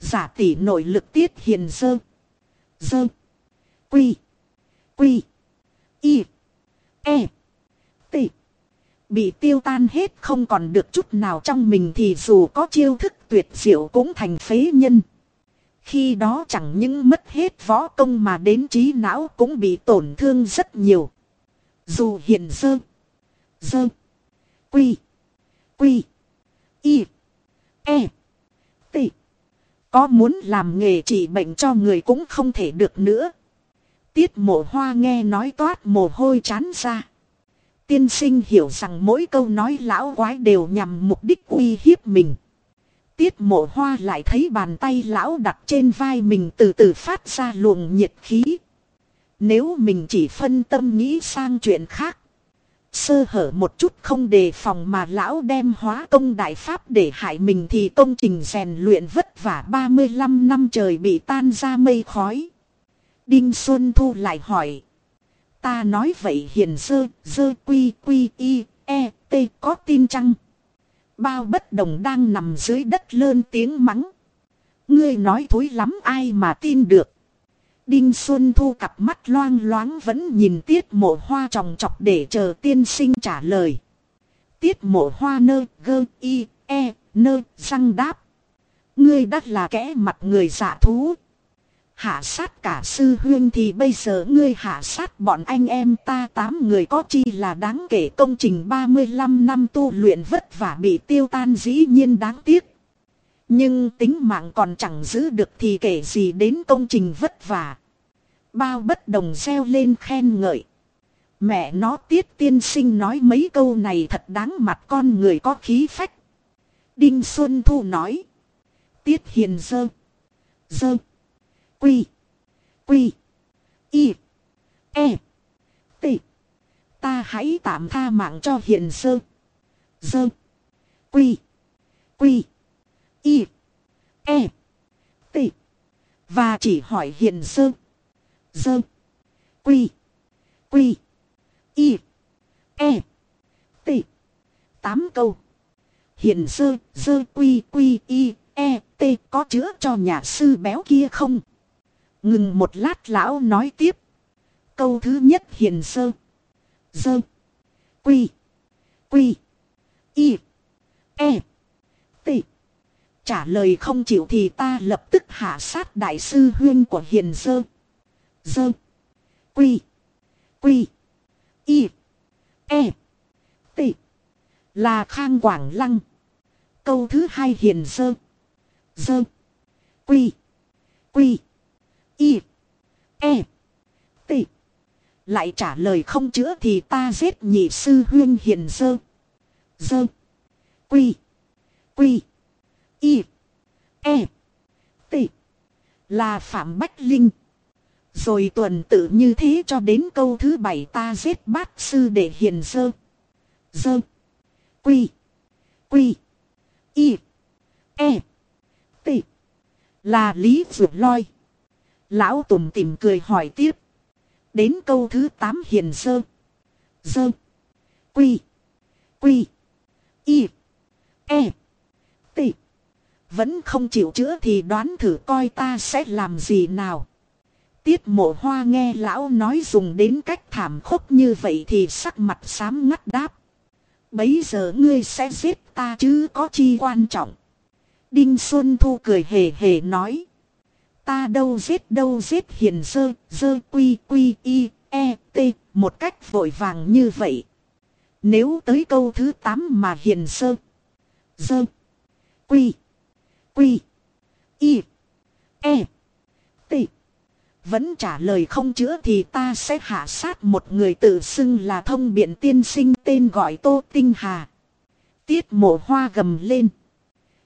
Giả tỷ nội lực tiết hiền sơ. sơ Quy. Quy. Y. E. T. Bị tiêu tan hết không còn được chút nào trong mình thì dù có chiêu thức tuyệt diệu cũng thành phế nhân. Khi đó chẳng những mất hết võ công mà đến trí não cũng bị tổn thương rất nhiều. Dù hiện dơ. Dơ. Quy. Quy. Y. E. T. Có muốn làm nghề trị bệnh cho người cũng không thể được nữa. Tiết mộ hoa nghe nói toát mồ hôi chán ra. Tiên sinh hiểu rằng mỗi câu nói lão quái đều nhằm mục đích uy hiếp mình. Tiết mộ hoa lại thấy bàn tay lão đặt trên vai mình từ từ phát ra luồng nhiệt khí. Nếu mình chỉ phân tâm nghĩ sang chuyện khác. Sơ hở một chút không đề phòng mà lão đem hóa công đại pháp để hại mình thì công trình rèn luyện vất vả 35 năm trời bị tan ra mây khói. Đinh Xuân Thu lại hỏi. Ta nói vậy hiền sơ, sơ quy quy y, e, t có tin chăng? Bao bất đồng đang nằm dưới đất lơn tiếng mắng. Ngươi nói thối lắm ai mà tin được. Đinh Xuân Thu cặp mắt loang loáng vẫn nhìn tiết mộ hoa tròng chọc để chờ tiên sinh trả lời. Tiết mộ hoa nơ gơ y e nơ răng đáp. Ngươi đắt là kẻ mặt người giả thú. Hạ sát cả sư huyên thì bây giờ ngươi hạ sát bọn anh em ta tám người có chi là đáng kể công trình 35 năm tu luyện vất vả bị tiêu tan dĩ nhiên đáng tiếc. Nhưng tính mạng còn chẳng giữ được thì kể gì đến công trình vất vả. Bao bất đồng reo lên khen ngợi. Mẹ nó tiết tiên sinh nói mấy câu này thật đáng mặt con người có khí phách. Đinh Xuân Thu nói. Tiết hiền dơ. Dơ. Quy. Quy. Y. E. T. Ta hãy tạm tha mạng cho hiện sơ. Dơ. Quy. Quy. Y. E. T. Và chỉ hỏi hiện sơ. Dơ. Quy. Quy. Y. E. T. Tám câu. hiện sơ, dơ quy quy y, e, t có chữa cho nhà sư béo kia không? Ngừng một lát lão nói tiếp. Câu thứ nhất hiền sơ. Dơ. Quy. Quy. Y. E. T. Trả lời không chịu thì ta lập tức hạ sát đại sư huyên của hiền sơ. Dơ. Quy. Quy. Y. E. T. Là khang quảng lăng. Câu thứ hai hiền sơ. Dơ. Quy. Quy. Y. E. T. Lại trả lời không chữa thì ta giết nhị sư huyên hiền dơ. Dơ. Quy. Quy. Y. E. T. Là Phạm Bách Linh. Rồi tuần tự như thế cho đến câu thứ bảy ta giết bát sư để hiền dơ. Dơ. Quy. Quy. Y. E. T. Là Lý Vượt Loi. Lão tùng tìm cười hỏi tiếp. Đến câu thứ 8 hiền sơ. sơ Quy. Quy. Y. E. T. Vẫn không chịu chữa thì đoán thử coi ta sẽ làm gì nào. Tiết mộ hoa nghe lão nói dùng đến cách thảm khốc như vậy thì sắc mặt xám ngắt đáp. Bấy giờ ngươi sẽ giết ta chứ có chi quan trọng. Đinh Xuân Thu cười hề hề nói. Ta đâu giết đâu giết hiền dơ, dơ quy quy y, e, t, một cách vội vàng như vậy. Nếu tới câu thứ 8 mà hiền sơ, dơ, quy, quy, y, e, t, vẫn trả lời không chữa thì ta sẽ hạ sát một người tự xưng là thông biện tiên sinh tên gọi Tô Tinh Hà. Tiết mộ hoa gầm lên.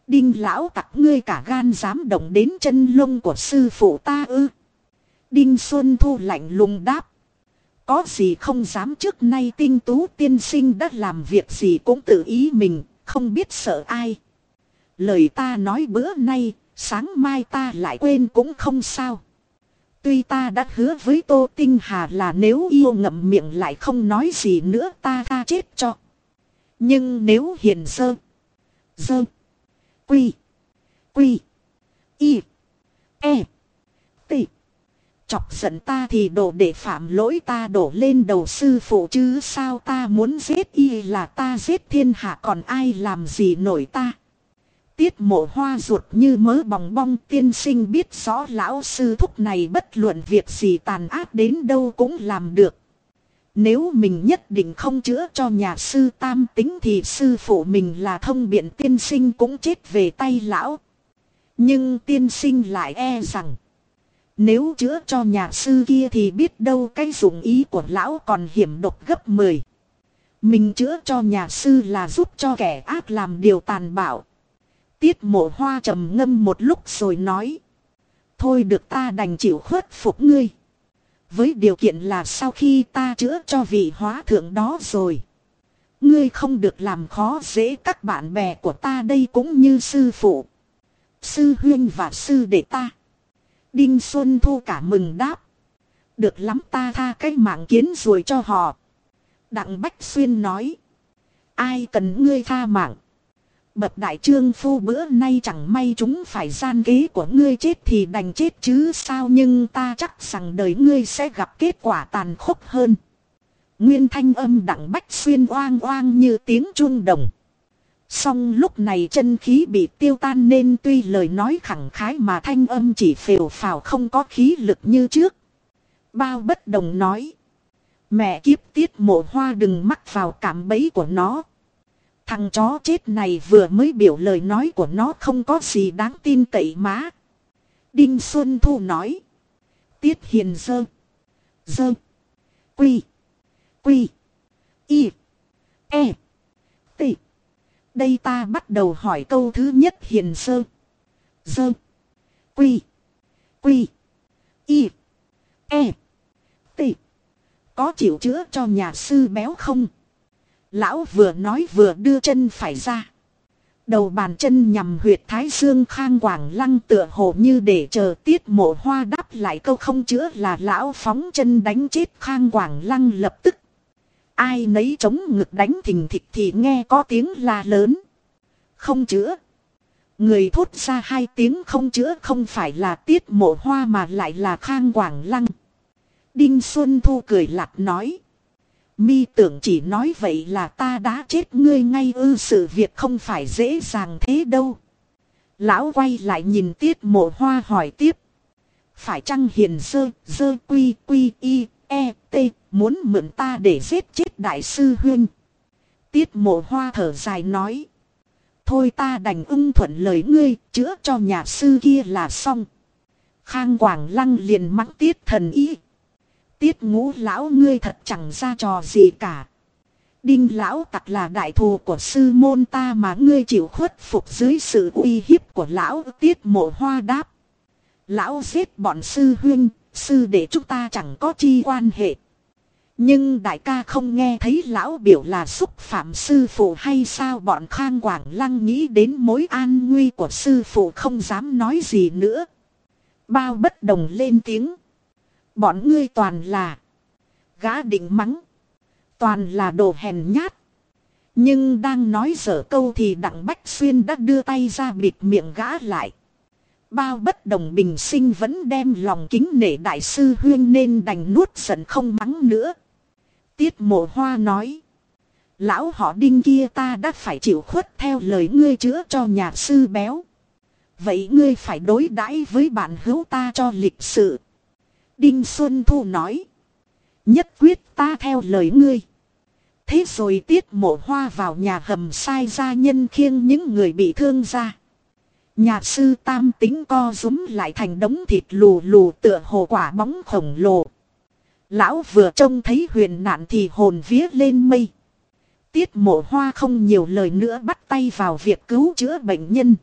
Đinh lão tặc ngươi cả gan dám động đến chân lông của sư phụ ta ư. Đinh Xuân Thu lạnh lùng đáp. Có gì không dám trước nay tinh tú tiên sinh đã làm việc gì cũng tự ý mình, không biết sợ ai. Lời ta nói bữa nay, sáng mai ta lại quên cũng không sao. Tuy ta đã hứa với Tô Tinh Hà là nếu yêu ngậm miệng lại không nói gì nữa ta tha chết cho. Nhưng nếu hiền sơ, dơ, Quy. Quy. Y. E. T. Chọc giận ta thì đổ để phạm lỗi ta đổ lên đầu sư phụ chứ sao ta muốn giết y là ta giết thiên hạ còn ai làm gì nổi ta. Tiết mộ hoa ruột như mớ bòng bong tiên sinh biết rõ lão sư thúc này bất luận việc gì tàn ác đến đâu cũng làm được. Nếu mình nhất định không chữa cho nhà sư tam tính thì sư phụ mình là thông biện tiên sinh cũng chết về tay lão. Nhưng tiên sinh lại e rằng. Nếu chữa cho nhà sư kia thì biết đâu cái dụng ý của lão còn hiểm độc gấp 10. Mình chữa cho nhà sư là giúp cho kẻ ác làm điều tàn bạo. Tiết mộ hoa trầm ngâm một lúc rồi nói. Thôi được ta đành chịu khuất phục ngươi. Với điều kiện là sau khi ta chữa cho vị hóa thượng đó rồi. Ngươi không được làm khó dễ các bạn bè của ta đây cũng như sư phụ. Sư huyên và sư đệ ta. Đinh Xuân Thu cả mừng đáp. Được lắm ta tha cái mạng kiến rồi cho họ. Đặng Bách Xuyên nói. Ai cần ngươi tha mạng. Bậc đại trương phu bữa nay chẳng may chúng phải gian kế của ngươi chết thì đành chết chứ sao nhưng ta chắc rằng đời ngươi sẽ gặp kết quả tàn khốc hơn. Nguyên thanh âm đặng bách xuyên oang oang như tiếng chuông đồng. Song lúc này chân khí bị tiêu tan nên tuy lời nói khẳng khái mà thanh âm chỉ phều phào không có khí lực như trước. Bao bất đồng nói. Mẹ kiếp tiết mộ hoa đừng mắc vào cảm bẫy của nó. Thằng chó chết này vừa mới biểu lời nói của nó không có gì đáng tin cậy má. Đinh Xuân Thu nói. Tiết hiền dơ. Dơ. Quy. Quy. Y. E. T. Đây ta bắt đầu hỏi câu thứ nhất hiền sơ. Dơ. Quy. Quy. Y. E. T. Có chịu chữa cho nhà sư béo không? Lão vừa nói vừa đưa chân phải ra. Đầu bàn chân nhằm huyệt thái dương khang quảng lăng tựa hồ như để chờ tiết mộ hoa đáp lại câu không chữa là lão phóng chân đánh chết khang quảng lăng lập tức. Ai nấy chống ngực đánh thình thịch thì nghe có tiếng la lớn. Không chữa. Người thốt ra hai tiếng không chữa không phải là tiết mộ hoa mà lại là khang quảng lăng. Đinh Xuân Thu cười lạc nói. Mi tưởng chỉ nói vậy là ta đã chết ngươi ngay ư sự việc không phải dễ dàng thế đâu. Lão quay lại nhìn tiết mộ hoa hỏi tiếp. Phải chăng hiền sơ, dơ quy quy y, e, t, muốn mượn ta để giết chết đại sư huyên. Tiết mộ hoa thở dài nói. Thôi ta đành ưng thuận lời ngươi, chữa cho nhà sư kia là xong. Khang Quảng Lăng liền mắng tiết thần ý. Tiết ngũ lão ngươi thật chẳng ra trò gì cả. Đinh lão tặc là đại thù của sư môn ta mà ngươi chịu khuất phục dưới sự uy hiếp của lão tiết mộ hoa đáp. Lão giết bọn sư huynh, sư để chúng ta chẳng có chi quan hệ. Nhưng đại ca không nghe thấy lão biểu là xúc phạm sư phụ hay sao bọn khang quảng lăng nghĩ đến mối an nguy của sư phụ không dám nói gì nữa. Bao bất đồng lên tiếng. Bọn ngươi toàn là gã định mắng. Toàn là đồ hèn nhát. Nhưng đang nói dở câu thì đặng Bách Xuyên đã đưa tay ra bịt miệng gã lại. Bao bất đồng bình sinh vẫn đem lòng kính nể đại sư huyên nên đành nuốt giận không mắng nữa. Tiết mộ hoa nói. Lão họ đinh kia ta đã phải chịu khuất theo lời ngươi chữa cho nhà sư béo. Vậy ngươi phải đối đãi với bạn hữu ta cho lịch sự. Đinh Xuân Thu nói. Nhất quyết ta theo lời ngươi. Thế rồi tiết mộ hoa vào nhà hầm sai ra nhân khiêng những người bị thương ra. Nhà sư tam tính co rúm lại thành đống thịt lù lù tựa hồ quả bóng khổng lồ. Lão vừa trông thấy huyền nạn thì hồn vía lên mây. Tiết mộ hoa không nhiều lời nữa bắt tay vào việc cứu chữa bệnh nhân.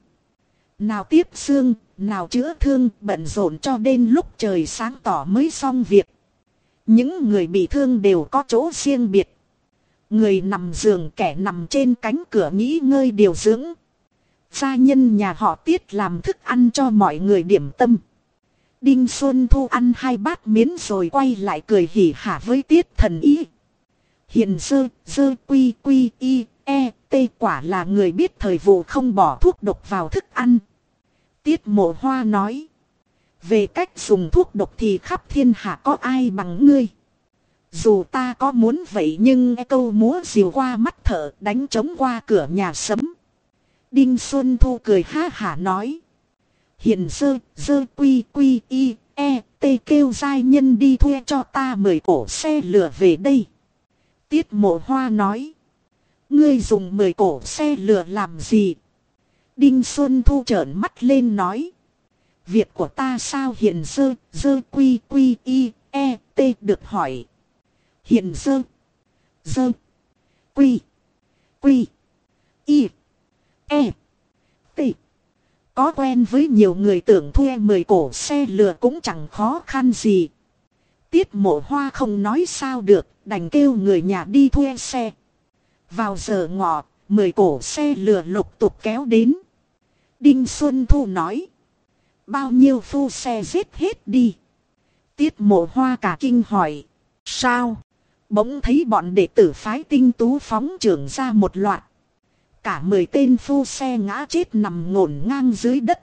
Nào tiếp xương, nào chữa thương, bận rộn cho đến lúc trời sáng tỏ mới xong việc. Những người bị thương đều có chỗ riêng biệt. Người nằm giường kẻ nằm trên cánh cửa nghỉ ngơi điều dưỡng. Gia nhân nhà họ tiết làm thức ăn cho mọi người điểm tâm. Đinh Xuân Thu ăn hai bát miến rồi quay lại cười hỉ hả với tiết thần ý. Hiện dơ, dơ quy quy y, e, t quả là người biết thời vụ không bỏ thuốc độc vào thức ăn. Tiết mộ hoa nói. Về cách dùng thuốc độc thì khắp thiên hạ có ai bằng ngươi. Dù ta có muốn vậy nhưng e câu múa diều qua mắt thở đánh trống qua cửa nhà sấm. Đinh Xuân Thu cười ha hả nói. Hiện sơ, sơ quy quy y, e, t kêu giai nhân đi thuê cho ta mười cổ xe lửa về đây. Tiết mộ hoa nói. Ngươi dùng mười cổ xe lửa làm gì? Đinh Xuân Thu trợn mắt lên nói. Việc của ta sao hiện dơ, dơ quy quy y, e, t được hỏi. Hiện dơ, dơ, quy, quy, y, e, t. Có quen với nhiều người tưởng thuê 10 cổ xe lừa cũng chẳng khó khăn gì. Tiết mộ hoa không nói sao được, đành kêu người nhà đi thuê xe. Vào giờ ngọ, 10 cổ xe lừa lục tục kéo đến. Đinh Xuân Thu nói. Bao nhiêu phu xe giết hết đi. Tiết mộ hoa cả kinh hỏi. Sao? Bỗng thấy bọn đệ tử phái tinh tú phóng trưởng ra một loạt. Cả mười tên phu xe ngã chết nằm ngổn ngang dưới đất.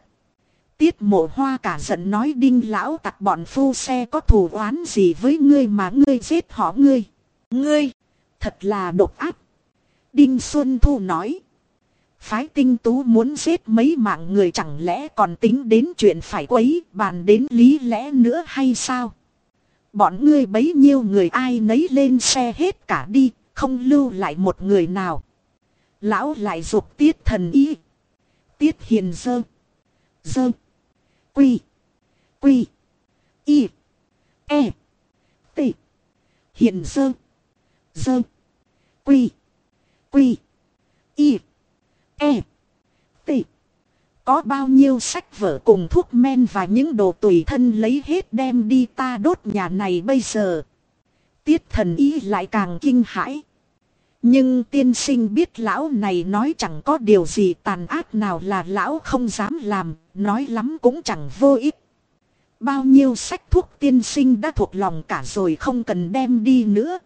Tiết mộ hoa cả giận nói đinh lão tặc bọn phu xe có thù oán gì với ngươi mà ngươi giết họ ngươi. Ngươi, thật là độc ác. Đinh Xuân Thu nói. Phái tinh tú muốn giết mấy mạng người chẳng lẽ còn tính đến chuyện phải quấy bàn đến lý lẽ nữa hay sao? Bọn ngươi bấy nhiêu người ai nấy lên xe hết cả đi, không lưu lại một người nào. Lão lại dục tiết thần ý. Tiết hiền dơ. Dơ. Quy. Quy. Y. E. T. Hiền dơ. Dơ. Quy. Quy. Y. E. T. Có bao nhiêu sách vở cùng thuốc men và những đồ tùy thân lấy hết đem đi ta đốt nhà này bây giờ. Tiết thần ý lại càng kinh hãi. Nhưng tiên sinh biết lão này nói chẳng có điều gì tàn ác nào là lão không dám làm, nói lắm cũng chẳng vô ích. Bao nhiêu sách thuốc tiên sinh đã thuộc lòng cả rồi không cần đem đi nữa.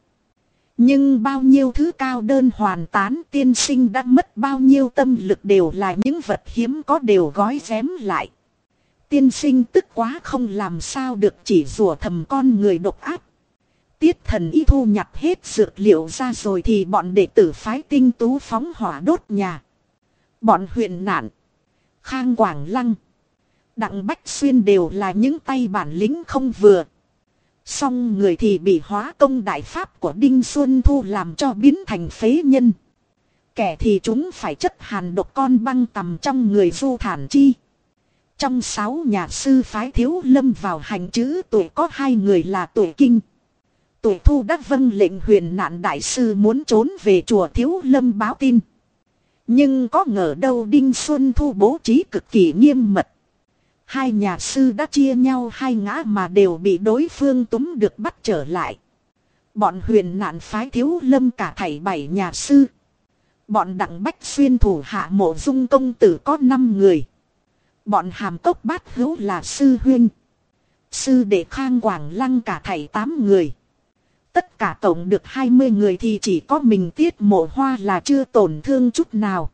Nhưng bao nhiêu thứ cao đơn hoàn tán tiên sinh đã mất bao nhiêu tâm lực đều là những vật hiếm có đều gói rém lại. Tiên sinh tức quá không làm sao được chỉ rủa thầm con người độc ác. Tiết thần y thu nhặt hết dược liệu ra rồi thì bọn đệ tử phái tinh tú phóng hỏa đốt nhà. Bọn huyện nạn, khang quảng lăng, đặng bách xuyên đều là những tay bản lính không vừa. Xong người thì bị hóa công đại pháp của Đinh Xuân Thu làm cho biến thành phế nhân. Kẻ thì chúng phải chất hàn độc con băng tầm trong người du thản chi. Trong sáu nhà sư phái thiếu lâm vào hành chữ tuổi có hai người là tuổi kinh. Tuổi thu đắc vân lệnh huyền nạn đại sư muốn trốn về chùa thiếu lâm báo tin. Nhưng có ngờ đâu Đinh Xuân Thu bố trí cực kỳ nghiêm mật. Hai nhà sư đã chia nhau hai ngã mà đều bị đối phương túm được bắt trở lại. Bọn huyền nạn phái thiếu lâm cả thảy bảy nhà sư. Bọn đặng bách xuyên thủ hạ mộ dung công tử có năm người. Bọn hàm cốc bát hữu là sư huyên. Sư đệ khang quảng lăng cả thảy tám người. Tất cả tổng được 20 người thì chỉ có mình tiết mộ hoa là chưa tổn thương chút nào.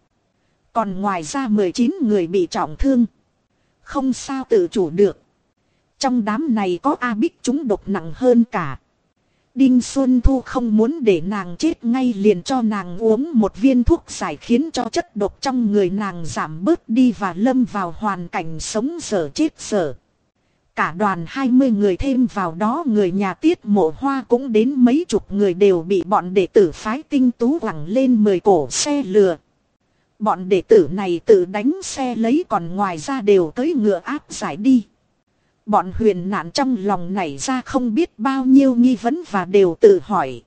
Còn ngoài ra 19 người bị trọng thương. Không sao tự chủ được. Trong đám này có A Bích chúng độc nặng hơn cả. Đinh Xuân Thu không muốn để nàng chết ngay liền cho nàng uống một viên thuốc giải khiến cho chất độc trong người nàng giảm bớt đi và lâm vào hoàn cảnh sống sở chết sở. Cả đoàn 20 người thêm vào đó người nhà tiết mộ hoa cũng đến mấy chục người đều bị bọn đệ tử phái tinh tú quẳng lên 10 cổ xe lừa. Bọn đệ tử này tự đánh xe lấy còn ngoài ra đều tới ngựa áp giải đi. Bọn huyền nạn trong lòng nảy ra không biết bao nhiêu nghi vấn và đều tự hỏi.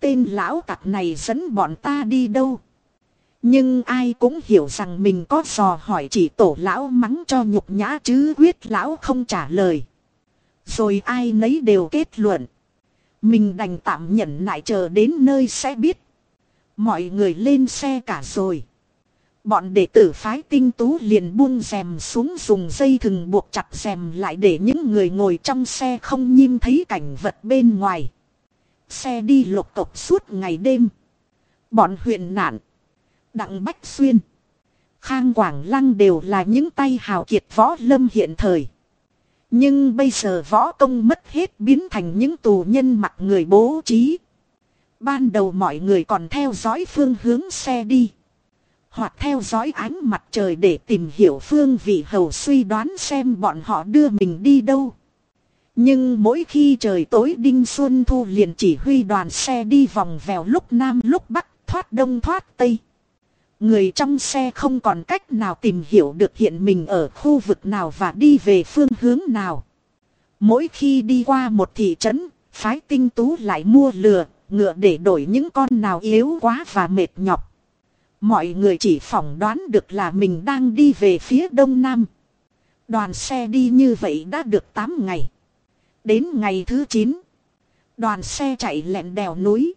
Tên lão tặc này dẫn bọn ta đi đâu? Nhưng ai cũng hiểu rằng mình có dò hỏi chỉ tổ lão mắng cho nhục nhã chứ quyết lão không trả lời. Rồi ai nấy đều kết luận. Mình đành tạm nhận lại chờ đến nơi sẽ biết. Mọi người lên xe cả rồi. Bọn đệ tử phái tinh tú liền buông rèm xuống dùng dây thừng buộc chặt rèm lại để những người ngồi trong xe không nhìn thấy cảnh vật bên ngoài. Xe đi lục tục suốt ngày đêm. Bọn huyện nạn. Đặng Bách Xuyên. Khang Quảng Lăng đều là những tay hào kiệt võ lâm hiện thời. Nhưng bây giờ võ công mất hết biến thành những tù nhân mặc người bố trí. Ban đầu mọi người còn theo dõi phương hướng xe đi. Hoặc theo dõi ánh mặt trời để tìm hiểu phương vị hầu suy đoán xem bọn họ đưa mình đi đâu. Nhưng mỗi khi trời tối Đinh Xuân Thu liền chỉ huy đoàn xe đi vòng vèo lúc Nam lúc Bắc thoát Đông thoát Tây. Người trong xe không còn cách nào tìm hiểu được hiện mình ở khu vực nào và đi về phương hướng nào. Mỗi khi đi qua một thị trấn, phái tinh tú lại mua lừa, ngựa để đổi những con nào yếu quá và mệt nhọc. Mọi người chỉ phỏng đoán được là mình đang đi về phía đông nam. Đoàn xe đi như vậy đã được 8 ngày. Đến ngày thứ 9, đoàn xe chạy lẹn đèo núi.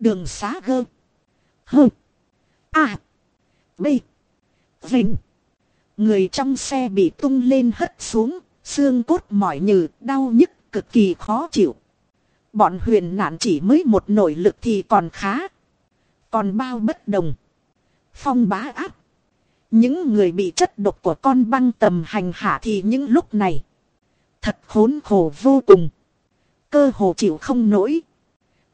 Đường xá gơ. Hơ. À. B. Vinh. Người trong xe bị tung lên hất xuống, xương cốt mỏi nhừ, đau nhức, cực kỳ khó chịu. Bọn huyền nạn chỉ mới một nội lực thì còn khá. Còn bao bất đồng. Phong bá áp. Những người bị chất độc của con băng tầm hành hạ thì những lúc này. Thật khốn khổ vô cùng. Cơ hồ chịu không nổi.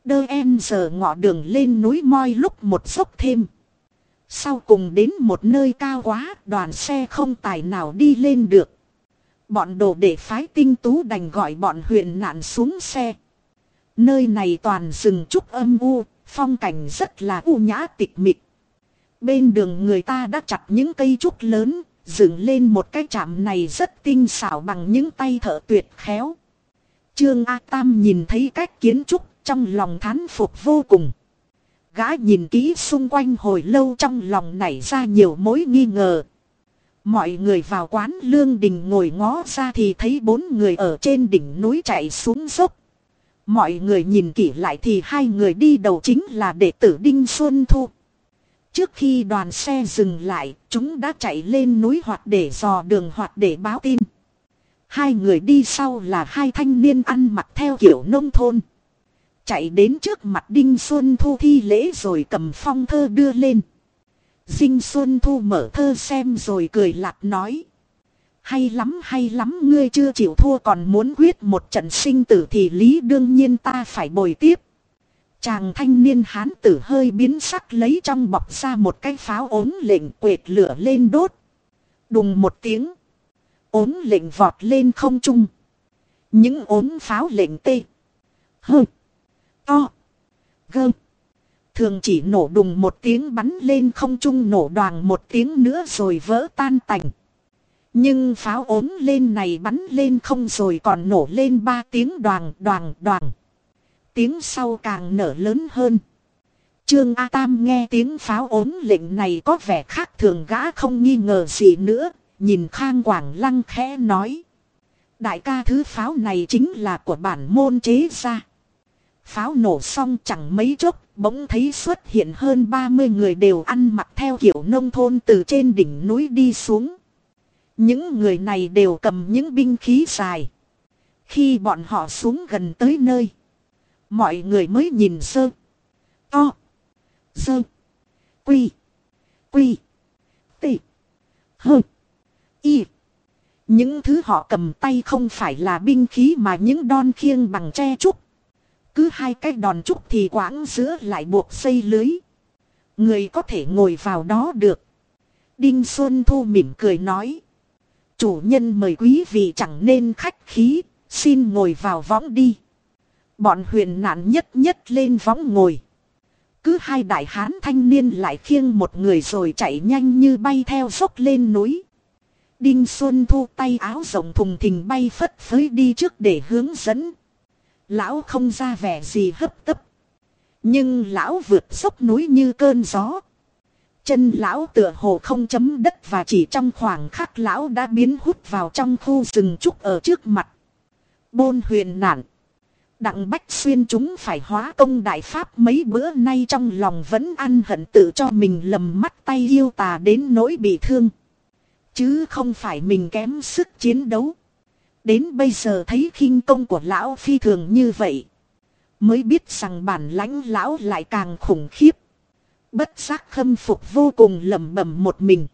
Đơ em giờ ngọ đường lên núi moi lúc một dốc thêm. Sau cùng đến một nơi cao quá đoàn xe không tài nào đi lên được. Bọn đồ để phái tinh tú đành gọi bọn huyện nạn xuống xe. Nơi này toàn rừng trúc âm u, phong cảnh rất là u nhã tịch mịch. Bên đường người ta đã chặt những cây trúc lớn, dựng lên một cái chạm này rất tinh xảo bằng những tay thợ tuyệt khéo. Trương A Tam nhìn thấy cách kiến trúc trong lòng thán phục vô cùng. Gã nhìn kỹ xung quanh hồi lâu trong lòng nảy ra nhiều mối nghi ngờ. Mọi người vào quán lương đình ngồi ngó ra thì thấy bốn người ở trên đỉnh núi chạy xuống dốc. Mọi người nhìn kỹ lại thì hai người đi đầu chính là đệ tử Đinh Xuân Thu. Trước khi đoàn xe dừng lại, chúng đã chạy lên núi hoặc để dò đường hoặc để báo tin. Hai người đi sau là hai thanh niên ăn mặc theo kiểu nông thôn. Chạy đến trước mặt Đinh Xuân Thu thi lễ rồi cầm phong thơ đưa lên. Dinh Xuân Thu mở thơ xem rồi cười lạc nói. Hay lắm hay lắm ngươi chưa chịu thua còn muốn quyết một trận sinh tử thì lý đương nhiên ta phải bồi tiếp. Chàng thanh niên hán tử hơi biến sắc lấy trong bọc ra một cái pháo ốm lệnh quệt lửa lên đốt. Đùng một tiếng. ốm lệnh vọt lên không trung. Những ốm pháo lệnh tê. Hơ. To. Gơ. Thường chỉ nổ đùng một tiếng bắn lên không trung nổ đoàn một tiếng nữa rồi vỡ tan tành. Nhưng pháo ốm lên này bắn lên không rồi còn nổ lên ba tiếng đoàn đoàn đoàn. Tiếng sau càng nở lớn hơn. Trương A Tam nghe tiếng pháo ốm lệnh này có vẻ khác thường gã không nghi ngờ gì nữa, nhìn Khang Quảng Lăng khẽ nói. Đại ca thứ pháo này chính là của bản môn chế ra. Pháo nổ xong chẳng mấy chốc, bỗng thấy xuất hiện hơn 30 người đều ăn mặc theo kiểu nông thôn từ trên đỉnh núi đi xuống. Những người này đều cầm những binh khí dài. Khi bọn họ xuống gần tới nơi, mọi người mới nhìn sơ, to, sơ, quy, quy, tị, hơ, y. Những thứ họ cầm tay không phải là binh khí mà những đòn khiêng bằng tre trúc. Cứ hai cái đòn trúc thì quãng giữa lại buộc xây lưới. Người có thể ngồi vào đó được. Đinh Xuân Thu mỉm cười nói. Chủ nhân mời quý vị chẳng nên khách khí, xin ngồi vào võng đi. Bọn huyền nạn nhất nhất lên võng ngồi. Cứ hai đại hán thanh niên lại khiêng một người rồi chạy nhanh như bay theo dốc lên núi. Đinh Xuân Thu tay áo rộng thùng thình bay phất phới đi trước để hướng dẫn. Lão không ra vẻ gì hấp tấp. Nhưng lão vượt dốc núi như cơn gió. Chân lão tựa hồ không chấm đất và chỉ trong khoảng khắc lão đã biến hút vào trong khu rừng trúc ở trước mặt. Bôn huyền nạn. Đặng Bách Xuyên chúng phải hóa công đại pháp mấy bữa nay trong lòng vẫn ăn hận tự cho mình lầm mắt tay yêu tà đến nỗi bị thương. Chứ không phải mình kém sức chiến đấu. Đến bây giờ thấy khinh công của lão phi thường như vậy. Mới biết rằng bản lãnh lão lại càng khủng khiếp. Bất giác khâm phục vô cùng lẩm bẩm một mình.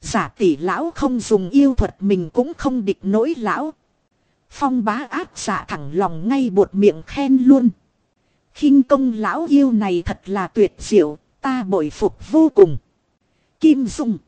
Giả tỷ lão không dùng yêu thuật mình cũng không địch nổi lão. Phong bá áp giả thẳng lòng ngay buột miệng khen luôn. khinh công lão yêu này thật là tuyệt diệu, ta bội phục vô cùng. Kim Dung